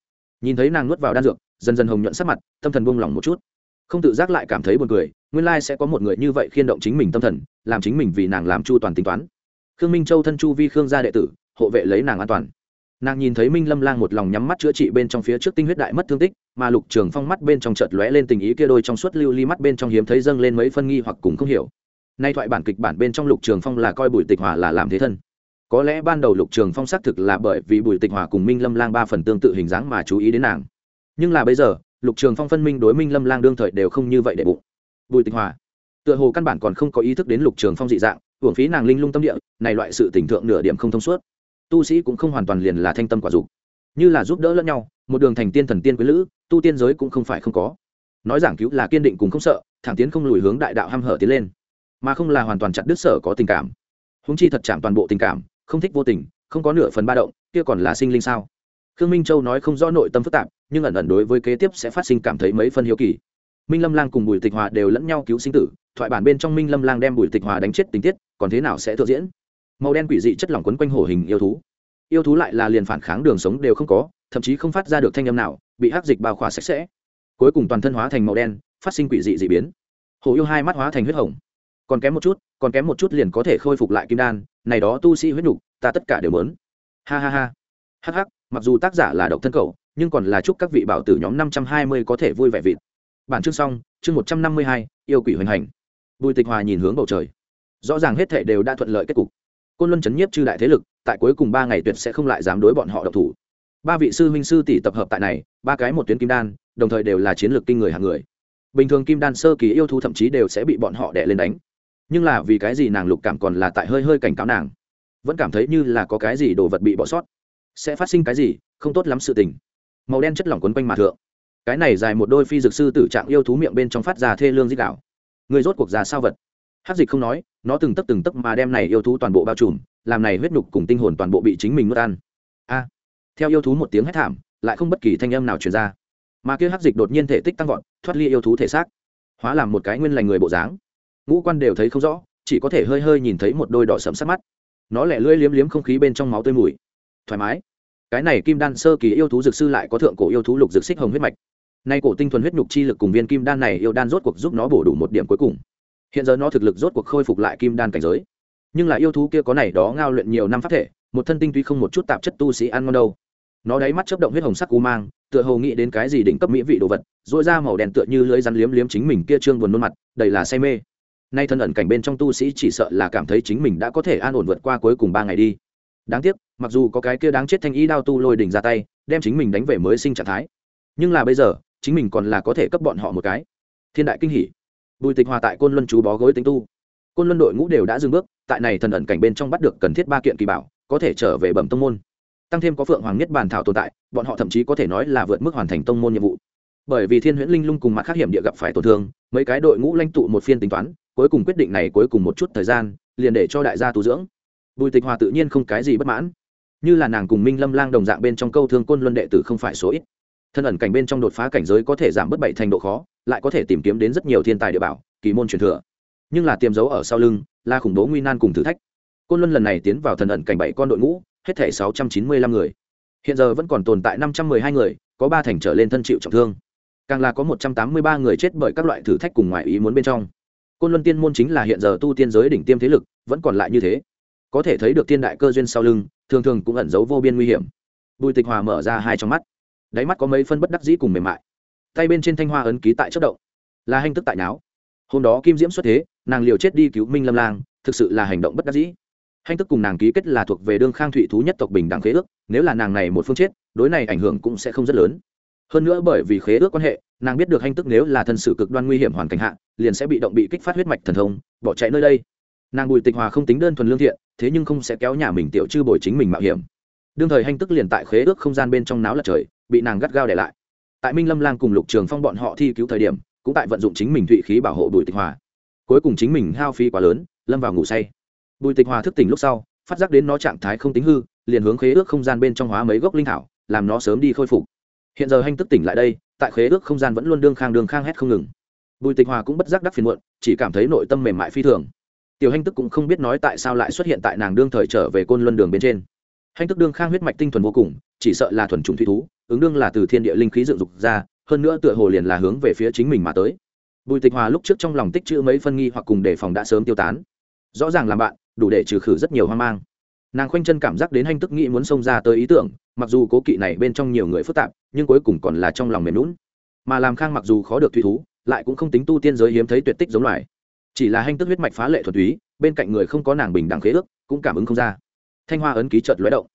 nhìn thấy nàng nuốt vào đan dược, dần dần hồng nhuận sắc mặt, tâm thần buông lỏng một chút. Không tự giác lại cảm thấy buồn cười, nguyên lai sẽ có một người như vậy khiên động chính mình tâm thần, làm chính mình vì nàng làm chu toàn tính toán. Khương minh châu thân chu vi khương gia đệ tử, hộ vệ lấy nàng an toàn. Nàng nhìn thấy minh lâm lang một lòng nhắm mắt chữa trị bên trong phía trước tinh huyết đại mất thương tích, mà lục trường phong mắt bên trong chợt lóe lên tình ý kia đôi trong suốt lưu ly mắt bên trong hiếm thấy dâng lên mấy phân nghi hoặc cùng không hiểu. Nay thoại bản kịch bản bên trong lục trường phong là coi bùi tịch hòa là làm thế thân có lẽ ban đầu lục trường phong xác thực là bởi vì bùi tịch hòa cùng minh lâm lang ba phần tương tự hình dáng mà chú ý đến nàng. Nhưng là bây giờ, lục trường phong phân minh đối minh lâm lang đương thời đều không như vậy để bụng. Bùi tịch hòa, tựa hồ căn bản còn không có ý thức đến lục trường phong dị dạng hưởng phí nàng linh lung tâm địa, này loại sự tỉnh thượng nửa điểm không thông suốt. Tu sĩ cũng không hoàn toàn liền là thanh tâm quả dục. Như là giúp đỡ lẫn nhau, một đường thành tiên thần tiên quý lữ, tu tiên giới cũng không phải không có. Nói giảng cứu là kiên định cùng không sợ, thẳng tiến không lùi hướng đại đạo h hở tiến lên. Mà không là hoàn toàn chặt đứt sở có tình cảm. Húng chi thật chạm toàn bộ tình cảm không thích vô tình, không có nửa phần ba động, kia còn là sinh linh sao? Khương minh châu nói không rõ nội tâm phức tạp, nhưng ẩn ẩn đối với kế tiếp sẽ phát sinh cảm thấy mấy phân hiếu kỳ. Minh lâm lang cùng bùi tịch hòa đều lẫn nhau cứu sinh tử, thoại bản bên trong minh lâm lang đem bùi tịch hòa đánh chết tình tiết, còn thế nào sẽ thừa diễn? Màu đen quỷ dị chất lỏng quấn quanh hổ hình yêu thú. Yêu thú lại là liền phản kháng đường sống đều không có, thậm chí không phát ra được thanh âm nào, bị hắc dịch bao khỏa sạch sẽ. Cuối cùng toàn thân hóa thành màu đen, phát sinh quỷ dị dị biến. Hổ yêu hai mắt hóa thành huyết hồng. Còn kém một chút còn kém một chút liền có thể khôi phục lại kim đan, này đó tu sĩ huyết nhục, ta tất cả đều mớn ha ha ha. Hh mặc dù tác giả là độc thân cầu nhưng còn là chúc các vị bảo tử nhóm năm trăm hai mươi có thể vui vẻ vịt. Bản chương xong, chương một trăm năm mươi hai, yêu quỷ hoành hành. Bùi tịch hòa nhìn hướng bầu trời. Rõ ràng hết thể đều đã thuận lợi kết cục. Côn luân chấn nhiếp chư đại thế lực, tại cuối cùng ba ngày tuyệt sẽ không lại dám đối bọn họ độc thủ. Ba vị sư huynh sư tỷ tập hợp tại này, ba cái một tuyến kim đan, đồng thời đều là chiến lược kinh người hàng người. Bình thường kim đan sơ kỳ yêu thú thậm chí đều sẽ bị bọn họ đẻ lên đánh nhưng là vì cái gì nàng lục cảm còn là tại hơi hơi cảnh cáo nàng? Vẫn cảm thấy như là có cái gì đồ vật bị bỏ sót. Sẽ phát sinh cái gì, không tốt lắm sự tình. Màu đen chất lỏng quấn quanh mà thượng. Cái này dài một đôi phi dược sư tử trạng yêu thú miệng bên trong phát ra thê lương dích đạo. Người rốt cuộc già sao vật? Hát dịch không nói, nó từng tấc từng tấc mà đem này yêu thú toàn bộ bao trùm, làm này huyết nhục cùng tinh hồn toàn bộ bị chính mình nuốt ăn. A! Theo yêu thú một tiếng hét thảm, lại không bất kỳ thanh âm nào truyền ra. Mà kia hát dịch đột nhiên thể tích tăng vọt, thoát ly yêu thú thể xác. Hóa làm một cái nguyên lành người bộ dáng ngũ quan đều thấy không rõ, chỉ có thể hơi hơi nhìn thấy một đôi đỏ sẫm sắc mắt. Nó lẻ lưỡi liếm liếm không khí bên trong máu tươi mùi. Thoải mái. Cái này kim đan sơ kỳ yêu thú dược sư lại có thượng cổ yêu thú lục dược xích hồng huyết mạch. Nay cổ tinh thuần huyết nhục chi lực cùng viên kim đan này yêu đan rốt cuộc giúp nó bổ đủ một điểm cuối cùng. Hiện giờ nó thực lực rốt cuộc khôi phục lại kim đan cảnh giới. Nhưng là yêu thú kia có này đó ngao luyện nhiều năm pháp thể, một thân tinh tuy không một chút tạp chất tu sĩ ăn ngon đâu. Nó đáy mắt chớp động huyết hồng sắc u mang, tựa hồ nghĩ đến cái gì đỉnh cấp mỹ vị đồ vật dội ra màu đen tựa như lưới rắn liếm liếm chính mình kia trương buồn nôn mặt, đầy là say mê nay thân ẩn cảnh bên trong tu sĩ chỉ sợ là cảm thấy chính mình đã có thể an ổn vượt qua cuối cùng ba ngày đi. Đáng tiếc, mặc dù có cái kia đáng chết thanh ý đao tu lôi đỉnh ra tay, đem chính mình đánh về mới sinh trạng thái. Nhưng là bây giờ, chính mình còn là có thể cấp bọn họ một cái. Thiên đại kinh hỷ bùi tịch hòa tại côn luân chú bó gối tính tu. Côn luân đội ngũ đều đã dừng bước, tại này thần ẩn cảnh bên trong bắt được cần thiết ba kiện kỳ bảo, có thể trở về bẩm tông môn. Tăng thêm có phượng hoàng nhất bàn thảo tồn tại, bọn họ thậm chí có thể nói là vượt mức hoàn thành tông môn nhiệm vụ. Bởi vì thiên huyễn linh lung cùng mặt khác hiểm địa gặp phải tổn thương, mấy cái đội ngũ lãnh tụ một phiên tính toán cuối cùng quyết định này cuối cùng một chút thời gian, liền để cho đại gia tu dưỡng. Bùi tịch hòa tự nhiên không cái gì bất mãn. Như là nàng cùng minh lâm lang đồng dạng bên trong câu thương côn luân đệ tử không phải số ít. Thân ẩn cảnh bên trong đột phá cảnh giới có thể giảm bớt bảy thành độ khó, lại có thể tìm kiếm đến rất nhiều thiên tài địa bảo, kỳ môn truyền thừa. Nhưng là tiềm dấu ở sau lưng, là khủng bố nguy nan cùng thử thách. Côn luân lần này tiến vào thần ẩn cảnh bảy con đội ngũ, hết thể sáu trăm chín mươi lăm người. Hiện giờ vẫn còn tồn tại năm trăm mười hai người, có ba thành trở lên thân chịu trọng thương. Càng là có một trăm tám mươi ba người chết bởi các loại thử thách cùng ngoại ý muốn bên trong côn luân tiên môn chính là hiện giờ tu tiên giới đỉnh tiêm thế lực, vẫn còn lại như thế. Có thể thấy được tiên đại cơ duyên sau lưng, thường thường cũng ẩn giấu vô biên nguy hiểm. Bùi tịch hòa mở ra hai trong mắt. Đáy mắt có mấy phân bất đắc dĩ cùng mềm mại. Tay bên trên thanh hoa ấn ký tại chất động. Là hành tức tại não hôm đó kim diễm xuất thế, nàng liều chết đi cứu minh lâm lang, thực sự là hành động bất đắc dĩ. Hành tức cùng nàng ký kết là thuộc về đương khang thụy thú nhất tộc bình đẳng khế ước, nếu là nàng này một phương chết, đối này ảnh hưởng cũng sẽ không rất lớn. Hơn nữa bởi vì khế ước quan hệ nàng biết được hành tức nếu là thân sự cực đoan nguy hiểm hoàn cảnh hạ, liền sẽ bị động bị kích phát huyết mạch thần thông, bỏ chạy nơi đây. Nàng bùi tịch hòa không tính đơn thuần lương thiện, thế nhưng không sẽ kéo nhà mình tiểu chư bồi chính mình mạo hiểm. Đương thời hành tức liền tại khế ước không gian bên trong náo lật trời, bị nàng gắt gao để lại. Tại minh lâm lang cùng lục trường phong bọn họ thi cứu thời điểm, cũng tại vận dụng chính mình thụy khí bảo hộ bùi tịch hòa. Cuối cùng chính mình hao phí quá lớn, lâm vào ngủ say. Bùi tịch hòa thức tỉnh lúc sau, phát giác đến nó trạng thái không tính hư, liền hướng khế ước không gian bên trong hóa mấy gốc linh thảo, làm nó sớm đi khôi phục. Hiện giờ hành tức tỉnh lại đây tại khế ước không gian vẫn luôn đương khang đường khang hét không ngừng. Bùi tịch hòa cũng bất giác đắc phiền muộn, chỉ cảm thấy nội tâm mềm mại phi thường. Tiểu hành tức cũng không biết nói tại sao lại xuất hiện tại nàng đương thời trở về côn luân đường bên trên. Hành tức đương khang huyết mạch tinh thuần vô cùng, chỉ sợ là thuần trùng thủy thú, ứng đương là từ thiên địa linh khí dựng dục ra, hơn nữa tựa hồ liền là hướng về phía chính mình mà tới. Bùi tịch hòa lúc trước trong lòng tích chữ mấy phân nghi hoặc cùng đề phòng đã sớm tiêu tán. Rõ ràng làm bạn, đủ để trừ khử rất nhiều hoang mang nàng khoanh chân cảm giác đến hanh tức nghĩ muốn xông ra tới ý tưởng, mặc dù cố kỵ này bên trong nhiều người phức tạp, nhưng cuối cùng còn là trong lòng mềm lún mà làm khang mặc dù khó được thủy thú, lại cũng không tính tu tiên giới hiếm thấy tuyệt tích giống loài. Chỉ là hanh tức huyết mạch phá lệ thuật túy, bên cạnh người không có nàng bình đẳng khế ước, cũng cảm ứng không ra. Thanh hoa ấn ký chợt lóe động.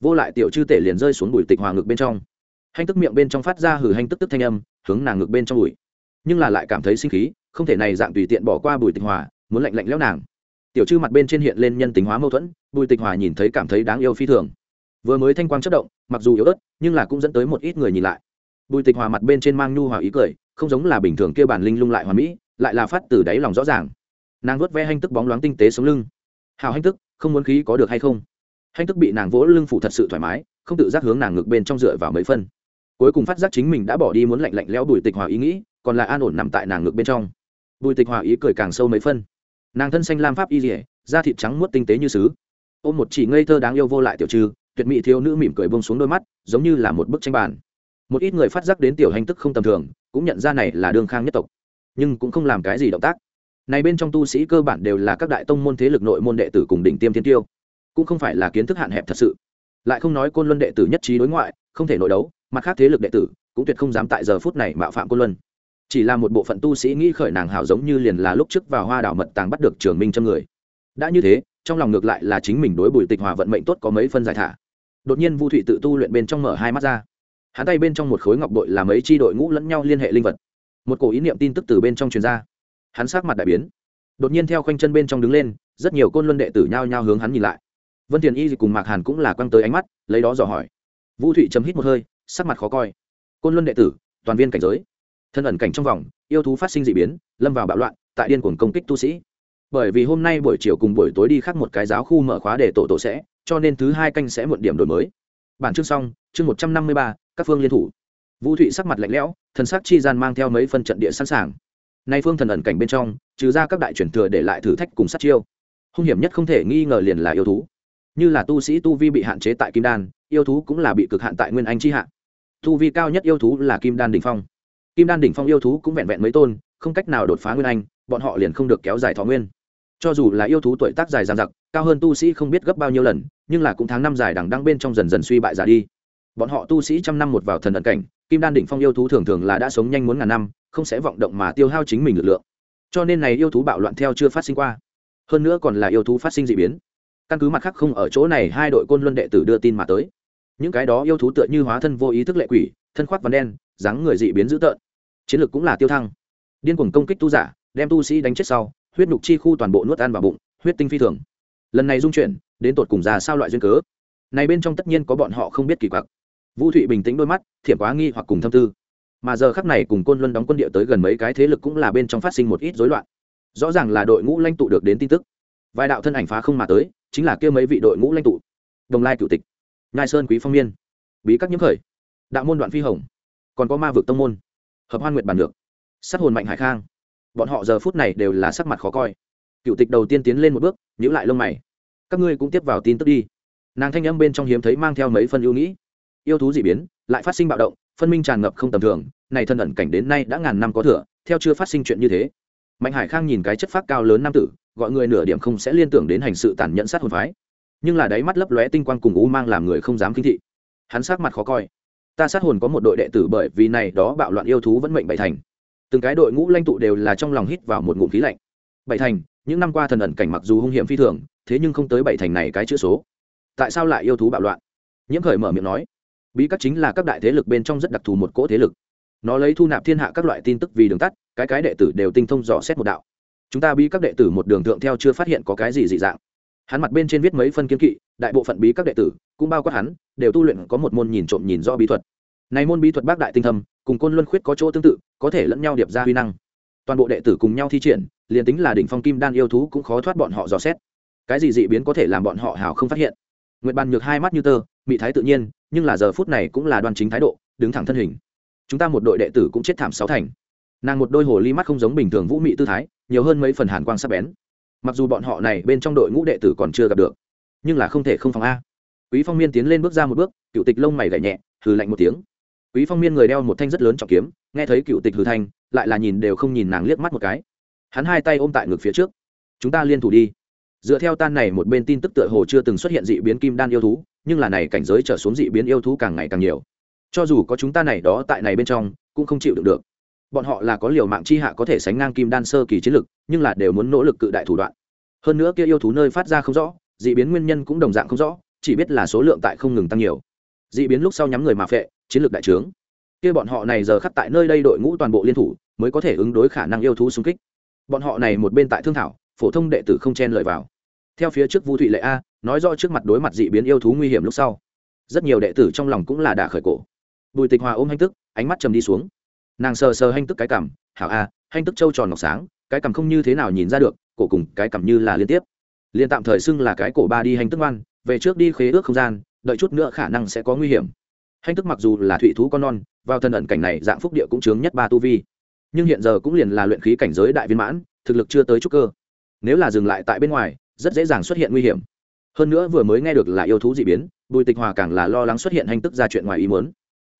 Vô lại tiểu chư tể liền rơi xuống bụi tịch hòa ngực bên trong. Hanh tức miệng bên trong phát ra hử hanh tức tức thanh âm, hướng nàng ngực bên trong bụi. Nhưng là lại cảm thấy sinh khí, không thể này dạng tùy tiện bỏ qua bùi tịch hòa, muốn lạnh lạnh lẽo nàng tiểu chư mặt bên trên hiện lên nhân tính hóa mâu thuẫn, bùi tịch hòa nhìn thấy cảm thấy đáng yêu phi thường. Vừa mới thanh quang chất động, mặc dù yếu ớt, nhưng là cũng dẫn tới một ít người nhìn lại. Bùi tịch hòa mặt bên trên mang nhu hòa ý cười, không giống là bình thường kia bản linh lung lại hòa mỹ, lại là phát từ đáy lòng rõ ràng. Nàng vớt ve hanh tức bóng loáng tinh tế sống lưng. Hào hanh tức, không muốn khí có được hay không? Hanh tức bị nàng vỗ lưng phủ thật sự thoải mái, không tự giác hướng nàng ngực bên trong dựa vào mấy phân. Cuối cùng phát giác chính mình đã bỏ đi muốn lạnh lạnh leo bùi tịch hòa ý nghĩ, còn lại an ổn nằm tại nàng ngực bên trong. Bùi tịch hòa ý cười càng sâu mấy phân nàng thân xanh lam pháp y dỉa, da thịt trắng muốt tinh tế như sứ. Ôm một chỉ ngây thơ đáng yêu vô lại tiểu trừ, tuyệt mỹ thiếu nữ mỉm cười bông xuống đôi mắt, giống như là một bức tranh bàn. Một ít người phát giác đến tiểu hành tức không tầm thường, cũng nhận ra này là đương khang nhất tộc, nhưng cũng không làm cái gì động tác. Này bên trong tu sĩ cơ bản đều là các đại tông môn thế lực nội môn đệ tử cùng đỉnh tiêm thiên tiêu, cũng không phải là kiến thức hạn hẹp thật sự. Lại không nói côn luân đệ tử nhất trí đối ngoại, không thể nội đấu, mặt khác thế lực đệ tử cũng tuyệt không dám tại giờ phút này mạo phạm côn luân chỉ là một bộ phận tu sĩ nghĩ khởi nàng hảo giống như liền là lúc trước vào hoa đảo mật tàng bắt được trường minh châm người. Đã như thế, trong lòng ngược lại là chính mình đối bùi tịch hòa vận mệnh tốt có mấy phân giải thả. Đột nhiên vu thụy tự tu luyện bên trong mở hai mắt ra. Hắn tay bên trong một khối ngọc đội là mấy chi đội ngũ lẫn nhau liên hệ linh vật. Một cổ ý niệm tin tức từ bên trong truyền ra. Hắn sát mặt đại biến. Đột nhiên theo khoanh chân bên trong đứng lên, rất nhiều côn luân đệ tử nhao nhao hướng hắn nhìn lại. Vân thiền y cùng mạc hàn cũng là quăng tới ánh mắt, lấy đó dò hỏi. Vũ thụy chấm hít một hơi, sắc mặt khó coi. Côn luân đệ tử, toàn viên cảnh giới thân ẩn cảnh trong vòng, yêu thú phát sinh d ị biến, lâm vào bạo loạn, tại điên cuồng công kích tu sĩ. Bởi vì hôm nay buổi chiều cùng buổi tối đi khác một cái giáo khu mở khóa để tổ tổ sẽ, cho nên thứ hai canh sẽ muộn điểm đổi mới. Bản chương xong, chương một trăm năm mươi ba, các phương liên thủ. Vũ thụy sắc mặt lạnh lẽo, thần sắc chi gian mang theo mấy phân trận địa sẵn sàng. Nay phương thần ẩn cảnh bên trong, trừ ra các đại truyền thừa để lại thử thách cùng sát chiêu. Hung hiểm nhất không thể nghi ngờ liền là yêu thú. Như là tu sĩ tu vi bị hạn chế tại kim đan, yêu thú cũng là bị cực hạn tại nguyên anh chi hạn tu vi cao nhất yêu thú là kim đan đỉnh phong kim đan đỉnh phong yêu thú cũng vẹn vẹn mấy tôn, không cách nào đột phá nguyên anh, bọn họ liền không được kéo dài thọ nguyên. Cho dù là yêu thú tuổi tác dài dằng dặc, cao hơn tu sĩ không biết gấp bao nhiêu lần, nhưng là cũng tháng năm dài đằng đăng bên trong dần dần suy bại giả đi. Bọn họ tu sĩ trăm năm một vào thần ẩn cảnh, kim đan đỉnh phong yêu thú thường thường là đã sống nhanh muốn ngàn năm, không sẽ vọng động mà tiêu hao chính mình lực lượng. Cho nên này yêu thú bạo loạn theo chưa phát sinh qua. Hơn nữa còn là yêu thú phát sinh d ị biến. Căn cứ mặt khác không ở chỗ này, hai đội côn luân đệ tử đưa tin mà tới. Những cái đó yêu thú tựa như hóa thân vô ý thức lệ quỷ, thân khoác vằn đen, dáng người dị biến dữ tợn chiến lược cũng là tiêu thăng. Điên cuồng công kích tu giả, đem tu sĩ đánh chết sau, huyết nhục chi khu toàn bộ nuốt ăn vào bụng, huyết tinh phi thường. Lần này dung chuyển, đến tột cùng già sao loại duyên cớ? Này bên trong tất nhiên có bọn họ không biết kỳ quặc. Vũ thụy bình tĩnh đôi mắt, thiểm quá nghi hoặc cùng thâm tư. Mà giờ khắc này cùng côn luân đóng quân địa tới gần mấy cái thế lực cũng là bên trong phát sinh một ít rối loạn. Rõ ràng là đội ngũ lãnh tụ được đến tin tức. Vài đạo thân ảnh phá không mà tới, chính là kia mấy vị đội ngũ lãnh tụ. Đồng lai cựu tịch, Nhai sơn quý phong miên, bí các nhiễm khởi, đạo môn đoạn phi hồng, còn có ma vực tông môn hợp hoan nguyệt bàn được sát hồn mạnh hải khang. Bọn họ giờ phút này đều là sắc mặt khó coi. Cựu tịch đầu tiên tiến lên một bước nhữ lại lông mày. Các ngươi cũng tiếp vào tin tức đi. Nàng thanh âm bên trong hiếm thấy mang theo mấy phân ưu nghĩ. Yêu thú dị biến, lại phát sinh bạo động, phân minh tràn ngập không tầm thường, này thân ẩn cảnh đến nay đã ngàn năm có thừa, theo chưa phát sinh chuyện như thế. Mạnh hải khang nhìn cái chất phát cao lớn nam tử, gọi người nửa điểm không sẽ liên tưởng đến hành sự tàn nhẫn sát hồn phái. Nhưng là đáy mắt lấp lóe tinh quang cùng u mang làm người không dám kinh thị. Hắn sát mặt khó coi ta sát hồn có một đội đệ tử bởi vì này đó bạo loạn yêu thú vẫn mệnh bảy thành. Từng cái đội ngũ lãnh tụ đều là trong lòng hít vào một ngụm khí lạnh. Bảy thành, những năm qua thần ẩn cảnh mặc dù hung hiểm phi thường, thế nhưng không tới bảy thành này cái chữ số. Tại sao lại yêu thú bạo loạn? Nhiễm khởi mở miệng nói. Bí các chính là các đại thế lực bên trong rất đặc thù một cỗ thế lực. Nó lấy thu nạp thiên hạ các loại tin tức vì đường tắt, cái cái đệ tử đều tinh thông dò xét một đạo. Chúng ta bí các đệ tử một đường thượng theo chưa phát hiện có cái gì dị dạng. Hắn mặt bên trên viết mấy phân kiến kỵ đại bộ phận bí các đệ tử, cũng bao quát hắn, đều tu luyện có một môn nhìn trộm nhìn do bí thuật. Này môn bí thuật bác đại tinh thâm, cùng côn luân khuyết có chỗ tương tự, có thể lẫn nhau điệp ra huy năng. Toàn bộ đệ tử cùng nhau thi triển, liền tính là đỉnh phong kim đan yêu thú cũng khó thoát bọn họ dò xét. Cái gì dị biến có thể làm bọn họ hào không phát hiện? Nguyệt bàn nhược hai mắt như tơ, mị thái tự nhiên, nhưng là giờ phút này cũng là đoan chính thái độ, đứng thẳng thân hình. Chúng ta một đội đệ tử cũng chết thảm sáu thành. Nàng một đôi hồ ly mắt không giống bình thường vũ mị tư thái, nhiều hơn mấy phần hàn quang sắc bén. Mặc dù bọn họ này bên trong đội ngũ đệ tử còn chưa gặp được nhưng là không thể không phòng a. Quý phong miên tiến lên bước ra một bước, cựu tịch lông mày gảy nhẹ, hừ lạnh một tiếng. Quý phong miên người đeo một thanh rất lớn trọng kiếm, nghe thấy cựu tịch hừ thanh lại là nhìn đều không nhìn nàng liếc mắt một cái. Hắn hai tay ôm tại ngực phía trước. Chúng ta liên thủ đi. Dựa theo tan này một bên tin tức tựa hồ chưa từng xuất hiện dị biến kim đan yêu thú, nhưng là này cảnh giới trở xuống dị biến yêu thú càng ngày càng nhiều. Cho dù có chúng ta này đó tại này bên trong, cũng không chịu được được. Bọn họ là có liều mạng chi hạ có thể sánh ngang kim đan sơ kỳ chiến lực, nhưng là đều muốn nỗ lực cự đại thủ đoạn. Hơn nữa kia yêu thú nơi phát ra không rõ dị biến nguyên nhân cũng đồng dạng không rõ, chỉ biết là số lượng tại không ngừng tăng nhiều. Dị biến lúc sau nhắm người mà phệ, chiến lược đại trướng. Kia bọn họ này giờ khắc tại nơi đây đội ngũ toàn bộ liên thủ, mới có thể ứng đối khả năng yêu thú xung kích. Bọn họ này một bên tại thương thảo, phổ thông đệ tử không chen lợi vào. Theo phía trước vu thụy lệ a, nói rõ trước mặt đối mặt dị biến yêu thú nguy hiểm lúc sau. Rất nhiều đệ tử trong lòng cũng là đã khởi cổ. Bùi tịch hòa ôm hanh tức, ánh mắt trầm đi xuống. Nàng sờ sờ hanh tức cái cằm, hảo a, hanh tức trâu tròn ngọc sáng, cái cằm không như thế nào nhìn ra được, cổ cùng cái cằm như là liên tiếp liên tạm thời xưng là cái cổ ba đi hành tức ngoan, về trước đi khế ước không gian, đợi chút nữa khả năng sẽ có nguy hiểm. Hành tức mặc dù là thụy thú con non, vào thân ẩn cảnh này dạng phúc địa cũng chướng nhất ba tu vi. Nhưng hiện giờ cũng liền là luyện khí cảnh giới đại viên mãn, thực lực chưa tới chút cơ. Nếu là dừng lại tại bên ngoài, rất dễ dàng xuất hiện nguy hiểm. Hơn nữa vừa mới nghe được là yêu thú dị biến, bùi tịch hòa càng là lo lắng xuất hiện hành tức ra chuyện ngoài ý muốn.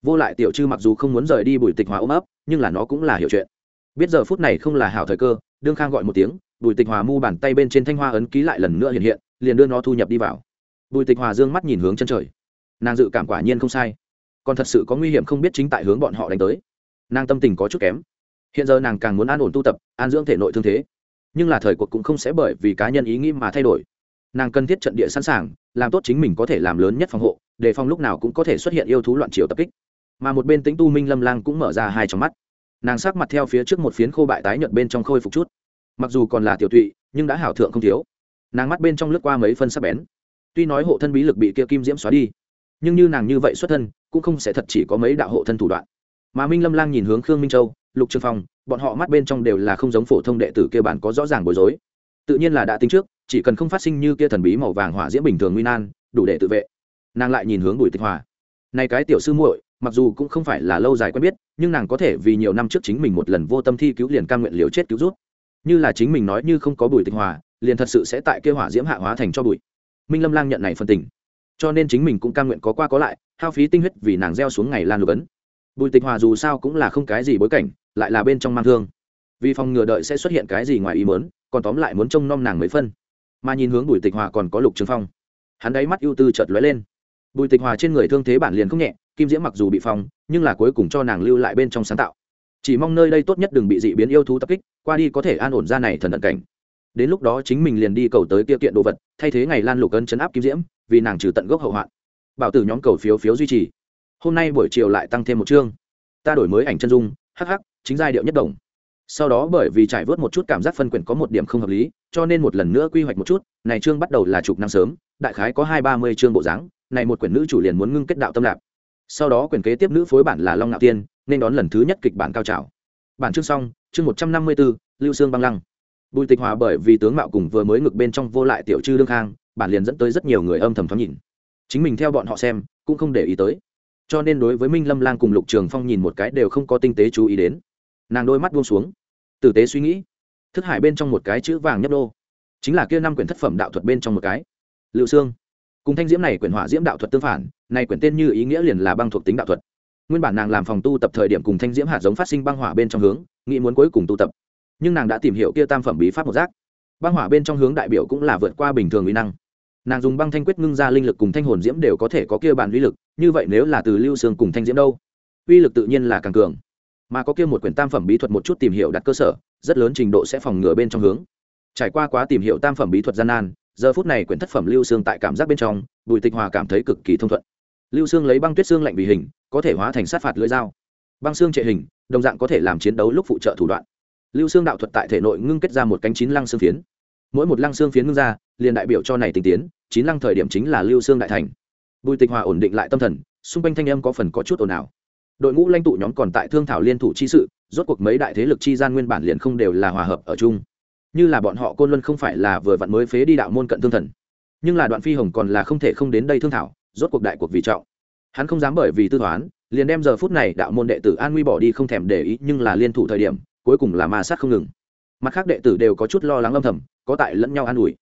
Vô lại tiểu chư mặc dù không muốn rời đi bùi tịch hòa ôm ấp, nhưng là nó cũng là hiểu chuyện. Biết giờ phút này không là hảo thời cơ, đương khang gọi một tiếng bùi tịch hòa mu bàn tay bên trên thanh hoa ấn ký lại lần nữa hiện hiện, liền đưa nó thu nhập đi vào. Bùi tịch hòa d ư ơ n g mắt nhìn hướng chân trời. Nàng dự cảm quả nhiên không sai. Còn thật sự có nguy hiểm không biết chính tại hướng bọn họ đánh tới. Nàng tâm tình có chút kém. Hiện giờ nàng càng muốn an ổn tu tập, an dưỡng thể nội thương thế. Nhưng là thời cuộc cũng không sẽ bởi vì cá nhân ý nghĩ mà thay đổi. Nàng cần thiết trận địa sẵn sàng, làm tốt chính mình có thể làm lớn nhất phòng hộ, để phòng lúc nào cũng có thể xuất hiện yêu thú loạn triều tập kích. Mà một bên tính tu minh lâm lang cũng mở ra hai trong mắt. Nàng sắc mặt theo phía trước một phiến khô bại tái nhợt bên trong khôi phục chút mặc dù còn là tiểu tụy nhưng đã hảo thượng không thiếu. Nàng mắt bên trong lướt qua mấy phân sắc bén. Tuy nói hộ thân bí lực bị kia kim diễm xóa đi, nhưng như nàng như vậy xuất thân, cũng không sẽ thật chỉ có mấy đạo hộ thân thủ đoạn. Mà minh lâm lang nhìn hướng khương minh châu, lục trường phong, bọn họ mắt bên trong đều là không giống phổ thông đệ tử kia bản có rõ ràng bối rối. Tự nhiên là đã tính trước, chỉ cần không phát sinh như kia thần bí màu vàng hỏa diễm bình thường nguy nan, đủ để tự vệ. Nàng lại nhìn hướng bùi tịch hòa. Này cái tiểu sư muội, mặc dù cũng không phải là lâu dài quen biết, nhưng nàng có thể vì nhiều năm trước chính mình một lần vô tâm thi cứu liền cam nguyện liều chết cứu rút như là chính mình nói như không có bùi tịch hòa, liền thật sự sẽ tại kêu hỏa diễm hạ hóa thành cho bụi. Minh lâm lang nhận này phân tình. Cho nên chính mình cũng cam nguyện có qua có lại, hao phí tinh huyết vì nàng gieo xuống ngày lan lục ấn. Bùi tịch hòa dù sao cũng là không cái gì bối cảnh, lại là bên trong mang thương. Vì phòng ngừa đợi sẽ xuất hiện cái gì ngoài ý mớn còn tóm lại muốn trông nom nàng mấy phân. Mà nhìn hướng bùi tịch hòa còn có lục trường phong. Hắn đáy mắt ưu tư chợt lóe lên. Bùi tịch hòa trên người thương thế bản liền không nhẹ, kim diễm mặc dù bị phong, nhưng là cuối cùng cho nàng lưu lại bên trong sáng tạo. Chỉ mong nơi đây tốt nhất đừng bị dị biến yêu thú tập kích qua đi có thể an ổn ra này thần tận cảnh. Đến lúc đó chính mình liền đi cầu tới kia kiện đồ vật, thay thế ngày lan lục ân chấn áp kim diễm, vì nàng trừ tận gốc hậu hoạn. Bảo tử nhóm cầu phiếu phiếu duy trì. Hôm nay buổi chiều lại tăng thêm một chương. Ta đổi mới ảnh chân dung hh chính giai điệu nhất đồng sau đó bởi vì trải vớt một chút cảm giác phân quyển có một điểm không hợp lý, cho nên một lần nữa quy hoạch một chút, này chương bắt đầu là chục năm sớm, đại khái có hai ba mươi chương bộ dáng, này một quyển nữ chủ liền muốn ngưng kết đạo tâm lạc sau đó quyển kế tiếp nữ phối bản là long ngạo tiên, nên đón lần thứ nhất kịch bản cao trào bản chương xong, chương một trăm năm mươi bốn lưu sương băng lăng. Bùi tịch hòa bởi vì tướng mạo cùng vừa mới ngực bên trong vô lại tiểu chư đương khang, bản liền dẫn tới rất nhiều người âm thầm thoáng nhìn. Chính mình theo bọn họ xem, cũng không để ý tới. Cho nên đối với minh lâm lang cùng lục trường phong nhìn một cái đều không có tinh tế chú ý đến. Nàng đôi mắt buông xuống. Tử tế suy nghĩ. Thức hải bên trong một cái chữ vàng nhấp đô chính là kia năm quyển thất phẩm đạo thuật bên trong một cái. Liệu xương cùng thanh diễm này quyển hỏa diễm đạo thuật tương phản, này quyển tên như ý nghĩa liền là băng thuộc tính đạo thuật nguyên bản nàng làm phòng tu tập thời điểm cùng thanh diễm hạt giống phát sinh băng hỏa bên trong hướng, nghĩ muốn cuối cùng tu tập. Nhưng nàng đã tìm hiểu kia tam phẩm bí pháp một giác. Băng hỏa bên trong hướng đại biểu cũng là vượt qua bình thường uy năng. Nàng dùng băng thanh quyết ngưng ra linh lực cùng thanh hồn diễm đều có thể có kia bản uy lực, như vậy nếu là từ lưu sương cùng thanh diễm đâu, uy lực tự nhiên là càng cường. Mà có kia một quyển tam phẩm bí thuật một chút tìm hiểu đặt cơ sở, rất lớn trình độ sẽ phòng ngừa bên trong hướng. Trải qua quá tìm hiểu tam phẩm bí thuật gian nan, giờ phút này quyển thất phẩm lưu xương tại cảm giác bên trong, bùi tịch hòa cảm thấy cực kỳ thông thuận lưu xương lấy băng tuyết xương lạnh vì hình, có thể hóa thành sát phạt lưỡi dao. Băng xương trệ hình, đồng dạng có thể làm chiến đấu lúc phụ trợ thủ đoạn. Lưu xương đạo thuật tại thể nội ngưng kết ra một cánh chín lăng xương phiến. Mỗi một lăng xương phiến ngưng ra, liền đại biểu cho này tình tiến, chín lăng thời điểm chính là lưu xương đại thành. Bùi tịch hòa ổn định lại tâm thần, xung quanh thanh âm có phần có chút ồn ào. Đội ngũ lãnh tụ nhóm còn tại thương thảo liên thủ chi sự, rốt cuộc mấy đại thế lực chi gian nguyên bản liền không đều là hòa hợp ở chung. Như là bọn họ côn luân không phải là vừa vặn mới phế đi đạo môn cận thương thần, nhưng là đoạn phi hồng còn là không thể không đến đây thương thảo rốt cuộc đại cuộc vì trọng. Hắn không dám bởi vì tư toán, liền đem giờ phút này đạo môn đệ tử an nguy bỏ đi không thèm để ý, nhưng là liên thủ thời điểm, cuối cùng là ma sát không ngừng. Mặt khác đệ tử đều có chút lo lắng âm thầm, có tại lẫn nhau an ủi.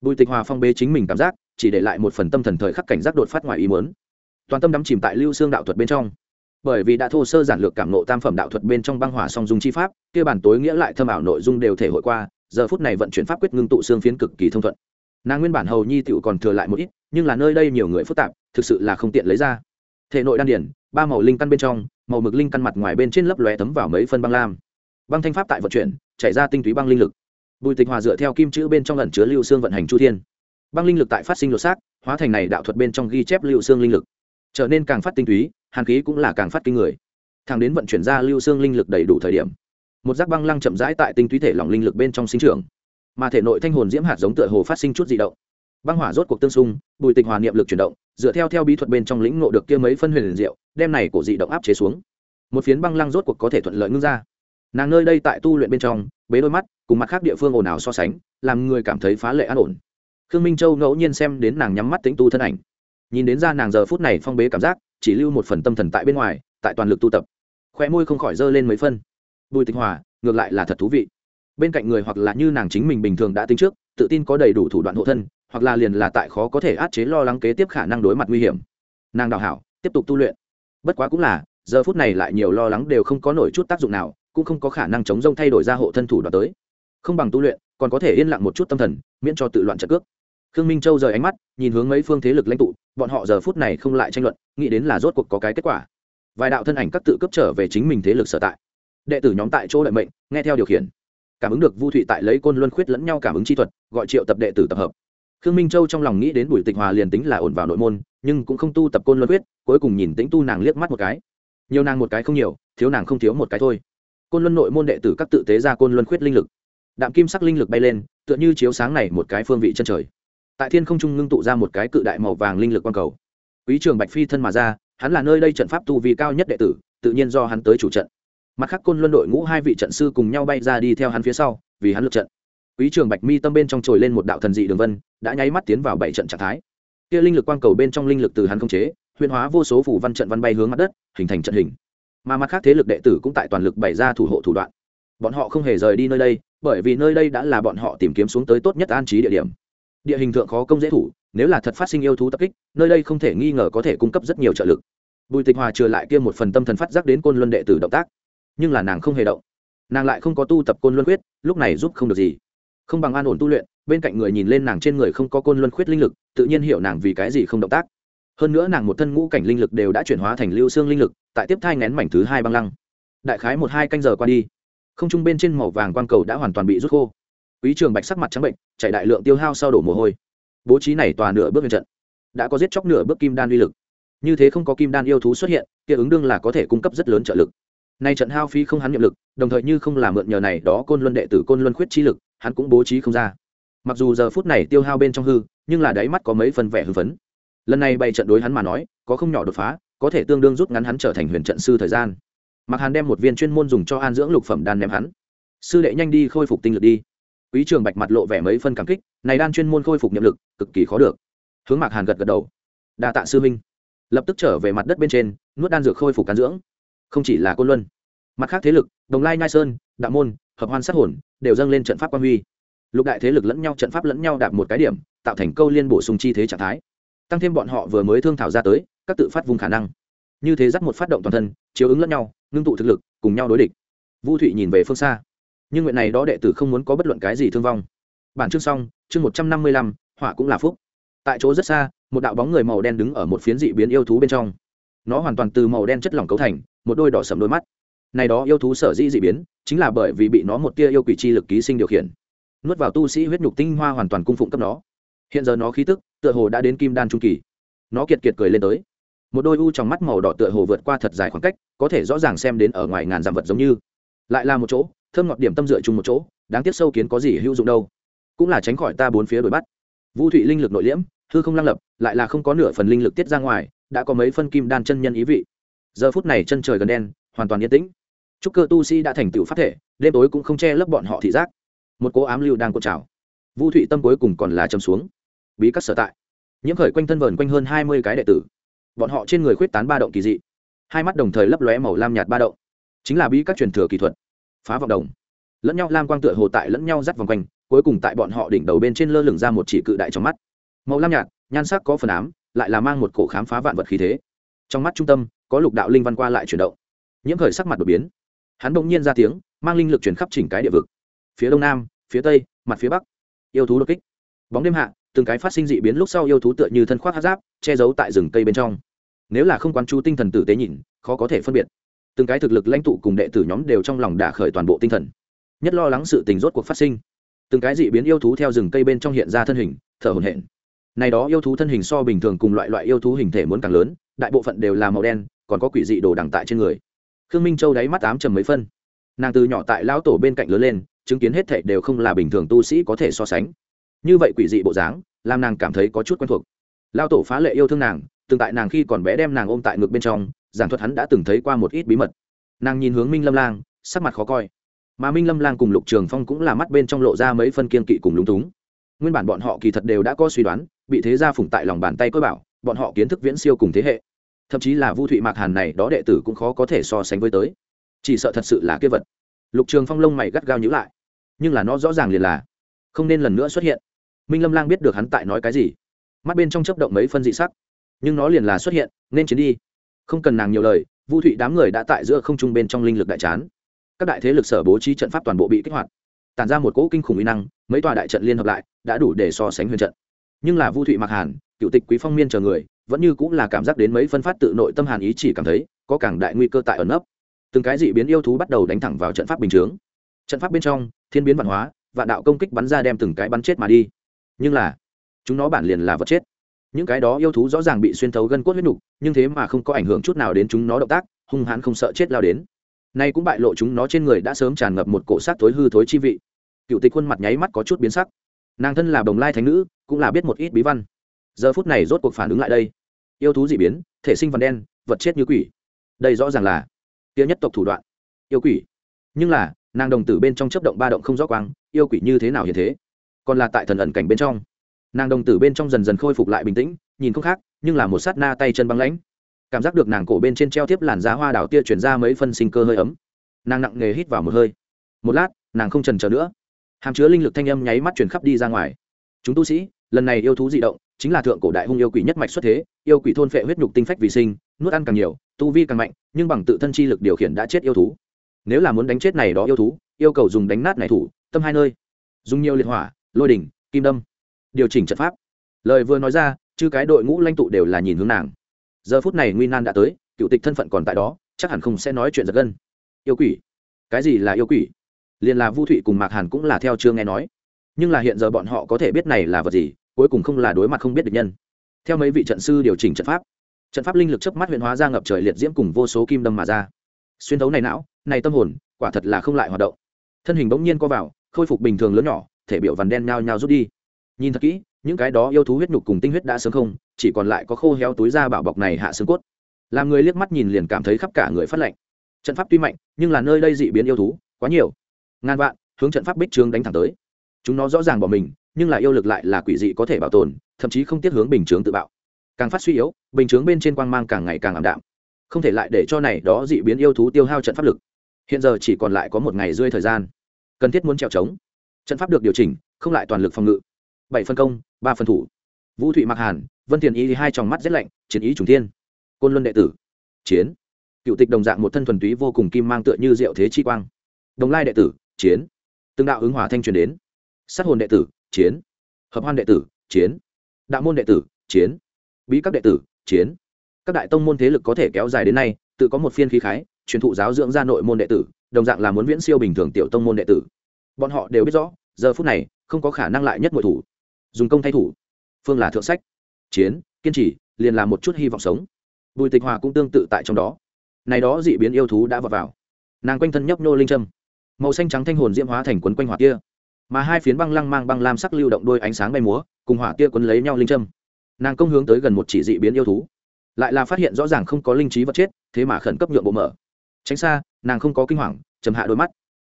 Bùi tịch hòa phong bế chính mình cảm giác, chỉ để lại một phần tâm thần thời khắc cảnh giác đột phát ngoài ý muốn. Toàn tâm đắm chìm tại lưu xương đạo thuật bên trong. Bởi vì đã thô sơ giản lược cảm nộ tam phẩm đạo thuật bên trong băng hỏa song dung chi pháp, kia bản tối nghĩa lại thâm ảo nội dung đều thể hội qua, giờ phút này vận chuyển pháp quyết ngưng tụ xương phiến cực kỳ thông thuận. Nàng nguyên bản hầu nhi tựu còn thừa lại một ít nhưng là nơi đây nhiều người phức tạp, thực sự là không tiện lấy ra. Thể nội đan điển ba màu linh căn bên trong, màu mực linh căn mặt ngoài bên trên lấp lóe tấm vào mấy phân băng lam. Băng thanh pháp tại vận chuyển, chảy ra tinh túy băng linh lực. Bùi tịch hòa dựa theo kim chữ bên trong lần chứa lưu xương vận hành chu thiên. Băng linh lực tại phát sinh lột xác, hóa thành này đạo thuật bên trong ghi chép lưu xương linh lực. Trở nên càng phát tinh túy, hàn khí cũng là càng phát kinh người. Thàng đến vận chuyển ra lưu xương linh lực đầy đủ thời điểm, một giác băng lăng chậm rãi tại tinh túy thể lỏng linh lực bên trong sinh trưởng. Mà thể nội thanh hồn diễm hạt giống tựa hồ phát sinh chút di động băng hỏa rốt cuộc tương xung, bùi tịch hòa niệm lực chuyển động, dựa theo theo bí thuật bên trong lĩnh ngộ được kia mấy phân huyền liền diệu, đem này của dị động áp chế xuống. Một phiến băng lăng rốt cuộc có thể thuận lợi ngưng ra. Nàng nơi đây tại tu luyện bên trong, bế đôi mắt, cùng mặt khác địa phương ồn ào so sánh, làm người cảm thấy phá lệ an ổn. Khương minh châu ngẫu nhiên xem đến nàng nhắm mắt tính tu thân ảnh. Nhìn đến ra nàng giờ phút này phong bế cảm giác, chỉ lưu một phần tâm thần tại bên ngoài, tại toàn lực tu tập. Khoe môi không khỏi dơ lên mấy phân. Bùi tịch hòa, ngược lại là thật thú vị. Bên cạnh người hoặc là như nàng chính mình bình thường đã tính trước, tự tin có đầy đủ thủ đoạn hộ thân hoặc là liền là tại khó có thể át chế lo lắng kế tiếp khả năng đối mặt nguy hiểm. Nàng đào hảo, tiếp tục tu luyện. Bất quá cũng là, giờ phút này lại nhiều lo lắng đều không có nổi chút tác dụng nào, cũng không có khả năng chống rông thay đổi ra hộ thân thủ đoạt tới. Không bằng tu luyện, còn có thể yên lặng một chút tâm thần, miễn cho tự loạn trận cước. Khương minh châu rời ánh mắt, nhìn hướng mấy phương thế lực lãnh tụ, bọn họ giờ phút này không lại tranh luận, nghĩ đến là rốt cuộc có cái kết quả. Vài đạo thân ảnh các tự cấp trở về chính mình thế lực sở tại. Đệ tử nhóm tại chỗ lợi mệnh, nghe theo điều khiển. Cảm ứng được vu thụy tại lấy côn luân khuyết lẫn nhau cảm ứng chi thuật, gọi triệu tập đệ tử tập hợp khương minh châu trong lòng nghĩ đến bùi tịch hòa liền tính là ổn vào nội môn, nhưng cũng không tu tập côn luân quyết. cuối cùng nhìn tính tu nàng liếc mắt một cái. Nhiều nàng một cái không nhiều, thiếu nàng không thiếu một cái thôi. Côn luân nội môn đệ tử các tự tế ra côn luân khuyết linh lực. Đạm kim sắc linh lực bay lên, tựa như chiếu sáng này một cái phương vị chân trời. Tại thiên không trung ngưng tụ ra một cái cự đại màu vàng linh lực quang cầu. Quý trường bạch phi thân mà ra, hắn là nơi đây trận pháp tu vi cao nhất đệ tử, tự nhiên do hắn tới chủ trận. Mặt khác côn luân đội ngũ hai vị trận sư cùng nhau bay ra đi theo hắn phía sau, vì hắn lượt trận quý trường bạch mi tâm bên trong trồi lên một đạo thần dị đường vân, đã nháy mắt tiến vào bảy trận trạng thái. Kia linh lực quang cầu bên trong linh lực từ hắn không chế, huyền hóa vô số phủ văn trận văn bay hướng mặt đất, hình thành trận hình. Mà mặt khác thế lực đệ tử cũng tại toàn lực bày ra thủ hộ thủ đoạn. Bọn họ không hề rời đi nơi đây, bởi vì nơi đây đã là bọn họ tìm kiếm xuống tới tốt nhất an trí địa điểm. Địa hình thượng khó công dễ thủ, nếu là thật phát sinh yêu thú tập kích, nơi đây không thể nghi ngờ có thể cung cấp rất nhiều trợ lực. Bùi tịch hòa trừ lại kia một phần tâm thần phát giác đến côn luân đệ tử động tác, nhưng là nàng không hề động. Nàng lại không có tu tập côn luân quyết, lúc này giúp không được gì không bằng an ổn tu luyện, bên cạnh người nhìn lên nàng trên người không có côn luân khuyết linh lực, tự nhiên hiểu nàng vì cái gì không động tác. Hơn nữa nàng một thân ngũ cảnh linh lực đều đã chuyển hóa thành lưu xương linh lực, tại tiếp thai ngén mảnh thứ hai băng lăng. Đại khái một hai canh giờ qua đi, không trung bên trên màu vàng quang cầu đã hoàn toàn bị rút khô. Quý trường bạch sắc mặt trắng bệnh, chạy đại lượng tiêu hao sau đổ mồ hôi. Bố trí này tòa nửa bước huyền trận, đã có giết chóc nửa bước kim đan uy lực. Như thế không có kim đan yêu thú xuất hiện, kia ứng đương là có thể cung cấp rất lớn trợ lực. Nay trận hao phí không hắn nhiệm lực, đồng thời như không làm mượn nhờ này đó côn luân đệ tử côn luân khuyết chi lực hắn cũng bố trí không ra. Mặc dù giờ phút này tiêu hao bên trong hư, nhưng là đáy mắt có mấy phần vẻ hư phấn. Lần này bày trận đối hắn mà nói, có không nhỏ đột phá, có thể tương đương rút ngắn hắn trở thành huyền trận sư thời gian. Mặc hàn đem một viên chuyên môn dùng cho an dưỡng lục phẩm đan ném hắn. Sư đệ nhanh đi khôi phục tinh lực đi. Quý trường bạch mặt lộ vẻ mấy phân cảm kích, này đan chuyên môn khôi phục nhiệm lực, cực kỳ khó được. Hướng mạc hàn gật gật đầu. Đa tạ sư minh lập tức trở về mặt đất bên trên, nuốt đan dược khôi phục can dưỡng. Không chỉ là côn luân, mặt khác thế lực, đồng lai nhai sơn, đạo môn, hợp hoan sát hồn đều dâng lên trận pháp quan huy. Lục đại thế lực lẫn nhau trận pháp lẫn nhau đạp một cái điểm, tạo thành câu liên bổ sung chi thế trạng thái. Tăng thêm bọn họ vừa mới thương thảo ra tới, các tự phát vùng khả năng. Như thế dắt một phát động toàn thân, chiếu ứng lẫn nhau, ngưng tụ thực lực, cùng nhau đối địch. Vu thụy nhìn về phương xa. Nhưng nguyện này đó đệ tử không muốn có bất luận cái gì thương vong. Bản chương xong, chương một trăm năm mươi lăm, họa cũng là phúc. Tại chỗ rất xa, một đạo bóng người màu đen đứng ở một phiến dị biến yêu thú bên trong. Nó hoàn toàn từ màu đen chất lỏng cấu thành, một đôi đỏ sầm đôi mắt này đó yêu thú sở dĩ dị biến, chính là bởi vì bị nó một tia yêu quỷ chi lực ký sinh điều khiển. Nuốt vào tu sĩ huyết nhục tinh hoa hoàn toàn cung phụng cấp nó. Hiện giờ nó khí tức, tựa hồ đã đến kim đan trung kỳ. Nó kiệt kiệt cười lên tới. Một đôi u trong mắt màu đỏ tựa hồ vượt qua thật dài khoảng cách, có thể rõ ràng xem đến ở ngoài ngàn dặm vật giống như. Lại là một chỗ, thơm ngọt điểm tâm dựa chung một chỗ, đáng tiếc sâu kiến có gì hữu dụng đâu. Cũng là tránh khỏi ta bốn phía đuổi bắt. Vũ thụy linh lực nội liễm, hư không lăng lập, lại là không có nửa phần linh lực tiết ra ngoài, đã có mấy phân kim đan chân nhân ý vị. Giờ phút này chân trời gần đen, hoàn toàn yên tĩnh chúc cơ tu sĩ đã thành tựu phát thể, đêm tối cũng không che lấp bọn họ thị giác. Một cố ám lưu đang cột trào. Vu thụy tâm cuối cùng còn là châm xuống. Bí các sở tại. Nhiễm khởi quanh thân vờn quanh hơn hai mươi cái đệ tử. Bọn họ trên người khuyết tán ba động kỳ dị. Hai mắt đồng thời lấp lóe màu lam nhạt ba động. Chính là bí các truyền thừa kỹ thuật. Phá vọng đồng. Lẫn nhau lam quang tựa hồ tại lẫn nhau dắt vòng quanh, cuối cùng tại bọn họ đỉnh đầu bên trên lơ lửng ra một chỉ cự đại trong mắt. Màu lam nhạt, nhan sắc có phần ám, lại là mang một cổ khám phá vạn vật khí thế. Trong mắt trung tâm, có lục đạo linh văn qua lại chuyển động. Nhiễm khởi sắc mặt đột biến hắn bỗng nhiên ra tiếng, mang linh lực chuyển khắp chỉnh cái địa vực. Phía đông nam, phía tây, mặt phía bắc. Yêu thú đột kích. Bóng đêm hạ, từng cái phát sinh dị biến lúc sau yêu thú tựa như thân khoác hát giáp, che giấu tại rừng cây bên trong. Nếu là không quán chú tinh thần tử tế nhìn, khó có thể phân biệt. Từng cái thực lực lãnh tụ cùng đệ tử nhóm đều trong lòng đả khởi toàn bộ tinh thần. Nhất lo lắng sự tình rốt cuộc phát sinh. Từng cái dị biến yêu thú theo rừng cây bên trong hiện ra thân hình, thở hổn hển. Này đó yêu thú thân hình so bình thường cùng loại loại yêu thú hình thể muốn càng lớn, đại bộ phận đều là màu đen, còn có quỷ dị đồ đằng tại trên người khương minh châu đáy mắt ám trầm mấy phân. Nàng từ nhỏ tại lão tổ bên cạnh lớn lên, chứng kiến hết thảy đều không là bình thường tu sĩ có thể so sánh. Như vậy quỷ dị bộ dáng, làm nàng cảm thấy có chút quen thuộc. Lão tổ phá lệ yêu thương nàng, từng tại nàng khi còn bé đem nàng ôm tại ngực bên trong, giảng thuật hắn đã từng thấy qua một ít bí mật. Nàng nhìn hướng minh lâm lang, sắc mặt khó coi. Mà minh lâm lang cùng lục trường phong cũng là mắt bên trong lộ ra mấy phân kiên kỵ cùng lúng túng. Nguyên bản bọn họ kỳ thật đều đã có suy đoán, bị thế gia phủng tại lòng bàn tay coi bảo, bọn họ kiến thức viễn siêu cùng thế hệ thậm chí là vu thụy mạc hàn này đó đệ tử cũng khó có thể so sánh với tới. Chỉ sợ thật sự là kia vật. Lục trường phong lông mày gắt gao nhữ lại. Nhưng là nó rõ ràng liền là không nên lần nữa xuất hiện. Minh lâm lang biết được hắn tại nói cái gì. Mắt bên trong chấp động mấy phân dị sắc. Nhưng nó liền là xuất hiện, nên chiến đi. Không cần nàng nhiều lời, vu thụy đám người đã tại giữa không trung bên trong linh lực đại chán. Các đại thế lực sở bố trí trận pháp toàn bộ bị kích hoạt. Tàn ra một cỗ kinh khủng uy năng, mấy tòa đại trận liên hợp lại, đã đủ để so sánh huyền trận. Nhưng là vu thụy mặc hàn, cựu tịch quý phong miên chờ người vẫn như cũng là cảm giác đến mấy phân phát tự nội tâm hàn ý chỉ cảm thấy có càng đại nguy cơ tại ẩn nấp. Từng cái dị biến yêu thú bắt đầu đánh thẳng vào trận pháp bình chướng. Trận pháp bên trong, thiên biến văn hóa, vạn đạo công kích bắn ra đem từng cái bắn chết mà đi. Nhưng là, chúng nó bản liền là vật chết. Những cái đó yêu thú rõ ràng bị xuyên thấu gân cốt huyết nục, nhưng thế mà không có ảnh hưởng chút nào đến chúng nó động tác, hung hãn không sợ chết lao đến. Nay cũng bại lộ chúng nó trên người đã sớm tràn ngập một cổ sát thối hư thối chi vị. Cựu tịch khuôn mặt nháy mắt có chút biến sắc. Nàng thân là bồng lai thánh nữ, cũng là biết một ít bí văn giờ phút này rốt cuộc phản ứng lại đây. Yêu thú dị biến, thể sinh vằn đen, vật chết như quỷ. Đây rõ ràng là tiêu nhất tộc thủ đoạn. Yêu quỷ. Nhưng là, nàng đồng tử bên trong chấp động ba động không rõ quang, yêu quỷ như thế nào hiện thế? Còn là tại thần ẩn cảnh bên trong. Nàng đồng tử bên trong dần dần khôi phục lại bình tĩnh, nhìn không khác, nhưng là một sát na tay chân băng lãnh. Cảm giác được nàng cổ bên trên treo tiếp làn giá hoa đảo tia chuyển ra mấy phân sinh cơ hơi ấm. Nàng nặng nghề hít vào một hơi. Một lát, nàng không trần chờ nữa. Hàm chứa linh lực thanh âm nháy mắt chuyển khắp đi ra ngoài. Chúng tu sĩ, lần này yêu thú dị động chính là thượng cổ đại hung yêu quỷ nhất mạch xuất thế, yêu quỷ thôn phệ huyết nhục tinh phách vì sinh, nuốt ăn càng nhiều, tu vi càng mạnh, nhưng bằng tự thân chi lực điều khiển đã chết yêu thú. Nếu là muốn đánh chết này đó yêu thú, yêu cầu dùng đánh nát này thủ, tâm hai nơi. Dùng nhiều liệt hỏa, lôi đỉnh, kim đâm. Điều chỉnh trận pháp. Lời vừa nói ra chứ cái đội ngũ lãnh tụ đều là nhìn hướng nàng. Giờ phút này nguy nan đã tới, cựu tịch thân phận còn tại đó, chắc hẳn không sẽ nói chuyện giật gân. Yêu quỷ? Cái gì là yêu quỷ? Liền là vu thụy cùng mạc hàn cũng là theo chưa nghe nói. Nhưng là hiện giờ bọn họ có thể biết này là vật gì cuối cùng không là đối mặt không biết được nhân. Theo mấy vị trận sư điều chỉnh trận pháp trận pháp linh lực chớp mắt huyện hóa ra ngập trời liệt diễm cùng vô số kim đâm mà ra. Xuyên thấu này não, này tâm hồn, quả thật là không lại hoạt động. Thân hình bỗng nhiên co vào, khôi phục bình thường lớn nhỏ, thể biểu vằn đen nhao nhao rút đi. Nhìn thật kỹ, những cái đó yêu thú huyết nhục cùng tinh huyết đã sớm không, chỉ còn lại có khô héo túi da bảo bọc này hạ xương cốt. Làm người liếc mắt nhìn liền cảm thấy khắp cả người phát lạnh. Trận pháp tuy mạnh, nhưng là nơi đây dị biến yêu thú, quá nhiều. Ngàn vạn, hướng trận pháp bích trướng đánh thẳng tới. Chúng nó rõ ràng bỏ mình nhưng là yêu lực lại là quỷ dị có thể bảo tồn, thậm chí không tiếc hướng bình chướng tự bạo. Càng phát suy yếu, bình chướng bên trên quang mang càng ngày càng ảm đạm. Không thể lại để cho này đó dị biến yêu thú tiêu hao trận pháp lực. Hiện giờ chỉ còn lại có một ngày rơi thời gian. Cần thiết muốn trèo trống. Trận pháp được điều chỉnh, không lại toàn lực phòng ngự. Bảy phân công, ba phân thủ. Vũ thụy mặc hàn, vân tiền ý hai tròng mắt rét lạnh, chiến ý trùng thiên. Côn luân đệ tử. Chiến. Cựu tịch đồng dạng một thân thuần túy vô cùng kim mang tựa như diệu thế chi quang. Đồng lai đệ tử, chiến. Từng đạo ứng hòa thanh truyền đến. Sát hồn đệ tử chiến. Hợp hoan đệ tử, chiến. Đạo môn đệ tử, chiến. Bí các đệ tử, chiến. Các đại tông môn thế lực có thể kéo dài đến nay, tự có một phiên khí khái, truyền thụ giáo dưỡng ra nội môn đệ tử, đồng dạng là muốn viễn siêu bình thường tiểu tông môn đệ tử. Bọn họ đều biết rõ, giờ phút này, không có khả năng lại nhất mọi thủ. Dùng công thay thủ. Phương là thượng sách. Chiến, kiên trì, liền là một chút hy vọng sống. Bùi tịch hòa cũng tương tự tại trong đó. Này đó dị biến yêu thú đã vào vào. Nàng quanh thân nhấp nô linh trâm. Màu xanh trắng thanh hồn diễm hóa thành quấn quanh hỏa kia mà hai phiến băng lăng mang băng lam sắc lưu động đôi ánh sáng bay múa, cùng hỏa tia quấn lấy nhau linh châm. Nàng công hướng tới gần một chỉ dị biến yêu thú. Lại là phát hiện rõ ràng không có linh trí vật chết, thế mà khẩn cấp nhượng bộ mở. Tránh xa, nàng không có kinh hoàng chầm hạ đôi mắt.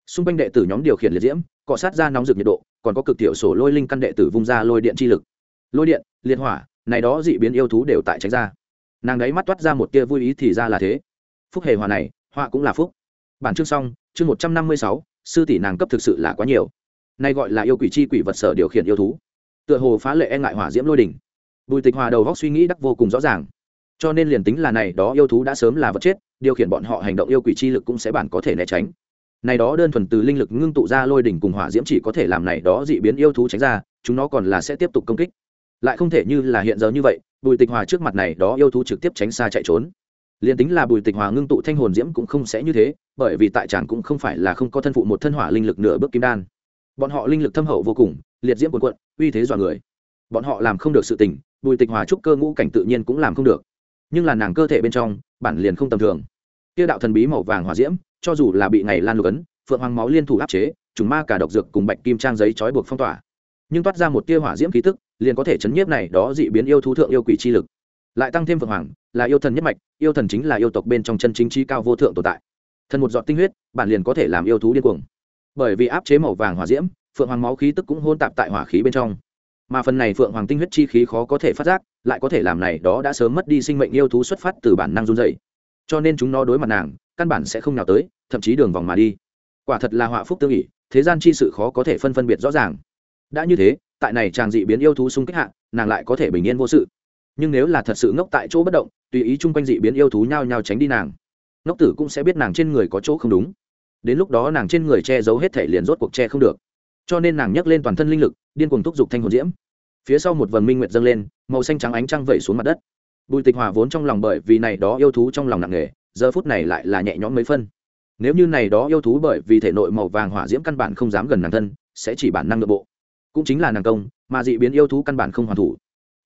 Xung quanh đệ tử nhóm điều khiển liệt diễm, cọ sát ra nóng rực nhiệt độ, còn có cực tiểu sổ lôi linh căn đệ tử vung ra lôi điện chi lực. Lôi điện, liệt hỏa, này đó dị biến yêu thú đều tại tránh ra. Nàng đấy mắt toát ra một tia vui ý thì ra là thế. Phúc hề hòa này, họa cũng là phúc. Bản chương xong, chương một trăm năm mươi sáu, sư tỷ nàng cấp thực sự là quá nhiều nay gọi là yêu quỷ chi quỷ vật sở điều khiển yêu thú. Tựa hồ phá lệ e ngại hỏa diễm lôi đỉnh. Bùi tịch hòa đầu góc suy nghĩ đắc vô cùng rõ ràng. Cho nên liền tính là này đó yêu thú đã sớm là vật chết, điều khiển bọn họ hành động yêu quỷ chi lực cũng sẽ bản có thể né tránh. Này đó đơn thuần từ linh lực ngưng tụ ra lôi đỉnh cùng hỏa diễm chỉ có thể làm này đó dị biến yêu thú tránh ra, chúng nó còn là sẽ tiếp tục công kích. Lại không thể như là hiện giờ như vậy, bùi tịch hòa trước mặt này đó yêu thú trực tiếp tránh xa chạy trốn. Liền tính là bùi tịch hòa ngưng tụ thanh hồn diễm cũng không sẽ như thế, bởi vì tại tràng cũng không phải là không có thân phụ một thân hỏa linh lực nửa bước kim đan bọn họ linh lực thâm hậu vô cùng, liệt diễm quần quận uy thế dọa người. Bọn họ làm không được sự tình, bùi tịch hòa trúc cơ ngũ cảnh tự nhiên cũng làm không được. Nhưng là nàng cơ thể bên trong, bản liền không tầm thường. Kia đạo thần bí màu vàng hỏa diễm, cho dù là bị ngày lan lục ấn, phượng hoàng máu liên thủ áp chế, trùng ma cả độc dược cùng bạch kim trang giấy trói buộc phong tỏa. Nhưng toát ra một tia hỏa diễm khí tức, liền có thể chấn nhiếp này đó dị biến yêu thú thượng yêu quỷ chi lực. Lại tăng thêm phượng hoàng, là yêu thần nhất mạch, yêu thần chính là yêu tộc bên trong chân chính trí cao vô thượng tồn tại. Thần một giọt tinh huyết, bản liền có thể làm yêu thú điên cuồng bởi vì áp chế màu vàng hỏa diễm, phượng hoàng máu khí tức cũng hôn tạp tại hỏa khí bên trong. Mà phần này phượng hoàng tinh huyết chi khí khó có thể phát giác, lại có thể làm này đó đã sớm mất đi sinh mệnh yêu thú xuất phát từ bản năng run dày cho nên chúng nó đối mặt nàng, căn bản sẽ không nào tới, thậm chí đường vòng mà đi. Quả thật là họa phúc tương ỉ thế gian chi sự khó có thể phân phân biệt rõ ràng. Đã như thế, tại này chàng dị biến yêu thú xung kích hạ, nàng lại có thể bình yên vô sự. Nhưng nếu là thật sự ngốc tại chỗ bất động, tùy ý chung quanh dị biến yêu thú nhao nhao tránh đi nàng, ngốc tử cũng sẽ biết nàng trên người có chỗ không đúng đến lúc đó nàng trên người che giấu hết thể liền rốt cuộc che không được. Cho nên nàng nhấc lên toàn thân linh lực, điên cuồng thúc giục thanh hồn diễm. Phía sau một vần minh nguyệt dâng lên, màu xanh trắng ánh trăng vẩy xuống mặt đất. Bùi tịch hòa vốn trong lòng bởi vì này đó yêu thú trong lòng nặng nề, giờ phút này lại là nhẹ nhõm mấy phân. Nếu như này đó yêu thú bởi vì thể nội màu vàng hỏa diễm căn bản không dám gần nàng thân, sẽ chỉ bản năng nội bộ. Cũng chính là nàng công, mà dị biến yêu thú căn bản không hoàn thủ.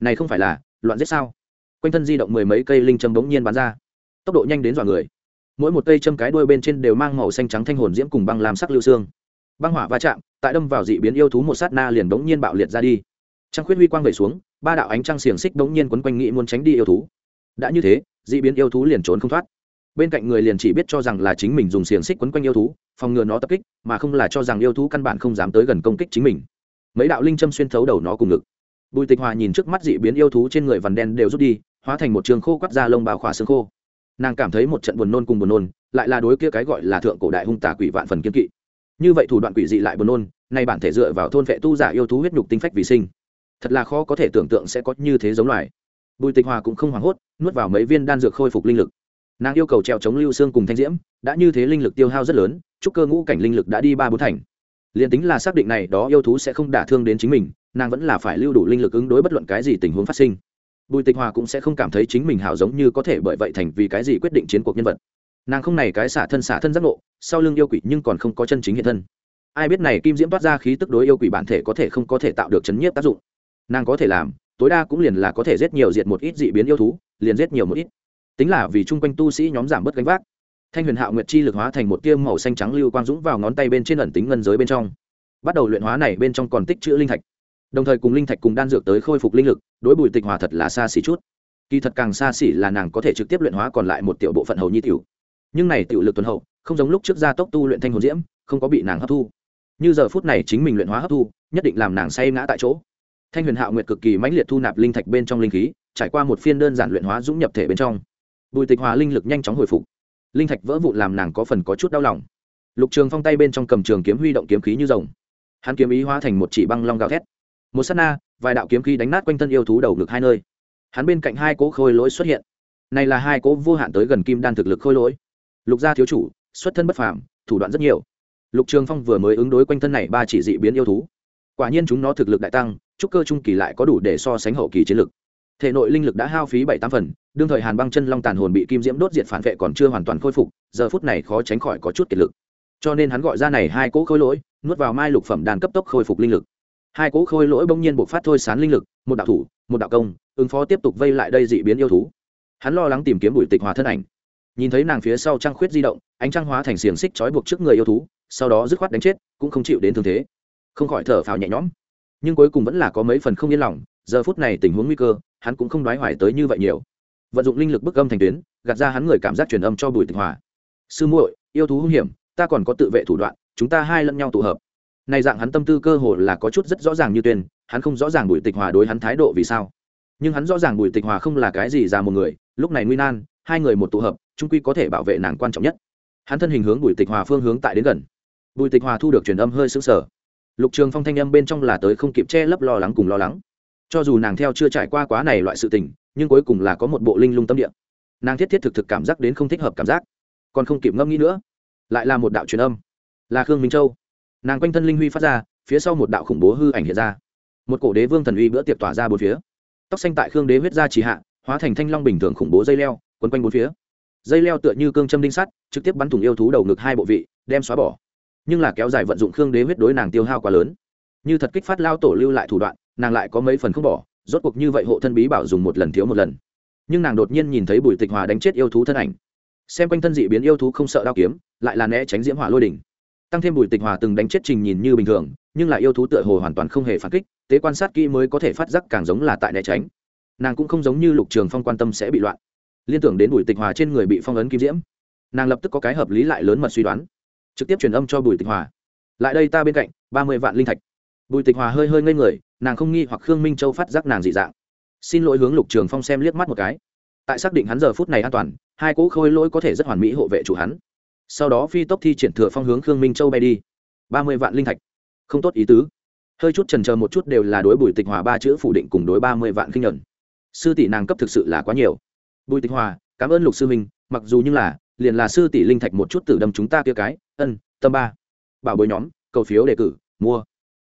Này không phải là, loạn giết sao? Quanh thân di động mười mấy cây linh châm bỗng nhiên bắn ra. Tốc độ nhanh đến dọa người mỗi một cây châm cái đuôi bên trên đều mang màu xanh trắng thanh hồn diễm cùng băng làm sắc lưu xương. Băng hỏa va chạm, tại đâm vào dị biến yêu thú một sát na liền đống nhiên bạo liệt ra đi. Trăng khuyết huy quang về xuống, ba đạo ánh trăng xiềng xích đống nhiên quấn quanh nghĩ muốn tránh đi yêu thú. Đã như thế, dị biến yêu thú liền trốn không thoát. Bên cạnh người liền chỉ biết cho rằng là chính mình dùng xiềng xích quấn quanh yêu thú, phòng ngừa nó tập kích, mà không là cho rằng yêu thú căn bản không dám tới gần công kích chính mình. Mấy đạo linh châm xuyên thấu đầu nó cùng ngực. Bùi tịch hòa nhìn trước mắt dị biến yêu thú trên người vằn đen đều rút đi, hóa thành một trường khô quắt da lông bào khỏa xương khô nàng cảm thấy một trận buồn nôn cùng buồn nôn, lại là đối kia cái gọi là thượng cổ đại hung tà quỷ vạn phần kiên kỵ. Như vậy thủ đoạn quỷ dị lại buồn nôn, nay bản thể dựa vào thôn vệ tu giả yêu thú huyết nhục tinh phách vì sinh. Thật là khó có thể tưởng tượng sẽ có như thế giống loài. Bùi tịch hòa cũng không hoảng hốt, nuốt vào mấy viên đan dược khôi phục linh lực. Nàng yêu cầu treo chống lưu xương cùng thanh diễm, đã như thế linh lực tiêu hao rất lớn, chúc cơ ngũ cảnh linh lực đã đi ba bốn thành. Liền tính là xác định này, đó yêu thú sẽ không đả thương đến chính mình, nàng vẫn là phải lưu đủ linh lực ứng đối bất luận cái gì tình huống phát sinh bùi tịch hòa cũng sẽ không cảm thấy chính mình hảo giống như có thể bởi vậy thành vì cái gì quyết định chiến cuộc nhân vật. Nàng không này cái xả thân xả thân giác ngộ, sau lưng yêu quỷ nhưng còn không có chân chính hiện thân. Ai biết này kim diễm toát ra khí tức đối yêu quỷ bản thể có thể không có thể tạo được chấn nhiếp tác dụng. Nàng có thể làm, tối đa cũng liền là có thể giết nhiều diệt một ít dị biến yêu thú, liền giết nhiều một ít. Tính là vì chung quanh tu sĩ nhóm giảm bớt gánh vác. Thanh huyền hạo nguyệt chi lực hóa thành một tiêm màu xanh trắng lưu quang dũng vào ngón tay bên trên ẩn tính ngân giới bên trong. Bắt đầu luyện hóa này bên trong còn tích chữ linh thạch đồng thời cùng linh thạch cùng đan dược tới khôi phục linh lực, đối bùi tịch hòa thật là xa xỉ chút. Kỳ thật càng xa xỉ là nàng có thể trực tiếp luyện hóa còn lại một tiểu bộ phận hầu nhi tiểu. Nhưng này tiểu lực tuần hậu, không giống lúc trước gia tốc tu luyện thanh hồn diễm, không có bị nàng hấp thu. Như giờ phút này chính mình luyện hóa hấp thu, nhất định làm nàng say ngã tại chỗ. Thanh huyền hạo nguyệt cực kỳ mãnh liệt thu nạp linh thạch bên trong linh khí, trải qua một phiên đơn giản luyện hóa dũng nhập thể bên trong. Bùi tịch hòa linh lực nhanh chóng hồi phục. Linh thạch vỡ vụn làm nàng có phần có chút đau lòng. Lục trường phong tay bên trong cầm trường kiếm huy động kiếm khí như rồng. Hắn kiếm ý hóa thành một chỉ băng long gào thét một s á t na, vài đạo kiếm khí đánh nát quanh thân yêu thú đầu ngực hai nơi. Hắn bên cạnh hai cỗ khôi lỗi xuất hiện. Này là hai cỗ vô hạn tới gần kim đan thực lực khôi lỗi. Lục gia thiếu chủ, xuất thân bất phàm, thủ đoạn rất nhiều. Lục trường phong vừa mới ứng đối quanh thân này ba chỉ dị biến yêu thú. Quả nhiên chúng nó thực lực đại tăng trúc cơ trung kỳ lại có đủ để so sánh hậu kỳ chiến lực. Thể nội linh lực đã hao phí bảy tám phần, đương thời hàn băng chân long tàn hồn bị kim diễm đốt diệt phản vệ còn chưa hoàn toàn khôi phục, giờ phút này khó tránh khỏi có chút kiệt lực. Cho nên hắn gọi ra này hai cỗ khôi lỗi, nuốt vào mai lục phẩm đàn cấp tốc khôi phục linh lực hai cỗ khôi lỗi bỗng nhiên buộc phát thôi sán linh lực, một đạo thủ, một đạo công, ứng phó tiếp tục vây lại đây dị biến yêu thú. Hắn lo lắng tìm kiếm bùi tịch hòa thân ảnh. Nhìn thấy nàng phía sau trăng khuyết di động, ánh trăng hóa thành xiềng xích trói buộc trước người yêu thú, sau đó dứt khoát đánh chết, cũng không chịu đến thương thế. Không khỏi thở phào nhẹ nhõm. Nhưng cuối cùng vẫn là có mấy phần không yên lòng, giờ phút này tình huống nguy cơ, hắn cũng không đoái hoài tới như vậy nhiều. Vận dụng linh lực bức âm thành tuyến, gạt ra hắn người cảm giác truyền âm cho bùi tịch hòa. Sư muội, yêu thú hung hiểm, ta còn có tự vệ thủ đoạn, chúng ta hai lẫn nhau tụ hợp này dạng hắn tâm tư cơ hồ là có chút rất rõ ràng như tuyên, hắn không rõ ràng bùi tịch hòa đối hắn thái độ vì sao. Nhưng hắn rõ ràng bùi tịch hòa không là cái gì ra một người, lúc này nguy nan, hai người một tụ hợp trung quy có thể bảo vệ nàng quan trọng nhất. Hắn thân hình hướng bùi tịch hòa phương hướng tại đến gần. Bùi tịch hòa thu được truyền âm hơi xứng sở lục trường phong thanh âm bên trong là tới không kịp che lấp lo lắng cùng lo lắng. Cho dù nàng theo chưa trải qua quá này loại sự tình, nhưng cuối cùng là có một bộ linh lung tâm địa. Nàng thiết thiết thực thực cảm giác đến không thích hợp cảm giác, còn không kịp ngâm nghĩ nữa. Lại là một đạo truyền âm. Là khương minh châu nàng quanh thân linh huy phát ra, phía sau một đạo khủng bố hư ảnh hiện ra. Một cổ đế vương thần uy bữa tiệc tỏa ra bốn phía. Tóc xanh tại khương đế huyết ra chỉ hạ, hóa thành thanh long bình thường khủng bố dây leo, quấn quanh bốn phía. Dây leo tựa như cương châm đinh sắt, trực tiếp bắn thủng yêu thú đầu ngực hai bộ vị, đem xóa bỏ. Nhưng là kéo dài vận dụng khương đế huyết đối nàng tiêu hao quá lớn. Như thật kích phát lao tổ lưu lại thủ đoạn, nàng lại có mấy phần không bỏ, rốt cuộc như vậy hộ thân bí bảo dùng một lần thiếu một lần. Nhưng nàng đột nhiên nhìn thấy bùi tịch hòa đánh chết yêu thú thân ảnh. Xem quanh thân dị biến yêu thú không sợ đao kiếm, lại là né tránh diễm hỏa lôi đỉnh tăng thêm bùi tịch hòa từng đánh chết trình nhìn như bình thường, nhưng là yêu thú tựa hồ hoàn toàn không hề phản kích, tế quan sát kỹ mới có thể phát giác càng giống là tại né tránh. Nàng cũng không giống như lục trường phong quan tâm sẽ bị loạn. Liên tưởng đến bùi tịch hòa trên người bị phong ấn kim diễm, nàng lập tức có cái hợp lý lại lớn mật suy đoán. Trực tiếp truyền âm cho bùi tịch hòa. Lại đây ta bên cạnh, ba mươi vạn linh thạch. Bùi tịch hòa hơi hơi ngây người, nàng không nghi hoặc khương minh châu phát giác nàng dị dạng. Xin lỗi hướng lục trường phong xem liếc mắt một cái. Tại xác định hắn giờ phút này an toàn, hai cỗ khôi lỗi có thể rất hoàn mỹ hộ vệ chủ hắn sau đó phi tốc thi triển thừa phong hướng khương minh châu bay đi. Ba mươi vạn linh thạch. Không tốt ý tứ. Hơi chút trần chờ một chút đều là đối bùi tịch hòa ba chữ phủ định cùng đối ba mươi vạn kinh nhuận. Sư tỷ nàng cấp thực sự là quá nhiều. Bùi tịch hòa, cảm ơn lục sư minh, mặc dù như là, liền là sư tỷ linh thạch một chút tử đâm chúng ta kia cái, ân, tâm ba. Bảo bối nhóm, cầu phiếu đề cử, mua.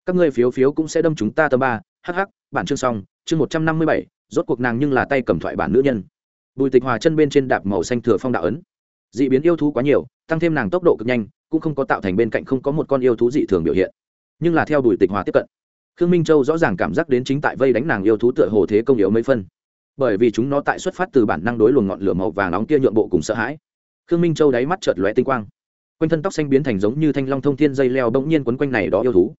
Các ngươi phiếu phiếu cũng sẽ đâm chúng ta tâm ba hh bản chương xong, chương một trăm năm mươi bảy, rốt cuộc nàng nhưng là tay cầm thoại bản nữ nhân. Bùi tịch hòa chân bên trên đạp màu xanh thừa phong đạo ấn d ị biến yêu thú quá nhiều, tăng thêm nàng tốc độ cực nhanh, cũng không có tạo thành bên cạnh không có một con yêu thú dị thường biểu hiện. Nhưng là theo đuổi tịch hòa tiếp cận, khương minh châu rõ ràng cảm giác đến chính tại vây đánh nàng yêu thú tựa hồ thế công yếu mấy phân. Bởi vì chúng nó tại xuất phát từ bản năng đối luồng ngọn lửa màu vàng nóng kia nhượng bộ cùng sợ hãi. Khương minh châu đáy mắt chợt lóe tinh quang. Quanh thân tóc xanh biến thành giống như thanh long thông thiên dây leo bỗng nhiên quấn quanh này đó yêu thú.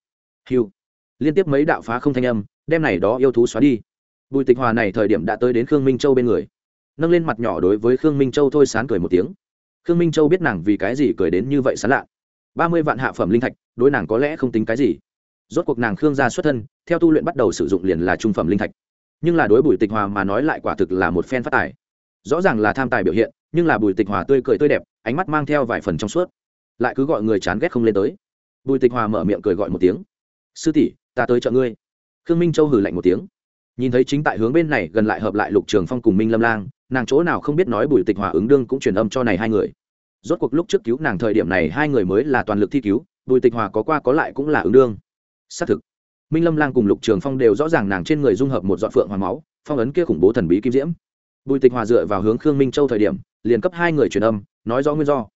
Hiu liên tiếp mấy đạo phá không thanh âm, đem này đó yêu thú xóa đi. Bùi tịch hòa này thời điểm đã tới đến khương minh châu bên người. Nâng lên mặt nhỏ đối với khương minh châu thôi sán cười một tiếng khương minh châu biết nàng vì cái gì cười đến như vậy sán lạ. Ba mươi vạn hạ phẩm linh thạch, đối nàng có lẽ không tính cái gì. Rốt cuộc nàng khương gia xuất thân, theo tu luyện bắt đầu sử dụng liền là trung phẩm linh thạch. Nhưng là đối bùi tịch hòa mà nói lại quả thực là một phen phát tài. Rõ ràng là tham tài biểu hiện, nhưng là bùi tịch hòa tươi cười tươi đẹp, ánh mắt mang theo vài phần trong suốt. Lại cứ gọi người chán ghét không lên tới. Bùi tịch hòa mở miệng cười gọi một tiếng. Sư tỷ, ta tới chợ ngươi. Khương minh châu hử lạnh một tiếng. Nhìn thấy chính tại hướng bên này, gần lại hợp lại lục trường phong cùng minh lâm lang nàng chỗ nào không biết nói bùi tịch hòa ứng đương cũng truyền âm cho này hai người. Rốt cuộc lúc trước cứu nàng thời điểm này hai người mới là toàn lực thi cứu, bùi tịch hòa có qua có lại cũng là ứng đương. Xác thực, minh lâm lang cùng lục trường phong đều rõ ràng nàng trên người dung hợp một dọn phượng hoàng máu, phong ấn kia khủng bố thần bí kim diễm. Bùi tịch hòa dựa vào hướng khương minh châu thời điểm, liền cấp hai người truyền âm, nói rõ nguyên do.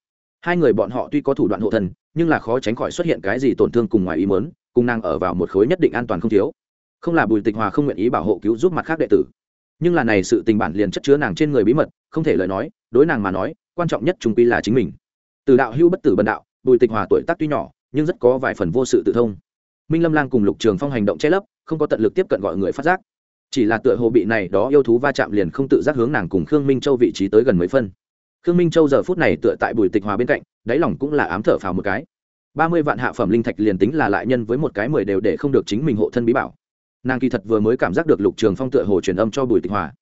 Hai người bọn họ tuy có thủ đoạn hộ thần, nhưng là khó tránh khỏi xuất hiện cái gì tổn thương cùng ngoài ý mớn cùng nàng ở vào một khối nhất định an toàn không thiếu. Không là bùi tịch hòa không nguyện ý bảo hộ cứu giúp mặt khác đệ tử nhưng là này sự tình bản liền chất chứa nàng trên người bí mật, không thể lời nói, đối nàng mà nói, quan trọng nhất trung quy là chính mình. Từ đạo hưu bất tử bần đạo, bùi tịch hòa tuổi tác tuy nhỏ, nhưng rất có vài phần vô sự tự thông. Minh lâm lang cùng lục trường phong hành động che lấp, không có tận lực tiếp cận gọi người phát giác. Chỉ là tựa hồ bị này đó yêu thú va chạm liền không tự giác hướng nàng cùng khương minh châu vị trí tới gần mấy phân. Khương minh châu giờ phút này tựa tại bùi tịch hòa bên cạnh, đáy lòng cũng là ám thở phào một cái. Ba mươi vạn hạ phẩm linh thạch liền tính là lại nhân với một cái mười đều để không được chính mình hộ thân bí bảo nàng kỳ thật vừa mới cảm giác được lục trường phong tựa hồ truyền âm cho bùi tịch hòa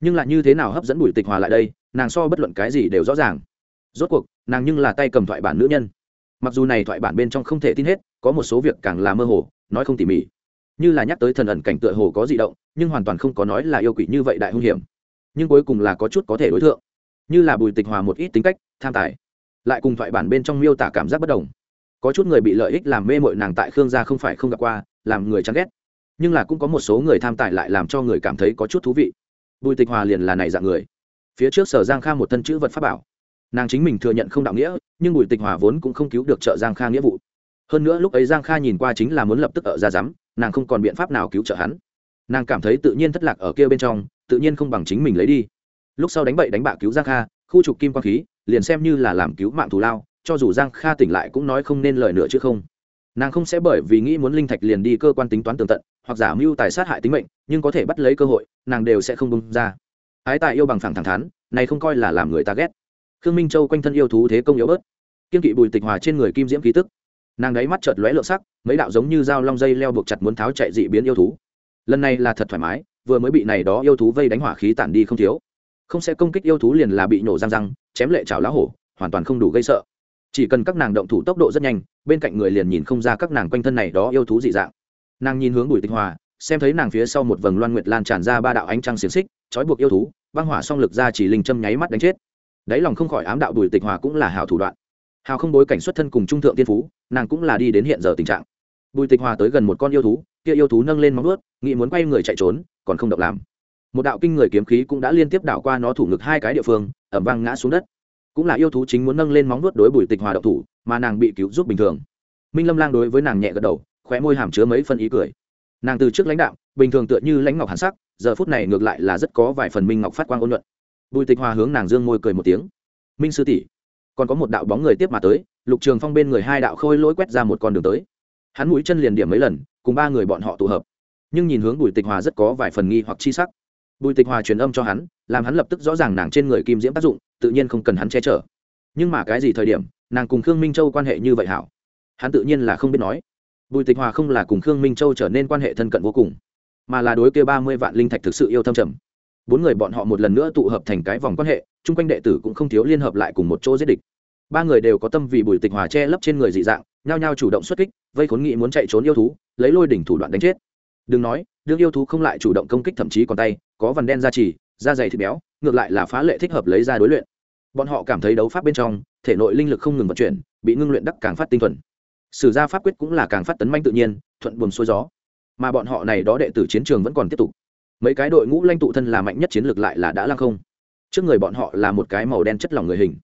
nhưng lại như thế nào hấp dẫn bùi tịch hòa lại đây nàng so bất luận cái gì đều rõ ràng rốt cuộc nàng nhưng là tay cầm thoại bản nữ nhân mặc dù này thoại bản bên trong không thể tin hết có một số việc càng là mơ hồ nói không tỉ mỉ như là nhắc tới thần ẩn cảnh tựa hồ có di động nhưng hoàn toàn không có nói là yêu quỷ như vậy đại hung hiểm nhưng cuối cùng là có chút có thể đối tượng như là bùi tịch hòa một ít tính cách tham tài lại cùng thoại bản bên trong miêu tả cảm giác bất đồng có chút người bị lợi ích làm mê mội nàng tại khương gia không phải không gặp qua làm người chán ghét nhưng là cũng có một số người tham tài lại làm cho người cảm thấy có chút thú vị. Bùi tịch hòa liền là này dạng người. Phía trước sở giang kha một thân chữ vật pháp bảo. Nàng chính mình thừa nhận không đạo nghĩa, nhưng bùi tịch hòa vốn cũng không cứu được trợ giang kha nghĩa vụ. Hơn nữa lúc ấy giang kha nhìn qua chính là muốn lập tức ở ra rắm nàng không còn biện pháp nào cứu trợ hắn. Nàng cảm thấy tự nhiên thất lạc ở kia bên trong, tự nhiên không bằng chính mình lấy đi. Lúc sau đánh bậy đánh bạ cứu giang kha, khu trục kim quang khí, liền xem như là làm cứu mạng thù lao, cho dù giang kha tỉnh lại cũng nói không nên lời nữa chứ không nàng không sẽ bởi vì nghĩ muốn linh thạch liền đi cơ quan tính toán tường tận, hoặc giả mưu tài sát hại tính mệnh, nhưng có thể bắt lấy cơ hội, nàng đều sẽ không bung ra. Ái tài yêu bằng phẳng thẳng thắn, này không coi là làm người ta ghét. Khương minh châu quanh thân yêu thú thế công yếu bớt. Kiên kỵ bùi tịch hòa trên người kim diễm khí tức. Nàng đáy mắt chợt lóe lượng sắc, mấy đạo giống như dao long dây leo buộc chặt muốn tháo chạy dị biến yêu thú. Lần này là thật thoải mái, vừa mới bị này đó yêu thú vây đánh hỏa khí tản đi không thiếu. Không sẽ công kích yêu thú liền là bị nổ răng răng, chém lệ chảo lá hổ, hoàn toàn không đủ gây sợ. Chỉ cần các nàng động thủ tốc độ rất nhanh bên cạnh người liền nhìn không ra các nàng quanh thân này đó yêu thú dị dạng. Nàng nhìn hướng bùi tinh hòa, xem thấy nàng phía sau một vầng loan nguyệt lan tràn ra ba đạo ánh trăng xiềng xích, trói buộc yêu thú, băng hỏa song lực ra chỉ linh châm nháy mắt đánh chết. Đáy lòng không khỏi ám đạo bùi tịch hòa cũng là hảo thủ đoạn. Hào không bối cảnh xuất thân cùng trung thượng tiên phú, nàng cũng là đi đến hiện giờ tình trạng. Bùi tịch hòa tới gần một con yêu thú, kia yêu thú nâng lên móng ướt nghĩ muốn quay người chạy trốn, còn không động làm. Một đạo kinh người kiếm khí cũng đã liên tiếp đảo qua nó thủ ngực hai cái địa phương ẩm vang ngã xuống đất. Cũng là yêu thú chính muốn nâng lên móng ướt đối bùi tịch hòa độc thủ mà nàng bị cứu giúp bình thường. Minh lâm lang đối với nàng nhẹ gật đầu, khóe môi hàm chứa mấy phân ý cười. Nàng từ trước lãnh đạo, bình thường tựa như lãnh ngọc hàn sắc, giờ phút này ngược lại là rất có vài phần minh ngọc phát quang ôn nhuận. bùi tịch hòa hướng nàng dương môi cười một tiếng. Minh sư tỷ, còn có một đạo bóng người tiếp mà tới, lục trường phong bên người hai đạo khôi lỗi quét ra một con đường tới. Hắn mũi chân liền điểm mấy lần, cùng ba người bọn họ tụ hợp. Nhưng nhìn hướng bùi tịch hòa rất có vài phần nghi hoặc chi sắc. Bùi tịch hòa truyền âm cho hắn, làm hắn lập tức rõ ràng nàng trên người kim diễm tác dụng, tự nhiên không cần hắn che chở. Nhưng mà cái gì thời điểm nàng cùng khương minh châu quan hệ như vậy hảo hắn tự nhiên là không biết nói bùi tịch hòa không là cùng khương minh châu trở nên quan hệ thân cận vô cùng mà là đối kia ba mươi vạn linh thạch thực sự yêu thâm trầm bốn người bọn họ một lần nữa tụ hợp thành cái vòng quan hệ chung quanh đệ tử cũng không thiếu liên hợp lại cùng một chỗ giết địch ba người đều có tâm vì bùi tịch hòa che lấp trên người dị dạng nhao nhao chủ động xuất kích vây khốn nghị muốn chạy trốn yêu thú lấy lôi đỉnh thủ đoạn đánh chết đừng nói đương yêu thú không lại chủ động công kích thậm chí còn tay có vằn đen da trì da dày thịt béo ngược lại là phá lệ thích hợp lấy ra đối luyện bọn họ cảm thấy đấu pháp bên trong, thể nội linh lực không ngừng vận chuyển, bị ngưng luyện đắc càng phát tinh thuần. Sử gia pháp quyết cũng là càng phát tấn manh tự nhiên, thuận buồm xuôi gió. Mà bọn họ này đó đệ tử chiến trường vẫn còn tiếp tục. Mấy cái đội ngũ lanh tụ thân là mạnh nhất chiến lược lại là đã lăng không. Trước người bọn họ là một cái màu đen chất lỏng người hình.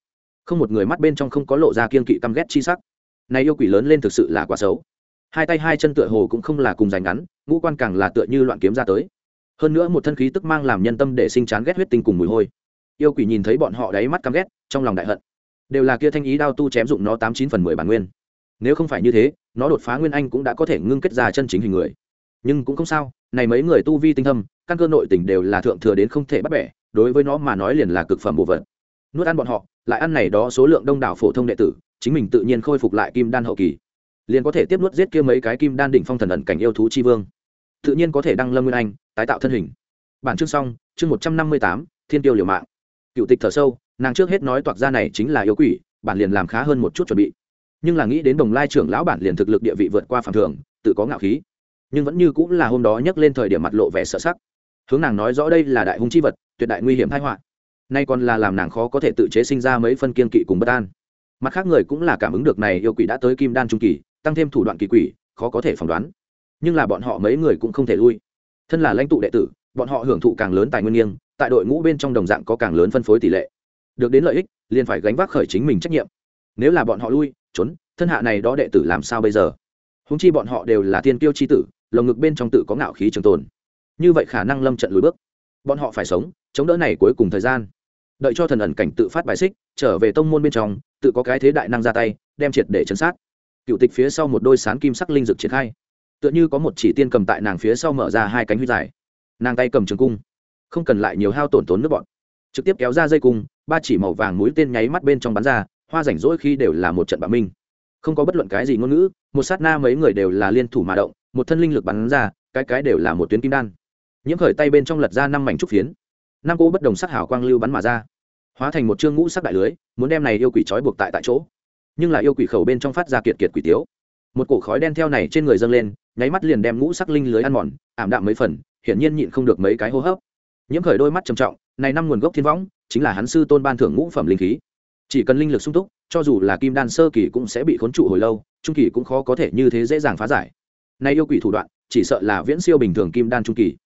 Không một người mắt bên trong không có lộ ra kiên kỵ căm ghét chi sắc. Này yêu quỷ lớn lên thực sự là quá xấu. Hai tay hai chân tựa hồ cũng không là cùng dành ngắn, ngũ quan càng là tựa như loạn kiếm ra tới. Hơn nữa một thân khí tức mang làm nhân tâm để sinh chán ghét huyết tinh cùng mùi hôi yêu quỷ nhìn thấy bọn họ đáy mắt căm ghét, trong lòng đại hận. Đều là kia thanh ý đao tu chém dụng nó tám chín phần mười bản nguyên. Nếu không phải như thế, nó đột phá nguyên anh cũng đã có thể ngưng kết ra chân chính hình người. Nhưng cũng không sao, này mấy người tu vi tinh thâm, căn cơ nội tình đều là thượng thừa đến không thể bắt bẻ, đối với nó mà nói liền là cực phẩm bộ vật. Nuốt ăn bọn họ, lại ăn này đó số lượng đông đảo phổ thông đệ tử, chính mình tự nhiên khôi phục lại kim đan hậu kỳ. Liền có thể tiếp nuốt giết kia mấy cái kim đan đỉnh phong thần ẩn cảnh yêu thú chi vương. Tự nhiên có thể đăng lâm nguyên anh, tái tạo thân hình. Bản chương xong, chương một trăm năm mươi tám, thiên tiêu liều mạng cựu tịch thở sâu, nàng trước hết nói toạc ra này chính là yêu quỷ, bản liền làm khá hơn một chút chuẩn bị. Nhưng là nghĩ đến đồng lai trưởng lão bản liền thực lực địa vị vượt qua phản thường, tự có ngạo khí. Nhưng vẫn như cũng là hôm đó nhắc lên thời điểm mặt lộ vẻ sợ sắc. Hướng nàng nói rõ đây là đại hung chi vật, tuyệt đại nguy hiểm thái họa. Nay còn là làm nàng khó có thể tự chế sinh ra mấy phân kiên kỵ cùng bất an. Mặt khác người cũng là cảm ứng được này yêu quỷ đã tới kim đan trung kỳ, tăng thêm thủ đoạn kỳ quỷ, khó có thể phỏng đoán. Nhưng là bọn họ mấy người cũng không thể lui. Thân là lãnh tụ đệ tử, bọn họ hưởng thụ càng lớn tài nguyên nghiêng tại đội ngũ bên trong đồng dạng có càng lớn phân phối tỷ lệ. Được đến lợi ích, liền phải gánh vác khởi chính mình trách nhiệm. Nếu là bọn họ lui, trốn, thân hạ này đó đệ tử làm sao bây giờ? Húng chi bọn họ đều là thiên tiêu c h i tử, lồng ngực bên trong tự có ngạo khí trường tồn. Như vậy khả năng lâm trận lùi bước. Bọn họ phải sống, chống đỡ này cuối cùng thời gian. Đợi cho thần ẩn cảnh tự phát bài xích, trở về tông môn bên trong, tự có cái thế đại năng ra tay, đem triệt để chấn sát. Cựu tịch phía sau một đôi sán kim sắc linh dực triển khai. Tựa như có một chỉ tiên cầm tại nàng phía sau mở ra hai cánh huy dài. Nàng tay cầm trường cung không cần lại nhiều hao tổn tốn nước bọn. Trực tiếp kéo ra dây cung, ba chỉ màu vàng mũi tên nháy mắt bên trong bắn ra, hoa rảnh rỗi khi đều là một trận bạo minh. Không có bất luận cái gì ngôn ngữ, một sát na mấy người đều là liên thủ mà động, một thân linh lực bắn ra, cái cái đều là một tuyến kim đan. Nhiễm khởi tay bên trong lật ra năm mảnh trúc phiến. Năm cỗ bất đồng sắc hảo quang lưu bắn mà ra. Hóa thành một chương ngũ sắc đại lưới, muốn đem này yêu quỷ trói buộc tại tại chỗ. Nhưng là yêu quỷ khẩu bên trong phát ra kiệt kiệt quỷ tiếu. Một cổ khói đen theo này trên người dâng lên, nháy mắt liền đem ngũ sắc linh lưới ăn mòn, ảm đạm mấy phần, hiển nhiên nhịn không được mấy cái hô hấp nhiễm khởi đôi mắt trầm trọng, này năm nguồn gốc thiên võng, chính là hắn sư tôn ban thưởng ngũ phẩm linh khí. Chỉ cần linh lực sung túc, cho dù là kim đan sơ kỳ cũng sẽ bị khốn trụ hồi lâu, trung kỳ cũng khó có thể như thế dễ dàng phá giải. Nay yêu quỷ thủ đoạn, chỉ sợ là viễn siêu bình thường kim đan trung kỳ.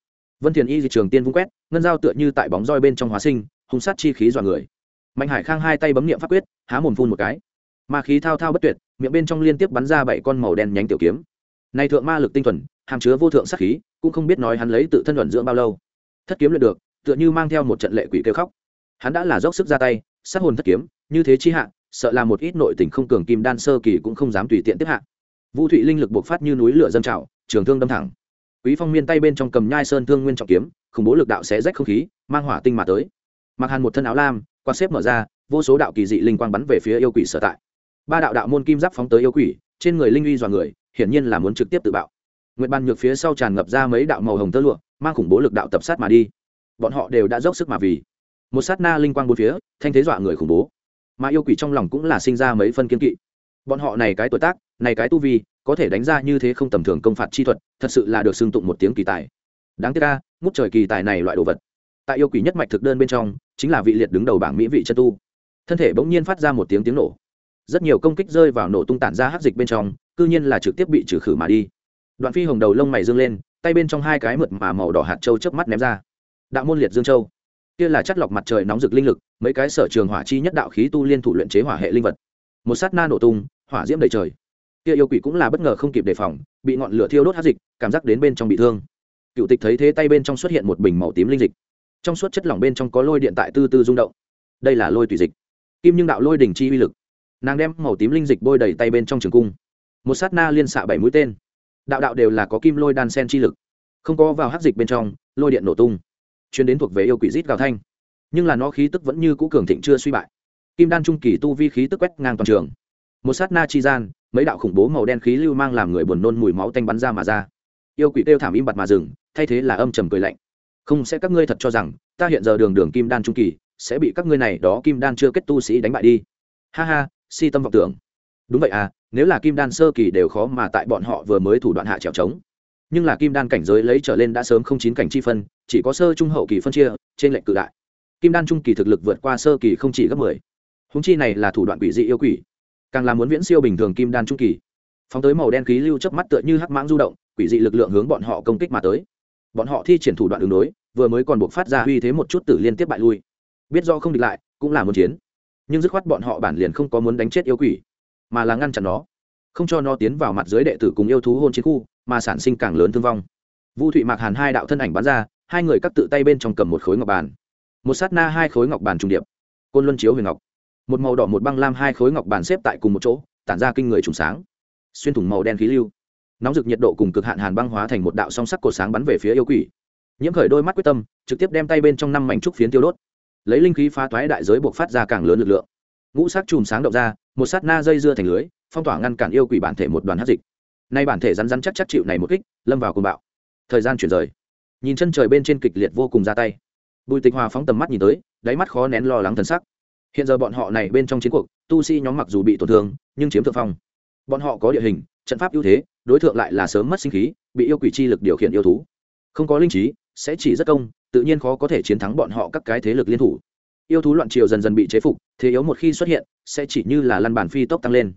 Vân thiền y di trường tiên vung quét, ngân dao tựa như tại bóng roi bên trong hóa sinh, hung sát chi khí dọa người. Mạnh hải khang hai tay bấm niệm pháp quyết, há mồm phun một cái. Ma khí thao thao bất tuyệt, miệng bên trong liên tiếp bắn ra bảy con màu đen nhánh tiểu kiếm. Này thượng ma lực tinh thuần, hàm chứa vô thượng sát khí, cũng không biết nói hắn lấy tự thân luận dưỡng bao lâu thất kiếm luyện được, tựa như mang theo một trận lệ quỷ kêu khóc. Hắn đã là dốc sức ra tay, sát hồn thất kiếm, như thế chi hạ, sợ là một ít nội tình không cường kim đan sơ kỳ cũng không dám tùy tiện tiếp hạ. Vũ thụy linh lực bộc phát như núi lửa dâng trào, trường thương đâm thẳng. Quý phong miên tay bên trong cầm nhai sơn thương nguyên trọng kiếm, khủng bố lực đạo sẽ rách không khí, mang hỏa tinh mà tới. Mặc hàn một thân áo lam quan xếp mở ra, vô số đạo kỳ dị linh quang bắn về phía yêu quỷ sở tại. Ba đạo đạo môn kim giáp phóng tới yêu quỷ, trên người linh uy dọa người, hiển nhiên là muốn trực tiếp tự bạo. Nguyệt ban nhược phía sau tràn ngập ra mấy đạo màu hồng tơ lụa mang khủng bố lực đạo tập sát mà đi. Bọn họ đều đã dốc sức mà vì. Một sát na linh quang bốn phía, thanh thế dọa người khủng bố. Mà yêu quỷ trong lòng cũng là sinh ra mấy phân kiên kỵ. Bọn họ này cái tuổi tác, này cái tu vi, có thể đánh ra như thế không tầm thường công phạt chi thuật, thật sự là được xưng tụng một tiếng kỳ tài. Đáng tiếc ca ngút trời kỳ tài này loại đồ vật. Tại yêu quỷ nhất mạch thực đơn bên trong, chính là vị liệt đứng đầu bảng mỹ vị chân tu. Thân thể bỗng nhiên phát ra một tiếng tiếng nổ. Rất nhiều công kích rơi vào nổ tung tản ra hắc dịch bên trong, cư nhiên là trực tiếp bị trừ khử mà đi. Đoạn phi hồng đầu lông mày dương lên tay bên trong hai cái mượt mà màu đỏ hạt châu chớp mắt ném ra. Đạo môn liệt dương châu. Kia là chất lọc mặt trời nóng rực linh lực, mấy cái sở trường hỏa chi nhất đạo khí tu liên thủ luyện chế hỏa hệ linh vật. Một sát na nổ tung, hỏa diễm đầy trời. Kia yêu quỷ cũng là bất ngờ không kịp đề phòng, bị ngọn lửa thiêu đốt hát dịch, cảm giác đến bên trong bị thương. Cựu tịch thấy thế tay bên trong xuất hiện một bình màu tím linh dịch. Trong suốt chất lỏng bên trong có lôi điện tại tư tư rung động. Đây là lôi tùy dịch. Kim nhưng đạo lôi đỉnh chi uy lực. Nàng đem màu tím linh dịch bôi đầy tay bên trong trường cung. Một sát na liên xạ bảy mũi tên đạo đạo đều là có kim lôi đan sen chi lực. Không có vào hát dịch bên trong, lôi điện nổ tung. Chuyến đến thuộc về yêu quỷ rít gào thanh. Nhưng là nó khí tức vẫn như cũ cường thịnh chưa suy bại. Kim đan trung kỳ tu vi khí tức quét ngang toàn trường. Một sát na chi gian, mấy đạo khủng bố màu đen khí lưu mang làm người buồn nôn mùi máu tanh bắn ra mà ra. Yêu quỷ kêu thảm im bặt mà dừng, thay thế là âm trầm cười lạnh. Không sẽ các ngươi thật cho rằng, ta hiện giờ đường đường kim đan trung kỳ, sẽ bị các ngươi này đó kim đan chưa kết tu sĩ đánh bại đi. Ha ha, si tâm vọng tưởng đúng vậy à nếu là kim đan sơ kỳ đều khó mà tại bọn họ vừa mới thủ đoạn hạ trèo trống. Nhưng là kim đan cảnh giới lấy trở lên đã sớm không chín cảnh chi phân, chỉ có sơ trung hậu kỳ phân chia, trên lệnh cự đại. Kim đan trung kỳ thực lực vượt qua sơ kỳ không chỉ gấp mười. Húng chi này là thủ đoạn quỷ dị yêu quỷ. Càng là muốn viễn siêu bình thường kim đan trung kỳ. Phóng tới màu đen khí lưu chớp mắt tựa như hắc mãng du động, quỷ dị lực lượng hướng bọn họ công kích mà tới. Bọn họ thi triển thủ đoạn đường đối, vừa mới còn buộc phát ra uy thế một chút tử liên tiếp bại lui. Biết do không địch lại, cũng là muốn chiến. Nhưng dứt khoát bọn họ bản liền không có muốn đánh chết yêu quỷ mà là ngăn chặn nó. Không cho nó tiến vào mặt dưới đệ tử cùng yêu thú hôn chiến khu, mà sản sinh càng lớn thương vong. Vu thụy mạc hàn hai đạo thân ảnh bắn ra, hai người cắt tự tay bên trong cầm một khối ngọc bàn. Một sát na hai khối ngọc bàn trùng điệp. Côn luân chiếu huyền ngọc. Một màu đỏ một băng lam hai khối ngọc bàn xếp tại cùng một chỗ, tản ra kinh người trùng sáng. Xuyên thủng màu đen khí lưu. Nóng rực nhiệt độ cùng cực hạn hàn băng hóa thành một đạo song sắc cột sáng bắn về phía yêu quỷ. Nhiễm khởi đôi mắt quyết tâm, trực tiếp đem tay bên trong năm mảnh trúc phiến tiêu đốt. Lấy linh khí phá toái đại giới buộc phát ra càng lớn lực lượng ngũ sắc chùm sáng động ra, một sát na dây dưa thành lưới, phong tỏa ngăn cản yêu quỷ bản thể một đoàn hát dịch. Nay bản thể rắn rắn chắc chắc chịu này một kích, lâm vào côn bạo. Thời gian chuyển rời. Nhìn chân trời bên trên kịch liệt vô cùng ra tay. Bùi tịch hòa phóng tầm mắt nhìn tới, đáy mắt khó nén lo lắng thần sắc. Hiện giờ bọn họ này bên trong chiến cuộc, tu sĩ nhóm mặc dù bị tổn thương, nhưng chiếm thượng phong. Bọn họ có địa hình, trận pháp ưu thế, đối tượng lại là sớm mất sinh khí, bị yêu quỷ chi lực điều khiển yêu thú. Không có linh trí, sẽ chỉ rất công, tự nhiên khó có thể chiến thắng bọn họ các cái thế lực liên thủ yêu thú loạn triều dần dần bị chế phục, thế yếu một khi xuất hiện, sẽ chỉ như là lăn bàn phi tốc tăng lên.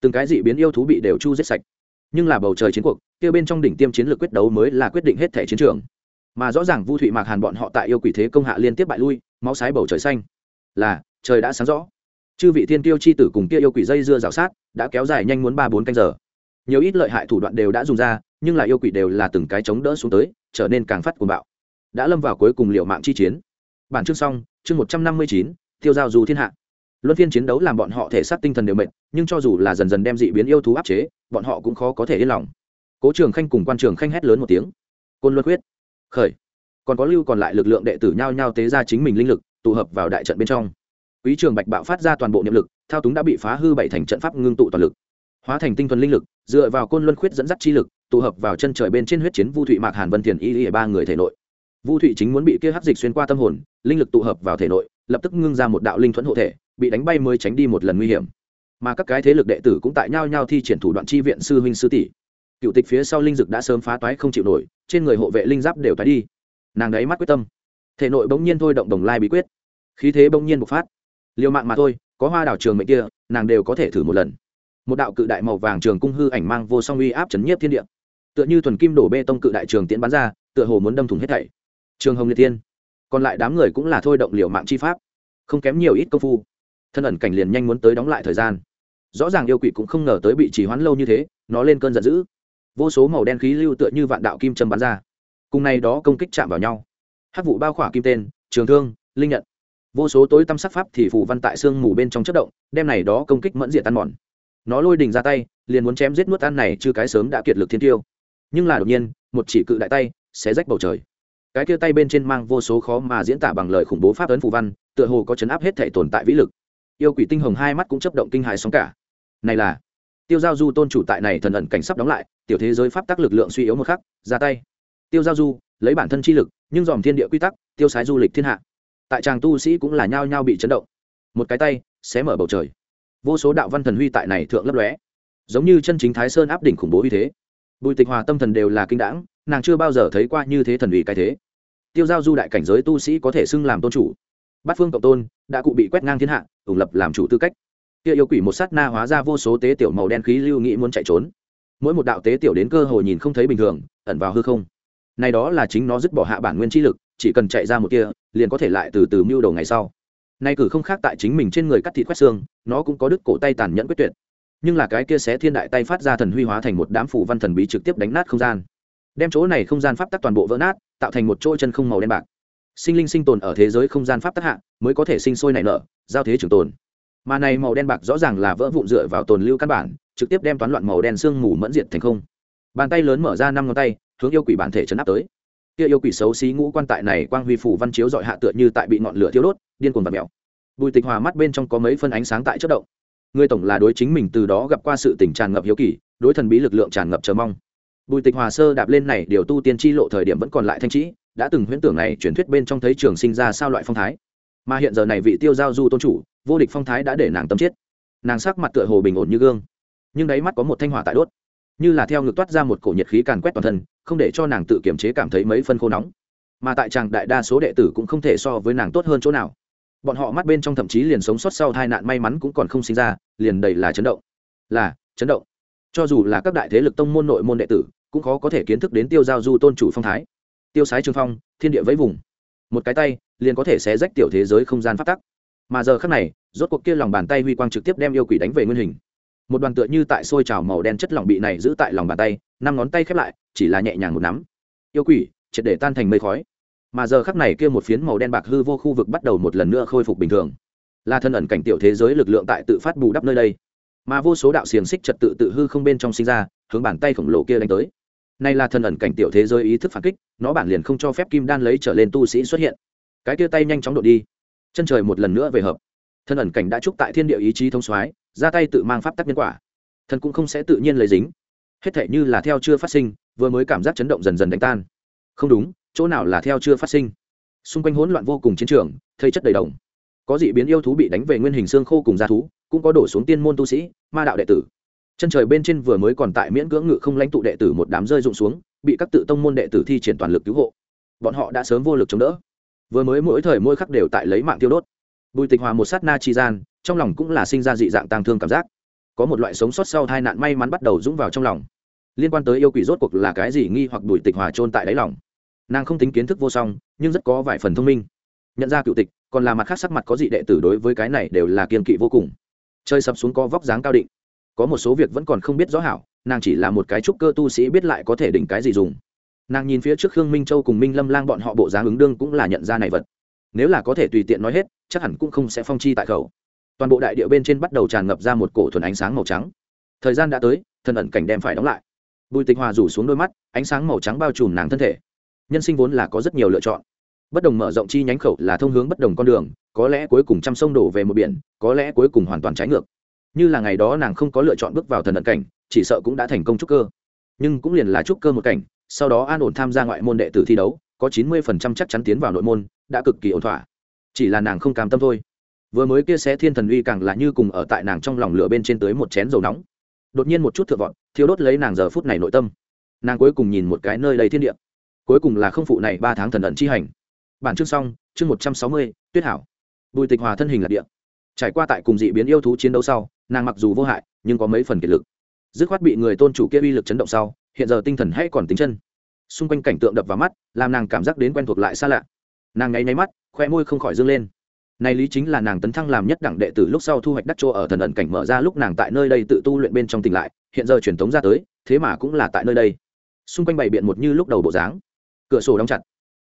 Từng cái dị biến yêu thú bị đều chu giết sạch. Nhưng là bầu trời chiến cuộc, kia bên trong đỉnh tiêm chiến lược quyết đấu mới là quyết định hết thể chiến trường. Mà rõ ràng vu thụy mạc hàn bọn họ tại yêu quỷ thế công hạ liên tiếp bại lui, máu sái bầu trời xanh. Là, trời đã sáng rõ. Chư vị thiên tiêu chi tử cùng kia yêu quỷ dây dưa rào sát, đã kéo dài nhanh muốn ba bốn canh giờ. Nhiều ít lợi hại thủ đoạn đều đã dùng ra, nhưng là yêu quỷ đều là từng cái chống đỡ xuống tới, trở nên càng phát cuồng bạo. Đã lâm vào cuối cùng liệu mạng chi chiến. Bản chương xong chương một trăm năm mươi chín, tiêu giao dù thiên hạ. Luân phiên chiến đấu làm bọn họ thể xác tinh thần đều mệt, nhưng cho dù là dần dần đem dị biến yêu thú áp chế, bọn họ cũng khó có thể yên lòng. Cố trường khanh cùng quan trường khanh hét lớn một tiếng. Côn luân quyết. Khởi. Còn có lưu còn lại lực lượng đệ tử nhao nhao tế ra chính mình linh lực, tụ hợp vào đại trận bên trong. Quý trường bạch bạo phát ra toàn bộ niệm lực, thao túng đã bị phá hư bảy thành trận pháp ngưng tụ toàn lực. Hóa thành tinh thuần linh lực, dựa vào côn luân khuyết dẫn dắt chi lực, tụ hợp vào chân trời bên trên huyết chiến vu thụy mạc hàn vân thiền y y ba người thể nội vu thụy chính muốn bị kia hắc dịch xuyên qua tâm hồn, linh lực tụ hợp vào thể nội, lập tức ngưng ra một đạo linh thuẫn hộ thể, bị đánh bay mới tránh đi một lần nguy hiểm. Mà các cái thế lực đệ tử cũng tại nhau nhau thi triển thủ đoạn chi viện sư huynh sư tỷ. Cựu tịch phía sau linh dực đã sớm phá toái không chịu nổi, trên người hộ vệ linh giáp đều tái đi. Nàng đấy mắt quyết tâm. Thể nội bỗng nhiên thôi động đồng lai bí quyết. Khí thế bỗng nhiên bộc phát. Liều mạng mà thôi, có hoa đảo trường mệnh kia, nàng đều có thể thử một lần. Một đạo cự đại màu vàng trường cung hư ảnh mang vô song uy áp chấn nhiếp thiên địa. Tựa như thuần kim đổ bê tông cự đại trường tiễn bắn ra, tựa hồ muốn đâm thủng hết thảy trường hồng liệt tiên còn lại đám người cũng là thôi động liều mạng chi pháp. Không kém nhiều ít công phu. Thân ẩn cảnh liền nhanh muốn tới đóng lại thời gian. Rõ ràng yêu quỷ cũng không ngờ tới bị trì hoãn lâu như thế, nó lên cơn giận dữ. Vô số màu đen khí lưu tựa như vạn đạo kim châm bắn ra. Cùng này đó công kích chạm vào nhau. Hát vụ bao khỏa kim tên, trường thương, linh nhận. Vô số tối tăm sắc pháp thì phủ văn tại sương mù bên trong chất động, đem này đó công kích mẫn diện tan mòn. Nó lôi đình ra tay, liền muốn chém giết nuốt ăn này chứ cái sớm đã kiệt lực thiên tiêu. Nhưng là đột nhiên, một chỉ cự đại tay sẽ rách bầu trời cái kia tay bên trên mang vô số khó mà diễn tả bằng lời khủng bố pháp ấn phù văn, tựa hồ có chấn áp hết thể tồn tại vĩ lực. Yêu quỷ tinh hồng hai mắt cũng chấp động kinh hài sóng cả. Này là, tiêu giao du tôn chủ tại này thần ẩn cảnh sắp đóng lại, tiểu thế giới pháp tắc lực lượng suy yếu một khắc, ra tay. Tiêu giao du, lấy bản thân chi lực, nhưng dòm thiên địa quy tắc, tiêu sái du lịch thiên hạ. Tại tràng tu sĩ cũng là nhao nhao bị chấn động. Một cái tay, xé mở bầu trời. Vô số đạo văn thần huy tại này thượng lấp lóe. Giống như chân chính thái sơn áp đỉnh khủng bố như thế. Bùi tịch hòa tâm thần đều là kinh đãng, nàng chưa bao giờ thấy qua như thế thần uy cái thế tiêu giao du đại cảnh giới tu sĩ có thể xưng làm tôn chủ. Bát phương cộng tôn, đã cụ bị quét ngang thiên hạ, ủng lập làm chủ tư cách. Kia yêu quỷ một sát na hóa ra vô số tế tiểu màu đen khí lưu nghĩ muốn chạy trốn. Mỗi một đạo tế tiểu đến cơ hội nhìn không thấy bình thường, ẩn vào hư không. Này đó là chính nó dứt bỏ hạ bản nguyên chi lực, chỉ cần chạy ra một kia, liền có thể lại từ từ mưu đầu ngày sau. Nay cử không khác tại chính mình trên người cắt thịt quét xương, nó cũng có đứt cổ tay tàn nhẫn quyết tuyệt. Nhưng là cái kia sẽ thiên đại tay phát ra thần huy hóa thành một đám phủ văn thần bí trực tiếp đánh nát không gian đem chỗ này không gian pháp tắc toàn bộ vỡ nát, tạo thành một chỗ chân không màu đen bạc. Sinh linh sinh tồn ở thế giới không gian pháp tắc hạ, mới có thể sinh sôi nảy nở, giao thế trường tồn. Mà này màu đen bạc rõ ràng là vỡ vụn dựa vào tồn lưu căn bản, trực tiếp đem toán loạn màu đen sương mù mẫn diệt thành không. Bàn tay lớn mở ra năm ngón tay, hướng yêu quỷ bản thể chấn áp tới. Kia yêu quỷ xấu xí ngũ quan tại này quang huy phủ văn chiếu dọi hạ tựa như tại bị ngọn lửa thiêu đốt, điên cuồng và mèo. Bùi tịch hòa mắt bên trong có mấy phân ánh sáng tại chất động. Người tổng là đối chính mình từ đó gặp qua sự tình tràn ngập hiếu kỳ, đối thần bí lực lượng tràn ngập chờ mong bùi tịch hòa sơ đạp lên này, điều tu tiên tri lộ thời điểm vẫn còn lại thanh trĩ đã từng huyễn tưởng này, truyền thuyết bên trong thấy trường sinh ra sao loại phong thái. Mà hiện giờ này vị tiêu giao du tôn chủ, vô địch phong thái đã để nàng tâm chết. Nàng sắc mặt tựa hồ bình ổn như gương, nhưng đáy mắt có một thanh hỏa tại đốt. Như là theo ngực toát ra một cổ nhiệt khí càn quét toàn thân, không để cho nàng tự kiểm chế cảm thấy mấy phân khô nóng. Mà tại chàng đại đa số đệ tử cũng không thể so với nàng tốt hơn chỗ nào. Bọn họ mắt bên trong thậm chí liền sống sót sau tai nạn may mắn cũng còn không sinh ra, liền đầy là chấn động. Là, chấn động cho dù là các đại thế lực tông môn nội môn đệ tử, cũng khó có thể kiến thức đến tiêu giao du tôn chủ phong thái. Tiêu sái trường phong, thiên địa vẫy vùng. Một cái tay, liền có thể xé rách tiểu thế giới không gian phát tắc. Mà giờ khác này, rốt cuộc kia lòng bàn tay huy quang trực tiếp đem yêu quỷ đánh về nguyên hình. Một đoàn tựa như tại sôi trào màu đen chất lỏng bị này giữ tại lòng bàn tay, năm ngón tay khép lại, chỉ là nhẹ nhàng một nắm. Yêu quỷ, triệt để tan thành mây khói. Mà giờ khắc này kia một phiến màu đen bạc hư vô khu vực bắt đầu một lần nữa khôi phục bình thường. Là thân ẩn cảnh tiểu thế giới lực lượng tại tự phát bù đắp nơi đây mà vô số đạo xiềng xích trật tự tự hư không bên trong sinh ra, hướng bàn tay khổng lồ kia đánh tới. Nay là thần ẩn cảnh tiểu thế giới ý thức phản kích, nó bản liền không cho phép kim đan lấy trở lên tu sĩ xuất hiện. Cái kia tay nhanh chóng đột đi. Chân trời một lần nữa về hợp. Thần ẩn cảnh đã chúc tại thiên địa ý chí thông soái, ra tay tự mang pháp tắc nhân quả. Thần cũng không sẽ tự nhiên lấy dính. Hết thể như là theo chưa phát sinh, vừa mới cảm giác chấn động dần dần đánh tan. Không đúng, chỗ nào là theo chưa phát sinh? Xung quanh hỗn loạn vô cùng chiến trường, thây chất đầy đồng. Có dị biến yêu thú bị đánh về nguyên hình xương khô cùng da thú cũng có đổ xuống tiên môn tu sĩ, ma đạo đệ tử. Chân trời bên trên vừa mới còn tại miễn cưỡng ngự không lãnh tụ đệ tử một đám rơi rụng xuống, bị các tự tông môn đệ tử thi triển toàn lực cứu hộ. Bọn họ đã sớm vô lực chống đỡ. Vừa mới mỗi thời mỗi khắc đều tại lấy mạng tiêu đốt. Bùi tịch hòa một sát na chi gian, trong lòng cũng là sinh ra dị dạng tang thương cảm giác. Có một loại sống sót sau tai nạn may mắn bắt đầu dũng vào trong lòng. Liên quan tới yêu quỷ rốt cuộc là cái gì nghi hoặc bùi tịch hòa trôn tại đáy lòng. Nàng không tính kiến thức vô song, nhưng rất có vài phần thông minh. Nhận ra cựu tịch, còn là mặt khác sắc mặt có dị đệ tử đối với cái này đều là kiên kỵ vô cùng chơi sập xuống có vóc dáng cao định. Có một số việc vẫn còn không biết rõ hảo, nàng chỉ là một cái trúc cơ tu sĩ biết lại có thể đỉnh cái gì dùng. Nàng nhìn phía trước khương minh châu cùng minh lâm lang bọn họ bộ dáng ứng đương cũng là nhận ra này vật. Nếu là có thể tùy tiện nói hết, chắc hẳn cũng không sẽ phong chi tại khẩu. Toàn bộ đại địa bên trên bắt đầu tràn ngập ra một cổ thuần ánh sáng màu trắng. Thời gian đã tới thân ẩn cảnh đem phải đóng lại. Bùi tịch hòa rủ xuống đôi mắt, ánh sáng màu trắng bao trùm nàng thân thể. Nhân sinh vốn là có rất nhiều lựa chọn bất đồng mở rộng chi nhánh khẩu là thông hướng bất đồng con đường, có lẽ cuối cùng trăm sông đổ về một biển, có lẽ cuối cùng hoàn toàn trái ngược. Như là ngày đó nàng không có lựa chọn bước vào thần ẩn cảnh, chỉ sợ cũng đã thành công trúc cơ. Nhưng cũng liền là trúc cơ một cảnh, sau đó an ổn tham gia ngoại môn đệ tử thi đấu, có chín mươi phần trăm chắc chắn tiến vào nội môn, đã cực kỳ ổn thỏa. Chỉ là nàng không cam tâm thôi. Vừa mới kia xé thiên thần uy càng là như cùng ở tại nàng trong lòng lửa bên trên tới một chén dầu nóng. Đột nhiên một chút thượng vọt thiếu đốt lấy nàng giờ phút này nội tâm. Nàng cuối cùng nhìn một cái nơi đầy thiên địa. Cuối cùng là không phụ này ba tháng thần ẩn chi hành bản chương xong, chương một trăm sáu mươi, tuyết hảo. Bùi tịch hòa thân hình là địa. Trải qua tại cùng dị biến yêu thú chiến đấu sau, nàng mặc dù vô hại, nhưng có mấy phần kiệt lực. Dứt khoát bị người tôn chủ kia uy lực chấn động sau, hiện giờ tinh thần hay còn tính chân. Xung quanh cảnh tượng đập vào mắt, làm nàng cảm giác đến quen thuộc lại xa lạ. Nàng ngáy nháy mắt, khoe môi không khỏi dâng lên. Này lý chính là nàng tấn thăng làm nhất đẳng đệ tử lúc sau thu hoạch đắc chỗ ở thần ẩn cảnh mở ra lúc nàng tại nơi đây tự tu luyện bên trong tỉnh lại, hiện giờ truyền thống ra tới, thế mà cũng là tại nơi đây. Xung quanh bày biện một như lúc đầu bộ dáng. Cửa sổ đóng chặt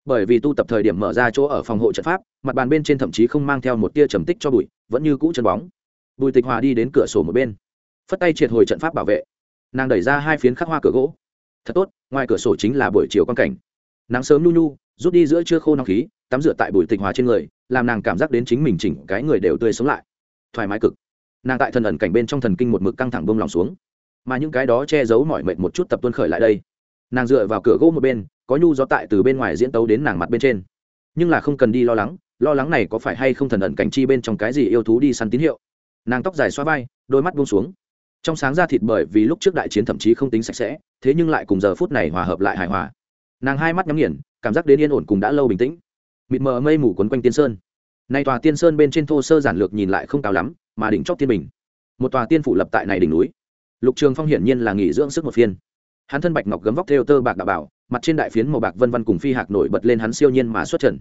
bởi vì tu tập thời điểm mở ra chỗ ở phòng hộ trận pháp, mặt bàn bên trên thậm chí không mang theo một tia trầm tích cho bụi, vẫn như cũ chân bóng. Bùi tịch hòa đi đến cửa sổ một bên, phất tay triệt hồi trận pháp bảo vệ. Nàng đẩy ra hai phiến khắc hoa cửa gỗ. Thật tốt, ngoài cửa sổ chính là buổi chiều quan cảnh. Nắng sớm nu nu rút đi giữa trưa khô nóng khí, tắm rửa tại bùi tịch hòa trên người, làm nàng cảm giác đến chính mình chỉnh cái người đều tươi sống lại. Thoải mái cực. Nàng tại thần ẩn cảnh bên trong thần kinh một mực căng thẳng bông lòng xuống. Mà những cái đó che giấu mọi mệt một chút tập tuân khởi lại đây. Nàng dựa vào cửa gỗ một bên có nhu gió tại từ bên ngoài diễn tấu đến nàng mặt bên trên. Nhưng là không cần đi lo lắng lo lắng này có phải hay không thần ẩn cảnh chi bên trong cái gì yêu thú đi săn tín hiệu. Nàng tóc dài xoa vai, đôi mắt buông xuống. Trong sáng ra thịt bởi vì lúc trước đại chiến thậm chí không tính sạch sẽ, thế nhưng lại cùng giờ phút này hòa hợp lại hài hòa. Nàng hai mắt nhắm nghiền, cảm giác đến yên ổn cùng đã lâu bình tĩnh. Mịt mờ mây mù quấn quanh tiên sơn. Nay tòa tiên sơn bên trên thô sơ giản lược nhìn lại không cao lắm, mà đỉnh chót tiên bình. Một tòa tiên phủ lập tại này đỉnh núi. Lục trường phong hiển nhiên là nghỉ dưỡng sức một phiên. Hắn thân bạch ngọc gấm vóc theo tơ bạc đạo bảo mặt trên đại phiến màu bạc vân vân cùng phi hạc nổi bật lên hắn siêu nhiên mà xuất trần.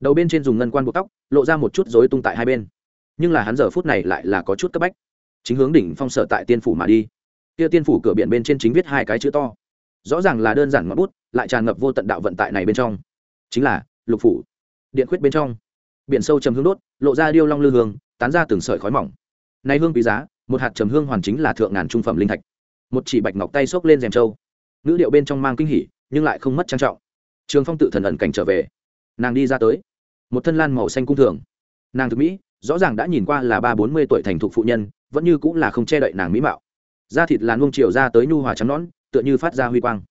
Đầu bên trên dùng ngân quan buộc tóc, lộ ra một chút rối tung tại hai bên. Nhưng là hắn giờ phút này lại là có chút cấp bách. Chính hướng đỉnh phong sở tại tiên phủ mà đi. Kia tiên phủ cửa biển bên trên chính viết hai cái chữ to. Rõ ràng là đơn giản ngọn bút, lại tràn ngập vô tận đạo vận tại này bên trong. Chính là, lục phủ. Điện khuyết bên trong. Biển sâu trầm hương đốt, lộ ra điêu long lư hương, tán ra từng sợi khói mỏng. Nay hương quý giá, một hạt trầm hương hoàn chính là thượng ngàn trung phẩm linh thạch. Một chỉ bạch ngọc tay xốc lên rèm trâu ngữ điệu bên trong mang kinh hỉ nhưng lại không mất trang trọng. Trường phong tự thần ẩn cảnh trở về. Nàng đi ra tới. Một thân lan màu xanh cung thường. Nàng thực mỹ, rõ ràng đã nhìn qua là ba bốn mươi tuổi thành thục phụ nhân, vẫn như cũng là không che đậy nàng mỹ mạo. Da thịt là nuông chiều ra tới nhu hòa trắng nón tựa như phát ra huy quang.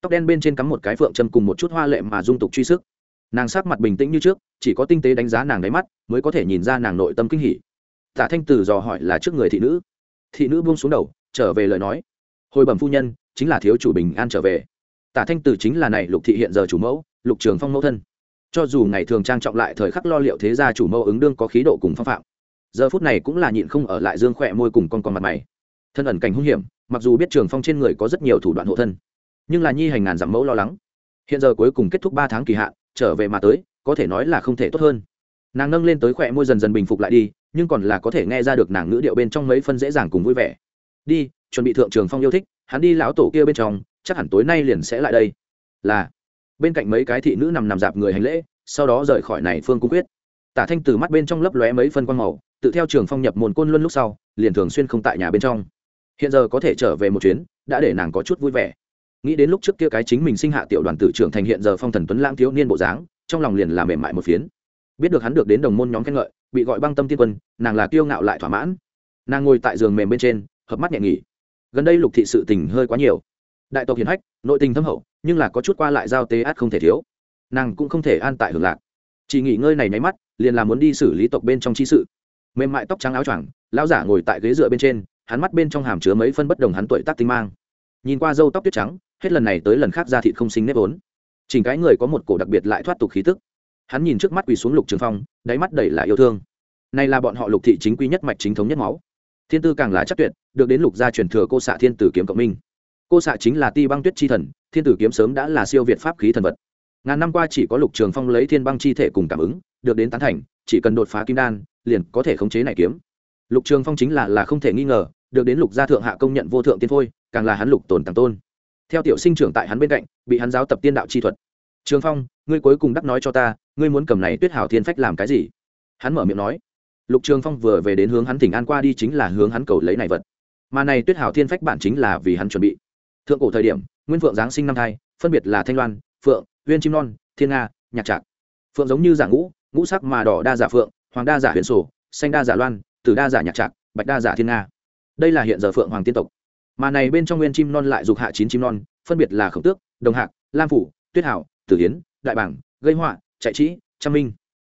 Tóc đen bên trên cắm một cái phượng châm cùng một chút hoa lệ mà dung tục truy sức. Nàng sắc mặt bình tĩnh như trước, chỉ có tinh tế đánh giá nàng đáy mắt, mới có thể nhìn ra nàng nội tâm kinh hỉ. Tả thanh tử dò hỏi là trước người thị nữ. Thị nữ buông xuống đầu, trở về lời nói. Hồi bẩm phu nhân, chính là thiếu chủ bình an trở về tả thanh tử chính là này lục thị hiện giờ chủ mẫu, lục trường phong mẫu thân. Cho dù ngày thường trang trọng lại thời khắc lo liệu thế gia chủ mẫu ứng đương có khí độ cùng phong phạm, giờ phút này cũng là nhịn không ở lại dương khỏe môi cùng con con mặt mày. Thân ẩn cảnh hung hiểm, mặc dù biết trường phong trên người có rất nhiều thủ đoạn hộ thân, nhưng là nhi hành ngàn dặm mẫu lo lắng. Hiện giờ cuối cùng kết thúc ba tháng kỳ hạn, trở về mà tới, có thể nói là không thể tốt hơn. Nàng nâng lên tới khỏe môi dần dần bình phục lại đi, nhưng còn là có thể nghe ra được nàng ngữ điệu bên trong mấy phân dễ dàng cùng vui vẻ. Đi, chuẩn bị thượng trường phong yêu thích, hắn đi lão tổ kia bên trong chắc hẳn tối nay liền sẽ lại đây. Là. Bên cạnh mấy cái thị nữ nằm nằm dạp người hành lễ, sau đó rời khỏi này phương cung quyết. Tả thanh từ mắt bên trong lấp lóe mấy phân quang màu, tự theo trường phong nhập môn côn luân lúc sau, liền thường xuyên không tại nhà bên trong. Hiện giờ có thể trở về một chuyến, đã để nàng có chút vui vẻ. Nghĩ đến lúc trước kia cái chính mình sinh hạ tiểu đoàn tử trưởng thành hiện giờ phong thần tuấn lãng thiếu niên bộ dáng, trong lòng liền làm mềm mại một phiến. Biết được hắn được đến đồng môn nhóm khen ngợi, bị gọi băng tâm tiên quân, nàng là kiêu ngạo lại thỏa mãn. Nàng ngồi tại giường mềm bên trên, hợp mắt nhẹ nghỉ. Gần đây lục thị sự tình hơi quá nhiều đại tộc hiền hách, nội tình thâm hậu, nhưng là có chút qua lại giao tế át không thể thiếu. Nàng cũng không thể an tại hưởng lạc. Chỉ nghỉ ngơi này nháy mắt, liền là muốn đi xử lý tộc bên trong chi sự. Mềm mại tóc trắng áo choàng, lão giả ngồi tại ghế dựa bên trên, hắn mắt bên trong hàm chứa mấy phân bất đồng hắn tuổi tác tinh mang. Nhìn qua râu tóc tuyết trắng, hết lần này tới lần khác ra thịt không sinh nếp vốn. Chỉnh cái người có một cổ đặc biệt lại thoát tục khí tức. Hắn nhìn trước mắt quỳ xuống lục trường phong, đáy mắt đầy là yêu thương. Này là bọn họ lục thị chính quy nhất mạch chính thống nhất máu. Thiên tư càng là chắc tuyệt, được đến lục gia truyền thừa cô xạ thiên tử kiếm cộng minh cô xạ chính là ti băng tuyết chi thần, thiên tử kiếm sớm đã là siêu việt pháp khí thần vật. Ngàn năm qua chỉ có lục trường phong lấy thiên băng chi thể cùng cảm ứng, được đến tán thành, chỉ cần đột phá kim đan, liền có thể khống chế này kiếm. Lục trường phong chính là là không thể nghi ngờ, được đến lục gia thượng hạ công nhận vô thượng tiên phôi, càng là hắn lục tồn tàng tôn. Theo tiểu sinh trưởng tại hắn bên cạnh, bị hắn giáo tập tiên đạo chi thuật. Trường phong, ngươi cuối cùng đắc nói cho ta, ngươi muốn cầm này tuyết hảo thiên phách làm cái gì? Hắn mở miệng nói. Lục trường phong vừa về đến hướng hắn tỉnh an qua đi chính là hướng hắn cầu lấy này vật. Mà này tuyết hảo thiên phách bản chính là vì hắn chuẩn bị thượng cổ thời điểm, nguyên phượng giáng sinh năm thai, phân biệt là thanh loan, phượng, uyên chim non, thiên nga, nhạc trạc. Phượng giống như giả ngũ ngũ sắc mà đỏ đa giả phượng, hoàng đa giả huyền sổ, xanh đa giả loan, tử đa giả nhạc trạc, bạch đa giả thiên nga. Đây là hiện giờ phượng hoàng tiên tộc. Mà này bên trong nguyên chim non lại dục hạ chín chim non, phân biệt là khổng tước, đồng hạc, lam phủ, tuyết hảo, tử hiến đại bảng gây họa, chạy trĩ, trăm minh.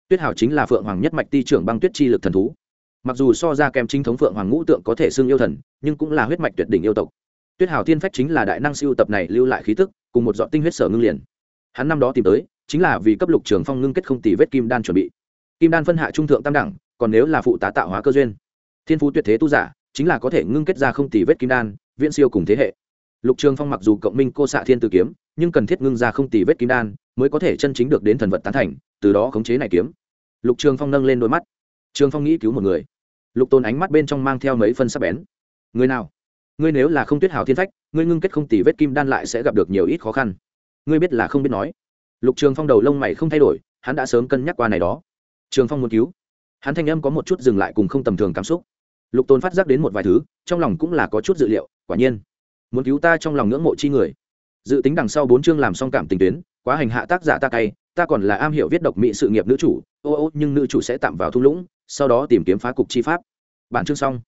Tuyết hảo chính là phượng hoàng nhất mạch ti trưởng băng tuyết chi lực thần thú. Mặc dù so ra kèm chính thống phượng hoàng ngũ tượng có thể xưng yêu thần, nhưng cũng là huyết mạch tuyệt đỉnh yêu tộc tuyết hảo tiên phách chính là đại năng siêu tập này lưu lại khí tức, cùng một dọn tinh huyết sở ngưng liền. Hắn năm đó tìm tới, chính là vì cấp lục trường phong ngưng kết không tỷ vết kim đan chuẩn bị. Kim đan phân hạ trung thượng tam đẳng, còn nếu là phụ tá tạo hóa cơ duyên. Thiên phú tuyệt thế tu giả, chính là có thể ngưng kết ra không tỷ vết kim đan, viễn siêu cùng thế hệ. Lục trường phong mặc dù cộng minh cô xạ thiên tử kiếm, nhưng cần thiết ngưng ra không tỷ vết kim đan, mới có thể chân chính được đến thần vật tán thành, từ đó khống chế này kiếm. Lục trường phong nâng lên đôi mắt. Trường phong nghĩ cứu một người. Lục tôn ánh mắt bên trong mang theo mấy phân sắc bén. Người nào? Ngươi nếu là không tuyết hảo thiên phách, ngươi ngưng kết không tỷ vết kim đan lại sẽ gặp được nhiều ít khó khăn. Ngươi biết là không biết nói. Lục trường phong đầu lông mày không thay đổi, hắn đã sớm cân nhắc qua này đó. Trường phong muốn cứu. Hắn thanh âm có một chút dừng lại cùng không tầm thường cảm xúc. Lục tôn phát giác đến một vài thứ, trong lòng cũng là có chút dự liệu, quả nhiên. Muốn cứu ta trong lòng ngưỡng mộ chi người. Dự tính đằng sau bốn chương làm xong cảm tình tuyến, quá hành hạ tác giả ta cay, ta còn là am hiểu viết độc mỹ sự nghiệp nữ chủ, ô ô, nhưng nữ chủ sẽ tạm vào thung lũng, sau đó tìm kiếm phá cục chi pháp. Bản chương xong.